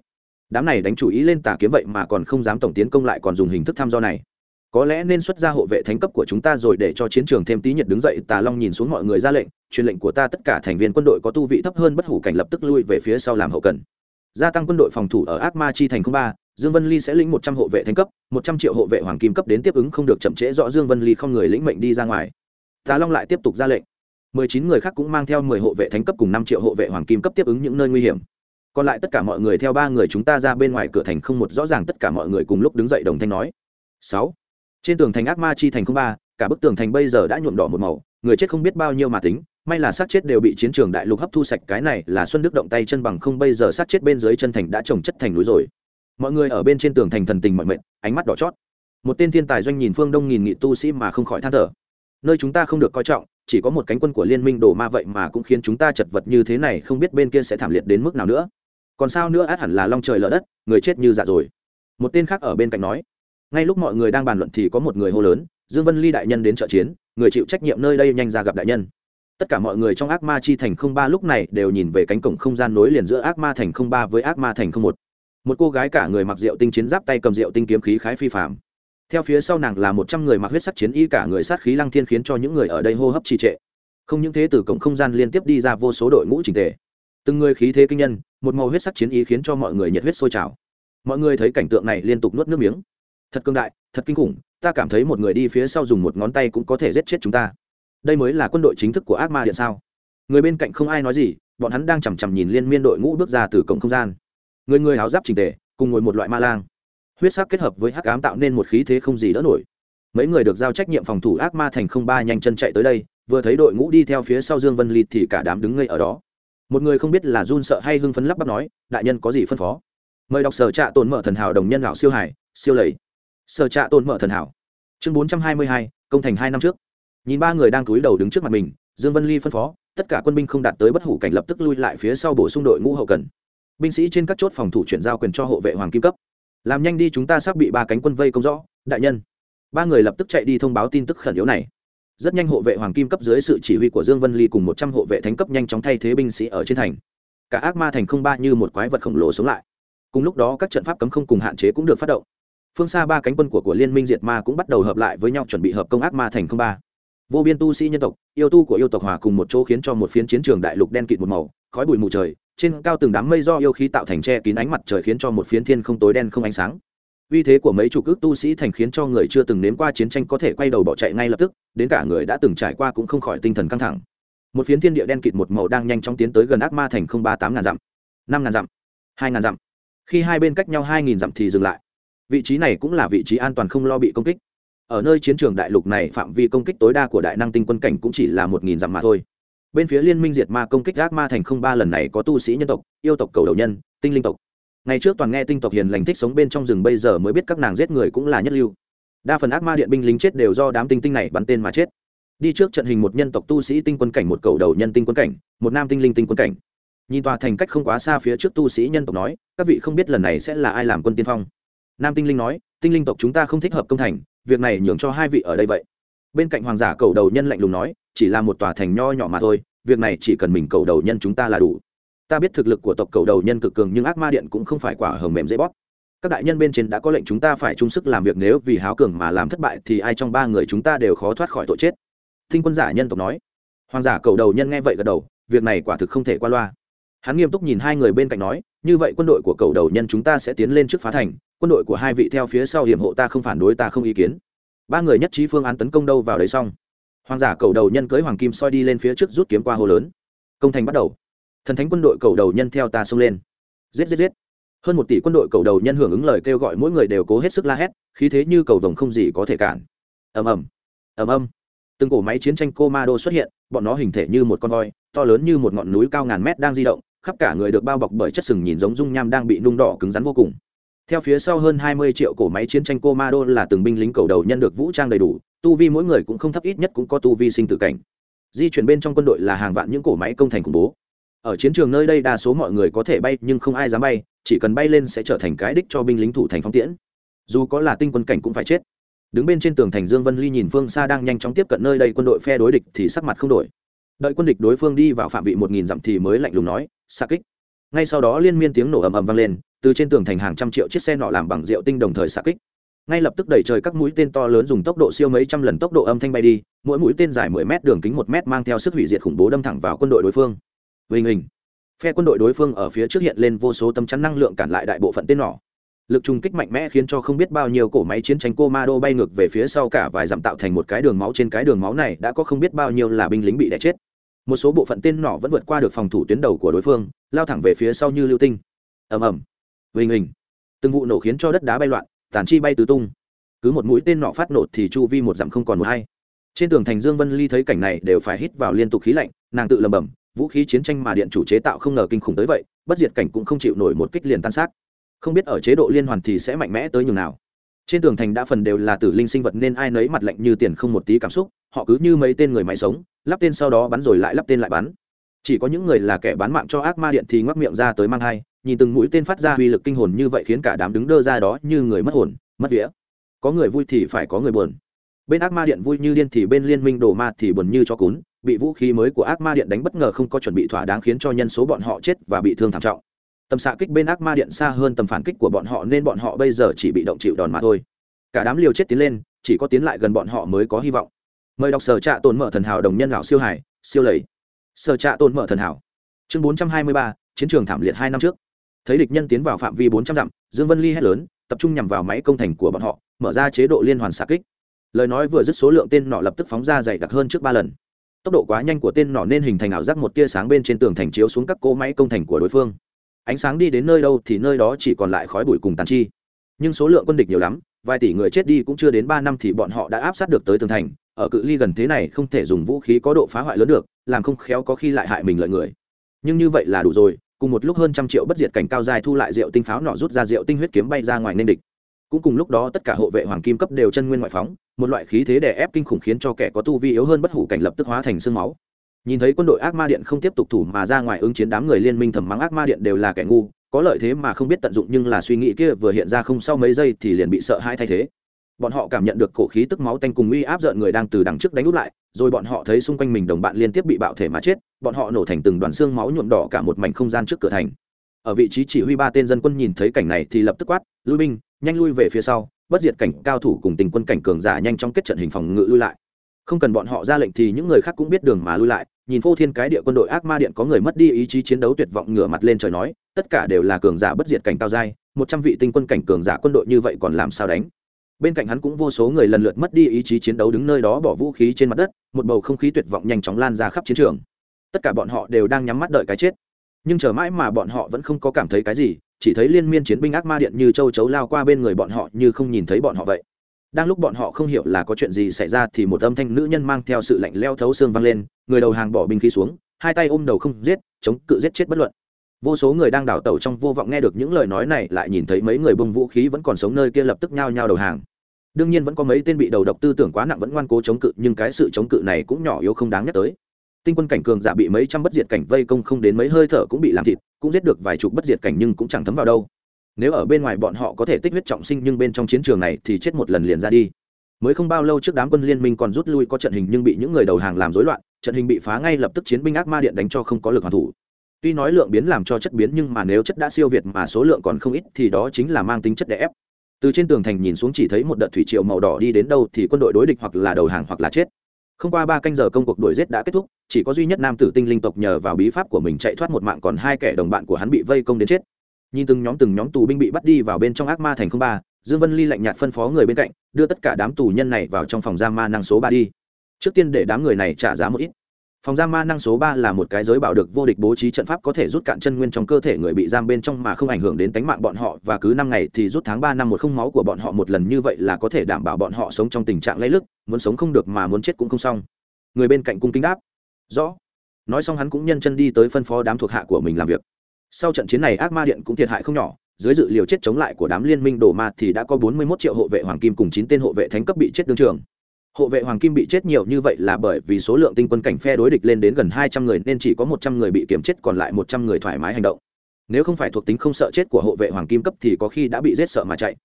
Đám này đánh chủ ý lên tà kiếm vậy mà còn không dám tổng tiến công lại còn dùng hình thức thăm dò này. Có lẽ nên xuất ra hộ vệ thánh cấp của chúng ta rồi để cho chiến trường thêm tí nhiệt đứng dậy, tà long nhìn xuống mọi người ra lệnh, truyền lệnh của ta tất cả thành viên quân đội có tu vị thấp hơn bất hủ cảnh lập tức lui về phía sau làm hậu cần. Gia tăng quân đội phòng thủ ở ác ma chi thành ba, dương vân ly sẽ lĩnh một trăm hộ vệ thánh cấp, một trăm triệu hộ vệ hoàng kim cấp đến tiếp ứng không được chậm trễ rõ dương vân ly không người lĩnh mệnh đi ra ngoài tà long lại tiếp tục ra lệnh. Mười chín người khác cũng mang theo mười hộ vệ thánh cấp cùng năm triệu hộ vệ hoàng kim cấp tiếp ứng những nơi nguy hiểm. Còn lại tất cả mọi người theo ba người chúng ta ra bên ngoài cửa thành không một rõ ràng tất cả mọi người cùng lúc đứng dậy đồng thanh nói. Sáu. Trên tường thành ác ma chi thành không ba, cả bức tường thành bây giờ đã nhuộm đỏ một màu, người chết không biết bao nhiêu mà tính, may là xác chết đều bị chiến trường đại lục hấp thu sạch, cái này là xuân đức động tay chân bằng không, bây giờ xác chết bên dưới chân thành đã trồng chất thành núi rồi. Mọi người ở bên trên tường thành thần tình mọi mệnh ánh mắt đỏ chót. Một tên thiên tài doanh nhìn phương đông nghìn nghị tu sĩ mà không khỏi than thở nơi chúng ta không được coi trọng, chỉ có một cánh quân của liên minh đồ ma vậy mà cũng khiến chúng ta chật vật như thế này không biết bên kia sẽ thảm liệt đến mức nào nữa. Còn sao nữa, át hẳn là long trời lở đất, người chết như dạ rồi. Một tên khác ở bên cạnh nói. Ngay lúc mọi người đang bàn luận thì có một người hô lớn, dương vân ly đại nhân đến trợ chiến, người chịu trách nhiệm nơi đây nhanh ra gặp đại nhân. Tất cả mọi người trong ác ma chi thành không ba lúc này đều nhìn về cánh cổng không gian nối liền giữa ác ma thành không ba với ác ma thành không một. Một cô gái cả người mặc rượu tinh chiến giáp tay cầm rượu tinh kiếm khí khái phi phạm theo phía sau nàng là một trăm người mặc huyết sắc chiến y, cả người sát khí lăng thiên khiến cho những người ở đây hô hấp trì trệ. Không những thế, từ cổng không gian liên tiếp đi ra vô số đội ngũ trình tề. Từng người khí thế kinh nhân, một màu huyết sắc chiến y khiến cho mọi người nhiệt huyết sôi trào. Mọi người thấy cảnh tượng này liên tục nuốt nước miếng. Thật cương đại, thật kinh khủng, ta cảm thấy một người đi phía sau dùng một ngón tay cũng có thể giết chết chúng ta. Đây mới là quân đội chính thức của ác ma điện sao? Người bên cạnh không ai nói gì, bọn hắn đang chằm chằm nhìn liên miên đội ngũ bước ra từ cổng không gian. Người người háo giáp trình tề, cùng ngồi một loại ma lang huyết sắc kết hợp với hắc ám tạo nên một khí thế không gì đỡ nổi. Mấy người được giao trách nhiệm phòng thủ ác ma thành không ba nhanh chân chạy tới đây, vừa thấy đội ngũ đi theo phía sau dương vân ly thì cả đám đứng ngây ở đó. Một người không biết là run sợ hay hưng phấn lắp bắp nói, đại nhân có gì phân phó? Mời đọc sở trạ tồn mở thần hảo đồng nhân lão siêu hải siêu lầy. Sở trạ tồn mở thần hảo. Chương bốn trăm hai mươi hai, công thành hai năm trước. Nhìn ba người đang cúi đầu đứng trước mặt mình, dương vân ly phân phó, tất cả quân binh không đạt tới bất hủ cảnh lập tức lui lại phía sau bổ sung đội ngũ hậu cần. Binh sĩ trên các chốt phòng thủ chuyển giao quyền cho hộ vệ hoàng kim cấp làm nhanh đi, chúng ta sắp bị ba cánh quân vây công rõ, đại nhân. Ba người lập tức chạy đi thông báo tin tức khẩn yếu này. Rất nhanh hộ vệ hoàng kim cấp dưới sự chỉ huy của dương vân ly cùng một trăm hộ vệ thánh cấp nhanh chóng thay thế binh sĩ ở trên thành. Cả ác ma thành không ba như một quái vật khổng lồ sống lại. Cùng lúc đó, các trận pháp cấm không cùng hạn chế cũng được phát động. Phương xa ba cánh quân của của liên minh diệt ma cũng bắt đầu hợp lại với nhau chuẩn bị hợp công ác ma thành không ba. Vô biên tu sĩ nhân tộc, yêu tu của yêu tộc hòa cùng một chỗ khiến cho một phiến chiến trường đại lục đen kịt một màu, khói bụi mù trời trên cao từng đám mây do yêu khí tạo thành che kín ánh mặt trời khiến cho một phiến thiên không tối đen không ánh sáng. Uy thế của mấy chục ước tu sĩ thành khiến cho người chưa từng nếm qua chiến tranh có thể quay đầu bỏ chạy ngay lập tức, đến cả người đã từng trải qua cũng không khỏi tinh thần căng thẳng. Một phiến thiên địa đen kịt một màu đang nhanh chóng tiến tới gần ác ma thành không ba tám ngàn dặm, năm ngàn dặm, hai ngàn dặm. Khi hai bên cách nhau hai nghìn dặm thì dừng lại. Vị trí này cũng là vị trí an toàn không lo bị công kích. Ở nơi chiến trường đại lục này, phạm vi công kích tối đa của đại năng tinh quân cảnh cũng chỉ là một nghìn dặm mà thôi bên phía liên minh diệt ma công kích ác ma thành không ba lần này có tu sĩ nhân tộc, yêu tộc cầu đầu nhân, tinh linh tộc. Ngày trước toàn nghe tinh tộc hiền lành thích sống bên trong rừng, bây giờ mới biết các nàng giết người cũng là nhất lưu. Đa phần ác ma điện binh lính chết đều do đám tinh tinh này bắn tên mà chết. Đi trước trận hình một nhân tộc tu sĩ tinh quân cảnh, một cầu đầu nhân tinh quân cảnh, một nam tinh linh tinh quân cảnh. Nhìn tòa thành cách không quá xa phía trước tu sĩ nhân tộc nói, các vị không biết lần này sẽ là ai làm quân tiên phong. Nam tinh linh nói, tinh linh tộc chúng ta không thích hợp công thành, việc này nhường cho hai vị ở đây vậy bên cạnh hoàng giả cầu đầu nhân lạnh lùng nói, chỉ là một tòa thành nho nhỏ mà thôi, việc này chỉ cần mình cầu đầu nhân chúng ta là đủ. Ta biết thực lực của tộc cầu đầu nhân cực cường nhưng ác ma điện cũng không phải quả hầm mềm dễ bóp. Các đại nhân bên trên đã có lệnh chúng ta phải chung sức làm việc, nếu vì háo cường mà làm thất bại thì ai trong ba người chúng ta đều khó thoát khỏi tội chết. Thinh quân giả nhân tộc nói. Hoàng giả cầu đầu nhân nghe vậy gật đầu, việc này quả thực không thể qua loa. Hắn nghiêm túc nhìn hai người bên cạnh nói, như vậy quân đội của cầu đầu nhân chúng ta sẽ tiến lên trước phá thành, quân đội của hai vị theo phía sau hiểm hộ ta không phản đối ta không ý kiến ba người nhất trí phương án tấn công đâu vào đấy xong. Hoàng giả cầu đầu nhân cưới hoàng kim soi đi lên phía trước rút kiếm qua hồ lớn. Công thành bắt đầu. Thần thánh quân đội cầu đầu nhân theo ta xông lên. Giết giết giết. Hơn một tỷ quân đội cầu đầu nhân hưởng ứng lời kêu gọi mỗi người đều cố hết sức la hét, khí thế như cầu vồng không gì có thể cản. Ầm ầm. Ầm ầm. Từng cổ máy chiến tranh cô ma đô xuất hiện, bọn nó hình thể như một con voi, to lớn như một ngọn núi cao ngàn mét đang di động, khắp cả người được bao bọc bởi chất sừng nhìn giống dung nham đang bị nung đỏ cứng rắn vô cùng theo phía sau hơn hai mươi triệu cổ máy chiến tranh cô là từng binh lính cầu đầu nhân được vũ trang đầy đủ, tu vi mỗi người cũng không thấp ít nhất cũng có tu vi sinh tử cảnh. Di chuyển bên trong quân đội là hàng vạn những cổ máy công thành khủng bố. Ở chiến trường nơi đây đa số mọi người có thể bay, nhưng không ai dám bay, chỉ cần bay lên sẽ trở thành cái đích cho binh lính thủ thành phóng tiễn. Dù có là tinh quân cảnh cũng phải chết. Đứng bên trên tường thành dương vân ly nhìn phương xa đang nhanh chóng tiếp cận nơi đây quân đội phe đối địch thì sắc mặt không đổi. Đợi quân địch đối phương đi vào phạm vị một nghìn dặm thì mới lạnh lùng nói sạc kích. Ngay sau đó liên miên tiếng nổ ầm ầm vang lên từ trên tường thành hàng trăm triệu chiếc xe nọ làm bằng rượu tinh đồng thời xạ kích. Ngay lập tức đẩy trời các mũi tên to lớn dùng tốc độ siêu mấy trăm lần tốc độ âm thanh bay đi, mỗi mũi tên dài mười m đường kính một m mang theo sức hủy diệt khủng bố đâm thẳng vào quân đội đối phương. Hình hình phe quân đội đối phương ở phía trước hiện lên vô số tâm chắn năng lượng cản lại đại bộ phận tên nỏ lực trùng kích mạnh mẽ khiến cho không biết bao nhiêu cổ máy chiến tranh cô ma đô bay ngược về phía sau cả vài dặm tạo thành một cái đường máu trên cái đường máu này đã có không biết bao nhiêu là binh lính bị đẻ chết. Một số bộ phận tên nỏ vẫn vượt qua được phòng thủ tuyến đầu của đối phương, lao thẳng về phía sau như lưu tinh. Ầm ầm hình hình. Từng vụ nổ khiến cho đất đá bay loạn, tàn chi bay tứ tung. Cứ một mũi tên nọ phát nổ thì chu vi một dặm không còn một hay trên tường thành dương vân ly thấy cảnh này đều phải hít vào liên tục khí lạnh, nàng tự lầm bầm vũ khí chiến tranh mà điện chủ chế tạo không ngờ kinh khủng tới vậy, bất diệt cảnh cũng không chịu nổi một kích liền tan xác. Không biết ở chế độ liên hoàn thì sẽ mạnh mẽ tới nhường nào. Trên tường thành đã phần đều là tử linh sinh vật nên ai nấy mặt lạnh như tiền không một tí cảm xúc, họ cứ như mấy tên người máy sống, lắp tên sau đó bắn rồi lại lắp tên lại bắn chỉ có những người là kẻ bán mạng cho ác ma điện thì ngoắc miệng ra tới mang hai, nhìn từng mũi tên phát ra uy lực kinh hồn như vậy khiến cả đám đứng đơ ra đó như người mất hồn, mất vía. Có người vui thì phải có người buồn. Bên ác ma điện vui như điên thì bên liên minh đồ ma thì buồn như cho cún, bị vũ khí mới của ác ma điện đánh bất ngờ không có chuẩn bị thỏa đáng khiến cho nhân số bọn họ chết và bị thương thảm trọng. Tầm xạ kích bên ác ma điện xa hơn tầm phản kích của bọn họ nên bọn họ bây giờ chỉ bị động chịu đòn mà thôi. Cả đám liều chết tiến lên, chỉ có tiến lại gần bọn họ mới có hy vọng. Mời đọc sở trạ tồn mở thần hảo đồng nhân lão siêu hải, siêu lầy sở trạ tồn mở thần hảo. Chương bốn trăm hai mươi ba, chiến trường thảm liệt hai năm trước. Thấy địch nhân tiến vào phạm vi bốn trăm dặm, dương vân ly hét lớn, tập trung nhằm vào máy công thành của bọn họ, mở ra chế độ liên hoàn xạ kích. Lời nói vừa dứt số lượng tên nọ lập tức phóng ra dày đặc hơn trước ba lần. Tốc độ quá nhanh của tên nọ nên hình thành ảo giác một tia sáng bên trên tường thành chiếu xuống các cỗ máy công thành của đối phương. Ánh sáng đi đến nơi đâu thì nơi đó chỉ còn lại khói bụi cùng tàn chi. Nhưng số lượng quân địch nhiều lắm, vài tỷ người chết đi cũng chưa đến ba năm thì bọn họ đã áp sát được tới tường thành ở cự ly gần thế này không thể dùng vũ khí có độ phá hoại lớn được, làm không khéo có khi lại hại mình lợi người. Nhưng như vậy là đủ rồi, cùng một lúc hơn trăm triệu bất diệt cảnh cao dài thu lại rượu tinh pháo nọ rút ra rượu tinh huyết kiếm bay ra ngoài nên địch. Cũng cùng lúc đó tất cả hộ vệ hoàng kim cấp đều chân nguyên ngoại phóng, một loại khí thế đè ép kinh khủng khiến cho kẻ có tu vi yếu hơn bất hủ cảnh lập tức hóa thành sương máu. Nhìn thấy quân đội ác ma điện không tiếp tục thủ mà ra ngoài ứng chiến đám người liên minh thầm mắng ác ma điện đều là kẻ ngu, có lợi thế mà không biết tận dụng nhưng là suy nghĩ kia vừa hiện ra không sau mấy giây thì liền bị sợ hãi thay thế bọn họ cảm nhận được cổ khí tức máu tanh cùng uy áp rợn người đang từ đằng trước đánh úp lại, rồi bọn họ thấy xung quanh mình đồng bạn liên tiếp bị bạo thể mà chết, bọn họ nổ thành từng đoàn xương máu nhuộm đỏ cả một mảnh không gian trước cửa thành. Ở vị trí chỉ huy ba tên dân quân nhìn thấy cảnh này thì lập tức quát, lui binh, nhanh lui về phía sau, bất diệt cảnh cao thủ cùng tình quân cảnh cường giả nhanh chóng kết trận hình phòng ngự lui lại. Không cần bọn họ ra lệnh thì những người khác cũng biết đường mà lui lại, nhìn phô thiên cái địa quân đội ác ma điện có người mất đi ý chí chiến đấu tuyệt vọng ngửa mặt lên trời nói, tất cả đều là cường giả bất diệt cảnh cao dai một trăm vị tinh quân cảnh cường giả quân đội như vậy còn làm sao đánh? Bên cạnh hắn cũng vô số người lần lượt mất đi ý chí chiến đấu đứng nơi đó bỏ vũ khí trên mặt đất, một bầu không khí tuyệt vọng nhanh chóng lan ra khắp chiến trường. Tất cả bọn họ đều đang nhắm mắt đợi cái chết. Nhưng chờ mãi mà bọn họ vẫn không có cảm thấy cái gì, chỉ thấy liên miên chiến binh ác ma điện như châu chấu lao qua bên người bọn họ như không nhìn thấy bọn họ vậy. Đang lúc bọn họ không hiểu là có chuyện gì xảy ra thì một âm thanh nữ nhân mang theo sự lạnh leo thấu xương vang lên, người đầu hàng bỏ binh khí xuống, hai tay ôm đầu không giết, chống cự giết chết bất luận. Vô số người đang đảo tàu trong vô vọng nghe được những lời nói này lại nhìn thấy mấy người bông vũ khí vẫn còn sống nơi kia lập tức nhao nhao đầu hàng đương nhiên vẫn có mấy tên bị đầu độc tư tưởng quá nặng vẫn ngoan cố chống cự, nhưng cái sự chống cự này cũng nhỏ yếu không đáng nhắc tới. Tinh quân cảnh cường giả bị mấy trăm bất diệt cảnh vây công không đến mấy hơi thở cũng bị làm thịt, cũng giết được vài chục bất diệt cảnh nhưng cũng chẳng thấm vào đâu. Nếu ở bên ngoài bọn họ có thể tích huyết trọng sinh nhưng bên trong chiến trường này thì chết một lần liền ra đi. Mới không bao lâu trước đám quân liên minh còn rút lui có trận hình nhưng bị những người đầu hàng làm rối loạn, trận hình bị phá ngay lập tức chiến binh ác ma điện đánh cho không có lực hoàn thủ. Tuy nói lượng biến làm cho chất biến nhưng mà nếu chất đã siêu việt mà số lượng còn không ít thì đó chính là mang tính chất đẻ ép từ trên tường thành nhìn xuống chỉ thấy một đợt thủy triều màu đỏ đi đến đâu thì quân đội đối địch hoặc là đầu hàng hoặc là chết. Không qua ba canh giờ công cuộc đuổi giết đã kết thúc, chỉ có duy nhất nam tử tinh linh tộc nhờ vào bí pháp của mình chạy thoát một mạng còn hai kẻ đồng bạn của hắn bị vây công đến chết. Nhìn từng nhóm từng nhóm tù binh bị bắt đi vào bên trong ác ma thành không ba, dương vân ly lạnh nhạt phân phó người bên cạnh, đưa tất cả đám tù nhân này vào trong phòng giam ma năng số ba đi. Trước tiên để đám người này trả giá một ít phòng giam ma năng số ba là một cái giới bảo được vô địch bố trí trận pháp có thể rút cạn chân nguyên trong cơ thể người bị giam bên trong mà không ảnh hưởng đến tính mạng bọn họ, và cứ năm ngày thì rút tháng ba năm một không máu của bọn họ một lần như vậy là có thể đảm bảo bọn họ sống trong tình trạng lây lức, muốn sống không được mà muốn chết cũng không xong. Người bên cạnh cung kính đáp. Rõ. Nói xong hắn cũng nhân chân đi tới phân phó đám thuộc hạ của mình làm việc. Sau trận chiến này ác ma điện cũng thiệt hại không nhỏ, dưới dự liều chết chống lại của đám liên minh đồ ma thì đã có 41 triệu hộ vệ hoàng kim cùng chín tên hộ vệ thánh cấp bị chết đương trường hộ vệ hoàng kim bị chết nhiều như vậy là bởi vì số lượng tinh quân cảnh phe đối địch lên đến gần 200 người nên chỉ có 100 người bị kiểm chết, còn lại 100 người thoải mái hành động. Nếu không phải thuộc tính không sợ chết của hộ vệ hoàng kim cấp thì có khi đã bị giết sợ mà chạy.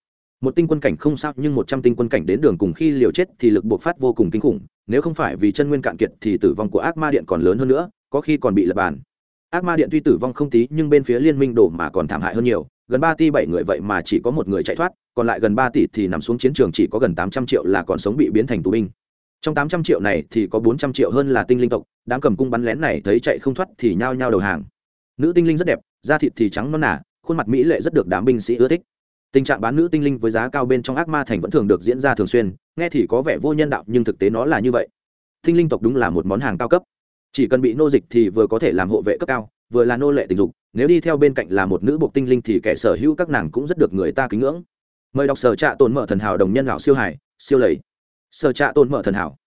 Một tinh quân cảnh không sao, nhưng một trăm tinh quân cảnh đến đường cùng khi liều chết thì lực buộc phát vô cùng kinh khủng. Nếu không phải vì chân nguyên cạn kiệt thì tử vong của ác ma điện còn lớn hơn nữa, có khi còn bị lập bàn. Ác ma điện tuy tử vong không tí, nhưng bên phía liên minh đổ mà còn thảm hại hơn nhiều. Gần ba tỷ bảy người vậy mà chỉ có một người chạy thoát còn lại gần ba tỷ thì nằm xuống chiến trường chỉ có gần tám trăm triệu là còn sống bị biến thành tù binh. Trong tám trăm triệu này thì có bốn trăm triệu hơn là tinh linh tộc, đám cầm cung bắn lén này thấy chạy không thoát thì nhao nhao đầu hàng. Nữ tinh linh rất đẹp, da thịt thì trắng non nả khuôn mặt mỹ lệ rất được đám binh sĩ ưa thích. Tình trạng bán nữ tinh linh với giá cao bên trong ác ma thành vẫn thường được diễn ra thường xuyên, nghe thì có vẻ vô nhân đạo nhưng thực tế nó là như vậy. Tinh linh tộc đúng là một món hàng cao cấp. Chỉ cần bị nô dịch thì vừa có thể làm hộ vệ cấp cao, vừa là nô lệ tình dục, nếu đi theo bên cạnh là một nữ bộ tinh linh thì kẻ sở hữu các nàng cũng rất được người ta kính ngưỡng mời đọc sở trạ tồn mở thần hảo đồng nhân lão siêu hải, siêu lầy. Sở trạ tồn mở thần hảo.